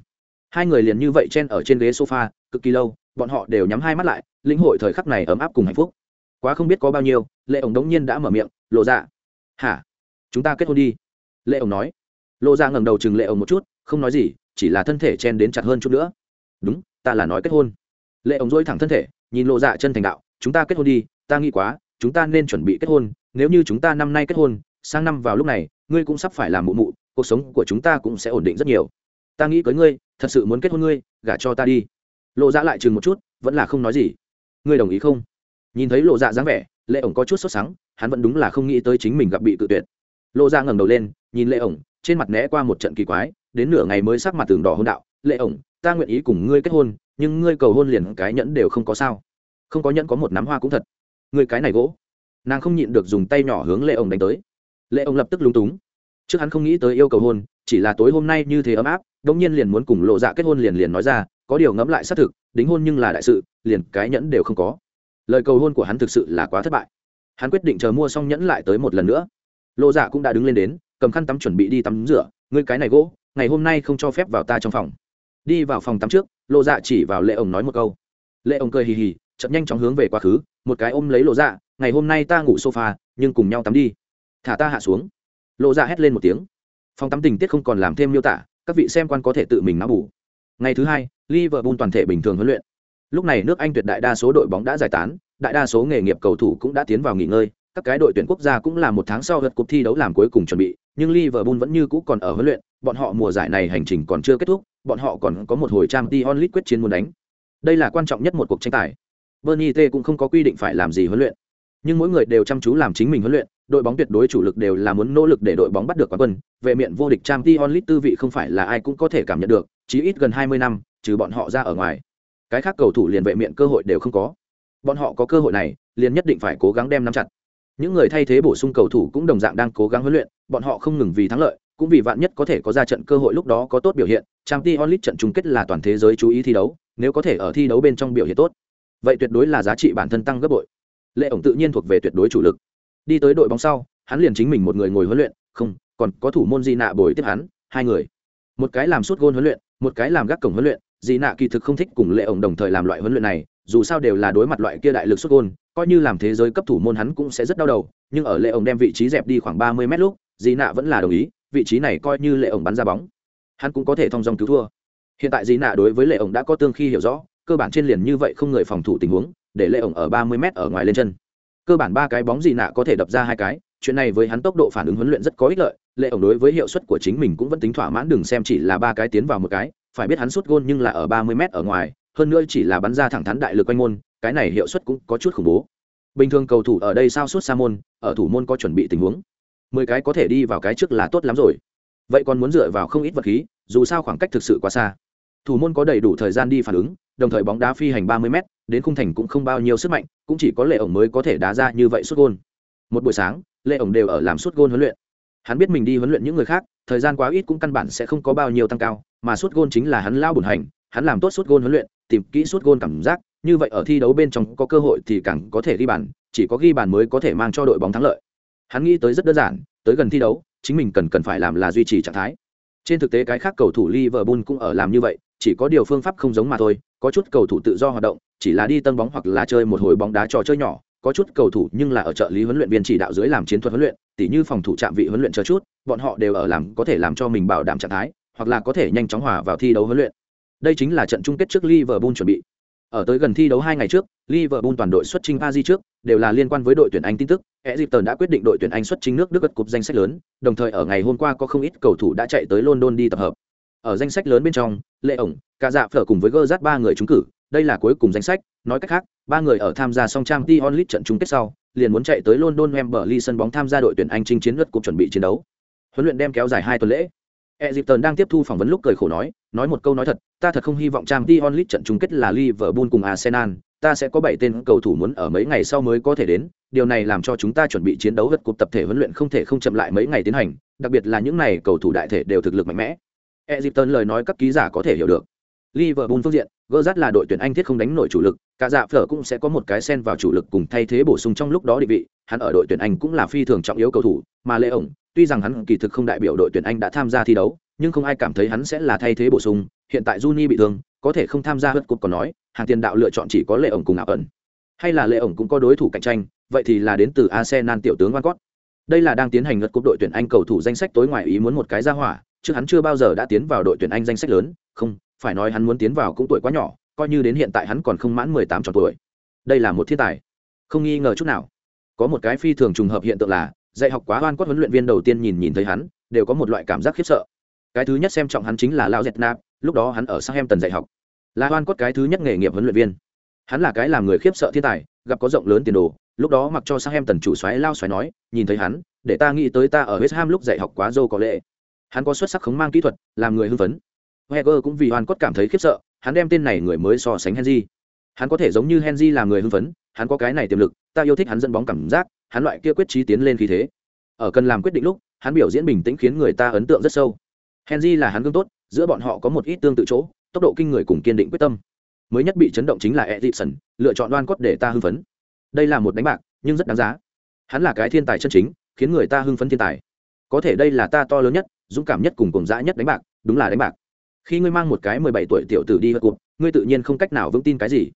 Hai người liền như vậy chen ở trên ghế sofa, cực kỳ lâu, bọn họ đều nhắm hai mắt lại, lĩnh hội thời khắc này ấm áp cùng hạnh phúc. Quá không biết có bao nhiêu, lệ ổng đống nhiên đã mở miệng lộ ra hả? Chúng ta kết hôn đi. Lệ ổng nói. Lộ ra ngẩng đầu chừng lệ ổng một chút, không nói gì, chỉ là thân thể chen đến chặt hơn chút nữa. Đúng, ta là nói kết hôn. Lệ ổng dỗi thẳng thân thể, nhìn lộ dạ chân thành đạo chúng ta kết hôn đi, ta nghĩ quá, chúng ta nên chuẩn bị kết hôn, nếu như chúng ta năm nay kết hôn, sang năm vào lúc này, ngươi cũng sắp phải làm mụ mụ, cuộc sống của chúng ta cũng sẽ ổn định rất nhiều. Ta nghĩ cưới ngươi, thật sự muốn kết hôn ngươi, gả cho ta đi. Lộ dạ lại chừng một chút, vẫn là không nói gì. Ngươi đồng ý không? Nhìn thấy lộ dạ dáng vẻ, lệ ổng có chút sốt sắng, hắn vẫn đúng là không nghĩ tới chính mình gặp bị tự tuyệt. Lộ dạ ngẩng đầu lên, nhìn lệ ổng, trên mặt né qua một trận kỳ quái, đến nửa ngày mới sắc mặt tường đỏ hôn đạo. Lệ ổng, ta nguyện ý cùng ngươi kết hôn, nhưng ngươi cầu hôn liền cái nhẫn đều không có sao không có nhẫn có một nắm hoa cũng thật. Ngươi cái này gỗ. Nàng không nhịn được dùng tay nhỏ hướng lệ ông đánh tới. Lệ ông lập tức lúng túng. Trước hắn không nghĩ tới yêu cầu hôn, chỉ là tối hôm nay như thế ấm áp đông nhiên liền muốn cùng lộ dạ kết hôn liền liền nói ra, có điều ngẫm lại xác thực, đính hôn nhưng là đại sự, liền cái nhẫn đều không có. Lời cầu hôn của hắn thực sự là quá thất bại. Hắn quyết định chờ mua xong nhẫn lại tới một lần nữa. Lộ dạ cũng đã đứng lên đến, cầm khăn tắm chuẩn bị đi tắm rửa, ngươi cái này gỗ, ngày hôm nay không cho phép vào ta trong phòng. Đi vào phòng tắm trước, lộ dạ chỉ vào lệ ông nói một câu. Lệ ông cười hì hì chậm nhanh chóng hướng về quá khứ một cái ôm lấy lộ dạ ngày hôm nay ta ngủ sofa nhưng cùng nhau tắm đi. Thả ta hạ xuống. Lộ dạ hét lên một tiếng. Phòng tắm tình tiết không còn làm thêm miêu tả các vị xem quan có thể tự mình nắm bù. Ngày thứ hai liverpool toàn thể bình thường huấn luyện. Lúc này nước anh tuyệt đại đa số đội bóng đã giải tán đại đa số nghề nghiệp cầu thủ cũng đã tiến vào nghỉ ngơi các cái đội tuyển quốc gia cũng là một tháng sau vượt cuộc thi đấu làm cuối cùng chuẩn bị, nhưng Liverpool vẫn như cũ còn ở huấn luyện, bọn họ mùa giải này hành trình còn chưa kết thúc, bọn họ còn có một hồi trang t onlit quyết chiến muốn đánh. Đây là quan trọng nhất một cuộc tranh tài. Bernie T cũng không có quy định phải làm gì huấn luyện, nhưng mỗi người đều chăm chú làm chính mình huấn luyện, đội bóng tuyệt đối chủ lực đều là muốn nỗ lực để đội bóng bắt được quán quân, vệ miện vô địch Champions League tư vị không phải là ai cũng có thể cảm nhận được, chí ít gần 20 năm, trừ bọn họ ra ở ngoài. Cái khác cầu thủ liền vệ miện cơ hội đều không có. Bọn họ có cơ hội này, liền nhất định phải cố gắng đem nắm chặt. Những người thay thế bổ sung cầu thủ cũng đồng dạng đang cố gắng huấn luyện bọn họ không ngừng vì thắng lợi cũng vì vạn nhất có thể có ra trận cơ hội lúc đó có tốt biểu hiện. Trang t onlit trận chung kết là toàn thế giới chú ý thi đấu nếu có thể ở thi đấu bên trong biểu hiện tốt vậy tuyệt đối là giá trị bản thân tăng gấp bội. Lệ ổng tự nhiên thuộc về tuyệt đối chủ lực. Đi tới đội bóng sau, hắn liền chính mình một người ngồi huấn luyện, không, còn có thủ môn di nạ bồi tiếp hắn, hai người. Một cái làm suốt gôn huấn luyện, một cái làm gác cổng huấn luyện di nạ kỳ thực không thích cùng lệ ổng đồng thời làm loại huấn luyện này, dù sao đều là đối mặt loại kia đại lực xuất gôn, coi như làm thế giới cấp thủ môn hắn cũng sẽ rất đau đầu, nhưng ở lệ ổng đem vị trí dẹp đi khoảng ba mươi mét lúc di nạ vẫn là đồng ý, vị trí này coi như lệ ổng bắn ra bóng. Hắn cũng có thể thong dong cứu thua. Hiện tại di nạ đối với lệ ổng đã có tương khi hiểu rõ cơ bản trên liền như vậy không người phòng thủ tình huống, để lệ ổng ở ba mươi mét ở ngoài lên chân. Cơ bản ba cái bóng gì nạ có thể đập ra hai cái, chuyện này với hắn tốc độ phản ứng huấn luyện rất có ích lợi, lệ ổng đối với hiệu suất của chính mình cũng vẫn tính thỏa mãn, đừng xem chỉ là ba cái tiến vào một cái, phải biết hắn sút gôn nhưng là ở ba mươi m ở ngoài, hơn nữa chỉ là bắn ra thẳng thắn đại lực quanh môn, cái này hiệu suất cũng có chút khủng bố. Bình thường cầu thủ ở đây sao suốt xa môn, ở thủ môn có chuẩn bị tình huống. Mười cái có thể đi vào cái trước là tốt lắm rồi. Vậy còn muốn dựa vào không ít vật khí, dù sao khoảng cách thực sự quá xa. Thủ môn có đầy đủ thời gian đi phản ứng đồng thời bóng đá phi hành ba mươi m đến khung thành cũng không bao nhiêu sức mạnh, cũng chỉ có lệ ổng mới có thể đá ra như vậy sút gôn. Một buổi sáng, lệ ổng đều ở làm sút gôn huấn luyện. Hắn biết mình đi huấn luyện những người khác, thời gian quá ít cũng căn bản sẽ không có bao nhiêu tăng cao, mà sút gôn chính là hắn lao bùn hành, hắn làm tốt sút gôn huấn luyện, tìm kỹ sút gôn cảm giác, như vậy ở thi đấu bên trong có cơ hội thì càng có thể ghi bàn, chỉ có ghi bàn mới có thể mang cho đội bóng thắng lợi. Hắn nghĩ tới rất đơn giản, tới gần thi đấu, chính mình cần cần phải làm là duy trì trạng thái. Trên thực tế cái khác cầu thủ Liverpool cũng ở làm như vậy chỉ có điều phương pháp không giống mà thôi có chút cầu thủ tự do hoạt động chỉ là đi tân bóng hoặc là chơi một hồi bóng đá trò chơi nhỏ có chút cầu thủ nhưng là ở trợ lý huấn luyện viên chỉ đạo dưới làm chiến thuật huấn luyện tỉ như phòng thủ trạm vị huấn luyện chờ chút bọn họ đều ở làm có thể làm cho mình bảo đảm trạng thái hoặc là có thể nhanh chóng hòa vào thi đấu huấn luyện đây chính là trận chung kết trước Liverpool chuẩn bị ở tới gần thi đấu hai ngày trước, Liverpool toàn đội xuất trình Aji trước, đều là liên quan với đội tuyển Anh tin tức. Egypton đã quyết định đội tuyển Anh xuất trình nước Đức gật cúp danh sách lớn, đồng thời ở ngày hôm qua có không ít cầu thủ đã chạy tới London đi tập hợp. Ở danh sách lớn bên trong, Lệ ổng, cả dạ phở cùng với Gerrard ba người trúng cử, đây là cuối cùng danh sách, nói cách khác, ba người ở tham gia song trang t onlit trận chung kết sau, liền muốn chạy tới London em berly sân bóng tham gia đội tuyển Anh chinh chiến lượt cuộc chuẩn bị chiến đấu. Huấn luyện đem kéo dài hai tuần lễ. Egypton đang tiếp thu phỏng vấn lúc cười khổ nói, nói một câu nói thật, ta thật không hy vọng trang t onlit trận chung kết là Liverpool cùng Arsenal, ta sẽ có bảy tên cầu thủ muốn ở mấy ngày sau mới có thể đến, điều này làm cho chúng ta chuẩn bị chiến đấu vật cuộc tập thể huấn luyện không thể không chậm lại mấy ngày tiến hành, đặc biệt là những này cầu thủ đại thể đều thực lực mạnh mẽ. Egypton lời nói các ký giả có thể hiểu được. Liverpool phương diện, Gerrard là đội tuyển Anh thiết không đánh nổi chủ lực, cả dạ phở cũng sẽ có một cái sen vào chủ lực cùng thay thế bổ sung trong lúc đó địa vị, hắn ở đội tuyển Anh cũng là phi thường trọng yếu cầu thủ, mà Lê ổng, tuy rằng hắn kỳ thực không đại biểu đội tuyển Anh đã tham gia thi đấu, nhưng không ai cảm thấy hắn sẽ là thay thế bổ sung, hiện tại Juni bị thương, có thể không tham gia hất cục còn nói, hàng tiền đạo lựa chọn chỉ có Lệ ổng cùng ảo ẩn. Hay là Lệ ổng cũng có đối thủ cạnh tranh, vậy thì là đến từ Arsenal tiểu tướng Van Cott. Đây là đang tiến hành ngật cúp đội tuyển Anh cầu thủ danh sách tối ngoài ý muốn một cái ra hỏa, trước hắn chưa bao giờ đã tiến vào đội tuyển Anh danh sách lớn, không, phải nói hắn muốn tiến vào cũng tuổi quá nhỏ, coi như đến hiện tại hắn còn không mãn 18 tròn tuổi. Đây là một thiên tài, không nghi ngờ chút nào. Có một cái phi thường trùng hợp hiện tượng là, dạy học quá oan cốt huấn luyện viên đầu tiên nhìn nhìn thấy hắn, đều có một loại cảm giác khiếp sợ. Cái thứ nhất xem trọng hắn chính là Lao Dẹt Nạp, lúc đó hắn ở Southampton dạy học. Là oan cốt cái thứ nhất nghề nghiệp huấn luyện viên. Hắn là cái làm người khiếp sợ thiên tài, gặp có rộng lớn tiền đồ, lúc đó mặc cho Southampton chủ xoáy lao xoáy nói, nhìn thấy hắn, để ta nghĩ tới ta ở West Ham lúc dạy học quá dâu có lệ. Hắn có xuất sắc khống mang kỹ thuật, làm người hưng phấn. heger cũng vì hoàn cốt cảm thấy khiếp sợ, hắn đem tên này người mới so sánh Henry. Hắn có thể giống như Henry làm người hưng phấn, hắn có cái này tiềm lực, ta yêu thích hắn dẫn bóng cảm giác, hắn loại kia quyết trí tiến lên khí thế. Ở cần làm quyết định lúc, hắn biểu diễn bình tĩnh khiến người ta ấn tượng rất sâu. Henry là hắn gương tốt, giữa bọn họ có một ít tương tự chỗ, tốc độ kinh người cùng kiên định quyết tâm. Mới nhất bị chấn động chính là Edison, lựa chọn đoan cốt để ta hưng phấn. Đây là một đánh bạc, nhưng rất đáng giá. Hắn là cái thiên tài chân chính, khiến người ta hưng phấn thiên tài. Có thể đây là ta to lớn nhất, dũng cảm nhất cùng cùng dã nhất đánh bạc, đúng là đánh bạc. Khi ngươi mang một cái mười bảy tuổi tiểu tử đi vật cuộc, ngươi tự nhiên không cách nào vững tin cái gì.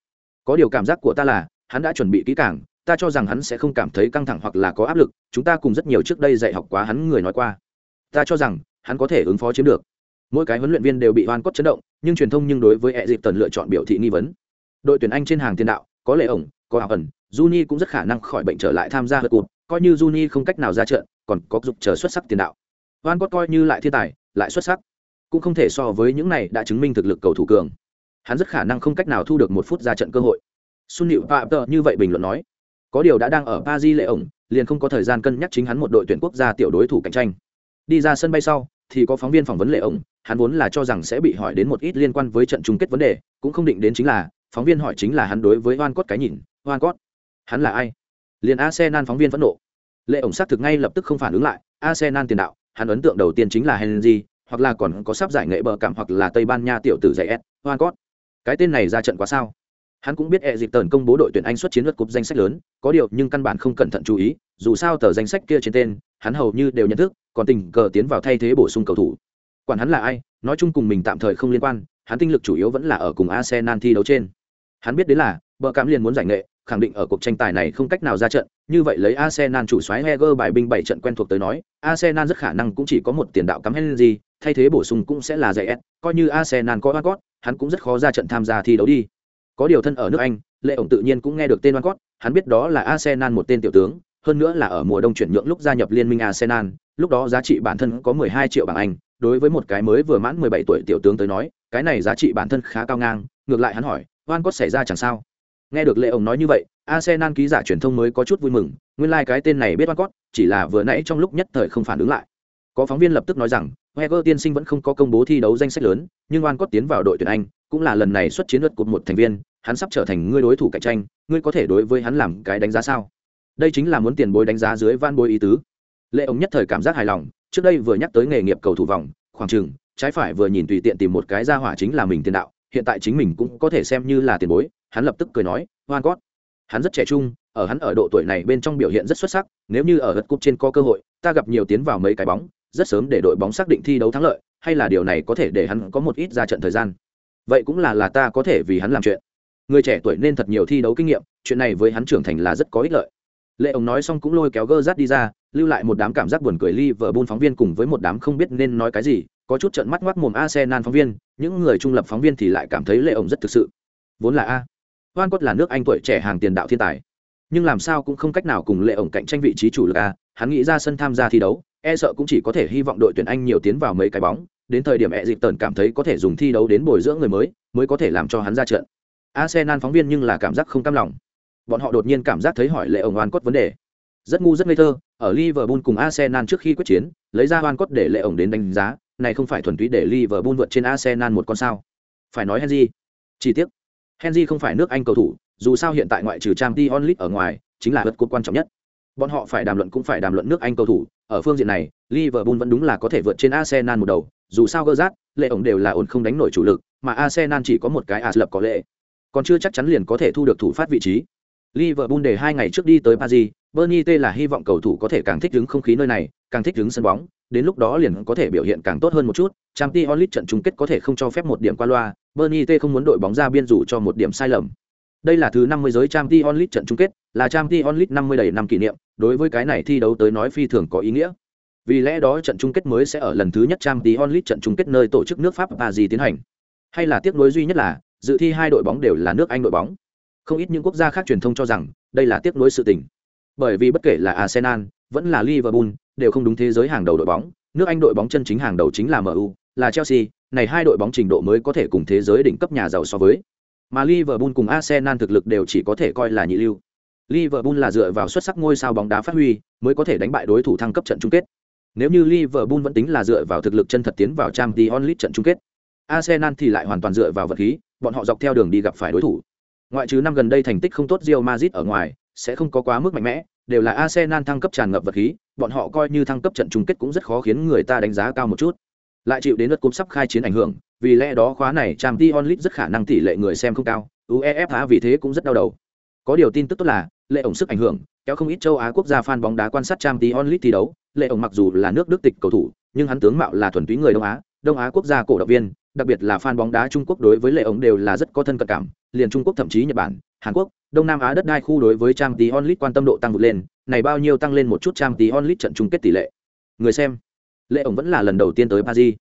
Có điều cảm giác của ta là, hắn đã chuẩn bị kỹ càng, ta cho rằng hắn sẽ không cảm thấy căng thẳng hoặc là có áp lực chúng ta cùng rất nhiều trước đây dạy học quá hắn người nói qua ta cho rằng hắn có thể ứng phó chiếm được mỗi cái huấn luyện viên đều bị hoan cốt chấn động nhưng truyền thông nhưng đối với e dịp tần lựa chọn biểu thị nghi vấn đội tuyển anh trên hàng tiền đạo có lệ ổng có ảo ẩn juni cũng rất khả năng khỏi bệnh trở lại tham gia hợp cụt coi như juni không cách nào ra trận còn có dục chờ xuất sắc tiền đạo hoan cốt coi như lại thiên tài, lại xuất sắc. Cũng không thể so với những này đã chứng minh thực lực cầu thủ cường. Hắn rất khả năng không cách nào thu được một phút ra trận cơ hội. Sun nịu phạm tờ như vậy bình luận nói, có điều đã đang ở paris lệ ổng, liền không có thời gian cân nhắc chính hắn một đội tuyển quốc gia tiểu đối thủ cạnh tranh. Đi ra sân bay sau, thì có phóng viên phỏng vấn lệ ổng, hắn vốn là cho rằng sẽ bị hỏi đến một ít liên quan với trận chung kết vấn đề, cũng không định đến chính là, phóng viên hỏi chính là hắn đối với oan cốt cái nhìn oan cốt hắn là ai? Liền arsenal phóng viên phẫn nộ. Lệ ổng xác thực ngay lập tức không phản ứng lại, arsenal tiền đạo hắn ấn tượng đầu tiên chính là henry, hoặc là còn có sắp giải nghệ bờ cảm hoặc là tây ban nha tiểu tử dạy s oan cốt cái tên này ra trận quá sao? Hắn cũng biết e dịp tần công bố đội tuyển anh xuất chiến lượt cúp danh sách lớn, có điều nhưng căn bản không cẩn thận chú ý, dù sao tờ danh sách kia trên tên, hắn hầu như đều nhận thức, còn tình cờ tiến vào thay thế bổ sung cầu thủ. Quản hắn là ai, nói chung cùng mình tạm thời không liên quan, hắn tinh lực chủ yếu vẫn là ở cùng arsenal thi đấu trên. Hắn biết đến là bờ cảm liền muốn giải nghệ, khẳng định ở cuộc tranh tài này không cách nào ra trận, như vậy lấy arsenal chủ xoáy heger bài binh bảy trận quen thuộc tới nói, arsenal rất khả năng cũng chỉ có một tiền đạo cắm henry, thay thế bổ sung cũng sẽ là giải s coi như arsenal có Van hắn cũng rất khó ra trận tham gia thi đấu đi. Có điều thân ở nước anh, lệ ổng tự nhiên cũng nghe được tên Van hắn biết đó là arsenal một tên tiểu tướng, hơn nữa là ở mùa đông chuyển nhượng lúc gia nhập liên minh arsenal, lúc đó giá trị bản thân có mười hai triệu bảng anh, đối với một cái mới vừa mãn mười bảy tuổi tiểu tướng tới nói, cái này giá trị bản thân khá cao ngang, ngược lại hắn hỏi oan có xảy ra chẳng sao? Nghe được lệ ông nói như vậy, arsenal ký giả truyền thông mới có chút vui mừng, nguyên lai cái tên này biết oan cót, chỉ là vừa nãy trong lúc nhất thời không phản ứng lại. Có phóng viên lập tức nói rằng heger tiên sinh vẫn không có công bố thi đấu danh sách lớn, nhưng oan cót tiến vào đội tuyển anh, cũng là lần này xuất chiến lượt của một thành viên, hắn sắp trở thành ngươi đối thủ cạnh tranh, ngươi có thể đối với hắn làm cái đánh giá sao? Đây chính là muốn tiền bối đánh giá dưới van bối ý tứ. Lệ ông nhất thời cảm giác hài lòng, trước đây vừa nhắc tới nghề nghiệp cầu thủ vòng, khoảng chừng, trái phải vừa nhìn tùy tiện tìm một cái ra hỏa chính là mình tiền đạo, hiện tại chính mình cũng có thể xem như là tiền bối hắn lập tức cười nói hoan gót hắn rất trẻ trung, ở hắn ở độ tuổi này bên trong biểu hiện rất xuất sắc, nếu như ở gật cúp trên có cơ hội, ta gặp nhiều tiến vào mấy cái bóng, rất sớm để đội bóng xác định thi đấu thắng lợi, hay là điều này có thể để hắn có một ít ra trận thời gian. Vậy cũng là là ta có thể vì hắn làm chuyện. Người trẻ tuổi nên thật nhiều thi đấu kinh nghiệm, chuyện này với hắn trưởng thành là rất có ích lợi. Lệ ông nói xong cũng lôi kéo gơ rát đi ra, lưu lại một đám cảm giác buồn cười ly vờ buôn phóng viên cùng với một đám không biết nên nói cái gì, có chút trận mắt ngoác mồm arsenal phóng viên, những người trung lập phóng viên thì lại cảm thấy lệ ông rất thực sự. Vốn là a. Van Cott là nước anh tuổi trẻ hàng tiền đạo thiên tài. Nhưng làm sao cũng không cách nào cùng lệ ổng cạnh tranh vị trí chủ lực a, hắn nghĩ ra sân tham gia thi đấu e sợ cũng chỉ có thể hy vọng đội tuyển anh nhiều tiến vào mấy cái bóng, đến thời điểm e dịp tần cảm thấy có thể dùng thi đấu đến bồi dưỡng người mới mới có thể làm cho hắn ra trận. Arsenal phóng viên nhưng là cảm giác không cam lòng. Bọn họ đột nhiên cảm giác thấy hỏi lệ ổng Van Cott vấn đề. Rất ngu rất ngây thơ, ở liverpool cùng arsenal trước khi quyết chiến, lấy ra Van Cott để lệ ổng đến đánh giá, này không phải thuần túy để liverpool vượt trên arsenal một con sao. Phải nói henry. Chỉ tiếc henry không phải nước anh cầu thủ dù sao hiện tại ngoại trừ Champions League onlit ở ngoài chính là vật cột quan trọng nhất. Bọn họ phải đàm luận cũng phải đàm luận nước anh cầu thủ ở phương diện này liverpool vẫn đúng là có thể vượt trên arsenal một đầu dù sao Gerrard, lệ ổng đều là ổn không đánh nổi chủ lực mà arsenal chỉ có một cái as lập có lệ. Còn chưa chắc chắn liền có thể thu được thủ phát vị trí. Liverpool để hai ngày trước đi tới paris bernie t là hy vọng cầu thủ có thể càng thích ứng không khí nơi này càng thích ứng sân bóng đến lúc đó liền có thể biểu hiện càng tốt hơn một chút. Champions League onlit trận chung kết có thể không cho phép một điểm qua loa bernie t không muốn đội bóng ra biên rủ cho một điểm sai lầm. Đây là thứ năm mươi giới Champions League trận chung kết, là trang t onlit năm mươi đầy năm kỷ niệm, đối với cái này thi đấu tới nói phi thường có ý nghĩa. Vì lẽ đó trận chung kết mới sẽ ở lần thứ nhất Champions League trận chung kết nơi tổ chức nước pháp paris tiến hành. Hay là tiếc nối duy nhất là, dự thi hai đội bóng đều là nước anh đội bóng. Không ít những quốc gia khác truyền thông cho rằng, đây là tiếc nối sự tình. Bởi vì bất kể là arsenal, vẫn là liverpool, đều không đúng thế giới hàng đầu đội bóng. Nước anh đội bóng chân chính hàng đầu chính là mu là chelsea này hai đội bóng trình độ mới có thể cùng thế giới đỉnh cấp nhà giàu so với. Mà liverpool cùng arsenal thực lực đều chỉ có thể coi là nhị lưu. Liverpool là dựa vào xuất sắc ngôi sao bóng đá phát huy mới có thể đánh bại đối thủ thăng cấp trận chung kết. Nếu như liverpool vẫn tính là dựa vào thực lực chân thật tiến vào Champions League trận chung kết arsenal thì lại hoàn toàn dựa vào vật khí bọn họ dọc theo đường đi gặp phải đối thủ. Ngoại trừ năm gần đây thành tích không tốt Real Madrid ở ngoài sẽ không có quá mức mạnh mẽ đều là Arsenal thăng cấp tràn ngập vật khí, bọn họ coi như thăng cấp trận chung kết cũng rất khó khiến người ta đánh giá cao một chút. Lại chịu đến lượt cúp sắp khai chiến ảnh hưởng, vì lẽ đó khóa này trang t onlit rất khả năng tỷ lệ người xem không cao, UEFA vì thế cũng rất đau đầu. Có điều tin tức tốt là, lệ ổng sức ảnh hưởng, kéo không ít châu Á quốc gia fan bóng đá quan sát trang t onlit thi đấu, lệ ổng mặc dù là nước Đức tịch cầu thủ, nhưng hắn tướng mạo là thuần túy người Đông Á, Đông Á quốc gia cổ động viên, đặc biệt là fan bóng đá Trung Quốc đối với lệ ổng đều là rất có thân cận cảm, liền Trung Quốc thậm chí Nhật Bản, Hàn Quốc, Đông Nam Á đất đai khu đối với Trang t Onlit quan tâm độ tăng vượt lên, này bao nhiêu tăng lên một chút Trang t Onlit trận chung kết tỷ lệ. Người xem, Lệ ổng vẫn là lần đầu tiên tới Paris.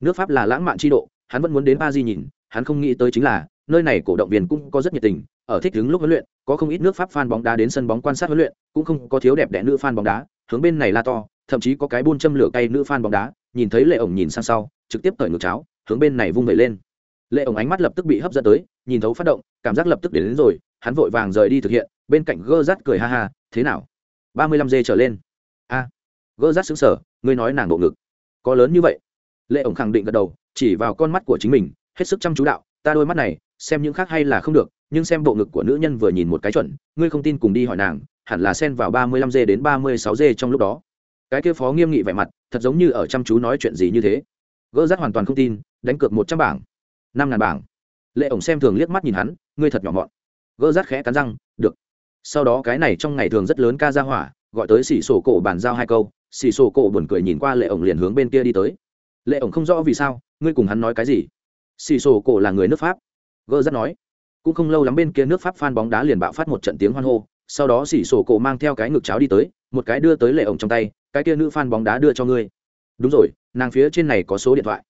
Nước Pháp là lãng mạn chi độ, hắn vẫn muốn đến Paris nhìn, hắn không nghĩ tới chính là, nơi này cổ động viên cũng có rất nhiệt tình, ở thích đứng lúc huấn luyện, có không ít nước Pháp fan bóng đá đến sân bóng quan sát huấn luyện, cũng không có thiếu đẹp đẽ nữ fan bóng đá, hướng bên này la to, thậm chí có cái buôn châm lửa cay nữ fan bóng đá, nhìn thấy Lệ ổng nhìn sang sau, trực tiếp cởi ngược cháo, hướng bên này vung vẩy lên. Lệ ổng ánh mắt lập tức bị hấp dẫn tới, nhìn thấu phát động, cảm giác lập tức đến, đến rồi, hắn vội vàng rời đi thực hiện bên cạnh gơ rát cười ha ha thế nào ba mươi lăm giây trở lên gỡ gơ rát xứng sở ngươi nói nàng bộ ngực. Có lớn như vậy? Lệ ổng khẳng định gật đầu, chỉ vào con mắt của chính mình, hết sức chăm chú đạo, ta đôi mắt này, xem những khác hay là không được, nhưng xem bộ ngực của nữ nhân vừa nhìn một cái chuẩn, ngươi không tin cùng đi hỏi nàng, hẳn là xen vào ba mươi lăm dê đến ba mươi sáu dê trong lúc đó. Cái kia phó nghiêm nghị vẻ mặt, thật giống như ở chăm chú nói chuyện gì như thế. Gỡ rát hoàn toàn không tin, đánh cược một trăm bảng, năm ngàn bảng. Lệ ổng xem thường liếc mắt nhìn hắn, ngươi thật nhỏ mọn. Gỡ rát khẽ cắn răng, được. Sau đó cái này trong ngày thường rất lớn ca ra hỏa, gọi tới xỉ sổ cổ bàn giao hai câu xì sổ cổ buồn cười nhìn qua lệ ổng liền hướng bên kia đi tới. Lệ ổng không rõ vì sao, ngươi cùng hắn nói cái gì? Xì sổ cổ là người nước pháp. Gơ rất nói. Cũng không lâu lắm bên kia nước pháp phan bóng đá liền bạo phát một trận tiếng hoan hô. Sau đó xì sổ cổ mang theo cái ngực cháo đi tới, một cái đưa tới lệ ổng trong tay, cái kia nữ phan bóng đá đưa cho ngươi. Đúng rồi, nàng phía trên này có số điện thoại.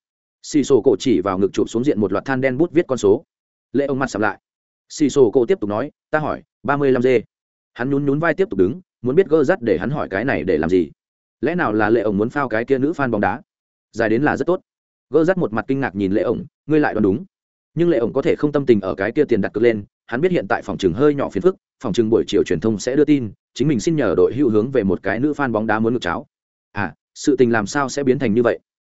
Xì sổ cổ chỉ vào ngực chụp xuống diện một loạt than đen bút viết con số. Lệ ổng mặt sầm lại. Xì sổ cổ tiếp tục nói, ta hỏi, ba mươi lăm dê hắn nhún nhún vai tiếp tục đứng, muốn biết gơ rắt để hắn hỏi cái này để làm gì lẽ nào là lệ ổng muốn phao cái kia nữ fan bóng đá? Dài đến là rất tốt. Gỡ rắt một mặt kinh ngạc nhìn lệ ổng, ngươi lại đoán đúng. Nhưng lệ ổng có thể không tâm tình ở cái kia tiền đặt cược lên, hắn biết hiện tại phòng trường hơi nhỏ phiền phức, phòng trường buổi chiều truyền thông sẽ đưa tin, chính mình xin nhờ đội hữu hướng về một cái nữ fan bóng đá muốn ngược cháo. À sự tình làm sao sẽ biến thành như vậy?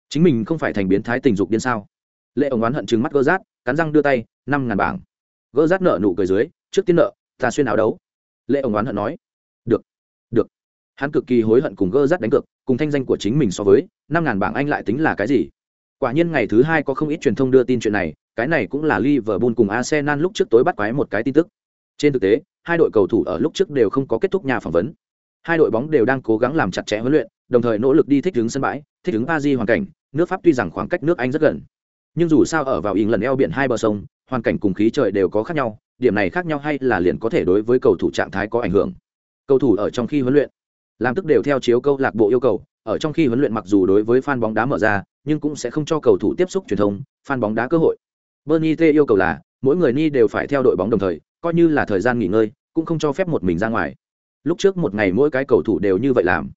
Chính mình không phải thành biến thái tình dục điên sao? Lệ ổng oán hận chừng mắt gỡ rát cắn răng đưa tay, năm ngàn bảng. Gỡ rát nợ nụ cười dưới, trước tiên nợ, ta xuyên áo đấu. Lệ ổng oán hận nói hắn cực kỳ hối hận cùng gơ rắt đánh cược, cùng thanh danh của chính mình so với, năm ngàn bảng anh lại tính là cái gì? Quả nhiên ngày thứ hai có không ít truyền thông đưa tin chuyện này, cái này cũng là liverpool cùng arsenal lúc trước tối bắt quái một cái tin tức. Trên thực tế, hai đội cầu thủ ở lúc trước đều không có kết thúc nhà phỏng vấn. Hai đội bóng đều đang cố gắng làm chặt chẽ huấn luyện, đồng thời nỗ lực đi thích ứng sân bãi, thích ứng ba di hoàn cảnh, nước pháp tuy rằng khoảng cách nước anh rất gần, nhưng dù sao ở vào ỉng lần eo biển hai bờ sông, hoàn cảnh cùng khí trời đều có khác nhau, điểm này khác nhau hay là liền có thể đối với cầu thủ trạng thái có ảnh hưởng. Cầu thủ ở trong khi huấn luyện làm tức đều theo chiếu câu lạc bộ yêu cầu, ở trong khi huấn luyện mặc dù đối với fan bóng đá mở ra, nhưng cũng sẽ không cho cầu thủ tiếp xúc truyền thông, fan bóng đá cơ hội. Bernie t yêu cầu là, mỗi người ni đều phải theo đội bóng đồng thời, coi như là thời gian nghỉ ngơi, cũng không cho phép một mình ra ngoài. Lúc trước một ngày mỗi cái cầu thủ đều như vậy làm.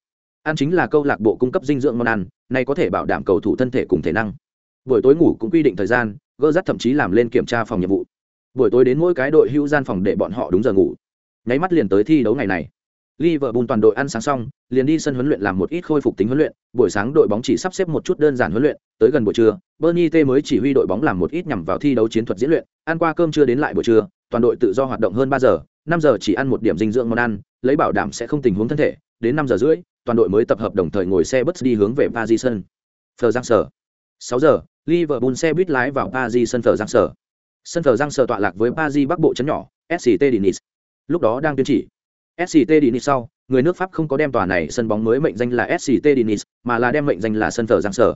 Ăn chính là câu lạc bộ cung cấp dinh dưỡng món ăn này có thể bảo đảm cầu thủ thân thể cùng thể năng. Buổi tối ngủ cũng quy định thời gian, gỡ rắt thậm chí làm lên kiểm tra phòng nhiệm vụ. Buổi tối đến mỗi cái đội hữu gian phòng để bọn họ đúng giờ ngủ. Nháy mắt liền tới thi đấu ngày này. Liverpool toàn đội ăn sáng xong, liền đi sân huấn luyện làm một ít khôi phục tính huấn luyện, buổi sáng đội bóng chỉ sắp xếp một chút đơn giản huấn luyện, tới gần buổi trưa, Bernie T mới chỉ huy đội bóng làm một ít nhằm vào thi đấu chiến thuật diễn luyện, ăn qua cơm trưa đến lại buổi trưa, toàn đội tự do hoạt động hơn ba giờ, năm giờ chỉ ăn một điểm dinh dưỡng món ăn, lấy bảo đảm sẽ không tình huống thân thể, đến năm giờ rưỡi, toàn đội mới tập hợp đồng thời ngồi xe bus đi hướng về Paris sân. Phờ Giang Sở. Sáu giờ, Liverpool xe buýt lái vào Paris sân Phờ Giang Sở. Sân Phờ Giang Sở tọa lạc với Paris Bắc Bộ trấn nhỏ, SCT Denis. Lúc đó đang tuyên chỉ. SCT Denis sau, người nước Pháp không có đem tòa này sân bóng mới mệnh danh là SCT Denis, mà là đem mệnh danh là sân thờ Giang Sở.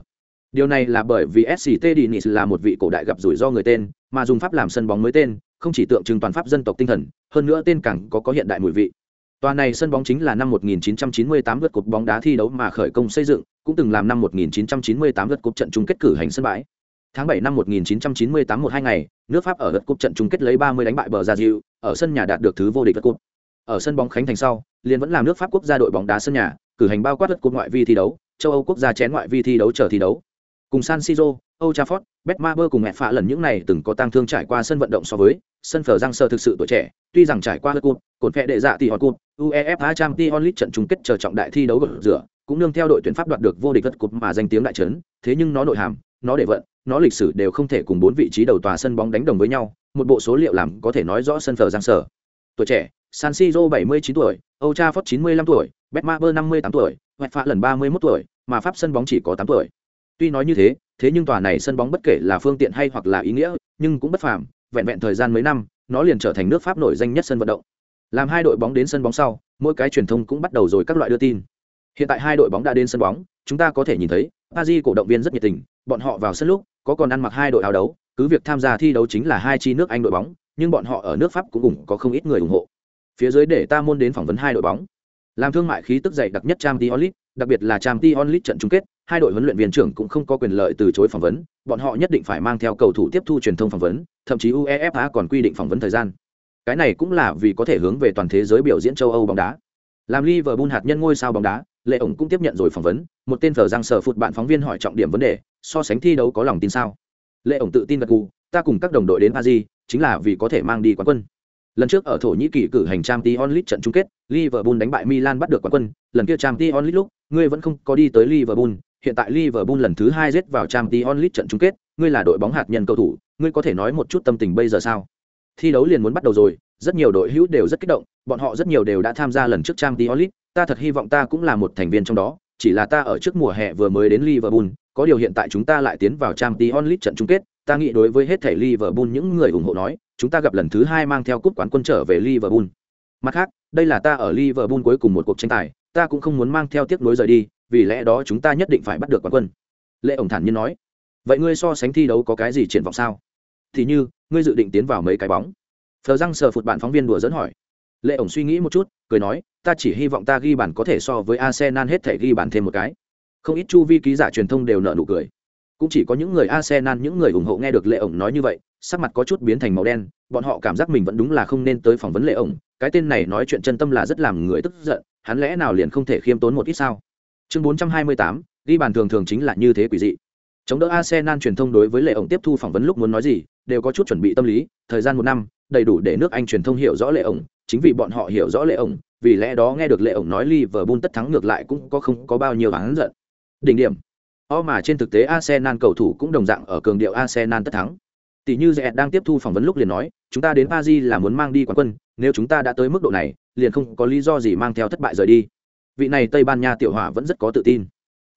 Điều này là bởi vì SCT Denis là một vị cổ đại gặp rủi ro người tên, mà dùng pháp làm sân bóng mới tên, không chỉ tượng trưng toàn pháp dân tộc tinh thần, hơn nữa tên càng có có hiện đại mùi vị. Tòa này sân bóng chính là năm 1998 lượt cột bóng đá thi đấu mà khởi công xây dựng, cũng từng làm năm 1998 lượt cột trận chung kết cử hành sân bãi. Tháng 7 năm 1998 một hai ngày, nước Pháp ở lượt cột trận chung kết lấy 30 đánh bại bờ Brazil, ở sân nhà đạt được thứ vô địch lượt cột. Ở sân bóng khánh thành sau, liền vẫn làm nước Pháp quốc gia đội bóng đá sân nhà, cử hành bao quát lượt cúp ngoại vi thi đấu, châu Âu quốc gia chén ngoại vi thi đấu chờ thi đấu. Cùng San Siro, Old Trafford, Betmaber cùng mẹ phạ lần những này từng có tăng thương trải qua sân vận động so với sân phở giang sơ thực sự tuổi trẻ, tuy rằng trải qua lượt cúp, cột vẽ đệ dạ thì hòn cột, UEFA Champions League trận chung kết chờ trọng đại thi đấu gỡ rửa, cũng nương theo đội tuyển Pháp đoạt được vô địch lượt cột mà danh tiếng đại trấn, thế nhưng nó nội hàm, nó để vận, nó lịch sử đều không thể cùng bốn vị trí đầu tòa sân bóng đánh đồng với nhau, một bộ số liệu làm có thể nói rõ sân phở giang sơ. Tuổi trẻ, San Siro 79 tuổi, Old Trafford 95 tuổi, Betmaber 58 tuổi, Hoẹt Phạ lần 31 tuổi, mà Pháp sân bóng chỉ có 8 tuổi. Tuy nói như thế, thế nhưng tòa này sân bóng bất kể là phương tiện hay hoặc là ý nghĩa, nhưng cũng bất phàm, vẹn vẹn thời gian mấy năm, nó liền trở thành nước Pháp nổi danh nhất sân vận động. Làm hai đội bóng đến sân bóng sau, mỗi cái truyền thông cũng bắt đầu rồi các loại đưa tin. Hiện tại hai đội bóng đã đến sân bóng, chúng ta có thể nhìn thấy, Paris cổ động viên rất nhiệt tình, bọn họ vào sân lúc, có còn ăn mặc hai đội áo đấu, cứ việc tham gia thi đấu chính là hai chi nước Anh đội bóng, nhưng bọn họ ở nước Pháp cũng cùng có không ít người ủng hộ. Phía dưới để ta môn đến phỏng vấn hai đội bóng. Làm thương mại khí tức dày đặc nhất Champions League, đặc biệt là Champions League trận chung kết, hai đội huấn luyện viên trưởng cũng không có quyền lợi từ chối phỏng vấn, bọn họ nhất định phải mang theo cầu thủ tiếp thu truyền thông phỏng vấn, thậm chí UEFA còn quy định phỏng vấn thời gian. Cái này cũng là vì có thể hướng về toàn thế giới biểu diễn châu Âu bóng đá. Làm Liverpool hạt nhân ngôi sao bóng đá, Lệ ổng cũng tiếp nhận rồi phỏng vấn, một tên phở răng sở phụt bạn phóng viên hỏi trọng điểm vấn đề, so sánh thi đấu có lòng tin sao? Lệ ổng tự tin gật gù, ta cùng các đồng đội đến Paris, chính là vì có thể mang đi quán quân. Lần trước ở Thổ Nhĩ Kỳ cử hành Champions League trận chung kết, Liverpool đánh bại Milan bắt được quán quân, lần kia Champions League lúc, ngươi vẫn không có đi tới Liverpool, hiện tại Liverpool lần thứ hai giết vào Champions League trận chung kết, ngươi là đội bóng hạt nhân cầu thủ, ngươi có thể nói một chút tâm tình bây giờ sao? Thi đấu liền muốn bắt đầu rồi, rất nhiều đội hữu đều rất kích động, bọn họ rất nhiều đều đã tham gia lần trước Champions League, ta thật hy vọng ta cũng là một thành viên trong đó, chỉ là ta ở trước mùa hè vừa mới đến Liverpool, có điều hiện tại chúng ta lại tiến vào Champions League trận chung kết, ta nghĩ đối với hết thảy Liverpool những người ủng hộ nói, chúng ta gặp lần thứ hai mang theo cúp quán quân trở về Liverpool. Mặt khác, đây là ta ở Liverpool cuối cùng một cuộc tranh tài, ta cũng không muốn mang theo tiếc nối rời đi, vì lẽ đó chúng ta nhất định phải bắt được quán quân. Lệ ổng thản nhiên nói. Vậy ngươi so sánh thi đấu có cái gì triển vọng sao? Thì như, ngươi dự định tiến vào mấy cái bóng? Phờ răng sờ phụt bạn phóng viên đùa dẫn hỏi. Lệ ổng suy nghĩ một chút, cười nói, ta chỉ hy vọng ta ghi bàn có thể so với Arsenal hết thể ghi bàn thêm một cái. Không ít chu vi ký giả truyền thông đều nở nụ cười. Cũng chỉ có những người Arsenal những người ủng hộ nghe được Lệ ổng nói như vậy, sắc mặt có chút biến thành màu đen, bọn họ cảm giác mình vẫn đúng là không nên tới phỏng vấn Lệ ổng, cái tên này nói chuyện chân tâm là rất làm người tức giận, hắn lẽ nào liền không thể khiêm tốn một ít sao? Chương 428, ghi bàn thường thường chính là như thế quỷ dị. Chống đỡ Arsenal truyền thông đối với Lệ ổng tiếp thu phỏng vấn lúc muốn nói gì, đều có chút chuẩn bị tâm lý, thời gian một năm, đầy đủ để nước Anh truyền thông hiểu rõ Lệ ổng, chính vì bọn họ hiểu rõ Lệ ổng, vì lẽ đó nghe được Lệ ổng nói Liverpool tất thắng ngược lại cũng có không có bao nhiêu oán giận. Đỉnh điểm. O mà trên thực tế Arsenal cầu thủ cũng đồng dạng ở cường điệu Arsenal tất thắng. Tỷ như Zet đang tiếp thu phỏng vấn lúc liền nói, chúng ta đến Paris là muốn mang đi quán quân, nếu chúng ta đã tới mức độ này, liền không có lý do gì mang theo thất bại rời đi. Vị này Tây Ban Nha tiểu hỏa vẫn rất có tự tin.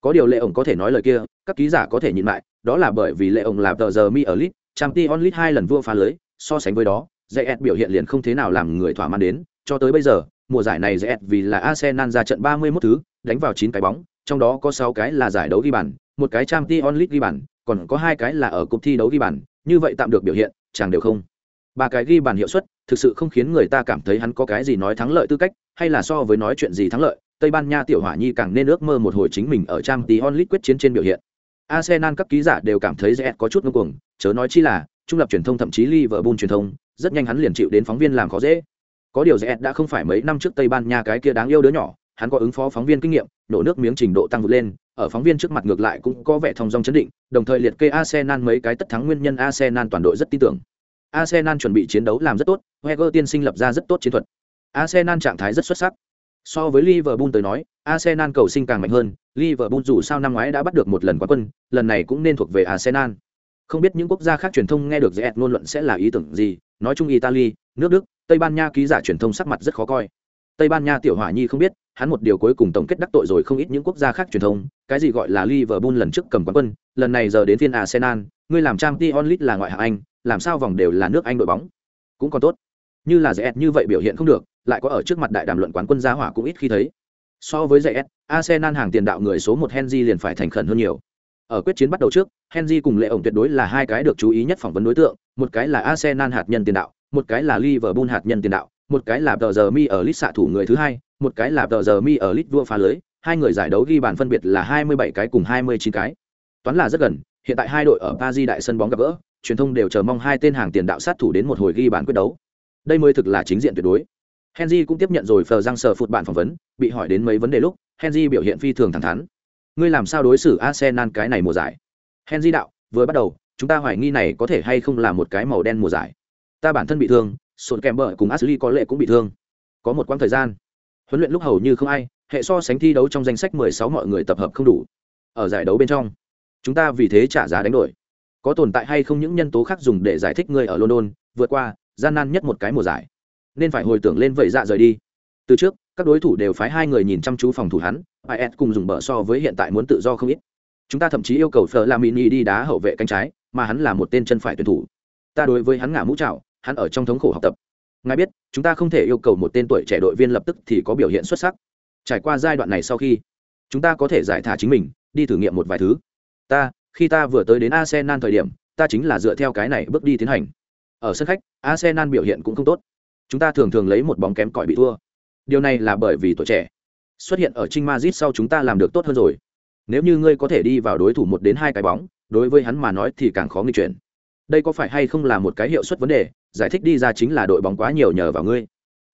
Có điều Lệ ổng có thể nói lời kia, các ký giả có thể nhìn lại, đó là bởi vì Lệ ổng là tờ giờ mi ở League, Champions League hai lần vua phá lưới, so sánh với đó, Zet biểu hiện liền không thế nào làm người thỏa mãn đến, cho tới bây giờ, mùa giải này Zet vì là Arsenal ra trận 31 thứ, đánh vào 9 cái bóng, trong đó có 6 cái là giải đấu ghi bàn, một cái Champions League ghi bàn, còn có hai cái là ở cuộc thi đấu ghi bàn, như vậy tạm được biểu hiện, chẳng đều không. Ba cái ghi bàn hiệu suất, thực sự không khiến người ta cảm thấy hắn có cái gì nói thắng lợi tư cách, hay là so với nói chuyện gì thắng lợi, Tây Ban Nha tiểu hỏa nhi càng nên ước mơ một hồi chính mình ở Champions League quyết chiến trên biểu hiện. Arsenal các ký giả đều cảm thấy Zet có chút ngông cuồng, chớ nói chi là trung lập truyền thông thậm chí Liverpool truyền thông, rất nhanh hắn liền chịu đến phóng viên làm khó dễ. Có điều rẽ đã không phải mấy năm trước Tây Ban Nha cái kia đáng yêu đứa nhỏ, hắn có ứng phó phóng viên kinh nghiệm, nổ nước miếng trình độ tăng vượt lên, ở phóng viên trước mặt ngược lại cũng có vẻ thông dong chấn định, đồng thời liệt kê Arsenal mấy cái tất thắng nguyên nhân Arsenal toàn đội rất tin tưởng. Arsenal chuẩn bị chiến đấu làm rất tốt, heger tiên sinh lập ra rất tốt chiến thuật. Arsenal trạng thái rất xuất sắc. So với Liverpool tới nói, Arsenal cầu sinh càng mạnh hơn, Liverpool dù sao năm ngoái đã bắt được một lần quán quân, lần này cũng nên thuộc về Arsenal. Không biết những quốc gia khác truyền thông nghe được dễ ngôn luận sẽ là ý tưởng gì, nói chung Italy, nước Đức, Tây Ban Nha ký giả truyền thông sắc mặt rất khó coi. Tây Ban Nha tiểu hỏa nhi không biết, hắn một điều cuối cùng tổng kết đắc tội rồi không ít những quốc gia khác truyền thông, cái gì gọi là Liverpool lần trước cầm quán quân, lần này giờ đến phiên Arsenal, ngươi làm trang t onlit là ngoại hạng Anh, làm sao vòng đều là nước Anh đội bóng. Cũng còn tốt. Như là dễ như vậy biểu hiện không được, lại có ở trước mặt đại đàm luận quán quân gia hỏa cũng ít khi thấy. So với dễ Arsenal hàng tiền đạo người số một Henry liền phải thành khẩn hơn nhiều. Ở quyết chiến bắt đầu trước, Henry cùng Lệ ổng tuyệt đối là hai cái được chú ý nhất phỏng vấn đối tượng, một cái là Arsenal hạt nhân tiền đạo, một cái là Liverpool hạt nhân tiền đạo, một cái là tờ giờ mi ở list xạ thủ người thứ hai, một cái là tờ giờ mi ở list vua phá lưới, hai người giải đấu ghi bàn phân biệt là 27 cái cùng 29 cái. Toán là rất gần, hiện tại hai đội ở Paris đại sân bóng gặp gỡ, truyền thông đều chờ mong hai tên hàng tiền đạo sát thủ đến một hồi ghi bàn quyết đấu. Đây mới thực là chính diện tuyệt đối. Henry cũng tiếp nhận rồi phờ răng sờ phụt bạn phỏng vấn, bị hỏi đến mấy vấn đề lúc, Henry biểu hiện phi thường thẳng thắn. Ngươi làm sao đối xử Arsenal cái này mùa giải? Henry đạo, vừa bắt đầu, chúng ta hoài nghi này có thể hay không là một cái màu đen mùa giải. Ta bản thân bị thương, sồn kèm bờ cùng Ashley có lẽ cũng bị thương. Có một quãng thời gian, huấn luyện lúc hầu như không ai, hệ so sánh thi đấu trong danh sách 16 mọi người tập hợp không đủ. Ở giải đấu bên trong, chúng ta vì thế trả giá đánh đổi. Có tồn tại hay không những nhân tố khác dùng để giải thích ngươi ở London, vượt qua gian nan nhất một cái mùa giải. Nên phải hồi tưởng lên vậy dạ rời đi. Từ trước, các đối thủ đều phái hai người nhìn chăm chú phòng thủ hắn, IS cùng dùng bờ so với hiện tại muốn tự do không ít. Chúng ta thậm chí yêu cầu Flamini đi đá hậu vệ cánh trái, mà hắn là một tên chân phải tuyển thủ. Ta đối với hắn ngả mũ trạo, hắn ở trong thống khổ học tập. Ngài biết chúng ta không thể yêu cầu một tên tuổi trẻ đội viên lập tức thì có biểu hiện xuất sắc. Trải qua giai đoạn này sau khi chúng ta có thể giải thả chính mình đi thử nghiệm một vài thứ. Ta khi ta vừa tới đến arsenal thời điểm ta chính là dựa theo cái này bước đi tiến hành. Ở sân khách arsenal biểu hiện cũng không tốt. Chúng ta thường thường lấy một bóng kém cỏi bị thua điều này là bởi vì tuổi trẻ. Xuất hiện ở trinh mazit sau chúng ta làm được tốt hơn rồi. Nếu như ngươi có thể đi vào đối thủ một đến hai cái bóng, đối với hắn mà nói thì càng khó nghi chuyển. Đây có phải hay không là một cái hiệu suất vấn đề? Giải thích đi ra chính là đội bóng quá nhiều nhờ vào ngươi.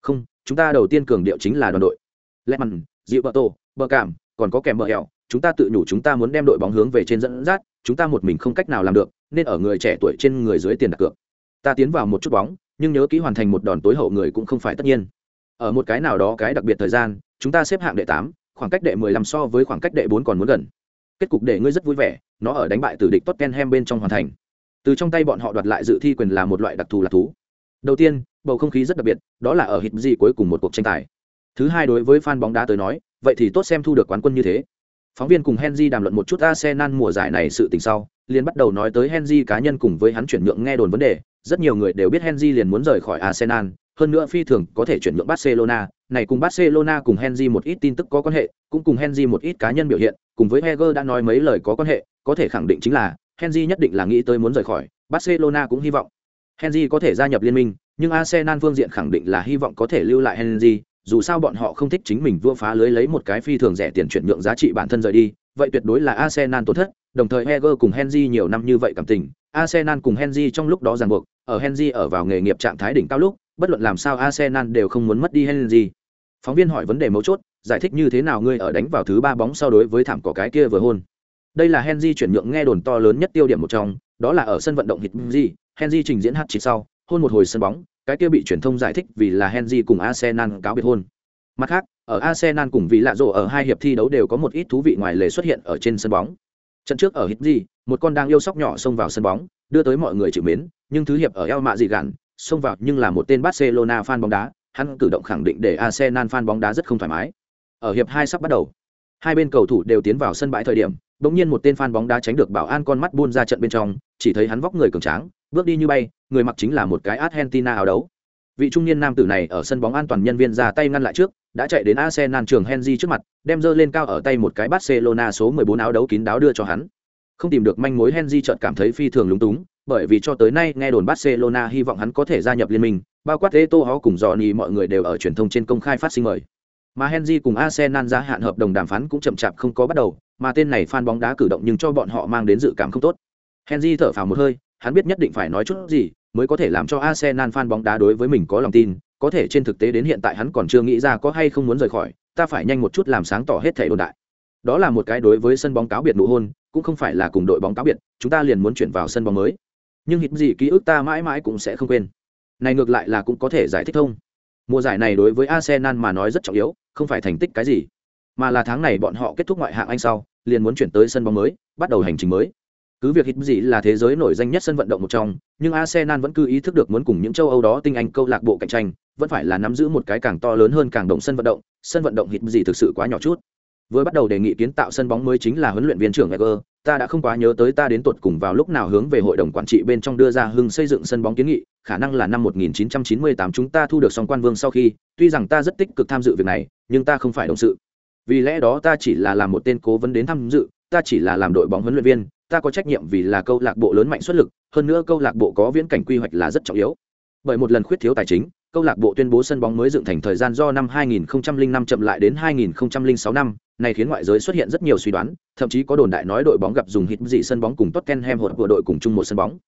Không, chúng ta đầu tiên cường điệu chính là đoàn đội. Lẽ mặn dịu bờ tổ bờ cảm còn có kèm bờ hẹo chúng ta tự nhủ chúng ta muốn đem đội bóng hướng về trên dẫn dắt, chúng ta một mình không cách nào làm được, nên ở người trẻ tuổi trên người dưới tiền đặt cược. Ta tiến vào một chút bóng, nhưng nhớ kỹ hoàn thành một đòn tối hậu người cũng không phải tất nhiên ở một cái nào đó cái đặc biệt thời gian, chúng ta xếp hạng đệ tám, khoảng cách đệ mười lăm so với khoảng cách đệ bốn còn muốn gần. Kết cục để ngươi rất vui vẻ, nó ở đánh bại tử địch tottenham bên trong hoàn thành. Từ trong tay bọn họ đoạt lại dự thi quyền là một loại đặc thù lạc thú. Đầu tiên, bầu không khí rất đặc biệt, đó là ở hít gì cuối cùng một cuộc tranh tài. Thứ hai đối với fan bóng đá tới nói, vậy thì tốt xem thu được quán quân như thế. Phóng viên cùng henry đàm luận một chút arsenal mùa giải này sự tình sau liền bắt đầu nói tới henry cá nhân cùng với hắn chuyển nhượng nghe đồn vấn đề. Rất nhiều người đều biết henry liền muốn rời khỏi arsenal. Hơn nữa phi thường có thể chuyển nhượng barcelona. Này cùng barcelona cùng henry một ít tin tức có quan hệ cũng cùng henry một ít cá nhân biểu hiện cùng với heger đã nói mấy lời có quan hệ có thể khẳng định chính là Henry nhất định là nghĩ tới muốn rời khỏi, Barcelona cũng hy vọng Henry có thể gia nhập liên minh, nhưng Arsenal phương diện khẳng định là hy vọng có thể lưu lại Henry, dù sao bọn họ không thích chính mình vua phá lưới lấy một cái phi thường rẻ tiền chuyển nhượng giá trị bản thân rời đi, vậy tuyệt đối là Arsenal tổn thất, đồng thời Heger cùng Henry nhiều năm như vậy cảm tình, Arsenal cùng Henry trong lúc đó ràng buộc, ở Henry ở vào nghề nghiệp trạng thái đỉnh cao lúc, bất luận làm sao Arsenal đều không muốn mất đi Henry. Phóng viên hỏi vấn đề mấu chốt, giải thích như thế nào ngươi ở đánh vào thứ ba bóng sau đối với thảm cỏ cái kia vừa hôn. Đây là henry chuyển nhượng nghe đồn to lớn nhất tiêu điểm một trong đó là ở sân vận động hit henry trình diễn hát chỉ sau hôn một hồi sân bóng cái kia bị truyền thông giải thích vì là henry cùng arsenal cáo biệt hôn. Mặt khác ở arsenal cùng vị lạ rộ ở hai hiệp thi đấu đều có một ít thú vị ngoài lề xuất hiện ở trên sân bóng trận trước ở hít gì, một con đang yêu sóc nhỏ xông vào sân bóng, đưa tới mọi người chịu mến, nhưng thứ hiệp ở el mạ dị gạn xông vào nhưng là một tên barcelona fan bóng đá, hắn cử động khẳng định để arsenal fan bóng đá rất không thoải mái. Ở hiệp hai sắp bắt đầu, hai bên cầu thủ đều tiến vào sân bãi thời điểm bỗng nhiên một tên fan bóng đá tránh được bảo an con mắt buôn ra trận bên trong, chỉ thấy hắn vóc người cường tráng, bước đi như bay, người mặc chính là một cái argentina áo đấu. Vị trung niên nam tử này ở sân bóng an toàn nhân viên ra tay ngăn lại trước đã chạy đến arsenal trường henry trước mặt đem giơ lên cao ở tay một cái barcelona số 14 áo đấu kín đáo đưa cho hắn không tìm được manh mối henry chợt cảm thấy phi thường lúng túng bởi vì cho tới nay nghe đồn barcelona hy vọng hắn có thể gia nhập liên minh bao quát Eto họ cùng Johnny mọi người đều ở truyền thông trên công khai phát sinh mời. Mà Henry cùng Arsenal gia hạn hợp đồng đàm phán cũng chậm chạp không có bắt đầu, mà tên này fan bóng đá cử động nhưng cho bọn họ mang đến dự cảm không tốt. Henry thở phào một hơi, hắn biết nhất định phải nói chút gì mới có thể làm cho Arsenal fan bóng đá đối với mình có lòng tin, có thể trên thực tế đến hiện tại hắn còn chưa nghĩ ra có hay không muốn rời khỏi, ta phải nhanh một chút làm sáng tỏ hết thảy đồn đại. Đó là một cái đối với sân bóng cáo biệt nụ hôn, cũng không phải là cùng đội bóng cáo biệt, chúng ta liền muốn chuyển vào sân bóng mới. Nhưng hít gì ký ức ta mãi mãi cũng sẽ không quên. Này ngược lại là cũng có thể giải thích thông. Mùa giải này đối với Arsenal mà nói rất trọng yếu, không phải thành tích cái gì, mà là tháng này bọn họ kết thúc ngoại hạng Anh sau, liền muốn chuyển tới sân bóng mới, bắt đầu hành trình mới. Cứ việc hít gì là thế giới nổi danh nhất sân vận động một trong, nhưng Arsenal vẫn cứ ý thức được muốn cùng những châu Âu đó tinh anh câu lạc bộ cạnh tranh, vẫn phải là nắm giữ một cái càng to lớn hơn càng động sân vận động, sân vận động hít gì thực sự quá nhỏ chút. Vừa bắt đầu đề nghị kiến tạo sân bóng mới chính là huấn luyện viên trưởng Eger, ta đã không quá nhớ tới ta đến tuột cùng vào lúc nào hướng về hội đồng quản trị bên trong đưa ra hưng xây dựng sân bóng kiến nghị, khả năng là năm 1998 chúng ta thu được song quan vương sau khi, tuy rằng ta rất tích cực tham dự việc này, nhưng ta không phải đồng sự. Vì lẽ đó ta chỉ là làm một tên cố vấn đến tham dự, ta chỉ là làm đội bóng huấn luyện viên, ta có trách nhiệm vì là câu lạc bộ lớn mạnh xuất lực, hơn nữa câu lạc bộ có viễn cảnh quy hoạch là rất trọng yếu. Bởi một lần khuyết thiếu tài chính, câu lạc bộ tuyên bố sân bóng mới dựng thành thời gian do năm 2005 chậm lại đến 2006 năm, này khiến ngoại giới xuất hiện rất nhiều suy đoán, thậm chí có đồn đại nói đội bóng gặp dùng hít dị sân bóng cùng Tottenham hoặc của đội cùng chung một sân bóng.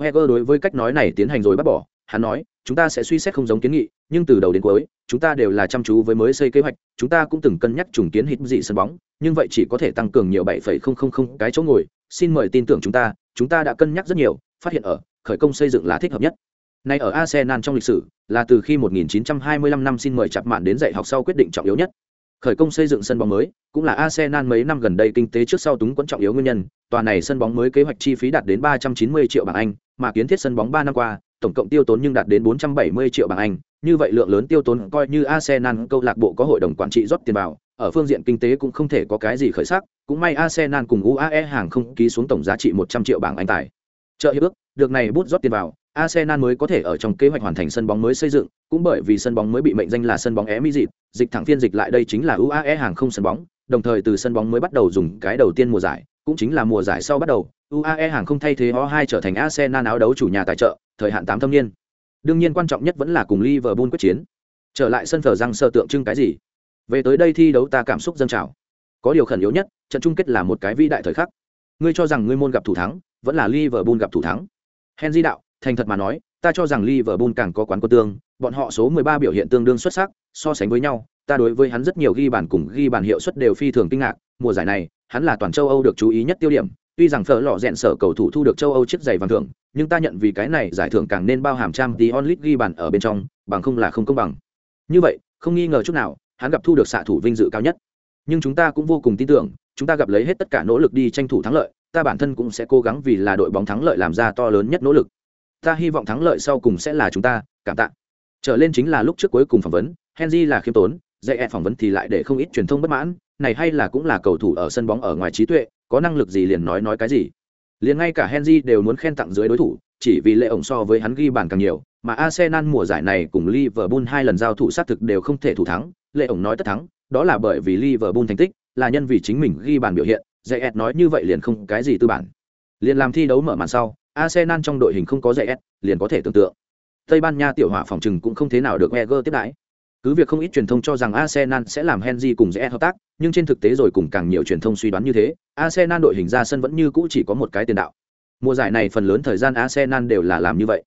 Wenger đối với cách nói này tiến hành rồi bác bỏ, hắn nói, chúng ta sẽ suy xét không giống kiến nghị, nhưng từ đầu đến cuối, chúng ta đều là chăm chú với mới xây kế hoạch, chúng ta cũng từng cân nhắc trùng kiến hít dị sân bóng, nhưng vậy chỉ có thể tăng cường nhiều 7,000 cái chỗ ngồi, xin mời tin tưởng chúng ta, chúng ta đã cân nhắc rất nhiều, phát hiện ở khởi công xây dựng là thích hợp nhất. Nay ở Arsenal trong lịch sử, là từ khi 1925 năm xin mời chặt mạn đến dạy học sau quyết định trọng yếu nhất. Khởi công xây dựng sân bóng mới, cũng là Arsenal mấy năm gần đây kinh tế trước sau túng quẫn trọng yếu nguyên nhân, tòa này sân bóng mới kế hoạch chi phí đạt đến 390 triệu bảng Anh, mà kiến thiết sân bóng 3 năm qua, tổng cộng tiêu tốn nhưng đạt đến 470 triệu bảng Anh, như vậy lượng lớn tiêu tốn coi như Arsenal câu lạc bộ có hội đồng quản trị rót tiền vào, ở phương diện kinh tế cũng không thể có cái gì khởi sắc, cũng may Arsenal cùng UAE hàng không ký xuống tổng giá trị 100 triệu bảng Anh tài. Trợ hiệp ước, được này bút rót tiền vào, Arsenal mới có thể ở trong kế hoạch hoàn thành sân bóng mới xây dựng, cũng bởi vì sân bóng mới bị mệnh danh là sân bóng Emi dịch, dịch thẳng phiên dịch lại đây chính là UAE hàng không sân bóng, đồng thời từ sân bóng mới bắt đầu dùng cái đầu tiên mùa giải, cũng chính là mùa giải sau bắt đầu, UAE hàng không thay thế O2 trở thành Arsenal áo đấu chủ nhà tài trợ, thời hạn 8 thâm niên. Đương nhiên quan trọng nhất vẫn là cùng Liverpool quyết chiến. Trở lại sân thờ răng sơ tượng trưng cái gì? Về tới đây thi đấu ta cảm xúc dâng trào. Có điều khẩn yếu nhất, trận chung kết là một cái vĩ đại thời khắc. Ngươi cho rằng ngươi môn gặp thủ thắng, vẫn là Liverpool gặp thủ thắng. Henry đạo, thành thật mà nói, ta cho rằng Liverpool càng có quán quân tương, bọn họ số 13 biểu hiện tương đương xuất sắc, so sánh với nhau, ta đối với hắn rất nhiều ghi bàn cùng ghi bàn hiệu suất đều phi thường kinh ngạc, mùa giải này, hắn là toàn châu Âu được chú ý nhất tiêu điểm, tuy rằng phở lọ rèn sở cầu thủ thu được châu Âu chiếc giày vàng thưởng, nhưng ta nhận vì cái này giải thưởng càng nên bao hàm trang tí onlit ghi bàn ở bên trong, bằng không là không công bằng. Như vậy, không nghi ngờ chút nào, hắn gặp thu được xạ thủ vinh dự cao nhất. Nhưng chúng ta cũng vô cùng tin tưởng, chúng ta gặp lấy hết tất cả nỗ lực đi tranh thủ thắng lợi, ta bản thân cũng sẽ cố gắng vì là đội bóng thắng lợi làm ra to lớn nhất nỗ lực ta hy vọng thắng lợi sau cùng sẽ là chúng ta cảm tạ trở lên chính là lúc trước cuối cùng phỏng vấn henry là khiêm tốn dạy e phỏng vấn thì lại để không ít truyền thông bất mãn này hay là cũng là cầu thủ ở sân bóng ở ngoài trí tuệ có năng lực gì liền nói nói cái gì liền ngay cả henry đều muốn khen tặng dưới đối thủ, chỉ vì lệ ổng so với hắn ghi bàn càng nhiều, mà arsenal mùa giải này cùng liverpool hai lần giao thủ xác thực đều không thể thủ thắng, lệ ổng nói tất thắng, đó là bởi vì liverpool thành tích, là nhân vì chính mình ghi bàn biểu hiện dạy ed nói như vậy liền không cái gì tư bản liền làm thi đấu mở màn sau, Arsenal trong đội hình không có dạy ed liền có thể tưởng tượng. Tây Ban Nha tiểu hỏa phòng trừng cũng không thế nào được Wenger tiếp đãi. Cứ việc không ít truyền thông cho rằng Arsenal sẽ làm Henry cùng Zé hợp tác, nhưng trên thực tế rồi cùng càng nhiều truyền thông suy đoán như thế, Arsenal đội hình ra sân vẫn như cũ chỉ có một cái tiền đạo. Mùa giải này phần lớn thời gian Arsenal đều là làm như vậy.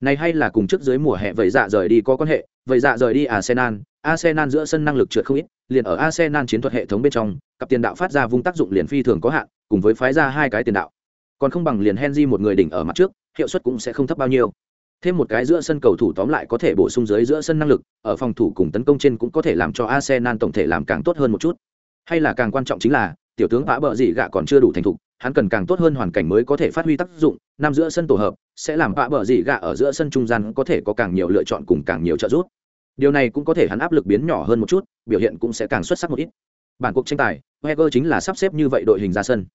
Này hay là cùng trước dưới mùa hè vậy dạ rời đi có quan hệ, vậy dạ rời đi Arsenal, Arsenal giữa sân năng lực trượt không ít, liền ở arsenal chiến thuật hệ thống bên trong cặp tiền đạo phát ra vung tác dụng liền phi thường có hạn cùng với phái ra hai cái tiền đạo còn không bằng liền henry một người đỉnh ở mặt trước hiệu suất cũng sẽ không thấp bao nhiêu thêm một cái giữa sân cầu thủ tóm lại có thể bổ sung dưới giữa sân năng lực, ở phòng thủ cùng tấn công trên cũng có thể làm cho arsenal tổng thể làm càng tốt hơn một chút. Hay là càng quan trọng chính là, tiểu tướng vã bợ dị gạ còn chưa đủ thành thục, hắn cần càng tốt hơn hoàn cảnh mới có thể phát huy tác dụng Nam giữa sân tổ hợp, sẽ làm vã bợ dị gạ ở giữa sân trung gian có thể có càng nhiều lựa chọn cùng càng nhiều trợ giúp. Điều này cũng có thể hắn áp lực biến nhỏ hơn một chút, biểu hiện cũng sẽ càng xuất sắc một ít. Bản cuộc tranh tài heger chính là sắp xếp như vậy đội hình ra sân.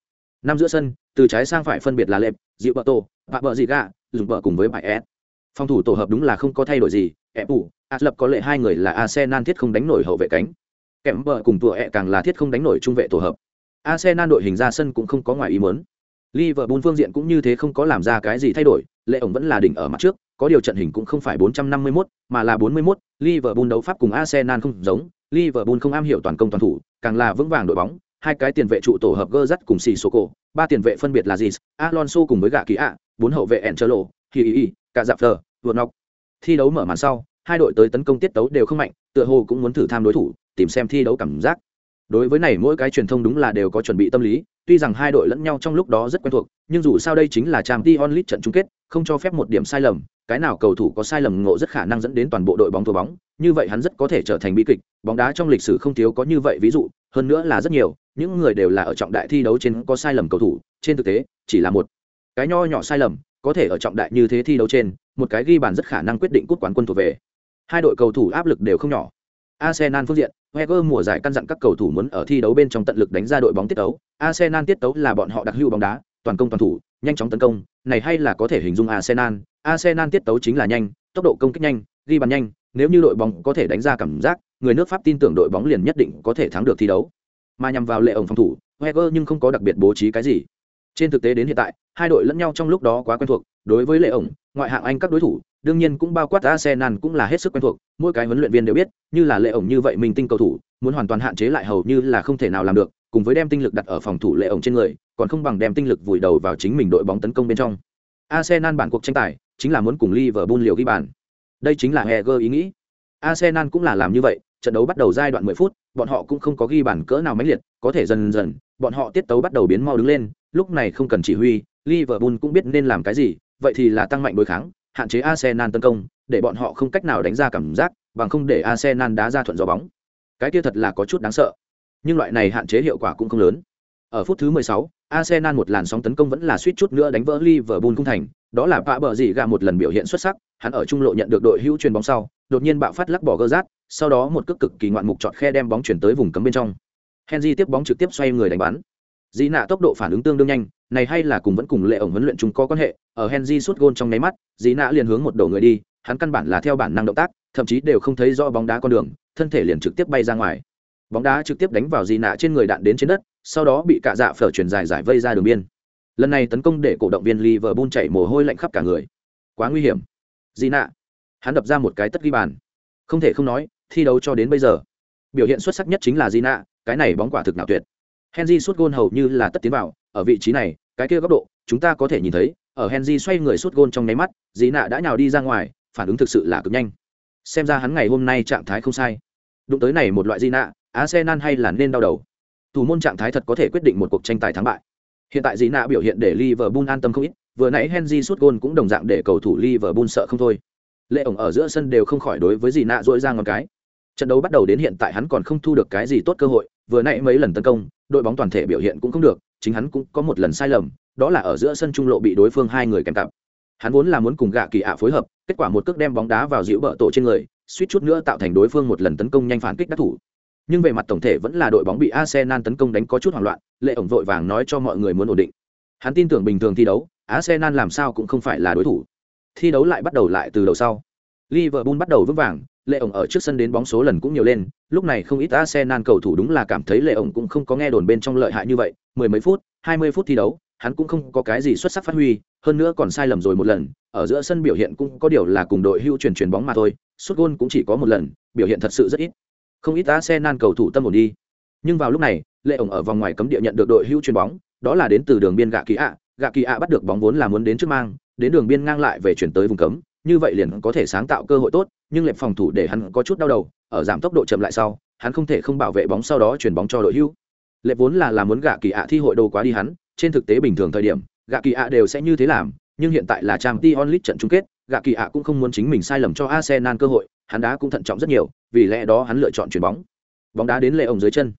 Năm giữa sân, từ trái sang phải phân biệt là lệp dịu Bợ tổ vạ Bợ dị gạ dùng vợ cùng với bài s phòng thủ tổ hợp đúng là không có thay đổi gì ép ủ ạt lập có lệ hai người là arsenal thiết không đánh nổi hậu vệ cánh. Kèm vợ cùng tụa ẹ càng là thiết không đánh nổi trung vệ tổ hợp. Arsenal đội hình ra sân cũng không có ngoài ý muốn. Liverpool phương diện cũng như thế không có làm ra cái gì thay đổi lệ ổng vẫn là đỉnh ở mặt trước có điều trận hình cũng không phải 451, mà là 41, Liverpool đấu pháp cùng Arsenal không giống, Liverpool không am hiểu toàn công toàn thủ, càng là vững vàng đội bóng, hai cái tiền vệ trụ tổ hợp gơ dắt cùng xì số cổ, ba tiền vệ phân biệt là gì? Alonso cùng với gạ kỳ ạ, bốn hậu vệ Encelo, Hi cả dạp phờ, vượt ngọc. Thi đấu mở màn sau, hai đội tới tấn công tiết tấu đều không mạnh, tựa hồ cũng muốn thử tham đối thủ, tìm xem thi đấu cảm giác. Đối với này mỗi cái truyền thông đúng là đều có chuẩn bị tâm lý, tuy rằng hai đội lẫn nhau trong lúc đó rất quen thuộc, nhưng dù sao đây chính là Champions League trận chung kết, không cho phép một điểm sai lầm, cái nào cầu thủ có sai lầm ngộ rất khả năng dẫn đến toàn bộ đội bóng thua bóng, như vậy hắn rất có thể trở thành bi kịch, bóng đá trong lịch sử không thiếu có như vậy ví dụ, hơn nữa là rất nhiều, những người đều là ở trọng đại thi đấu trên có sai lầm cầu thủ, trên thực tế, chỉ là một cái nho nhỏ sai lầm, có thể ở trọng đại như thế thi đấu trên, một cái ghi bàn rất khả năng quyết định cúp quán quân thuộc về. Hai đội cầu thủ áp lực đều không nhỏ. Arsenal phương diện, Wenger mùa giải căn dặn các cầu thủ muốn ở thi đấu bên trong tận lực đánh ra đội bóng tiết tấu. Arsenal tiết tấu là bọn họ đặc hữu bóng đá, toàn công toàn thủ, nhanh chóng tấn công, này hay là có thể hình dung Arsenal, Arsenal tiết tấu chính là nhanh, tốc độ công kích nhanh, ghi bàn nhanh, nếu như đội bóng có thể đánh ra cảm giác, người nước Pháp tin tưởng đội bóng liền nhất định có thể thắng được thi đấu. Mà nhằm vào lệ ổng phòng thủ, Wenger nhưng không có đặc biệt bố trí cái gì. Trên thực tế đến hiện tại, hai đội lẫn nhau trong lúc đó quá quen thuộc, đối với lệ ổng, ngoại hạng Anh các đối thủ, đương nhiên cũng bao quát Arsenal cũng là hết sức quen thuộc, mỗi cái huấn luyện viên đều biết, như là lệ ổng như vậy mình tinh cầu thủ, muốn hoàn toàn hạn chế lại hầu như là không thể nào làm được, cùng với đem tinh lực đặt ở phòng thủ lệ ổng trên người, còn không bằng đem tinh lực vùi đầu vào chính mình đội bóng tấn công bên trong. Arsenal bản cuộc tranh tài chính là muốn cùng Liverpool liều ghi bàn. Đây chính là Heger ý nghĩ. Arsenal cũng là làm như vậy, trận đấu bắt đầu giai đoạn 10 phút, bọn họ cũng không có ghi bàn cỡ nào mãnh liệt, có thể dần dần, bọn họ tiết tấu bắt đầu biến mau đứng lên, lúc này không cần chỉ huy, Liverpool cũng biết nên làm cái gì, vậy thì là tăng mạnh đối kháng, hạn chế Arsenal tấn công, để bọn họ không cách nào đánh ra cảm giác, bằng không để Arsenal đá ra thuận gió bóng. Cái kia thật là có chút đáng sợ. Nhưng loại này hạn chế hiệu quả cũng không lớn. Ở phút thứ 16, Arsenal một làn sóng tấn công vẫn là suýt chút nữa đánh vỡ Liverpool cung thành, đó là Pạ Bờ Dị gạ một lần biểu hiện xuất sắc, hắn ở trung lộ nhận được đội hữu truyền bóng sau, đột nhiên bạo phát lắc bỏ gơ rát, sau đó một cước cực kỳ ngoạn mục chọn khe đem bóng chuyển tới vùng cấm bên trong. Henry tiếp bóng trực tiếp xoay người đánh bắn. Dĩ nạ tốc độ phản ứng tương đương nhanh, này hay là cùng vẫn cùng lệ ổng huấn luyện chúng có quan hệ, ở Henry sút gôn trong nháy mắt, Dĩ nạ liền hướng một đầu người đi, hắn căn bản là theo bản năng động tác, thậm chí đều không thấy rõ bóng đá con đường, thân thể liền trực tiếp bay ra ngoài. Bóng đá trực tiếp đánh vào Dĩ nạ trên người đạn đến trên đất, sau đó bị cả dạ phở chuyển dài giải vây ra đường biên. Lần này tấn công để cổ động viên Liverpool chảy mồ hôi lạnh khắp cả người. Quá nguy hiểm. Dĩ nạ. Hắn đập ra một cái tất ghi bàn. Không thể không nói, thi đấu cho đến bây giờ, biểu hiện xuất sắc nhất chính là Dĩ nạ, cái này bóng quả thực nào tuyệt. Henry sút gôn hầu như là tất tiến vào, ở vị trí này, cái kia góc độ, chúng ta có thể nhìn thấy, ở Henry xoay người sút gôn trong nháy mắt, Dĩ nạ đã nhào đi ra ngoài, phản ứng thực sự là cực nhanh. Xem ra hắn ngày hôm nay trạng thái không sai. Đụng tới này một loại Dĩ nạ, Arsenal hay là nên đau đầu. Thủ môn trạng thái thật có thể quyết định một cuộc tranh tài thắng bại. Hiện tại Dĩ nạ biểu hiện để Liverpool an tâm không ít, vừa nãy Henry sút gôn cũng đồng dạng để cầu thủ Liverpool sợ không thôi. Lệ ổng ở giữa sân đều không khỏi đối với Dĩ nạ rỗi ra ngón cái. Trận đấu bắt đầu đến hiện tại hắn còn không thu được cái gì tốt cơ hội, vừa nãy mấy lần tấn công, đội bóng toàn thể biểu hiện cũng không được, chính hắn cũng có một lần sai lầm, đó là ở giữa sân trung lộ bị đối phương hai người kèm cặp. Hắn vốn là muốn cùng gạ kỳ ạ phối hợp, kết quả một cước đem bóng đá vào dịu bợ tổ trên người, suýt chút nữa tạo thành đối phương một lần tấn công nhanh phản kích đắc thủ. Nhưng về mặt tổng thể vẫn là đội bóng bị Arsenal tấn công đánh có chút hoảng loạn, Lệ ổng vội vàng nói cho mọi người muốn ổn định. Hắn tin tưởng bình thường thi đấu, Arsenal làm sao cũng không phải là đối thủ. Thi đấu lại bắt đầu lại từ đầu sau. Liverpool bắt đầu vững vàng, lệ ổng ở trước sân đến bóng số lần cũng nhiều lên, lúc này không ít arsenal cầu thủ đúng là cảm thấy lệ ổng cũng không có nghe đồn bên trong lợi hại như vậy, mười mấy phút, hai mươi phút thi đấu, hắn cũng không có cái gì xuất sắc phát huy, hơn nữa còn sai lầm rồi một lần, ở giữa sân biểu hiện cũng có điều là cùng đội hưu chuyển chuyển bóng mà thôi suốt gôn cũng chỉ có một lần, biểu hiện thật sự rất ít. Không ít arsenal cầu thủ tâm ổn đi. Nhưng vào lúc này, lệ ổng ở vòng ngoài cấm địa nhận được đội hưu chuyền bóng, đó là đến từ đường biên gạ kỳ ạ. Gạ kỳ ạ bắt được bóng vốn là muốn đến trước mang, đến đường biên ngang lại về chuyển tới vùng cấm như vậy liền có thể sáng tạo cơ hội tốt, nhưng lệnh phòng thủ để hắn có chút đau đầu, ở giảm tốc độ chậm lại sau, hắn không thể không bảo vệ bóng sau đó chuyển bóng cho đội hưu. Lệ vốn là làm muốn gạ kỳ ạ thi hội đồ quá đi hắn, trên thực tế bình thường thời điểm, gạ kỳ ạ đều sẽ như thế làm, nhưng hiện tại là trang t onlit trận chung kết, gạ kỳ ạ cũng không muốn chính mình sai lầm cho arsenal cơ hội, hắn đá cũng thận trọng rất nhiều, vì lẽ đó hắn lựa chọn chuyển bóng. Bóng đá đến lệ ổng dưới chân.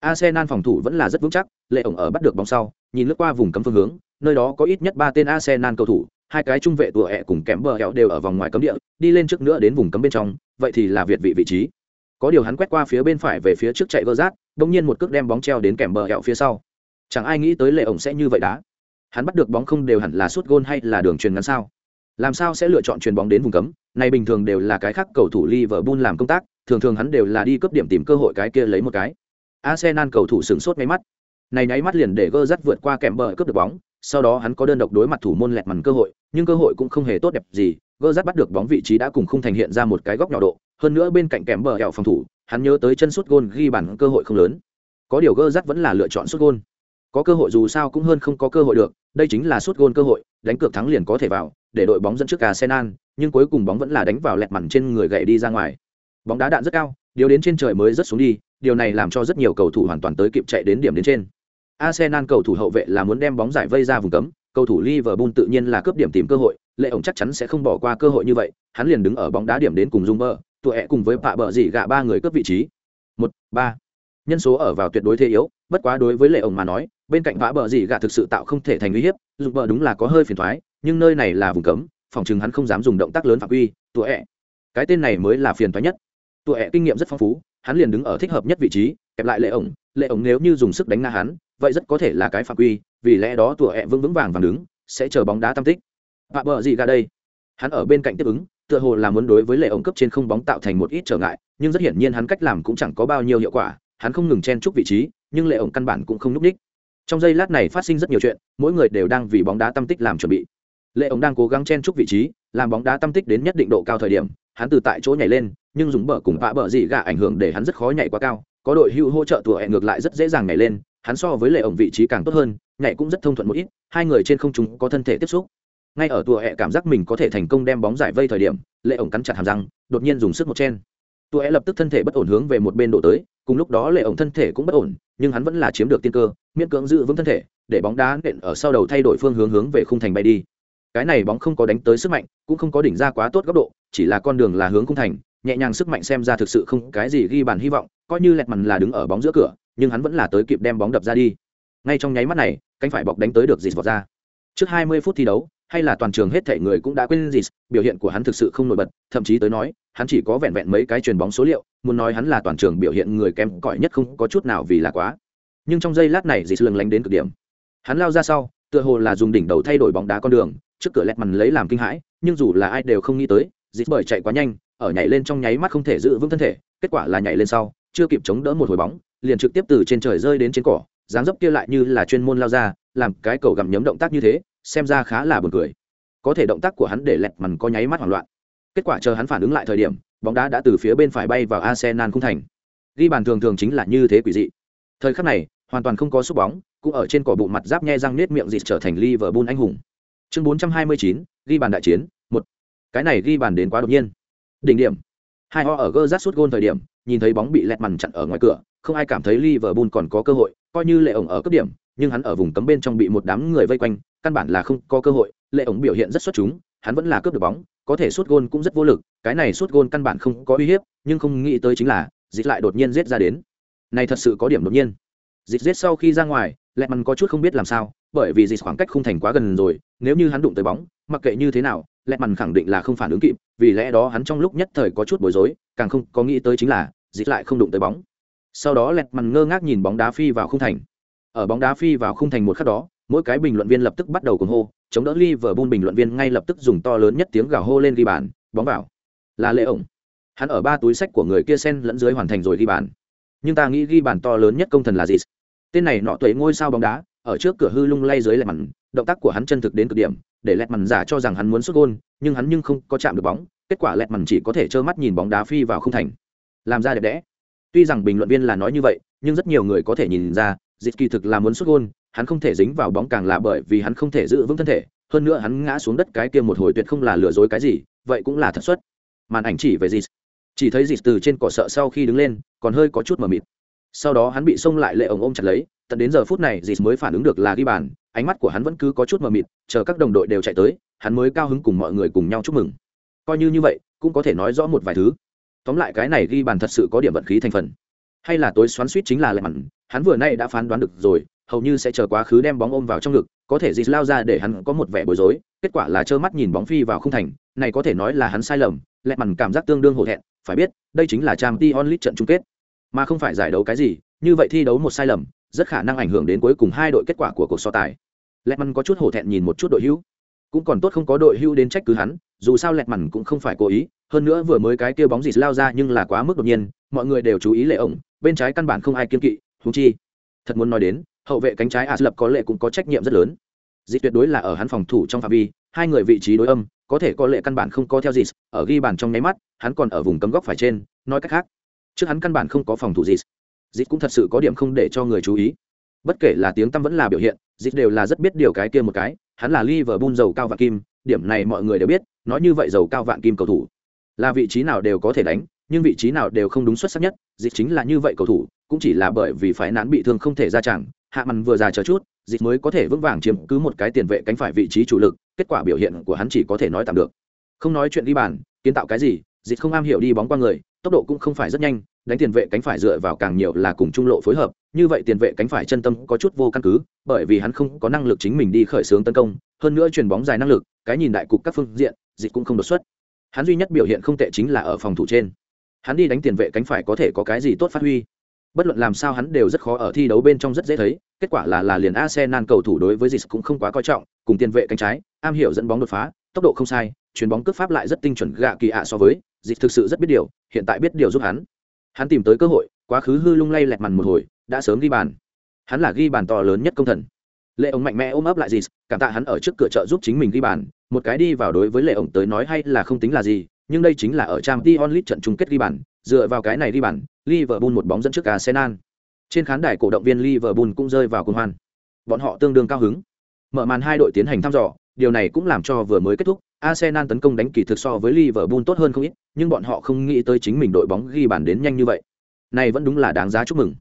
Arsenal phòng thủ vẫn là rất vững chắc, lệ ổng ở bắt được bóng sau, nhìn lướt qua vùng cấm phương hướng, nơi đó có ít nhất ba tên arsenal cầu thủ hai cái trung vệ tùa ẹ cùng kém bờ hẹo đều ở vòng ngoài cấm địa, đi lên trước nữa đến vùng cấm bên trong, vậy thì là việt vị vị trí. Có điều hắn quét qua phía bên phải về phía trước chạy gơ rát đông nhiên một cước đem bóng treo đến kèm bờ hẹo phía sau. Chẳng ai nghĩ tới lệ ổng sẽ như vậy đá. Hắn bắt được bóng không đều hẳn là suốt gôn hay là đường truyền ngắn sao? Làm sao sẽ lựa chọn truyền bóng đến vùng cấm? Này bình thường đều là cái khác cầu thủ Liverpool làm công tác, thường thường hắn đều là đi cướp điểm tìm cơ hội cái kia lấy một cái. Arsenal cầu thủ sửng sốt ngay mắt. Này nháy mắt liền để gơ rắt vượt qua kèm bờ cướp được bóng sau đó hắn có đơn độc đối mặt thủ môn lẹt mằn cơ hội, nhưng cơ hội cũng không hề tốt đẹp gì, gơ rắt bắt được bóng vị trí đã cùng không thành hiện ra một cái góc nhỏ độ, hơn nữa bên cạnh kèm bờ hẹo phòng thủ, hắn nhớ tới chân sút gôn ghi bản cơ hội không lớn. Có điều gơ rắt vẫn là lựa chọn sút gôn. Có cơ hội dù sao cũng hơn không có cơ hội được, đây chính là sút gôn cơ hội, đánh cược thắng liền có thể vào, để đội bóng dẫn trước Arsenal, nhưng cuối cùng bóng vẫn là đánh vào lẹt mằn trên người gậy đi ra ngoài. Bóng đá đạn rất cao, điều đến trên trời mới rất xuống đi, điều này làm cho rất nhiều cầu thủ hoàn toàn tới kịp chạy đến điểm đến trên. Arsenal cầu thủ hậu vệ là muốn đem bóng giải vây ra vùng cấm, cầu thủ Liverpool tự nhiên là cướp điểm tìm cơ hội, Lệ ổng chắc chắn sẽ không bỏ qua cơ hội như vậy, hắn liền đứng ở bóng đá điểm đến cùng Zumber, tụi ẻ cùng với Pạ Bợ gì gạ ba người cướp vị trí. Một, ba. Nhân số ở vào tuyệt đối thế yếu, bất quá đối với Lệ ổng mà nói, bên cạnh Pạ Bợ gì gạ thực sự tạo không thể thành uy hiếp, Bơ đúng là có hơi phiền toái, nhưng nơi này là vùng cấm, phòng trường hắn không dám dùng động tác lớn phạm quy, tụi ẻ. Cái tên này mới là phiền toái nhất. Tụi ẻ kinh nghiệm rất phong phú, hắn liền đứng ở thích hợp nhất vị trí, kẹp lại Lệ ổng, Lệ ổng nếu như dùng sức đánh ngã hắn, vậy rất có thể là cái phạm quy, vì lẽ đó tụa hẹ vững vững vàng vàng đứng, sẽ chờ bóng đá tam tích. Vạ bờ gì ra đây? Hắn ở bên cạnh tiếp ứng, tựa hồ là muốn đối với lệ ống cấp trên không bóng tạo thành một ít trở ngại, nhưng rất hiển nhiên hắn cách làm cũng chẳng có bao nhiêu hiệu quả, hắn không ngừng chen chúc vị trí, nhưng lệ ổng căn bản cũng không núp ních. Trong giây lát này phát sinh rất nhiều chuyện, mỗi người đều đang vì bóng đá tâm tích làm chuẩn bị. Lệ ổng đang cố gắng chen chúc vị trí, làm bóng đá tâm tích đến nhất định độ cao thời điểm, hắn từ tại chỗ nhảy lên, nhưng dùng bờ cùng vạ bờ gì gạ ảnh hưởng để hắn rất khó nhảy quá cao, có đội hưu hỗ trợ tùa hẹ ngược lại rất dễ dàng nhảy lên hắn so với lệ ổng vị trí càng tốt hơn nhảy cũng rất thông thuận một ít, hai người trên không chúng có thân thể tiếp xúc. Ngay ở tùa hẹ cảm giác mình có thể thành công đem bóng giải vây thời điểm, lệ ổng cắn chặt hàm răng, đột nhiên dùng sức một chen. Tùa hẹ lập tức thân thể bất ổn hướng về một bên đổ tới, cùng lúc đó lệ ổng thân thể cũng bất ổn, nhưng hắn vẫn là chiếm được tiên cơ, miễn cưỡng giữ vững thân thể, để bóng đá nện ở sau đầu thay đổi phương hướng hướng về khung thành bay đi. Cái này bóng không có đánh tới sức mạnh, cũng không có đỉnh ra quá tốt góc độ, chỉ là con đường là hướng khung thành, nhẹ nhàng sức mạnh xem ra thực sự không cái gì ghi bàn hy vọng, coi như lẹt mằn là đứng ở bóng giữa cửa nhưng hắn vẫn là tới kịp đem bóng đập ra đi. Ngay trong nháy mắt này, cánh phải bọc đánh tới được dịt vọt ra. Trước 20 phút thi đấu, hay là toàn trường hết thảy người cũng đã quên dịt biểu hiện của hắn thực sự không nổi bật, thậm chí tới nói, hắn chỉ có vẹn vẹn mấy cái truyền bóng số liệu, muốn nói hắn là toàn trường biểu hiện người kém cỏi nhất không có chút nào vì là quá. Nhưng trong giây lát này dịt lừng lánh đến cực điểm. Hắn lao ra sau, tựa hồ là dùng đỉnh đầu thay đổi bóng đá con đường, trước cửa lẹt mằn lấy làm kinh hãi, nhưng dù là ai đều không nghĩ tới dịt bởi chạy quá nhanh, ở nhảy lên trong nháy mắt không thể giữ vững thân thể, kết quả là nhảy lên sau, chưa kịp chống đỡ một hồi bóng liền trực tiếp từ trên trời rơi đến trên cỏ dáng dấp kia lại như là chuyên môn lao ra làm cái cầu gặm nhấm động tác như thế xem ra khá là buồn cười. Có thể động tác của hắn để lẹt mằn có nháy mắt hoảng loạn. Kết quả chờ hắn phản ứng lại thời điểm bóng đá đã từ phía bên phải bay vào arsenal khung thành. Ghi bàn thường thường chính là như thế quỷ dị. Thời khắc này hoàn toàn không có xúc bóng cũng ở trên cỏ bụng mặt giáp nhe răng nết miệng dịt trở thành liverpool anh hùng. Chương 429, ghi bàn đại chiến một. Cái này ghi bàn đến quá đột nhiên. Đỉnh điểm. Hai ho ở gơ rát suốt gôn thời điểm nhìn thấy bóng bị lẹt mằn chặn ở ngoài cửa không ai cảm thấy Liverpool còn có cơ hội, coi như lệ ổng ở cấp điểm, nhưng hắn ở vùng cấm bên trong bị một đám người vây quanh, căn bản là không có cơ hội, lệ ổng biểu hiện rất xuất chúng, hắn vẫn là cướp được bóng, có thể sút gôn cũng rất vô lực, cái này sút gôn căn bản không có uy hiếp, nhưng không nghĩ tới chính là, dịch lại đột nhiên giết ra đến. Này thật sự có điểm đột nhiên. Dịch giết sau khi ra ngoài, lệ mằn có chút không biết làm sao, bởi vì dịch khoảng cách không thành quá gần rồi, nếu như hắn đụng tới bóng, mặc kệ như thế nào, lệ mằn khẳng định là không phản ứng kịp, vì lẽ đó hắn trong lúc nhất thời có chút bối rối, càng không có nghĩ tới chính là, dịch lại không đụng tới bóng sau đó lẹt mằn ngơ ngác nhìn bóng đá phi vào khung thành. Ở bóng đá phi vào khung thành một khắc đó, mỗi cái bình luận viên lập tức bắt đầu cùng hô, chống đỡ Liverpool bình luận viên ngay lập tức dùng to lớn nhất tiếng gào hô lên ghi bàn, bóng vào. Là lệ ổng. Hắn ở ba túi sách của người kia sen lẫn dưới hoàn thành rồi ghi bàn. Nhưng ta nghĩ ghi bàn to lớn nhất công thần là gì? Tên này nọ tuệ ngôi sao bóng đá, ở trước cửa hư lung lay dưới lẹt mằn, động tác của hắn chân thực đến cực điểm, để lẹt mằn giả cho rằng hắn muốn xuất gôn, nhưng hắn nhưng không có chạm được bóng, kết quả lẹt mằn chỉ có thể trơ mắt nhìn bóng đá phi vào khung thành. Làm ra đẹp đẽ tuy rằng bình luận viên là nói như vậy, nhưng rất nhiều người có thể nhìn ra, dịch kỳ thực là muốn xuất gôn, hắn không thể dính vào bóng càng là bởi vì hắn không thể giữ vững thân thể, hơn nữa hắn ngã xuống đất cái kia một hồi tuyệt không là lừa dối cái gì, vậy cũng là thật xuất màn ảnh chỉ về dịch. Chỉ thấy dịt từ trên cỏ sợ sau khi đứng lên, còn hơi có chút mờ mịt. Sau đó hắn bị xông lại lệ ổng ôm chặt lấy, tận đến giờ phút này dịt mới phản ứng được là ghi bàn, ánh mắt của hắn vẫn cứ có chút mờ mịt, chờ các đồng đội đều chạy tới, hắn mới cao hứng cùng mọi người cùng nhau chúc mừng. Coi như như vậy, cũng có thể nói rõ một vài thứ tóm lại cái này ghi bàn thật sự có điểm vận khí thành phần. Hay là tối xoắn suýt chính là lệ mặn, hắn vừa nay đã phán đoán được rồi, hầu như sẽ chờ quá khứ đem bóng ôm vào trong ngực, có thể dịt lao ra để hắn có một vẻ bối rối, kết quả là trơ mắt nhìn bóng phi vào không thành, này có thể nói là hắn sai lầm lệ mặn cảm giác tương đương hổ thẹn, phải biết, đây chính là trang t onlit trận chung kết. Mà không phải giải đấu cái gì, như vậy thi đấu một sai lầm, rất khả năng ảnh hưởng đến cuối cùng hai đội kết quả của cuộc so tài. Lẹt mặn có chút hổ thẹn nhìn một chút đội hữu cũng còn tốt không có đội hưu đến trách cứ hắn, dù sao lẹt mằn cũng không phải cố ý, hơn nữa vừa mới cái kia bóng dịt lao ra nhưng là quá mức đột nhiên, mọi người đều chú ý lệ ổng, bên trái căn bản không ai kiên kỵ thú chi, thật muốn nói đến, hậu vệ cánh trái as lập có lệ cũng có trách nhiệm rất lớn. Dịt tuyệt đối là ở hắn phòng thủ trong phạm vi, hai người vị trí đối âm, có thể có lệ căn bản không có theo dịt, ở ghi bàn trong nháy mắt, hắn còn ở vùng cấm góc phải trên, nói cách khác, trước hắn căn bản không có phòng thủ dịt. Dịt cũng thật sự có điểm không để cho người chú ý bất kể là tiếng tăm vẫn là biểu hiện dịt đều là rất biết điều cái kia một cái, hắn là Liverpool dầu cao vạn kim, điểm này mọi người đều biết, nói như vậy dầu cao vạn kim cầu thủ là vị trí nào đều có thể đánh, nhưng vị trí nào đều không đúng xuất sắc nhất dịt chính là như vậy cầu thủ, cũng chỉ là bởi vì phải nán bị thương không thể ra chẳng, hạ màn vừa già chờ chút dịt mới có thể vững vàng chiếm cứ một cái tiền vệ cánh phải vị trí chủ lực, kết quả biểu hiện của hắn chỉ có thể nói tạm được. Không nói chuyện đi bàn, kiến tạo cái gì dịt không am hiểu đi bóng qua người, tốc độ cũng không phải rất nhanh, đánh tiền vệ cánh phải dựa vào càng nhiều là cùng trung lộ phối hợp như vậy tiền vệ cánh phải chân tâm có chút vô căn cứ, bởi vì hắn không có năng lực chính mình đi khởi xướng tấn công, hơn nữa chuyền bóng dài năng lực, cái nhìn đại cục các phương diện dịch cũng không đột xuất. Hắn duy nhất biểu hiện không tệ chính là ở phòng thủ trên. Hắn đi đánh tiền vệ cánh phải có thể có cái gì tốt phát huy? Bất luận làm sao hắn đều rất khó ở thi đấu bên trong rất dễ thấy, kết quả là là liền arsenal cầu thủ đối với dịch cũng không quá coi trọng, cùng tiền vệ cánh trái, am hiểu dẫn bóng đột phá, tốc độ không sai, chuyền bóng cướp pháp lại rất tinh chuẩn gạ kỳ ạ so với dịch thực sự rất biết điều, hiện tại biết điều giúp hắn. Hắn tìm tới cơ hội, quá khứ hư lung lay lẹt màn một hồi đã sớm ghi bàn. Hắn là ghi bàn to lớn nhất công thần. Lệ ổng mạnh mẽ ôm ấp lại gì cảm tạ hắn ở trước cửa chợ giúp chính mình ghi bàn. Một cái đi vào đối với lệ ổng tới nói hay là không tính là gì nhưng đây chính là ở trang t onlit trận chung kết ghi bàn. Dựa vào cái này ghi bàn liverpool một bóng dẫn trước arsenal. Trên khán đài cổ động viên liverpool cũng rơi vào công hoan. Bọn họ tương đương cao hứng. Mở màn hai đội tiến hành thăm dò điều này cũng làm cho vừa mới kết thúc Arsenal tấn công đánh kỳ thực so với Liverpool tốt hơn không ít, nhưng bọn họ không nghĩ tới chính mình đội bóng ghi bàn đến nhanh như vậy. Này vẫn đúng là đáng giá chúc mừng.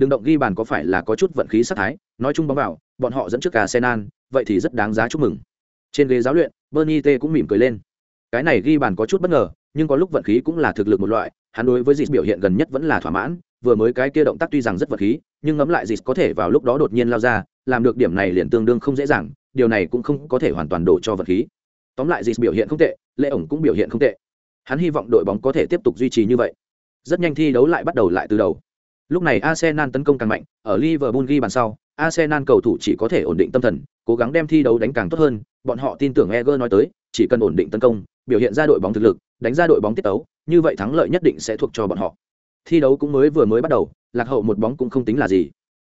Đường động ghi bàn có phải là có chút vận khí sát thái, nói chung bóng vào, bọn họ dẫn trước cả Arsenal, vậy thì rất đáng giá chúc mừng. Trên ghế giáo luyện, Bernie T cũng mỉm cười lên. Cái này ghi bàn có chút bất ngờ, nhưng có lúc vận khí cũng là thực lực một loại, hắn đối với Dịch biểu hiện gần nhất vẫn là thỏa mãn, vừa mới cái kia động tác tuy rằng rất vật khí, nhưng ngẫm lại Dịch có thể vào lúc đó đột nhiên lao ra, làm được điểm này liền tương đương không dễ dàng, điều này cũng không có thể hoàn toàn đổ cho vật khí tóm lại dì biểu hiện không tệ lệ ổng cũng biểu hiện không tệ hắn hy vọng đội bóng có thể tiếp tục duy trì như vậy rất nhanh thi đấu lại bắt đầu lại từ đầu lúc này arsenal tấn công càng mạnh ở liverpool ghi bàn sau arsenal cầu thủ chỉ có thể ổn định tâm thần cố gắng đem thi đấu đánh càng tốt hơn. Bọn họ tin tưởng eger nói tới chỉ cần ổn định tấn công biểu hiện ra đội bóng thực lực đánh ra đội bóng tiết tấu như vậy thắng lợi nhất định sẽ thuộc cho bọn họ. Thi đấu cũng mới vừa mới bắt đầu lạc hậu một bóng cũng không tính là gì.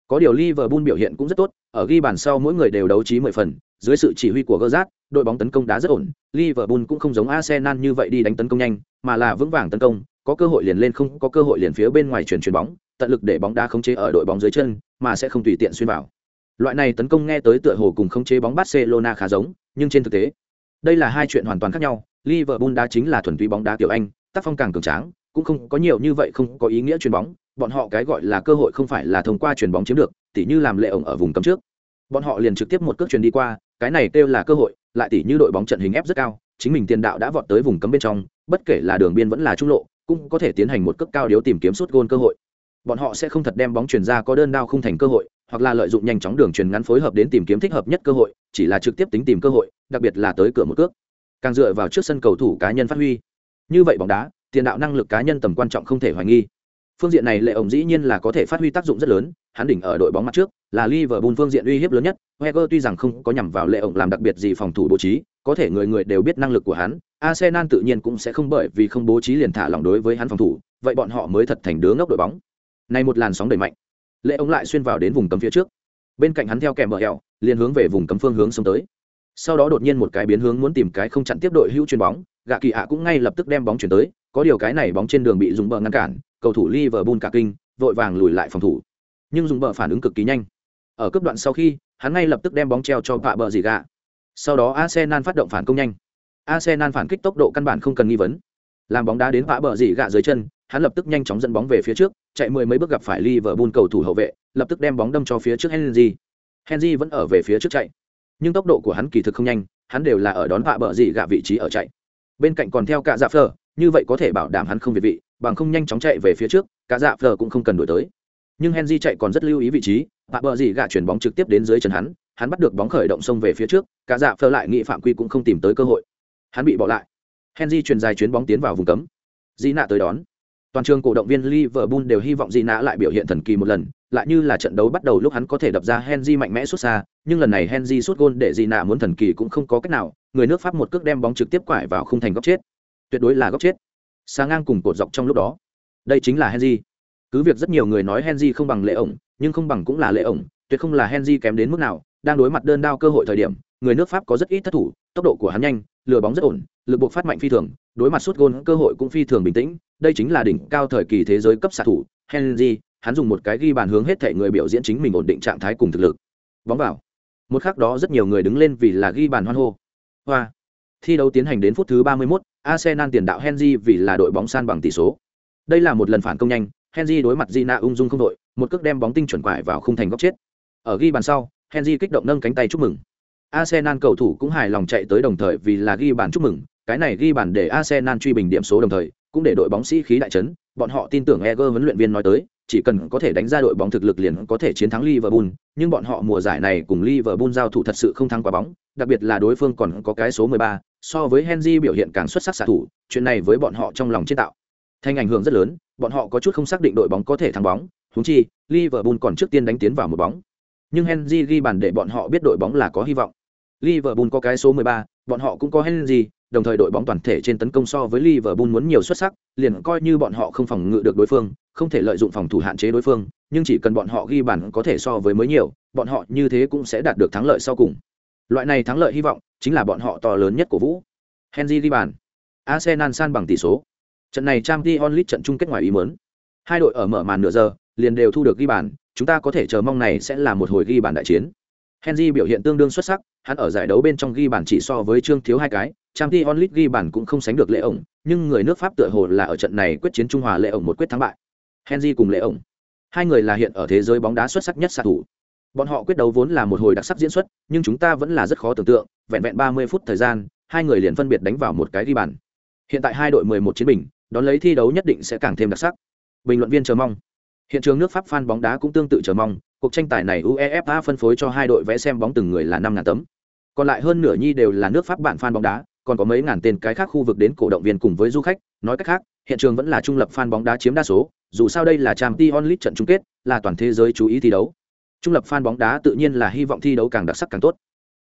Có điều liverpool biểu hiện cũng rất tốt ở ghi bàn sau mỗi người đều đấu trí mười phần dưới sự chỉ huy của Gerrard, đội bóng tấn công đá rất ổn, Liverpool cũng không giống Arsenal như vậy đi đánh tấn công nhanh, mà là vững vàng tấn công, có cơ hội liền lên không có cơ hội liền phía bên ngoài chuyển chuyển bóng, tận lực để bóng đá khống chế ở đội bóng dưới chân, mà sẽ không tùy tiện xuyên vào. Loại này tấn công nghe tới tựa hồ cùng khống chế bóng Barcelona khá giống, nhưng trên thực tế, đây là hai chuyện hoàn toàn khác nhau. Liverpool đá chính là thuần túy bóng đá tiểu Anh, tác phong càng cường tráng, cũng không có nhiều như vậy không có ý nghĩa chuyền bóng, bọn họ cái gọi là cơ hội không phải là thông qua chuyền bóng chiếm được, tỉ như làm lệ ổng ở vùng cấm trước. Bọn họ liền trực tiếp một cước chuyền đi qua, cái này kêu là cơ hội lại tỷ như đội bóng trận hình ép rất cao chính mình tiền đạo đã vọt tới vùng cấm bên trong bất kể là đường biên vẫn là trung lộ cũng có thể tiến hành một cước cao điếu tìm kiếm suốt gôn cơ hội bọn họ sẽ không thật đem bóng chuyển ra có đơn đao không thành cơ hội, hoặc là lợi dụng nhanh chóng đường truyền ngắn phối hợp đến tìm kiếm thích hợp nhất cơ hội, chỉ là trực tiếp tính tìm cơ hội, đặc biệt là tới cửa một cước. Càng dựa vào trước sân cầu thủ cá nhân phát huy. Như vậy bóng đá, tiền đạo năng lực cá nhân tầm quan trọng không thể hoài nghi. Phương diện này lệ ổng dĩ nhiên là có thể phát huy tác dụng rất lớn, hắn đỉnh ở đội bóng mặt trước, là Liverpool phương diện uy hiếp lớn nhất. Wenger tuy rằng không có nhằm vào lệ ổng làm đặc biệt gì phòng thủ bố trí, có thể người người đều biết năng lực của hắn, Arsenal tự nhiên cũng sẽ không bởi vì không bố trí liền thả lỏng đối với hắn phòng thủ, vậy bọn họ mới thật thành đứa ngốc đội bóng này một làn sóng đẩy mạnh lệ ống lại xuyên vào đến vùng cấm phía trước bên cạnh hắn theo kèm bờ hẹo liền hướng về vùng cấm phương hướng xông tới sau đó đột nhiên một cái biến hướng muốn tìm cái không chặn tiếp đội hữu chuyền bóng gạ kỳ ạ cũng ngay lập tức đem bóng chuyển tới có điều cái này bóng trên đường bị dùng bờ ngăn cản cầu thủ Liverpool cả kinh, vội vàng lùi lại phòng thủ. Nhưng dùng bờ phản ứng cực kỳ nhanh. Ở cấp đoạn sau khi, hắn ngay lập tức đem bóng treo cho vạ bờ gì gạ. Sau đó Arsenal phát động phản công nhanh. Arsenal phản kích tốc độ căn bản không cần nghi vấn. làm bóng đá đến vã bờ dỉ gạ dưới chân hắn lập tức nhanh chóng dẫn bóng về phía trước, chạy mười mấy bước gặp phải Liverpool cầu thủ hậu vệ, lập tức đem bóng đâm cho phía trước Henry. Henry vẫn ở về phía trước chạy, nhưng tốc độ của hắn kỳ thực không nhanh, hắn đều là ở đón vạ bờ gì gạ vị trí ở chạy. Bên cạnh còn theo cả dạ phờ, như vậy có thể bảo đảm hắn không việt vị, bằng không nhanh chóng chạy về phía trước, cả dạ phờ cũng không cần đuổi tới. Nhưng henry chạy còn rất lưu ý vị trí, vạ bờ gì gạ chuyển bóng trực tiếp đến dưới chân hắn hắn bắt được bóng khởi động xông về phía trước, cả dạ phờ lại nghĩ phạm quy cũng không tìm tới cơ hội. Hắn bị bỏ lại. Henry truyền dài chuyến bóng tiến vào vùng cấm. Di nạ tới đón toàn trường cổ động viên liverpool đều hy vọng di nạ lại biểu hiện thần kỳ một lần, lại như là trận đấu bắt đầu lúc hắn có thể đập ra henry mạnh mẽ xuất xa, nhưng lần này henry sút gôn để di nạ muốn thần kỳ cũng không có cách nào, người nước pháp một cước đem bóng trực tiếp quải vào khung thành góc chết. Tuyệt đối là góc chết. Xa ngang cùng cột dọc trong lúc đó. Đây chính là henry. Cứ việc rất nhiều người nói henry không bằng lệ ổng, nhưng không bằng cũng là lệ ổng, tuyệt không là henry kém đến mức nào, đang đối mặt đơn đao cơ hội thời điểm, người nước pháp có rất ít thất thủ, tốc độ của hắn nhanh, lừa bóng rất ổn, lực buộc phát mạnh phi thường, đối mặt suốt gôn cơ hội cũng phi thường bình tĩnh đây chính là đỉnh cao thời kỳ thế giới cấp xạ thủ henry hắn dùng một cái ghi bàn hướng hết thể người biểu diễn chính mình ổn định trạng thái cùng thực lực. Bóng vào. Một khắc đó rất nhiều người đứng lên vì là ghi bàn hoan hô. Hoa. Thi đấu tiến hành đến phút thứ 31, arsenal tiền đạo henry vì là đội bóng san bằng tỷ số. Đây là một lần phản công nhanh henry đối mặt gina ung dung không đội một cước đem bóng tinh chuẩn quải vào khung thành góc chết. Ở ghi bàn sau henry kích động nâng cánh tay chúc mừng. Arsenal cầu thủ cũng hài lòng chạy tới đồng thời vì là ghi bàn chúc mừng cái này ghi bàn để arsenal truy bình điểm số đồng thời cũng để đội bóng sĩ khí đại chấn bọn họ tin tưởng eger huấn luyện viên nói tới chỉ cần có thể đánh ra đội bóng thực lực liền có thể chiến thắng Liverpool, nhưng bọn họ mùa giải này cùng Liverpool giao thủ thật sự không thắng quả bóng, đặc biệt là đối phương còn có cái số 13, so với Henry biểu hiện càng xuất sắc xạ thủ, chuyện này với bọn họ trong lòng chế tạo thành ảnh hưởng rất lớn, bọn họ có chút không xác định đội bóng có thể thắng bóng, huống chi, Liverpool còn trước tiên đánh tiến vào một bóng. Nhưng Henry ghi bàn để bọn họ biết đội bóng là có hy vọng. Liverpool có cái số 13, bọn họ cũng có Henry, đồng thời đội bóng toàn thể trên tấn công so với Liverpool muốn nhiều xuất sắc, liền coi như bọn họ không phòng ngự được đối phương, không thể lợi dụng phòng thủ hạn chế đối phương, nhưng chỉ cần bọn họ ghi bàn có thể so với mới nhiều, bọn họ như thế cũng sẽ đạt được thắng lợi sau cùng. Loại này thắng lợi hy vọng chính là bọn họ to lớn nhất của Vũ. Henry ghi bàn. Arsenal san bằng tỷ số. Trận này Champions League trận chung kết ngoài ý muốn. Hai đội ở mở màn nửa giờ, liền đều thu được ghi bàn, chúng ta có thể chờ mong này sẽ là một hồi ghi bàn đại chiến. Henry biểu hiện tương đương xuất sắc, hắn ở giải đấu bên trong ghi bàn chỉ so với Trương Thiếu hai cái, Champions League ghi bàn cũng không sánh được Lệ ổng, nhưng người nước Pháp tựa hồ là ở trận này quyết chiến Trung Hòa Lệ ổng một quyết thắng bại. Henry cùng Lệ ổng, hai người là hiện ở thế giới bóng đá xuất sắc nhất xạ thủ. Bọn họ quyết đấu vốn là một hồi đặc sắc diễn xuất, nhưng chúng ta vẫn là rất khó tưởng tượng, vẹn vẹn 30 phút thời gian, hai người liền phân biệt đánh vào một cái ghi bàn. Hiện tại hai đội 11 chiến bình, đón lấy thi đấu nhất định sẽ càng thêm đặc sắc. Bình luận viên chờ mong. Hiện trường nước Pháp fan bóng đá cũng tương tự chờ mong, cuộc tranh tài này UEFA phân phối cho hai đội vé xem bóng từng người là 5000 tấm. Còn lại hơn nửa nhi đều là nước Pháp bạn fan bóng đá, còn có mấy ngàn tên cái khác khu vực đến cổ động viên cùng với du khách, nói cách khác, hiện trường vẫn là trung lập fan bóng đá chiếm đa số, dù sao đây là Champions League trận chung kết, là toàn thế giới chú ý thi đấu. Trung lập fan bóng đá tự nhiên là hy vọng thi đấu càng đặc sắc càng tốt.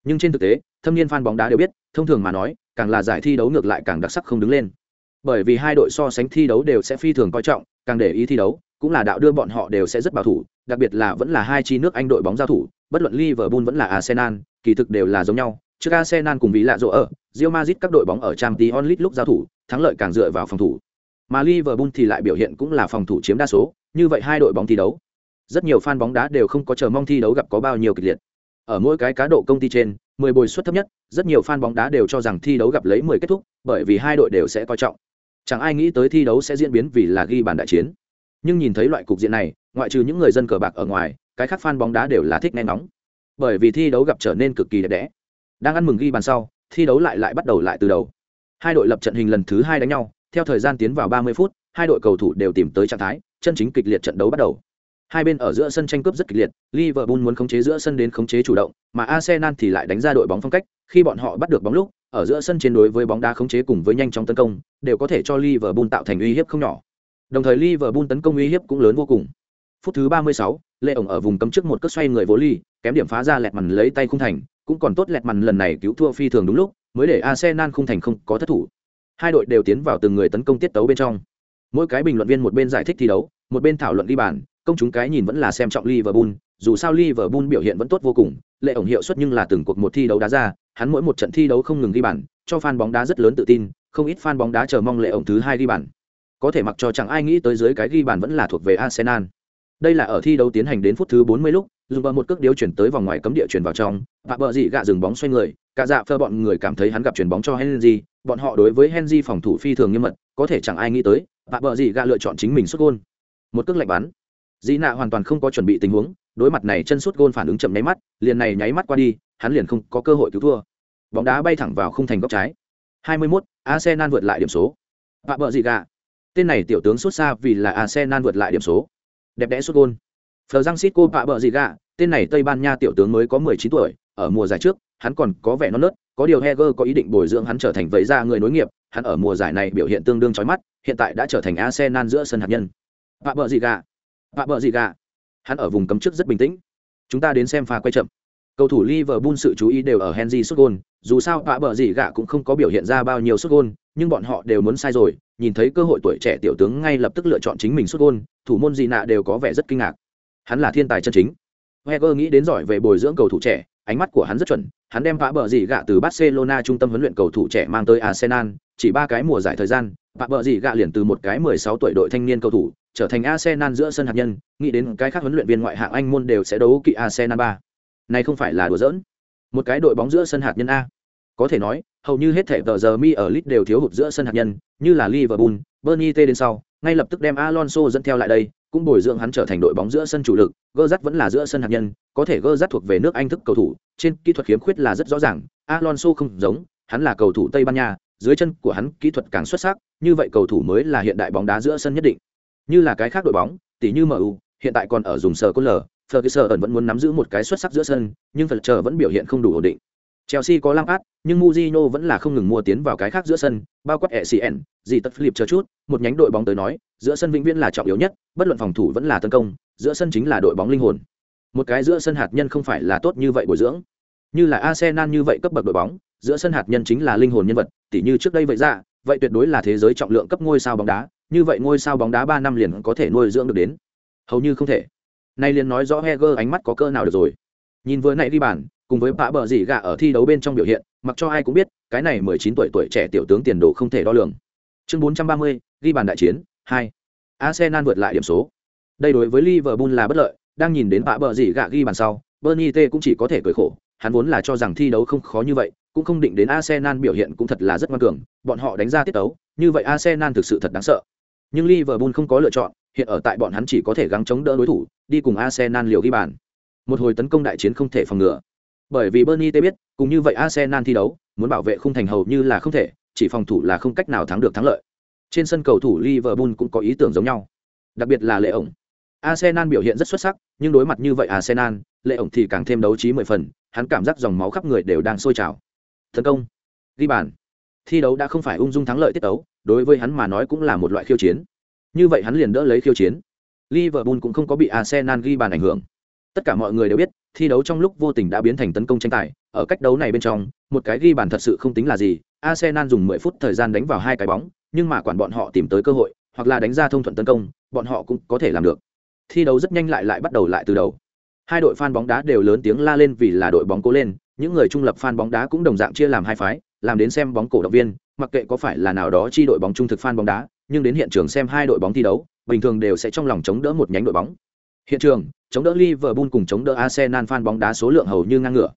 Nhưng trên thực tế, thâm niên fan bóng đá đều biết, thông thường mà nói, càng là giải thi đấu ngược lại càng đặc sắc không đứng lên. Bởi vì hai đội so sánh thi đấu đều sẽ phi thường coi trọng, càng để ý thi đấu, cũng là đạo đưa bọn họ đều sẽ rất bảo thủ, đặc biệt là vẫn là hai chi nước Anh đội bóng giao thủ, bất luận Liverpool vẫn là Arsenal, kỳ thực đều là giống nhau. Trước Arsenal cùng vì lạ rộ ở, Real Madrid các đội bóng ở Champions League lúc giao thủ, thắng lợi càng dựa vào phòng thủ. Mà Liverpool thì lại biểu hiện cũng là phòng thủ chiếm đa số, như vậy hai đội bóng thi đấu. Rất nhiều fan bóng đá đều không có chờ mong thi đấu gặp có bao nhiêu kịch liệt. Ở mỗi cái cá độ công ty trên, 10 bồi suất thấp nhất, rất nhiều fan bóng đá đều cho rằng thi đấu gặp lấy 10 kết thúc, bởi vì hai đội đều sẽ coi trọng. Chẳng ai nghĩ tới thi đấu sẽ diễn biến vì là ghi bàn đại chiến. Nhưng nhìn thấy loại cục diện này, ngoại trừ những người dân cờ bạc ở ngoài, cái khác fan bóng đá đều là thích nghe nóng. Bởi vì thi đấu gặp trở nên cực kỳ đẹp đẽ. Đang ăn mừng ghi bàn sau, thi đấu lại lại bắt đầu lại từ đầu. Hai đội lập trận hình lần thứ hai đánh nhau, theo thời gian tiến vào 30 phút, hai đội cầu thủ đều tìm tới trạng thái, chân chính kịch liệt trận đấu bắt đầu. Hai bên ở giữa sân tranh cướp rất kịch liệt, Liverpool muốn khống chế giữa sân đến khống chế chủ động, mà Arsenal thì lại đánh ra đội bóng phong cách, khi bọn họ bắt được bóng lúc, ở giữa sân chiến đối với bóng đá khống chế cùng với nhanh chóng tấn công, đều có thể cho Liverpool tạo thành uy hiếp không nhỏ. Đồng thời Liverpool tấn công uy hiếp cũng lớn vô cùng. Phút thứ 36, Lê ổng ở vùng cấm trước một cất xoay người vô ly, kém điểm phá ra lẹt màn lấy tay khung thành, cũng còn tốt lẹt màn lần này cứu thua phi thường đúng lúc, mới để Arsenal khung thành không có thất thủ. Hai đội đều tiến vào từng người tấn công tiết tấu bên trong. Mỗi cái bình luận viên một bên giải thích thi đấu, một bên thảo luận đi bàn, công chúng cái nhìn vẫn là xem trọng Liverpool, dù sao Liverpool biểu hiện vẫn tốt vô cùng, lệ ổng hiệu suất nhưng là từng cuộc một thi đấu đá ra, hắn mỗi một trận thi đấu không ngừng ghi bàn, cho fan bóng đá rất lớn tự tin, không ít fan bóng đá chờ mong lệ ổng thứ hai ghi bàn. Có thể mặc cho chẳng ai nghĩ tới dưới cái ghi bàn vẫn là thuộc về Arsenal. Đây là ở thi đấu tiến hành đến phút thứ 40 lúc, dùng bờ một cước điếu chuyển tới vòng ngoài cấm địa chuyển vào trong và bờ dị gạ dừng bóng xoay người cả dạ phơ bọn người cảm thấy hắn gặp chuyển bóng cho henry bọn họ đối với henry phòng thủ phi thường nghiêm mật có thể chẳng ai nghĩ tới và bờ dị gạ lựa chọn chính mình xuất gôn. Một cước lạnh bắn. Dị nạ hoàn toàn không có chuẩn bị tình huống đối mặt này chân sút gôn phản ứng chậm nháy mắt liền này nháy mắt qua đi hắn liền không có cơ hội cứu thua. Bóng đá bay thẳng vào khung thành góc trái. 21, Arsenal vượt lại điểm số. Và bờ gì gạ, tên này tiểu tướng xuất xa vì là Arsenal vượt lại điểm số. Đẹp đẽ xuất gôn. Phờ Giang cô bạ bợ gì gà tên này Tây Ban Nha tiểu tướng mới có 19 tuổi, ở mùa giải trước, hắn còn có vẻ non nớt, có điều Heger có ý định bồi dưỡng hắn trở thành vậy ra người nối nghiệp, hắn ở mùa giải này biểu hiện tương đương chói mắt, hiện tại đã trở thành Arsenal giữa sân hạt nhân. Bạ bợ gì gà bạ bợ gì gà hắn ở vùng cấm trước rất bình tĩnh. Chúng ta đến xem pha quay chậm. Cầu thủ Liverpool sự chú ý đều ở Henry sút gôn, dù sao bạ bợ gì gạ cũng không có biểu hiện ra bao nhiêu sút gôn, nhưng bọn họ đều muốn sai rồi, nhìn thấy cơ hội tuổi trẻ tiểu tướng ngay lập tức lựa chọn chính mình sút gôn, thủ môn gì nạ đều có vẻ rất kinh ngạc hắn là thiên tài chân chính. Heger nghĩ đến giỏi về bồi dưỡng cầu thủ trẻ, ánh mắt của hắn rất chuẩn, hắn đem vã bờ gì gạ từ barcelona trung tâm huấn luyện cầu thủ trẻ mang tới arsenal, chỉ ba cái mùa giải thời gian vã bờ gì gạ liền từ một cái 16 tuổi đội thanh niên cầu thủ, trở thành arsenal giữa sân hạt nhân, nghĩ đến cái khác huấn luyện viên ngoại hạng anh môn đều sẽ đấu kỵ arsenal ba. Này không phải là đùa giỡn. Một cái đội bóng giữa sân hạt nhân a. Có thể nói, hầu như hết thể tờ giờ mi ở lit đều thiếu hụt giữa sân hạt nhân, như là liverpool bernie t đến sau, ngay lập tức đem alonso dẫn theo lại đây cũng bồi dưỡng hắn trở thành đội bóng giữa sân chủ lực gơ dắt vẫn là giữa sân hạt nhân có thể gơ dắt thuộc về nước anh thức cầu thủ trên kỹ thuật khiếm khuyết là rất rõ ràng alonso không giống hắn là cầu thủ tây ban nha dưới chân của hắn kỹ thuật càng xuất sắc như vậy cầu thủ mới là hiện đại bóng đá giữa sân nhất định như là cái khác đội bóng tỷ như mu hiện tại còn ở dùng sờ cốt lở, Ferguson vẫn muốn nắm giữ một cái xuất sắc giữa sân, nhưng Fletcher vẫn biểu hiện không đủ ổn định. Chelsea có Lampard, nhưng Mourinho vẫn là không ngừng mua tiến vào cái khác giữa sân, bao quát ECN, gì tất Philip chờ chút, một nhánh đội bóng tới nói, giữa sân vĩnh viễn là trọng yếu nhất, bất luận phòng thủ vẫn là tấn công, giữa sân chính là đội bóng linh hồn. Một cái giữa sân hạt nhân không phải là tốt như vậy bồi dưỡng. Như là Arsenal như vậy cấp bậc đội bóng, giữa sân hạt nhân chính là linh hồn nhân vật, tỉ như trước đây vậy ra, vậy tuyệt đối là thế giới trọng lượng cấp ngôi sao bóng đá, như vậy ngôi sao bóng đá 3 năm liền có thể nuôi dưỡng được đến. Hầu như không thể. Nay liền nói rõ Heger ánh mắt có cơ nào được rồi. Nhìn vừa nãy đi bàn, cùng với bạ bờ gì gạ ở thi đấu bên trong biểu hiện, mặc cho ai cũng biết, cái này 19 tuổi tuổi trẻ tiểu tướng tiền đồ không thể đo lường. Chương 430, ghi bàn đại chiến hai. Arsenal vượt lại điểm số. Đây đối với Liverpool là bất lợi, đang nhìn đến bạ bờ gì gạ ghi bàn sau, Bernie T cũng chỉ có thể cười khổ, hắn vốn là cho rằng thi đấu không khó như vậy, cũng không định đến Arsenal biểu hiện cũng thật là rất ngoan cường, bọn họ đánh ra tiết tấu, như vậy Arsenal thực sự thật đáng sợ. Nhưng Liverpool không có lựa chọn, hiện ở tại bọn hắn chỉ có thể gắng chống đỡ đối thủ, đi cùng Arsenal liều ghi bàn. Một hồi tấn công đại chiến không thể phòng ngừa. Bởi vì Bernie T biết, cùng như vậy Arsenal thi đấu, muốn bảo vệ khung thành hầu như là không thể, chỉ phòng thủ là không cách nào thắng được thắng lợi. Trên sân cầu thủ Liverpool cũng có ý tưởng giống nhau. Đặc biệt là Lệ ổng. Arsenal biểu hiện rất xuất sắc, nhưng đối mặt như vậy Arsenal, Lệ ổng thì càng thêm đấu trí mười phần, hắn cảm giác dòng máu khắp người đều đang sôi trào. Tấn công, ghi bàn. Thi đấu đã không phải ung dung thắng lợi tiết đấu, đối với hắn mà nói cũng là một loại khiêu chiến. Như vậy hắn liền đỡ lấy khiêu chiến. Liverpool cũng không có bị Arsenal ghi bàn ảnh hưởng. Tất cả mọi người đều biết, thi đấu trong lúc vô tình đã biến thành tấn công tranh tài, ở cách đấu này bên trong, một cái ghi bàn thật sự không tính là gì. Arsenal dùng 10 phút thời gian đánh vào hai cái bóng, nhưng mà quản bọn họ tìm tới cơ hội, hoặc là đánh ra thông thuận tấn công, bọn họ cũng có thể làm được. Thi đấu rất nhanh lại lại bắt đầu lại từ đầu. Hai đội fan bóng đá đều lớn tiếng la lên vì là đội bóng cố lên, những người trung lập fan bóng đá cũng đồng dạng chia làm hai phái, làm đến xem bóng cổ động viên, mặc kệ có phải là nào đó chi đội bóng trung thực fan bóng đá, nhưng đến hiện trường xem hai đội bóng thi đấu, bình thường đều sẽ trong lòng chống đỡ một nhánh đội bóng. Hiện trường, chống đỡ Liverpool cùng chống đỡ Arsenal fan bóng đá số lượng hầu như ngang ngửa.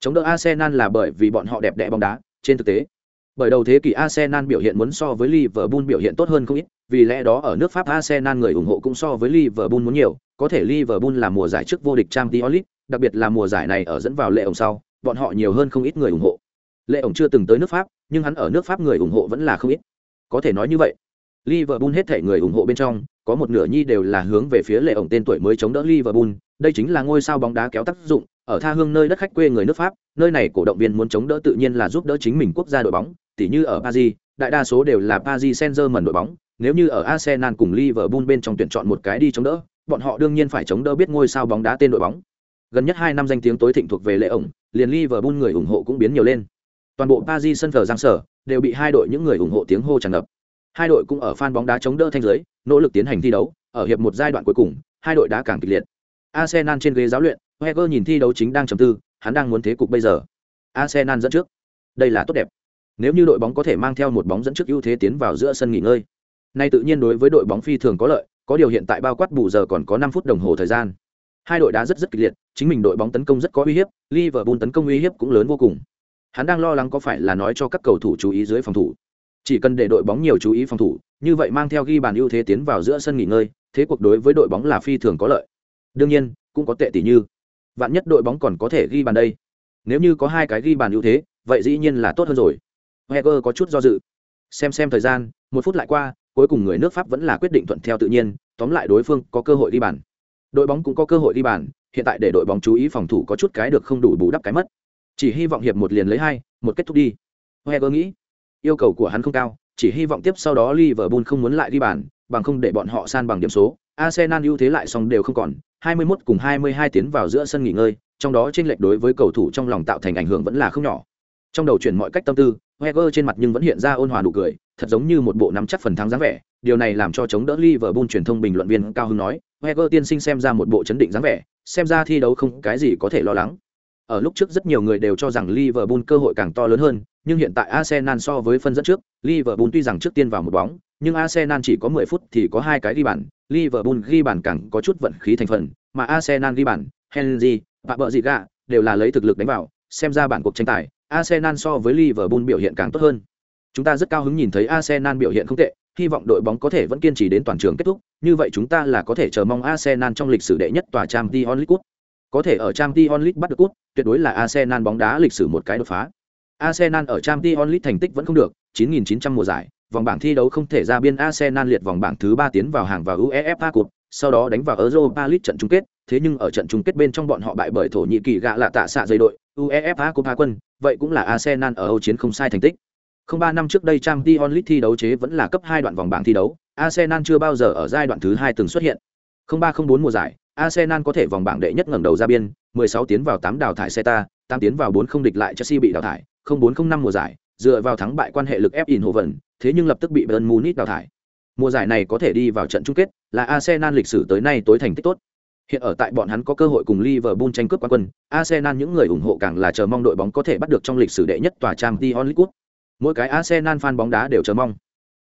Chống đỡ Arsenal là bởi vì bọn họ đẹp đẽ bóng đá, trên thực tế. Bởi đầu thế kỷ Arsenal biểu hiện muốn so với Liverpool biểu hiện tốt hơn không ít, vì lẽ đó ở nước Pháp Arsenal người ủng hộ cũng so với Liverpool muốn nhiều, có thể Liverpool là mùa giải trước vô địch Champions League, đặc biệt là mùa giải này ở dẫn vào lệ ổng sau, bọn họ nhiều hơn không ít người ủng hộ. Lệ ổng chưa từng tới nước Pháp, nhưng hắn ở nước Pháp người ủng hộ vẫn là không ít. Có thể nói như vậy. Liverpool hết thể người ủng hộ bên trong, có một nửa nhi đều là hướng về phía lệ ổng tên tuổi mới chống đỡ Liverpool, đây chính là ngôi sao bóng đá kéo tác dụng, ở tha hương nơi đất khách quê người nước Pháp, nơi này cổ động viên muốn chống đỡ tự nhiên là giúp đỡ chính mình quốc gia đội bóng, tỉ như ở Paris, đại đa số đều là Paris Saint-Germain đội bóng, nếu như ở Arsenal cùng Liverpool bên trong tuyển chọn một cái đi chống đỡ, bọn họ đương nhiên phải chống đỡ biết ngôi sao bóng đá tên đội bóng. Gần nhất 2 năm danh tiếng tối thịnh thuộc về lệ ổng, liền Liverpool người ủng hộ cũng biến nhiều lên. Toàn bộ Paris sân phở giang sở đều bị hai đội những người ủng hộ tiếng hô tràn ngập. Hai đội cũng ở fan bóng đá chống đỡ thanh giới, nỗ lực tiến hành thi đấu, ở hiệp một giai đoạn cuối cùng, hai đội đá càng kịch liệt. Arsenal trên ghế giáo luyện, Wenger nhìn thi đấu chính đang trầm tư, hắn đang muốn thế cục bây giờ. Arsenal dẫn trước. Đây là tốt đẹp. Nếu như đội bóng có thể mang theo một bóng dẫn trước ưu thế tiến vào giữa sân nghỉ ngơi, nay tự nhiên đối với đội bóng phi thường có lợi, có điều hiện tại bao quát bù giờ còn có năm phút đồng hồ thời gian. Hai đội đá rất rất kịch liệt, chính mình đội bóng tấn công rất có uy hiếp, Liverpool tấn công uy hiếp cũng lớn vô cùng. Hắn đang lo lắng có phải là nói cho các cầu thủ chú ý dưới phòng thủ. Chỉ cần để đội bóng nhiều chú ý phòng thủ, như vậy mang theo ghi bàn ưu thế tiến vào giữa sân nghỉ ngơi, thế cuộc đối với đội bóng là phi thường có lợi. Đương nhiên, cũng có tệ tỷ như, vạn nhất đội bóng còn có thể ghi bàn đây. Nếu như có hai cái ghi bàn ưu thế, vậy dĩ nhiên là tốt hơn rồi. Heger có chút do dự. Xem xem thời gian, một phút lại qua, cuối cùng người nước Pháp vẫn là quyết định thuận theo tự nhiên, tóm lại đối phương có cơ hội ghi bàn. Đội bóng cũng có cơ hội ghi bàn, hiện tại để đội bóng chú ý phòng thủ có chút cái được không đủ bù đắp cái mất. Chỉ hy vọng hiệp một liền lấy hai, một kết thúc đi. Heger nghĩ, yêu cầu của hắn không cao, chỉ hy vọng tiếp sau đó Liverpool không muốn lại đi bàn, bằng không để bọn họ san bằng điểm số. Arsenal ưu thế lại xong đều không còn, 21 cùng 22 tiến vào giữa sân nghỉ ngơi, trong đó chênh lệch đối với cầu thủ trong lòng tạo thành ảnh hưởng vẫn là không nhỏ. Trong đầu chuyển mọi cách tâm tư, Wenger trên mặt nhưng vẫn hiện ra ôn hòa nụ cười, thật giống như một bộ nắm chắc phần thắng dáng vẻ, điều này làm cho chống đỡ Liverpool truyền thông bình luận viên cao hứng nói, Wenger tiên sinh xem ra một bộ chấn định dáng vẻ, xem ra thi đấu không cái gì có thể lo lắng. Ở lúc trước rất nhiều người đều cho rằng Liverpool cơ hội càng to lớn hơn, nhưng hiện tại Arsenal so với phân dẫn trước, Liverpool tuy rằng trước tiên vào một bóng, nhưng Arsenal chỉ có 10 phút thì có hai cái ghi bàn, Liverpool ghi bàn càng có chút vận khí thành phần, mà Arsenal ghi bàn, Henry và bợ gì gạ đều là lấy thực lực đánh vào, xem ra bản cuộc tranh tài, Arsenal so với Liverpool biểu hiện càng tốt hơn. Chúng ta rất cao hứng nhìn thấy Arsenal biểu hiện không tệ, hy vọng đội bóng có thể vẫn kiên trì đến toàn trường kết thúc, như vậy chúng ta là có thể chờ mong Arsenal trong lịch sử đệ nhất tòa Champions League. Có thể ở Champions League bắt được cúp, tuyệt đối là Arsenal bóng đá lịch sử một cái đột phá. Arsenal ở Champions League thành tích vẫn không được, 9900 mùa giải, vòng bảng thi đấu không thể ra biên Arsenal liệt vòng bảng thứ 3 tiến vào hàng vào UEFA Cup, sau đó đánh vào Europa League trận chung kết, thế nhưng ở trận chung kết bên trong bọn họ bại bởi Thổ Nhĩ Kỳ gạ lạ tạ xạ dây đội, UEFA Cup quân, vậy cũng là Arsenal ở Âu chiến không sai thành tích. Không ba năm trước đây Champions League thi đấu chế vẫn là cấp hai đoạn vòng bảng thi đấu, Arsenal chưa bao giờ ở giai đoạn thứ hai từng xuất hiện. Không ba không bốn mùa giải, Arsenal có thể vòng bảng đệ nhất ngẩng đầu ra biên, 16 tiến vào 8 đào thải Celta, 8 tiến vào 4 không địch lại Chelsea bị đào thải, không bốn không năm mùa giải, dựa vào thắng bại quan hệ lực ép Eindhoven, thế nhưng lập tức bị Bayern Munich đào thải. Mùa giải này có thể đi vào trận chung kết, là Arsenal lịch sử tới nay tối thành tích tốt. Hiện ở tại bọn hắn có cơ hội cùng Liverpool tranh cướp quán quân, Arsenal những người ủng hộ càng là chờ mong đội bóng có thể bắt được trong lịch sử đệ nhất tòa Champions League. Mỗi cái Arsenal fan bóng đá đều chờ mong.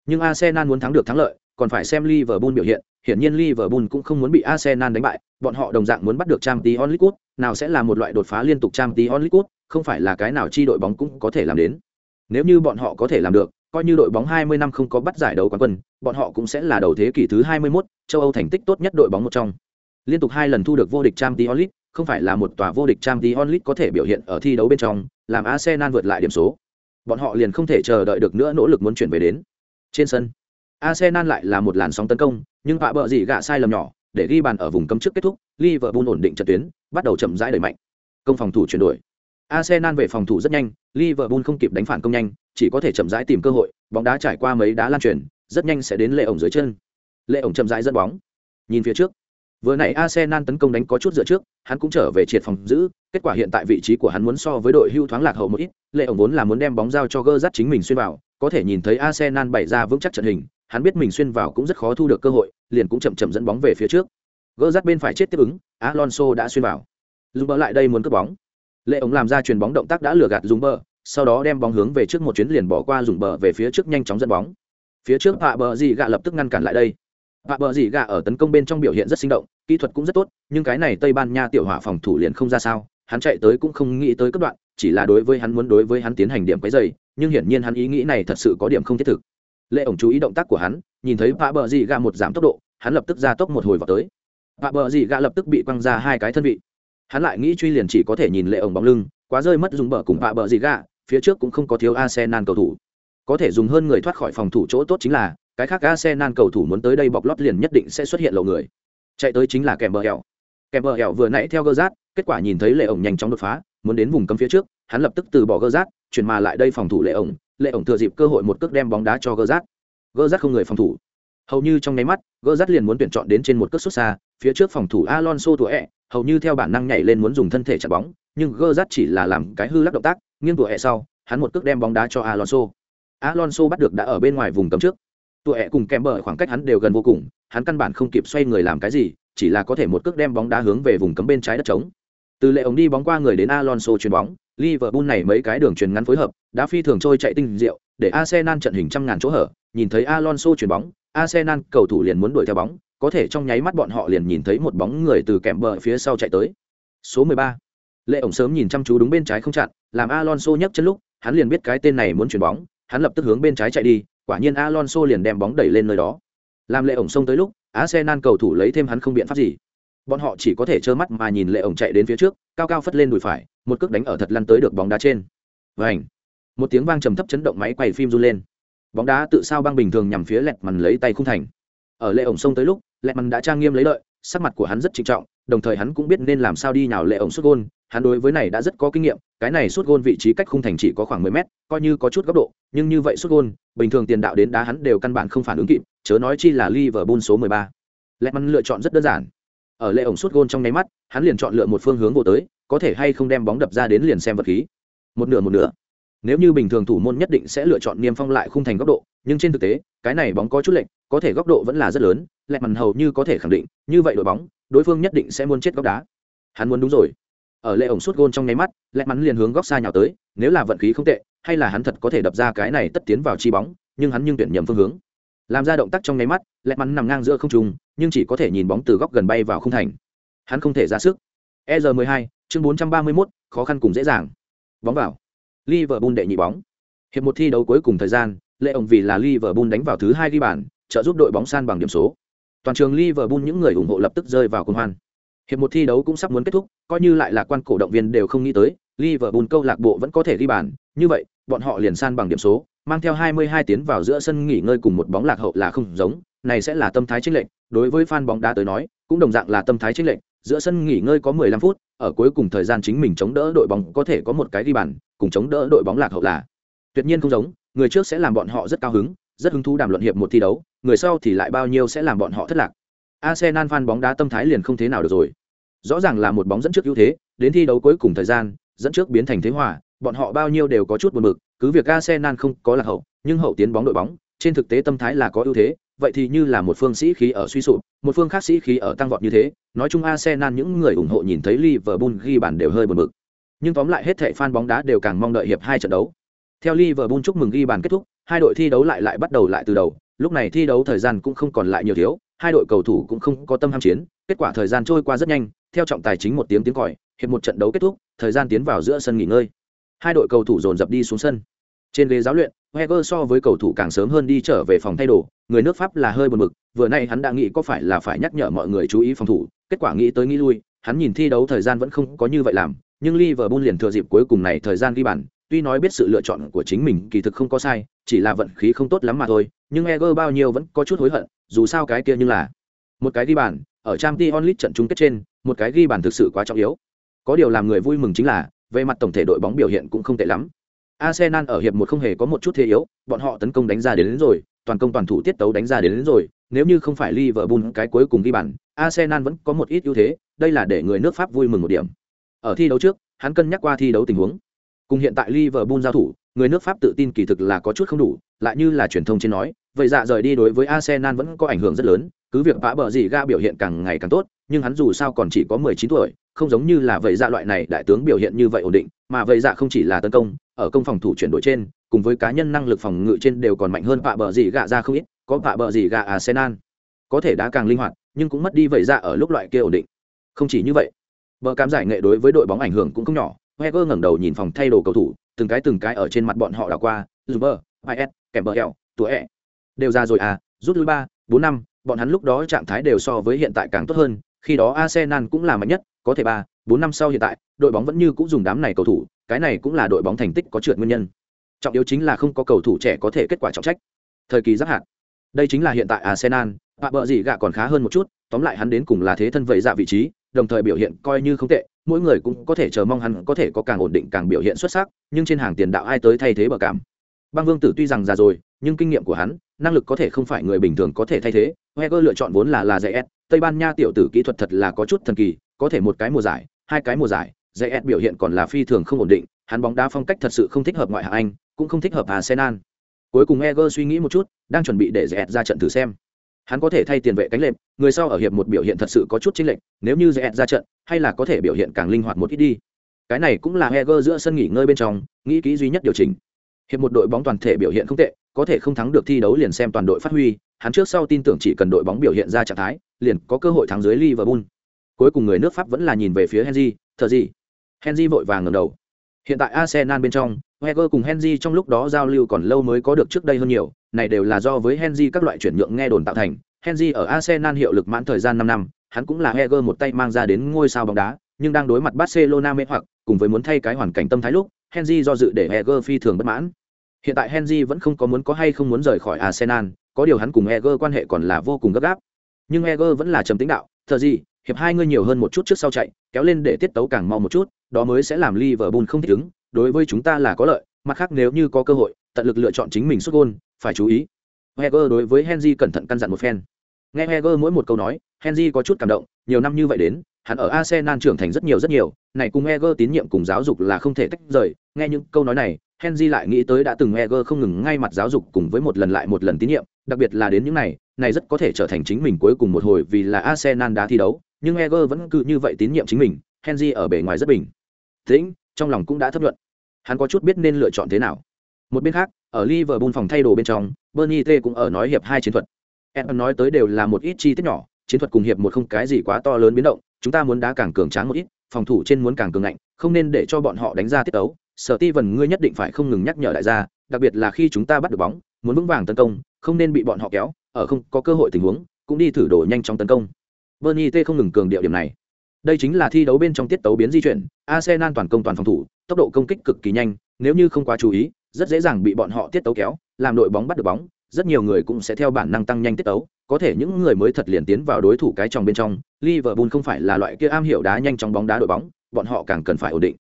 Nhưng Arsenal muốn thắng được thắng lợi, còn phải xem Liverpool biểu hiện, hiển nhiên Liverpool cũng không muốn bị Arsenal đánh bại, bọn họ đồng dạng muốn bắt được Champions League, nào sẽ là một loại đột phá liên tục Champions League, không phải là cái nào chi đội bóng cũng có thể làm đến. Nếu như bọn họ có thể làm được, coi như đội bóng 20 năm không có bắt giải đấu quán quân, bọn họ cũng sẽ là đầu thế kỷ thứ 21, châu Âu thành tích tốt nhất đội bóng một trong. Liên tục hai lần thu được vô địch Champions League, không phải là một tòa vô địch Champions League có thể biểu hiện ở thi đấu bên trong, làm Arsenal vượt lại điểm số. Bọn họ liền không thể chờ đợi được nữa nỗ lực muốn chuyển về đến. Trên sân, Arsenal lại là một làn sóng tấn công, nhưng vạ bợ gì gạ sai lầm nhỏ, để ghi bàn ở vùng cấm trước kết thúc, Liverpool ổn định trận tuyến, bắt đầu chậm rãi đẩy mạnh. Công phòng thủ chuyển đổi. Arsenal về phòng thủ rất nhanh, Liverpool không kịp đánh phản công nhanh, chỉ có thể chậm rãi tìm cơ hội, bóng đá trải qua mấy đá lan truyền, rất nhanh sẽ đến lệ ổng dưới chân. Lệ ổng chậm rãi dẫn bóng. Nhìn phía trước, vừa nãy Arsenal tấn công đánh có chút dựa trước, hắn cũng trở về triệt phòng giữ, kết quả hiện tại vị trí của hắn muốn so với đội hưu thoáng lạc hậu một ít, lệ ổng vốn là muốn đem bóng giao cho Gerrard chính mình xuyên vào, có thể nhìn thấy Arsenal bày ra vững chắc trận hình, hắn biết mình xuyên vào cũng rất khó thu được cơ hội, liền cũng chậm chậm dẫn bóng về phía trước. Gerrard bên phải chết tiếp ứng, Alonso đã xuyên vào. Dùng bỏ lại đây muốn cướp bóng. Lệ ổng làm ra chuyền bóng động tác đã lừa gạt dùng bờ, sau đó đem bóng hướng về trước một chuyến liền bỏ qua dùng bờ về phía trước nhanh chóng dẫn bóng. Phía trước Hạ Bờ dị Gạ lập tức ngăn cản lại đây. Hạ Bờ dị Gạ ở tấn công bên trong biểu hiện rất sinh động, kỹ thuật cũng rất tốt, nhưng cái này Tây Ban Nha tiểu hỏa phòng thủ liền không ra sao, hắn chạy tới cũng không nghĩ tới cấp đoạn, chỉ là đối với hắn muốn đối với hắn tiến hành điểm quấy dày nhưng hiển nhiên hắn ý nghĩ này thật sự có điểm không thiết thực. Lệ ổng chú ý động tác của hắn, nhìn thấy Hạ Bờ dị Gạ một giảm tốc độ, hắn lập tức ra tốc một hồi vào tới. Hạ Bờ dị Gạ lập tức bị quăng ra hai cái thân vị. Hắn lại nghĩ truy liền chỉ có thể nhìn Lệ ổng bóng lưng, quá rơi mất dùng bờ cùng vạ Bờ gì Gạ, phía trước cũng không có thiếu Arsenal cầu thủ. Có thể dùng hơn người thoát khỏi phòng thủ chỗ tốt chính là, cái khác Arsenal cầu thủ muốn tới đây bọc lót liền nhất định sẽ xuất hiện lộ người. Chạy tới chính là kèm bờ hẻo. Kèm bờ hẻo vừa nãy theo gơ rát, kết quả nhìn thấy Lệ ổng nhanh chóng đột phá, muốn đến vùng cấm phía trước, hắn lập tức từ bỏ gơ rát, chuyển mà lại đây phòng thủ Lệ ổng, Lệ ổng thừa dịp cơ hội một cước đem bóng đá cho gơ rát. Gơ rát không người phòng thủ. Hầu như trong nháy mắt, gơ rát liền muốn tuyển chọn đến trên một cước xuất xa, phía trước phòng thủ Alonso tuổi ẹ, hầu như theo bản năng nhảy lên muốn dùng thân thể chặn bóng, nhưng gơ rát chỉ là làm cái hư lắc động tác, nghiêng tụa hẹ sau, hắn một cước đem bóng đá cho Alonso. Alonso bắt được đã ở bên ngoài vùng cấm trước. tụa hẹ cùng kèm bờ khoảng cách hắn đều gần vô cùng, hắn căn bản không kịp xoay người làm cái gì, chỉ là có thể một cước đem bóng đá hướng về vùng cấm bên trái đất trống. Từ lệ ống đi bóng qua người đến Alonso chuyền bóng, Liverpool này mấy cái đường truyền ngắn phối hợp, đã phi thường trôi chạy tinh diệu, để Arsenal trận hình trăm ngàn chỗ hở, nhìn thấy Alonso chuyền bóng, Arsenal cầu thủ liền muốn đuổi theo bóng, có thể trong nháy mắt bọn họ liền nhìn thấy một bóng người từ kèm bờ phía sau chạy tới. Số 13. lệ ổng sớm nhìn chăm chú đúng bên trái không chặn, làm alonso nhấc chân lúc, hắn liền biết cái tên này muốn chuyển bóng, hắn lập tức hướng bên trái chạy đi, quả nhiên alonso liền đem bóng đẩy lên nơi đó. Làm lệ ổng xông tới lúc, arsenal cầu thủ lấy thêm hắn không biện pháp gì. Bọn họ chỉ có thể trơ mắt mà nhìn lệ ổng chạy đến phía trước, cao cao phất lên đùi phải, một cước đánh ở thật lăn tới được bóng đá trên. Vảnh một tiếng vang trầm thấp chấn động máy quay phim run lên. Bóng đá tự sao băng bình thường nhằm phía lẹt mằn lấy tay khung thành. Ở lệ ổng xông tới lúc lẹ mằn đã trang nghiêm lấy lợi, sắc mặt của hắn rất trịnh trọng, đồng thời hắn cũng biết nên làm sao đi nào lệ ổng xuất gôn. Hắn đối với này đã rất có kinh nghiệm, cái này xuất gôn vị trí cách khung thành chỉ có khoảng mười mét, coi như có chút góc độ, nhưng như vậy xuất gôn, bình thường tiền đạo đến đá hắn đều căn bản không phản ứng kịp, chớ nói chi là Liverpool số mười ba. Lệ mằn lựa chọn rất đơn giản. Ở lệ ổng xuất gôn trong nháy mắt, hắn liền chọn lựa một phương hướng vô tới, có thể hay không đem bóng đập ra đến liền xem vật khí. Một nửa một nửa. Nếu như bình thường thủ môn nhất định sẽ lựa chọn niêm phong lại khung thành góc độ nhưng trên thực tế cái này bóng có chút lệch có thể góc độ vẫn là rất lớn lẹt mằn hầu như có thể khẳng định như vậy đội bóng đối phương nhất định sẽ muốn chết góc đá. Hắn muốn đúng rồi. Ở lệ ổng suốt gôn trong nháy mắt lẹt mắn liền hướng góc xa nhào tới nếu là vận khí không tệ hay là hắn thật có thể đập ra cái này tất tiến vào chi bóng nhưng hắn nhưng tuyển nhầm phương hướng. Làm ra động tác trong nháy mắt lẹt mắn nằm ngang giữa không trung nhưng chỉ có thể nhìn bóng từ góc gần bay vào không thành. Hắn không thể ra sức. E r 12 chương 431, khó khăn cùng dễ dàng. Bóng vào. Liverpool đệ nhị bóng. Hiệp một thi đấu cuối cùng thời gian, lệ ổng vì là Liverpool đánh vào thứ hai ghi bàn, trợ giúp đội bóng san bằng điểm số. Toàn trường Liverpool những người ủng hộ lập tức rơi vào cuồng hoan. Hiệp một thi đấu cũng sắp muốn kết thúc, coi như lại là quan cổ động viên đều không nghĩ tới, Liverpool câu lạc bộ vẫn có thể ghi bàn, như vậy, bọn họ liền san bằng điểm số, mang theo 22 tiến vào giữa sân nghỉ ngơi cùng một bóng lạc hậu là không giống, này sẽ là tâm thái chênh lệnh. đối với fan bóng đá tới nói, cũng đồng dạng là tâm thái chênh lệnh. giữa sân nghỉ ngơi có 15 phút, ở cuối cùng thời gian chính mình chống đỡ đội bóng có thể có một cái ghi bàn, cùng chống đỡ đội bóng lạc hậu là tuyệt nhiên không giống, người trước sẽ làm bọn họ rất cao hứng, rất hứng thú đàm luận hiệp một thi đấu, người sau thì lại bao nhiêu sẽ làm bọn họ thất lạc. Arsenal fan bóng đá tâm thái liền không thế nào được rồi. Rõ ràng là một bóng dẫn trước ưu thế, đến thi đấu cuối cùng thời gian, dẫn trước biến thành thế hòa, bọn họ bao nhiêu đều có chút buồn bực, cứ việc Arsenal không có lạc hậu, nhưng hậu tiến bóng đội bóng, trên thực tế tâm thái là có ưu thế, vậy thì như là một phương sĩ khí ở suy sụp, một phương khác sĩ khí ở tăng vọt như thế, nói chung Arsenal những người ủng hộ nhìn thấy Liverpool ghi bàn đều hơi buồn bực. Nhưng tóm lại hết thảy fan bóng đá đều càng mong đợi hiệp hai trận đấu. Theo Liverpool chúc mừng ghi bàn kết thúc, hai đội thi đấu lại lại bắt đầu lại từ đầu, lúc này thi đấu thời gian cũng không còn lại nhiều thiếu, hai đội cầu thủ cũng không có tâm ham chiến, kết quả thời gian trôi qua rất nhanh, theo trọng tài chính một tiếng tiếng còi, hiệp một trận đấu kết thúc, thời gian tiến vào giữa sân nghỉ ngơi. Hai đội cầu thủ dồn dập đi xuống sân. Trên ghế giáo luyện, Wenger so với cầu thủ càng sớm hơn đi trở về phòng thay đồ, người nước Pháp là hơi buồn bực, vừa nay hắn đã nghĩ có phải là phải nhắc nhở mọi người chú ý phòng thủ, kết quả nghĩ tới nghĩ lui, hắn nhìn thi đấu thời gian vẫn không có như vậy làm, nhưng Liverpool liền thừa dịp cuối cùng này thời gian ghi bàn, tuy nói biết sự lựa chọn của chính mình kỳ thực không có sai, chỉ là vận khí không tốt lắm mà thôi, nhưng Eger bao nhiêu vẫn có chút hối hận, dù sao cái kia như là một cái ghi bàn, ở trang t onlit trận chung kết trên, một cái ghi bàn thực sự quá trọng yếu. Có điều làm người vui mừng chính là, về mặt tổng thể đội bóng biểu hiện cũng không tệ lắm. Arsenal ở hiệp một không hề có một chút thế yếu, bọn họ tấn công đánh ra đến, đến rồi, toàn công toàn thủ tiết tấu đánh ra đến, đến rồi, nếu như không phải Liverpool cái cuối cùng ghi bàn, Arsenal vẫn có một ít ưu thế, đây là để người nước Pháp vui mừng một điểm. Ở thi đấu trước, hắn cân nhắc qua thi đấu tình huống. Cùng hiện tại Liverpool giao thủ, người nước Pháp tự tin kỳ thực là có chút không đủ, lại như là truyền thông trên nói, vậy dạ rời đi đối với Arsenal vẫn có ảnh hưởng rất lớn, cứ việc vã bờ gì ga biểu hiện càng ngày càng tốt, nhưng hắn dù sao còn chỉ có 19 tuổi, không giống như là vậy dạ loại này đại tướng biểu hiện như vậy ổn định, mà vậy dạ không chỉ là tấn công, ở công phòng thủ chuyển đổi trên, cùng với cá nhân năng lực phòng ngự trên đều còn mạnh hơn vã bờ gì gạ ra không ít, có vã bờ gì gạ Arsenal, có thể đã càng linh hoạt, nhưng cũng mất đi vậy dạ ở lúc loại kia ổn định. Không chỉ như vậy, bờ cảm giải nghệ đối với đội bóng ảnh hưởng cũng không nhỏ. Heger ngẩng đầu nhìn phòng thay đồ cầu thủ, từng cái từng cái ở trên mặt bọn họ đảo qua, Zuber, IS, kèm bờ hẹo, tuổi ẹ. Đều ra rồi à, rút lui ba, bốn năm, bọn hắn lúc đó trạng thái đều so với hiện tại càng tốt hơn, khi đó Arsenal cũng là mạnh nhất, có thể ba, bốn năm sau hiện tại, đội bóng vẫn như cũng dùng đám này cầu thủ, cái này cũng là đội bóng thành tích có trượt nguyên nhân. Trọng yếu chính là không có cầu thủ trẻ có thể kết quả trọng trách. Thời kỳ giáp hạt. Đây chính là hiện tại Arsenal, Bạ bợ gì gạ còn khá hơn một chút, tóm lại hắn đến cùng là thế thân vậy dạ vị trí, đồng thời biểu hiện coi như không tệ, mỗi người cũng có thể chờ mong hắn có thể có càng ổn định càng biểu hiện xuất sắc, nhưng trên hàng tiền đạo ai tới thay thế bờ cảm. Băng Vương Tử tuy rằng già rồi, nhưng kinh nghiệm của hắn, năng lực có thể không phải người bình thường có thể thay thế. heger lựa chọn vốn là là Zayet, Tây Ban Nha tiểu tử kỹ thuật thật là có chút thần kỳ, có thể một cái mùa giải, hai cái mùa giải, Zayet biểu hiện còn là phi thường không ổn định, hắn bóng đá phong cách thật sự không thích hợp ngoại hạng Anh, cũng không thích hợp Arsenal. Cuối cùng heger suy nghĩ một chút, đang chuẩn bị để Zayet ra trận thử xem. Hắn có thể thay tiền vệ cánh lệm, người sau ở hiệp một biểu hiện thật sự có chút chênh lệch, nếu như Zayet ra trận, hay là có thể biểu hiện càng linh hoạt một ít đi. Cái này cũng là Heger giữa sân nghỉ ngơi bên trong, nghĩ kỹ duy nhất điều chỉnh hiệp một đội bóng toàn thể biểu hiện không tệ có thể không thắng được thi đấu liền xem toàn đội phát huy, hắn trước sau tin tưởng chỉ cần đội bóng biểu hiện ra trạng thái, liền có cơ hội thắng dưới Liverpool. Cuối cùng người nước Pháp vẫn là nhìn về phía Henry, thở gì? Henry vội vàng ngầm đầu. Hiện tại Arsenal bên trong, Heger cùng Henry trong lúc đó giao lưu còn lâu mới có được trước đây hơn nhiều, này đều là do với Henry các loại chuyển nhượng nghe đồn tạo thành. Henry ở Arsenal hiệu lực mãn thời gian 5 năm, hắn cũng là Heger một tay mang ra đến ngôi sao bóng đá, nhưng đang đối mặt Barcelona mê hoặc, cùng với muốn thay cái hoàn cảnh tâm thái lúc, Henry do dự để Heger phi thường bất mãn. Hiện tại Henry vẫn không có muốn có hay không muốn rời khỏi Arsenal, có điều hắn cùng Heger quan hệ còn là vô cùng gấp gáp. Nhưng Heger vẫn là trầm tĩnh đạo, "Thờ gì, hiệp hai người nhiều hơn một chút trước sau chạy, kéo lên để tiết tấu càng mau một chút, đó mới sẽ làm Liverpool không thích ứng, đối với chúng ta là có lợi, mặt khác nếu như có cơ hội, tận lực lựa chọn chính mình xuất gôn, phải chú ý." heger đối với Henry cẩn thận căn dặn một phen. Nghe heger mỗi một câu nói, Henry có chút cảm động, nhiều năm như vậy đến, hắn ở Arsenal trưởng thành rất nhiều rất nhiều, này cùng heger tín nhiệm cùng giáo dục là không thể tách rời, nghe những câu nói này, Henry lại nghĩ tới đã từng heger không ngừng ngay mặt giáo dục cùng với một lần lại một lần tín nhiệm, đặc biệt là đến những này, này rất có thể trở thành chính mình cuối cùng một hồi vì là Arsenal đá thi đấu, nhưng heger vẫn cứ như vậy tín nhiệm chính mình, Henry ở bề ngoài rất bình tĩnh, trong lòng cũng đã thấp luận. Hắn có chút biết nên lựa chọn thế nào. Một bên khác, ở Liverpool phòng thay đồ bên trong, Bernie T cũng ở nói hiệp hai chiến thuật. Em nói tới đều là một ít chi tiết nhỏ, chiến thuật cùng hiệp một không cái gì quá to lớn biến động, chúng ta muốn đá càng cường tráng một ít phòng thủ trên muốn càng cường ngạnh không nên để cho bọn họ đánh ra tiết tấu. sở ti Vân ngươi nhất định phải không ngừng nhắc nhở đại gia đặc biệt là khi chúng ta bắt được bóng muốn vững vàng tấn công không nên bị bọn họ kéo ở không có cơ hội tình huống cũng đi thử đổ nhanh trong tấn công bernie t không ngừng cường điệu điểm này đây chính là thi đấu bên trong tiết tấu biến di chuyển arsenal toàn công toàn phòng thủ tốc độ công kích cực kỳ nhanh nếu như không quá chú ý rất dễ dàng bị bọn họ tiết tấu kéo, làm đội bóng bắt được bóng, rất nhiều người cũng sẽ theo bản năng tăng nhanh tiết tấu. Có thể những người mới thật liền tiến vào đối thủ cái trong bên trong. Liverpool không phải là loại kia am hiểu đá nhanh trong bóng đá đội bóng, bọn họ càng cần phải ổn định.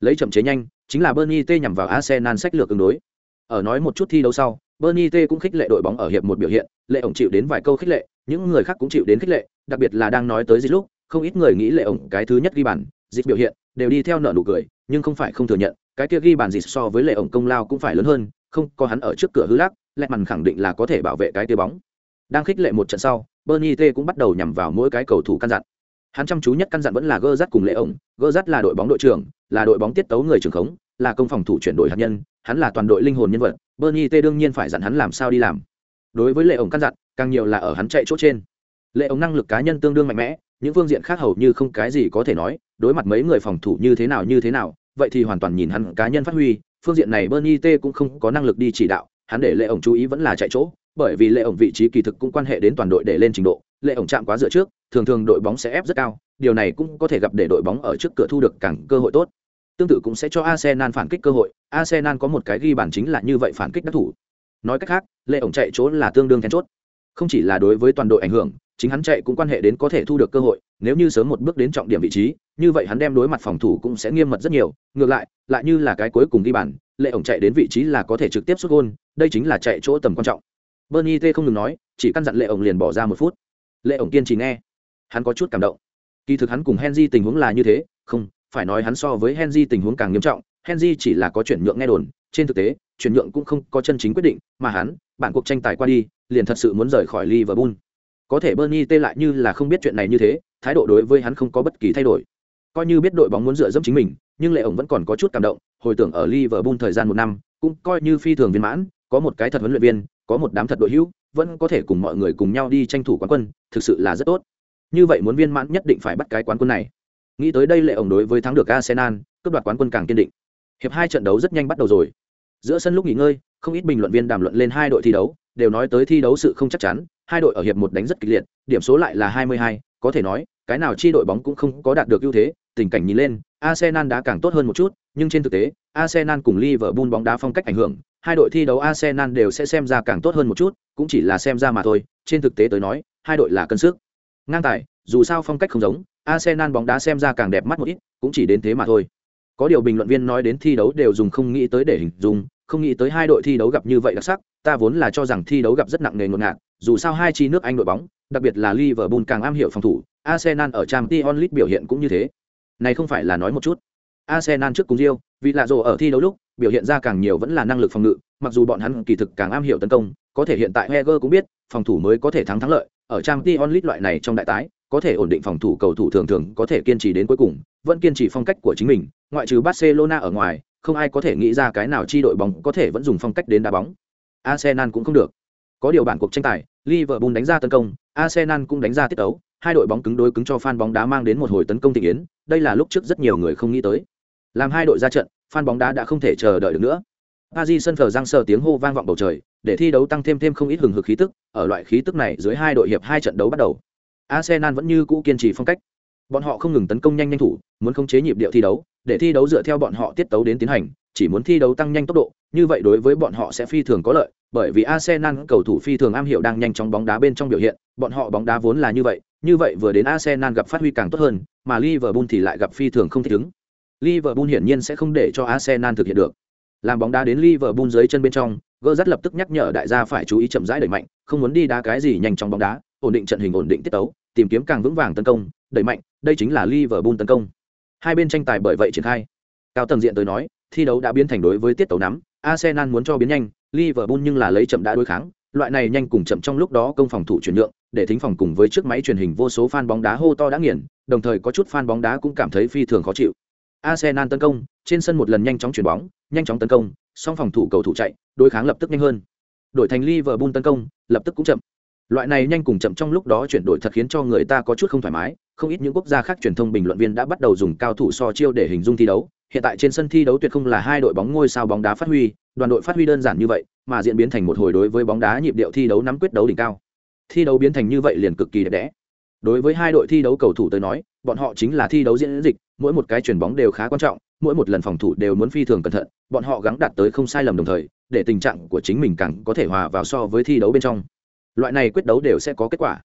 Lấy chậm chế nhanh, chính là Bernie T nhằm vào Arsenal sách lược ứng đối. Ở nói một chút thi đấu sau Bernie T cũng khích lệ đội bóng ở hiệp một biểu hiện, lệ ổng chịu đến vài câu khích lệ, những người khác cũng chịu đến khích lệ, đặc biệt là đang nói tới dịch lúc, không ít người nghĩ lệ ổng cái thứ nhất ghi bàn dịch biểu hiện đều đi theo nợ nụ cười, nhưng không phải không thừa nhận cái kia ghi bàn gì so với lệ ổng công lao cũng phải lớn hơn, không có hắn ở trước cửa hư lắc lẹ mằn khẳng định là có thể bảo vệ cái tia bóng. Đang khích lệ một trận sau, bernie t cũng bắt đầu nhằm vào mỗi cái cầu thủ căn dặn. Hắn chăm chú nhất căn dặn vẫn là gơ rắt cùng lệ ổng, gơ rắt là đội bóng đội trưởng, là đội bóng tiết tấu người trưởng khống, là công phòng thủ chuyển đổi hạt nhân, hắn là toàn đội linh hồn nhân vật, bernie t đương nhiên phải dặn hắn làm sao đi làm. Đối với lệ ổng căn dặn, càng nhiều là ở hắn chạy chỗ trên. Lệ ổng năng lực cá nhân tương đương mạnh mẽ, những phương diện khác hầu như không cái gì có thể nói, đối mặt mấy người phòng thủ như thế nào như thế nào vậy thì hoàn toàn nhìn hắn cá nhân phát huy, phương diện này bernie t cũng không có năng lực đi chỉ đạo, hắn để lệ ổng chú ý vẫn là chạy chỗ, bởi vì lệ ổng vị trí kỳ thực cũng quan hệ đến toàn đội để lên trình độ, lệ ổng chạm quá dựa trước, thường thường đội bóng sẽ ép rất cao, điều này cũng có thể gặp để đội bóng ở trước cửa thu được càng cơ hội tốt. Tương tự cũng sẽ cho arsenal phản kích cơ hội, arsenal có một cái ghi bản chính là như vậy phản kích đắc thủ. Nói cách khác, lệ ổng chạy chỗ là tương đương then chốt. Không chỉ là đối với toàn đội ảnh hưởng, chính hắn chạy cũng quan hệ đến có thể thu được cơ hội, nếu như sớm một bước đến trọng điểm vị trí như vậy hắn đem đối mặt phòng thủ cũng sẽ nghiêm mật rất nhiều, ngược lại lại như là cái cuối cùng ghi bàn, lệ ổng chạy đến vị trí là có thể trực tiếp xuất gôn, đây chính là chạy chỗ tầm quan trọng. Bernie t không ngừng nói, chỉ căn dặn lệ ổng liền bỏ ra một phút. Lệ ổng kiên trì nghe. Hắn có chút cảm động. Kỳ thực hắn cùng henry tình huống là như thế, không, phải nói hắn so với henry tình huống càng nghiêm trọng, henry chỉ là có chuyển nhượng nghe đồn, trên thực tế, chuyển nhượng cũng không có chân chính quyết định, mà hắn, bản cuộc tranh tài qua đi, liền thật sự muốn rời khỏi liverpool. Có thể bernie t lại như là không biết chuyện này như thế, thái độ đối với hắn không có bất kỳ thay đổi coi như biết đội bóng muốn dựa dẫm chính mình nhưng lệ ổng vẫn còn có chút cảm động hồi tưởng ở liverpool thời gian một năm cũng coi như phi thường viên mãn có một cái thật huấn luyện viên có một đám thật đội hữu vẫn có thể cùng mọi người cùng nhau đi tranh thủ quán quân thực sự là rất tốt. Như vậy muốn viên mãn nhất định phải bắt cái quán quân này. Nghĩ tới đây lệ ổng đối với thắng được arsenal cướp đoạt quán quân càng kiên định. Hiệp hai trận đấu rất nhanh bắt đầu rồi. Giữa sân lúc nghỉ ngơi không ít bình luận viên đàm luận lên hai đội thi đấu đều nói tới thi đấu sự không chắc chắn hai đội ở hiệp một đánh rất kịch liệt điểm số lại là 22, có thể nói, cái nào chi đội bóng cũng không có đạt được ưu thế, tình cảnh nhìn lên, arsenal đã càng tốt hơn một chút, nhưng trên thực tế, arsenal cùng liverpool bóng đá phong cách ảnh hưởng, hai đội thi đấu arsenal đều sẽ xem ra càng tốt hơn một chút, cũng chỉ là xem ra mà thôi, trên thực tế tới nói, hai đội là cân sức. Ngang tài, dù sao phong cách không giống, arsenal bóng đá xem ra càng đẹp mắt một ít, cũng chỉ đến thế mà thôi. Có điều bình luận viên nói đến thi đấu đều dùng không nghĩ tới để hình dung, không nghĩ tới hai đội thi đấu gặp như vậy đặc sắc, ta vốn là cho rằng thi đấu gặp rất nặng nề ngột ngạt dù sao hai chi nước anh đội bóng, đặc biệt là liverpool càng am hiểu phòng thủ, arsenal ở trang League biểu hiện cũng như thế. Này không phải là nói một chút. Arsenal trước cùng rio vì lạ rồ ở thi đấu lúc, biểu hiện ra càng nhiều vẫn là năng lực phòng ngự, mặc dù bọn hắn kỳ thực càng am hiểu tấn công, có thể hiện tại heger cũng biết, phòng thủ mới có thể thắng thắng lợi, ở trang League loại này trong đại tái, có thể ổn định phòng thủ cầu thủ thường thường có thể kiên trì đến cuối cùng, vẫn kiên trì phong cách của chính mình, ngoại trừ barcelona ở ngoài, không ai có thể nghĩ ra cái nào chi đội bóng có thể vẫn dùng phong cách đến đá bóng. Arsenal cũng không được. Có điều bản cuộc tranh tài, Liverpool đánh ra tấn công, Arsenal cũng đánh ra tiết tấu, hai đội bóng cứng đối cứng cho fan bóng đá mang đến một hồi tấn công tình yến, đây là lúc trước rất nhiều người không nghĩ tới. Làm hai đội ra trận, fan bóng đá đã không thể chờ đợi được nữa. Paris sân phở răng sờ tiếng hô vang vọng bầu trời, để thi đấu tăng thêm thêm không ít hừng hực khí tức, ở loại khí tức này dưới hai đội hiệp hai trận đấu bắt đầu. Arsenal vẫn như cũ kiên trì phong cách. Bọn họ không ngừng tấn công nhanh nhanh thủ, muốn khống chế nhịp điệu thi đấu, để thi đấu dựa theo bọn họ tiết tấu đến tiến hành, chỉ muốn thi đấu tăng nhanh tốc độ, như vậy đối với bọn họ sẽ phi thường có lợi, bởi vì Arsenal cầu thủ phi thường am hiểu đang nhanh chóng bóng đá bên trong biểu hiện, bọn họ bóng đá vốn là như vậy, như vậy vừa đến Arsenal gặp phát huy càng tốt hơn, mà Liverpool thì lại gặp phi thường không thích ứng. Liverpool hiển nhiên sẽ không để cho Arsenal thực hiện được. Làm bóng đá đến Liverpool dưới chân bên trong, Gerrard lập tức nhắc nhở đại gia phải chú ý chậm rãi đẩy mạnh, không muốn đi đá cái gì nhanh trong bóng đá, ổn định trận hình ổn định tiết tấu, tìm kiếm càng vững vàng tấn công, đẩy mạnh, đây chính là Liverpool tấn công. Hai bên tranh tài bởi vậy triển khai. Cao tầng diện tới nói, thi đấu đã biến thành đối với tiết tấu nắm, Arsenal muốn cho biến nhanh, Liverpool nhưng là lấy chậm đã đối kháng, loại này nhanh cùng chậm trong lúc đó công phòng thủ chuyển nhượng, để thính phòng cùng với chiếc máy truyền hình vô số fan bóng đá hô to đã nghiền, đồng thời có chút fan bóng đá cũng cảm thấy phi thường khó chịu. Arsenal tấn công, trên sân một lần nhanh chóng chuyển bóng, nhanh chóng tấn công, song phòng thủ cầu thủ chạy, đối kháng lập tức nhanh hơn. Đổi thành Liverpool tấn công, lập tức cũng chậm. Loại này nhanh cùng chậm trong lúc đó chuyển đổi thật khiến cho người ta có chút không thoải mái, không ít những quốc gia khác truyền thông bình luận viên đã bắt đầu dùng cao thủ so chiêu để hình dung thi đấu. Hiện tại trên sân thi đấu tuyệt không là hai đội bóng ngôi sao bóng đá phát huy, đoàn đội phát huy đơn giản như vậy, mà diễn biến thành một hồi đối với bóng đá nhịp điệu thi đấu nắm quyết đấu đỉnh cao. Thi đấu biến thành như vậy liền cực kỳ đẹp đẽ. Đối với hai đội thi đấu cầu thủ tới nói, bọn họ chính là thi đấu diễn dịch, mỗi một cái chuyển bóng đều khá quan trọng, mỗi một lần phòng thủ đều muốn phi thường cẩn thận, bọn họ gắng đạt tới không sai lầm đồng thời, để tình trạng của chính mình càng có thể hòa vào so với thi đấu bên trong. Loại này quyết đấu đều sẽ có kết quả.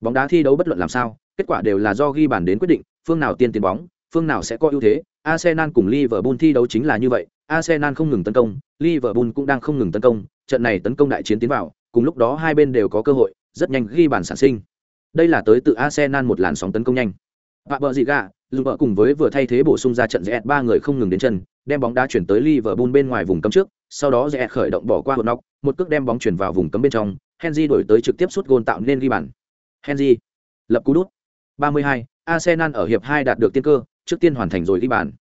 Bóng đá thi đấu bất luận làm sao, kết quả đều là do ghi bàn đến quyết định, phương nào tiên tiến bóng, phương nào sẽ có ưu thế. Arsenal cùng Liverpool thi đấu chính là như vậy, Arsenal không ngừng tấn công, Liverpool cũng đang không ngừng tấn công, trận này tấn công đại chiến tiến vào, cùng lúc đó hai bên đều có cơ hội, rất nhanh ghi bàn sản sinh. Đây là tới từ Arsenal một làn sóng tấn công nhanh. Và bờ gì gà, dù vợ cùng với vừa thay thế bổ sung ra trận rẽ ba người không ngừng đến chân, đem bóng đá chuyển tới Liverpool bên ngoài vùng cấm trước, sau đó rẽ khởi động bỏ qua hụt nóc, một cước đem bóng chuyển vào vùng cấm bên trong, Henry đổi tới trực tiếp sút gôn tạo nên ghi bàn. Henry lập cú đút. 32, Arsenal ở hiệp 2 đạt được tiên cơ, trước tiên hoàn thành rồi ghi bàn.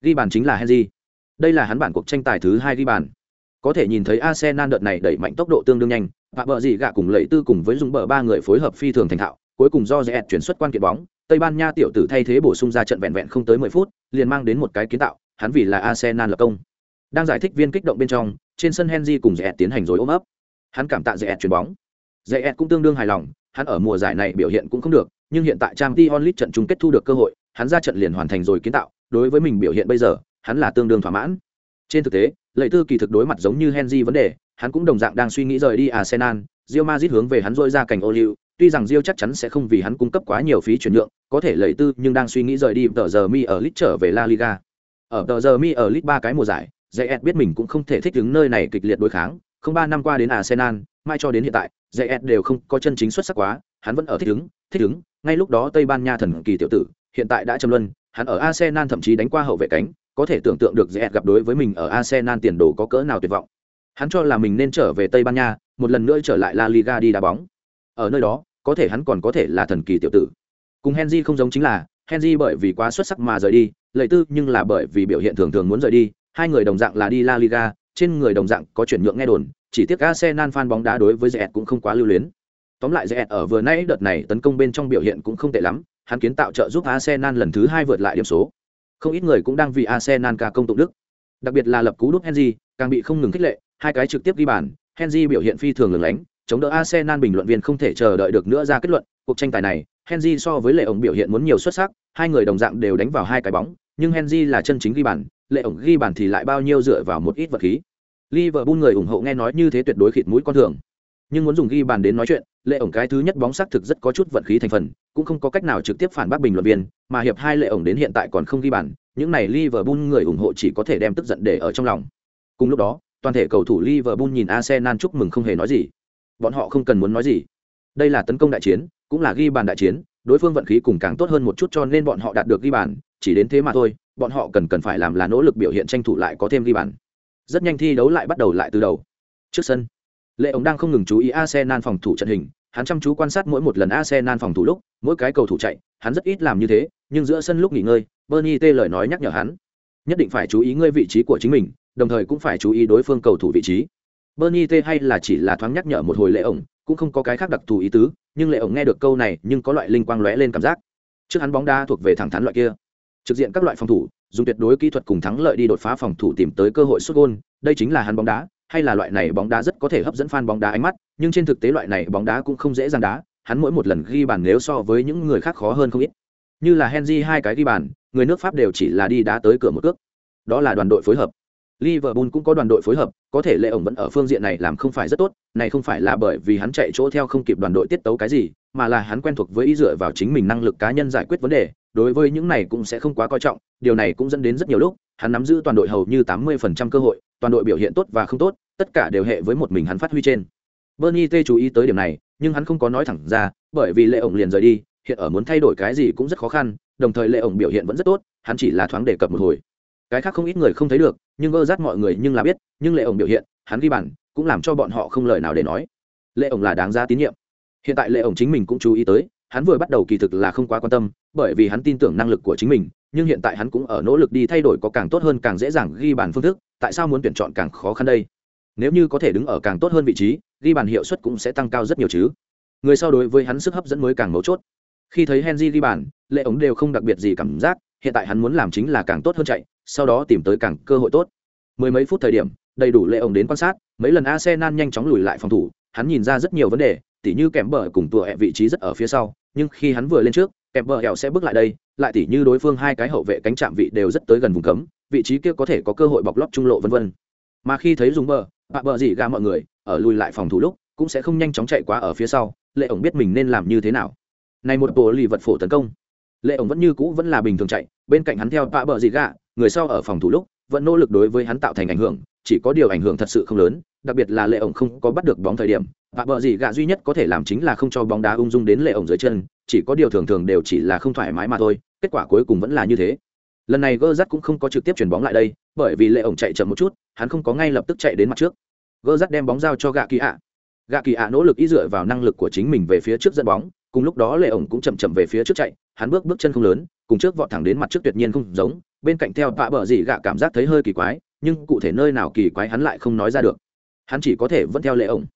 Ghi bàn chính là Henry. Đây là hắn bản cuộc tranh tài thứ 2 ghi bàn. Có thể nhìn thấy Arsenal đợt này đẩy mạnh tốc độ tương đương nhanh, và bờ gì gạ cùng lợi tư cùng với dùng bờ ba người phối hợp phi thường thành thạo, cuối cùng do Zet chuyển xuất quan kiện bóng, Tây Ban Nha tiểu tử thay thế bổ sung ra trận vẹn vẹn không tới 10 phút, liền mang đến một cái kiến tạo, hắn vì là Arsenal lập công. Đang giải thích viên kích động bên trong, trên sân Henry cùng Zet tiến hành rồi ôm ấp. Hắn cảm tạ Zet chuyển bóng. Zet cũng tương đương hài lòng, hắn ở mùa giải này biểu hiện cũng không được, nhưng hiện tại Trang Champions League trận chung kết thu được cơ hội, hắn ra trận liền hoàn thành rồi kiến tạo, đối với mình biểu hiện bây giờ, hắn là tương đương thỏa mãn. Trên thực tế, lợi tư kỳ thực đối mặt giống như Henry vấn đề, hắn cũng đồng dạng đang suy nghĩ rời đi Arsenal, Real Madrid hướng về hắn rôi ra cảnh ô liu, tuy rằng Real chắc chắn sẽ không vì hắn cung cấp quá nhiều phí chuyển nhượng, có thể lợi tư nhưng đang suy nghĩ rời đi tờ giờ mi ở Lit trở về La Liga. Ở tờ giờ mi ở Lit ba cái mùa giải, Zayet biết mình cũng không thể thích ứng nơi này kịch liệt đối kháng, không ba năm qua đến Arsenal, mai cho đến hiện tại, Zayet đều không có chân chính xuất sắc quá, hắn vẫn ở thích ứng, thích ứng, ngay lúc đó Tây Ban Nha thần kỳ tiểu tử, hiện tại đã trầm luân, hắn ở Arsenal thậm chí đánh qua hậu vệ cánh, có thể tưởng tượng được Zayet gặp đối với mình ở Arsenal tiền đồ có cỡ nào tuyệt vọng. Hắn cho là mình nên trở về Tây Ban Nha, một lần nữa trở lại La Liga đi đá bóng. Ở nơi đó, có thể hắn còn có thể là thần kỳ tiểu tử. Cùng Henry không giống chính là, Henry bởi vì quá xuất sắc mà rời đi, lợi tư nhưng là bởi vì biểu hiện thường thường muốn rời đi, hai người đồng dạng là đi La Liga, trên người đồng dạng có chuyển nhượng nghe đồn, chỉ tiếc Arsenal fan bóng đá đối với Zet cũng không quá lưu luyến. Tóm lại Zet ở vừa nãy đợt này tấn công bên trong biểu hiện cũng không tệ lắm, hắn kiến tạo trợ giúp Arsenal lần thứ hai vượt lại điểm số. Không ít người cũng đang vì Arsenal ca công tụng đức. Đặc biệt là lập cú đúp Henry, càng bị không ngừng khích lệ, hai cái trực tiếp ghi bàn, Henry biểu hiện phi thường lừng lánh, chống đỡ Arsenal bình luận viên không thể chờ đợi được nữa ra kết luận, cuộc tranh tài này, Henry so với Lệ ổng biểu hiện muốn nhiều xuất sắc, hai người đồng dạng đều đánh vào hai cái bóng, nhưng Henry là chân chính ghi bàn, Lệ ổng ghi bàn thì lại bao nhiêu dựa vào một ít vật khí. Liverpool người ủng hộ nghe nói như thế tuyệt đối khịt mũi con thường. Nhưng muốn dùng ghi bàn đến nói chuyện, Lệ ổng cái thứ nhất bóng sắc thực rất có chút vận khí thành phần, cũng không có cách nào trực tiếp phản bác bình luận viên, mà hiệp hai Lệ ổng đến hiện tại còn không ghi bàn, những này Liverpool người ủng hộ chỉ có thể đem tức giận để ở trong lòng. Cùng lúc đó, toàn thể cầu thủ Liverpool nhìn Arsenal chúc mừng không hề nói gì. Bọn họ không cần muốn nói gì. Đây là tấn công đại chiến, cũng là ghi bàn đại chiến, đối phương vận khí cùng càng tốt hơn một chút cho nên bọn họ đạt được ghi bàn, chỉ đến thế mà thôi, bọn họ cần cần phải làm là nỗ lực biểu hiện tranh thủ lại có thêm ghi bàn. Rất nhanh thi đấu lại bắt đầu lại từ đầu. Trước sân, Lệ ổng đang không ngừng chú ý Arsenal phòng thủ trận hình, hắn chăm chú quan sát mỗi một lần Arsenal phòng thủ lúc, mỗi cái cầu thủ chạy, hắn rất ít làm như thế, nhưng giữa sân lúc nghỉ ngơi, Bernie tê lời nói nhắc nhở hắn, nhất định phải chú ý ngươi vị trí của chính mình, đồng thời cũng phải chú ý đối phương cầu thủ vị trí. Bernie tê hay là chỉ là thoáng nhắc nhở một hồi lệ ổng cũng không có cái khác đặc thù ý tứ nhưng lệ ổng nghe được câu này nhưng có loại linh quang lóe lên cảm giác. Trước hắn bóng đá thuộc về thẳng thắn loại kia trực diện các loại phòng thủ dùng tuyệt đối kỹ thuật cùng thắng lợi đi đột phá phòng thủ tìm tới cơ hội xuất gôn đây chính là hắn bóng đá hay là loại này bóng đá rất có thể hấp dẫn fan bóng đá ánh mắt nhưng trên thực tế loại này bóng đá cũng không dễ dàng đá hắn mỗi một lần ghi bàn nếu so với những người khác khó hơn không ít. Như là Henry hai cái ghi bàn người nước Pháp đều chỉ là đi đá tới cửa một cước. Đó là đoàn đội phối hợp. Liverpool cũng có đoàn đội phối hợp, có thể lệ ổng vẫn ở phương diện này làm không phải rất tốt, này không phải là bởi vì hắn chạy chỗ theo không kịp đoàn đội tiết tấu cái gì, mà là hắn quen thuộc với ý dựa vào chính mình năng lực cá nhân giải quyết vấn đề, đối với những này cũng sẽ không quá coi trọng, điều này cũng dẫn đến rất nhiều lúc, hắn nắm giữ toàn đội hầu như 80% cơ hội, toàn đội biểu hiện tốt và không tốt, tất cả đều hệ với một mình hắn phát huy trên. Bernie T chú ý tới điểm này, nhưng hắn không có nói thẳng ra, bởi vì lệ ổng liền rời đi, hiện ở muốn thay đổi cái gì cũng rất khó khăn, đồng thời lệ ổng biểu hiện vẫn rất tốt, hắn chỉ là thoáng đề cập một hồi. Cái khác không ít người không thấy được nhưng gơ rát mọi người nhưng là biết nhưng lệ ổng biểu hiện hắn ghi bàn cũng làm cho bọn họ không lời nào để nói. Lệ ổng là đáng ra tín nhiệm. Hiện tại lệ ổng chính mình cũng chú ý tới hắn vừa bắt đầu kỳ thực là không quá quan tâm, bởi vì hắn tin tưởng năng lực của chính mình, nhưng hiện tại hắn cũng ở nỗ lực đi thay đổi có càng tốt hơn càng dễ dàng ghi bàn phương thức, tại sao muốn tuyển chọn càng khó khăn đây? Nếu như có thể đứng ở càng tốt hơn vị trí, ghi bàn hiệu suất cũng sẽ tăng cao rất nhiều chứ. Người sau đối với hắn sức hấp dẫn mới càng mấu chốt. Khi thấy henry ghi bàn, lệ ống đều không đặc biệt gì cảm giác, hiện tại hắn muốn làm chính là càng tốt hơn chạy, sau đó tìm tới càng cơ hội tốt. Mười mấy phút thời điểm, đầy đủ lệ ổng đến quan sát, mấy lần arsenal nhanh chóng lùi lại phòng thủ, hắn nhìn ra rất nhiều vấn đề tỉ như kèm bờ cùng tùa hẹ vị trí rất ở phía sau, nhưng khi hắn vừa lên trước kèm bờ hẹo sẽ bước lại đây, lại tỉ như đối phương hai cái hậu vệ cánh chạm vị đều rất tới gần vùng cấm, vị trí kia có thể có cơ hội bọc lót trung lộ vân vân. Mà khi thấy dùng bờ, bạ bờ gì gà mọi người, ở lùi lại phòng thủ lúc, cũng sẽ không nhanh chóng chạy quá ở phía sau, lệ ổng biết mình nên làm như thế nào. Này một bộ lì vật phổ tấn công. Lệ ổng vẫn như cũ vẫn là bình thường chạy, bên cạnh hắn theo bạ bờ gì gà, người sau ở phòng thủ lúc, vẫn nỗ lực đối với hắn tạo thành ảnh hưởng, chỉ có điều ảnh hưởng thật sự không lớn đặc biệt là lệ ổng không có bắt được bóng thời điểm, và bờ gì gạ duy nhất có thể làm chính là không cho bóng đá ung dung đến lệ ổng dưới chân, chỉ có điều thường thường đều chỉ là không thoải mái mà thôi, kết quả cuối cùng vẫn là như thế. Lần này gơ rắt cũng không có trực tiếp chuyển bóng lại đây, bởi vì lệ ổng chạy chậm một chút, hắn không có ngay lập tức chạy đến mặt trước. Gơ rắt đem bóng giao cho gạ kỳ ạ. Gạ kỳ ạ nỗ lực ý dựa vào năng lực của chính mình về phía trước dẫn bóng, cùng lúc đó lệ ổng cũng chậm chậm về phía trước chạy, hắn bước bước chân không lớn, cùng trước vọt thẳng đến mặt trước tuyệt nhiên không giống, bên cạnh theo vạ bờ gì gạ cảm giác thấy hơi kỳ quái, nhưng cụ thể nơi nào kỳ quái hắn lại không nói ra được hắn chỉ có thể vẫn theo lệ ổng.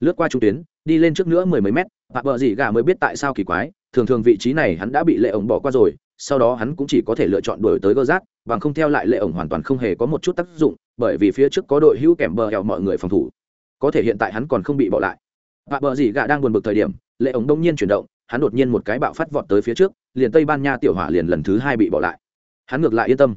Lướt qua trung tuyến, đi lên trước nữa mười mấy mét vạ bờ dị gạ mới biết tại sao kỳ quái, thường thường vị trí này hắn đã bị lệ ổng bỏ qua rồi, sau đó hắn cũng chỉ có thể lựa chọn đổi tới gơ rác bằng không theo lại lệ ổng hoàn toàn không hề có một chút tác dụng, bởi vì phía trước có đội hữu kèm bờ hẹo mọi người phòng thủ. Có thể hiện tại hắn còn không bị bỏ lại. Vạ bờ dị gạ đang buồn bực thời điểm, lệ ổng đông nhiên chuyển động, hắn đột nhiên một cái bạo phát vọt tới phía trước, liền tây ban nha tiểu hỏa liền lần thứ hai bị bỏ lại. Hắn ngược lại yên tâm.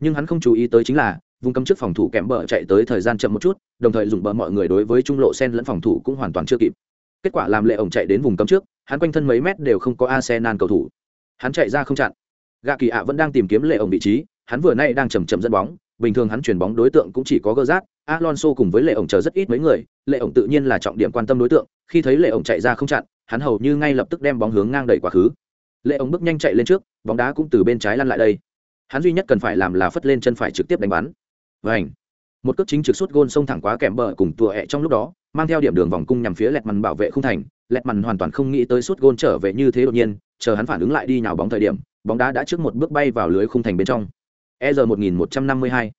Nhưng hắn không chú ý tới chính là vùng cấm trước phòng thủ kèm bờ chạy tới thời gian chậm một chút, đồng thời dùng bờ mọi người đối với trung lộ sen lẫn phòng thủ cũng hoàn toàn chưa kịp. Kết quả làm lệ ổng chạy đến vùng cấm trước, hắn quanh thân mấy mét đều không có arsenal cầu thủ. Hắn chạy ra không chặn. Gạ kỳ ạ vẫn đang tìm kiếm lệ ổng vị trí, hắn vừa nay đang chầm chậm dẫn bóng, bình thường hắn chuyển bóng đối tượng cũng chỉ có gơ rác alonso cùng với lệ ổng chờ rất ít mấy người, lệ ổng tự nhiên là trọng điểm quan tâm đối tượng, khi thấy lệ ổng chạy ra không chặn, hắn hầu như ngay lập tức đem bóng hướng ngang đẩy quá khứ. Lệ ổng bước nhanh chạy lên trước, bóng đá cũng từ bên trái lăn lại đây. Hắn duy nhất cần phải làm là phất lên chân phải trực tiếp đánh bắn và ảnh. Một cước chính trực suốt gôn xông thẳng quá kèm bờ cùng tùa hẹ trong lúc đó, mang theo điểm đường vòng cung nhằm phía lẹt mằn bảo vệ không thành. Lẹt mằn hoàn toàn không nghĩ tới suốt gôn trở về như thế đột nhiên, chờ hắn phản ứng lại đi nhào bóng thời điểm, bóng đá đã trước một bước bay vào lưới khung thành bên trong. E r một nghìn một trăm năm mươi hai.